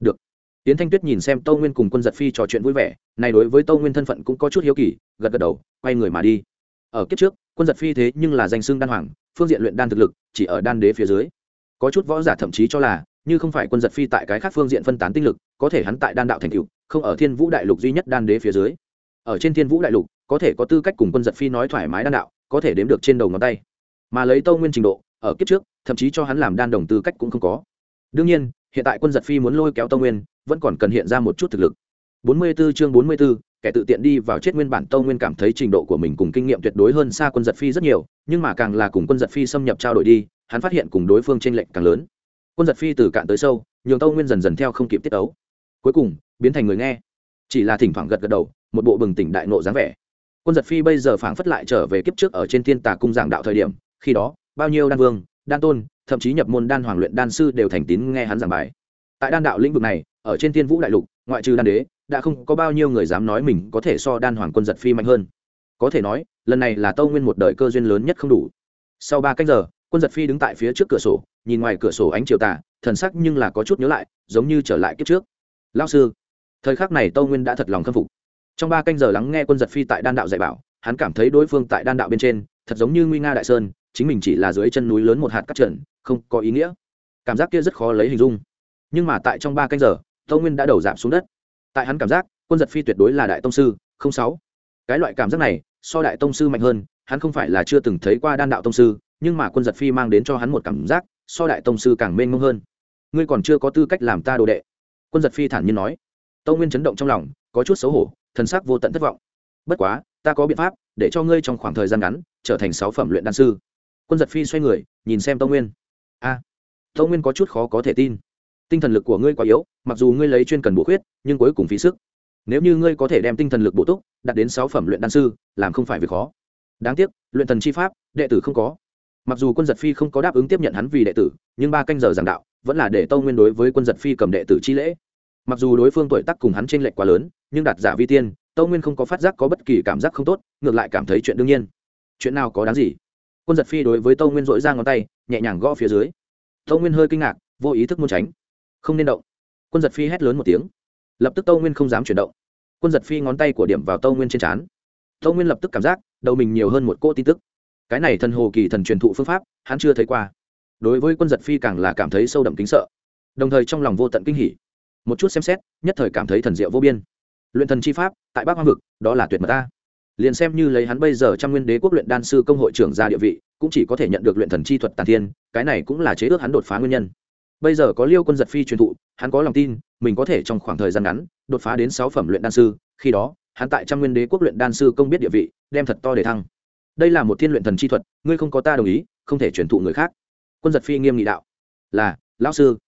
được. Yến thanh tuyết nhìn xem tâu nguyên cùng quân giật phi trò chuyện vui vẻ, này đối với tâu nguyên thân phận cũng có chút hiếu kỳ, gật gật đầu, quay người mà đi. Ở kiếp trước, quân giật phi thế nhưng là danh xưng đan hoàng, phương diện luyện đan thực lực chỉ ở đan đế phía dưới. Có chút võ giả thậm chí cho là, như không phải quân giật phi tại cái khác phương diện phân tán tinh lực, có thể hắn tại đan đạo thành cựu không ở thiên vũ đại lục duy nhất đan đế phía dưới. Ở trên thiên vũ đại lục, có thể có tư cách cùng quân giật phi nói thoải mái đan đạo, có thể đếm được trên đầu ngón tay. Mà lấy tâu nguyên trình độ, ở kiếp trước thậm chí cho hắn làm đan đồng tư cách cũng không có. Đương nhiên hiện tại quân giật phi muốn lôi kéo tâu nguyên vẫn còn cần hiện ra một chút thực lực. 44 chương 44, kẻ tự tiện đi vào chết nguyên bản tâu nguyên cảm thấy trình độ của mình cùng kinh nghiệm tuyệt đối hơn xa quân giật phi rất nhiều nhưng mà càng là cùng quân giật phi xâm nhập trao đổi đi hắn phát hiện cùng đối phương t lệch càng lớn. Quân giật phi từ cạn tới sâu nhường tâu nguyên dần dần theo không kịp tiết ấu cuối cùng biến thành người nghe. Chỉ là thỉnh thoảng gật gật đầu một bộ bừng tỉnh đại nộ dáng vẻ. Quân giật phi bây giờ phảng phất lại trở về kiếp trước ở trên thiên tà cung giảng đạo thời điểm khi đó bao nhiêu đan vương đan tôn, thậm chí nhập môn đan hoàng luyện đan sư đều thành tín nghe hắn giảng bài. Tại đan đạo lĩnh vực này, ở trên thiên vũ đại lục, ngoại trừ đan đế, đã không có bao nhiêu người dám nói mình có thể so đan hoàng quân giật phi mạnh hơn. Có thể nói, lần này là tâu nguyên một đời cơ duyên lớn nhất không đủ. Sau ba cách giờ, quân giật phi đứng tại phía trước cửa sổ, nhìn ngoài cửa sổ ánh chiều tà, thần sắc nhưng là có chút nhớ lại, giống như trở lại kiếp trước. Lao sư. Thời khắc này tâu nguyên đã thật lòng khâm phục. Trong ba canh giờ lắng nghe quân giật phi tại đan đạo dạy bảo, hắn cảm thấy đối phương tại đan đạo bên trên thật giống như nguy nga đại sơn, chính mình chỉ là dưới chân núi lớn một hạt cắt trần, không có ý nghĩa. Cảm giác kia rất khó lấy hình dung. Nhưng mà tại trong ba canh giờ tâu nguyên đã đầu giảm xuống đất. Tại hắn cảm giác, quân giật phi tuyệt đối là đại tông sư, không sáu. Cái loại cảm giác này, so đại tông sư mạnh hơn, hắn không phải là chưa từng thấy qua đan đạo tông sư, nhưng mà quân giật phi mang đến cho hắn một cảm giác, so đại tông sư càng mênh mông hơn. Ngươi còn chưa có tư cách làm ta đồ đệ. Quân giật phi thản nhiên nói. Tâu nguyên chấn động trong lòng, có chút xấu hổ, thần sắc vô tận thất vọng. Bất quá ta có biện pháp để cho ngươi trong khoảng thời gian ngắn trở thành sáu phẩm luyện đan sư. Quân giật phi xoay người nhìn xem tâu nguyên. A à, tâu nguyên có chút khó có thể tin. Tinh thần lực của ngươi quá yếu mặc dù ngươi lấy chuyên cần bổ khuyết nhưng cuối cùng phí sức. Nếu như ngươi có thể đem tinh thần lực bổ túc đạt đến sáu phẩm luyện đan sư làm không phải việc khó. Đáng tiếc luyện thần chi pháp đệ tử không có. Mặc dù quân giật phi không có đáp ứng tiếp nhận hắn vì đệ tử nhưng ba canh giờ giảng đạo vẫn là để tâu nguyên đối với quân giật phi cầm đệ tử chi lễ. Mặc dù đối phương tuổi tác cùng hắn t r ê n lệch quá lớn nhưng đạt giả vi tiên tâu nguyên không có phát giác có bất kỳ cảm giác không tốt, ngược lại cảm thấy chuyện đương nhiên. Chuyện nào có đáng gì? Quân giật phi đối với tâu nguyên dội ra ngón tay, nhẹ nhàng gõ phía dưới. Tâu nguyên hơi kinh ngạc, vô ý thức muốn tránh. Không nên động. Quân giật phi hét lớn một tiếng. Lập tức tâu nguyên không dám chuyển động. Quân giật phi ngón tay của điểm vào tâu nguyên trên trán. Tâu nguyên lập tức cảm giác, đầu mình nhiều hơn một cô tin tức. Cái này thần hồ kỳ thần truyền thụ phương pháp, hắn chưa thấy qua. Đối với quân giật phi càng là cảm thấy sâu đậm kính sợ. Đồng thời trong lòng vô tận kinh hỉ. Một chút xem xét, nhất thời cảm thấy thần diệu vô biên luyện thần chi pháp, tại bắc Hoang vực, đó là tuyệt mật ta. Liền xem như lấy hắn bây giờ trăm nguyên đế quốc luyện đan sư công hội trưởng ra địa vị, cũng chỉ có thể nhận được luyện thần chi thuật tàn thiên, cái này cũng là chế ước hắn đột phá nguyên nhân. Bây giờ có liêu quân giật phi truyền thụ, hắn có lòng tin, mình có thể trong khoảng thời gian ngắn, đột phá đến sáu phẩm luyện đan sư, khi đó, hắn tại trăm nguyên đế quốc luyện đan sư công biết địa vị, đem thật to để thăng. Đây là một thiên luyện thần chi thuật, ngươi không có ta đồng ý, không thể truyền thụ người khác. Quân giật phi nghiêm nghị đạo. Là, lão sư.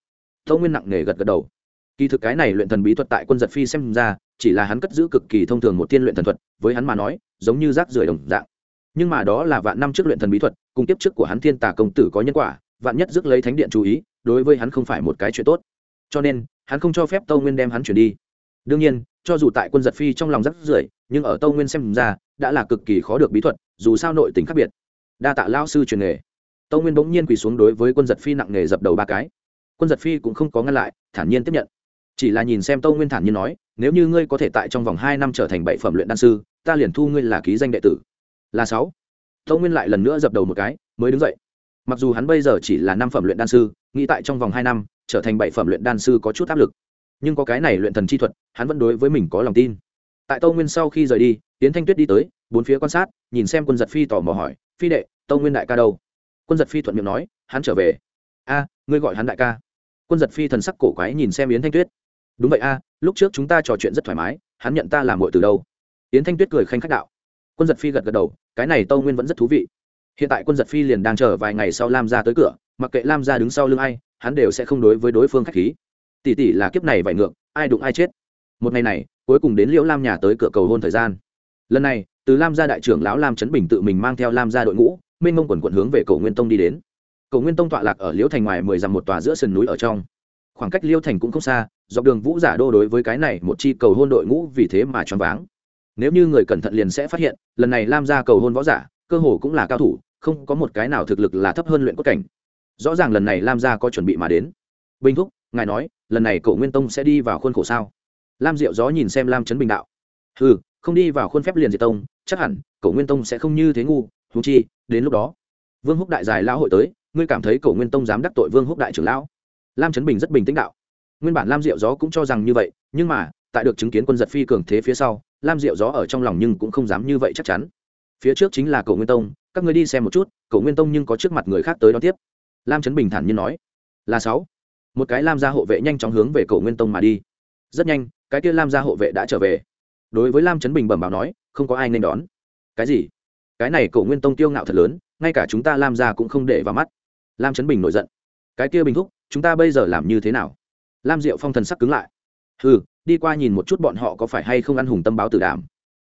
Tâu nguyên nặng nề gật gật đầu. Kỳ thực cái này luyện thần bí thuật tại quân giật phi xem ra chỉ là hắn cất giữ cực kỳ thông thường một tiên luyện thần thuật, với hắn mà nói, giống như rác rưởi đồng dạng. Nhưng mà đó là vạn năm trước luyện thần bí thuật, cùng tiếp trước của hắn thiên tà công tử có nhân quả, vạn nhất rước lấy thánh điện chú ý, đối với hắn không phải một cái chuyện tốt. Cho nên, hắn không cho phép tâu nguyên đem hắn chuyển đi. Đương nhiên, cho dù tại quân giật phi trong lòng rất rưởi, nhưng ở tâu nguyên xem ra, đã là cực kỳ khó được bí thuật, dù sao nội tình khác biệt. Đa tạ lao sư truyền nghề. Tâu nguyên bỗng nhiên quỳ xuống đối với quân giật phi nặng nghề dập đầu ba cái. Quân giật phi cũng không có ngăn lại, thản nhiên tiếp nhận. Chỉ là nhìn xem tâu nguyên thản nhiên nói nếu như ngươi có thể tại trong vòng hai năm trở thành bảy phẩm luyện đan sư, ta liền thu ngươi là ký danh đệ tử. Là sáu. Tâu nguyên lại lần nữa dập đầu một cái, mới đứng dậy. Mặc dù hắn bây giờ chỉ là năm phẩm luyện đan sư, nghĩ tại trong vòng hai năm, trở thành bảy phẩm luyện đan sư có chút áp lực. Nhưng có cái này luyện thần chi thuật, hắn vẫn đối với mình có lòng tin. Tại tâu nguyên sau khi rời đi tiến thanh tuyết đi tới, bốn phía quan sát, nhìn xem quân giật phi tò mò hỏi, phi đệ, tâu nguyên đại ca đâu? Quân giật phi thuận miệng nói, hắn trở về. A, ngươi gọi hắn đại ca. Quân giật phi thần sắc cổ quái nhìn xem yến thanh tuyết đúng vậy a, lúc trước chúng ta trò chuyện rất thoải mái, hắn nhận ta làm mội từ đâu? Yến thanh tuyết cười khanh khách đạo. Quân giật phi gật gật đầu, cái này tâu nguyên vẫn rất thú vị. Hiện tại quân giật phi liền đang chờ vài ngày sau lam ra tới cửa, mặc kệ lam ra đứng sau lưng ai, hắn đều sẽ không đối với đối phương k h á c h khí. Tỷ tỷ là kiếp này vải ngược, ai đụng ai chết? Một ngày này, cuối cùng đến liễu lam nhà tới cửa cầu hôn thời gian. Lần này, từ lam gia đại trưởng lão lam trấn bình tự mình mang theo lam gia đội ngũ minh mông quần quận hướng về cầu nguyên tông đi đến. Cầu nguyên tông tọa lạc ở liễu thành ngoài mười dặm một tòa giữa sườn núi ở trong. Khoảng cách liễu thành cũng không xa dọc đường vũ giả đô đối với cái này một chi cầu hôn đội ngũ vì thế mà choáng váng. Nếu như người cẩn thận liền sẽ phát hiện, lần này lam gia cầu hôn võ giả, cơ hồ cũng là cao thủ, không có một cái nào thực lực là thấp hơn luyện cốt cảnh. Rõ ràng lần này lam gia có chuẩn bị mà đến. Bình thúc, ngài nói, lần này cậu nguyên tông sẽ đi vào khuôn khổ sao? Lam diệu gió nhìn xem lam trấn bình đạo. Ừ không đi vào khuôn phép liền diệt tông, chắc hẳn cậu nguyên tông sẽ không như thế ngu thú chi, đến lúc đó, vương húc đại dài lão hội tới, ngươi cảm thấy cậu nguyên tông dám đắc tội vương húc đại trưởng lão? Lam trấn bình rất bình tĩnh đạo nguyên bản lam diệu gió cũng cho rằng như vậy, nhưng mà, tại được chứng kiến quân giật phi cường thế phía sau, lam diệu gió ở trong lòng nhưng cũng không dám như vậy chắc chắn. Phía trước chính là cậu nguyên tông, các người đi xem một chút cậu nguyên tông nhưng có trước mặt người khác tới đón tiếp. Lam trấn bình thản nhiên nói. Là sáu. Một cái lam gia hộ vệ nhanh chóng hướng về cậu nguyên tông mà đi. Rất nhanh, cái kia lam gia hộ vệ đã trở về. Đối với lam trấn bình bẩm bảo nói, không có ai nên đón. Cái gì? Cái này cậu nguyên tông tiêu ngạo thật lớn, ngay cả chúng ta lam gia cũng không để vào mắt. Lam trấn bình nổi giận. Cái kia bình thúc, chúng ta bây giờ làm như thế nào? Lam diệu phong thần sắc cứng lại. Ừ đi qua nhìn một chút bọn họ có phải hay không ăn hùng tâm báo tử đảm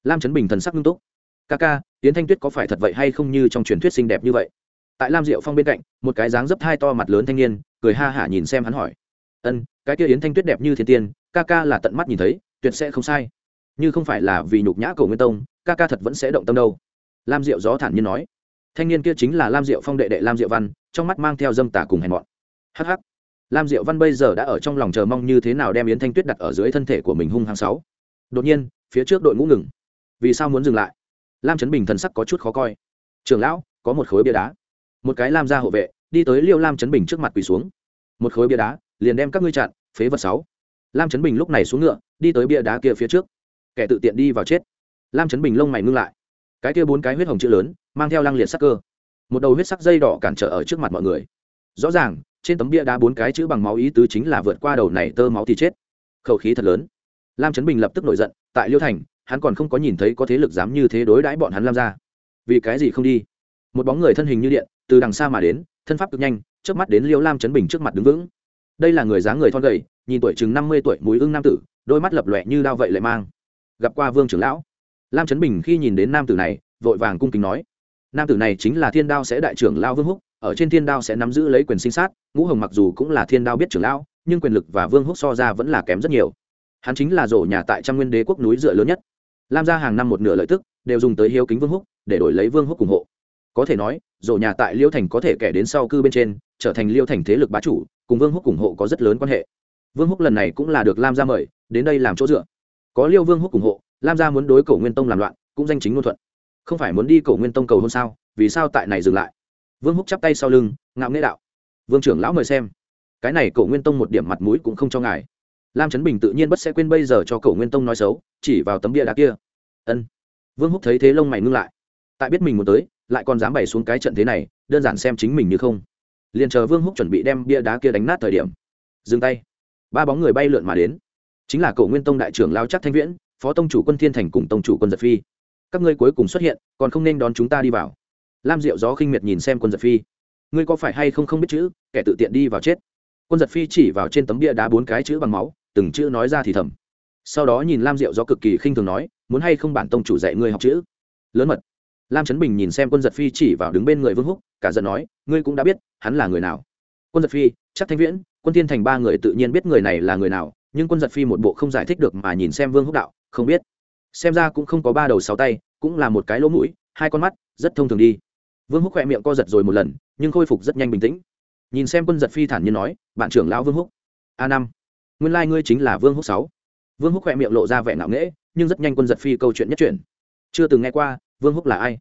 lam trấn bình thần sắc nghiêm túc. Ca ca tiến thanh tuyết có phải thật vậy hay không như trong truyền thuyết xinh đẹp như vậy? Tại lam diệu phong bên cạnh, một cái dáng dấp hai to mặt lớn thanh niên, cười ha hả nhìn xem hắn hỏi. Ân, cái kia yến thanh tuyết đẹp như thiên tiên, ca ca là tận mắt nhìn thấy, tuyệt sẽ không sai. Như không phải là vì nhục nhã cầu nguyên tông, ca ca thật vẫn sẽ động tâm đâu. Lam diệu gió thản nhiên nói. Thanh niên kia chính là lam diệu phong đệ đệ lam diệu văn, trong mắt mang theo dâm tả cùng hèn mọn. Hh lam diệu văn bây giờ đã ở trong lòng chờ mong như thế nào đem yến thanh tuyết đặt ở dưới thân thể của mình hung hăng sáu. Đột nhiên, phía trước đội ngũ ngừng. Vì sao muốn dừng lại? Lam trấn bình thần sắc có chút khó coi. Trưởng lão, có một khối bia đá. Một cái lam ra hộ vệ, đi tới liêu lam trấn bình trước mặt quỳ xuống. Một khối bia đá, liền đem các ngươi chặn, phế vật sáu. Lam trấn bình lúc này xuống ngựa, đi tới bia đá kia phía trước. Kẻ tự tiện đi vào chết. Lam trấn bình lông mày ngưng lại. Cái kia bốn cái huyết hồng chữ lớn, mang theo lăng liệt sắc cơ. Một đầu huyết sắc dây đỏ cản trở ở trước mặt mọi người. Rõ ràng trên tấm bia đá bốn cái chữ bằng máu ý tứ chính là vượt qua đầu này tơ máu thì chết. Khẩu khí thật lớn. Lam trấn bình lập tức nổi giận, tại liêu thành, hắn còn không có nhìn thấy có thế lực dám như thế đối đãi bọn hắn lam ra vì cái gì không đi? Một bóng người thân hình như điện, từ đằng xa mà đến, thân pháp cực nhanh trước mắt đến liêu lam trấn bình trước mặt đứng vững. Đây là người dáng người thon gầy, nhìn tuổi chừng năm mươi tuổi, mũi ưng nam tử, đôi mắt lập lòe như đao vậy lại mang. Gặp qua vương trưởng lão. Lam trấn bình khi nhìn đến nam tử này, vội vàng cung kính nói, nam tử này chính là thiên đao sẽ đại trưởng lao vương húc ở trên thiên đao sẽ nắm giữ lấy quyền sinh sát, ngũ hồng mặc dù cũng là thiên đao biết trưởng lão, nhưng quyền lực và vương húc so ra vẫn là kém rất nhiều. Hắn chính là rổ nhà tại trăm nguyên đế quốc núi dựa lớn nhất. Lam ra hàng năm một nửa lợi tức đều dùng tới hiếu kính vương húc, để đổi lấy vương húc ủng hộ. Có thể nói, rổ nhà tại liêu thành có thể kẻ đến sau cư bên trên, trở thành liêu thành thế lực bá chủ, cùng vương húc ủng hộ có rất lớn quan hệ. Vương húc lần này cũng là được lam gia mời, đến đây làm chỗ dựa. Có liêu vương húc ủng hộ, lam gia muốn đối cổ nguyên tông làm loạn, cũng danh chính ngôn thuận. Không phải muốn đi cầu nguyên tông cầu hôn sao, vì sao tại này dừng lại? Vương húc chắp tay sau lưng, ngạo nghễ đạo. Vương trưởng lão mời xem. Cái này Cổ nguyên tông một điểm mặt mũi cũng không cho ngài. Lam trấn bình tự nhiên bất sẽ quên bây giờ cho Cổ nguyên tông nói xấu, chỉ vào tấm bia đá kia. Ân. Vương húc thấy thế lông mày ngưng lại. Tại biết mình muốn tới, lại còn dám bày xuống cái trận thế này, đơn giản xem chính mình như không. Liền chờ vương húc chuẩn bị đem bia đá kia đánh nát thời điểm. Dừng tay. Ba bóng người bay lượn mà đến. Chính là Cổ nguyên tông đại trưởng lao chắc thanh viễn, phó tông chủ quân thiên thành cùng tông chủ quân giật phi. Các ngươi cuối cùng xuất hiện, còn không nên đón chúng ta đi vào lam diệu gió khinh miệt nhìn xem quân giật phi. Ngươi có phải hay không không biết chữ, kẻ tự tiện đi vào chết. Quân giật phi chỉ vào trên tấm bia đá bốn cái chữ bằng máu, từng chữ nói ra thì thầm. Sau đó nhìn lam diệu gió cực kỳ khinh thường nói, muốn hay không bản tông chủ dạy ngươi học chữ. Lớn mật. Lam trấn bình nhìn xem quân giật phi chỉ vào đứng bên người vương húc, cả giận nói, ngươi cũng đã biết, hắn là người nào. Quân giật phi, chắc thanh viễn, quân tiên thành ba người tự nhiên biết người này là người nào, nhưng quân giật phi một bộ không giải thích được mà nhìn xem vương húc đạo, không biết. Xem ra cũng không có ba đầu sáu tay, cũng là một cái lỗ mũi, hai con mắt, rất thông thường đi vương húc khỏe miệng co giật rồi một lần, nhưng khôi phục rất nhanh bình tĩnh. Nhìn xem quân giật phi thản nhiên nói, bạn trưởng lão vương húc, a năm, nguyên lai、like、ngươi chính là vương húc sáu. Vương húc khỏe miệng lộ ra vẻ ngạo nghễ, nhưng rất nhanh quân giật phi câu chuyện nhất chuyển. Chưa từng nghe qua, vương húc là ai?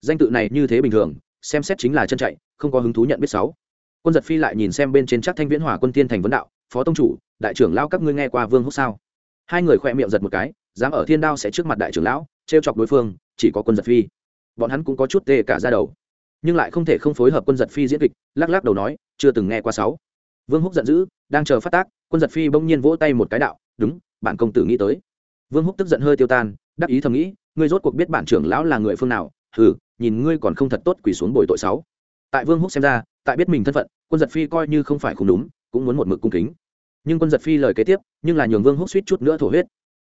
Danh tự này như thế bình thường, xem xét chính là chân chạy, không có hứng thú nhận biết sáu. Quân giật phi lại nhìn xem bên trên chắc thanh viễn hỏa quân tiên thành vấn đạo, phó tông chủ, đại trưởng lao các ngươi nghe qua vương húc sao? Hai người khỏe miệng giật một cái, dám ở thiên đao sẽ trước mặt đại trưởng lão t r e o chọc đối phương, chỉ có quân giật phi. Bọn hắn cũng có chút tê cả ra đầu nhưng lại không thể không phối hợp quân giật phi diễn kịch, lắc lắc đầu nói, chưa từng nghe qua sáu. Vương húc giận dữ, đang chờ phát tác, quân giật phi bỗng nhiên vỗ tay một cái đạo, đúng, bản công tử nghĩ tới. Vương húc tức giận hơi tiêu tan, đắc ý thầm nghĩ, ngươi rốt cuộc biết bản trưởng lão là người phương nào? Hừ, nhìn ngươi còn không thật tốt quỳ xuống bồi tội sáu. Tại vương húc xem ra, tại biết mình thân phận, quân giật phi coi như không phải không đúng, cũng muốn một mực cung kính. Nhưng quân giật phi lời kế tiếp, nhưng là nhường vương húc suýt chút nữa thổ huyết.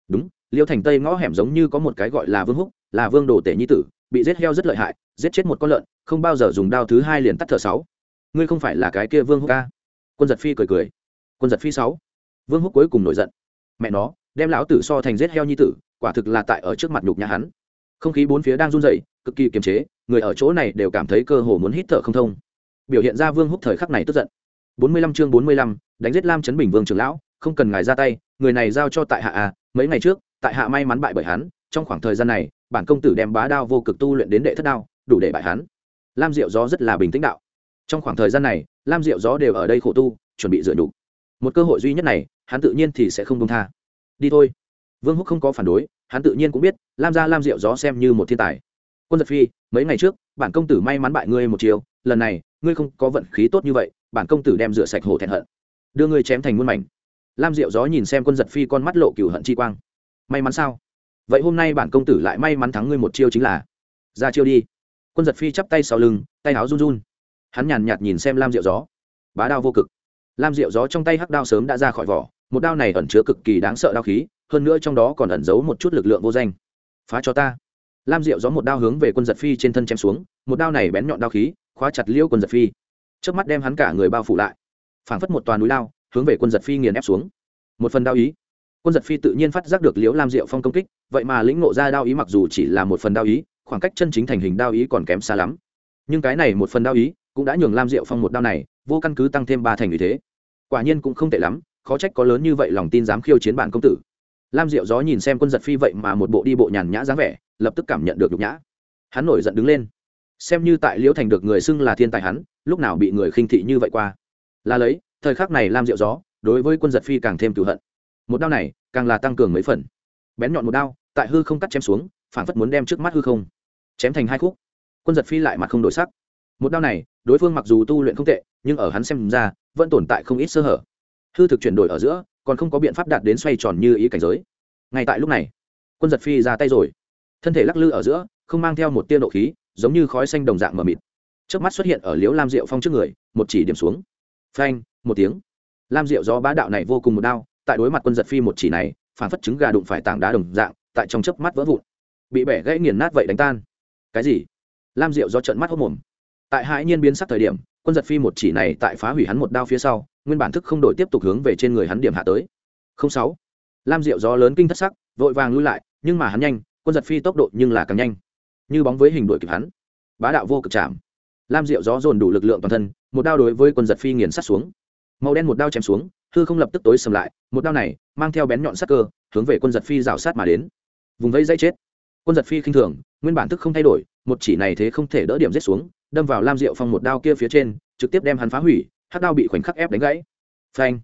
Đúng, liêu thành tây ngõ hẻm giống như có một cái gọi là vương húc, là vương đồ tể nhi tử bị giết heo rất lợi hại, giết chết một con lợn, không bao giờ dùng đao thứ hai liền tắt thở sáu. Ngươi không phải là cái kia vương húc ca quân giật phi cười cười. Quân giật phi sáu. Vương húc cuối cùng nổi giận. Mẹ nó, đem lão tử so thành giết heo nhi tử, quả thực là tại ở trước mặt nhục nhà hắn. Không khí bốn phía đang run rẩy, cực kỳ kiềm chế, người ở chỗ này đều cảm thấy cơ hồ muốn hít thở không thông. Biểu hiện ra vương húc thời khắc này tức giận. Bốn mươi lăm chương bốn mươi lăm, đánh giết lam chấn bình vương trưởng lão, không cần ngài ra tay, người này giao cho tại hạ à mấy ngày trước, tại hạ may mắn bại bởi hắn, trong khoảng thời gian này bản công tử đem bá đao vô cực tu luyện đến đệ thất đao, đủ để bại hắn. Lam diệu gió rất là bình tĩnh đạo. Trong khoảng thời gian này, lam diệu gió đều ở đây khổ tu, chuẩn bị dựa đủ một cơ hội duy nhất này, hắn tự nhiên thì sẽ không công tha. Đi thôi. Vương húc không có phản đối, hắn tự nhiên cũng biết, lam gia lam diệu gió xem như một thiên tài. Quân giật phi, mấy ngày trước, bản công tử may mắn bại ngươi một chiều lần này, ngươi không có vận khí tốt như vậy, bản công tử đem rửa sạch hổ thẹn hận. Đưa ngươi chém thành muôn mảnh. Lam diệu gió nhìn xem quân giật phi con mắt lộ cửu hận chi quang. May mắn sao? Vậy hôm nay bản công tử lại may mắn thắng ngươi một chiêu chính là, ra chiêu đi. Quân giật phi chắp tay sau lưng, tay áo run run. Hắn nhàn nhạt nhìn xem lam diệu gió. Bá đao vô cực. Lam diệu gió trong tay hắc đao sớm đã ra khỏi vỏ, một đao này ẩn chứa cực kỳ đáng sợ đao khí, hơn nữa trong đó còn ẩn giấu một chút lực lượng vô danh. Phá cho ta. Lam diệu gió một đao hướng về quân giật phi trên thân chém xuống, một đao này bén nhọn đao khí, khóa chặt liêu quân giật phi. Trước mắt đem hắn cả người bao phủ lại. Phảng phất một toàn núi lao, hướng về quân giật phi nghiền ép xuống. Một phần đao ý quân giật phi tự nhiên phát giác được liễu lam diệu phong công kích, vậy mà lĩnh ngộ ra đao ý mặc dù chỉ là một phần đao ý, khoảng cách chân chính thành hình đao ý còn kém xa lắm. Nhưng cái này một phần đao ý cũng đã nhường lam diệu phong một đao này vô căn cứ tăng thêm ba thành như thế. Quả nhiên cũng không tệ lắm, khó trách có lớn như vậy lòng tin dám khiêu chiến bản công tử. Lam diệu gió nhìn xem quân giật phi vậy mà một bộ đi bộ nhàn nhã dáng vẻ, lập tức cảm nhận được nhục nhã. Hắn nổi giận đứng lên. Xem như tại liễu thành được người xưng là thiên tài hắn, lúc nào bị người khinh thị như vậy qua. Là lấy, thời khắc này lam diệu gió đối với quân giật phi càng thêm cựu hận một đao này, càng là tăng cường mấy phần. Bén nhọn một đao, tại hư không cắt chém xuống phản phất muốn đem trước mắt hư không chém thành hai khúc. Quân giật phi lại mặt không đổi sắc. Một đao này, đối phương mặc dù tu luyện không tệ, nhưng ở hắn xem ra, vẫn tồn tại không ít sơ hở. Hư thực chuyển đổi ở giữa, còn không có biện pháp đạt đến xoay tròn như ý cảnh giới. Ngay tại lúc này, quân giật phi ra tay rồi. Thân thể lắc lư ở giữa, không mang theo một tia độ khí, giống như khói xanh đồng dạng mờ mịt. Trước mắt xuất hiện ở liếu lam diệu phong trước người, một chỉ điểm xuống. Phanh, một tiếng. Lam diệu do bá đạo này vô cùng một đao tại đối mặt quân giật phi một chỉ này phản phất trứng gà đụng phải tảng đá đồng dạng, tại trong chớp mắt vỡ vụn. Bị bẻ gãy nghiền nát vậy đánh tan. Cái gì? Lam diệu do trận mắt hốc mồm. Tại hãi nhiên biến sắc thời điểm, quân giật phi một chỉ này tại phá hủy hắn một đao phía sau, nguyên bản thức không đổi tiếp tục hướng về trên người hắn điểm hạ tới. Không sáu. Lam diệu gió lớn kinh thất sắc, vội vàng lui lại, nhưng mà hắn nhanh, quân giật phi tốc độ nhưng là càng nhanh. Như bóng với hình đuổi kịp hắn. Bá đạo vô cực chạm. Lam diệu gió dồn đủ lực lượng toàn thân, một đao đối với quân giật phi nghiền sát xuống. Màu đen một đao chém xuống hư không lập tức tối sầm lại, một đao này mang theo bén nhọn sắc cơ, hướng về quân giật phi rào sát mà đến. Vùng vây dây chết. Quân giật phi khinh thường, nguyên bản thức không thay đổi, một chỉ này thế không thể đỡ điểm giết xuống, đâm vào lam diệu phong một đao kia phía trên, trực tiếp đem hắn phá hủy hát đao bị khoảnh khắc ép đánh gãy. Phanh.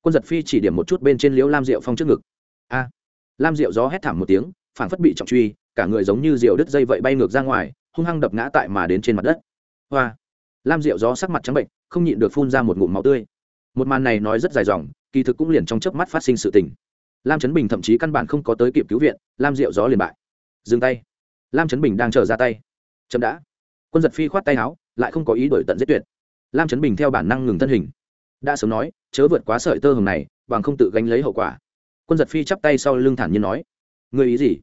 Quân giật phi chỉ điểm một chút bên trên liễu lam diệu phong trước ngực. A. Lam diệu gió hét thảm một tiếng phản phất bị trọng truy, cả người giống như diều đứt dây vậy bay ngược ra ngoài, hung hăng đập ngã tại mà đến trên mặt đất. Hoa. Lam diệu gió sắc mặt trắng bệnh không nhịn được phun ra một ngụm máu tươi một màn này nói rất dài dòng, kỳ thực cũng liền trong chớp mắt phát sinh sự tình. Lam trấn bình thậm chí căn bản không có tới kịp cứu viện, lam diệu gió liền bại. Dừng tay. Lam trấn bình đang chờ ra tay. Chậm đã. Quân giật phi khoát tay áo, lại không có ý đổi tận giết tuyệt. Lam trấn bình theo bản năng ngừng thân hình. Đã sớm nói, chớ vượt quá sợi tơ hồng này, bằng không tự gánh lấy hậu quả. Quân giật phi chắp tay sau lưng thản nhiên nói người ý gì?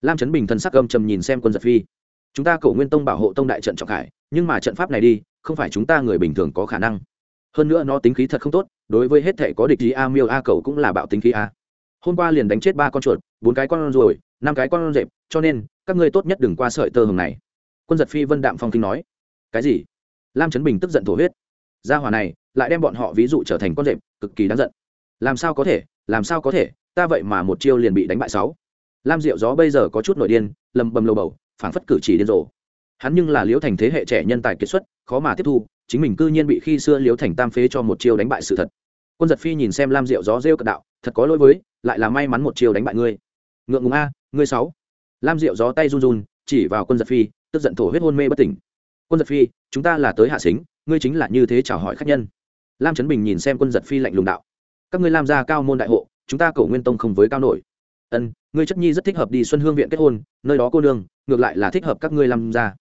Lam trấn bình thần sắc gầm trầm nhìn xem quân giật phi. Chúng ta cầu nguyên tông bảo hộ tông đại trận trọng khải, nhưng mà trận pháp này đi, không phải chúng ta người bình thường có khả năng hơn nữa nó tính khí thật không tốt, đối với hết thể có địch ý, a miêu a cầu cũng là bạo tính khí a. Hôm qua liền đánh chết ba con chuột, bốn cái con rồi năm cái con rệp, cho nên, các ngươi tốt nhất đừng qua sợi tơ hồng này. Quân giật phi vân đạm phong kinh nói. Cái gì? Lam trấn bình tức giận thổ huyết. Gia hòa này, lại đem bọn họ ví dụ trở thành con rệp, cực kỳ đáng giận. Làm sao có thể, làm sao có thể, ta vậy mà một chiêu liền bị đánh bại sáu. Lam diệu gió bây giờ có chút nội điên, lầm bầm lầu bầu, phảng phất cử chỉ điên rồ. Hắn nhưng là liễu thành thế hệ trẻ nhân tài kiệt xuất, khó mà tiếp thu chính mình cư nhiên bị khi xưa liếu thành tam phế cho một chiêu đánh bại sự thật. Quân giật phi nhìn xem lam diệu gió rêu cận đạo, thật có lỗi với, lại là may mắn một chiêu đánh bại ngươi. Ngượng ngùng a, ngươi sáu lam diệu gió tay run run, chỉ vào quân giật phi, tức giận thổ huyết hôn mê bất tỉnh. Quân giật phi, chúng ta là tới hạ xính, ngươi chính là như thế chào hỏi khách nhân. Lam trấn bình nhìn xem quân giật phi lạnh lùng đạo, các ngươi làm ra cao môn đại hộ, chúng ta cầu nguyên tông không với cao nổi. Ân, ngươi chất nhi rất thích hợp đi xuân hương viện kết hôn, nơi đó cô nương, ngược lại là thích hợp các ngươi làm ra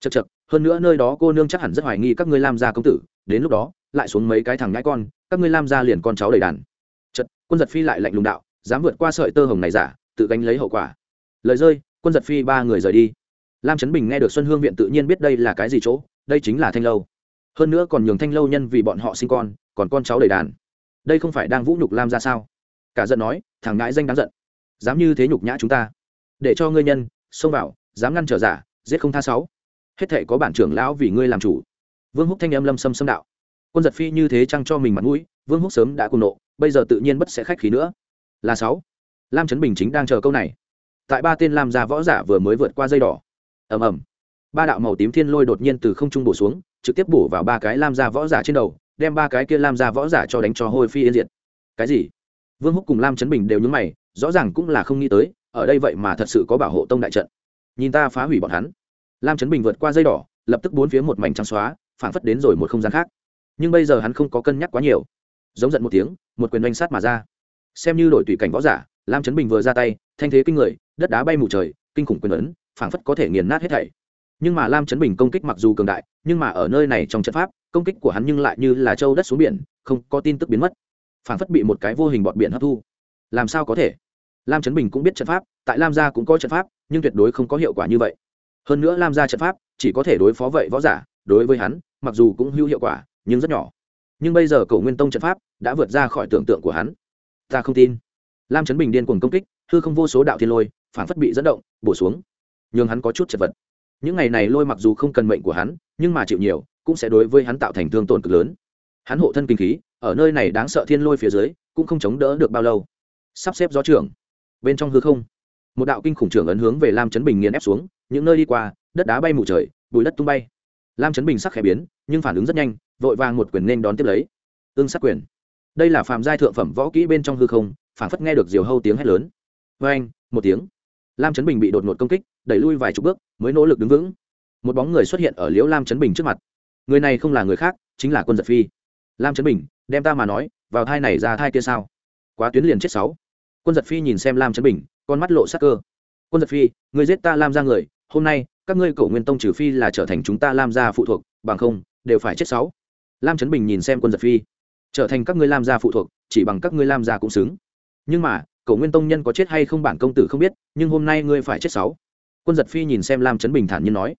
chật chật hơn nữa nơi đó cô nương chắc hẳn rất hoài nghi các ngươi lam gia công tử, đến lúc đó, lại xuống mấy cái thằng ngãi con, các ngươi lam gia liền con cháu đầy đàn. Chật, quân giật phi lại lạnh lùng đạo, dám vượt qua sợi tơ hồng này giả, tự gánh lấy hậu quả. Lời rơi, quân giật phi ba người rời đi. Lam trấn bình nghe được xuân hương viện tự nhiên biết đây là cái gì chỗ, đây chính là thanh lâu. Hơn nữa còn nhường thanh lâu nhân vì bọn họ sinh con, còn con cháu đầy đàn. Đây không phải đang vũ nhục lam ra sao? Cả giận nói, thằng ngãi danh đáng giận. Dám như thế nhục nhã chúng ta. Để cho ngươi nhân, xông vào, dám ngăn trở giả, giết không tha sáu hết thể có bản trưởng lão vì ngươi làm chủ. Vương húc thanh âm lâm xâm xâm đạo. Quân giật phi như thế chăng cho mình mặt mũi, vương húc sớm đã cùng nộ, bây giờ tự nhiên bất sẽ khách khí nữa. Là sáu. Lam trấn bình chính đang chờ câu này. Tại ba tên lam gia võ giả vừa mới vượt qua dây đỏ. Ầm ầm. Ba đạo màu tím thiên lôi đột nhiên từ không trung bổ xuống, trực tiếp bổ vào ba cái lam gia võ giả trên đầu, đem ba cái kia lam gia võ giả cho đánh cho hôi phi yên diệt. Cái gì? Vương húc cùng lam trấn bình đều nhúng mày, rõ ràng cũng là không nghĩ tới, ở đây vậy mà thật sự có bảo hộ tông đại trận. Nhìn ta phá hủy bọn hắn lam trấn bình vượt qua dây đỏ, lập tức bốn phía một mảnh trắng xóa, phảng phất đến rồi một không gian khác. Nhưng bây giờ hắn không có cân nhắc quá nhiều. Giống giận một tiếng, một quyền đánh sát mà ra. Xem như đổi tùy cảnh võ giả, lam trấn bình vừa ra tay, thanh thế kinh người, đất đá bay mù trời, kinh khủng quyền ấn, phảng phất có thể nghiền nát hết thảy. Nhưng mà lam trấn bình công kích mặc dù cường đại, nhưng mà ở nơi này trong trận pháp, công kích của hắn nhưng lại như là châu đất xuống biển, không có tin tức biến mất. Phảng phất bị một cái vô hình bọt biển hấp thu. Làm sao có thể? Lam trấn bình cũng biết trận pháp, tại lam gia cũng có trận pháp, nhưng tuyệt đối không có hiệu quả như vậy hơn nữa lam gia trận pháp chỉ có thể đối phó vậy võ giả, đối với hắn, mặc dù cũng hữu hiệu quả, nhưng rất nhỏ. Nhưng bây giờ cầu nguyên tông trận pháp đã vượt ra khỏi tưởng tượng của hắn. Ta không tin. Lam trấn bình điên cuồng công kích, hư không vô số đạo thiên lôi, phản phất bị dẫn động, bổ xuống. Nhưng hắn có chút chật vật. Những ngày này lôi mặc dù không cần mệnh của hắn, nhưng mà chịu nhiều, cũng sẽ đối với hắn tạo thành thương tổn cực lớn. Hắn hộ thân kinh khí, ở nơi này đáng sợ thiên lôi phía dưới, cũng không chống đỡ được bao lâu. Sắp xếp gió trưởng. Bên trong hư không, một đạo kinh khủng trưởng ấn hướng về lam trấn bình nghiền ép xuống những nơi đi qua, đất đá bay mù trời bụi đất tung bay. Lam trấn bình sắc khẽ biến, nhưng phản ứng rất nhanh, vội vàng một quyền nên đón tiếp lấy. Ương sát quyền. Đây là phàm giai thượng phẩm võ kỹ bên trong hư không, phản phất nghe được diều hâu tiếng hét lớn. Vê anh một tiếng. Lam trấn bình bị đột ngột công kích, đẩy lui vài chục bước, mới nỗ lực đứng vững. Một bóng người xuất hiện ở liễu lam trấn bình trước mặt. Người này không là người khác, chính là quân giật phi. Lam trấn bình, đem ta mà nói, vào thai này ra thai kia sao? Quá tuyến liền chết sáu. Quân giật phi nhìn xem lam trấn bình, con mắt lộ sắc cơ. Quân giật phi, người giết ta lam ra người hôm nay, các ngươi cổ nguyên tông trừ phi là trở thành chúng ta lam gia phụ thuộc, bằng không, đều phải chết sáu. Lam trấn bình nhìn xem quân giật phi. Trở thành các ngươi lam gia phụ thuộc, chỉ bằng các ngươi lam gia cũng xứng. Nhưng mà cổ nguyên tông nhân có chết hay không bản công tử không biết, nhưng hôm nay ngươi phải chết sáu. Quân giật phi nhìn xem lam trấn bình thản nhiên nói.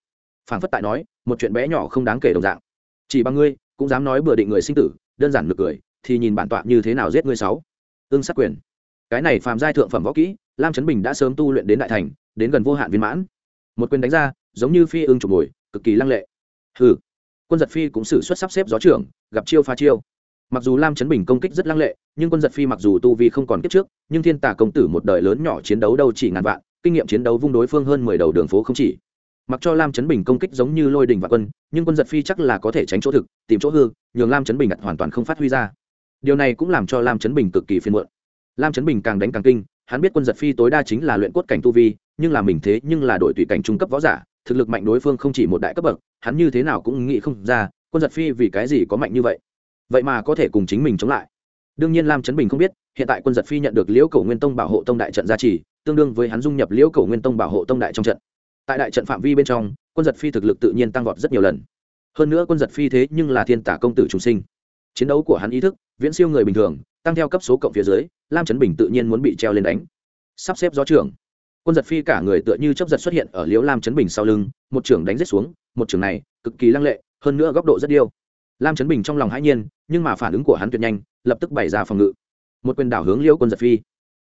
Phảng phất tại nói, một chuyện bé nhỏ không đáng kể đồng dạng. Chỉ bằng ngươi, cũng dám nói bừa định người sinh tử, đơn giản được cười, thì nhìn bản tọa như thế nào giết ngươi sáu. Ương sát quyền. Cái này phàm giai thượng phẩm võ kỹ, lam trấn bình đã sớm tu luyện đến đại thành, đến gần vô hạn viên mãn một quyền đánh ra, giống như phi ương chụp ngồi cực kỳ lăng lệ. Hừ. Quân giật phi cũng xử xuất sắp xếp gió trưởng, gặp chiêu pha chiêu. Mặc dù lam trấn bình công kích rất lăng lệ, nhưng quân giật phi mặc dù tu vi không còn kiếp trước, nhưng thiên tả công tử một đời lớn nhỏ chiến đấu đâu chỉ ngàn vạn, kinh nghiệm chiến đấu vung đối phương hơn mười đầu đường phố không chỉ. Mặc cho lam trấn bình công kích giống như lôi đình và quân, nhưng quân giật phi chắc là có thể tránh chỗ thực, tìm chỗ hư, nhường lam trấn bình hoàn toàn không phát huy ra. Điều này cũng làm cho lam trấn bình cực kỳ phiên muộn. Lam trấn bình càng đánh càng kinh, hắn biết quân giật phi tối đa chính là luyện cốt cảnh tu vi nhưng là mình thế nhưng là đội tùy cảnh trung cấp võ giả, thực lực mạnh đối phương không chỉ một đại cấp bậc, hắn như thế nào cũng nghĩ không ra, quân giật phi vì cái gì có mạnh như vậy. Vậy mà có thể cùng chính mình chống lại. Đương nhiên lam trấn bình không biết, hiện tại quân giật phi nhận được liễu cầu nguyên tông bảo hộ tông đại trận gia trì, tương đương với hắn dung nhập liễu cầu nguyên tông bảo hộ tông đại trong trận. Tại đại trận phạm vi bên trong, quân giật phi thực lực tự nhiên tăng vọt rất nhiều lần. Hơn nữa quân giật phi thế nhưng là thiên tả công tử trung sinh. Chiến đấu của hắn ý thức, viễn siêu người bình thường, tăng theo cấp số cộng phía dưới, lam trấn bình tự nhiên muốn bị treo lên đánh. Sắp xếp gió trưởng quân giật phi cả người tựa như chấp giật xuất hiện ở liễu lam chấn bình sau lưng, một trưởng đánh rết xuống, một trưởng này cực kỳ lăng lệ, hơn nữa góc độ rất điêu. Lam chấn bình trong lòng hãi nhiên, nhưng mà phản ứng của hắn tuyệt nhanh, lập tức bày ra phòng ngự. Một quyền đảo hướng liễu quân giật phi.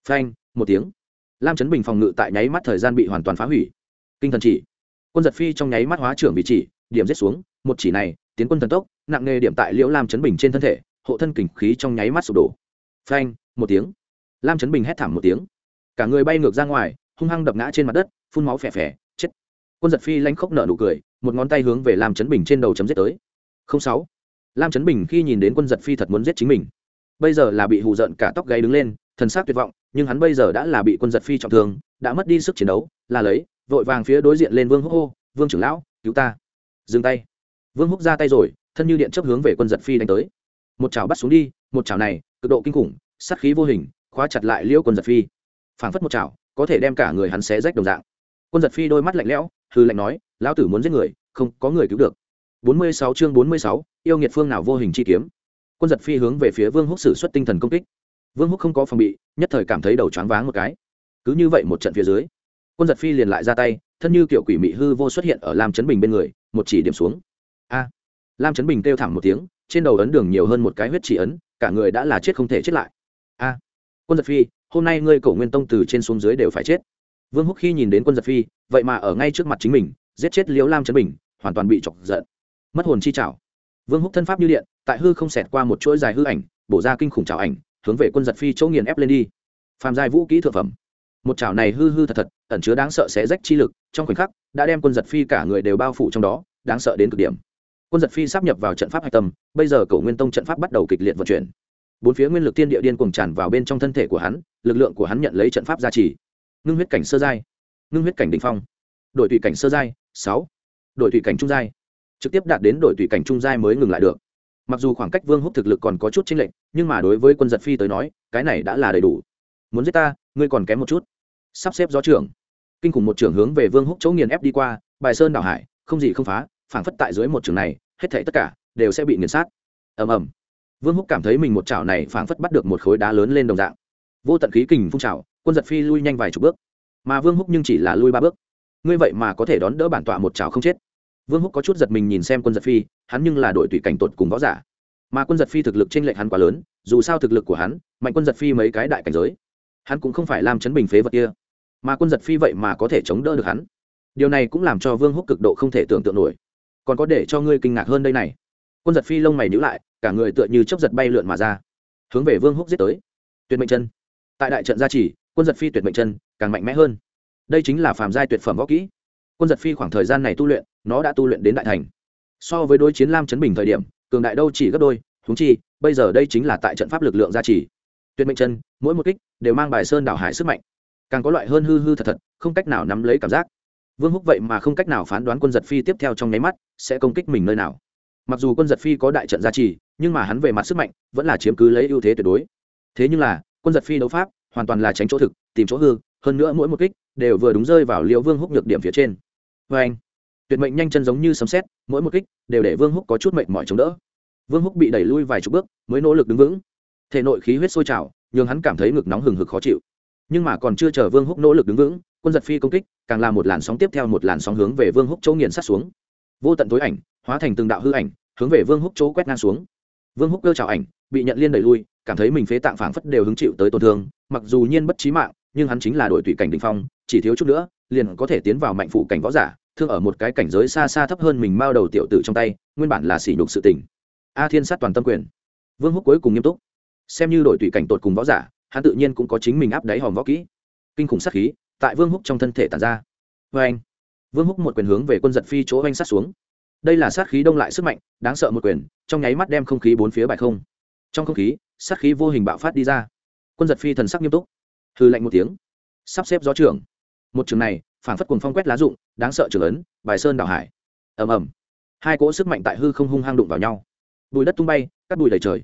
Phanh, một tiếng. Lam chấn bình phòng ngự tại nháy mắt thời gian bị hoàn toàn phá hủy. Kinh thần chỉ. Quân giật phi trong nháy mắt hóa trưởng bị chỉ, điểm rết xuống, một chỉ này, tiến quân thần tốc, nặng nghề điểm tại liễu lam chấn bình trên thân thể, hộ thân kình khí trong nháy mắt sụp đổ. Phanh, một tiếng. Lam chấn bình hét thảm một tiếng. Cả người bay ngược ra ngoài hung hăng đập ngã trên mặt đất, phun máu phè phè, chết. Quân giật phi lanh khóc nở nụ cười, một ngón tay hướng về lam chấn bình trên đầu chấm giết tới. Không sáu. Lam chấn bình khi nhìn đến quân giật phi thật muốn giết chính mình. Bây giờ là bị hù giận cả tóc gáy đứng lên, thần sắc tuyệt vọng, nhưng hắn bây giờ đã là bị quân giật phi trọng thương, đã mất đi sức chiến đấu, là lấy, vội vàng phía đối diện lên vương húc hô, vương trưởng lão, cứu ta. Dừng tay. Vương húc ra tay rồi, thân như điện chấp hướng về quân giật phi đánh tới. Một chảo bắt xuống đi, một chảo này, cực độ kinh khủng, sát khí vô hình, khóa chặt lại liễu quân giật phi. Phảng phất một chảo có thể đem cả người hắn xé rách đồng dạng. Quân giật phi đôi mắt lạnh lẽo hư lạnh nói lão tử muốn giết người không có người cứu được. 46 chương 46, yêu nghiệt phương nào vô hình chi kiếm. Quân giật phi hướng về phía vương húc sử xuất tinh thần công kích. Vương húc không có phòng bị nhất thời cảm thấy đầu choáng váng một cái. Cứ như vậy một trận phía dưới quân giật phi liền lại ra tay thân như kiểu quỷ mị hư vô xuất hiện ở lam chấn bình bên người một chỉ điểm xuống. A! Lam chấn bình kêu thẳng một tiếng trên đầu ấn đường nhiều hơn một cái huyết chỉ ấn cả người đã là chết không thể chết lại. A! Quân giật phi hôm nay ngươi cổ nguyên tông từ trên xuống dưới đều phải chết. Vương húc khi nhìn đến quân giật phi, vậy mà ở ngay trước mặt chính mình, giết chết liễu lam trấn bình, hoàn toàn bị chọc giận. Mất hồn chi chảo vương húc thân pháp như điện, tại hư không xẹt qua một chuỗi dài hư ảnh, bổ ra kinh khủng chảo ảnh, hướng về quân giật phi chỗ nghiền ép lên đi. Phàm giai vũ kỹ thượng phẩm. Một chảo này hư hư thật thật, ẩn chứa đáng sợ sẽ rách chi lực, trong khoảnh khắc, đã đem quân giật phi cả người đều bao phủ trong đó, đáng sợ đến cực điểm. Quân giật phi sắp nhập vào trận pháp hạch tâm, bây giờ cầu nguyên tông trận pháp bắt đầu kịch liệt vận chuyển bốn phía nguyên lực tiên địa điên cuồng tràn vào bên trong thân thể của hắn, lực lượng của hắn nhận lấy trận pháp gia trì. Ngưng huyết cảnh sơ giai, ngưng huyết cảnh đ ỉ n h phong. Đội tùy cảnh sơ giai, sáu. Đội tùy cảnh trung giai. Trực tiếp đạt đến đội tùy cảnh trung giai mới ngừng lại được. Mặc dù khoảng cách vương húc thực lực còn có chút chênh lệch, nhưng mà đối với quân giật phi tới nói, cái này đã là đầy đủ. Muốn giết ta, ngươi còn kém một chút. Sắp xếp gió trưởng. Kinh khủng một trưởng hướng về vương húc chỗ nghiền ép đi qua, bài sơn đảo hải, không gì không phá, phảng phất tại dưới một trường này, hết thảy tất cả đều sẽ bị nghiền sát. Ầm ầm vương húc cảm thấy mình một chảo này phảng phất bắt được một khối đá lớn lên đồng dạng. Vô tận khí kình phun trào, quân giật phi lui nhanh vài chục bước. Mà vương húc nhưng chỉ là lui ba bước. Ngươi vậy mà có thể đón đỡ bản tọa một chảo không chết. Vương húc có chút giật mình nhìn xem quân giật phi, hắn nhưng là đội tùy cảnh tột cùng võ giả. Mà quân giật phi thực lực t r ê n lệch hắn quá lớn, dù sao thực lực của hắn, mạnh quân giật phi mấy cái đại cảnh giới. Hắn cũng không phải làm chấn bình phế vật kia. Mà quân giật phi vậy mà có thể chống đỡ được hắn. Điều này cũng làm cho vương húc cực độ không thể tưởng tượng nổi. Còn có để cho ngươi kinh ngạc hơn đây này. Quân giật phi lông mày nhữ lại cả người tựa như chốc giật bay lượn mà ra, hướng về vương húc giết tới. Tuyệt mệnh chân. Tại đại trận gia trì, quân giật phi tuyệt mệnh chân càng mạnh mẽ hơn. Đây chính là phàm giai tuyệt phẩm võ kỹ. Quân giật phi khoảng thời gian này tu luyện, nó đã tu luyện đến đại thành. So với đối chiến lam chấn bình thời điểm, cường đại đâu chỉ gấp đôi thúng chi, bây giờ đây chính là tại trận pháp lực lượng gia trì. Tuyệt mệnh chân, mỗi một kích đều mang bài sơn đảo hải sức mạnh. Càng có loại hơn hư hư thật thật, không cách nào nắm lấy cảm giác. Vương húc vậy mà không cách nào phán đoán quân giật phi tiếp theo trong nháy mắt sẽ công kích mình nơi nào mặc dù quân giật phi có đại trận gia trì, nhưng mà hắn về mặt sức mạnh vẫn là chiếm cứ lấy ưu thế tuyệt đối. Thế nhưng là, quân giật phi đấu pháp hoàn toàn là tránh chỗ thực, tìm chỗ hư, hơn nữa mỗi một kích đều vừa đúng rơi vào liễu vương húc nhược điểm phía trên. Vê anh, tuyệt mệnh nhanh chân giống như sấm xét mỗi một kích đều để vương húc có chút mệnh mọi chống đỡ. Vương húc bị đẩy lui vài chục bước, mới nỗ lực đứng vững. Thể nội khí huyết sôi trào, nhường hắn cảm thấy ngực nóng hừng hực khó chịu. Nhưng mà còn chưa chờ vương húc nỗ lực đứng vững, quân giật phi công kích càng là một làn sóng tiếp theo một làn sóng hướng về vương húc chỗ nghiền sát xuống. Vô tận tối ảnh hóa thành từng đạo hư ảnh, hướng về vương húc chỗ quét ngang xuống. Vương húc cơ trào ảnh, bị nhận liên đẩy lui, cảm thấy mình phế tạng phảng phất đều hứng chịu tới tổn thương, mặc dù nhiên bất trí mạng, nhưng hắn chính là đội tùy cảnh đình phong, chỉ thiếu chút nữa, liền có thể tiến vào mạnh phụ cảnh võ giả, thương ở một cái cảnh giới xa xa thấp hơn mình mao đầu tiểu tử trong tay, nguyên bản là sỉ nhục sự tình. A thiên sát toàn tâm quyền. Vương húc cuối cùng nghiêm túc. Xem như đội tùy cảnh tột cùng võ giả, hắn tự nhiên cũng có chính mình áp đáy hòm võ kỹ. Kinh khủng sát khí tại vương húc trong thân thể tàn ra. Vê anh vương húc một quyền hướng về quân giật phi chỗ oanh sát xuống đây là sát khí đông lại sức mạnh, đáng sợ một quyền, trong nháy mắt đem không khí bốn phía bại không. Trong không khí, sát khí vô hình bạo phát đi ra. Quân giật phi thần sắc nghiêm túc. Hư lạnh một tiếng. Sắp xếp gió trưởng. Một trường này phản phất cuồng phong quét lá rụng, đáng sợ trưởng ấn, bài sơn đảo hải. Ầm ầm. Hai cỗ sức mạnh tại hư không hung hang đụng vào nhau. Bùi đất tung bay, cắt bụi đầy trời.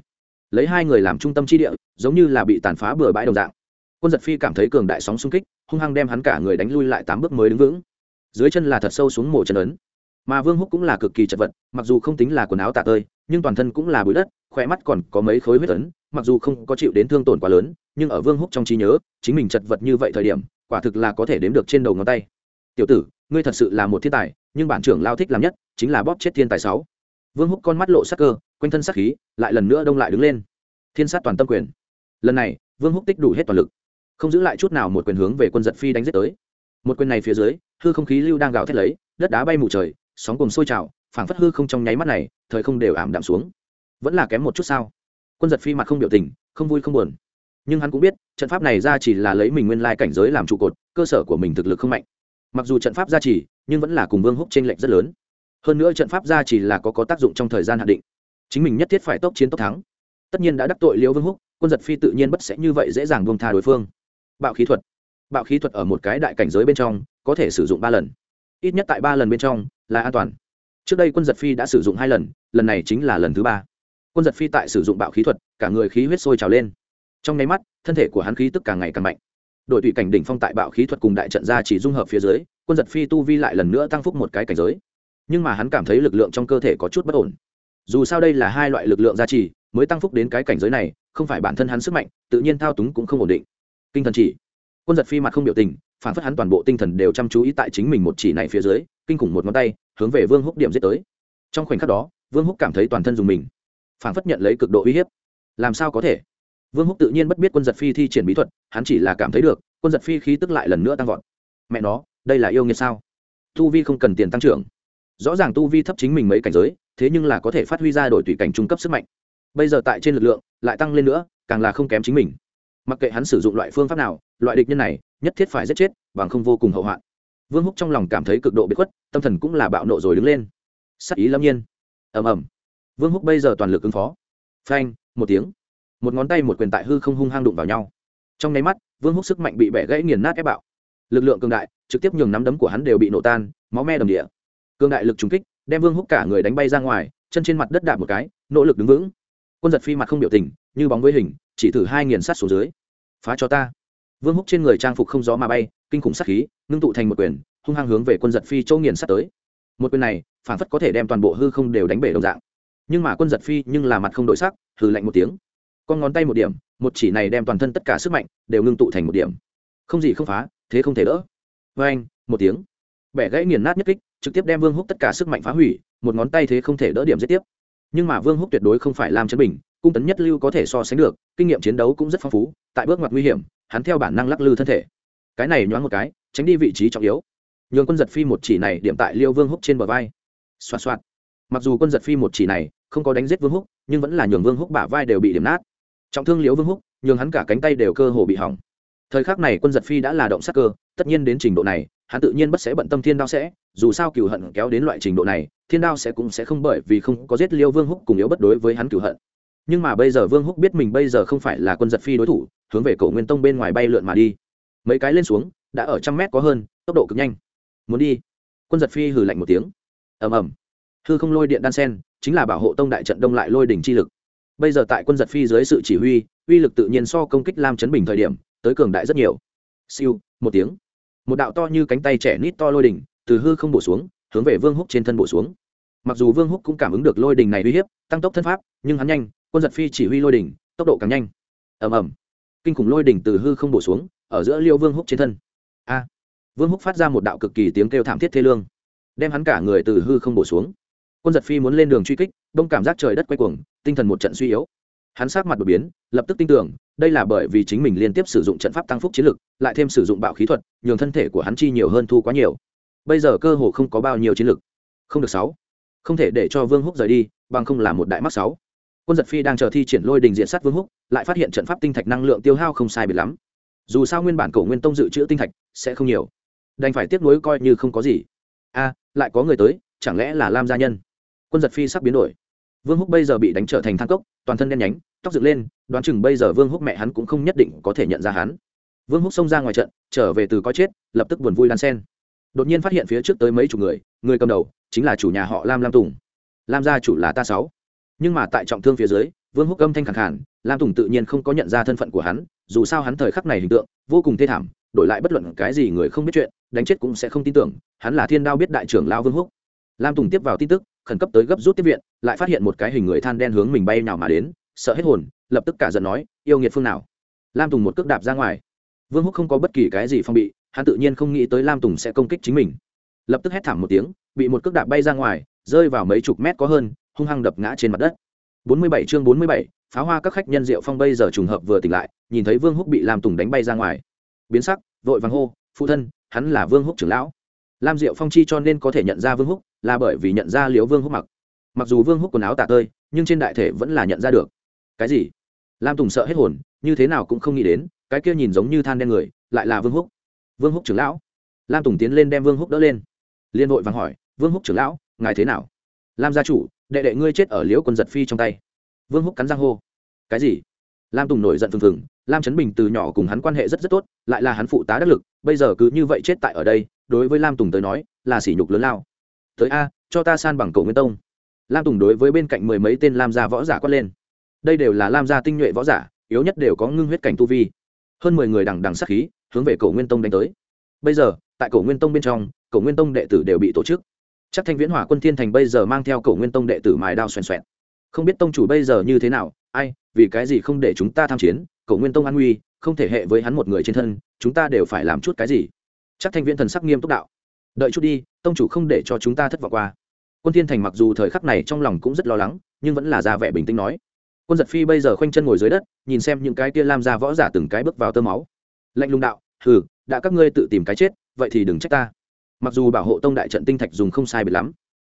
Lấy hai người làm trung tâm chi địa, giống như là bị tàn phá bừa bãi đồng dạng. Quân giật phi cảm thấy cường đại sóng xung kích, hung hăng đem hắn cả người đánh lui lại tám bước mới đứng vững. Dưới chân là thật sâu xuống mổ chân ấn mà vương húc cũng là cực kỳ chật vật, mặc dù không tính là quần áo tạ tơi, nhưng toàn thân cũng là bụi đất, khỏe mắt còn có mấy khối huyết ấn, mặc dù không có chịu đến thương tổn quá lớn, nhưng ở vương húc trong trí nhớ, chính mình chật vật như vậy thời điểm, quả thực là có thể đếm được trên đầu ngón tay. Tiểu tử, ngươi thật sự là một thiên tài, nhưng bản trưởng lao thích làm nhất chính là bóp chết thiên tài sáu. Vương húc con mắt lộ sắc cơ, quanh thân sắc khí lại lần nữa đông lại đứng lên. Thiên sát toàn tâm quyền. Lần này, vương húc tích đủ hết toàn lực, không giữ lại chút nào một quyền hướng về quân giật phi đánh giết tới. Một quyền này phía dưới, hư không khí lưu đang gào thét lấy, đất đá bay mù trời sóng cùng sôi trào, phảng phất hư không trong nháy mắt này, thời không đều ảm đạm xuống. Vẫn là kém một chút sao? Quân giật phi mặt không biểu tình, không vui không buồn. Nhưng hắn cũng biết, trận pháp này ra chỉ là lấy mình nguyên lai cảnh giới làm trụ cột, cơ sở của mình thực lực không mạnh. Mặc dù trận pháp ra chỉ, nhưng vẫn là cùng vương húc t r ê n lệch rất lớn. Hơn nữa trận pháp ra chỉ là có có tác dụng trong thời gian hạn định. Chính mình nhất thiết phải tốc chiến tốc thắng. Tất nhiên đã đắc tội liễu vương húc, quân giật phi tự nhiên bất sẽ như vậy dễ dàng buông tha đối phương. Bạo khí thuật. Bạo khí thuật ở một cái đại cảnh giới bên trong, có thể sử dụng ba lần. Ít nhất tại ba lần bên trong là an toàn. Trước đây quân giật phi đã sử dụng hai lần lần này chính là lần thứ ba. Quân giật phi tại sử dụng bạo khí thuật, cả người khí huyết sôi trào lên. Trong nháy mắt, thân thể của hắn khí tức càng ngày càng mạnh. Đội tùy cảnh đỉnh phong tại bạo khí thuật cùng đại trận ra chỉ dung hợp phía dưới, quân giật phi tu vi lại lần nữa tăng phúc một cái cảnh giới. Nhưng mà hắn cảm thấy lực lượng trong cơ thể có chút bất ổn. Dù sao đây là hai loại lực lượng gia trì mới tăng phúc đến cái cảnh giới này, không phải bản thân hắn sức mạnh, tự nhiên thao túng cũng không ổn định. Kinh thần chỉ. Quân giật phi mặt không biểu tình, phản phất hắn toàn bộ tinh thần đều chăm chú ý tại chính mình một chỉ này phía dưới kinh khủng một ngón tay, hướng về vương húc điểm giết tới. Trong khoảnh khắc đó, vương húc cảm thấy toàn thân dùng mình phản phất nhận lấy cực độ uy hiếp. Làm sao có thể? Vương húc tự nhiên bất biết quân giật phi thi triển bí thuật, hắn chỉ là cảm thấy được, quân giật phi khí tức lại lần nữa tăng vọt. Mẹ nó, đây là yêu nghiệt sao? Tu vi không cần tiền tăng trưởng. Rõ ràng tu vi thấp chính mình mấy cảnh giới, thế nhưng là có thể phát huy ra đổi tùy cảnh trung cấp sức mạnh. Bây giờ tại trên lực lượng, lại tăng lên nữa, càng là không kém chính mình. Mặc kệ hắn sử dụng loại phương pháp nào, loại địch nhân này, nhất thiết phải giết chết, bằng không vô cùng hậu hoạn vương húc trong lòng cảm thấy cực độ bị khuất, tâm thần cũng là bạo nộ rồi đứng lên. Sắc ý lâm nhiên. Ầm ầm. Vương húc bây giờ toàn lực ứng phó. Phanh, một tiếng. Một ngón tay một quyền tại hư không hung hăng đụng vào nhau. Trong nháy mắt, vương húc sức mạnh bị bẻ gãy nghiền nát ép bạo. Lực lượng cường đại, trực tiếp nhường nắm đấm của hắn đều bị nổ tan, máu me đầm địa. Cường đại lực trùng kích, đem vương húc cả người đánh bay ra ngoài, chân trên mặt đất đạp một cái, nỗ lực đứng vững. Quân giật phi mặt không biểu tình, như bóng với hình, chỉ thử hai nghiền sát xuống dưới. Phá cho ta. Vương húc trên người trang phục không gió mà bay kinh khủng sát khí, ngưng tụ thành một quyền, hung hăng hướng về quân giật phi châu nghiền sát tới. Một quyền này, phản phất có thể đem toàn bộ hư không đều đánh bể đồng dạng. Nhưng mà quân giật phi nhưng là mặt không đổi sắc, hừ lạnh một tiếng. Con ngón tay một điểm, một chỉ này đem toàn thân tất cả sức mạnh đều ngưng tụ thành một điểm. Không gì không phá, thế không thể đỡ. Vê anh một tiếng. Bẻ gãy nghiền nát nhất kích, trực tiếp đem vương húc tất cả sức mạnh phá hủy, một ngón tay thế không thể đỡ điểm giết tiếp. Nhưng mà vương húc tuyệt đối không phải làm chấn bình, cung tấn nhất lưu có thể so sánh được, kinh nghiệm chiến đấu cũng rất phong phú, tại bước ngoặt nguy hiểm, hắn theo bản năng lắc lư thân thể cái này nhoáng một cái, tránh đi vị trí trọng yếu. Nhường quân giật phi một chỉ này điểm tại liêu vương húc trên bờ vai. Xoạt xoạt. Mặc dù quân giật phi một chỉ này không có đánh giết vương húc, nhưng vẫn là nhường vương húc bả vai đều bị điểm nát. Trọng thương liễu vương húc, nhường hắn cả cánh tay đều cơ hồ bị hỏng. Thời khắc này quân giật phi đã là động sắc cơ, tất nhiên đến trình độ này, hắn tự nhiên bất sẽ bận tâm thiên đao sẽ, dù sao cửu hận kéo đến loại trình độ này, thiên đao sẽ cũng sẽ không bởi vì không có giết liêu vương húc cùng yếu bất đối với hắn cửu hận. Nhưng mà bây giờ vương húc biết mình bây giờ không phải là quân giật phi đối thủ, hướng về cổ nguyên tông bên ngoài bay lượn mà đi mấy cái lên xuống, đã ở trăm mét có hơn, tốc độ cực nhanh. Muốn đi? Quân giật phi hử lạnh một tiếng. Ầm ầm. Hư không lôi điện đan sen, chính là bảo hộ tông đại trận đông lại lôi đỉnh chi lực. Bây giờ tại quân giật phi dưới sự chỉ huy, uy lực tự nhiên so công kích lam chấn bình thời điểm, tới cường đại rất nhiều. Siêu, một tiếng. Một đạo to như cánh tay trẻ nít to lôi đỉnh, từ hư không bổ xuống, hướng về vương húc trên thân bổ xuống. Mặc dù vương húc cũng cảm ứng được lôi đỉnh này uy hiếp, tăng tốc thân pháp, nhưng hắn nhanh, quân giật phi chỉ huy lôi đỉnh, tốc độ càng nhanh. Ầm ầm. Kinh khủng lôi đỉnh từ hư không bổ xuống ở giữa liêu vương húc trên thân. A. Vương húc phát ra một đạo cực kỳ tiếng kêu thảm thiết thê lương, đem hắn cả người từ hư không bổ xuống. Quân giật phi muốn lên đường truy kích, đông cảm giác trời đất quay cuồng, tinh thần một trận suy yếu. Hắn sát mặt đột biến, lập tức tin tưởng, đây là bởi vì chính mình liên tiếp sử dụng trận pháp tăng phúc chiến lực, lại thêm sử dụng bạo khí thuật, nhường thân thể của hắn chi nhiều hơn thu quá nhiều. Bây giờ cơ hồ không có bao nhiêu chiến lực. Không được sáu. Không thể để cho vương húc rời đi, bằng không là một đại mắc sáu. Quân giật phi đang chờ thi triển lôi đình diện sát vương húc, lại phát hiện trận pháp tinh thạch năng lượng tiêu hao không sai biệt lắm dù sao nguyên bản cổ nguyên tông dự trữ tinh thạch sẽ không nhiều. Đành phải tiếp nối coi như không có gì. A, lại có người tới, chẳng lẽ là lam gia nhân? Quân giật phi sắp biến đổi. Vương húc bây giờ bị đánh trở thành thang cốc, toàn thân đen nhánh, tóc dựng lên, đoán chừng bây giờ vương húc mẹ hắn cũng không nhất định có thể nhận ra hắn. Vương húc xông ra ngoài trận, trở về từ coi chết, lập tức buồn vui lan sen đột nhiên phát hiện phía trước tới mấy chục người người cầm đầu chính là chủ nhà họ lam lam tùng. Lam gia chủ là ta sáu. Nhưng mà tại trọng thương phía dưới, vương húc âm thanh khẳng khản lam tùng tự nhiên không có nhận ra thân phận của hắn dù sao hắn thời khắc này hình tượng, vô cùng thê thảm, đổi lại bất luận cái gì người không biết chuyện, đánh chết cũng sẽ không tin tưởng, hắn là thiên đao biết đại trưởng lao vương húc. Lam tùng tiếp vào tin tức, khẩn cấp tới gấp rút tiếp viện, lại phát hiện một cái hình người than đen hướng mình bay nào mà đến, sợ hết hồn, lập tức cả giận nói, yêu nghiệt phương nào? Lam tùng một cước đạp ra ngoài. Vương húc không có bất kỳ cái gì phong bị, hắn tự nhiên không nghĩ tới lam tùng sẽ công kích chính mình. Lập tức hét thảm một tiếng, bị một cước đạp bay ra ngoài, rơi vào mấy chục mét có hơn, hung hăng đập ngã trên mặt đất. 47 chương 47, pháo hoa các khách nhân rượu phong bây giờ trùng hợp vừa tỉnh lại nhìn thấy vương húc bị lam tùng đánh bay ra ngoài. Biến sắc vội vàng hô phụ thân hắn là vương húc trưởng lão. Lam diệu phong chi cho nên có thể nhận ra vương húc là bởi vì nhận ra liễu vương húc mặc. Mặc dù vương húc quần áo tả tơi nhưng trên đại thể vẫn là nhận ra được. Cái gì? Lam tùng sợ hết hồn như thế nào cũng không nghĩ đến cái kia nhìn giống như than đen người lại là vương húc. Vương húc trưởng lão? Lam tùng tiến lên đem vương húc đỡ lên. Liên đội vàng hỏi vương húc trưởng lão ngài thế nào? Lam gia chủ đệ đệ ngươi chết ở liễu quân giật phi trong tay. Vương húc cắn răng hô. Cái gì? Lam tùng nổi giận phừng phừng, lam trấn bình từ nhỏ cùng hắn quan hệ rất rất tốt, lại là hắn phụ tá đắc lực, bây giờ cứ như vậy chết tại ở đây, đối với lam tùng tới nói, là sỉ nhục lớn lao. Tới a, cho ta san bằng cầu nguyên tông. Lam tùng đối với bên cạnh mười mấy tên lam gia võ giả quát lên. Đây đều là lam gia tinh nhuệ võ giả, yếu nhất đều có ngưng huyết cảnh tu vi. Hơn mười người đằng đằng sắc khí, hướng về cầu nguyên tông đánh tới. Bây giờ, tại cầu nguyên tông bên trong cầu nguyên tông đệ tử đều bị tổ chức chắc thanh viễn hỏa quân thiên thành bây giờ mang theo cầu nguyên tông đệ tử mài đao xoèn xoẹn không biết tông chủ bây giờ như thế nào, ai, vì cái gì không để chúng ta tham chiến cầu nguyên tông an nguy, không thể hệ với hắn một người trên thân, chúng ta đều phải làm chút cái gì? Chắc thanh viễn thần sắc nghiêm túc đạo. Đợi chút đi, tông chủ không để cho chúng ta thất vọng qua. Quân thiên thành mặc dù thời khắc này trong lòng cũng rất lo lắng, nhưng vẫn là ra vẻ bình tĩnh nói. Quân giật phi bây giờ khoanh chân ngồi dưới đất, nhìn xem những cái kia lam ra võ giả từng cái bước vào tơ máu. Lạnh lùng đạo, hừ, đã các ngươi tự tìm cái chết, vậy thì đừng trách ta mặc dù bảo hộ tông đại trận tinh thạch dùng không sai biệt lắm,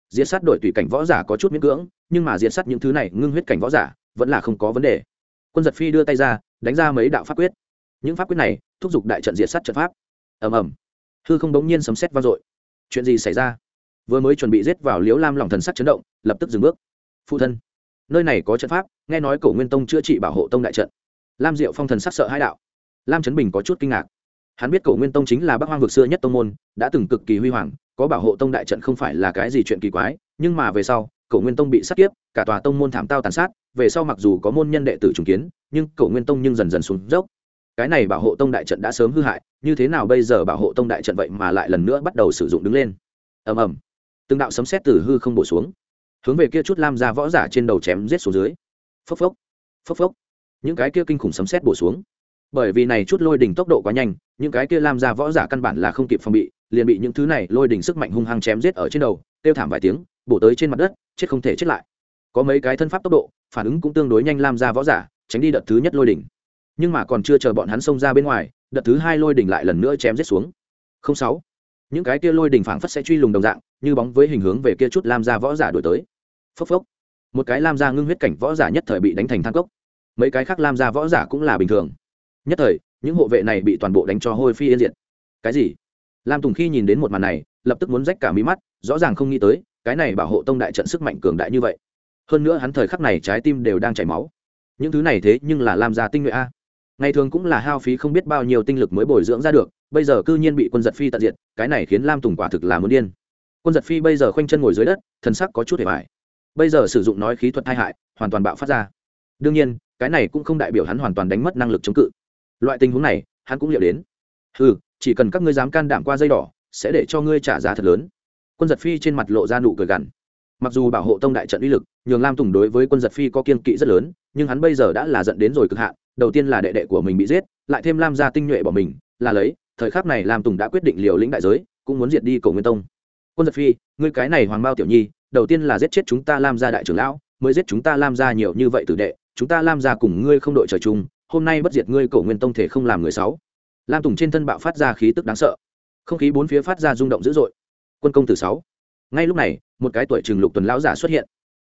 diệt sát đội tùy cảnh võ giả có chút miễn cưỡng, nhưng mà diệt sát những thứ này ngưng huyết cảnh võ giả vẫn là không có vấn đề. Quân giật phi đưa tay ra, đánh ra mấy đạo pháp quyết. Những pháp quyết này thúc giục đại trận diệt sát trận pháp. Ầm ầm. Hư không đống nhiên sấm xét vang dội. Chuyện gì xảy ra? Vừa mới chuẩn bị giết vào liễu lam lòng thần sắc chấn động, lập tức dừng bước. Phụ thân, nơi này có trận pháp, nghe nói cổ nguyên tông chữa trị bảo hộ tông đại trận. Lam diệu phong thần sắc sợ hai đạo. Lam trấn bình có chút kinh ngạc hắn biết cổ nguyên tông chính là bắc hoang vực xưa nhất tông môn, đã từng cực kỳ huy hoàng, có bảo hộ tông đại trận không phải là cái gì chuyện kỳ quái, nhưng mà về sau, cổ nguyên tông bị sát kiếp, cả tòa tông môn thảm tao tàn sát, về sau mặc dù có môn nhân đệ tử trùng kiến, nhưng cổ nguyên tông nhưng dần dần xuống dốc. Cái này bảo hộ tông đại trận đã sớm hư hại, như thế nào bây giờ bảo hộ tông đại trận vậy mà lại lần nữa bắt đầu sử dụng đứng lên? Ầm ầm. Từng đạo sấm xét từ hư không bổ xuống, hướng về kia chút lam ra võ giả trên đầu chém giết xuống dưới. Phốc phốc phốc phốc. Những cái kia kinh khủng sấm xét bổ xuống bởi vì này chút lôi đỉnh tốc độ quá nhanh, những cái kia lam ra võ giả căn bản là không kịp phòng bị, liền bị những thứ này lôi đỉnh sức mạnh hung hăng chém giết ở trên đầu, kêu thảm vài tiếng, bổ tới trên mặt đất, chết không thể chết lại. Có mấy cái thân pháp tốc độ, phản ứng cũng tương đối nhanh lam ra võ giả, tránh đi đợt thứ nhất lôi đỉnh. Nhưng mà còn chưa chờ bọn hắn xông ra bên ngoài, đợt thứ hai lôi đỉnh lại lần nữa chém giết xuống. Không sáu. Những cái kia lôi đỉnh phảng phất sẽ truy lùng đồng dạng, như bóng với hình hướng về kia chút lam ra võ giả đổi tới. Phốc phốc. Một cái lam ra ngưng huyết cảnh võ giả nhất thời bị đánh thành thang cốc. Mấy cái khác lam ra võ giả cũng là bình thường nhất thời những hộ vệ này bị toàn bộ đánh cho hôi phi yên diệt. Cái gì? Lam tùng khi nhìn đến một màn này lập tức muốn rách cả mí mắt rõ ràng không nghĩ tới cái này bảo hộ tông đại trận sức mạnh cường đại như vậy. Hơn nữa hắn thời khắc này trái tim đều đang chảy máu. Những thứ này thế nhưng là lam gia tinh nhuệ a. Ngày thường cũng là hao phí không biết bao nhiêu tinh lực mới bồi dưỡng ra được bây giờ cư nhiên bị quân giật phi tận diện, cái này khiến lam tùng quả thực là muốn điên. Quân giật phi bây giờ khoanh chân ngồi dưới đất thân sắc có chút hề mải bây giờ sử dụng nói khí thuật tai hại hoàn toàn bạo phát ra. Đương nhiên cái này cũng không đại biểu hắn hoàn toàn đánh mất năng lực chống cự loại tình huống này, hắn cũng liệu đến. Ừ chỉ cần các ngươi dám can đảm qua dây đỏ, sẽ để cho ngươi trả giá thật lớn. Quân giật phi trên mặt lộ ra nụ cười gằn. Mặc dù bảo hộ tông đại trận uy lực, nhường lam tùng đối với quân giật phi có kiên kỵ rất lớn, nhưng hắn bây giờ đã là giận đến rồi cực hạn, đầu tiên là đệ đệ của mình bị giết, lại thêm lam gia tinh nhuệ bỏ mình, là lấy, thời khắc này lam tùng đã quyết định liều lĩnh đại giới, cũng muốn diệt đi cổ nguyên tông. Quân giật phi, ngươi cái này hoàng bao tiểu nhi, đầu tiên là giết chết chúng ta lam gia đại trưởng lão, mới giết chúng ta lam gia nhiều như vậy tử đệ, chúng ta lam gia cùng ngươi không đội trời chung hôm nay bất diệt ngươi cổ nguyên tông thể không làm người sáu. Lam tùng trên thân bạo phát ra khí tức đáng sợ. Không khí bốn phía phát ra rung động dữ dội. Quân công tử sáu. Ngay lúc này, một cái tuổi trường lục tuần lão giả xuất hiện.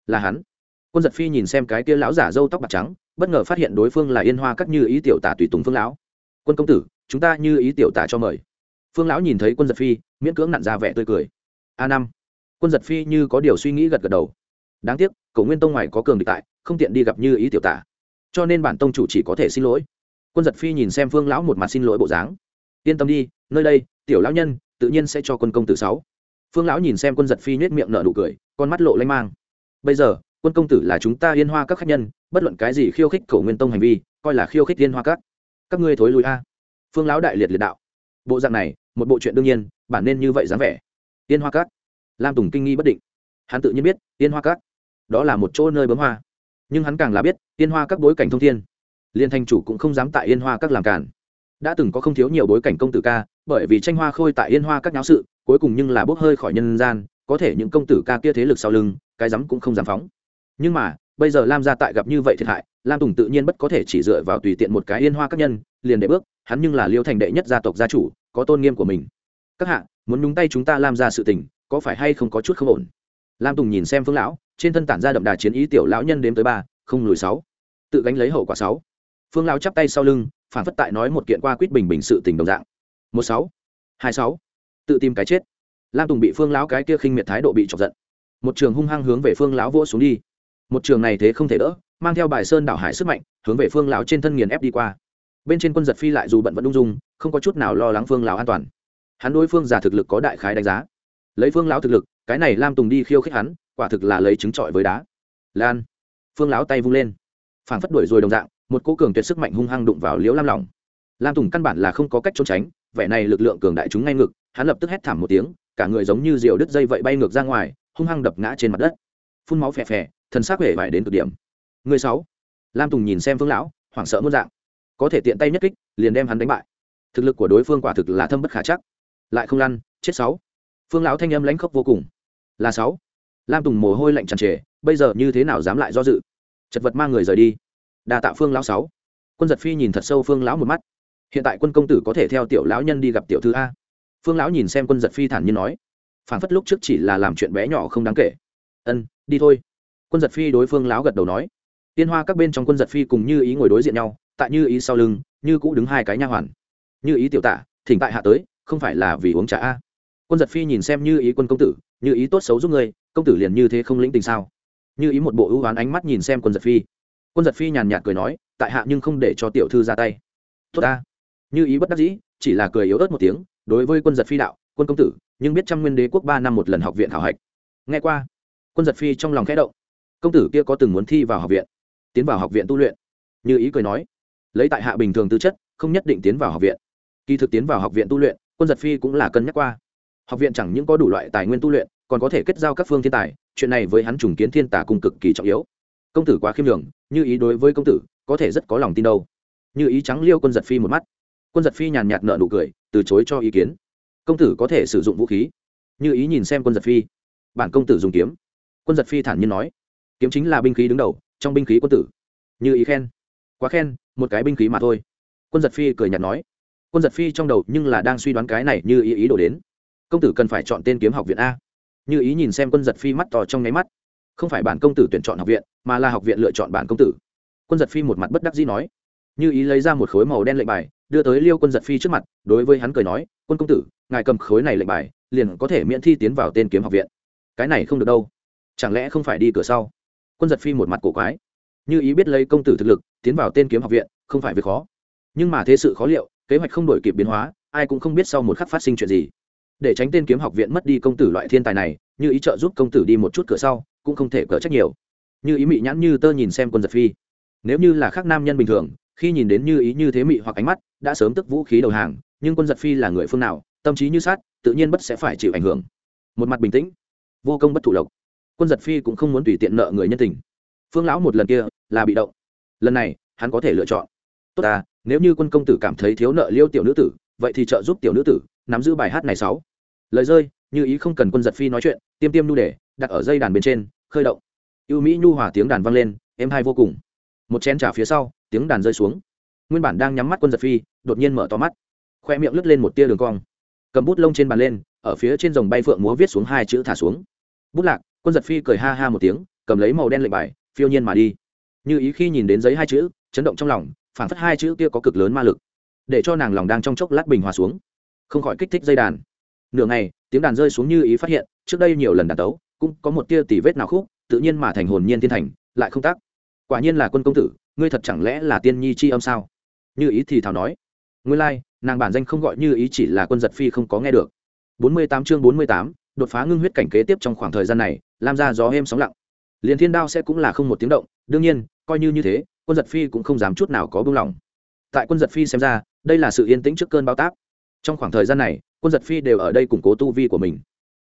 Là hắn. Quân giật phi nhìn xem cái kia lão giả râu tóc bạc trắng, bất ngờ phát hiện đối phương là yên hoa các như ý tiểu tả tùy tùng phương lão. Quân công tử, chúng ta như ý tiểu tả cho mời. Phương lão nhìn thấy quân giật phi, miễn cưỡng nặn ra vẻ tươi cười. A năm. Quân giật phi như có điều suy nghĩ gật gật đầu. Đáng tiếc, cổ nguyên tông ngoài có cường địch tại, không tiện đi gặp như ý tiểu tả cho nên bản tông chủ chỉ có thể xin lỗi. Quân giật phi nhìn xem phương lão một mặt xin lỗi bộ dáng. Yên tâm đi, nơi đây, tiểu lão nhân tự nhiên sẽ cho quân công tử sáu. Phương lão nhìn xem quân giật phi nhếch miệng nở nụ cười, con mắt lộ lanh mang. Bây giờ, quân công tử là chúng ta yên hoa các khách nhân, bất luận cái gì khiêu khích cầu nguyên tông hành vi, coi là khiêu khích yên hoa các. Các ngươi thối lùi a. Phương lão đại liệt liệt đạo. Bộ dạng này, một bộ chuyện đương nhiên, bản nên như vậy dáng vẻ. Yên hoa các. Lam tùng kinh nghi bất định. Hắn tự nhiên biết, yên hoa các, đó là một chỗ nơi bấm hoa nhưng hắn càng là biết, yên hoa các bối cảnh thông thiên. Liên thanh chủ cũng không dám tại yên hoa các làm cản. Đã từng có không thiếu nhiều bối cảnh công tử ca, bởi vì tranh hoa khôi tại yên hoa các nháo sự, cuối cùng nhưng là bốc hơi khỏi nhân gian, có thể những công tử ca kia thế lực sau lưng, cái rắm cũng không dám phóng. Nhưng mà, bây giờ lam gia tại gặp như vậy thiệt hại, lam tùng tự nhiên bất có thể chỉ dựa vào tùy tiện một cái yên hoa các nhân, liền để bước, hắn nhưng là liêu thành đệ nhất gia tộc gia chủ, có tôn nghiêm của mình. Các hạ, muốn nhúng tay chúng ta lam ra sự tình, có phải hay không có chút không ổn? Lam tùng nhìn xem phương lão, trên thân tản ra đậm đà chiến ý tiểu lão nhân đếm tới ba, không lùi sáu. Tự gánh lấy hậu quả sáu. Phương lão chắp tay sau lưng, phản phất tại nói một kiện qua quýt bình bình sự tình đồng dạng. Một sáu, hai sáu. Tự tìm cái chết. Lam tùng bị phương lão cái kia khinh miệt thái độ bị chọc giận. Một trường hung hăng hướng về phương lão vỗ xuống đi. Một trường này thế không thể đỡ, mang theo bài sơn đảo hải sức mạnh, hướng về phương lão trên thân nghiền ép đi qua. Bên trên quân giật phi lại dù bận vẫn ung dung, không có chút nào lo lắng phương lão an toàn. Hắn đối phương giả thực lực có đại khái đánh giá. Lấy phương lão thực lực cái này lam tùng đi khiêu khích hắn, quả thực là lấy trứng trọi với đá. Lan, phương lão tay vung lên. Phản phất đuổi rồi đồng dạng, một cô cường tuyệt sức mạnh hung hăng đụng vào liễu lam lòng lam tùng căn bản là không có cách trốn tránh, vẻ này lực lượng cường đại chúng ngay ngực, hắn lập tức hét thảm một tiếng, cả người giống như diều đứt dây vậy bay ngược ra ngoài, hung hăng đập ngã trên mặt đất. Phun máu phè phè thân xác huệ vải đến cực điểm. Người sáu. Lam tùng nhìn xem phương lão, hoảng sợ muôn dạng. Có thể tiện tay nhất kích, liền đem hắn đánh bại. Thực lực của đối phương quả thực là thâm bất khả chắc. Lại không lăn, chết sáu. Phương lão thanh âm lãnh khốc vô cùng là sáu. Lam tùng mồ hôi lạnh tràn trề, bây giờ như thế nào dám lại do dự? Chật vật mang người rời đi. Đà tạ phương lão sáu. Quân giật phi nhìn thật sâu phương lão một mắt. Hiện tại quân công tử có thể theo tiểu lão nhân đi gặp tiểu thư a. Phương lão nhìn xem quân giật phi thản nhiên nói. Phản phất lúc trước chỉ là làm chuyện bé nhỏ không đáng kể. Ân, đi thôi. Quân giật phi đối phương lão gật đầu nói. Tiên hoa các bên trong quân giật phi cùng như ý ngồi đối diện nhau, tại như ý sau lưng, như cũ đứng hai cái nha hoàn. Như ý tiểu tạ, thỉnh tại hạ tới, không phải là vì uống trà a. Quân giật phi nhìn xem như ý quân công tử như ý tốt xấu giúp ngươi, công tử liền như thế không lĩnh tình sao? Như ý một bộ ưu oán ánh mắt nhìn xem quân giật phi. Quân giật phi nhàn nhạt cười nói, tại hạ nhưng không để cho tiểu thư ra tay. Tốt ta. Như ý bất đắc dĩ, chỉ là cười yếu ớt một tiếng, đối với quân giật phi đạo, quân công tử, nhưng biết trăm nguyên đế quốc ba năm một lần học viện thảo hạch. Nghe qua, quân giật phi trong lòng khẽ động. Công tử kia có từng muốn thi vào học viện, tiến vào học viện tu luyện? Như ý cười nói, lấy tại hạ bình thường tư chất, không nhất định tiến vào học viện. Kỳ thực tiến vào học viện tu luyện, quân giật phi cũng là cân nhắc qua. Học viện chẳng những có đủ loại tài nguyên tu luyện còn có thể kết giao các phương thiên tài, chuyện này với hắn trùng kiến thiên tả cùng cực kỳ trọng yếu. Công tử quá khiêm đường như ý đối với công tử, có thể rất có lòng tin đâu. Như ý trắng liêu quân giật phi một mắt. Quân giật phi nhàn nhạt nợ nụ cười, từ chối cho ý kiến. Công tử có thể sử dụng vũ khí. Như ý nhìn xem quân giật phi. Bản công tử dùng kiếm. Quân giật phi thản nhiên nói. Kiếm chính là binh khí đứng đầu, trong binh khí quân tử. Như ý khen. Quá khen, một cái binh khí mà thôi. Quân giật phi cười nhạt nói. Quân giật phi trong đầu nhưng là đang suy đoán cái này như ý ý đổ đến. Công tử cần phải chọn tên kiếm học viện a như ý nhìn xem quân giật phi mắt to trong nháy mắt. Không phải bản công tử tuyển chọn học viện, mà là học viện lựa chọn bản công tử. Quân giật phi một mặt bất đắc dĩ nói. Như ý lấy ra một khối màu đen lệnh bài, đưa tới liêu quân giật phi trước mặt, đối với hắn cười nói, quân công tử, ngài cầm khối này lệnh bài, liền có thể miễn thi tiến vào tên kiếm học viện. Cái này không được đâu. Chẳng lẽ không phải đi cửa sau? Quân giật phi một mặt cổ quái. Như ý biết lấy công tử thực lực, tiến vào tên kiếm học viện, không phải việc khó. Nhưng mà thế sự khó liệu, kế hoạch không đổi kịp biến hóa, ai cũng không biết sau một khắc phát sinh chuyện gì để tránh tên kiếm học viện mất đi công tử loại thiên tài này, như ý trợ giúp công tử đi một chút cửa sau, cũng không thể cỡ trách nhiều. Như ý mị nhãn như tơ nhìn xem quân giật phi. Nếu như là khác nam nhân bình thường, khi nhìn đến như ý như thế mị hoặc ánh mắt, đã sớm tức vũ khí đầu hàng, nhưng quân giật phi là người phương nào, tâm trí như sát tự nhiên bất sẽ phải chịu ảnh hưởng. Một mặt bình tĩnh, vô công bất thụ lộc. Quân giật phi cũng không muốn tùy tiện nợ người nhân tình. Phương lão một lần kia là bị động. Lần này, hắn có thể lựa chọn. Tốt ta, nếu như quân công tử cảm thấy thiếu nợ liêu tiểu nữ tử, vậy thì trợ giúp tiểu nữ tử nắm giữ bài hát này sáu. Lời rơi, như ý không cần quân giật phi nói chuyện, tiêm tiêm nu để, đặt ở dây đàn bên trên, khơi động. Ưu mỹ nhu hòa tiếng đàn vang lên, êm hai vô cùng. Một chén trà phía sau, tiếng đàn rơi xuống. Nguyên bản đang nhắm mắt quân giật phi, đột nhiên mở to mắt. Khoe miệng lướt lên một tia đường cong. Cầm bút lông trên bàn lên, ở phía trên dòng bay phượng múa viết xuống hai chữ thả xuống. Bút lạc, quân giật phi cười ha ha một tiếng, cầm lấy màu đen lệnh bài, phiêu nhiên mà đi. Như ý khi nhìn đến giấy hai chữ, chấn động trong lòng phản phất hai chữ kia có cực lớn ma lực, để cho nàng lòng đang trong chốc lát bình hòa xuống không khỏi kích thích dây đàn. Nửa ngày tiếng đàn rơi xuống như ý phát hiện trước đây nhiều lần đàn tấu cũng có một tia tỉ vết nào khúc tự nhiên mà thành hồn nhiên thiên thành lại không tác quả nhiên là quân công tử ngươi thật chẳng lẽ là tiên nhi chi âm sao? Như ý thì thảo nói. Nguyên lai、like, nàng bản danh không gọi như ý chỉ là quân giật phi không có nghe được. Bốn mươi tám chương bốn mươi tám đột phá ngưng huyết cảnh kế tiếp trong khoảng thời gian này làm ra gió êm sóng lặng. Liền thiên đao sẽ cũng là không một tiếng động đương nhiên coi như như thế quân giật phi cũng không dám chút nào có buông lỏng. Tại quân giật phi xem ra đây là sự yên tĩnh trước cơn bao tác trong khoảng thời gian này, quân giật phi đều ở đây củng cố tu vi của mình.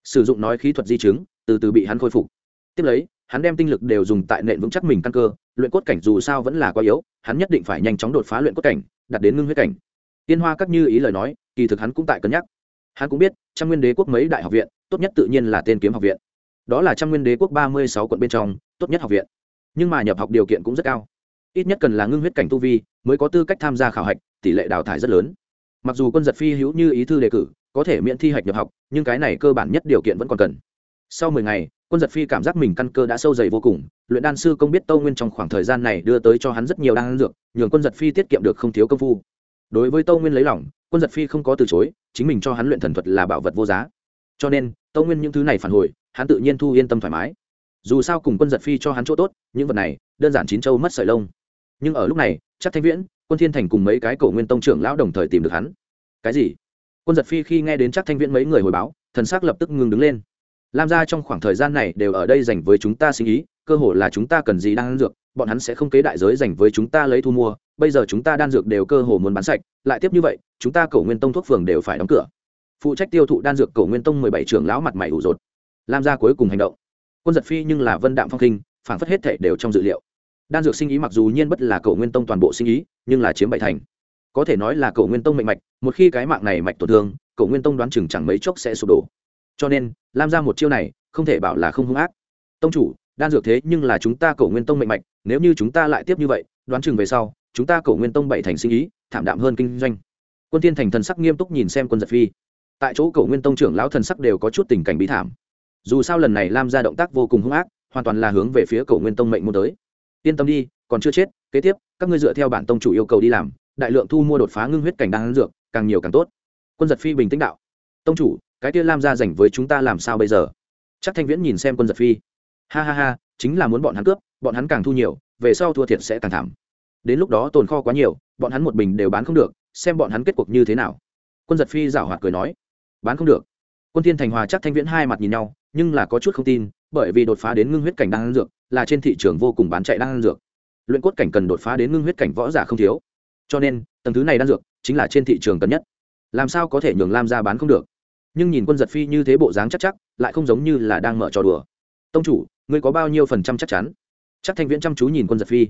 Sử dụng nói khí thuật di chứng, từ từ bị hắn khôi phục. Tiếp lấy, hắn đem tinh lực đều dùng tại nện vững chắc mình căn cơ, luyện cốt cảnh dù sao vẫn là quá yếu, hắn nhất định phải nhanh chóng đột phá luyện cốt cảnh đặt đến ngưng huyết cảnh. Tiên hoa các như ý lời nói, kỳ thực hắn cũng tại cân nhắc. Hắn cũng biết, trăm nguyên đế quốc mấy đại học viện, tốt nhất tự nhiên là tên kiếm học viện. Đó là trăm nguyên đế quốc ba mươi sáu quận bên trong, tốt nhất học viện. Nhưng mà nhập học điều kiện cũng rất cao. Ít nhất cần là ngưng huyết cảnh tu vi, mới có tư cách tham gia khảo hạch, tỷ lệ đào thải rất lớn mặc dù quân giật phi hữu như ý thư đề cử, có thể miễn thi hạch nhập học, nhưng cái này cơ bản nhất điều kiện vẫn còn cần. Sau mười ngày, quân giật phi cảm giác mình căn cơ đã sâu dày vô cùng, luyện đan sư công biết tâu nguyên trong khoảng thời gian này đưa tới cho hắn rất nhiều đan dược, nhường quân giật phi tiết kiệm được không thiếu công phu. Đối với tâu nguyên lấy lòng, quân giật phi không có từ chối, chính mình cho hắn luyện thần thuật là bảo vật vô giá. Cho nên, tâu nguyên những thứ này phản hồi, hắn tự nhiên thu yên tâm thoải mái. Dù sao cùng quân giật phi cho hắn chỗ tốt, những vật này, đơn giản chín châu mất sợi lông. Nhưng ở lúc này, chắc thanh viễn quân thiên thành cùng mấy cái cổ nguyên tông trưởng lão đồng thời tìm được hắn. Cái gì? Quân giật phi khi nghe đến chắc thanh viễn mấy người hồi báo, thần sắc lập tức ngừng đứng lên. Lam gia trong khoảng thời gian này đều ở đây dành với chúng ta sinh ý, cơ hội là chúng ta cần gì đang dược, bọn hắn sẽ không kế đại giới dành với chúng ta lấy thu mua, bây giờ chúng ta đan dược đều cơ hồ muốn bán sạch, lại tiếp như vậy, chúng ta cổ nguyên tông thuốc phường đều phải đóng cửa. Phụ trách tiêu thụ đan dược cổ nguyên tông mười bảy trưởng lão mặt mày ủ rột. Lam gia cuối cùng hành động. Quân giật phi nhưng là vân đạm phong khinh phản phất hết thể đều trong dự liệu đan dược sinh ý mặc dù nhiên bất là cầu nguyên tông toàn bộ sinh ý, nhưng là chiếm bảy thành. Có thể nói là cầu nguyên tông mệnh mạch, một khi cái mạng này mạch tổn thương, cầu nguyên tông đoán chừng chẳng mấy chốc sẽ sụp đổ. Cho nên lam ra một chiêu này, không thể bảo là không hung ác. Tông chủ, đan dược thế nhưng là chúng ta cầu nguyên tông mệnh mạch, nếu như chúng ta lại tiếp như vậy, đoán chừng về sau, chúng ta cầu nguyên tông bảy thành sinh ý, thảm đạm hơn kinh doanh. Quân tiên thành thần sắc nghiêm túc nhìn xem quân giật phi. Tại chỗ cổ nguyên tông trưởng lão thần sắc đều có chút tình cảnh bí thảm. Dù sao lần này lam ra động tác vô cùng hung ác, hoàn toàn là hướng về phía cổ nguyên tông mệnh muốn tới yên tâm đi, còn chưa chết, kế tiếp, các ngươi dựa theo bản tông chủ yêu cầu đi làm, đại lượng thu mua đột phá ngưng huyết cảnh đang ăn dược, càng nhiều càng tốt. Quân giật phi bình tĩnh đạo. Tông chủ, cái kia lam ra dành với chúng ta làm sao bây giờ? Chắc thanh viễn nhìn xem quân giật phi. Ha ha ha, chính là muốn bọn hắn cướp, bọn hắn càng thu nhiều, về sau thua thiệt sẽ càng thảm. Đến lúc đó tồn kho quá nhiều, bọn hắn một bình đều bán không được, xem bọn hắn kết cuộc như thế nào. Quân giật phi giảo hoạt cười nói. Bán không được. Quân thiên thành hòa chắc thanh viễn hai mặt nhìn nhau nhưng là có chút không tin, bởi vì đột phá đến ngưng huyết cảnh đang ăn dược là trên thị trường vô cùng bán chạy đang ăn dược. Luyện cốt cảnh cần đột phá đến ngưng huyết cảnh võ giả không thiếu. Cho nên, tầng thứ này đang dược chính là trên thị trường cần nhất. Làm sao có thể nhường lam ra bán không được? Nhưng nhìn quân giật phi như thế bộ dáng chắc chắc, lại không giống như là đang mở trò đùa. Tông chủ, ngươi có bao nhiêu phần trăm chắc chắn? Chắc thanh viễn chăm chú nhìn quân giật phi.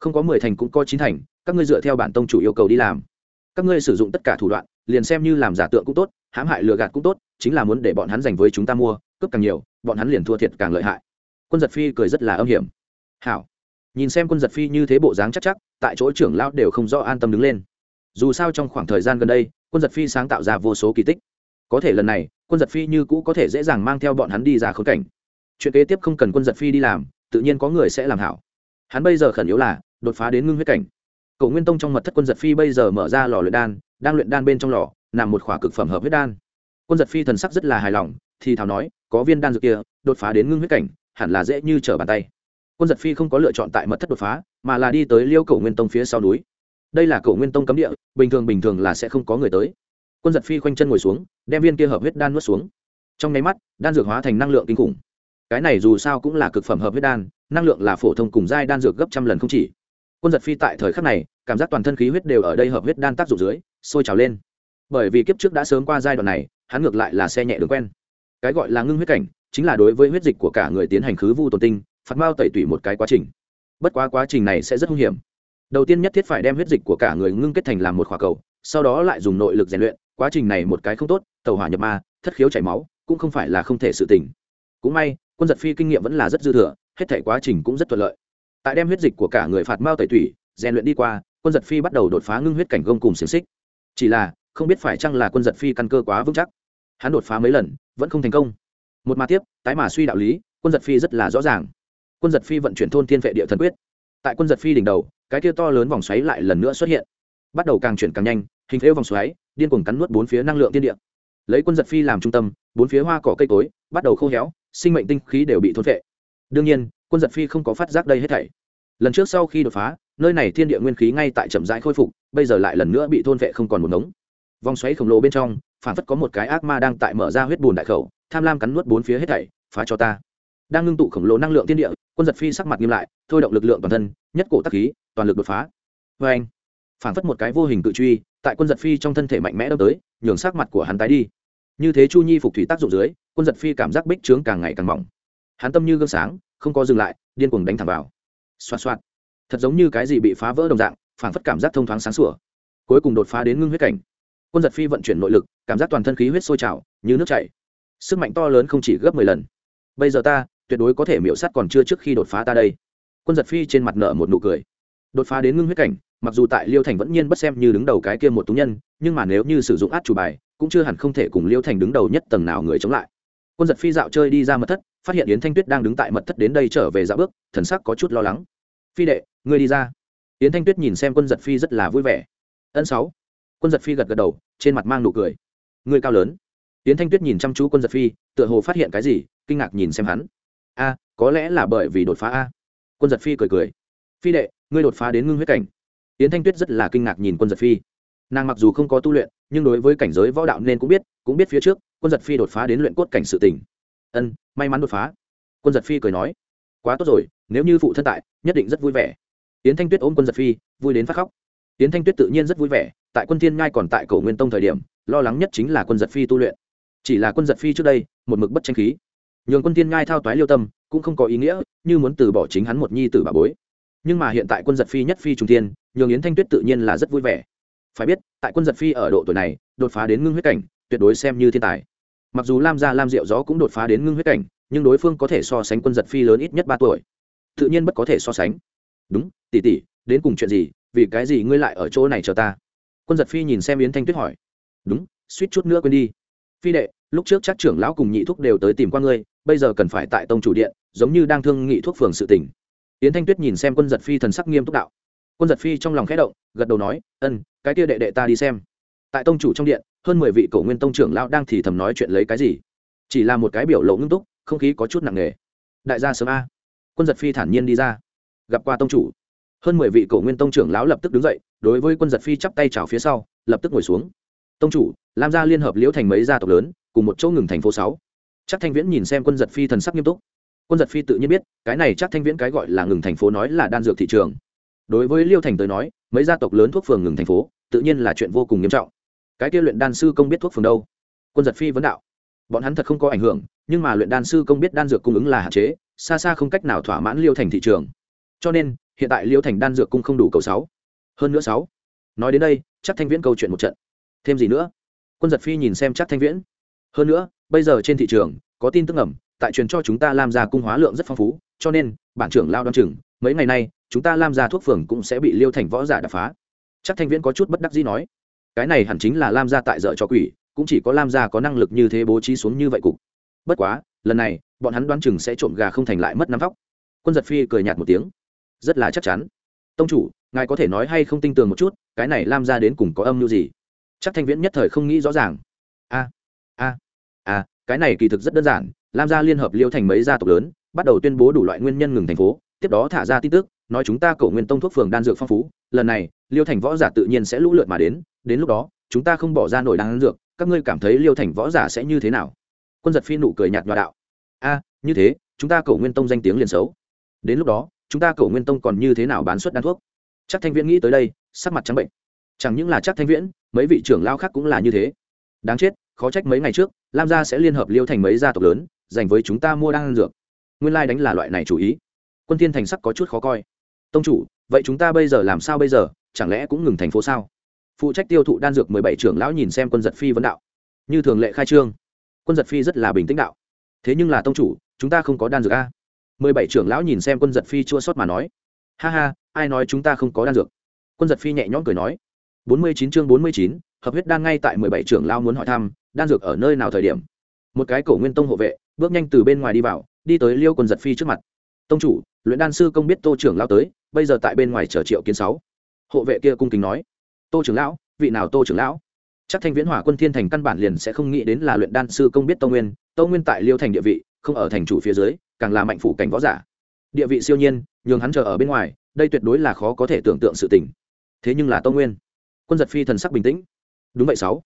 Không có mười thành cũng có chín thành, các ngươi dựa theo bản tông chủ yêu cầu đi làm. Các ngươi sử dụng tất cả thủ đoạn, liền xem như làm giả tượng cũng tốt, hãm hại lừa gạt cũng tốt, chính là muốn để bọn hắn dành với chúng ta mua cướp càng nhiều, bọn hắn liền thua thiệt càng lợi hại. Quân giật phi cười rất là âm hiểm. Hảo. Nhìn xem quân giật phi như thế bộ dáng chắc chắc, tại chỗ trưởng lão đều không rõ an tâm đứng lên. Dù sao trong khoảng thời gian gần đây, quân giật phi sáng tạo ra vô số kỳ tích. Có thể lần này, quân giật phi như cũ có thể dễ dàng mang theo bọn hắn đi ra khốn cảnh. Chuyện kế tiếp không cần quân giật phi đi làm, tự nhiên có người sẽ làm hảo. Hắn bây giờ khẩn yếu là, đột phá đến ngưng huyết cảnh. Cầu nguyên tông trong mật thất quân giật phi bây giờ mở ra lò luyện đan, đang luyện đan bên trong lò, nằm một khỏa cực phẩm hợp huyết đan. Quân giật phi thần sắc rất là hài lòng thì thảo nói, có viên đan dược kia, đột phá đến ngưng huyết cảnh, hẳn là dễ như trở bàn tay. Quân giật phi không có lựa chọn tại mật thất đột phá, mà là đi tới liêu cầu nguyên tông phía sau núi. Đây là cầu nguyên tông cấm địa, bình thường bình thường là sẽ không có người tới. Quân giật phi khoanh chân ngồi xuống, đem viên kia hợp huyết đan nuốt xuống. Trong nháy mắt, đan dược hóa thành năng lượng kinh khủng. Cái này dù sao cũng là cực phẩm hợp huyết đan, năng lượng là phổ thông cùng giai đan dược gấp trăm lần không chỉ. Quân giật phi tại thời khắc này, cảm giác toàn thân khí huyết đều ở đây hợp huyết đan tác dụng dưới, sôi trào lên. Bởi vì kiếp trước đã sớm qua giai đoạn này, hắn ngược lại là xe nhẹ đường quen cái gọi là ngưng huyết cảnh, chính là đối với huyết dịch của cả người tiến hành khứ vu tồn tinh, phạt mao tẩy tủy một cái quá trình. Bất quá quá trình này sẽ rất hung hiểm. Đầu tiên nhất thiết phải đem huyết dịch của cả người ngưng kết thành làm một khỏa cầu, sau đó lại dùng nội lực rèn luyện, quá trình này một cái không tốt, tàu hỏa nhập ma, thất khiếu chảy máu, cũng không phải là không thể sự tỉnh cũng may, quân giật phi kinh nghiệm vẫn là rất dư thừa, hết thể quá trình cũng rất thuận lợi. Tại đem huyết dịch của cả người phạt mao tẩy tủy, rèn luyện đi qua, quân giật phi bắt đầu đột phá ngưng huyết cảnh gông cùng xiềng xích. Chỉ là, không biết phải chăng là quân giật phi căn cơ quá vững chắc. Hắn đột phá mấy lần vẫn không thành công. Một mà tiếp, tái mà suy đạo lý, quân giật phi rất là rõ ràng. Quân giật phi vận chuyển thôn thiên vệ địa thần quyết. Tại quân giật phi đỉnh đầu, cái kia to lớn vòng xoáy lại lần nữa xuất hiện. Bắt đầu càng chuyển càng nhanh, hình thế vòng xoáy, điên cuồng cắn nuốt bốn phía năng lượng tiên địa. Lấy quân giật phi làm trung tâm, bốn phía hoa cỏ cây cối, bắt đầu khô héo, sinh mệnh tinh khí đều bị thôn vệ đương nhiên, quân giật phi không có phát giác đây hết thảy. Lần trước sau khi đột phá, nơi này thiên địa nguyên khí ngay tại chậm rãi khôi phục, bây giờ lại lần nữa bị thôn vệ không còn một ngống. Vòng xoáy khổng lồ bên trong phản phất có một cái ác ma đang tại mở ra huyết bùn đại khẩu, tham lam cắn nuốt bốn phía hết thảy, phá cho ta. Đang ngưng tụ khổng lồ năng lượng tiên địa, quân giật phi sắc mặt nghiêm lại, thôi động lực lượng toàn thân, nhất cổ tắc khí, toàn lực đột phá. Vê anh phản phất một cái vô hình tự truy, tại quân giật phi trong thân thể mạnh mẽ đâm tới, nhường sắc mặt của hắn tái đi. Như thế chu nhi phục thủy tác dụng dưới, quân giật phi cảm giác bích trướng càng ngày càng mỏng. Hắn tâm như gương sáng, không có dừng lại, điên cuồng đánh thẳng vào. Xoạt xoạt. Thật giống như cái gì bị phá vỡ đồng dạng phản phất cảm giác thông thoáng sáng sủa. Cuối cùng đột phá đến ngưng huyết cảnh quân giật phi vận chuyển nội lực, cảm giác toàn thân khí huyết sôi trào, như nước chảy. Sức mạnh to lớn không chỉ gấp mười lần. Bây giờ ta, tuyệt đối có thể miễu sắt còn chưa trước khi đột phá ta đây. Quân giật phi trên mặt nợ một nụ cười. Đột phá đến ngưng huyết cảnh, mặc dù tại liêu thành vẫn nhiên bất xem như đứng đầu cái kia một tú nhân, nhưng mà nếu như sử dụng át chủ bài, cũng chưa hẳn không thể cùng liêu thành đứng đầu nhất tầng nào người chống lại. Quân giật phi dạo chơi đi ra mật thất, phát hiện yến thanh tuyết đang đứng tại mật thất đến đây trở về dạo bước, thần sắc có chút lo lắng. Phi đệ, ngươi đi ra. Yến thanh tuyết nhìn xem quân giật phi rất là vui vẻ. Ân sáu quân giật phi gật gật đầu, trên mặt mang nụ cười. Người cao lớn. Tiến thanh tuyết nhìn chăm chú quân giật phi, tựa hồ phát hiện cái gì, kinh ngạc nhìn xem hắn. A, có lẽ là bởi vì đột phá a. Quân giật phi cười cười. Phi đệ, ngươi đột phá đến ngưng huyết cảnh. Tiến thanh tuyết rất là kinh ngạc nhìn quân giật phi. Nàng mặc dù không có tu luyện, nhưng đối với cảnh giới võ đạo nên cũng biết cũng biết phía trước, quân giật phi đột phá đến luyện cốt cảnh sự tỉnh ân, may mắn đột phá. Quân giật phi cười nói. Quá tốt rồi, nếu như phụ thân tại, nhất định rất vui vẻ. Tiến thanh tuyết ôm quân giật phi, vui đến phát khóc. Tiễn thanh tuyết tự nhiên rất vui vẻ tại quân thiên ngai còn tại cổ nguyên tông thời điểm lo lắng nhất chính là quân giật phi tu luyện. Chỉ là quân giật phi trước đây một mực bất tranh khí. Nhường quân thiên ngai thao toái liêu tâm cũng không có ý nghĩa như muốn từ bỏ chính hắn một nhi tử bà bối. Nhưng mà hiện tại quân giật phi nhất phi trung thiên, nhường yến thanh tuyết tự nhiên là rất vui vẻ. Phải biết tại quân giật phi ở độ tuổi này đột phá đến ngưng huyết cảnh tuyệt đối xem như thiên tài. Mặc dù lam gia lam diệu gió cũng đột phá đến ngưng huyết cảnh nhưng đối phương có thể so sánh quân giật phi lớn ít nhất ba tuổi. Tự nhiên bất có thể so sánh. Đúng tỷ tỷ đến cùng chuyện gì, vì cái gì ngươi lại ở chỗ này chờ ta? Quân giật phi nhìn xem yến thanh tuyết hỏi. Đúng, suýt chút nữa quên đi. Phi đệ, lúc trước chắc trưởng lão cùng nhị thuốc đều tới tìm qua ngươi, bây giờ cần phải tại tông chủ điện, giống như đang thương nghị thuốc phường sự tỉnh yến thanh tuyết nhìn xem quân giật phi thần sắc nghiêm túc đạo. Quân giật phi trong lòng khẽ động, gật đầu nói, ân, cái kia đệ đệ ta đi xem. Tại tông chủ trong điện, hơn mười vị cổ nguyên tông trưởng lão đang thì thầm nói chuyện lấy cái gì? Chỉ là một cái biểu lộ ngưng túc, không khí có chút nặng nề. Đại gia sớm a. Quân giật phi thản nhiên đi ra. Gặp qua tông chủ hơn mười vị cổ nguyên tông trưởng lão lập tức đứng dậy, đối với quân giật phi chắp tay chào phía sau, lập tức ngồi xuống. Tông chủ, lam gia liên hợp liễu thành mấy gia tộc lớn, cùng một chỗ ngừng thành phố sáu. Chắc thanh viễn nhìn xem quân giật phi thần sắc nghiêm túc. Quân giật phi tự nhiên biết, cái này chắc thanh viễn cái gọi là ngừng thành phố nói là đan dược thị trường. Đối với liêu thành tới nói, mấy gia tộc lớn thuốc phường ngừng thành phố, tự nhiên là chuyện vô cùng nghiêm trọng. Cái kia luyện đan sư công biết thuốc phường đâu? Quân giật phi vấn đạo. Bọn hắn thật không có ảnh hưởng, nhưng mà luyện đan sư công biết đan dược cung ứng là hạn chế, xa xa không cách nào thỏa mãn liêu thành thị trường. Cho nên hiện tại liêu thành đan dược cung không đủ cầu sáu. Hơn nữa sáu. Nói đến đây, chắc thanh viễn câu chuyện một trận. Thêm gì nữa? Quân giật phi nhìn xem chắc thanh viễn. Hơn nữa, bây giờ trên thị trường, có tin tức ẩm tại truyền cho chúng ta làm ra cung hóa lượng rất phong phú, cho nên, bản trưởng lao đ o chừng, mấy ngày nay, chúng ta làm ra thuốc phường cũng sẽ bị liêu thành võ giả đập phá. Chắc thanh viễn có chút bất đắc dĩ nói, cái này hẳn chính là lam gia tại dợ cho quỷ, cũng chỉ có lam gia có năng lực như thế bố trí xuống như vậy cục. Bất quá, lần này, bọn hắn đoán chừng sẽ trộm gà không thành lại mất năm vóc. Quân giật phi cười nhạt một tiếng rất là chắc chắn. Tông chủ, ngài có thể nói hay không tin tưởng một chút, cái này lam gia đến cùng có âm mưu gì? Chắc thanh viễn nhất thời không nghĩ rõ ràng. A a a, cái này kỳ thực rất đơn giản, lam gia liên hợp liêu thành mấy gia tộc lớn, bắt đầu tuyên bố đủ loại nguyên nhân ngừng thành phố, tiếp đó thả ra tin tức, nói chúng ta cổ nguyên tông thuốc phường đan dược phong phú, lần này, liêu thành võ giả tự nhiên sẽ lũ lượt mà đến đến lúc đó, chúng ta không bỏ ra nổi đan dược, các ngươi cảm thấy liêu thành võ giả sẽ như thế nào? Quân giật phi nụ cười nhạt nhòa đạo. A, như thế, chúng ta cổ nguyên tông danh tiếng liền xấu. Đến lúc đó chúng ta cổ nguyên tông còn như thế nào bán suất đan thuốc? Chắc thanh viễn nghĩ tới đây, sắc mặt trắng bệnh. Chẳng những là chắc thanh viễn, mấy vị trưởng lao khác cũng là như thế. Đáng chết, khó trách mấy ngày trước, lam gia sẽ liên hợp liêu thành mấy gia tộc lớn dành với chúng ta mua đan dược. Nguyên lai、like、đánh là loại này chủ ý. Quân thiên thành sắc có chút khó coi. Tông chủ, vậy chúng ta bây giờ làm sao bây giờ? Chẳng lẽ cũng ngừng thành phố sao? Phụ trách tiêu thụ đan dược mười bảy trưởng lão nhìn xem quân giật phi vấn đạo. Như thường lệ khai trương. Quân giật phi rất là bình tĩnh đạo. Thế nhưng là tông chủ, chúng ta không có đan dược a mười bảy trưởng lão nhìn xem quân giật phi chua sót mà nói. Ha ha, ai nói chúng ta không có đan dược? Quân giật phi nhẹ nhõm cười nói. Bốn mươi chín chương bốn mươi chín, hợp huyết đan ngay tại mười bảy trưởng lão muốn hỏi thăm, đan dược ở nơi nào thời điểm? Một cái cổ nguyên tông hộ vệ, bước nhanh từ bên ngoài đi vào, đi tới liêu quân giật phi trước mặt. Tông chủ, luyện đan sư công biết tô trưởng lão tới, bây giờ tại bên ngoài chờ triệu kiến sáu. Hộ vệ kia cung kính nói. Tô trưởng lão, vị nào tô trưởng lão? Chắc thanh viễn hỏa quân thiên thành căn bản liền sẽ không nghĩ đến là luyện đan sư công biết tô nguyên. Tô nguyên tại liêu thành địa vị, không ở thành chủ phía dưới càng là mạnh phủ cảnh võ giả. Địa vị siêu nhiên, nhường hắn chờ ở bên ngoài, đây tuyệt đối là khó có thể tưởng tượng sự tình. Thế nhưng là tô nguyên, quân giật phi thần sắc bình tĩnh. Đúng vậy sáu.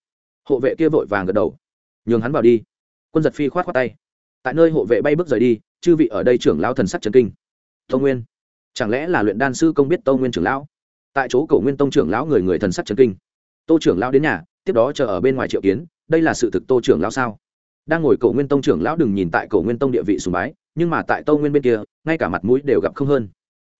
Hộ vệ kia vội vàng gật đầu. Nhường hắn vào đi. Quân giật phi khoát khoát tay. Tại nơi hộ vệ bay bước rời đi, chư vị ở đây trưởng lão thần sắc trần kinh. Tô nguyên, chẳng lẽ là luyện đan sư công biết tô nguyên trưởng lão? Tại chỗ cổ nguyên tông trưởng lão người người thần sắc trần kinh. Tô trưởng lão đến nhà, tiếp đó chờ ở bên ngoài triệu kiến, đây là sự thực tô trưởng lão sao? Đang ngồi cổ nguyên tông trưởng lão đừng nhìn tại cổ nguyên tông địa vị sùng bái, nhưng mà tại tâu nguyên bên kia, ngay cả mặt mũi đều gặp không hơn.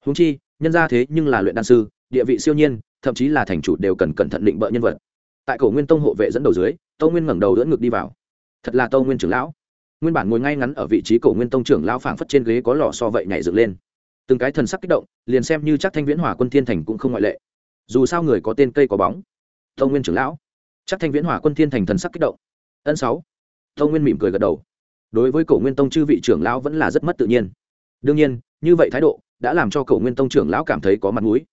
Húng chi, nhân ra thế nhưng là luyện đan sư, địa vị siêu nhiên, thậm chí là thành chủ đều cần cẩn thận định bợ nhân vật. Tại cổ nguyên tông hộ vệ dẫn đầu dưới tâu nguyên ngẩng đầu đỡ ngực đi vào. Thật là tâu nguyên trưởng lão. Nguyên bản ngồi ngay ngắn ở vị trí cổ nguyên tông trưởng lão phảng phất trên ghế có lò so vậy nhảy dựng lên. Từng cái thần sắc kích động, liền xem như chắc thanh viễn hỏa quân thiên thành cũng không ngoại lệ. Dù sao người có tên cây có bóng. Tâu nguyên trưởng lão. Chắc thanh viễn hỏa quân thiên thành thần sắc kích động. Ân sáu tâu nguyên mỉm cười gật đầu. Đối với cổ nguyên tông chư vị trưởng lão vẫn là rất mất tự nhiên. Đương nhiên, như vậy thái độ đã làm cho cổ nguyên tông trưởng lão cảm thấy có mặt mũi.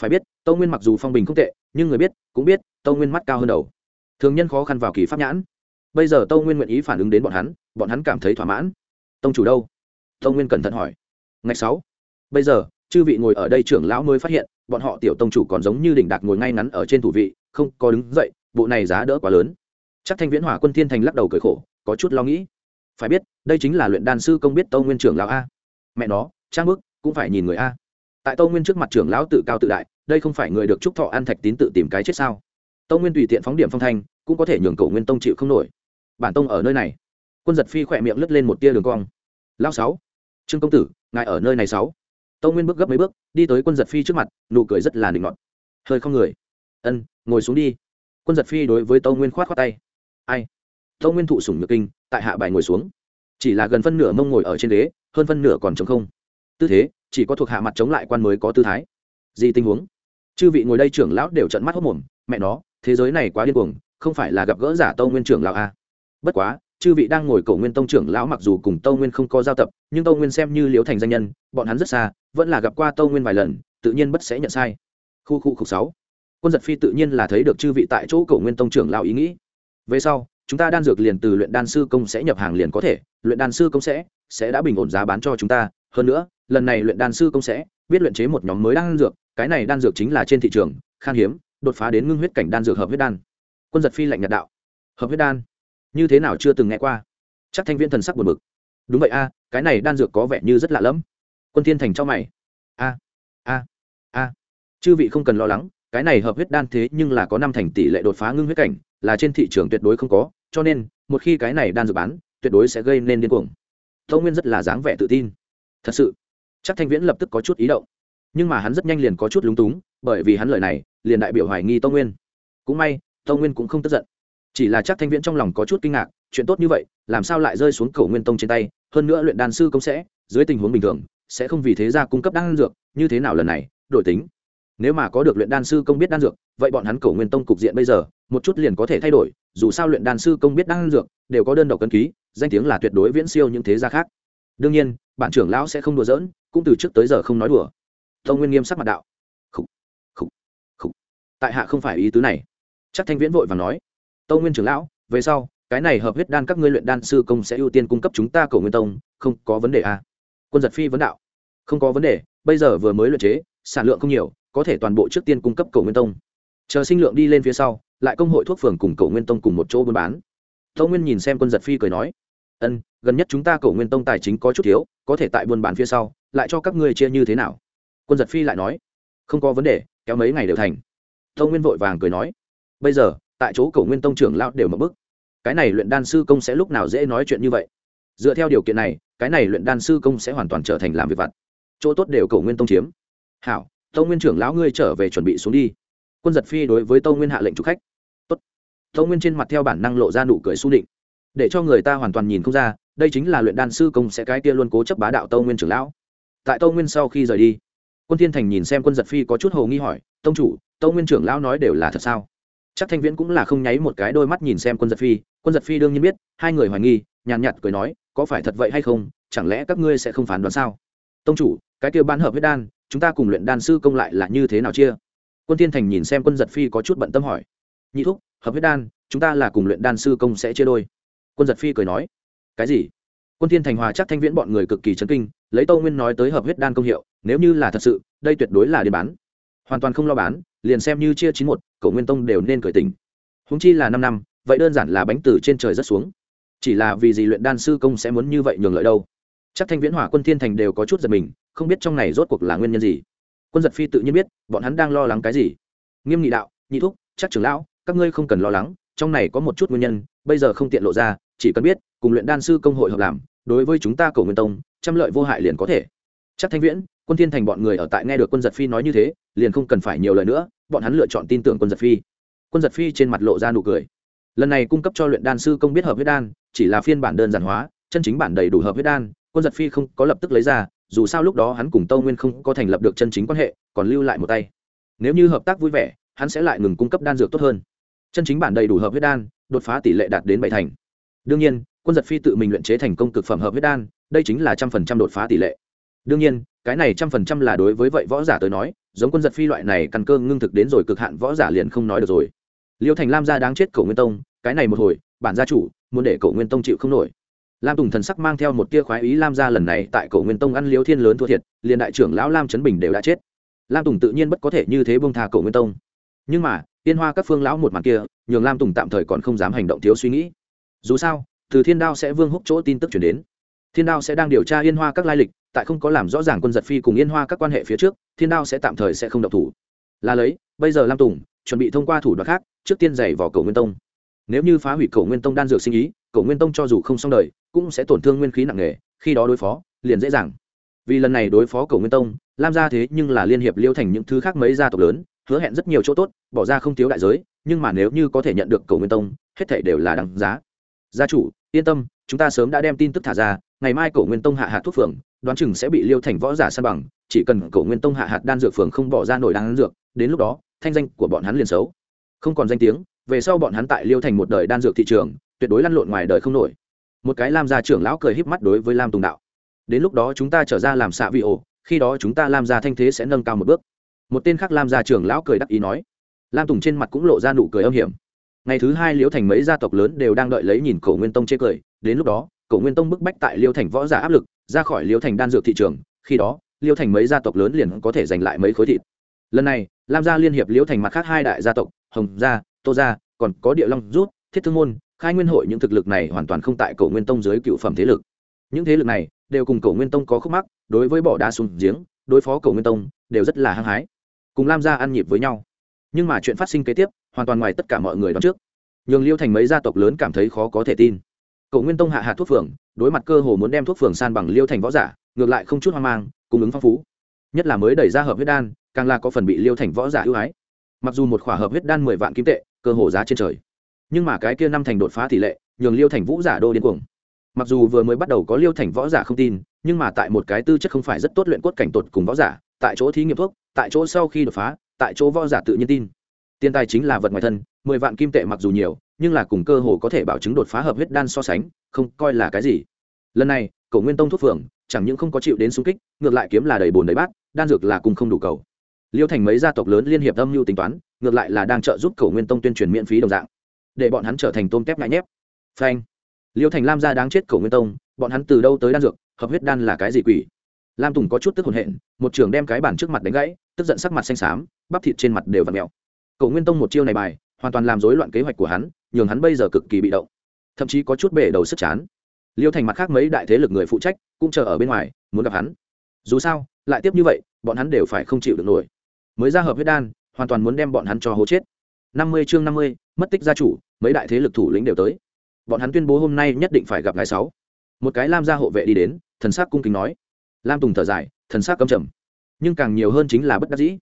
Phải biết tâu nguyên mặc dù phong bình không tệ, nhưng người biết, cũng biết tâu nguyên mắt cao hơn đầu. Thường nhân khó khăn vào kỳ pháp nhãn. Bây giờ tâu nguyên nguyện ý phản ứng đến bọn hắn bọn hắn cảm thấy thỏa mãn. Tông chủ đâu? Tâu nguyên cẩn thận hỏi. Ngày sáu. Bây giờ, chư vị ngồi ở đây trưởng lão mới phát hiện, bọn họ tiểu tông chủ còn giống như đỉnh đạc ngồi ngay ngắn ở trên thủ vị, không có đứng dậy, bộ này giá đỡ quá lớn. Chắc thanh viễn hỏa quân thiên thành lắc đầu cười khổ có chút lo nghĩ. Phải biết, đây chính là luyện đan sư công biết tâu nguyên trưởng lão a. Mẹ nó, trang bức, cũng phải nhìn người a. Tại tâu nguyên trước mặt trưởng lão tự cao tự đại, đây không phải người được trúc thọ an thạch tín tự tìm cái chết sao? Tâu nguyên tùy tiện phóng điểm phong thanh, cũng có thể nhường cầu nguyên tông chịu không nổi. Bản tông ở nơi này. Quân giật phi khỏe miệng lướt lên một tia đường cong. Lao sáu. Trương công tử, ngài ở nơi này sáu. Tâu nguyên bước gấp mấy bước, đi tới quân giật phi trước mặt, nụ cười rất là nịnh ngọt hơi không người. Ân, ngồi xuống đi. Quân giật phi đối với tâu nguyên khoát khoát tay. Ai? Tâu nguyên thụ sủng nhược kinh, tại hạ bài ngồi xuống. Chỉ là gần phân nửa mông ngồi ở trên ghế, hơn phân nửa còn chống không. Tư thế, chỉ có thuộc hạ mặt chống lại quan mới có tư thái. Gì tình huống? Chư vị ngồi đây trưởng lão đều trận mắt hốc mồm, mẹ nó, thế giới này quá điên cuồng, không phải là gặp gỡ giả tâu nguyên trưởng lão a bất quá, chư vị đang ngồi cổ nguyên tông trưởng lão mặc dù cùng tâu nguyên không có giao tập, nhưng tâu nguyên xem như liếu thành danh nhân, bọn hắn rất xa, vẫn là gặp qua tâu nguyên vài lần, tự nhiên bất sẽ nhận sai. Khu khu khu sáu. Quân giật phi tự nhiên là thấy được chư vị tại chỗ cổ nguyên tông trưởng lão ý nghĩ. Về sau chúng ta đan dược liền từ luyện đan sư công sẽ nhập hàng liền có thể, luyện đan sư công sẽ sẽ đã bình ổn giá bán cho chúng ta. Hơn nữa, lần này luyện đan sư công sẽ, biết luyện chế một nhóm mới đan dược, cái này đan dược chính là trên thị trường, khan hiếm, đột phá đến ngưng huyết cảnh đan dược hợp huyết đan. Quân giật phi lạnh nhạt đạo. Hợp huyết đan? Như thế nào chưa từng nghe qua? Chắc thanh viên thần sắc buồn bực. Đúng vậy a, cái này đan dược có vẻ như rất lạ lẫm. Quân thiên thành cho mày. A a a. Chư vị không cần lo lắng cái này hợp huyết đan thế nhưng là có năm thành tỷ lệ đột phá ngưng huyết cảnh, là trên thị trường tuyệt đối không có, cho nên, một khi cái này đan dược bán, tuyệt đối sẽ gây nên điên cuồng. Tâu nguyên rất là dáng vẻ tự tin. Thật sự, chắc thanh viễn lập tức có chút ý động. Nhưng mà hắn rất nhanh liền có chút lúng túng, bởi vì hắn lời này, liền đại biểu hoài nghi tâu nguyên. Cũng may tâu nguyên cũng không tức giận. Chỉ là chắc thanh viễn trong lòng có chút kinh ngạc, chuyện tốt như vậy, làm sao lại rơi xuống cầu nguyên tông trên tay? Hơn nữa luyện đan sư công sẽ, dưới tình huống bình thường, sẽ không vì thế ra cung cấp đan dược, như thế nào lần này? Đổi tính nếu mà có được luyện đan sư công biết đan dược vậy bọn hắn cầu nguyên tông cục diện bây giờ một chút liền có thể thay đổi dù sao luyện đan sư công biết đan dược đều có đơn độc cân ký danh tiếng là tuyệt đối viễn siêu những thế gia khác. Đương nhiên bản trưởng lão sẽ không đùa giỡn cũng từ trước tới giờ không nói đùa. Tông nguyên nghiêm sắc mặt đạo. Khủ, khủ, khủ. tại hạ không phải ý tứ này. Chắc thanh viễn vội và nói. Tông nguyên trưởng lão về sau cái này hợp huyết đan các ngươi luyện đan sư công sẽ ưu tiên cung cấp chúng ta cầu nguyên tông không có vấn đề à. quân giật phi vấn đạo. Không có vấn đề bây giờ vừa mới luyện chế sản lượng không nhiều có thể toàn bộ trước tiên cung cấp cầu nguyên tông. Chờ sinh lượng đi lên phía sau, lại công hội thuốc phường cùng cầu nguyên tông cùng một chỗ buôn bán. Tâu nguyên nhìn xem quân giật phi cười nói, ân, gần nhất chúng ta cầu nguyên tông tài chính có chút thiếu, có thể tại buôn bán phía sau, lại cho các ngươi chia như thế nào? Quân giật phi lại nói, không có vấn đề, kéo mấy ngày đều thành. Tâu nguyên vội vàng cười nói, bây giờ, tại chỗ cầu nguyên tông trưởng lao đều mở bức. Cái này luyện đan sư công sẽ lúc nào dễ nói chuyện như vậy? Dựa theo điều kiện này, cái này luyện đan sư công sẽ hoàn toàn trở thành làm việc vặt. Chỗ tốt đều cầu nguyên tông chiếm. Hảo tâu nguyên trưởng lão ngươi trở về chuẩn bị xuống đi. Quân giật phi đối với tâu nguyên hạ lệnh chủ khách. Tốt. tâu nguyên trên mặt theo bản năng lộ ra nụ cười s u định để cho người ta hoàn toàn nhìn không ra, đây chính là luyện đan sư công sẽ cái kia luôn cố chấp bá đạo tâu nguyên trưởng lão. Tại tâu nguyên sau khi rời đi, quân thiên thành nhìn xem quân giật phi có chút hồ nghi hỏi, tông chủ, tâu nguyên trưởng lão nói đều là thật sao? Chắc thanh viễn cũng là không nháy một cái đôi mắt nhìn xem quân giật phi. Quân giật phi đương nhiên biết, hai người hoài nghi, nhàn nhạt cười nói, có phải thật vậy hay không? Chẳng lẽ các ngươi sẽ không phán đoán sao? Tông chủ, cái kia bán hợp huyết đan chúng ta cùng luyện đan sư công lại là như thế nào chia? Quân thiên thành nhìn xem quân giật phi có chút bận tâm hỏi. Nhị thúc, hợp huyết đan, chúng ta là cùng luyện đan sư công sẽ chia đôi. Quân giật phi cười nói. Cái gì? Quân thiên thành hòa chắc thanh viễn bọn người cực kỳ chấn kinh, lấy tâu nguyên nói tới hợp huyết đan công hiệu, nếu như là thật sự, đây tuyệt đối là đi bán. Hoàn toàn không lo bán, liền xem như chia chín một, cổ nguyên tông đều nên cởi tình húng chi là năm năm, vậy đơn giản là bánh từ trên trời rất xuống. Chỉ là vì gì luyện đan sư công sẽ muốn như vậy nhường lợi đâu? Chắc thanh viễn hỏa quân thiên thành đều có chút giật mình không biết trong này rốt cuộc là nguyên nhân gì. Quân giật phi tự nhiên biết, bọn hắn đang lo lắng cái gì. Nghiêm nghị đạo, nhị thúc, chắc trưởng lão, các ngươi không cần lo lắng, trong này có một chút nguyên nhân, bây giờ không tiện lộ ra, chỉ cần biết, cùng luyện đan sư công hội hợp làm, đối với chúng ta cầu nguyên tông, trăm lợi vô hại liền có thể. Chắc thanh viễn, quân thiên thành bọn người ở tại nghe được quân giật phi nói như thế, liền không cần phải nhiều lời nữa, bọn hắn lựa chọn tin tưởng quân giật phi. Quân giật phi trên mặt lộ ra nụ cười. Lần này cung cấp cho luyện đan sư công biết hợp huyết đan, chỉ là phiên bản đơn giản hóa, chân chính bản đầy đủ hợp huyết đan, quân giật phi không có lập tức lấy ra dù sao lúc đó hắn cùng tâu nguyên không có thành lập được chân chính quan hệ, còn lưu lại một tay. Nếu như hợp tác vui vẻ, hắn sẽ lại ngừng cung cấp đan dược tốt hơn. Chân chính bản đầy đủ hợp huyết đan, đột phá tỷ lệ đạt đến bảy thành. Đương nhiên, quân giật phi tự mình luyện chế thành công cực phẩm hợp huyết đan, đây chính là trăm phần trăm đột phá tỷ lệ. Đương nhiên, cái này trăm phần trăm là đối với vậy võ giả tới nói, giống quân giật phi loại này căn cơ ngưng thực đến rồi cực hạn võ giả liền không nói được rồi. Liêu thành lam gia đáng chết cổ nguyên tông, cái này một hồi, bản gia chủ, muốn để cổ nguyên tông chịu không nổi lam tùng thần sắc mang theo một tia khoái ý, lam gia lần này tại Cổ nguyên tông ăn liêu thiên lớn thua thiệt, liền đại trưởng lão lam trấn bình đều đã chết. Lam tùng tự nhiên bất có thể như thế bông tha Cổ nguyên tông. Nhưng mà tiên hoa các phương lão một mặt kia, nhường lam tùng tạm thời còn không dám hành động thiếu suy nghĩ. Dù sao, từ thiên đao sẽ vương húc chỗ tin tức chuyển đến. Thiên đao sẽ đang điều tra yên hoa các lai lịch, tại không có làm rõ ràng quân giật phi cùng yên hoa các quan hệ phía trước, thiên đao sẽ tạm thời sẽ không động thủ. Là lấy, bây giờ lam tùng chuẩn bị thông qua thủ đoạn khác, trước tiên giày vào cầu nguyên tông. Nếu như phá hủy cầu nguyên tông đan dược sinh ý cầu nguyên tông cho dù không xong đời cũng sẽ tổn thương nguyên khí nặng nề, khi đó đối phó, liền dễ dàng. Vì lần này đối phó cầu nguyên tông, lam gia thế nhưng là liên hiệp liêu thành những thứ khác mấy gia tộc lớn, hứa hẹn rất nhiều chỗ tốt, bỏ ra không thiếu đại giới, nhưng mà nếu như có thể nhận được cầu nguyên tông, hết thảy đều là đằng giá. Gia chủ, yên tâm, chúng ta sớm đã đem tin tức thả ra, ngày mai cổ nguyên tông hạ hạt thuốc phường đoán chừng sẽ bị liêu thành võ giả san bằng, chỉ cần cổ nguyên tông hạ hạt đan dược phường không bỏ ra nổi đan dược, đến lúc đó, thanh danh của bọn hắn liền xấu. Không còn danh tiếng, về sau bọn hắn tại liêu thành một đời đan dược thị trường, tuyệt đối lăn lộn ngoài đời không nổi một cái lam gia trưởng lão cười híp mắt đối với lam tùng đạo đến lúc đó chúng ta trở ra làm xạ vị ổ, khi đó chúng ta lam gia thanh thế sẽ nâng cao một bước một tên khác lam gia trưởng lão cười đắc ý nói lam tùng trên mặt cũng lộ ra nụ cười âm hiểm ngày thứ hai liễu thành mấy gia tộc lớn đều đang đợi lấy nhìn cổ nguyên tông chê cười đến lúc đó cổ nguyên tông bức bách tại liêu thành võ giả áp lực ra khỏi liêu thành đan dược thị trường khi đó liêu thành mấy gia tộc lớn liền có thể giành lại mấy khối thịt lần này lam gia liên hiệp liêu thành mặt khác hai đại gia tộc hồng gia tô gia còn có địa long rút thiết thương môn khai nguyên hội những thực lực này hoàn toàn không tại cổ nguyên tông dưới cựu phẩm thế lực. Những thế lực này đều cùng cổ nguyên tông có khúc mắc, đối với bỏ đá xuống giếng, đối phó cổ nguyên tông đều rất là hăng hái, cùng lam gia ăn nhịp với nhau. Nhưng mà chuyện phát sinh kế tiếp, hoàn toàn ngoài tất cả mọi người đón trước. Nhường liêu thành mấy gia tộc lớn cảm thấy khó có thể tin. Cổ nguyên tông hạ hạ thuốc phường, đối mặt cơ hồ muốn đem thuốc phường san bằng liêu thành võ giả, ngược lại không chút hoang mang, cung ứng phong phú. Nhất là mới đẩy ra hợp huyết đan, càng là có phần bị liêu thành võ giả ưu ái. Mặc dù một khỏa hợp huyết đan mười vạn kim tệ, cơ hồ giá trên trời nhưng mà cái kia năm thành đột phá tỷ lệ, nhường liêu thành vũ giả đô điên cuồng. Mặc dù vừa mới bắt đầu có liêu thành võ giả không tin, nhưng mà tại một cái tư chất không phải rất tốt luyện cốt cảnh tột cùng võ giả, tại chỗ thí nghiệm thuốc, tại chỗ sau khi đột phá, tại chỗ võ giả tự nhiên tin. Tiền tài chính là vật ngoài thân, mười vạn kim tệ mặc dù nhiều, nhưng là cùng cơ hồ có thể bảo chứng đột phá hợp huyết đan so sánh, không coi là cái gì. Lần này, cổ nguyên tông thuốc phường, chẳng những không có chịu đến xung kích, ngược lại kiếm là đầy bồn đầy bát, đan dược là cùng không đủ cầu. Liêu thành mấy gia tộc lớn liên hiệp âm mưu tính toán, ngược lại là đang trợ giúp cổ nguyên tông tuyên truyền miễn phí đồng dạng để bọn hắn trở thành tôm tép ngại nhép. Phanh. Liêu thành lam gia đáng chết cổ nguyên tông, bọn hắn từ đâu tới đan dược, hợp huyết đan là cái gì quỷ? Lam tùng có chút tức hồn hện, một trưởng đem cái bản trước mặt đánh gãy, tức giận sắc mặt xanh xám, bắp thịt trên mặt đều và mèo. Cổ nguyên tông một chiêu này bài, hoàn toàn làm rối loạn kế hoạch của hắn, nhường hắn bây giờ cực kỳ bị động. Thậm chí có chút bể đầu sức chán. Liêu thành mặt khác mấy đại thế lực người phụ trách, cũng chờ ở bên ngoài, muốn gặp hắn. Dù sao, lại tiếp như vậy, bọn hắn đều phải không chịu được nổi. Mới ra hợp huyết đan, hoàn toàn muốn đem bọn hắn cho hố chết năm mươi chương năm mươi, mất tích gia chủ, mấy đại thế lực thủ lĩnh đều tới. Bọn hắn tuyên bố hôm nay nhất định phải gặp ngài sáu. Một cái lam gia hộ vệ đi đến, thần sắc cung kính nói. Lam tùng thở dài, thần sắc căm trầm. Nhưng càng nhiều hơn chính là bất đắc dĩ.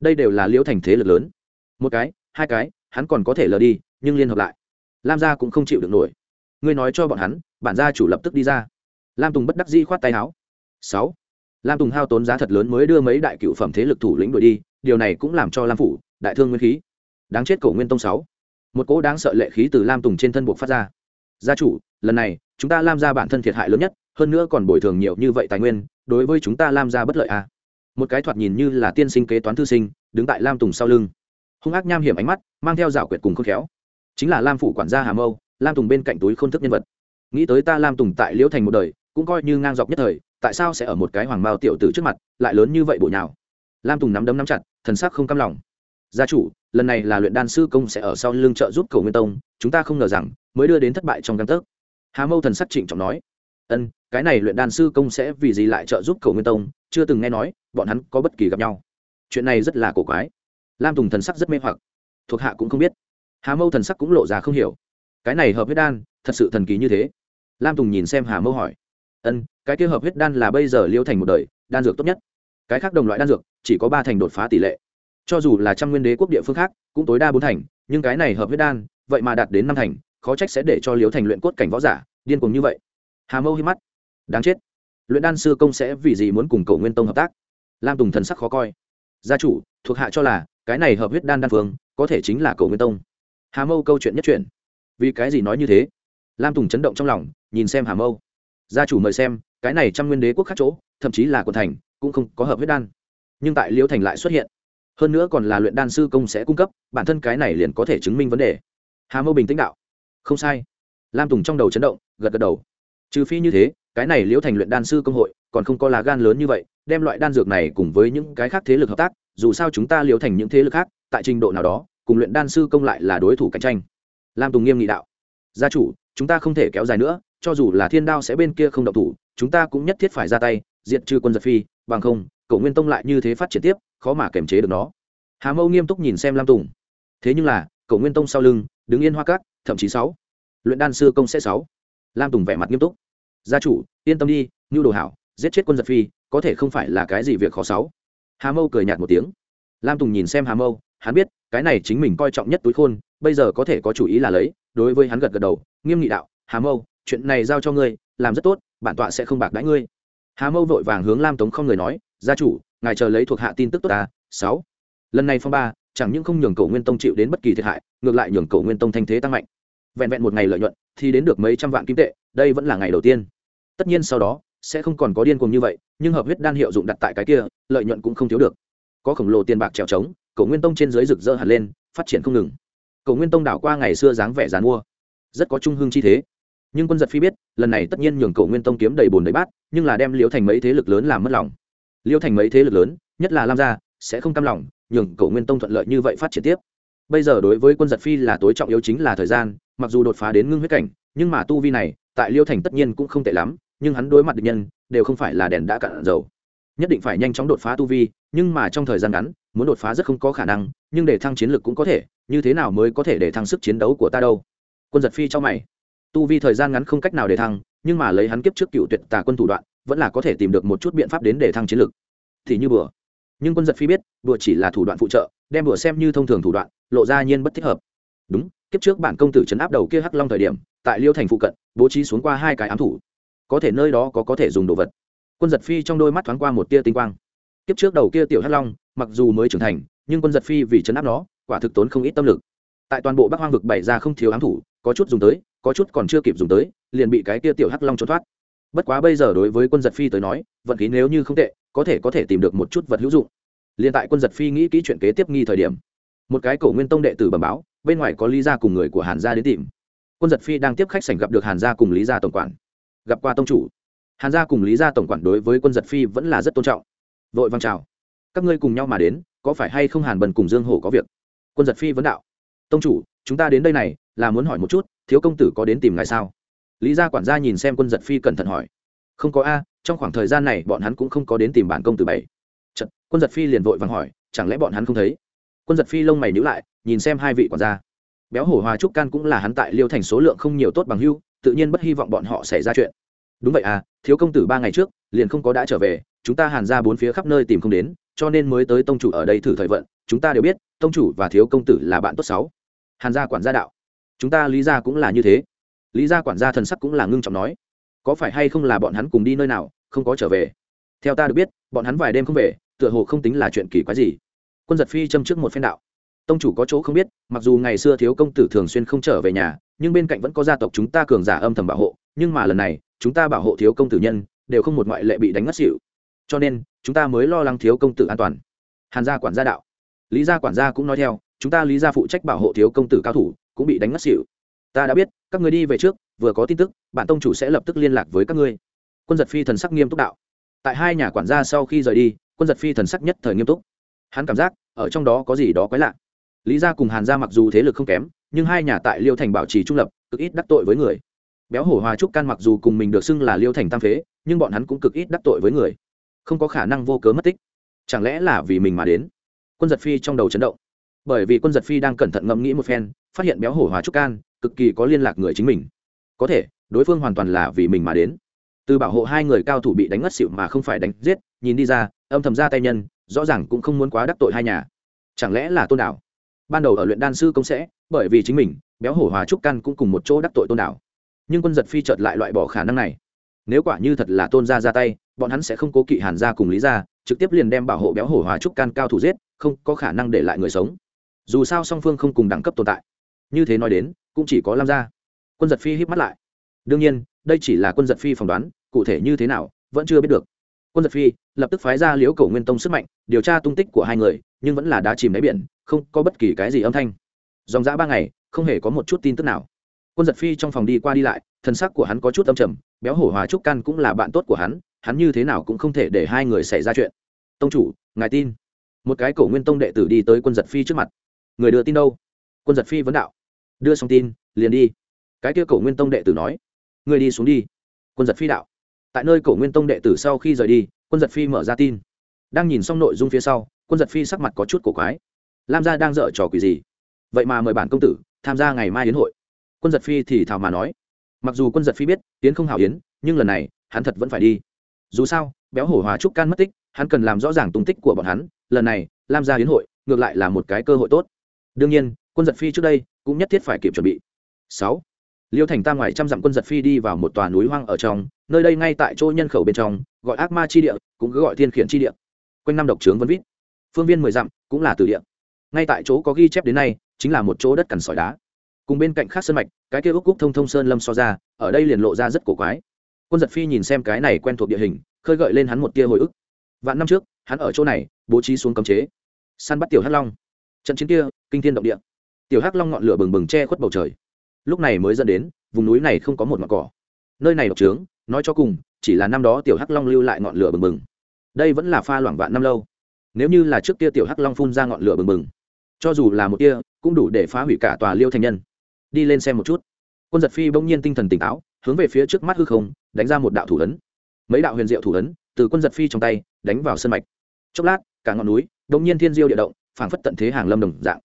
Đây đều là liễu thành thế lực lớn. Một cái, hai cái, hắn còn có thể lờ đi, nhưng liên hợp lại. Lam gia cũng không chịu được nổi. Ngươi nói cho bọn hắn, bản gia chủ lập tức đi ra. Lam tùng bất đắc dĩ khoát tay áo. Sáu. Lam tùng hao tốn giá thật lớn mới đưa mấy đại cựu phẩm thế lực thủ lĩnh đuổi đi, điều này cũng làm cho lam phủ, đại thương nguyên khí đáng chết cổ nguyên tông sáu. Một cỗ đáng sợ lệ khí từ lam tùng trên thân buộc phát ra. Gia chủ, lần này, chúng ta lam ra bản thân thiệt hại lớn nhất, hơn nữa còn bồi thường nhiều như vậy tài nguyên, đối với chúng ta lam ra bất lợi à. một cái thoạt nhìn như là tiên sinh kế toán thư sinh, đứng tại lam tùng sau lưng. Hung ác nham hiểm ánh mắt, mang theo rào quyệt cùng khôn khéo. Chính là lam phủ quản gia hà mâu, lam tùng bên cạnh túi khôn thức nhân vật. Nghĩ tới ta lam tùng tại liễu thành một đời, cũng coi như ngang dọc nhất thời, tại sao sẽ ở một cái hoàng mao tiểu tử trước mặt, lại lớn như vậy bộ nhào? Lam tùng nắm đấm nắm chặt, thần sắc không cam lòng gia chủ, lần này là luyện đan sư công sẽ ở sau lưng trợ giúp cầu nguyên tông, chúng ta không ngờ rằng, mới đưa đến thất bại trong căn tấc. Hà mâu thần sắc trịnh trọng nói. Ân, cái này luyện đan sư công sẽ vì gì lại trợ giúp cầu nguyên tông, chưa từng nghe nói, bọn hắn có bất kỳ gặp nhau. Chuyện này rất là cổ quái. Lam tùng thần sắc rất mê hoặc. Thuộc hạ cũng không biết. Hà mâu thần sắc cũng lộ ra không hiểu. Cái này hợp huyết đan, thật sự thần kỳ như thế? Lam tùng nhìn xem hà mâu hỏi. Ân, cái kia hợp huyết đan là bây giờ liêu thành một đời, đan dược tốt nhất. Cái khác đồng loại đan dược, chỉ có ba thành đột phá tỷ lệ cho dù là trăm nguyên đế quốc địa phương khác, cũng tối đa bốn thành, nhưng cái này hợp huyết đan, vậy mà đạt đến năm thành, khó trách sẽ để cho liếu thành luyện cốt cảnh võ giả điên cùng như vậy. Hà mâu hi mắt. Đáng chết. Luyện đan sư công sẽ vì gì muốn cùng cầu nguyên tông hợp tác? Lam tùng thần sắc khó coi. Gia chủ, thuộc hạ cho là, cái này hợp huyết đan đan phương, có thể chính là cầu nguyên tông. Hà mâu câu chuyện nhất chuyện vì cái gì nói như thế? Lam tùng chấn động trong lòng, nhìn xem hà mâu. Gia chủ mời xem, cái này trăm nguyên đế quốc khác chỗ, thậm chí là quận thành, cũng không có hợp huyết đan. Nhưng tại liễu thành lại xuất hiện hơn nữa còn là luyện đan sư công sẽ cung cấp, bản thân cái này liền có thể chứng minh vấn đề. Hà mâu bình tĩnh đạo. Không sai. Lam tùng trong đầu chấn động, gật gật đầu. Trừ phi như thế, cái này liễu thành luyện đan sư công hội, còn không có lá gan lớn như vậy, đem loại đan dược này cùng với những cái khác thế lực hợp tác, dù sao chúng ta liễu thành những thế lực khác, tại trình độ nào đó, cùng luyện đan sư công lại là đối thủ cạnh tranh. Lam tùng nghiêm nghị đạo. Gia chủ, chúng ta không thể kéo dài nữa, cho dù là thiên đao sẽ bên kia không động thủ, chúng ta cũng nhất thiết phải ra tay diện trừ quân giật phi, bằng không, cổ nguyên tông lại như thế phát triển tiếp khó mà kiềm chế được nó. Hà mâu nghiêm túc nhìn xem lam tùng. Thế nhưng là Cổ nguyên tông sau lưng, đứng yên hoa cát, thậm chí sáu. Luyện đan sư công sẽ sáu. Lam tùng vẻ mặt nghiêm túc. Gia chủ, yên tâm đi ngưu đồ hảo, giết chết quân giật phi, có thể không phải là cái gì việc khó sáu. Hà mâu cười nhạt một tiếng. Lam tùng nhìn xem hà mâu, hắn biết, cái này chính mình coi trọng nhất túi khôn, bây giờ có thể có chủ ý là lấy, đối với hắn gật gật đầu, nghiêm nghị đạo, hà mâu, chuyện này giao cho ngươi, làm rất tốt, bản tọa sẽ không bạc đãi ngươi. Hà mâu vội vàng hướng lam tống không người nói, gia chủ ngài chờ lấy thuộc hạ tin tức tốt ta, sáu. Lần này phong ba, chẳng những không nhường cầu nguyên tông chịu đến bất kỳ thiệt hại, ngược lại nhường cầu nguyên tông thanh thế tăng mạnh. Vẹn vẹn một ngày lợi nhuận, thì đến được mấy trăm vạn kim tệ, đây vẫn là ngày đầu tiên. Tất nhiên sau đó, sẽ không còn có điên cuồng như vậy, nhưng hợp huyết đan hiệu dụng đặt tại cái kia, lợi nhuận cũng không thiếu được. Có khổng lồ tiền bạc trèo trống cầu nguyên tông trên dưới rực rỡ hẳn lên, phát triển không ngừng. Cầu nguyên tông đảo qua ngày xưa dáng vẻ dàn mua rất có trung hương chi thế. Nhưng quân giật phi biết, lần này tất nhiên nhường cầu nguyên tông kiếm đầy bồn đầy bát, nhưng là đem liễu thành mấy thế lực lớn làm mất lòng. Liêu thành mấy thế lực lớn, nhất là lam gia, sẽ không cam lòng, nhường cầu nguyên tông thuận lợi như vậy phát triển tiếp. Bây giờ đối với quân giật phi là tối trọng yếu chính là thời gian, mặc dù đột phá đến ngưng huyết cảnh, nhưng mà tu vi này, tại liêu thành tất nhiên cũng không tệ lắm, nhưng hắn đối mặt địch nhân, đều không phải là đèn đã cạn dầu. Nhất định phải nhanh chóng đột phá tu vi, nhưng mà trong thời gian ngắn, muốn đột phá rất không có khả năng, nhưng để thăng chiến lực cũng có thể, như thế nào mới có thể để thăng sức chiến đấu của ta đâu? Quân giật phi cho mày. Tu vi thời gian ngắn không cách nào để thăng, nhưng mà lấy hắn kiếp trước cựu tuyệt tà quân thủ đoạn vẫn là có thể tìm được một chút biện pháp đến để thăng chiến lực thì như bừa nhưng quân giật phi biết bừa chỉ là thủ đoạn phụ trợ, đem bừa xem như thông thường thủ đoạn, lộ ra nhiên bất thích hợp. Đúng, kiếp trước bản công tử chấn áp đầu kia hắc long thời điểm, tại liêu thành phụ cận, bố trí xuống qua hai cái ám thủ. Có thể nơi đó có có thể dùng đồ vật. Quân giật phi trong đôi mắt thoáng qua một tia tinh quang. Kiếp trước đầu kia tiểu hắc long, mặc dù mới trưởng thành, nhưng quân giật phi vì chấn áp nó, quả thực tốn không ít tâm lực. Tại toàn bộ bắc hoang vực bày ra không thiếu ám thủ, có chút dùng tới, có chút còn chưa kịp dùng tới, liền bị cái kia tiểu hắc long trốn thoát bất quá bây giờ đối với quân giật phi tới nói, vận khí nếu như không tệ, có thể có thể tìm được một chút vật hữu dụng. Liền tại quân giật phi nghĩ kỹ chuyện kế tiếp nghi thời điểm, một cái cổ nguyên tông đệ tử bẩm báo, bên ngoài có lý gia cùng người của hàn gia đến tìm. Quân giật phi đang tiếp khách sảnh gặp được hàn gia cùng lý gia tổng quản. Gặp qua tông chủ. Hàn gia cùng lý gia tổng quản đối với quân giật phi vẫn là rất tôn trọng. Vội vang chào. Các ngươi cùng nhau mà đến, có phải hay không hàn bần cùng dương hổ có việc? Quân giật phi vấn đạo. Tông chủ, chúng ta đến đây này, là muốn hỏi một chút, thiếu công tử có đến tìm ngài sao? Lý gia quản gia nhìn xem quân giật phi cẩn thận hỏi không có a trong khoảng thời gian này bọn hắn cũng không có đến tìm bản công tử bảy. Chật, quân giật phi liền vội vàng hỏi chẳng lẽ bọn hắn không thấy? Quân giật phi lông mày nhữ lại nhìn xem hai vị quản gia. Béo hổ hòa trúc can cũng là hắn tại liêu thành số lượng không nhiều tốt bằng hưu tự nhiên bất hy vọng bọn họ xảy ra chuyện. Đúng vậy à thiếu công tử ba ngày trước liền không có đã trở về chúng ta hàn ra bốn phía khắp nơi tìm không đến cho nên mới tới tông chủ ở đây thử thời vận chúng ta đều biết tông chủ và thiếu công tử là bạn tốt sáu. Hàn gia quản gia đạo chúng ta lý gia cũng là như thế lý gia quản gia thần sắc cũng là ngưng trọng nói, có phải hay không là bọn hắn cùng đi nơi nào, không có trở về? Theo ta được biết, bọn hắn vài đêm không về, tựa hồ không tính là chuyện kỳ quái gì. Quân giật phi châm trước một phen đạo, tông chủ có chỗ không biết, mặc dù ngày xưa thiếu công tử thường xuyên không trở về nhà, nhưng bên cạnh vẫn có gia tộc chúng ta cường giả âm thầm bảo hộ, nhưng mà lần này, chúng ta bảo hộ thiếu công tử nhân, đều không một ngoại lệ bị đánh ngất xỉu. Cho nên, chúng ta mới lo lắng thiếu công tử an toàn. Hàn gia quản gia đạo. Lý gia quản gia cũng nói theo, chúng ta lý gia phụ trách bảo hộ thiếu công tử cao thủ, cũng bị đánh ngất xỉu ta đã biết, các người đi về trước, vừa có tin tức, bạn tông chủ sẽ lập tức liên lạc với các ngươi. Quân giật phi thần sắc nghiêm túc đạo. Tại hai nhà quản gia sau khi rời đi, quân giật phi thần sắc nhất thời nghiêm túc. Hắn cảm giác, ở trong đó có gì đó quái lạ. Lý gia cùng hàn gia mặc dù thế lực không kém, nhưng hai nhà tại liêu thành bảo trì trung lập, cực ít đắc tội với người. Béo hổ hòa trúc can mặc dù cùng mình được xưng là liêu thành tam phế, nhưng bọn hắn cũng cực ít đắc tội với người. Không có khả năng vô cớ mất tích. Chẳng lẽ là vì mình mà đến? Quân giật phi trong đầu chấn động. Bởi vì quân giật phi đang cẩn thận ngẫm nghĩ một phen, phát hiện béo hổ hòa trúc can cực kỳ có liên lạc người chính mình. Có thể, đối phương hoàn toàn là vì mình mà đến. Từ bảo hộ hai người cao thủ bị đánh ngất xịu mà không phải đánh giết, nhìn đi ra, âm thầm ra tay nhân, rõ ràng cũng không muốn quá đắc tội hai nhà. Chẳng lẽ là tôn đảo? Ban đầu ở luyện đan sư công sẽ, bởi vì chính mình, béo hổ hòa trúc căn cũng cùng một chỗ đắc tội tôn đảo. Nhưng quân giật phi chợt lại loại bỏ khả năng này. Nếu quả như thật là tôn gia ra tay, bọn hắn sẽ không cố kỵ hàn gia cùng lý gia, trực tiếp liền đem bảo hộ béo hổ hòa trúc can cao thủ giết, không có khả năng để lại người sống. Dù sao song phương không cùng đẳng cấp tồn tại. Như thế nói đến cũng chỉ có lam gia. Quân giật phi híp mắt lại. Đương nhiên, đây chỉ là quân giật phi phỏng đoán, cụ thể như thế nào, vẫn chưa biết được. Quân giật phi lập tức phái ra liễu cổ nguyên tông sức mạnh, điều tra tung tích của hai người, nhưng vẫn là đá chìm đáy biển, không có bất kỳ cái gì âm thanh. Dòng dã ba ngày, không hề có một chút tin tức nào. Quân giật phi trong phòng đi qua đi lại thân sắc của hắn có chút âm trầm, béo hổ hòa trúc căn cũng là bạn tốt của hắn hắn như thế nào cũng không thể để hai người xảy ra chuyện. Tông chủ, ngài tin. Một cái cổ nguyên tông đệ tử đi tới quân giật phi trước mặt. Người đưa tin đâu? Quân giật phi vấn đạo đưa xong tin, liền đi. Cái kia cổ nguyên tông đệ tử nói người đi xuống đi. Quân giật phi đạo. Tại nơi cổ nguyên tông đệ tử sau khi rời đi, quân giật phi mở ra tin. Đang nhìn xong nội dung phía sau, quân giật phi sắc mặt có chút cổ quái. Lam gia đang dở trò quỷ gì? Vậy mà mời bản công tử tham gia ngày mai yến hội. Quân giật phi thì thào mà nói, mặc dù quân giật phi biết yến không hảo yến, nhưng lần này hắn thật vẫn phải đi. Dù sao, béo hổ hòa trúc can mất tích, hắn cần làm rõ ràng tung tích của bọn hắn, lần này lam gia yến hội ngược lại là một cái cơ hội tốt. Đương nhiên quân giật phi trước đây cũng nhất thiết phải kịp chuẩn bị. Sáu, liêu thành tam ngoài trăm dặm quân giật phi đi vào một tòa núi hoang ở trong, nơi đây ngay tại chỗ nhân khẩu bên trong, gọi ác ma chi địa, cũng cứ gọi thiên khiển chi địa. Quanh năm độc trướng vân vít. Phương viên mười dặm cũng là từ địa. Ngay tại chỗ có ghi chép đến nay, chính là một chỗ đất cằn sỏi đá. Cùng bên cạnh khác sơn mạch, cái kia úc cúc thông thông sơn lâm so ra, ở đây liền lộ ra rất cổ quái. Quân giật phi nhìn xem cái này quen thuộc địa hình, khơi gợi lên hắn một tia hồi ức. Vạn năm trước, hắn ở chỗ này, bố trí xuống cấm chế. Săn bắt tiểu hắc long. Trận chiến kia, kinh thiên động địa tiểu hắc long ngọn lửa bừng bừng che khuất bầu trời. Lúc này mới dẫn đến, vùng núi này không có một ngọn cỏ. Nơi này độc trướng, nói cho cùng, chỉ là năm đó tiểu hắc long lưu lại ngọn lửa bừng bừng. Đây vẫn là pha loảng vạn năm lâu. Nếu như là trước kia tiểu hắc long phun ra ngọn lửa bừng bừng, cho dù là một kia, cũng đủ để phá hủy cả tòa liêu thành nhân. Đi lên xem một chút. Quân giật phi bỗng nhiên tinh thần tỉnh táo, hướng về phía trước mắt hư không, đánh ra một đạo thủ ấn. Mấy đạo huyền diệu thủ ấn, từ quân giật phi trong tay, đánh vào sân mạch. Chốc lát, cả ngọn núi bỗng nhiên thiên diêu địa động, phảng phất tận thế hàng lâm đồng dạng.